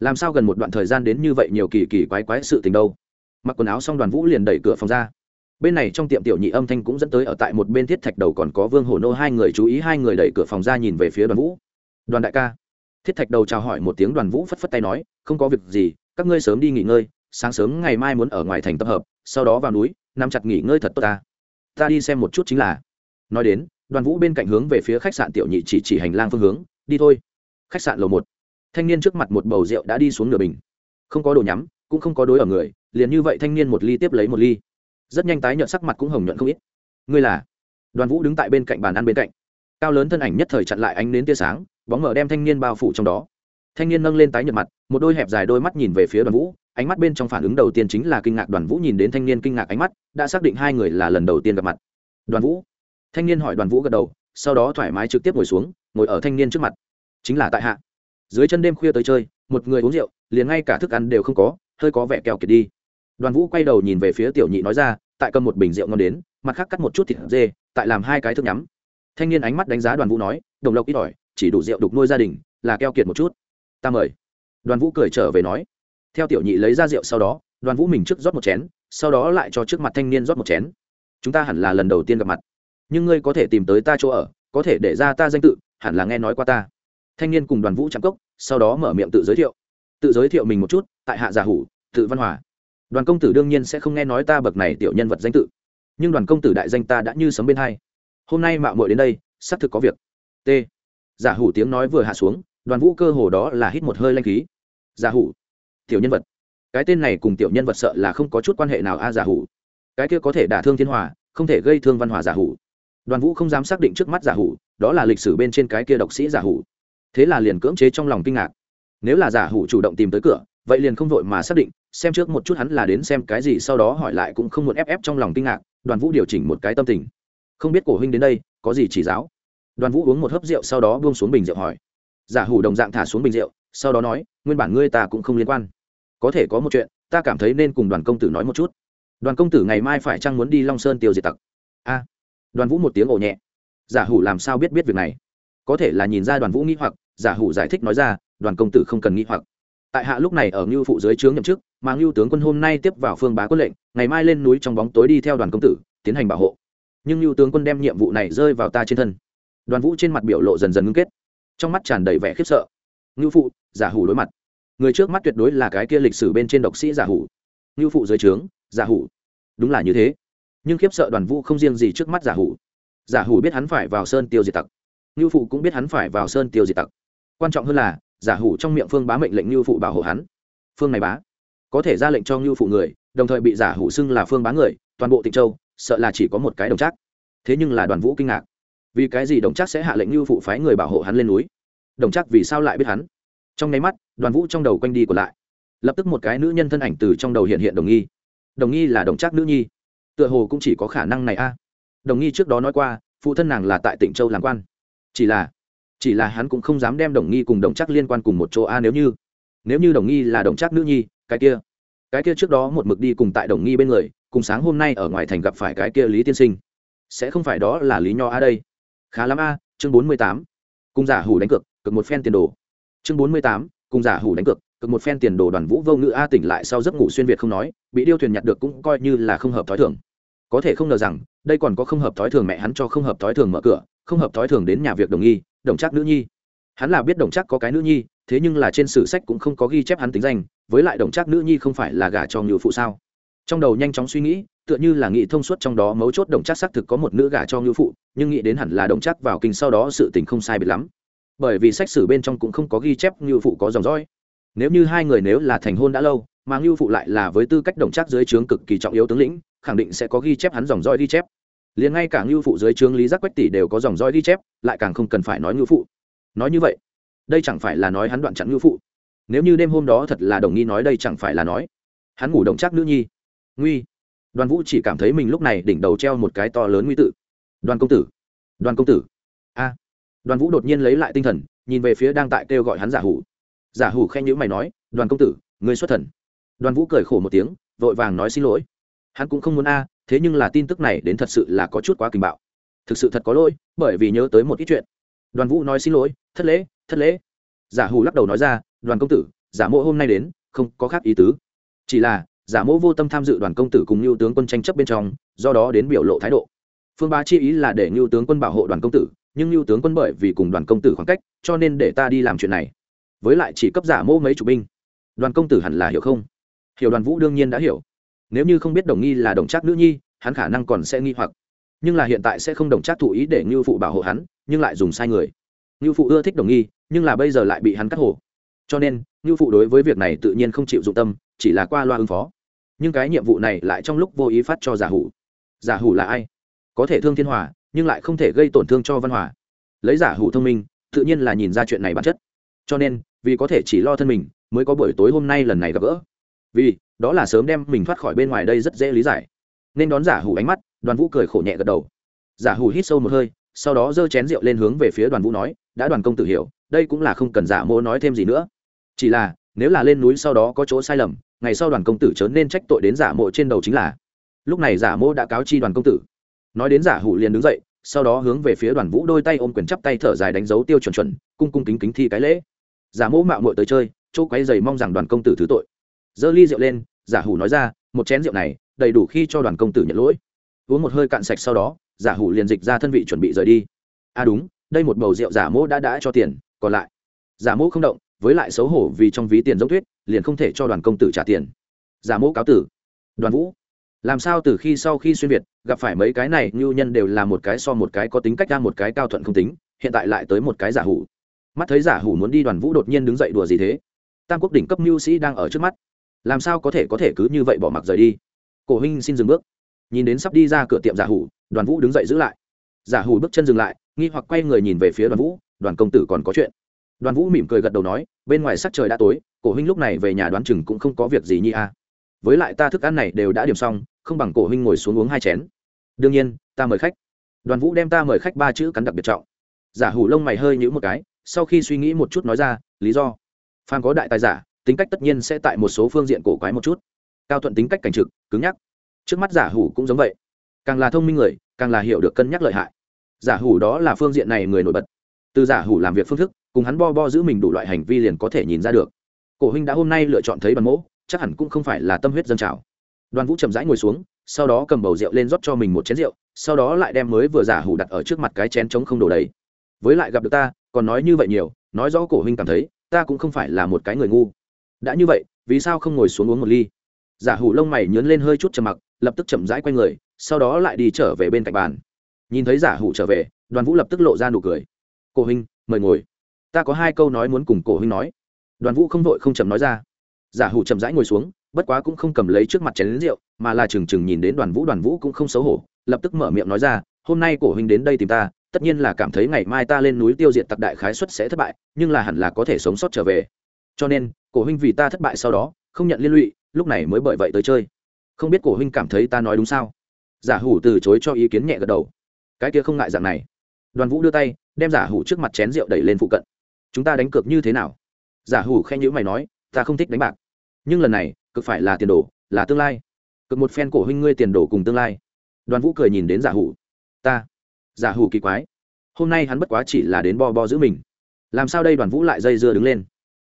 Làm sao gần một đoạn thời gian đến như vậy nhiều kỳ kỳ quái quái sự tình đâu? Mặc quần áo xong đoàn vũ liền đẩy cửa phòng ra. Bên này trong tiệm tiểu nhị âm thanh cũng dẫn tới ở tại một bên thiết thạch đầu còn có vương hổ nô hai người chú ý hai người đẩy cửa phòng ra nhìn về phía đoàn vũ. Đoàn đại ca. Thiết thạch đầu chào hỏi một tiếng đoàn vũ phất phất tay nói, không có việc gì, các ngươi sớm đi nghỉ ngơi, sáng sớm ngày mai muốn ở ngoài thành tập hợp, sau đó vào núi nằm chặt nghỉ ngơi thật tốt ta. Ta đi xem một chút chính là. Nói đến đoàn vũ bên cạnh hướng về phía khách sạn tiểu nhị chỉ chỉ hành lang phương hướng, đi thôi. Khách sạn lầu một. Thanh niên trước mặt một bầu rượu đã đi xuống nửa bình. Không có đồ nhắm, cũng không có đối ở người, liền như vậy thanh niên một ly tiếp lấy một ly. Rất nhanh tái nhợt sắc mặt cũng hồng nhuận không ít. Ngươi là? Đoàn vũ đứng tại bên cạnh bàn ăn bên cạnh. Cao lớn thân ảnh nhất thời chặn lại ánh đến tia sáng, bóng mở đem thanh niên bao phủ trong đó. Thanh niên nâng lên tái nhợt mặt, một đôi hẹp dài đôi mắt nhìn về phía đoàn vũ, ánh mắt bên trong phản ứng đầu tiên chính là kinh ngạc. Đoàn vũ nhìn đến thanh niên kinh ngạc ánh mắt, đã xác định hai người là lần đầu tiên gặp mặt. Đoàn vũ thanh niên hỏi đoàn vũ gật đầu, sau đó thoải mái trực tiếp ngồi xuống, ngồi ở thanh niên trước mặt. Chính là tại hạ. Dưới chân đêm khuya tới chơi, một người uống rượu, liền ngay cả thức ăn đều không có, hơi có vẻ keo kiệt đi. Đoàn vũ quay đầu nhìn về phía tiểu nhị nói ra, tại cầm một bình rượu ngon đến, mặt khác cắt một chút thịt dê, tại làm hai cái thức nhắm. Thanh niên ánh mắt đánh giá đoàn vũ nói, đồng lộc ít ỏi, chỉ đủ rượu đục nuôi gia đình, là keo kiệt một chút. Ta mời. Đoàn vũ cười trở về nói. Theo tiểu nhị lấy ra rượu sau đó, đoàn vũ mình trước rót một chén, sau đó lại cho trước mặt thanh niên rót một chén. Chúng ta hẳn là lần đầu tiên gặp mặt nhưng ngươi có thể tìm tới ta chỗ ở, có thể để ra ta danh tự, hẳn là nghe nói qua ta. Thanh niên cùng đoàn vũ trạm cốc, sau đó mở miệng tự giới thiệu. Tự giới thiệu mình một chút, tại hạ giả hủ, tự văn hòa. Đoàn công tử đương nhiên sẽ không nghe nói ta bậc này tiểu nhân vật danh tự. Nhưng đoàn công tử đại danh ta đã như sấm bên hai. Hôm nay mạo muội đến đây, xác thực có việc. T. Giả hủ tiếng nói vừa hạ xuống, đoàn vũ cơ hồ đó là hít một hơi lanh khí. Giả hủ, tiểu nhân vật. Cái tên này cùng tiểu nhân vật sợ là không có chút quan hệ nào a, giả hủ. Cái kia có thể đả thương thiên hòa, không thể gây thương văn hòa giả hủ đoàn vũ không dám xác định trước mắt giả hủ, đó là lịch sử bên trên cái kia độc sĩ giả hủ. Thế là liền cưỡng chế trong lòng kinh ngạc. Nếu là giả hủ chủ động tìm tới cửa, vậy liền không vội mà xác định, xem trước một chút hắn là đến xem cái gì, sau đó hỏi lại cũng không muốn ép ép trong lòng kinh ngạc, đoàn vũ điều chỉnh một cái tâm tình. Không biết cổ huynh đến đây, có gì chỉ giáo? Đoàn vũ uống một hớp rượu sau đó buông xuống bình rượu hỏi. Giả hủ đồng dạng thả xuống bình rượu, sau đó nói, nguyên bản ngươi ta cũng không liên quan. Có thể có một chuyện, ta cảm thấy nên cùng đoàn công tử nói một chút. Đoàn công tử ngày mai phải chăng muốn đi long sơn tiêu diệt tặc? A đoàn vũ một tiếng ồ nhẹ. Giả hủ làm sao biết biết việc này? Có thể là nhìn ra đoàn vũ nghĩ hoặc, giả hủ giải thích nói ra, đoàn công tử không cần nghĩ hoặc. Tại hạ lúc này ở ngưu phụ dưới trướng nhậm chức, mà ngưu tướng quân hôm nay tiếp vào phương bá quân lệnh, ngày mai lên núi trong bóng tối đi theo đoàn công tử, tiến hành bảo hộ. Nhưng ngưu tướng quân đem nhiệm vụ này rơi vào ta trên thân. Đoàn vũ trên mặt biểu lộ dần dần ngưng kết. Trong mắt tràn đầy vẻ khiếp sợ. Ngưu phụ, giả hủ đối mặt. Người trước mắt tuyệt đối là cái kia lịch sử bên trên độc sĩ giả hủ. Ngưu phụ dưới trướng, giả hủ. Đúng là như thế nhưng khiếp sợ đoàn vũ không riêng gì trước mắt giả hủ. Giả hủ biết hắn phải vào sơn tiêu diệt tặc. Ngưu phụ cũng biết hắn phải vào sơn tiêu diệt tặc. Quan trọng hơn là, giả hủ trong miệng phương bá mệnh lệnh ngưu phụ bảo hộ hắn. Phương này bá, có thể ra lệnh cho ngưu phụ người, đồng thời bị giả hủ xưng là phương bá người, toàn bộ tịnh châu, sợ là chỉ có một cái đồng chắc thế nhưng là đoàn vũ kinh ngạc. Vì cái gì đồng chắc sẽ hạ lệnh ngưu phụ phái người bảo hộ hắn lên núi? Đồng chắc vì sao lại biết hắn? Trong nháy mắt, đoàn vũ trong đầu quanh đi còn lại. Lập tức một cái nữ nhân thân ảnh từ trong đầu hiện hiện đồng nghi. Đồng nghi là đồng chắc nữ nhi tựa hồ cũng chỉ có khả năng này a. Đồng nghi trước đó nói qua, phụ thân nàng là tại tỉnh châu làm quan. Chỉ là chỉ là hắn cũng không dám đem đồng nghi cùng đồng chắc liên quan cùng một chỗ a nếu như nếu như đồng nghi là đồng chắc nữ nhi, cái kia cái kia trước đó một mực đi cùng tại đồng nghi bên người, cùng sáng hôm nay ở ngoài thành gặp phải cái kia lý tiên sinh. Sẽ không phải đó là lý nho a đây. Khá lắm a, chương bốn mươi tám, cùng giả hủ đánh cược, cực một phen tiền đồ. Chương bốn mươi tám, cùng giả hủ đánh cược, cực một phen tiền đồ đoàn vũ vô ngữ a tỉnh lại sau giấc ngủ xuyên việt không nói, bị điêu thuyền nhặt được cũng coi như là không hợp thói thường có thể không ngờ rằng, đây còn có không hợp thói thường mẹ hắn cho không hợp thói thường mở cửa, không hợp thói thường đến nhà việc đồng nghi, đồng chắc nữ nhi. Hắn là biết đồng chắc có cái nữ nhi, thế nhưng là trên sử sách cũng không có ghi chép hắn tính danh, với lại đồng chắc nữ nhi không phải là gả cho ngự phụ sao? Trong đầu nhanh chóng suy nghĩ, tựa như là nghĩ thông suốt trong đó mấu chốt đồng chắc xác thực có một nữ gả cho ngự phụ, nhưng nghĩ đến hẳn là đồng chắc vào kinh sau đó sự tình không sai biệt lắm. Bởi vì sách sử bên trong cũng không có ghi chép ngự phụ có dòng dõi. Nếu như hai người nếu là thành hôn đã lâu, mà ngưu phụ lại là với tư cách đồng chắc dưới trướng cực kỳ trọng yếu tướng lĩnh khẳng định sẽ có ghi chép hắn dòng roi ghi chép. Liền ngay cả ngưu phụ dưới trướng lý giác quách tỷ đều có dòng roi ghi chép, lại càng không cần phải nói ngưu phụ. Nói như vậy, đây chẳng phải là nói hắn đoạn chặn ngưu phụ. Nếu như đêm hôm đó thật là đồng nghi nói đây chẳng phải là nói. Hắn ngủ đồng chắc nữ nhi. Nguy. Đoàn vũ chỉ cảm thấy mình lúc này đỉnh đầu treo một cái to lớn nguy tự. Đoàn công tử. Đoàn công tử. A. Đoàn vũ đột nhiên lấy lại tinh thần, nhìn về phía đang tại kêu gọi hắn giả hủ. Giả hủ khen nhữ mày nói, đoàn công tử người xuất thần. Đoàn vũ cười khổ một tiếng, vội vàng nói xin lỗi hắn cũng không muốn a, thế nhưng là tin tức này đến thật sự là có chút quá kinh bạo. Thực sự thật có lỗi, bởi vì nhớ tới một ít chuyện. Đoàn vũ nói xin lỗi, thất lễ thất lễ. Giả hủ lắc đầu nói ra, đoàn công tử, giả mộ hôm nay đến, không có khác ý tứ. Chỉ là, giả mộ vô tâm tham dự đoàn công tử cùng lưu tướng quân tranh chấp bên trong, do đó đến biểu lộ thái độ. Phương bá chi ý là để lưu tướng quân bảo hộ đoàn công tử, nhưng lưu tướng quân bởi vì cùng đoàn công tử khoảng cách, cho nên để ta đi làm chuyện này. Với lại chỉ cấp giả mô mấy chục binh. Đoàn công tử hẳn là hiểu không? Hiểu đoàn vũ đương nhiên đã hiểu nếu như không biết đồng nghi là đồng trác nữ nhi, hắn khả năng còn sẽ nghi hoặc. Nhưng là hiện tại sẽ không đồng trác thụ ý để ngưu phụ bảo hộ hắn, nhưng lại dùng sai người. Ngưu phụ ưa thích đồng nghi, nhưng là bây giờ lại bị hắn cắt hổ. Cho nên, ngưu phụ đối với việc này tự nhiên không chịu dụng tâm, chỉ là qua loa ứng phó. Nhưng cái nhiệm vụ này lại trong lúc vô ý phát cho giả hủ. Giả hủ là ai? Có thể thương thiên hòa, nhưng lại không thể gây tổn thương cho văn hòa. Lấy giả hủ thông minh, tự nhiên là nhìn ra chuyện này bản chất. Cho nên, vì có thể chỉ lo thân mình, mới có buổi tối hôm nay lần này gặp gỡ. Vì đó là sớm đem mình thoát khỏi bên ngoài đây rất dễ lý giải. Nên đón giả hủ ánh mắt, đoàn vũ cười khổ nhẹ gật đầu. Giả hủ hít sâu một hơi, sau đó giơ chén rượu lên hướng về phía đoàn vũ nói, đã đoàn công tử hiểu, đây cũng là không cần giả mô nói thêm gì nữa. Chỉ là, nếu là lên núi sau đó có chỗ sai lầm, ngày sau đoàn công tử chớ nên trách tội đến giả mộ trên đầu chính là. Lúc này giả mô đã cáo chi đoàn công tử. Nói đến giả hủ liền đứng dậy, sau đó hướng về phía đoàn vũ đôi tay ôm quyền chắp tay thở dài đánh dấu tiêu chuẩn chuẩn, cung cung kính kính thi cái lễ. Giả mô mạo muội tới chơi, chỗ quay dày mong rằng đoàn công tử thứ tội giơ ly rượu lên, giả hủ nói ra, một chén rượu này đầy đủ khi cho đoàn công tử nhận lỗi. Uống một hơi cạn sạch sau đó, giả hủ liền dịch ra thân vị chuẩn bị rời đi. À đúng, đây một bầu rượu giả mỗ đã đã cho tiền, còn lại. Giả mỗ không động, với lại xấu hổ vì trong ví tiền giống thuyết, liền không thể cho đoàn công tử trả tiền. Giả mỗ cáo tử. Đoàn vũ, làm sao từ khi sau khi xuyên việt, gặp phải mấy cái này, ngưu nhân đều là một cái so một cái có tính cách ra một cái cao thuận không tính, hiện tại lại tới một cái giả hủ. Mắt thấy giả hủ muốn đi, đoàn vũ đột nhiên đứng dậy đùa gì thế? Tam quốc đỉnh cấp mưu sĩ đang ở trước mắt làm sao có thể có thể cứ như vậy bỏ mặc rời đi? Cổ huynh xin dừng bước. Nhìn đến sắp đi ra cửa tiệm giả hủ, đoàn vũ đứng dậy giữ lại. Giả hủ bước chân dừng lại, nghi hoặc quay người nhìn về phía đoàn vũ, đoàn công tử còn có chuyện. Đoàn vũ mỉm cười gật đầu nói, bên ngoài sắc trời đã tối, cổ huynh lúc này về nhà đoán chừng cũng không có việc gì nhi a à. với lại ta thức ăn này đều đã điểm xong, không bằng cổ huynh ngồi xuống uống hai chén. Đương nhiên, ta mời khách. Đoàn vũ đem ta mời khách ba chữ cắn đặc biệt trọng. Giả hủ lông mày hơi nhữ một cái, sau khi suy nghĩ một chút nói ra, lý do. Phan có đại tài giả tính cách tất nhiên sẽ tại một số phương diện cổ quái một chút. Cao thuận tính cách cảnh trực, cứng nhắc. Trước mắt giả hủ cũng giống vậy. Càng là thông minh người, càng là hiểu được cân nhắc lợi hại. Giả hủ đó là phương diện này người nổi bật. Từ giả hủ làm việc phương thức, cùng hắn bo bo giữ mình đủ loại hành vi liền có thể nhìn ra được. Cổ huynh đã hôm nay lựa chọn thấy đoàn mỗ, chắc hẳn cũng không phải là tâm huyết dân trào. Đoàn vũ chậm rãi ngồi xuống, sau đó cầm bầu rượu lên rót cho mình một chén rượu, sau đó lại đem mới vừa giả hủ đặt ở trước mặt cái chén trống không đổ đầy. Với lại gặp được ta, còn nói như vậy nhiều, nói rõ cổ huynh cảm thấy, ta cũng không phải là một cái người ngu đã như vậy, vì sao không ngồi xuống uống một ly? Giả hủ lông mày nhớn lên hơi chút trầm mặc, lập tức chậm rãi q u a y người, sau đó lại đi trở về bên cạnh bàn. Nhìn thấy giả hủ trở về, đoàn vũ lập tức lộ ra nụ cười. Cổ huynh, mời ngồi. Ta có hai câu nói muốn cùng cổ huynh nói. Đoàn vũ không vội không chậm nói ra. Giả hủ chậm rãi ngồi xuống, bất quá cũng không cầm lấy trước mặt chén lính rượu, mà là trừng trừng nhìn đến đoàn vũ đoàn vũ cũng không xấu hổ, lập tức mở miệng nói ra, hôm nay cổ huynh đến đây tìm ta, tất nhiên là cảm thấy ngày mai ta lên núi tiêu diệt tặc đại khái xuất sẽ thất bại, nhưng là hẳn là có thể sống sót trở về cho nên, cổ huynh vì ta thất bại sau đó, không nhận liên lụy, lúc này mới bởi vậy tới chơi. Không biết cổ huynh cảm thấy ta nói đúng sao? Giả hủ từ chối cho ý kiến nhẹ gật đầu. Cái kia không ngại dạng này. Đoàn vũ đưa tay, đem giả hủ trước mặt chén rượu đẩy lên phụ cận. Chúng ta đánh cược như thế nào? Giả hủ khen nhữ mày nói, ta không thích đánh bạc. Nhưng lần này cực phải là tiền đồ, là tương lai. Cực một phen cổ huynh ngươi tiền đồ cùng tương lai. Đoàn vũ cười nhìn đến giả hủ. Ta. Giả hủ kỳ quái. Hôm nay hắn bất quá chỉ là đến bo bo giữ mình. Làm sao đây đoàn vũ lại dây dưa đứng lên?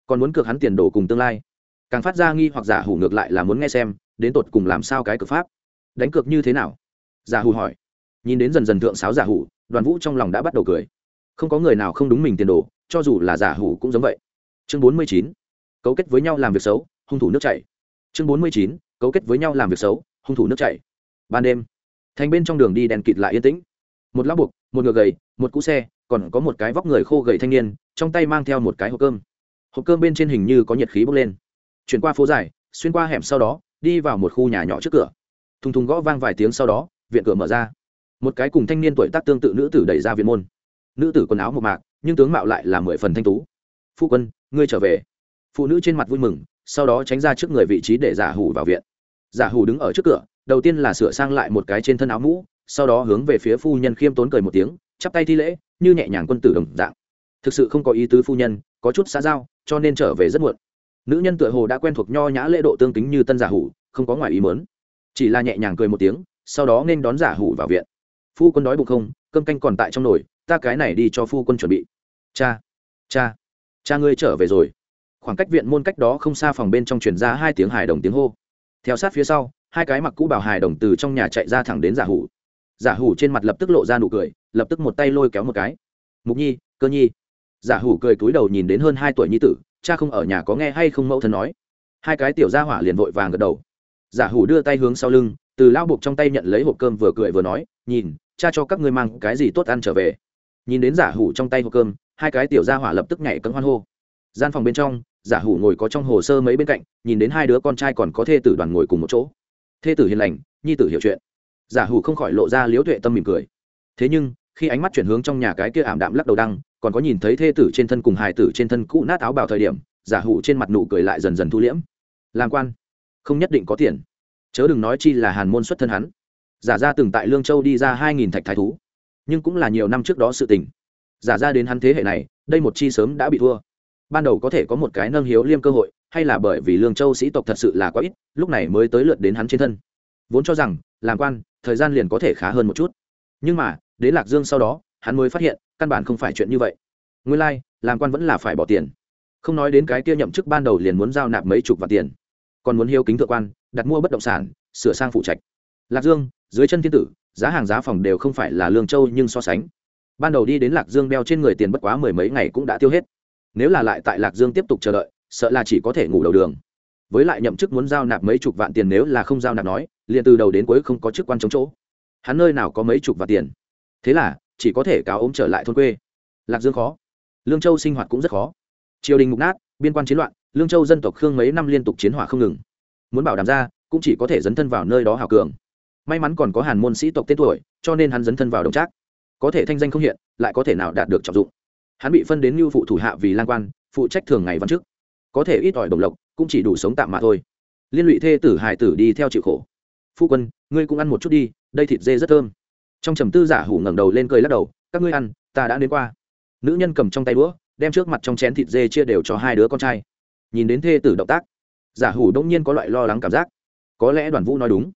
Còn muốn cược hắn tiền đồ cùng tương lai. Càng phát ra nghi hoặc giả hủ ngược lại là muốn nghe xem, đến tột cùng làm sao cái cực pháp. Đánh cược như thế nào? Giả hủ hỏi. Nhìn đến dần dần thượng sáo giả hủ, đoàn vũ trong lòng đã bắt đầu cười. Không có người nào không đúng mình tiền đồ, cho dù là giả hủ cũng giống vậy. Chương bốn mươi chín. Cấu kết với nhau làm việc xấu, hung thủ nước chảy. Chương bốn mươi chín. Cấu kết với nhau làm việc xấu, hung thủ nước chảy. Ban đêm, thành bên trong đường đi đèn kịt lại yên tĩnh. Một lá buộc, một ngựa gầy, một cũ xe, còn có một cái vóc người khô gầy thanh niên, trong tay mang theo một cái hộp cơm hộp cơm bên trên hình như có nhiệt khí bốc lên. Chuyển qua phố dài, xuyên qua hẻm sau đó, đi vào một khu nhà nhỏ trước cửa. Thùng thùng gõ vang vài tiếng sau đó, viện cửa mở ra. Một cái cùng thanh niên tuổi tác tương tự nữ tử đẩy ra viện môn. Nữ tử quần áo một mạc, nhưng tướng mạo lại là mười phần thanh tú. Phu quân, ngươi trở về. Phụ nữ trên mặt vui mừng, sau đó tránh ra trước người vị trí để giả hủ vào viện. Giả hủ đứng ở trước cửa, đầu tiên là sửa sang lại một cái trên thân áo mũ, sau đó hướng về phía phu nhân khiêm tốn cười một tiếng, chắp tay thi lễ, như nhẹ nhàng quân tử đồng dạng. Thực sự không có ý tứ phu nhân có chút xã giao, cho nên trở về rất muộn. Nữ nhân tựa hồ đã quen thuộc nho nhã lễ độ tương tính như tân giả hủ, không có ngoài ý mớn chỉ là nhẹ nhàng cười một tiếng, sau đó nên đón giả hủ vào viện. Phu quân đói bụng không? Cơm canh còn tại trong nồi, ta cái này đi cho phu quân chuẩn bị. Cha cha cha ngươi trở về rồi. Khoảng cách viện môn cách đó không xa phòng bên trong truyền ra hai tiếng hài đồng tiếng hô. Theo sát phía sau, hai cái mặc cũ bảo hài đồng từ trong nhà chạy ra thẳng đến giả hủ. Giả hủ trên mặt lập tức lộ ra nụ cười, lập tức một tay lôi kéo một cái. Mục nhi, cơ nhi giả hủ cười cúi đầu nhìn đến hơn hai tuổi nhi tử, cha không ở nhà có nghe hay không mẫu thân nói. Hai cái tiểu gia hỏa liền vội vàng gật đầu. Giả hủ đưa tay hướng sau lưng, từ lao buộc trong tay nhận lấy hộp cơm vừa cười vừa nói, nhìn, cha cho các ngươi mang cái gì tốt ăn trở về. Nhìn đến giả hủ trong tay hộp cơm, hai cái tiểu gia hỏa lập tức nhảy cấm hoan hô. Gian phòng bên trong, giả hủ ngồi có trong hồ sơ mấy bên cạnh, nhìn đến hai đứa con trai còn có thê tử đoàn ngồi cùng một chỗ. Thê tử hiền lành, nhi tử hiểu chuyện. Giả hủ không khỏi lộ ra liếu tuệ tâm mỉm cười. Thế nhưng, khi ánh mắt chuyển hướng trong nhà cái kia ảm đạm lắc đầu đăng còn có nhìn thấy thê tử trên thân cùng hài tử trên thân cũ nát áo bào thời điểm, giả hủ trên mặt nụ cười lại dần dần thu liễm. Làm quan, không nhất định có tiền. Chớ đừng nói chi là hàn môn xuất thân hắn. Giả ra từng tại lương châu đi ra hai nghìn thạch thái thú. Nhưng cũng là nhiều năm trước đó sự tình. Giả ra đến hắn thế hệ này, đây một chi sớm đã bị thua. Ban đầu có thể có một cái nâng hiếu liêm cơ hội, hay là bởi vì lương châu sĩ tộc thật sự là quá ít, lúc này mới tới lượt đến hắn trên thân. Vốn cho rằng, làm quan, thời gian liền có thể khá hơn một chút. Nhưng mà, đến lạc dương sau đó, hắn mới phát hiện căn bản không phải chuyện như vậy. Nguyên lai、like, làm quan vẫn là phải bỏ tiền. Không nói đến cái kia nhậm chức ban đầu liền muốn giao nạp mấy chục vạn tiền. Còn muốn hiếu kính thượng quan đặt mua bất động sản sửa sang phụ trạch lạc dương dưới chân thiên tử giá hàng giá phòng đều không phải là lương châu nhưng so sánh. Ban đầu đi đến lạc dương đeo trên người tiền bất quá mười mấy ngày cũng đã tiêu hết. Nếu là lại tại lạc dương tiếp tục chờ đợi sợ là chỉ có thể ngủ đầu đường. Với lại nhậm chức muốn giao nạp mấy chục vạn tiền nếu là không giao nạp nói liền từ đầu đến cuối không có chức quan chống chỗ. Hắn nơi nào có mấy chục vạn tiền? Thế là chỉ có thể cáo ốm trở lại thôn quê. Lạc dương khó. Lương châu sinh hoạt cũng rất khó. Triều đình mục nát, biên quan chiến loạn, lương châu dân tộc khương mấy năm liên tục chiến hỏa không ngừng. Muốn bảo đảm ra, cũng chỉ có thể dấn thân vào nơi đó hào cường. May mắn còn có hàn môn sĩ tộc tên tuổi, cho nên hắn dấn thân vào đồng trác. Có thể thanh danh không hiện, lại có thể nào đạt được trọng dụng. Hắn bị phân đến như phụ thủ hạ vì lang quan, phụ trách thường ngày văn chức. Có thể ít ỏi đồng lộc, cũng chỉ đủ sống tạm mà thôi. Liên lụy thê tử hài tử đi theo chịu khổ. Phu quân, ngươi cũng ăn một chút đi, đây thịt dê rất thơm trong trầm tư giả hủ ngẩng đầu lên cười lắc đầu, các ngươi ăn, ta đã đến qua. Nữ nhân cầm trong tay đũa, đem trước mặt trong chén thịt dê chia đều cho hai đứa con trai. Nhìn đến thê tử động tác, giả hủ đông nhiên có loại lo lắng cảm giác. Có lẽ đoàn vũ nói đúng.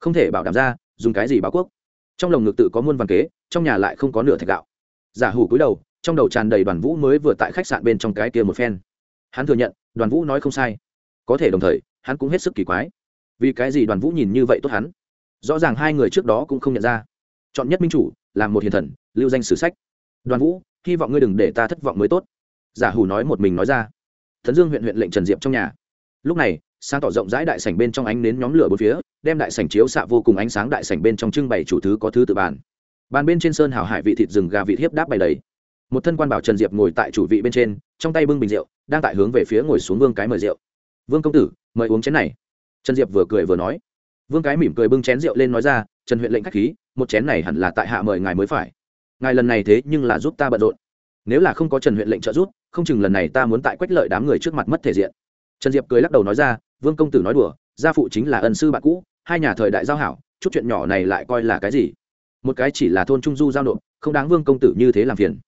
Không thể bảo đảm ra, dùng cái gì báo quốc. Trong lồng ngực tự có muôn văn kế, trong nhà lại không có nửa thạch gạo. Giả hủ cúi đầu, trong đầu tràn đầy đoàn vũ mới vừa tại khách sạn bên trong cái kia một phen. Hắn thừa nhận, đoàn vũ nói không sai. Có thể đồng thời, hắn cũng hết sức kỳ quái. Vì cái gì đoàn vũ nhìn như vậy tốt hắn? Rõ ràng hai người trước đó cũng không nhận ra chọn nhất minh chủ, làm một hiền thần, lưu danh sử sách. Đoàn vũ, hy vọng ngươi đừng để ta thất vọng mới tốt. Giả hủ nói một mình nói ra. Thần dương huyện huyện lệnh trần diệp trong nhà. Lúc này, sáng tỏ rộng rãi đại sảnh bên trong ánh nến nhóm lửa bốn phía, đem đại sảnh chiếu xạ vô cùng ánh sáng đại sảnh bên trong trưng bày chủ thứ có thứ tự bàn. Bàn bên trên sơn hào hải vị thịt rừng gà vị thiếp đáp bày đầy. Một thân quan bảo trần diệp ngồi tại chủ vị bên trên, trong tay bưng bình rượu, đang tại hướng về phía ngồi xuống vương cái mời rượu. Vương công tử, mời uống chén này. Trần diệp vừa cười vừa nói. Vương cái mỉm cười bưng chén rượu lên nói ra, trần huyện lệnh k h á c h khí một chén này hẳn là tại hạ mời ngài mới phải. Ngài lần này thế nhưng là giúp ta bận rộn. Nếu là không có trần huyện lệnh trợ giúp, không chừng lần này ta muốn tại quách lợi đám người trước mặt mất thể diện. Trần diệp cười lắc đầu nói ra, vương công tử nói đùa, gia phụ chính là ân sư bạn cũ, hai nhà thời đại giao hảo, chút chuyện nhỏ này lại coi là cái gì? Một cái chỉ là thôn trung du giao nộp, không đáng vương công tử như thế làm phiền.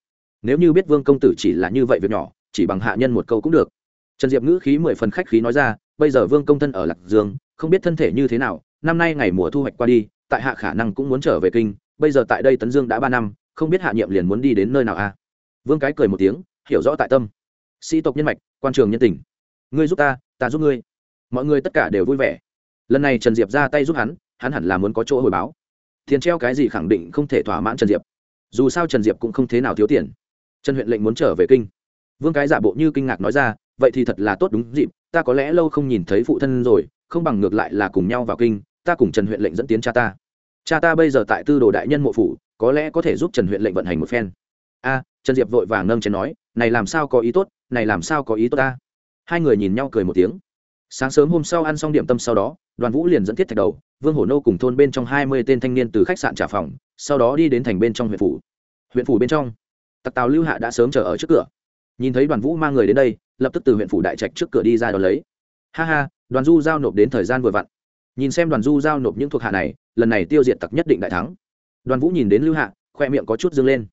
Nếu như biết vương công tử chỉ là như vậy việc nhỏ, chỉ bằng hạ nhân một câu cũng được. Trần diệp ngữ khí mười phần khách khí nói ra, bây giờ vương công thân ở lạc dương, không biết thân thể như thế nào, năm nay ngày mùa thu hoạch qua đi tại hạ khả năng cũng muốn trở về kinh, bây giờ tại đây tấn dương đã ba năm, không biết hạ nhiệm liền muốn đi đến nơi nào a à? vương cái cười một tiếng, hiểu rõ tại tâm. Sĩ tộc nhân mạch, quan trường nhân tình. Ngươi giúp ta ta giúp ngươi. Mọi người tất cả đều vui vẻ. Lần này trần diệp ra tay giúp hắn hắn hẳn là muốn có chỗ hồi báo. Tiền treo cái gì khẳng định không thể thỏa mãn trần diệp. Dù sao trần diệp cũng không thế nào thiếu tiền. Trần huyện lệnh muốn trở về kinh. Vương cái giả bộ như kinh ngạc nói ra, vậy thì thật là tốt đúng dịp, ta có lẽ lâu không nhìn thấy phụ thân rồi, không bằng ngược lại là cùng nhau vào kinh ta cùng trần huyện lệnh dẫn tiến cha ta. Cha ta bây giờ tại tư đồ đại nhân mộ phủ, có lẽ có thể giúp trần huyện lệnh vận hành một phen. A, trần diệp vội vàng nâng chén nói, này làm sao có ý tốt, này làm sao có ý tốt ta? Hai người nhìn nhau cười một tiếng. Sáng sớm hôm sau ăn xong điểm tâm sau đó, đoàn vũ liền dẫn thiết thạch đầu, vương hổ nô cùng thôn bên trong hai mươi tên thanh niên từ khách sạn trả phòng, sau đó đi đến thành bên trong huyện phủ. Huyện phủ bên trong, tặc tàu lưu hạ đã sớm chờ ở trước cửa. Nhìn thấy đoàn vũ mang người đến đây, lập tức từ huyện phủ đại trạch trước cửa đi ra đón lấy. Ha ha, đoàn du giao nộp đến thời gian vừa vặn nhìn xem đoàn du giao nộp những thuộc hạ này, lần này tiêu diệt tặc nhất định đại thắng. Đoàn vũ nhìn đến lưu hạ, khoe miệng có chút dâng lên.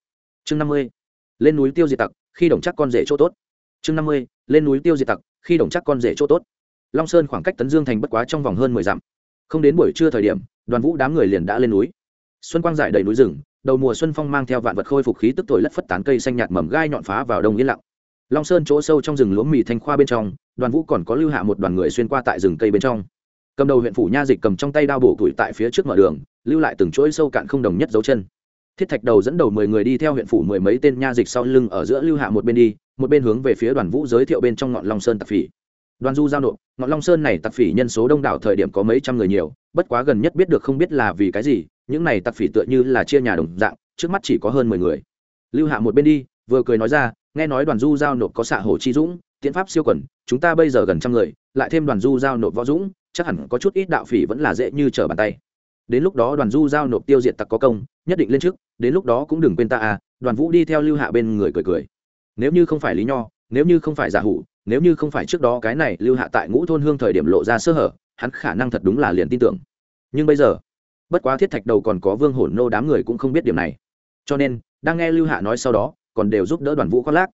Chương năm mươi, lên núi tiêu diệt tặc, khi đồng chắc con rể chỗ tốt. Chương năm mươi, lên núi tiêu diệt tặc, khi đồng chắc con rể chỗ tốt. Long sơn khoảng cách tấn dương thành bất quá trong vòng hơn mười dặm. Không đến buổi trưa thời điểm, đoàn vũ đám người liền đã lên núi. Xuân quang giải đầy núi rừng, đầu mùa xuân phong mang theo vạn vật khôi phục khí tức thổi lất phất tán cây xanh nhạt mầm gai nhọn phá vào đông yên lặng. Long sơn chỗ sâu trong rừng lúa mì thanh khoa bên trong, đoàn vũ còn có lưu hạ một đoàn người xuyên qua tại rừng cây bên trong cầm đầu huyện phủ nha dịch cầm trong tay đao bổ tuổi tại phía trước mở đường, lưu lại từng chuỗi sâu cạn không đồng nhất dấu chân. Thiết thạch đầu dẫn đầu mười người đi theo huyện phủ mười mấy tên nha dịch sau lưng ở giữa lưu hạ một bên đi, một bên hướng về phía đoàn vũ giới thiệu bên trong ngọn long sơn tặc phỉ. Đoàn du giao nộp, ngọn long sơn này tặc phỉ nhân số đông đảo thời điểm có mấy trăm người nhiều, bất quá gần nhất biết được không biết là vì cái gì, những này tặc phỉ tựa như là chia nhà đồng dạng, trước mắt chỉ có hơn mười người. Lưu hạ một bên đi, vừa cười nói ra, nghe nói đoàn du giao nộp có xạ hồ chi dũng, tiễn pháp siêu quẩn chúng ta bây giờ gần trăm người, lại thêm đoàn du giao nộp võ dũng chắc hẳn có chút ít đạo phỉ vẫn là dễ như trở bàn tay. Đến lúc đó đoàn du giao nộp tiêu diệt tặc có công, nhất định lên trước, đến lúc đó cũng đừng quên ta à đoàn vũ đi theo lưu hạ bên người cười cười. Nếu như không phải lý nho, nếu như không phải giả hủ, nếu như không phải trước đó cái này lưu hạ tại ngũ thôn hương thời điểm lộ ra sơ hở, hắn khả năng thật đúng là liền tin tưởng. Nhưng bây giờ, bất quá thiết thạch đầu còn có vương hổn nô đám người cũng không biết điểm này. Cho nên, đang nghe lưu hạ nói sau đó, còn đều giúp đỡ đoàn vũ khoác lác.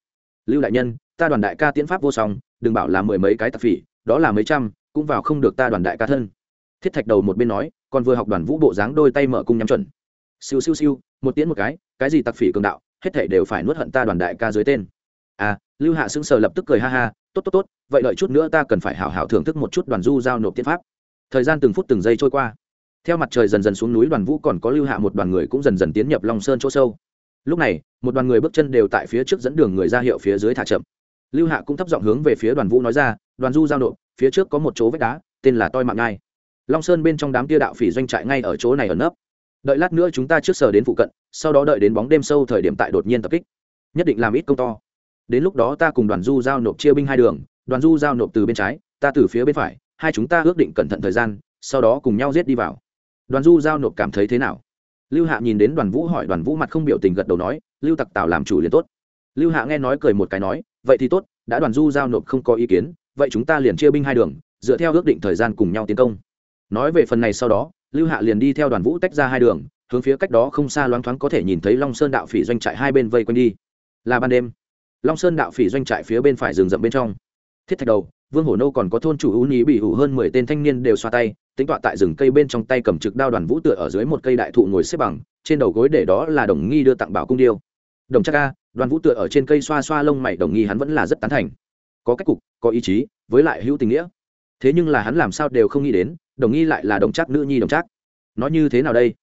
Lưu đại nhân, ta đoàn đại ca tiễn pháp vô song, đừng bảo là mười mấy cái tặc phỉ, đó là mấy trăm cũng vào không được ta đoàn đại ca thân. Thiết thạch đầu một bên nói, còn vừa học đoàn vũ bộ dáng đôi tay mở cung nhắm chuẩn. Siêu siêu siêu, một tiếng một cái cái gì tặc phỉ cường đạo, hết thể đều phải nuốt hận ta đoàn đại ca dưới tên. À lưu hạ sững sờ lập tức cười ha ha, tốt tốt tốt, vậy đợi chút nữa ta cần phải hảo hảo thưởng thức một chút đoàn du giao nộp tiên pháp. Thời gian từng phút từng giây trôi qua. Theo mặt trời dần dần xuống núi đoàn vũ còn có lưu hạ một đoàn người cũng dần dần tiến nhập long sơn chỗ sâu. Lúc này, một đoàn người bước chân đều tại phía trước dẫn đường người ra hiệu phía dưới thả chậm lưu hạ cũng thấp giọng hướng về phía đoàn vũ nói ra, đoàn du giao nộp, phía trước có một chỗ vách đá, tên là toi mạng ngai long sơn bên trong đám tia đạo phỉ doanh trại ngay ở chỗ này ở nấp. Đợi lát nữa chúng ta trước sờ đến phụ cận, sau đó đợi đến bóng đêm sâu thời điểm tại đột nhiên tập kích. Nhất định làm ít công to. Đến lúc đó ta cùng đoàn du giao nộp chia binh hai đường, đoàn du giao nộp từ bên trái, ta từ phía bên phải, hai chúng ta ước định cẩn thận thời gian, sau đó cùng nhau giết đi vào. Đoàn du giao nộp cảm thấy thế nào? Lưu hạ nhìn đến đoàn vũ hỏi, đoàn vũ mặt không biểu tình gật đầu nói, lưu tặc tào làm chủ liền tốt lưu hạ nghe nói cười một cái nói, vậy thì tốt, đã đoàn du giao nộp không có ý kiến, vậy chúng ta liền chia binh hai đường, dựa theo ước định thời gian cùng nhau tiến công. Nói về phần này sau đó, lưu hạ liền đi theo đoàn vũ tách ra hai đường, hướng phía cách đó không xa loáng thoáng có thể nhìn thấy long sơn đạo phỉ doanh trại hai bên vây quanh đi. Là ban đêm. Long sơn đạo phỉ doanh trại phía bên phải rừng rậm bên trong. Thiết thạch đầu, vương hổ nô còn có thôn chủ ưu nhí bị hủ hơn mười tên thanh niên đều xoa tay tính tọa tại rừng cây bên trong tay cầm trực đao đoàn vũ tựa ở dưới một cây đại thụ ngồi xếp bằng, trên đầu gối để đó là đồng nghi đưa tặng bảo cung điêu đồng chắc ca đoàn vũ tựa ở trên cây xoa xoa lông mày đồng nghi hắn vẫn là rất tán thành. Có cách cục, có ý chí, với lại hữu tình nghĩa. Thế nhưng là hắn làm sao đều không nghĩ đến, đồng nghi lại là đồng chắc nữ nhi đồng chắc nói như thế nào đây?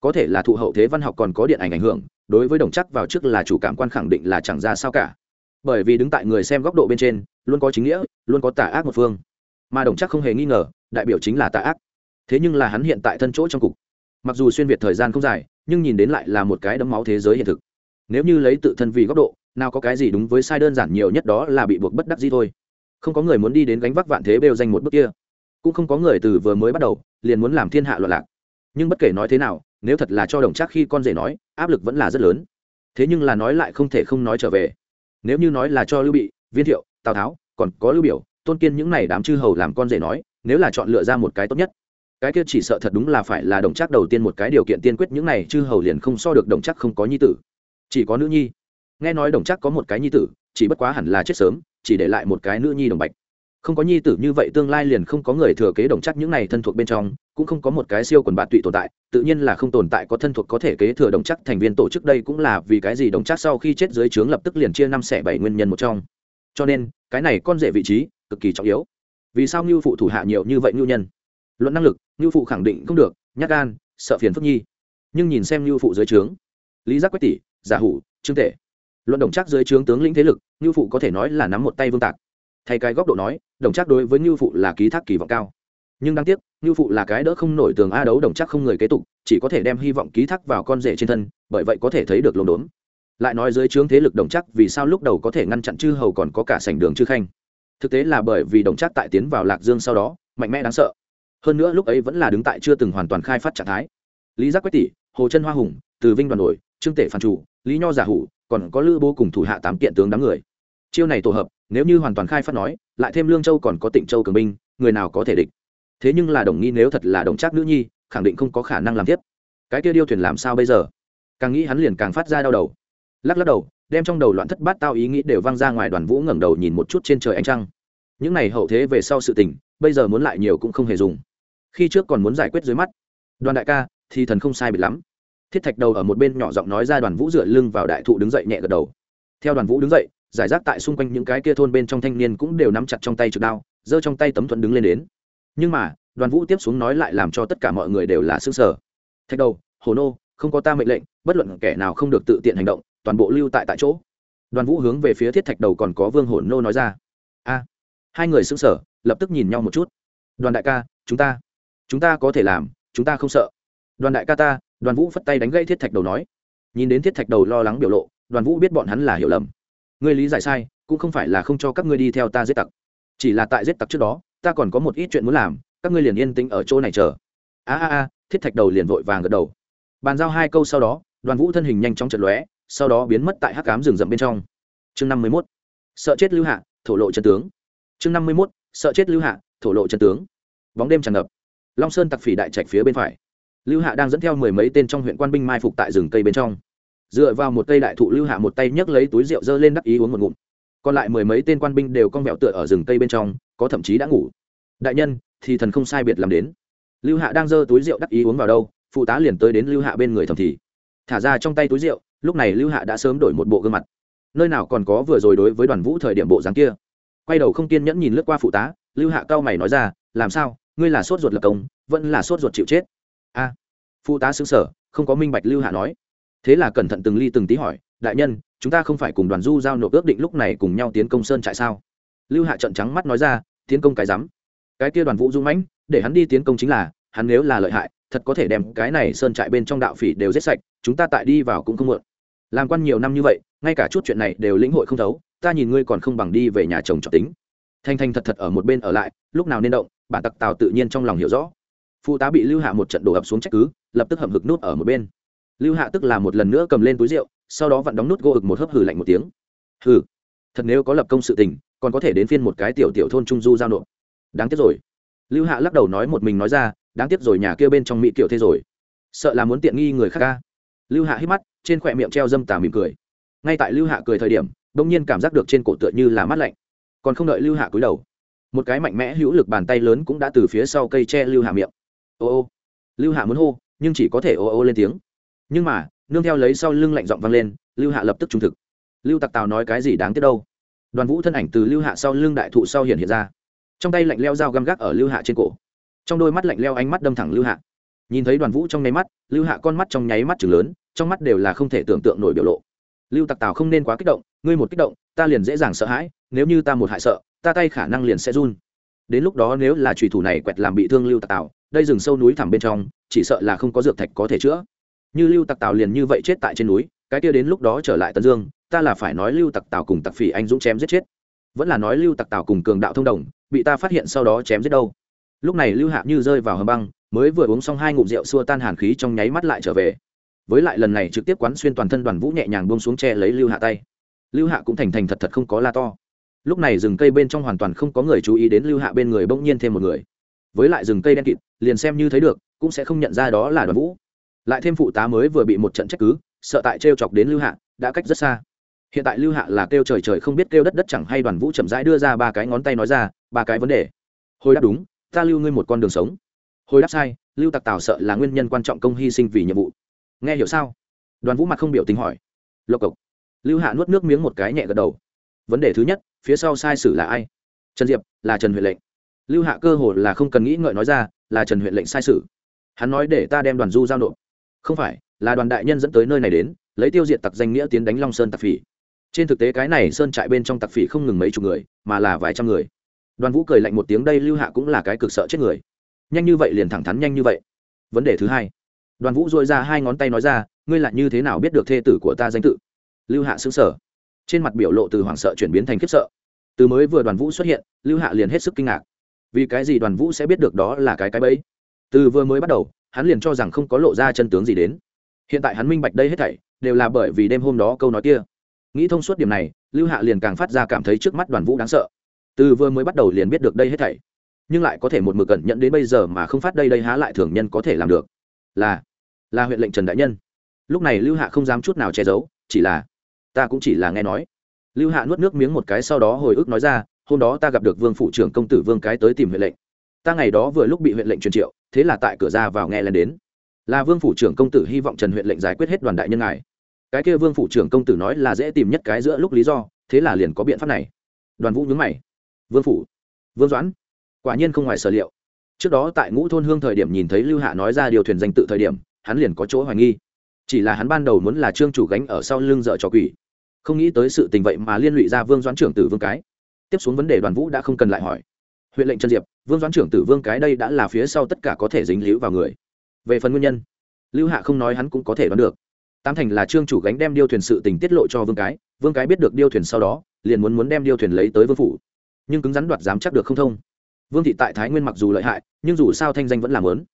Có thể là thụ hậu thế văn học còn có điện ảnh ảnh hưởng, đối với đồng chắc vào trước là chủ cảm quan khẳng định là chẳng ra sao cả. Bởi vì đứng tại người xem góc độ bên trên, luôn có chính nghĩa, luôn có tà ác một phương. Mà đồng chắc không hề nghi ngờ, đại biểu chính là tà ác. Thế nhưng là hắn hiện tại thân chỗ trong cục. Mặc dù xuyên việt thời gian không dài, nhưng nhìn đến lại là một cái đấm máu thế giới hiện thực nếu như lấy tự thân vì góc độ, nào có cái gì đúng với sai đơn giản nhiều nhất đó là bị buộc bất đắc gì thôi. Không có người muốn đi đến gánh vác vạn thế bêu danh một bước kia. Cũng không có người từ vừa mới bắt đầu, liền muốn làm thiên hạ loạn lạc. Nhưng bất kể nói thế nào, nếu thật là cho đồng chắc khi con rể nói, áp lực vẫn là rất lớn. Thế nhưng là nói lại không thể không nói trở về. Nếu như nói là cho lưu bị, viên thiệu, tào tháo, còn có lưu biểu, tôn kiên những này đám chư hầu làm con rể nói, nếu là chọn lựa ra một cái tốt nhất, cái kia chỉ sợ thật đúng là phải là đồng chắc đầu tiên một cái điều kiện tiên quyết, những này chư hầu liền không so được đồng chắc không có nhi tử chỉ có nữ nhi. Nghe nói đồng chắc có một cái nhi tử, chỉ bất quá hẳn là chết sớm, chỉ để lại một cái nữ nhi đồng bạch. Không có nhi tử như vậy tương lai liền không có người thừa kế đồng chắc những này thân thuộc bên trong, cũng không có một cái siêu quần bạn tụy tồn tại, tự nhiên là không tồn tại có thân thuộc có thể kế thừa đồng chắc thành viên tổ chức đây cũng là vì cái gì đồng chắc sau khi chết dưới trướng lập tức liền chia năm xẻ bảy nguyên nhân một trong. Cho nên, cái này con rể vị trí, cực kỳ trọng yếu. Vì sao ngưu phụ thủ hạ nhiều như vậy ngưu nhân? Luận năng lực, ngưu phụ khẳng định không được, nhát gan, sợ phiền phức nhi. Nhưng nhìn xem ngưu phụ dưới trướng, lý giác quách tỷ giả hủ, trương tể. Luận đồng chắc dưới trướng tướng lĩnh thế lực, ngưu phụ có thể nói là nắm một tay vương tạc. Thay cái góc độ nói, đồng chắc đối với ngưu phụ là ký thác kỳ vọng cao. Nhưng đáng tiếc, ngưu phụ là cái đỡ không nổi tường a đấu đồng chắc không người kế tục, chỉ có thể đem hy vọng ký thác vào con rể trên thân, bởi vậy có thể thấy được lồn đốn. Lại nói dưới trướng thế lực đồng chắc vì sao lúc đầu có thể ngăn chặn chư hầu còn có cả sảnh đường chư khanh. Thực tế là bởi vì đồng chắc tại tiến vào lạc dương sau đó, mạnh mẽ đáng sợ. Hơn nữa lúc ấy vẫn là đứng tại chưa từng hoàn toàn khai phát trạng thái. Lý giác quách tỷ, hồ chân hoa hùng, từ vinh đoàn nổi trương tể phản chủ, lý nho giả hủ, còn có lữ bố cùng thủ hạ tám kiện tướng đám người. Chiêu này tổ hợp, nếu như hoàn toàn khai phát nói, lại thêm lương châu còn có tịnh châu cường binh, người nào có thể địch? Thế nhưng là đồng nghi nếu thật là đồng trác nữ nhi, khẳng định không có khả năng làm tiếp. Cái kia điêu thuyền làm sao bây giờ? Càng nghĩ hắn liền càng phát ra đau đầu. Lắc lắc đầu, đem trong đầu loạn thất bát tao ý nghĩ đều văng ra ngoài đoàn vũ ngẩng đầu nhìn một chút trên trời ánh trăng. Những này hậu thế về sau sự tình, bây giờ muốn lại nhiều cũng không hề dùng. Khi trước còn muốn giải quyết dưới mắt. Đoàn đại ca, thì thần không sai biệt lắm thiết thạch đầu ở một bên nhỏ giọng nói ra đoàn vũ dựa lưng vào đại thụ đứng dậy nhẹ gật đầu. Theo đoàn vũ đứng dậy, giải rác tại xung quanh những cái kia thôn bên trong thanh niên cũng đều nắm chặt trong tay trực đao, giơ trong tay tấm thuận đứng lên đến. Nhưng mà, đoàn vũ tiếp xuống nói lại làm cho tất cả mọi người đều là xương sở thạch đầu, hồ nô, không có ta mệnh lệnh, bất luận kẻ nào không được tự tiện hành động, toàn bộ lưu tại tại chỗ. Đoàn vũ hướng về phía thiết thạch đầu còn có vương hồn nô nói ra. A, hai người xứng sở lập tức nhìn nhau một chút. Đoàn đại ca, chúng ta chúng ta có thể làm, chúng ta không sợ. Đoàn đại ca ta đoàn vũ phất tay đánh gây thiết thạch đầu nói. Nhìn đến thiết thạch đầu lo lắng biểu lộ, đoàn vũ biết bọn hắn là hiểu lầm. Ngươi lý giải sai, cũng không phải là không cho các ngươi đi theo ta giết tặc. Chỉ là tại giết tặc trước đó, ta còn có một ít chuyện muốn làm, các ngươi liền yên tĩnh ở chỗ này chờ. A a a, thiết thạch đầu liền vội vàng gật đầu. Bàn giao hai câu sau đó, đoàn vũ thân hình nhanh chóng chật lóe, sau đó biến mất tại hắc cám rừng rậm bên trong. Chương năm mươi mốt. Sợ chết lưu hạ, thổ lộ chân tướng. Chương năm mươi mốt. Sợ chết lưu hạ, thổ lộ chân tướng. Bóng đêm tràn ngập. Long sơn tặc phỉ đại trạch phía bên phải lưu hạ đang dẫn theo mười mấy tên trong huyện quan binh mai phục tại rừng cây bên trong. Dựa vào một cây đại thụ, lưu hạ một tay nhấc lấy túi rượu dơ lên đắc ý uống một ngụm. Còn lại mười mấy tên quan binh đều con vẹo tựa ở rừng cây bên trong, có thậm chí đã ngủ. Đại nhân, thì thần không sai biệt làm đến. Lưu hạ đang dơ túi rượu đắc ý uống vào đâu, phụ tá liền tới đến lưu hạ bên người thầm thì. Thả ra trong tay túi rượu, lúc này lưu hạ đã sớm đổi một bộ gương mặt. Nơi nào còn có vừa rồi đối với đoàn vũ thời điểm bộ dáng kia. Quay đầu không kiên nhẫn nhìn lướt qua phụ tá, lưu hạ cao mày nói ra, làm sao? Ngươi là sốt ruột lập công, vẫn là sốt ruột chịu chết a. Phụ tá xứng sở, không có minh bạch lưu hạ nói. Thế là cẩn thận từng ly từng tí hỏi, đại nhân, chúng ta không phải cùng đoàn du giao nộp ước định lúc này cùng nhau tiến công sơn trại sao? Lưu hạ trận trắng mắt nói ra, tiến công cái rắm. Cái kia đoàn vũ dung mãnh, để hắn đi tiến công chính là, hắn nếu là lợi hại, thật có thể đem cái này sơn trại bên trong đạo phỉ đều giết sạch, chúng ta tại đi vào cũng không muộn. Làm quan nhiều năm như vậy, ngay cả chút chuyện này đều lĩnh hội không thấu, ta nhìn ngươi còn không bằng đi về nhà chồng trọc tính. Thanh thanh thật thật ở một bên ở lại, lúc nào nên động, bản tặc tào tự nhiên trong lòng hiểu rõ phụ tá bị lưu hạ một trận đổ ập xuống trách cứ, lập tức hậm hực nút ở một bên. Lưu hạ tức là một lần nữa cầm lên túi rượu, sau đó vặn đóng nút gỗ ực một hớp hừ lạnh một tiếng. Hừ, thật nếu có lập công sự tình, còn có thể đến phiên một cái tiểu tiểu thôn trung du giao nộp. Đáng tiếc rồi. Lưu hạ lắc đầu nói một mình nói ra, đáng tiếc rồi nhà kia bên trong mỹ kiểu thế rồi. Sợ là muốn tiện nghi người khác ca lưu hạ hít mắt, trên khỏe miệng treo dâm tà mỉm cười. Ngay tại lưu hạ cười thời điểm Đông nhiên cảm giác được trên cổ tựa như là mát lạnh. Còn không đợi lưu hạ cúi đầu, một cái mạnh mẽ hữu lực bàn tay lớn cũng đã từ phía sau cây tre lưu hạ miệng ô ô. Lưu hạ muốn hô, nhưng chỉ có thể ô ô lên tiếng. Nhưng mà, nương theo lấy sau lưng lạnh giọng vang lên, lưu hạ lập tức trung thực. Lưu tặc tào nói cái gì đáng tiếc đâu? Đoàn vũ thân ảnh từ lưu hạ sau lưng đại thụ sau hiện hiện ra. Trong tay lạnh leo dao găm gác ở lưu hạ trên cổ. Trong đôi mắt lạnh leo ánh mắt đâm thẳng lưu hạ. Nhìn thấy đoàn vũ trong nháy mắt, lưu hạ con mắt trong nháy mắt chừng lớn, trong mắt đều là không thể tưởng tượng nổi biểu lộ. Lưu tặc tào không nên quá kích động, ngươi một kích động, ta liền dễ dàng sợ hãi, nếu như ta một hại sợ, ta tay khả năng liền sẽ run. Đến lúc đó nếu là trùy thủ này quẹt làm bị thương lưu tặc tào đây rừng sâu núi thẳm bên trong, chỉ sợ là không có dược thạch có thể chữa. Như lưu tặc tào liền như vậy chết tại trên núi, cái kia đến lúc đó trở lại tân dương, ta là phải nói lưu tặc tào cùng tặc phỉ anh dũng chém giết chết. Vẫn là nói lưu tặc tào cùng cường đạo thông đồng, bị ta phát hiện sau đó chém giết đâu. Lúc này lưu hạ như rơi vào hầm băng, mới vừa uống xong hai ngụm rượu xua tan hàn khí trong nháy mắt lại trở về. Với lại lần này trực tiếp quán xuyên toàn thân đoàn vũ nhẹ nhàng buông xuống che lấy lưu hạ tay. Lưu hạ cũng thành thành thật thật không có la to. Lúc này rừng cây bên trong hoàn toàn không có người chú ý đến lưu hạ bên người bỗng nhiên thêm một người với lại rừng cây đen kịt, liền xem như thấy được, cũng sẽ không nhận ra đó là đoàn vũ. Lại thêm phụ tá mới vừa bị một trận trách cứ, sợ tại t chọc đến lưu hạ, đã cách rất xa. Hiện tại lưu hạ là kêu trời trời không biết kêu đất đất chẳng hay đoàn vũ chậm rãi đưa ra ba cái ngón tay nói ra, ba cái vấn đề. Hồi đáp đúng, ta lưu ngươi một con đường sống. Hồi đáp sai, lưu tặc tào sợ là nguyên nhân quan trọng công hy sinh vì nhiệm vụ. Nghe hiểu sao? Đoàn vũ mặt không biểu tình hỏi. Lộc cộc. Lưu hạ nuốt nước miếng một cái nhẹ gật đầu. Vấn đề thứ nhất, phía sau sai sử là ai? Trần diệp, là trần huệ lệnh lưu hạ cơ hồ là không cần nghĩ ngợi nói ra, là trần huyện lệnh sai sử hắn nói để ta đem đoàn du giao nộp. Không phải, là đoàn đại nhân dẫn tới nơi này đến, lấy tiêu diệt tặc danh nghĩa tiến đánh long sơn tặc phỉ. Trên thực tế cái này sơn trại bên trong tặc phỉ không ngừng mấy chục người, mà là vài trăm người. Đoàn vũ cười lạnh một tiếng, đây lưu hạ cũng là cái cực sợ chết người. Nhanh như vậy liền thẳng thắn nhanh như vậy. Vấn đề thứ hai. Đoàn vũ dội ra hai ngón tay nói ra, ngươi lại như thế nào biết được thê tử của ta danh tự? Lưu hạ xứng sở trên mặt biểu lộ từ hoảng sợ chuyển biến thành khiếp sợ. Từ mới vừa đoàn vũ xuất hiện, lưu hạ liền hết sức kinh ngạc vì cái gì đoàn vũ sẽ biết được đó là cái cái bẫy? Từ vừa mới bắt đầu, hắn liền cho rằng không có lộ ra chân tướng gì đến. Hiện tại hắn minh bạch đây hết thảy, đều là bởi vì đêm hôm đó câu nói kia. Nghĩ thông suốt điểm này, lưu hạ liền càng phát ra cảm thấy trước mắt đoàn vũ đáng sợ. Từ vừa mới bắt đầu liền biết được đây hết thảy, nhưng lại có thể một mực cẩn nhận đến bây giờ mà không phát đây đây há lại thường nhân có thể làm được. Là là huyện lệnh trần đại nhân. Lúc này lưu hạ không dám chút nào che giấu, chỉ là, ta cũng chỉ là nghe nói. Lưu hạ nuốt nước miếng một cái sau đó hồi ức nói ra hôm đó ta gặp được vương phụ trưởng công tử vương cái tới tìm huyện lệnh. Ta ngày đó vừa lúc bị huyện lệnh truyền triệu, thế là tại cửa ra vào nghe lần đến. Là vương phủ trưởng công tử hy vọng trần huyện lệnh giải quyết hết đoàn đại nhân ngài. Cái kia vương phủ trưởng công tử nói là dễ tìm nhất cái giữa lúc lý do, thế là liền có biện pháp này. Đoàn vũ nhướng mày. Vương phủ? Vương doãn? Quả nhiên không ngoài sở liệu. Trước đó tại ngũ thôn hương thời điểm nhìn thấy lưu hạ nói ra điều thuyền danh tự thời điểm, hắn liền có chỗ hoài nghi. Chỉ là hắn ban đầu muốn là trương chủ gánh ở sau lưng dợ trò quỷ. Không nghĩ tới sự tình vậy mà liên lụy ra vương doãn trưởng tử vương cái tiếp xuống vấn đề đoàn vũ đã không cần lại hỏi. Huyện lệnh trần diệp, vương doãn trưởng tử vương cái đây đã là phía sau tất cả có thể dính líu vào người. Về phần nguyên nhân, lưu hạ không nói hắn cũng có thể đoán được. Tam thành là trương chủ gánh đem điêu thuyền sự tình tiết lộ cho vương cái vương cái biết được điêu thuyền sau đó, liền muốn muốn đem điêu thuyền lấy tới vương phủ. Nhưng cứng rắn đoạt dám chắc được không thông. Vương thị tại thái nguyên mặc dù lợi hại, nhưng dù sao thanh danh vẫn làm lớn.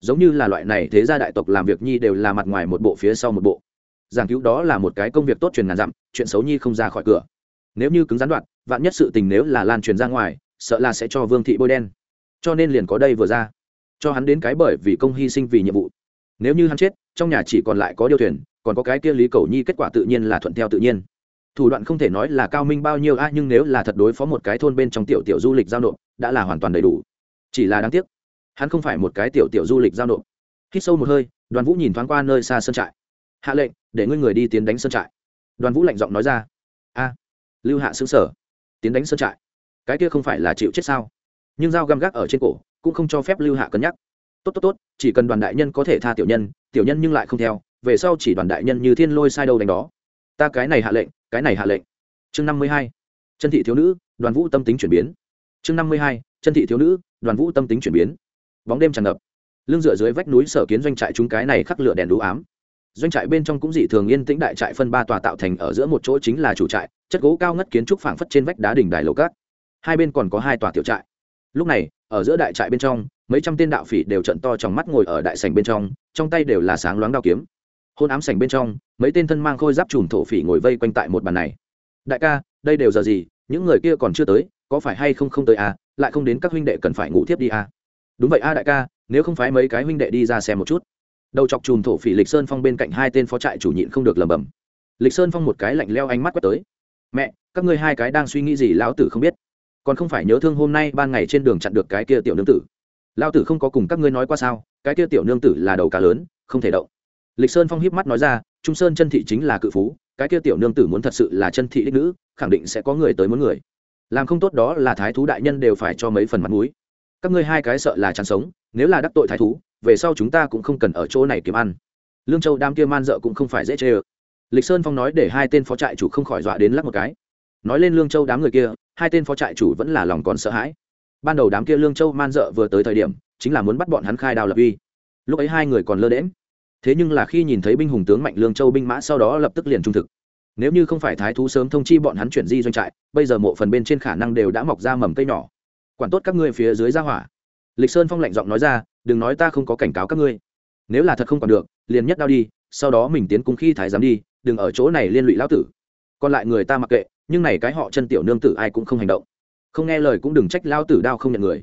Giống như là loại này thế gia đại tộc làm việc nhi đều là mặt ngoài một bộ phía sau một bộ. Giảng cứu đó là một cái công việc tốt truyền ngàn dặm, chuyện xấu nhi không ra khỏi cửa. Nếu như cứng rắn đoạt vạn nhất sự tình nếu là lan truyền ra ngoài, sợ là sẽ cho vương thị bôi đen. Cho nên liền có đây vừa ra. Cho hắn đến cái bởi vì công hy sinh vì nhiệm vụ. Nếu như hắn chết, trong nhà chỉ còn lại có điều thuyền, còn có cái kia lý cầu nhi kết quả tự nhiên là thuận theo tự nhiên. Thủ đoạn không thể nói là cao minh bao nhiêu a, nhưng nếu là thật đối phó một cái thôn bên trong tiểu tiểu du lịch giao nộp, đã là hoàn toàn đầy đủ. Chỉ là đáng tiếc, hắn không phải một cái tiểu tiểu du lịch giao nộp. Hít sâu một hơi, đoàn vũ nhìn thoáng qua nơi xa sân trại. Hạ lệnh, để ngươi người đi tiến đánh sân trại. Đoàn vũ lạnh giọng nói ra. A, lưu hạ xứng sở tiến đánh sơn trại. Cái kia không phải là chịu chết sao? Nhưng dao găm gác ở trên cổ, cũng không cho phép lưu hạ cân nhắc. Tốt tốt tốt, chỉ cần đoàn đại nhân có thể tha tiểu nhân tiểu nhân nhưng lại không theo, về sau chỉ đoàn đại nhân như thiên lôi sai đâu đánh đó. Ta cái này hạ lệnh, cái này hạ lệnh. Chương năm mươi hai, chân thị thiếu nữ, đoàn vũ tâm tính chuyển biến. Chương năm mươi hai, chân thị thiếu nữ, đoàn vũ tâm tính chuyển biến. Bóng đêm tràn ngập. Lưng dựa dưới vách núi sở kiến doanh trại chúng cái này khắc lửa đèn đũ ám doanh trại bên trong cũng dị thường yên tĩnh đại trại phân ba tòa tạo thành ở giữa một chỗ chính là chủ trại, chất gỗ cao ngất kiến trúc phảng phất trên vách đá đỉnh đài lầu cát. Hai bên còn có hai tòa tiểu trại. Lúc này, ở giữa đại trại bên trong, mấy trăm tên đạo phỉ đều trận to trong mắt ngồi ở đại sảnh bên trong trong tay đều là sáng loáng đao kiếm. Hôn ám sảnh bên trong, mấy tên thân mang khôi giáp trùm thổ phỉ ngồi vây quanh tại một bàn này. Đại ca, đây đều giờ gì? Những người kia còn chưa tới, có phải hay không không tới à? Lại không đến các huynh đệ cần phải ngủ tiếp đi à? Đúng vậy a đại ca, nếu không phải mấy cái huynh đệ đi ra xem một chút đầu chọc chùm thổ phỉ lịch sơn phong bên cạnh hai tên phó trại chủ nhịn không được lầm bầm lịch sơn phong một cái lạnh leo ánh mắt quét tới. Mẹ, các ngươi hai cái đang suy nghĩ gì lão tử không biết? Còn không phải nhớ thương hôm nay ban ngày trên đường chặn được cái kia tiểu nương tử? Lão tử không có cùng các ngươi nói qua sao? Cái kia tiểu nương tử là đầu cá lớn, không thể động. Lịch sơn phong hiếp mắt nói ra, trung sơn chân thị chính là cự phú, cái kia tiểu nương tử muốn thật sự là chân thị đích nữ, khẳng định sẽ có người tới muốn người. Làm không tốt đó là thái thú đại nhân đều phải cho mấy phần mặt mũi. Các ngươi hai cái sợ là chán sống nếu là đắc tội thái thú, về sau chúng ta cũng không cần ở chỗ này kiếm ăn. Lương châu đam kia man dợ cũng không phải dễ chê ơ. Lịch sơn phong nói để hai tên phó trại chủ không khỏi dọa đến lắc một cái. Nói lên lương châu đám người kia, hai tên phó trại chủ vẫn là lòng còn sợ hãi. Ban đầu đám kia lương châu man dợ vừa tới thời điểm, chính là muốn bắt bọn hắn khai đào lập uy. Lúc ấy hai người còn lơ đễm thế nhưng là khi nhìn thấy binh hùng tướng mạnh lương châu binh mã sau đó lập tức liền trung thực. Nếu như không phải thái thú sớm thông chi bọn hắn chuyển di doanh trại, bây giờ mộ phần bên trên khả năng đều đã mọc ra mầm cây nhỏ. Quản tốt các ngươi phía dưới ra hỏa lịch sơn phong lạnh giọng nói ra, đừng nói ta không có cảnh cáo các ngươi. Nếu là thật không còn được, liền nhất đao đi, sau đó mình tiến cung khi thái giám đi, đừng ở chỗ này liên lụy lão tử. Còn lại người ta mặc kệ, nhưng này cái họ chân tiểu nương tử ai cũng không hành động. Không nghe lời cũng đừng trách lao tử đao không nhận người.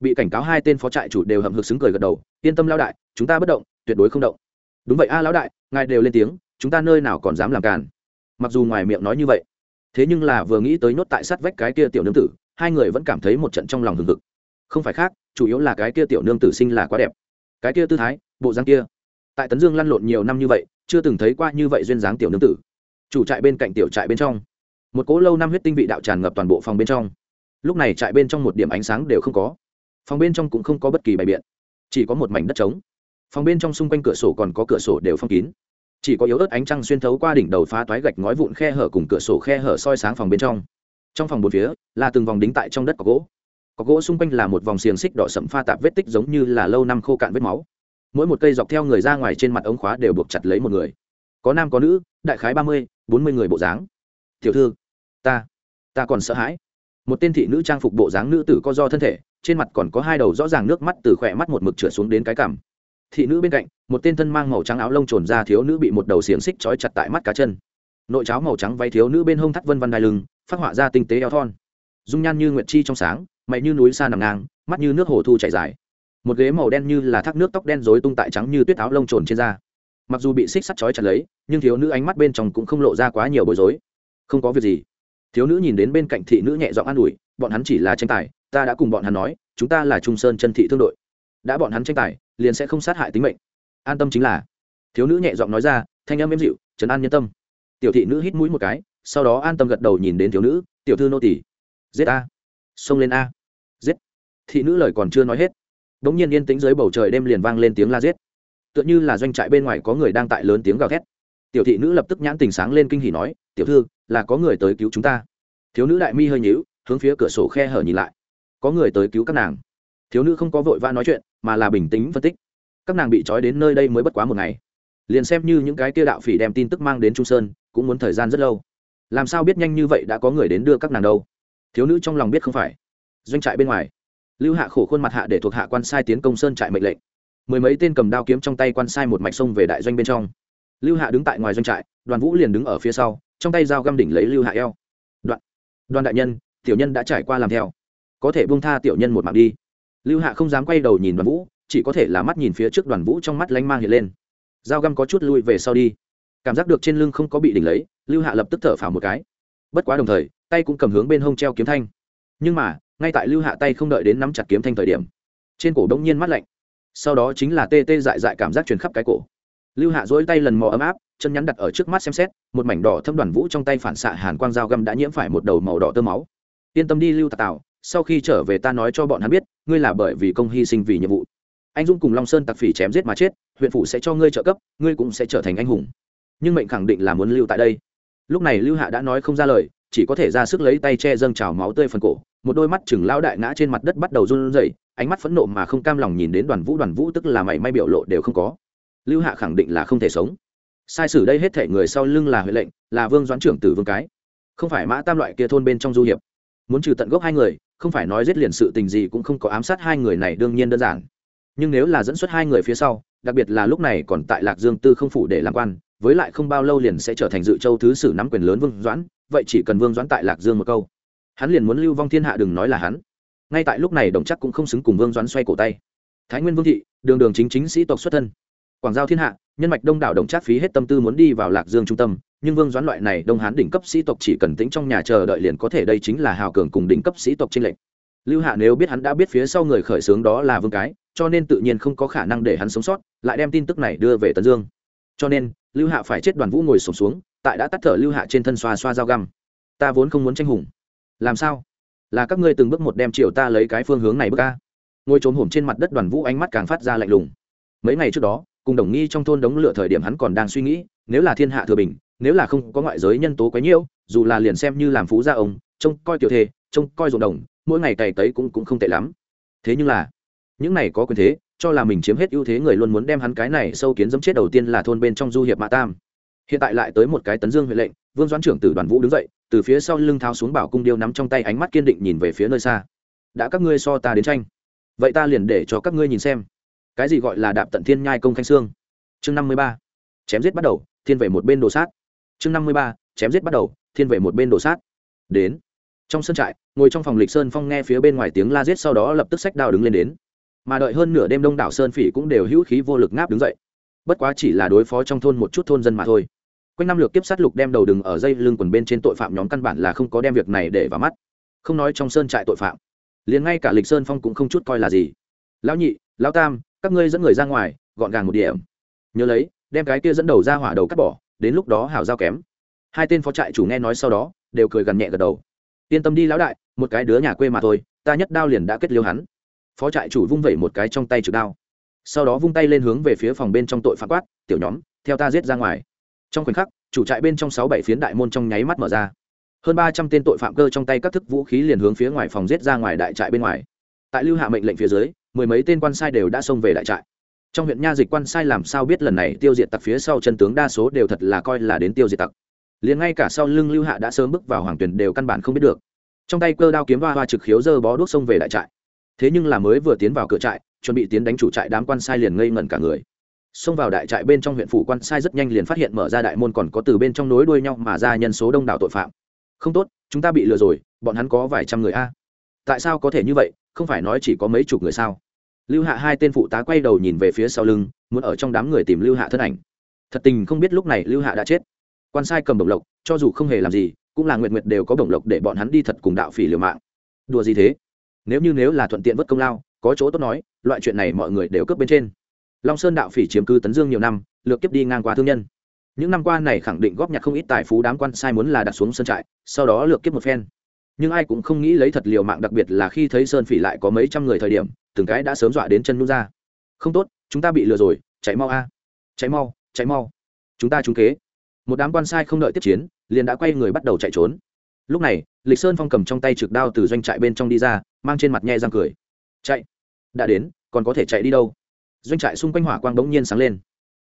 Bị cảnh cáo hai tên phó trại chủ đều hậm hực xứng cười gật đầu, yên tâm lao đại, chúng ta bất động, tuyệt đối không động. Đúng vậy a lão đại, ngài đều lên tiếng, chúng ta nơi nào còn dám làm càn. Mặc dù ngoài miệng nói như vậy, thế nhưng là vừa nghĩ tới nhốt tại sát vách cái kia tiểu nương tử, hai người vẫn cảm thấy một trận trong lòng hừng hực không phải khác, chủ yếu là cái kia tiểu nương tử sinh là quá đẹp. Cái kia tư thái, bộ dáng kia. Tại tấn dương lăn lộn nhiều năm như vậy, chưa từng thấy qua như vậy duyên dáng tiểu nương tử. Chủ trại bên cạnh tiểu trại bên trong. Một cỗ lâu năm huyết tinh vị đạo tràn ngập toàn bộ phòng bên trong. Lúc này trại bên trong một điểm ánh sáng đều không có. Phòng bên trong cũng không có bất kỳ bài biện. Chỉ có một mảnh đất trống. Phòng bên trong xung quanh cửa sổ còn có cửa sổ đều phong kín. Chỉ có yếu ớt ánh trăng xuyên thấu qua đỉnh đầu phá toái gạch ngói vụn khe hở cùng cửa sổ khe hở soi sáng phòng bên trong. Trong phòng một phía, là từng vòng đính tại trong đất có gỗ có gỗ xung quanh là một vòng xiềng xích đỏ sẫm pha tạp vết tích giống như là lâu năm khô cạn vết máu. Mỗi một cây dọc theo người ra ngoài trên mặt ống khóa đều buộc chặt lấy một người. Có nam có nữ, đại khái ba mươi, bốn mươi người bộ dáng. Tiểu thư, ta ta còn sợ hãi. Một tên thị nữ trang phục bộ dáng nữ tử co do thân thể, trên mặt còn có hai đầu rõ ràng nước mắt từ khỏe mắt một mực trượt xuống đến cái cằm. Thị nữ bên cạnh, một tên thân mang màu trắng áo lông trồn ra thiếu nữ bị một đầu xiềng xích trói chặt tại mắt cá chân. Nội cháo màu trắng váy thiếu nữ bên hông thắt vân văn đai lưng, phát họa ra tinh tế eo thon. Dung nhan như nguyệt chi trong sáng mày như núi xa nằm ngang, mắt như nước hồ thu chảy dài. Một ghế màu đen như là thác nước tóc đen rối tung tại trắng như tuyết áo lông trồn trên da. Mặc dù bị xích sắt chói chặt lấy, nhưng thiếu nữ ánh mắt bên trong cũng không lộ ra quá nhiều bối rối. Không có việc gì. Thiếu nữ nhìn đến bên cạnh thị nữ nhẹ giọng an ủi, bọn hắn chỉ là tranh tài, ta đã cùng bọn hắn nói, chúng ta là trung sơn chân thị thương đội. Đã bọn hắn tranh tài, liền sẽ không sát hại tính mệnh. An tâm chính là. Thiếu nữ nhẹ giọng nói ra, thanh âm êm dịu, trấn an nhân tâm. Tiểu thị nữ hít mũi một cái, sau đó an tâm gật đầu nhìn đến thiếu nữ, tiểu thư nô tỷ giết a xông lên a. Giết. Thị nữ lời còn chưa nói hết đ ỗ n g nhiên yên tĩnh dưới bầu trời đêm liền vang lên tiếng la giết. Tựa như là doanh trại bên ngoài có người đang tại lớn tiếng gào thét. Tiểu thị nữ lập tức nhãn tình sáng lên kinh hỉ nói, tiểu thư, là có người tới cứu chúng ta. Thiếu nữ đại mi hơi nhíu, hướng phía cửa sổ khe hở nhìn lại. Có người tới cứu các nàng. Thiếu nữ không có vội vã nói chuyện, mà là bình tĩnh phân tích. Các nàng bị trói đến nơi đây mới bất quá một ngày. Liền xem như những cái kia đạo phỉ đem tin tức mang đến trung sơn, cũng muốn thời gian rất lâu. Làm sao biết nhanh như vậy đã có người đến đưa các nàng đâu? Thiếu nữ trong lòng biết không phải. Doanh trại bên ngoài. Lưu hạ khổ khuôn mặt hạ để thuộc hạ quan sai tiến công sơn trại mệnh lệnh. Mười mấy tên cầm đao kiếm trong tay quan sai một mạch sông về đại doanh bên trong. Lưu hạ đứng tại ngoài doanh trại, đoàn vũ liền đứng ở phía sau, trong tay dao găm đỉnh lấy lưu hạ eo. Đoạn, đoàn đại nhân, tiểu nhân đã trải qua làm theo. Có thể buông tha tiểu nhân một mạng đi. Lưu hạ không dám quay đầu nhìn đoàn vũ, chỉ có thể là mắt nhìn phía trước đoàn vũ trong mắt lanh mang hiện lên. Dao găm có chút lui về sau đi. Cảm giác được trên lưng không có bị đỉnh lấy, lưu hạ lập tức thở phào một cái bất quá đồng thời, tay cũng cầm hướng bên hông treo kiếm thanh. Nhưng mà, ngay tại lưu hạ tay không đợi đến nắm chặt kiếm thanh thời điểm, trên cổ đống nhiên mắt lạnh. Sau đó chính là tê tê dại dại cảm giác truyền khắp cái cổ. Lưu hạ dỗi tay lần mò ấm áp, chân nhắn đặt ở trước mắt xem xét, một mảnh đỏ thâm đoàn vũ trong tay phản xạ hàn quang dao găm đã nhiễm phải một đầu màu đỏ tơ máu. Yên tâm đi lưu tạc tạo sau khi trở về ta nói cho bọn hắn biết, ngươi là bởi vì công hy sinh vì nhiệm vụ. Anh dung cùng long sơn tặc phỉ chém giết mà chết, huyện phủ sẽ cho ngươi trợ cấp, ngươi cũng sẽ trở thành anh hùng. Nhưng mệnh khẳng định là muốn lưu tại đây lúc này lưu hạ đã nói không ra lời, chỉ có thể ra sức lấy tay che dâng trào máu tươi phần cổ, một đôi mắt chừng lao đại ngã trên mặt đất bắt đầu run rẩy, ánh mắt phẫn nộ mà không cam lòng nhìn đến đoàn vũ đoàn vũ tức là mảy may biểu lộ đều không có. Lưu hạ khẳng định là không thể sống. Sai sử đây hết thể người sau lưng là huệ lệnh, là vương doãn trưởng tử vương cái. Không phải mã tam loại kia thôn bên trong du hiệp. Muốn trừ tận gốc hai người, không phải nói giết liền sự tình gì cũng không có ám sát hai người này đương nhiên đơn giản. Nhưng nếu là dẫn xuất hai người phía sau, đặc biệt là lúc này còn tại lạc dương tư không phủ để làm quan với lại không bao lâu liền sẽ trở thành dự châu thứ sử nắm quyền lớn vương doãn, vậy chỉ cần vương doãn tại lạc dương một câu. Hắn liền muốn lưu vong thiên hạ đừng nói là hắn. Ngay tại lúc này đồng chắc cũng không xứng cùng vương doãn xoay cổ tay. Thái nguyên vương thị, đường đường chính chính sĩ tộc xuất thân. Quảng giao thiên hạ, nhân mạch đông đảo đồng chắc phí hết tâm tư muốn đi vào lạc dương trung tâm, nhưng vương doãn loại này đông hán đỉnh cấp sĩ tộc chỉ cần tính trong nhà chờ đợi liền có thể đây chính là hào cường cùng đỉnh cấp sĩ tộc tranh lệnh lưu hạ nếu biết hắn đã biết phía sau người khởi xướng đó là vương cái, cho nên tự nhiên không có khả năng để hắn sống sót, lại đem tin tức này đưa về tấn dương. Cho nên lưu hạ phải chết đoàn vũ ngồi sổm xuống, tại đã tắt thở lưu hạ trên thân xoa xoa dao găm. Ta vốn không muốn tranh hùng. Làm sao? Là các ngươi từng bước một đem chiều ta lấy cái phương hướng này bước ca ngồi trốn hổm trên mặt đất đoàn vũ ánh mắt càng phát ra lạnh lùng. Mấy ngày trước đó, cùng đồng nghi trong thôn đống lửa thời điểm hắn còn đang suy nghĩ, nếu là thiên hạ thừa bình, nếu là không có ngoại giới nhân tố quấy nhiễu, dù là liền xem như làm phú gia ông, trông coi tiểu thê, trông coi ruộng đồng, mỗi ngày cày tấy cũng cũng không tệ lắm. Thế nhưng là, những này có quyền thế cho là mình chiếm hết ưu thế người luôn muốn đem hắn cái này sâu kiến dẫm chết đầu tiên là thôn bên trong du hiệp mã tam. Hiện tại lại tới một cái tấn dương huệ lệnh, vương doãn trưởng tử đoàn vũ đứng dậy, từ phía sau lưng tháo xuống bảo cung điêu nắm trong tay ánh mắt kiên định nhìn về phía nơi xa. Đã các ngươi so ta đến tranh. Vậy ta liền để cho các ngươi nhìn xem. Cái gì gọi là đạp tận thiên nhai công khanh xương? Chương năm mươi ba. Chém giết bắt đầu, thiên về một bên đồ sát. Chương năm mươi ba. Chém giết bắt đầu, thiên về một bên đồ sát. Đến. Trong sân trại, ngồi trong phòng lịch sơn phong nghe phía bên ngoài tiếng la giết sau đó lập tức sách đao đứng lên đến mà đợi hơn nửa đêm đông đảo sơn phỉ cũng đều hữu khí vô lực ngáp đứng dậy. Bất quá chỉ là đối phó trong thôn một chút thôn dân mà thôi. Quanh năm lược kiếp sát lục đem đầu đừng ở dây lưng quần bên trên tội phạm nhóm căn bản là không có đem việc này để vào mắt. Không nói trong sơn trại tội phạm, liền ngay cả lịch sơn phong cũng không chút coi là gì. Lão nhị, lão tam, các ngươi dẫn người ra ngoài, gọn gàng một điểm. Nhớ lấy, đem cái kia dẫn đầu ra hỏa đầu cắt bỏ, đến lúc đó hảo giao kém. Hai tên phó trại chủ nghe nói sau đó, đều cười gần nhẹ gật đầu. Yên tâm đi lão đại, một cái đứa nhà quê mà thôi, ta nhất đao liền đã kết liêu hắn phó trại chủ vung vẩy một cái trong tay trực đao. Sau đó vung tay lên hướng về phía phòng bên trong tội phạm quát, tiểu nhóm, theo ta giết ra ngoài. Trong khoảnh khắc, chủ trại bên trong sáu bảy phiến đại môn trong nháy mắt mở ra. Hơn ba trăm tên tội phạm cơ trong tay các thức vũ khí liền hướng phía ngoài phòng giết ra ngoài đại trại bên ngoài. Tại lưu hạ mệnh lệnh phía dưới, mười mấy tên quan sai đều đã xông về đại trại. Trong huyện nha dịch quan sai làm sao biết lần này tiêu diệt tặc phía sau chân tướng đa số đều thật là coi là đến tiêu diệt tặc. Liền ngay cả sau lưng lưu hạ đã sớm bước vào hoàng tuyển đều căn bản không biết được. Trong tay cơ đao kiếm hoa hoa trực khiếu dơ bó đuốc xông về đại trại thế nhưng là mới vừa tiến vào cửa trại, chuẩn bị tiến đánh chủ trại đám quan sai liền ngây ngẩn cả người. Xông vào đại trại bên trong huyện phủ quan sai rất nhanh liền phát hiện mở ra đại môn còn có từ bên trong nối đuôi nhau mà ra nhân số đông đảo tội phạm. Không tốt, chúng ta bị lừa rồi, bọn hắn có vài trăm người a. Tại sao có thể như vậy, không phải nói chỉ có mấy chục người sao? Lưu hạ hai tên phụ tá quay đầu nhìn về phía sau lưng, muốn ở trong đám người tìm lưu hạ thân ảnh. Thật tình không biết lúc này lưu hạ đã chết. Quan sai cầm bổng lộc, cho dù không hề làm gì, cũng là nguyện nguyệt đều có bổng lộc để bọn hắn đi thật cùng đạo phỉ liều mạng. Đùa gì thế? Nếu như nếu là thuận tiện vất công lao, có chỗ tốt nói, loại chuyện này mọi người đều cướp bên trên. Long sơn đạo phỉ chiếm cư tấn dương nhiều năm, lược kiếp đi ngang qua thương nhân. Những năm qua này khẳng định góp nhặt không ít tài phú đám quan sai muốn là đặt xuống sân trại, sau đó lược kiếp một phen. Nhưng ai cũng không nghĩ lấy thật liều mạng, đặc biệt là khi thấy sơn phỉ lại có mấy trăm người thời điểm, từng cái đã sớm dọa đến chân nhún ra. Không tốt, chúng ta bị lừa rồi, chạy mau a. À. chạy mau chạy mau. Chúng ta trúng kế. Một đám quan sai không đợi tiếp chiến, liền đã quay người bắt đầu chạy trốn lúc này, lịch sơn phong cầm trong tay trực đao từ doanh trại bên trong đi ra, mang trên mặt nhẹ răng cười. Chạy. Đã đến, còn có thể chạy đi đâu? Doanh trại xung quanh hỏa quang bỗng nhiên sáng lên.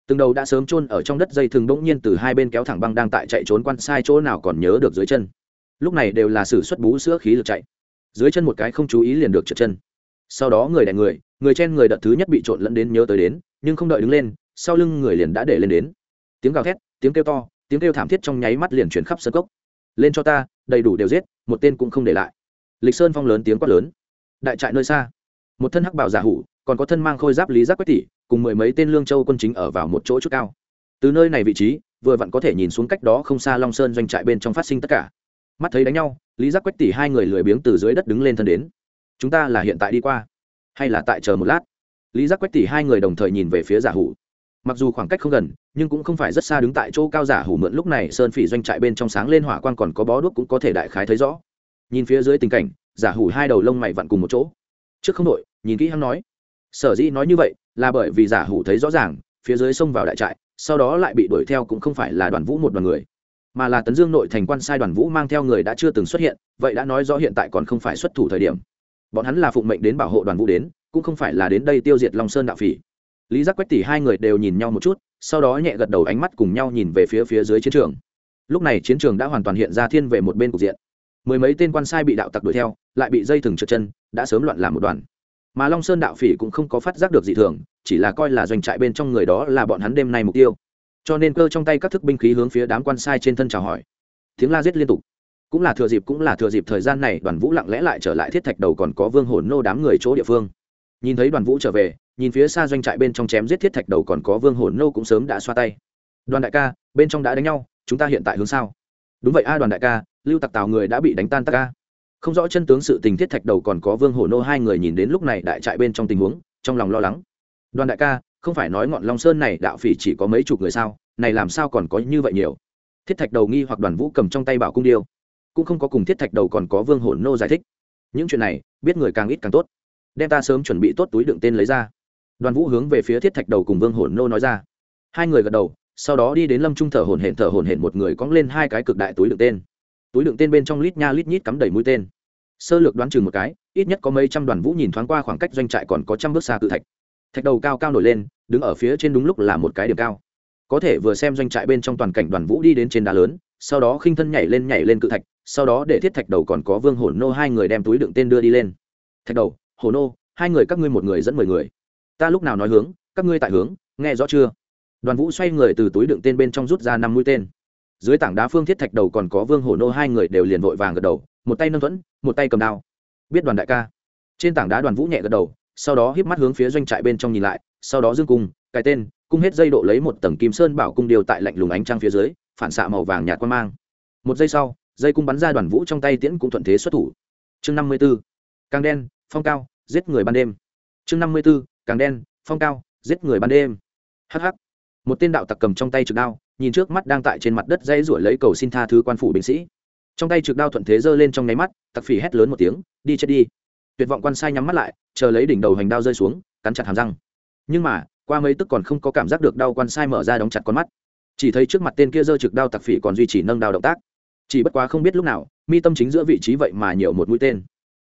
Từng đầu đã sớm chôn ở trong đất dây thường bỗng nhiên từ hai bên kéo thẳng băng đang tại chạy trốn quan sai chỗ nào còn nhớ được dưới chân. Lúc này đều là sử xuất bú sữa khí lực chạy. Dưới chân một cái không chú ý liền được trượt chân. Sau đó người đè người người trên người đợt thứ nhất bị trộn lẫn đến nhớ tới đến, nhưng không đợi đứng lên, sau lưng người liền đã để lên đến. Tiếng gào thét, tiếng kêu to, tiếng kêu thảm thiết trong nháy mắt liền chuyển khắp sân cốc lên cho ta, đầy đủ đều giết, một tên cũng không để lại. Lịch sơn phong lớn tiếng quát lớn. Đại trại nơi xa, một thân hắc bảo giả hủ, còn có thân mang khôi giáp lý giác quách tỷ, cùng mười mấy tên lương châu quân chính ở vào một chỗ chút cao. Từ nơi này vị trí, vừa vặn có thể nhìn xuống cách đó không xa long sơn doanh trại bên trong phát sinh tất cả. Mắt thấy đánh nhau, lý giác quách tỷ hai người lười biếng từ dưới đất đứng lên thân đến. Chúng ta là hiện tại đi qua, hay là tại chờ một lát? Lý giác quách tỷ hai người đồng thời nhìn về phía giả hủ mặc dù khoảng cách không gần, nhưng cũng không phải rất xa đứng tại chỗ cao giả hủ mượn lúc này sơn phỉ doanh trại bên trong sáng lên hỏa quan còn có bó đuốc cũng có thể đại khái thấy rõ. Nhìn phía dưới tình cảnh, giả hủ hai đầu lông mày vặn cùng một chỗ. Trước không đội nhìn kỹ hắn nói. Sở dĩ nói như vậy là bởi vì giả hủ thấy rõ ràng, phía dưới xông vào đại trại, sau đó lại bị đuổi theo cũng không phải là đoàn vũ một đoàn người, mà là tấn dương nội thành quan sai đoàn vũ mang theo người đã chưa từng xuất hiện, vậy đã nói rõ hiện tại còn không phải xuất thủ thời điểm. Bọn hắn là phụng mệnh đến bảo hộ đoàn vũ đến, cũng không phải là đến đây tiêu diệt long sơn đạo phỉ lý giác quách tỷ hai người đều nhìn nhau một chút, sau đó nhẹ gật đầu ánh mắt cùng nhau nhìn về phía phía dưới chiến trường. Lúc này chiến trường đã hoàn toàn hiện ra thiên về một bên cục diện. Mười mấy tên quan sai bị đạo tặc đuổi theo, lại bị dây thừng trượt chân, đã sớm loạn làm một đoàn. Mà long sơn đạo phỉ cũng không có phát giác được gì thường, chỉ là coi là doanh trại bên trong người đó là bọn hắn đêm nay mục tiêu. Cho nên cơ trong tay các thức binh khí hướng phía đám quan sai trên thân chào hỏi. Tiếng la giết liên tục. Cũng là thừa dịp, cũng là thừa dịp thời gian này, đoàn vũ lặng lẽ lại trở lại thiết thạch đầu còn có vương hồn nô đám người chỗ địa phương. Nhìn thấy đoàn vũ trở về nhìn phía xa doanh trại bên trong chém giết thiết thạch đầu còn có vương hồn nô cũng sớm đã xoa tay. Đoàn đại ca, bên trong đã đánh nhau, chúng ta hiện tại hướng sao? Đúng vậy a, đoàn đại ca, lưu tặc tào người đã bị đánh tan tắc ca không rõ chân tướng sự tình thiết thạch đầu còn có vương hổ nô hai người nhìn đến lúc này đại trại bên trong tình huống, trong lòng lo lắng. Đoàn đại ca, không phải nói ngọn long sơn này đạo phỉ chỉ có mấy chục người sao? Này làm sao còn có như vậy nhiều? Thiết thạch đầu nghi hoặc đoàn vũ cầm trong tay bảo cung điêu. Cũng không có cùng thiết thạch đầu còn có vương hổ nô giải thích. Những chuyện này, biết người càng ít càng tốt. Đem ta sớm chuẩn bị tốt túi đựng tên lấy ra đoàn vũ hướng về phía thiết thạch đầu cùng vương hổn nô nói ra. Hai người gật đầu, sau đó đi đến lâm trung thở hổn hển, thở hổn hển một người cóng lên hai cái cực đại túi đựng tên. Túi đựng tên bên trong lít nha lít nhít cắm đầy mũi tên. Sơ lược đoán chừng một cái, ít nhất có mấy trăm đoàn vũ nhìn thoáng qua khoảng cách doanh trại còn có trăm bước xa cự thạch. Thạch đầu cao cao nổi lên, đứng ở phía trên đúng lúc là một cái điểm cao. Có thể vừa xem doanh trại bên trong toàn cảnh đoàn vũ đi đến trên đá lớn, sau đó khinh thân nhảy lên nhảy lên cự thạch, sau đó để thiết thạch đầu còn có vương hổ nô hai người đem túi đựng tên đưa đi lên. Thạch đầu hổ nô, hai người các ngươi một người dẫn mười người ta lúc nào nói hướng, các ngươi tại hướng, nghe rõ chưa? Đoàn vũ xoay người từ túi đựng tên bên trong rút ra năm mũi tên. Dưới tảng đá phương thiết thạch đầu còn có vương hổ nô hai người đều liền vội vàng gật đầu, một tay nâng thuẫn, một tay cầm đao. Biết đoàn đại ca. Trên tảng đá đoàn vũ nhẹ gật đầu, sau đó híp mắt hướng phía doanh trại bên trong nhìn lại, sau đó dương cung, cái tên, cung hết dây độ lấy một tầng kim sơn bảo cung điều tại lạnh lùng ánh trăng phía dưới, phản xạ màu vàng nhạt quan mang. Một giây sau, dây cung bắn ra đoàn vũ trong tay tiễn cũng thuận thế xuất thủ. Chương năm mươi b ố càng đen, phong cao, giết người ban đêm. Chương năm mươi b ố càng đen, phong cao, giết người ban đêm. Hh một tên đạo tặc cầm trong tay trực đao, nhìn trước mắt đang tại trên mặt đất dây rủi lấy cầu xin tha thứ quan phủ binh sĩ. Trong tay trực đao thuận thế giơ lên trong nháy mắt, tặc phỉ hét lớn một tiếng, đi chết đi. Tuyệt vọng quan sai nhắm mắt lại, chờ lấy đỉnh đầu hành đao rơi xuống, cắn chặt hàm răng. Nhưng mà, qua mấy tức còn không có cảm giác được đau quan sai mở ra đóng chặt con mắt. Chỉ thấy trước mặt tên kia giơ trực đao tặc phỉ còn duy trì nâng đao động tác. Chỉ bất quá không biết lúc nào, mi tâm chính giữa vị trí vậy mà nhiều một mũi tên.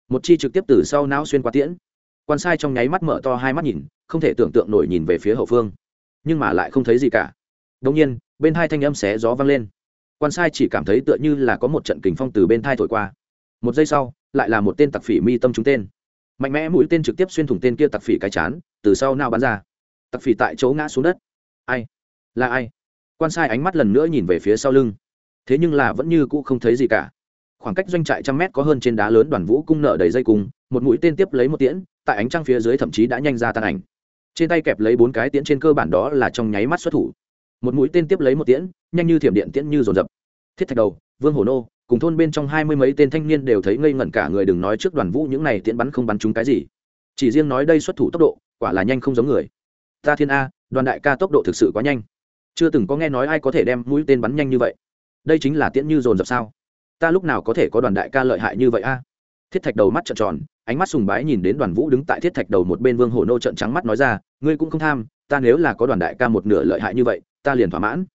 Một chi trực tiếp từ sau não xuyên qua tiễn quan sai trong nháy mắt mở to hai mắt nhìn, không thể tưởng tượng nổi nhìn về phía hậu phương. Nhưng mà lại không thấy gì cả. Đông nhiên, bên hai thanh âm xé gió vang lên. Quan sai chỉ cảm thấy tựa như là có một trận kình phong từ bên thai thổi qua. Một giây sau, lại là một tên tặc phỉ mi tâm trúng tên. Mạnh mẽ mũi tên trực tiếp xuyên thủng tên kia tặc phỉ cái chán, từ sau nao bắn ra. Tặc phỉ tại chỗ ngã xuống đất. Ai? Là ai? Quan sai ánh mắt lần nữa nhìn về phía sau lưng. Thế nhưng là vẫn như cũ không thấy gì cả. Khoảng cách doanh trại trăm mét có hơn trên đá lớn đoàn vũ cung nợ đầy dây cung, một mũi tên tiếp lấy một tiễn tại ánh trăng phía dưới thậm chí đã nhanh ra tan ảnh. Trên tay kẹp lấy bốn cái tiễn trên cơ bản đó là trong nháy mắt xuất thủ. Một mũi tên tiếp lấy một tiễn, nhanh như thiểm điện tiễn như dồn dập. Thiết thạch đầu, vương hổ nô, cùng thôn bên trong hai mươi mấy tên thanh niên đều thấy ngây ngẩn cả người đừng nói trước đoàn vũ những này tiễn bắn không bắn chúng cái gì. Chỉ riêng nói đây xuất thủ tốc độ, quả là nhanh không giống người. Ta thiên a, đoàn đại ca tốc độ thực sự quá nhanh. Chưa từng có nghe nói ai có thể đem mũi tên bắn nhanh như vậy. Đây chính là tiễn như dồn dập sao? Ta lúc nào có thể có đoàn đại ca lợi hại như vậy a? Thiết thạch đầu mắt trợn tròn ánh mắt sùng bái nhìn đến đoàn vũ đứng tại thiết thạch đầu một bên vương hồ nô trận trắng mắt nói ra, ngươi cũng không tham, ta nếu là có đoàn đại ca một nửa lợi hại như vậy, ta liền thỏa mãn.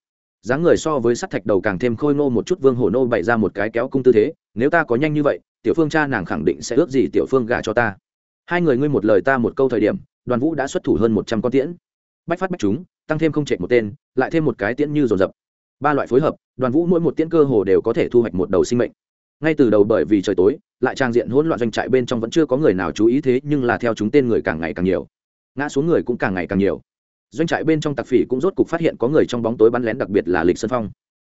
Dáng người so với sắt thạch đầu càng thêm khôi ngô một chút, vương hồ nô bày ra một cái kéo cung tư thế, nếu ta có nhanh như vậy, tiểu phương cha nàng khẳng định sẽ ước gì tiểu phương gả cho ta. Hai người ngươi một lời ta một câu thời điểm, đoàn vũ đã xuất thủ hơn một trăm con tiễn. Bách phát bách chúng, tăng thêm không chạy một tên, lại thêm một cái tiễn như dồn dập. Ba loại phối hợp, đoàn vũ mỗi một tiễn cơ hồ đều có thể thu hoạch một đầu sinh mệnh. Ngay từ đầu bởi vì trời tối lại trang diện hỗn loạn doanh trại bên trong vẫn chưa có người nào chú ý thế, nhưng là theo chúng tên người càng ngày càng nhiều. Ngã xuống người cũng càng ngày càng nhiều. Doanh trại bên trong tặc phỉ cũng rốt cục phát hiện có người trong bóng tối bắn lén, đặc biệt là lịch sơn phong.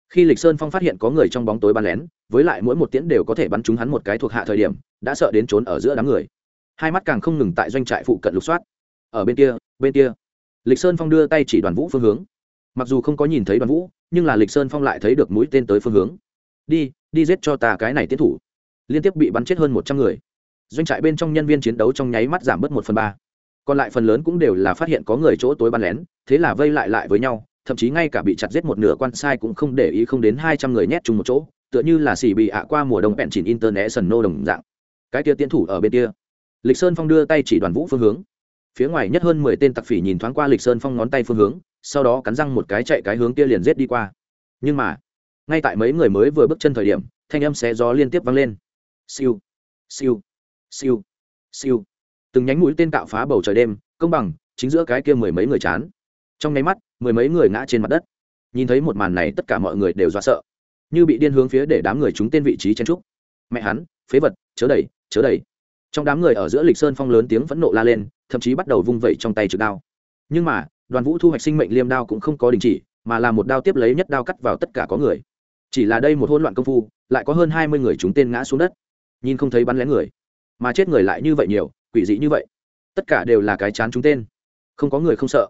Khi lịch sơn phong phát hiện có người trong bóng tối bắn lén, với lại mỗi một tiễn đều có thể bắn trúng hắn một cái thuộc hạ thời điểm, đã sợ đến trốn ở giữa đám người. Hai mắt càng không ngừng tại doanh trại phụ cận lục soát. Ở bên kia bên kia. Lịch sơn phong đưa tay chỉ đoàn vũ phương hướng. Mặc dù không có nhìn thấy đoàn vũ, nhưng là lịch sơn phong lại thấy được mũi tên tới phương hướng. Đi đi giết cho ta cái này tiến thủ liên tiếp bị bắn chết hơn một trăm người. Doanh trại bên trong nhân viên chiến đấu trong nháy mắt giảm bớt một phần ba. Còn lại phần lớn cũng đều là phát hiện có người chỗ tối bắn lén, thế là vây lại lại với nhau, thậm chí ngay cả bị chặt giết một nửa quan sai cũng không để ý không đến hai trăm người nhét chung một chỗ, tựa như là xỉ bị ạ qua mùa đông bẹn chỉnh international sần nô đồng dạng. Cái kia tiến thủ ở bên kia. Lịch sơn phong đưa tay chỉ đoàn vũ phương hướng. Phía ngoài nhất hơn mười tên tặc phỉ nhìn thoáng qua lịch sơn phong ngón tay phương hướng, sau đó cắn răng một cái chạy cái hướng kia liền rết đi qua. Nhưng mà, ngay tại mấy người mới vừa bước chân thời điểm, thanh âm xé gió liên tiếp vang lên siêu. Siêu. Siêu. Siêu. Từng nhánh mũi tên tạo phá bầu trời đêm, công bằng, chính giữa cái kia mười mấy người chán. Trong nháy mắt, mười mấy người ngã trên mặt đất. Nhìn thấy một màn này, tất cả mọi người đều do sợ. Như bị điên hướng phía để đám người chúng tên vị trí chen trúc mẹ hắn, phế vật, chớ đẩy chớ đẩy. Trong đám người ở giữa lịch sơn phong lớn tiếng phẫn nộ la lên, thậm chí bắt đầu vung vẩy trong tay trực đao. Nhưng mà, đoàn vũ thu hoạch sinh mệnh liêm đao cũng không có đình chỉ, mà là một đao tiếp lấy nhất đao cắt vào tất cả có người. Chỉ là đây một hỗn loạn công phu, lại có hơn hai mươi người chúng tên ngã xuống đất nhìn không thấy bắn lén người. Mà chết người lại như vậy nhiều, quỷ dị như vậy. Tất cả đều là cái chán chúng tên. Không có người không sợ.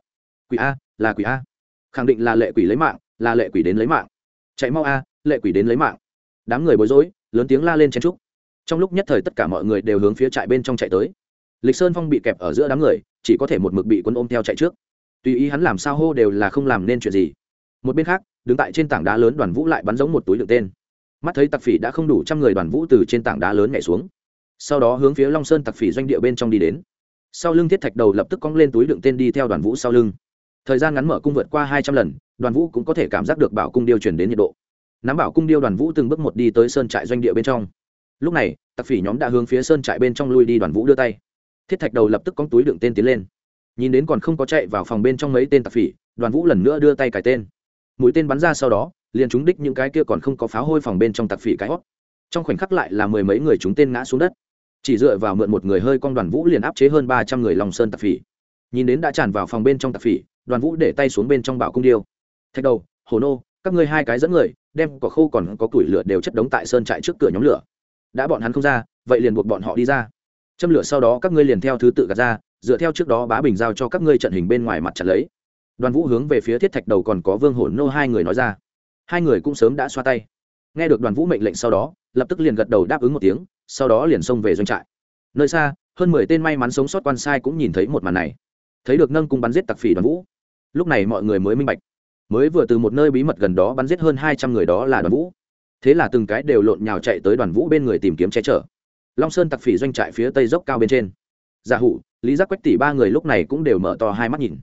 Quỷ a, là quỷ a. Khẳng định là lệ quỷ lấy mạng, là lệ quỷ đến lấy mạng. Chạy mau a, lệ quỷ đến lấy mạng. Đám người bối rối, lớn tiếng la lên chen trúc trong lúc nhất thời tất cả mọi người đều hướng phía trại bên trong chạy tới. Lịch sơn phong bị kẹp ở giữa đám người, chỉ có thể một mực bị quân ôm theo chạy trước. Tùy ý hắn làm sao hô đều là không làm nên chuyện gì. Một bên khác, đứng tại trên tảng đá lớn đoàn vũ lại bắn giống một túi lượng tên mắt thấy tặc phỉ đã không đủ trăm người đoàn vũ từ trên tảng đá lớn nhảy xuống. Sau đó hướng phía long sơn tặc phỉ doanh địa bên trong đi đến. Sau lưng thiết thạch đầu lập tức cong lên túi đựng tên đi theo đoàn vũ sau lưng. Thời gian ngắn mở cung vượt qua hai trăm lần, đoàn vũ cũng có thể cảm giác được bảo cung điêu chuyển đến nhiệt độ. Nắm bảo cung điêu đoàn vũ từng bước một đi tới sơn trại doanh địa bên trong. Lúc này, tặc phỉ nhóm đã hướng phía sơn trại bên trong lui đi, đoàn vũ đưa tay. Thiết thạch đầu lập tức cong túi đựng tên tiến lên. Nhìn đến còn không có chạy vào phòng bên trong mấy tên tặc phỉ, đoàn vũ lần nữa đưa tay cải tên. Mũi tên bắn ra sau đó liền chúng đích những cái kia còn không có pháo hôi phòng bên trong tặc phỉ cái hót. Trong khoảnh khắc lại là mười mấy người chúng tên ngã xuống đất. Chỉ dựa vào mượn một người hơi con đoàn vũ liền áp chế hơn ba trăm người lòng sơn tặc phỉ. Nhìn đến đã tràn vào phòng bên trong tặc phỉ, đoàn vũ để tay xuống bên trong bảo cung điêu. Thạch đầu, hồ nô, các ngươi hai cái dẫn người, đem cỏ khô còn có củi lửa đều chất đống tại sơn trại trước cửa nhóm lửa. Đã bọn hắn không ra, vậy liền buộc bọn họ đi ra. Châm lửa sau đó các ngươi liền theo thứ tự gạt ra, dựa theo trước đó bá bình giao cho các ngươi trận hình bên ngoài mặt chặt lấy. Đoàn vũ hướng về phía thiết thạch đầu còn có vương hổ nô hai người nói ra hai người cũng sớm đã xoa tay. Nghe được đoàn vũ mệnh lệnh sau đó, lập tức liền gật đầu đáp ứng một tiếng, sau đó liền xông về doanh trại. Nơi xa, hơn mười tên may mắn sống sót quan sai cũng nhìn thấy một màn này. Thấy được nâng cung bắn giết tặc phỉ đoàn vũ, lúc này mọi người mới minh bạch. Mới vừa từ một nơi bí mật gần đó bắn giết hơn hai trăm người đó là đoàn vũ. Thế là từng cái đều lộn nhào chạy tới đoàn vũ bên người tìm kiếm che chở. Long sơn tặc phỉ doanh trại phía tây dốc cao bên trên. Giả hủ, lý giác quách tỷ ba người lúc này cũng đều mở to hai mắt nhìn.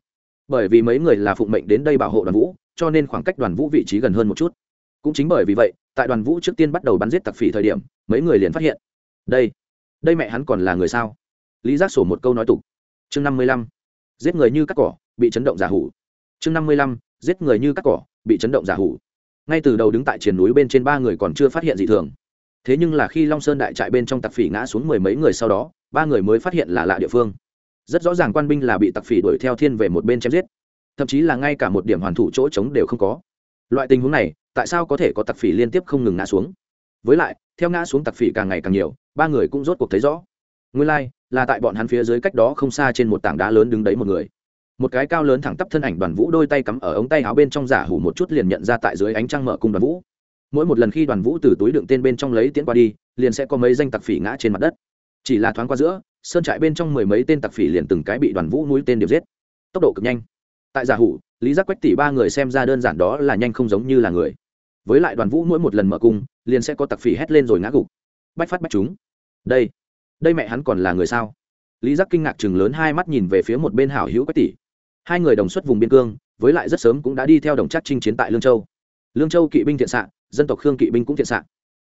Bởi vì mấy người là phụng mệnh đến đây bảo hộ đoàn vũ cho nên khoảng cách đoàn vũ vị trí gần hơn một chút. Cũng chính bởi vì vậy, tại đoàn vũ trước tiên bắt đầu bắn giết tặc phỉ thời điểm, mấy người liền phát hiện. Đây đây mẹ hắn còn là người sao? Lý giác sổ một câu nói tục. Chương năm mươi lăm, giết người như cắt cỏ, bị chấn động giả hủ. Chương năm mươi lăm, giết người như cắt cỏ, bị chấn động giả hủ. Ngay từ đầu đứng tại triển núi bên trên ba người còn chưa phát hiện gì thường. Thế nhưng là khi long sơn đại trại bên trong tặc phỉ ngã xuống mười mấy người sau đó, ba người mới phát hiện là lạ địa phương. Rất rõ ràng quan binh là bị tặc phỉ đuổi theo thiên về một bên chém giết thậm chí là ngay cả một điểm hoàn thủ chỗ trống đều không có. Loại tình huống này tại sao có thể có tặc phỉ liên tiếp không ngừng ngã xuống? Với lại theo ngã xuống tặc phỉ càng ngày càng nhiều ba người cũng rốt cuộc thấy rõ. Nguyên lai、like, là tại bọn hắn phía dưới cách đó không xa trên một tảng đá lớn đứng đấy một người. Một cái cao lớn thẳng tắp thân ảnh đoàn vũ đôi tay cắm ở ống tay áo bên trong giả hủ một chút liền nhận ra tại dưới ánh trăng mở cung đoàn vũ. Mỗi một lần khi đoàn vũ từ túi đựng tên bên trong lấy tiễn qua đi liền sẽ có mấy danh tặc phỉ ngã trên mặt đất. Chỉ là thoáng qua giữa sơn trại bên trong mười mấy tên tặc phỉ liền từng cái bị đoàn vũ núi tên đều giết. Tốc độ cực nhanh tại giả hủ, lý giác quách tỷ ba người xem ra đơn giản đó là nhanh không giống như là người. Với lại đoàn vũ mỗi một lần mở cung, liền sẽ có tặc phỉ hét lên rồi ngã gục. Bách phát bách chúng. Đây đây mẹ hắn còn là người sao? Lý giác kinh ngạc chừng lớn hai mắt nhìn về phía một bên hảo hữu quách tỷ. Hai người đồng xuất vùng biên cương, với lại rất sớm cũng đã đi theo đồng chắc chinh chiến tại lương châu. Lương châu kỵ binh thiện xạ, dân tộc khương kỵ binh cũng thiện xạ.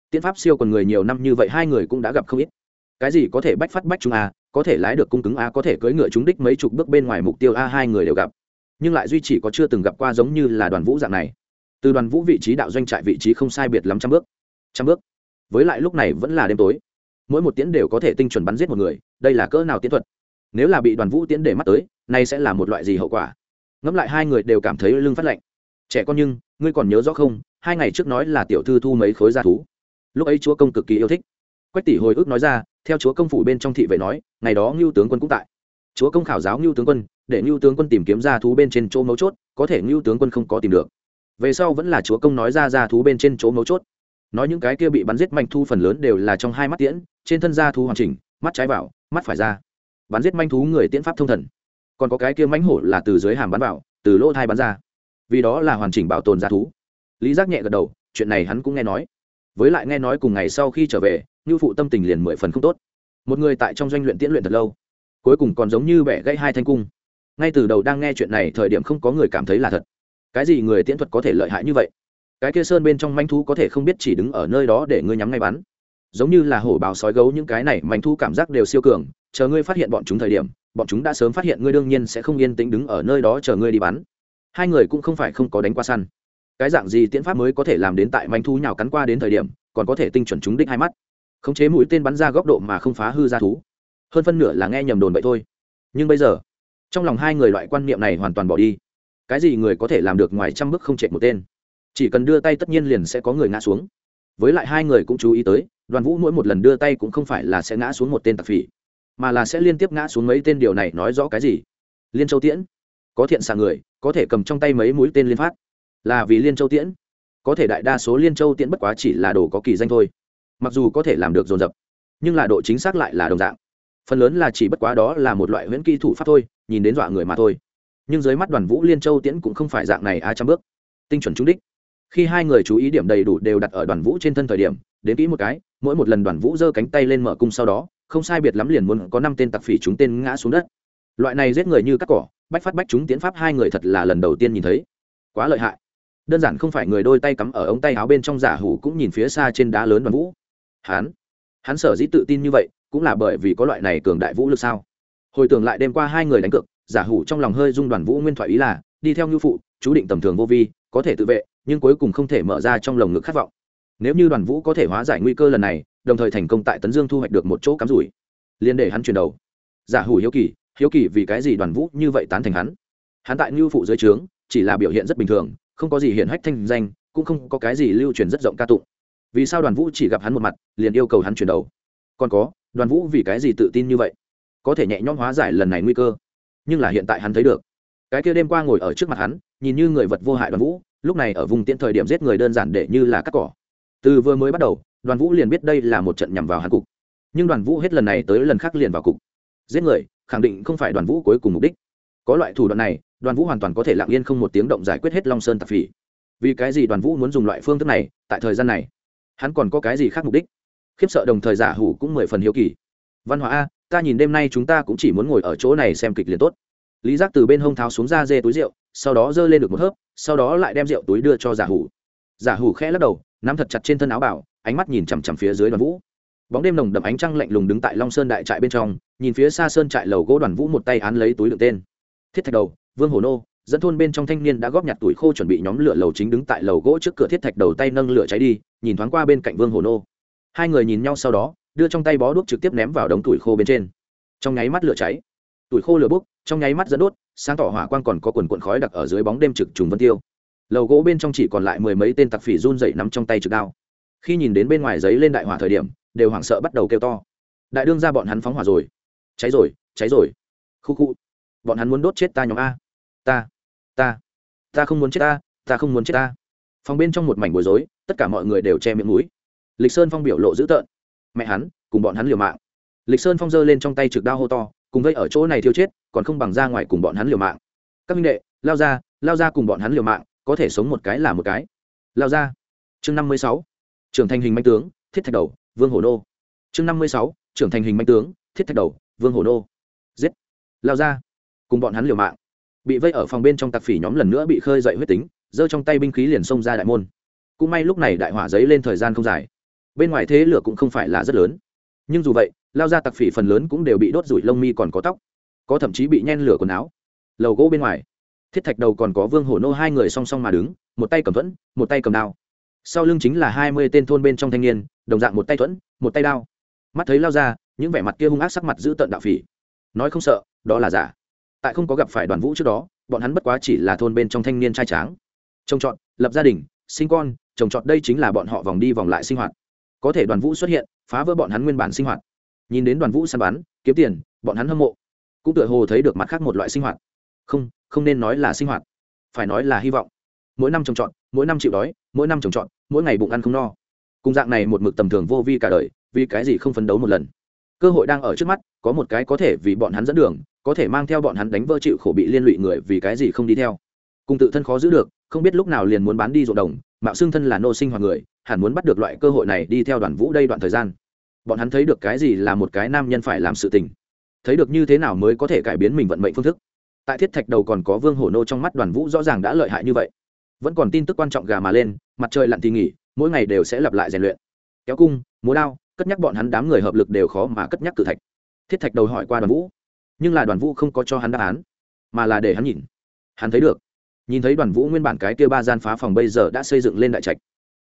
Tiến pháp siêu còn người nhiều năm như vậy hai người cũng đã gặp không ít. Cái gì có thể bách phát bách chúng a có thể lái được cung cứng a có thể cưỡi ngựa trúng đích mấy chục bước bên ngoài mục tiêu a hai người đều gặp nhưng lại duy chỉ có chưa từng gặp qua giống như là đoàn vũ dạng này. Từ đoàn vũ vị trí đạo doanh trại vị trí không sai biệt lắm trăm bước. Trăm bước. Với lại lúc này vẫn là đêm tối. Mỗi một tiễn đều có thể tinh chuẩn bắn giết một người, đây là cỡ nào tiến thuật? Nếu là bị đoàn vũ tiễn để mắt tới, nay sẽ là một loại gì hậu quả? Ngẫm lại hai người đều cảm thấy lưng phát lạnh. Trẻ con nhưng, ngươi còn nhớ rõ không? Hai ngày trước nói là tiểu thư thu mấy khối gia thú. Lúc ấy chúa công cực kỳ yêu thích. Quách tỷ hồi ức nói ra, theo chúa công phủ bên trong thị vệ nói, ngày đó ngưu tướng quân cũng tại chúa công khảo giáo ngưu tướng quân, để ngưu tướng quân tìm kiếm gia thú bên trên chỗ mấu chốt, có thể ngưu tướng quân không có tìm được. Về sau vẫn là chúa công nói ra gia thú bên trên chỗ mấu chốt. Nói những cái kia bị bắn giết manh thu phần lớn đều là trong hai mắt tiễn, trên thân da thú hoàn chỉnh, mắt trái vào, mắt phải ra. Bắn giết manh thú người tiễn pháp thông thần. Còn có cái kia mãnh hổ là từ dưới hàm bắn vào, từ lỗ thai bắn ra. Vì đó là hoàn chỉnh bảo tồn giá thú. Lý giác nhẹ gật đầu, chuyện này hắn cũng nghe nói. Với lại nghe nói cùng ngày sau khi trở về như phụ tâm tình liền mười phần không tốt. Một người tại trong doanh luyện tiễn luyện thật lâu cuối cùng còn giống như bẻ gãy hai thanh cung. Ngay từ đầu đang nghe chuyện này, thời điểm không có người cảm thấy là thật. Cái gì người tiễn thuật có thể lợi hại như vậy? Cái kia sơn bên trong manh thú có thể không biết chỉ đứng ở nơi đó để ngươi nhắm ngay bắn. Giống như là hổ bào sói gấu những cái này, manh thú cảm giác đều siêu cường, chờ ngươi phát hiện bọn chúng thời điểm, bọn chúng đã sớm phát hiện ngươi đương nhiên sẽ không yên tĩnh đứng ở nơi đó chờ ngươi đi bắn. Hai người cũng không phải không có đánh qua săn. Cái dạng gì tiễn pháp mới có thể làm đến tại manh thú nhào cắn qua đến thời điểm, còn có thể tinh chuẩn chúng đích hai mắt. Khống chế mũi tên bắn ra góc độ mà không phá hư ra thú hơn phân nửa là nghe nhầm đồn vậy thôi. Nhưng bây giờ, trong lòng hai người loại quan niệm này hoàn toàn bỏ đi. Cái gì người có thể làm được ngoài trăm bước không chạy một tên? Chỉ cần đưa tay tất nhiên liền sẽ có người ngã xuống. Với lại hai người cũng chú ý tới, đoàn vũ mỗi một lần đưa tay cũng không phải là sẽ ngã xuống một tên tạp phỉ, mà là sẽ liên tiếp ngã xuống mấy tên điều này nói rõ cái gì? Liên châu tiễn. Có thiện xạ người, có thể cầm trong tay mấy mũi tên liên phát. Là vì liên châu tiễn. Có thể đại đa số liên châu tiễn bất quá chỉ là đồ có kỳ danh thôi. Mặc dù có thể làm được dồn dập, nhưng là độ chính xác lại là đồng dạng phần lớn là chỉ bất quá đó là một loại huyễn kỹ thủ pháp thôi, nhìn đến dọa người mà thôi. Nhưng dưới mắt đoàn vũ liên châu tiễn cũng không phải dạng này a trăm bước. Tinh chuẩn trúng đích. Khi hai người chú ý điểm đầy đủ đều đặt ở đoàn vũ trên thân thời điểm, đến kỹ một cái, mỗi một lần đoàn vũ giơ cánh tay lên mở cung sau đó, không sai biệt lắm liền muốn có năm tên tặc phỉ chúng tên ngã xuống đất. Loại này giết người như cắt cỏ, bách phát bách chúng tiến pháp hai người thật là lần đầu tiên nhìn thấy. Quá lợi hại. Đơn giản không phải người đôi tay cắm ở ống tay áo bên trong giả hủ cũng nhìn phía xa trên đá lớn đoàn vũ. Hắn hắn sở dĩ tự tin như vậy cũng là bởi vì có loại này cường đại vũ lực sao? Hồi tưởng lại đêm qua hai người đánh cược, giả hủ trong lòng hơi dung đoàn vũ nguyên thoại ý là, đi theo ngư phụ, chú định tầm thường vô vi, có thể tự vệ, nhưng cuối cùng không thể mở ra trong lồng ngực khát vọng. Nếu như đoàn vũ có thể hóa giải nguy cơ lần này, đồng thời thành công tại tấn dương thu hoạch được một chỗ cắm rủi, liền để hắn chuyển đầu. Giả hủ hiếu kỳ hiếu kỳ vì cái gì đoàn vũ như vậy tán thành hắn? Hắn tại ngư phụ dưới trướng, chỉ là biểu hiện rất bình thường, không có gì hiện hách thanh danh, cũng không có cái gì lưu truyền rất rộng ca tụng. Vì sao đoàn vũ chỉ gặp hắn một mặt, liền yêu cầu hắn chuyển đầu? Còn có đoàn vũ vì cái gì tự tin như vậy? Có thể nhẹ nhõm hóa giải lần này nguy cơ, nhưng là hiện tại hắn thấy được. Cái kia đêm qua ngồi ở trước mặt hắn, nhìn như người vật vô hại đoàn vũ, lúc này ở vùng tiện thời điểm giết người đơn giản để như là cắt cỏ. Từ vừa mới bắt đầu, đoàn vũ liền biết đây là một trận nhằm vào hắn cục. Nhưng đoàn vũ hết lần này tới lần khác liền vào cục. Giết người, khẳng định không phải đoàn vũ cuối cùng mục đích. Có loại thủ đoạn này, đoàn vũ hoàn toàn có thể lặng yên không một tiếng động giải quyết hết long sơn tạp phỉ. Vì cái gì đoàn vũ muốn dùng loại phương thức này, tại thời gian này, hắn còn có cái gì khác mục đích? Khiếp sợ đồng thời giả hủ cũng mười phần hiếu kỳ. Văn hóa a, ta nhìn đêm nay chúng ta cũng chỉ muốn ngồi ở chỗ này xem kịch liền tốt. Lý giác từ bên hông tháo xuống ra dê túi rượu, sau đó giơ lên được một hớp, sau đó lại đem rượu túi đưa cho giả hủ. Giả hủ khẽ lắc đầu, nắm thật chặt trên thân áo bảo, ánh mắt nhìn chằm chằm phía dưới đoàn vũ. Bóng đêm nồng đậm ánh trăng lạnh lùng đứng tại long sơn đại trại bên trong, nhìn phía xa sơn trại lầu gỗ đoàn vũ một tay án lấy túi đựng tên. Thiết thạch đầu, vương hồ nô, dẫn thôn bên trong thanh niên đã góp nhặt tuổi khô chuẩn bị nhóm lửa lầu chính đứng tại lầu gỗ trước cửa thiết thạch đầu tay nâng lửa cháy đi, nhìn thoáng qua bên cạnh vương hồ nô hai người nhìn nhau sau đó, đưa trong tay bó đuốc trực tiếp ném vào đống tuổi khô bên trên. Trong nháy mắt lửa cháy. Tuổi khô lửa bốc, trong nháy mắt dẫn đốt, sáng tỏ hỏa quang còn có quần cuộn khói đặc ở dưới bóng đêm trực trùng vân tiêu. Lầu gỗ bên trong chỉ còn lại mười mấy tên tặc phỉ run dậy nắm trong tay trực đao. Khi nhìn đến bên ngoài giấy lên đại hỏa thời điểm, đều hoảng sợ bắt đầu kêu to. Đại đương ra bọn hắn phóng hỏa rồi. Cháy rồi cháy rồi. Khu khu. Bọn hắn muốn đốt chết ta nhóm a. Ta ta ta không muốn chết ta ta không muốn chết ta. Phòng bên trong một mảnh bối rối, tất cả mọi người đều che miệng mũi lịch sơn phong biểu lộ dữ tợn. Mẹ hắn, cùng bọn hắn liều mạng. Lịch sơn phong giơ lên trong tay trực đao hô to, cùng vây ở chỗ này thiêu chết, còn không bằng ra ngoài cùng bọn hắn liều mạng. Các minh đệ, lao ra lao ra cùng bọn hắn liều mạng, có thể sống một cái là một cái. Lao ra. Chương năm mươi sáu. Trưởng thành hình manh tướng, thiết thạch đầu, vương hổ nô. Chương năm mươi sáu. Trưởng thành hình manh tướng, thiết thạch đầu, vương hổ nô. Giết. Lao ra. Cùng bọn hắn liều mạng. Bị vây ở phòng bên trong tặc phỉ nhóm lần nữa bị khơi dậy huyết tính, giơ trong tay binh khí liền xông ra đại môn. Cũng may lúc này đại hỏa giấy lên thời gian không dài bên ngoài thế lửa cũng không phải là rất lớn. Nhưng dù vậy, lao ra tặc phỉ phần lớn cũng đều bị đốt rủi lông mi còn có tóc. Có thậm chí bị nhen lửa quần áo. Lầu gỗ bên ngoài, thiết thạch đầu còn có vương hổ nô hai người song song mà đứng, một tay cầm thuẫn, một tay cầm đao. Sau lưng chính là hai mươi tên thôn bên trong thanh niên, đồng dạng một tay thuẫn, một tay đao. Mắt thấy lao ra, những vẻ mặt kia hung ác sắc mặt giữ tận đạo phỉ. Nói không sợ, đó là giả. Tại không có gặp phải đoàn vũ trước đó, bọn hắn bất quá chỉ là thôn bên trong thanh niên trai tráng. Trồng trọt, lập gia đình, sinh con, trồng trọt đây chính là bọn họ vòng đi vòng lại sinh hoạt có thể đoàn vũ xuất hiện, phá vỡ bọn hắn nguyên bản sinh hoạt. Nhìn đến đoàn vũ săn bắn, kiếm tiền, bọn hắn hâm mộ. Cũng tựa hồ thấy được mặt khác một loại sinh hoạt. Không không nên nói là sinh hoạt. Phải nói là hy vọng. Mỗi năm trồng trọt, mỗi năm chịu đói, mỗi năm trồng trọt, mỗi ngày bụng ăn không no. Cùng dạng này một mực tầm thường vô vi cả đời, vì cái gì không phấn đấu một lần? Cơ hội đang ở trước mắt, có một cái có thể vì bọn hắn dẫn đường, có thể mang theo bọn hắn đánh vỡ chịu khổ bị liên lụy người vì cái gì không đi theo. Cùng tự thân khó giữ được, không biết lúc nào liền muốn bán đi ruộng đồng, mạo xương thân là nô sinh hoạt người hẳn muốn bắt được loại cơ hội này đi theo đoàn vũ đây đoạn thời gian. Bọn hắn thấy được cái gì là một cái nam nhân phải làm sự tình. Thấy được như thế nào mới có thể cải biến mình vận mệnh phương thức. Tại thiết thạch đầu còn có vương hổ nô trong mắt đoàn vũ rõ ràng đã lợi hại như vậy. Vẫn còn tin tức quan trọng gà mà lên, mặt trời lặn thì nghỉ, mỗi ngày đều sẽ lặp lại rèn luyện. Kéo cung, múa đao, cất nhắc bọn hắn đám người hợp lực đều khó mà cất nhắc cử thạch. Thiết thạch đầu hỏi qua đoàn vũ, nhưng là đoàn vũ không có cho hắn đáp án, mà là để hắn nhìn. Hắn thấy được, nhìn thấy đoàn vũ nguyên bản cái kia ba gian phá phòng bây giờ đã xây dựng lên đại trạch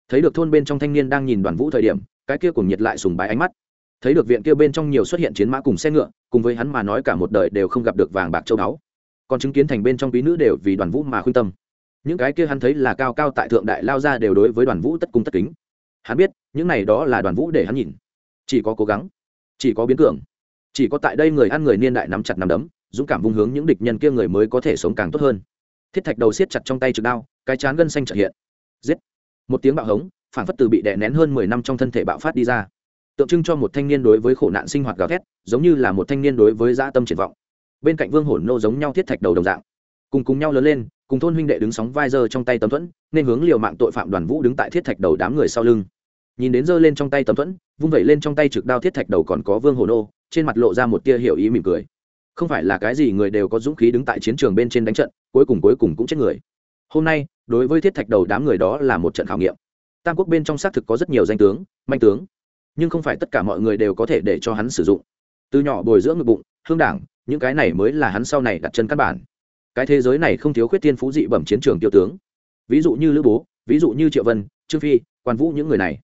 thấy được thôn bên trong thanh niên đang nhìn đoàn vũ thời điểm, cái kia cùng nhiệt lại sùng bái ánh mắt. Thấy được viện kia bên trong nhiều xuất hiện chiến mã cùng xe ngựa, cùng với hắn mà nói cả một đời đều không gặp được vàng bạc châu báu. Còn chứng kiến thành bên trong quý nữ đều vì đoàn vũ mà khuyên tâm. Những cái kia hắn thấy là cao cao tại thượng đại lao ra đều đối với đoàn vũ tất cung tất kính. Hắn biết, những này đó là đoàn vũ để hắn nhìn. Chỉ có cố gắng, chỉ có biến cường, chỉ có tại đây người ăn người niên đại nắm chặt nắm đấm, dũng cảm vung hướng những địch nhân kia người mới có thể sống càng tốt hơn. Thiết thạch đầu siết chặt trong tay trực đao, cái chán gân xanh trợ hiện. Giết! Một tiếng bạo hống phản phất từ bị đè nén hơn mười năm trong thân thể bạo phát đi ra. Tượng trưng cho một thanh niên đối với khổ nạn sinh hoạt gào thét, giống như là một thanh niên đối với dã tâm triển vọng. Bên cạnh vương hổn nô giống nhau thiết thạch đầu đồng dạng. Cùng cùng nhau lớn lên, cùng thôn huynh đệ đứng sóng vai dơ trong tay tấm thuẫn, nên hướng liều mạng tội phạm đoàn vũ đứng tại thiết thạch đầu đám người sau lưng. Nhìn đến dơ lên trong tay tấm thuẫn, vung vẩy lên trong tay trực đao thiết thạch đầu còn có vương hổ nô, trên mặt lộ ra một tia hiểu ý mỉm cười. Không phải là cái gì người đều có dũng khí đứng tại chiến trường bên trên đánh trận, cuối cùng cuối cùng cũng chết người hôm nay, đối với thiết thạch đầu đám người đó là một trận khảo nghiệm. Tam quốc bên trong xác thực có rất nhiều danh tướng, manh tướng, nhưng không phải tất cả mọi người đều có thể để cho hắn sử dụng. Từ nhỏ bồi dưỡng ngực bụng, hương đảng, những cái này mới là hắn sau này đặt chân căn bản. Cái thế giới này không thiếu khuyết tiên phú dị bẩm chiến trường tiêu tướng. Ví dụ như lữ bố, ví dụ như triệu vân, trương phi, quan vũ những người này.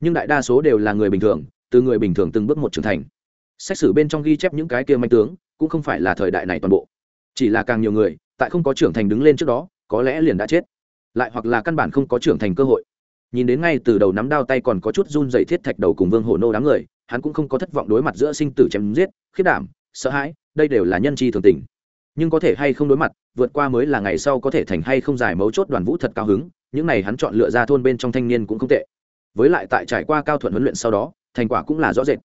Nhưng đại đa số đều là người bình thường, từ người bình thường từng bước một trưởng thành. Xét xử bên trong ghi chép những cái kia manh tướng, cũng không phải là thời đại này toàn bộ. Chỉ là càng nhiều người, tại không có trưởng thành đứng lên trước đó có lẽ liền đã chết. Lại hoặc là căn bản không có trưởng thành cơ hội. Nhìn đến ngay từ đầu nắm đao tay còn có chút run dày thiết thạch đầu cùng vương hổ nô đám người, hắn cũng không có thất vọng đối mặt giữa sinh tử chém giết khiết đảm, sợ hãi, đây đều là nhân chi thường tình. Nhưng có thể hay không đối mặt, vượt qua mới là ngày sau có thể thành hay không giải mấu chốt đoàn vũ thật cao hứng, những này hắn chọn lựa ra thôn bên trong thanh niên cũng không tệ. Với lại tại trải qua cao thuận huấn luyện sau đó, thành quả cũng là rõ rệt.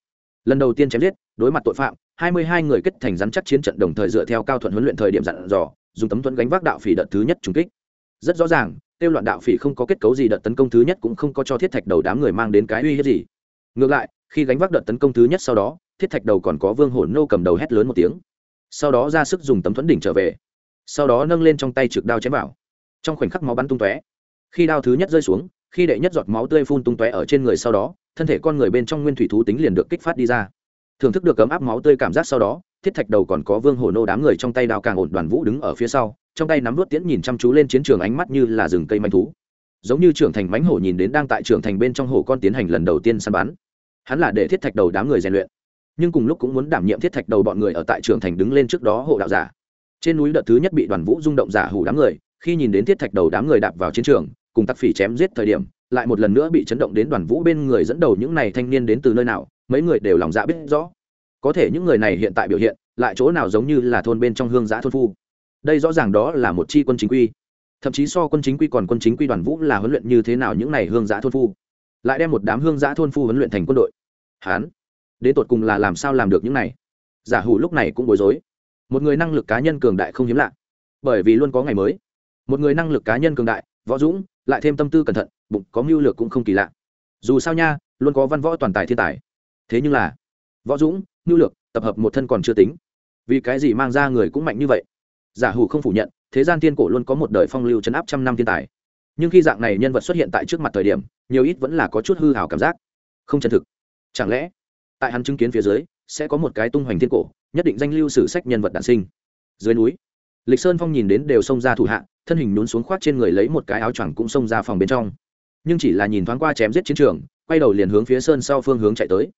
Lần đầu tiên chém giết, đối mặt tội phạm, hai mươi hai người kết thành rắn chắc chiến trận đồng thời dựa theo cao thuận huấn luyện thời điểm dặn dò dùng tấm thuẫn gánh vác đạo phỉ đợt thứ nhất trùng kích. Rất rõ ràng, tiêu loạn đạo phỉ không có kết cấu gì đợt tấn công thứ nhất cũng không có cho thiết thạch đầu đám người mang đến cái uy hiếp gì. Ngược lại, khi gánh vác đợt tấn công thứ nhất sau đó, thiết thạch đầu còn có vương hồn nô cầm đầu hét lớn một tiếng. Sau đó ra sức dùng tấm thuẫn đỉnh trở về. Sau đó nâng lên trong tay trực đao chém vào. Trong khoảnh khắc máu bắn tung tóe. Khi đao thứ nhất rơi xuống, khi đệ nhất giọt máu tươi phun tung tóe ở trên người sau đó, thân thể con người bên trong nguyên thủy thú tính liền được kích phát đi ra. Thưởng thức được cấm áp máu tươi cảm giác sau đó thiết thạch đầu còn có vương hổ nô đám người trong tay đao càng ổn đoàn vũ đứng ở phía sau, trong tay nắm vút tiễn nhìn chăm chú lên chiến trường ánh mắt như là rừng cây manh thú. Giống như trưởng thành mánh hổ nhìn đến đang tại trưởng thành bên trong hổ con tiến hành lần đầu tiên săn bắn. Hắn là để thiết thạch đầu đám người rèn luyện, nhưng cùng lúc cũng muốn đảm nhiệm thiết thạch đầu bọn người ở tại trưởng thành đứng lên trước đó hộ đạo giả. Trên núi đợt thứ nhất bị đoàn vũ rung động giả hủ đám người, khi nhìn đến thiết thạch đầu đám người đạp vào chiến trường, cùng tắc phỉ chém giết thời điểm, lại một lần nữa bị chấn động đến đoàn vũ bên người dẫn đầu những này thanh niên đến từ nơi nào, mấy người đều lòng dạ biết rõ có thể những người này hiện tại biểu hiện, lại chỗ nào giống như là thôn bên trong hương giã thôn phu. Đây rõ ràng đó là một chi quân chính quy. Thậm chí so quân chính quy còn quân chính quy đoàn vũ là huấn luyện như thế nào những này hương giã thôn phu. Lại đem một đám hương giã thôn phu huấn luyện thành quân đội. Hán, đến tột cùng là làm sao làm được những này? Giả hủ lúc này cũng bối rối. Một người năng lực cá nhân cường đại không hiếm lạ. Bởi vì luôn có ngày mới. Một người năng lực cá nhân cường đại, võ dũng, lại thêm tâm tư cẩn thận, bụng có mưu lược cũng không kỳ lạ. Dù sao nha, luôn có văn võ toàn tài thiên tài. Thế nhưng là, võ dũng nhu lược, tập hợp một thân còn chưa tính. Vì cái gì mang ra người cũng mạnh như vậy? Giả hủ không phủ nhận, thế gian thiên cổ luôn có một đời phong lưu chấn áp trăm năm thiên tài. Nhưng khi dạng này nhân vật xuất hiện tại trước mặt thời điểm, nhiều ít vẫn là có chút hư hào cảm giác. Không chân thực. Chẳng lẽ, tại hắn chứng kiến phía dưới, sẽ có một cái tung hoành thiên cổ, nhất định danh lưu sử sách nhân vật đản sinh? Dưới núi, lịch sơn phong nhìn đến đều xông ra thủ hạ, thân hình nhún xuống khoác trên người lấy một cái áo choàng cũng xông ra phòng bên trong. Nhưng chỉ là nhìn thoáng qua chém giết chiến trường, quay đầu liền hướng phía sơn sau phương hướng chạy tới.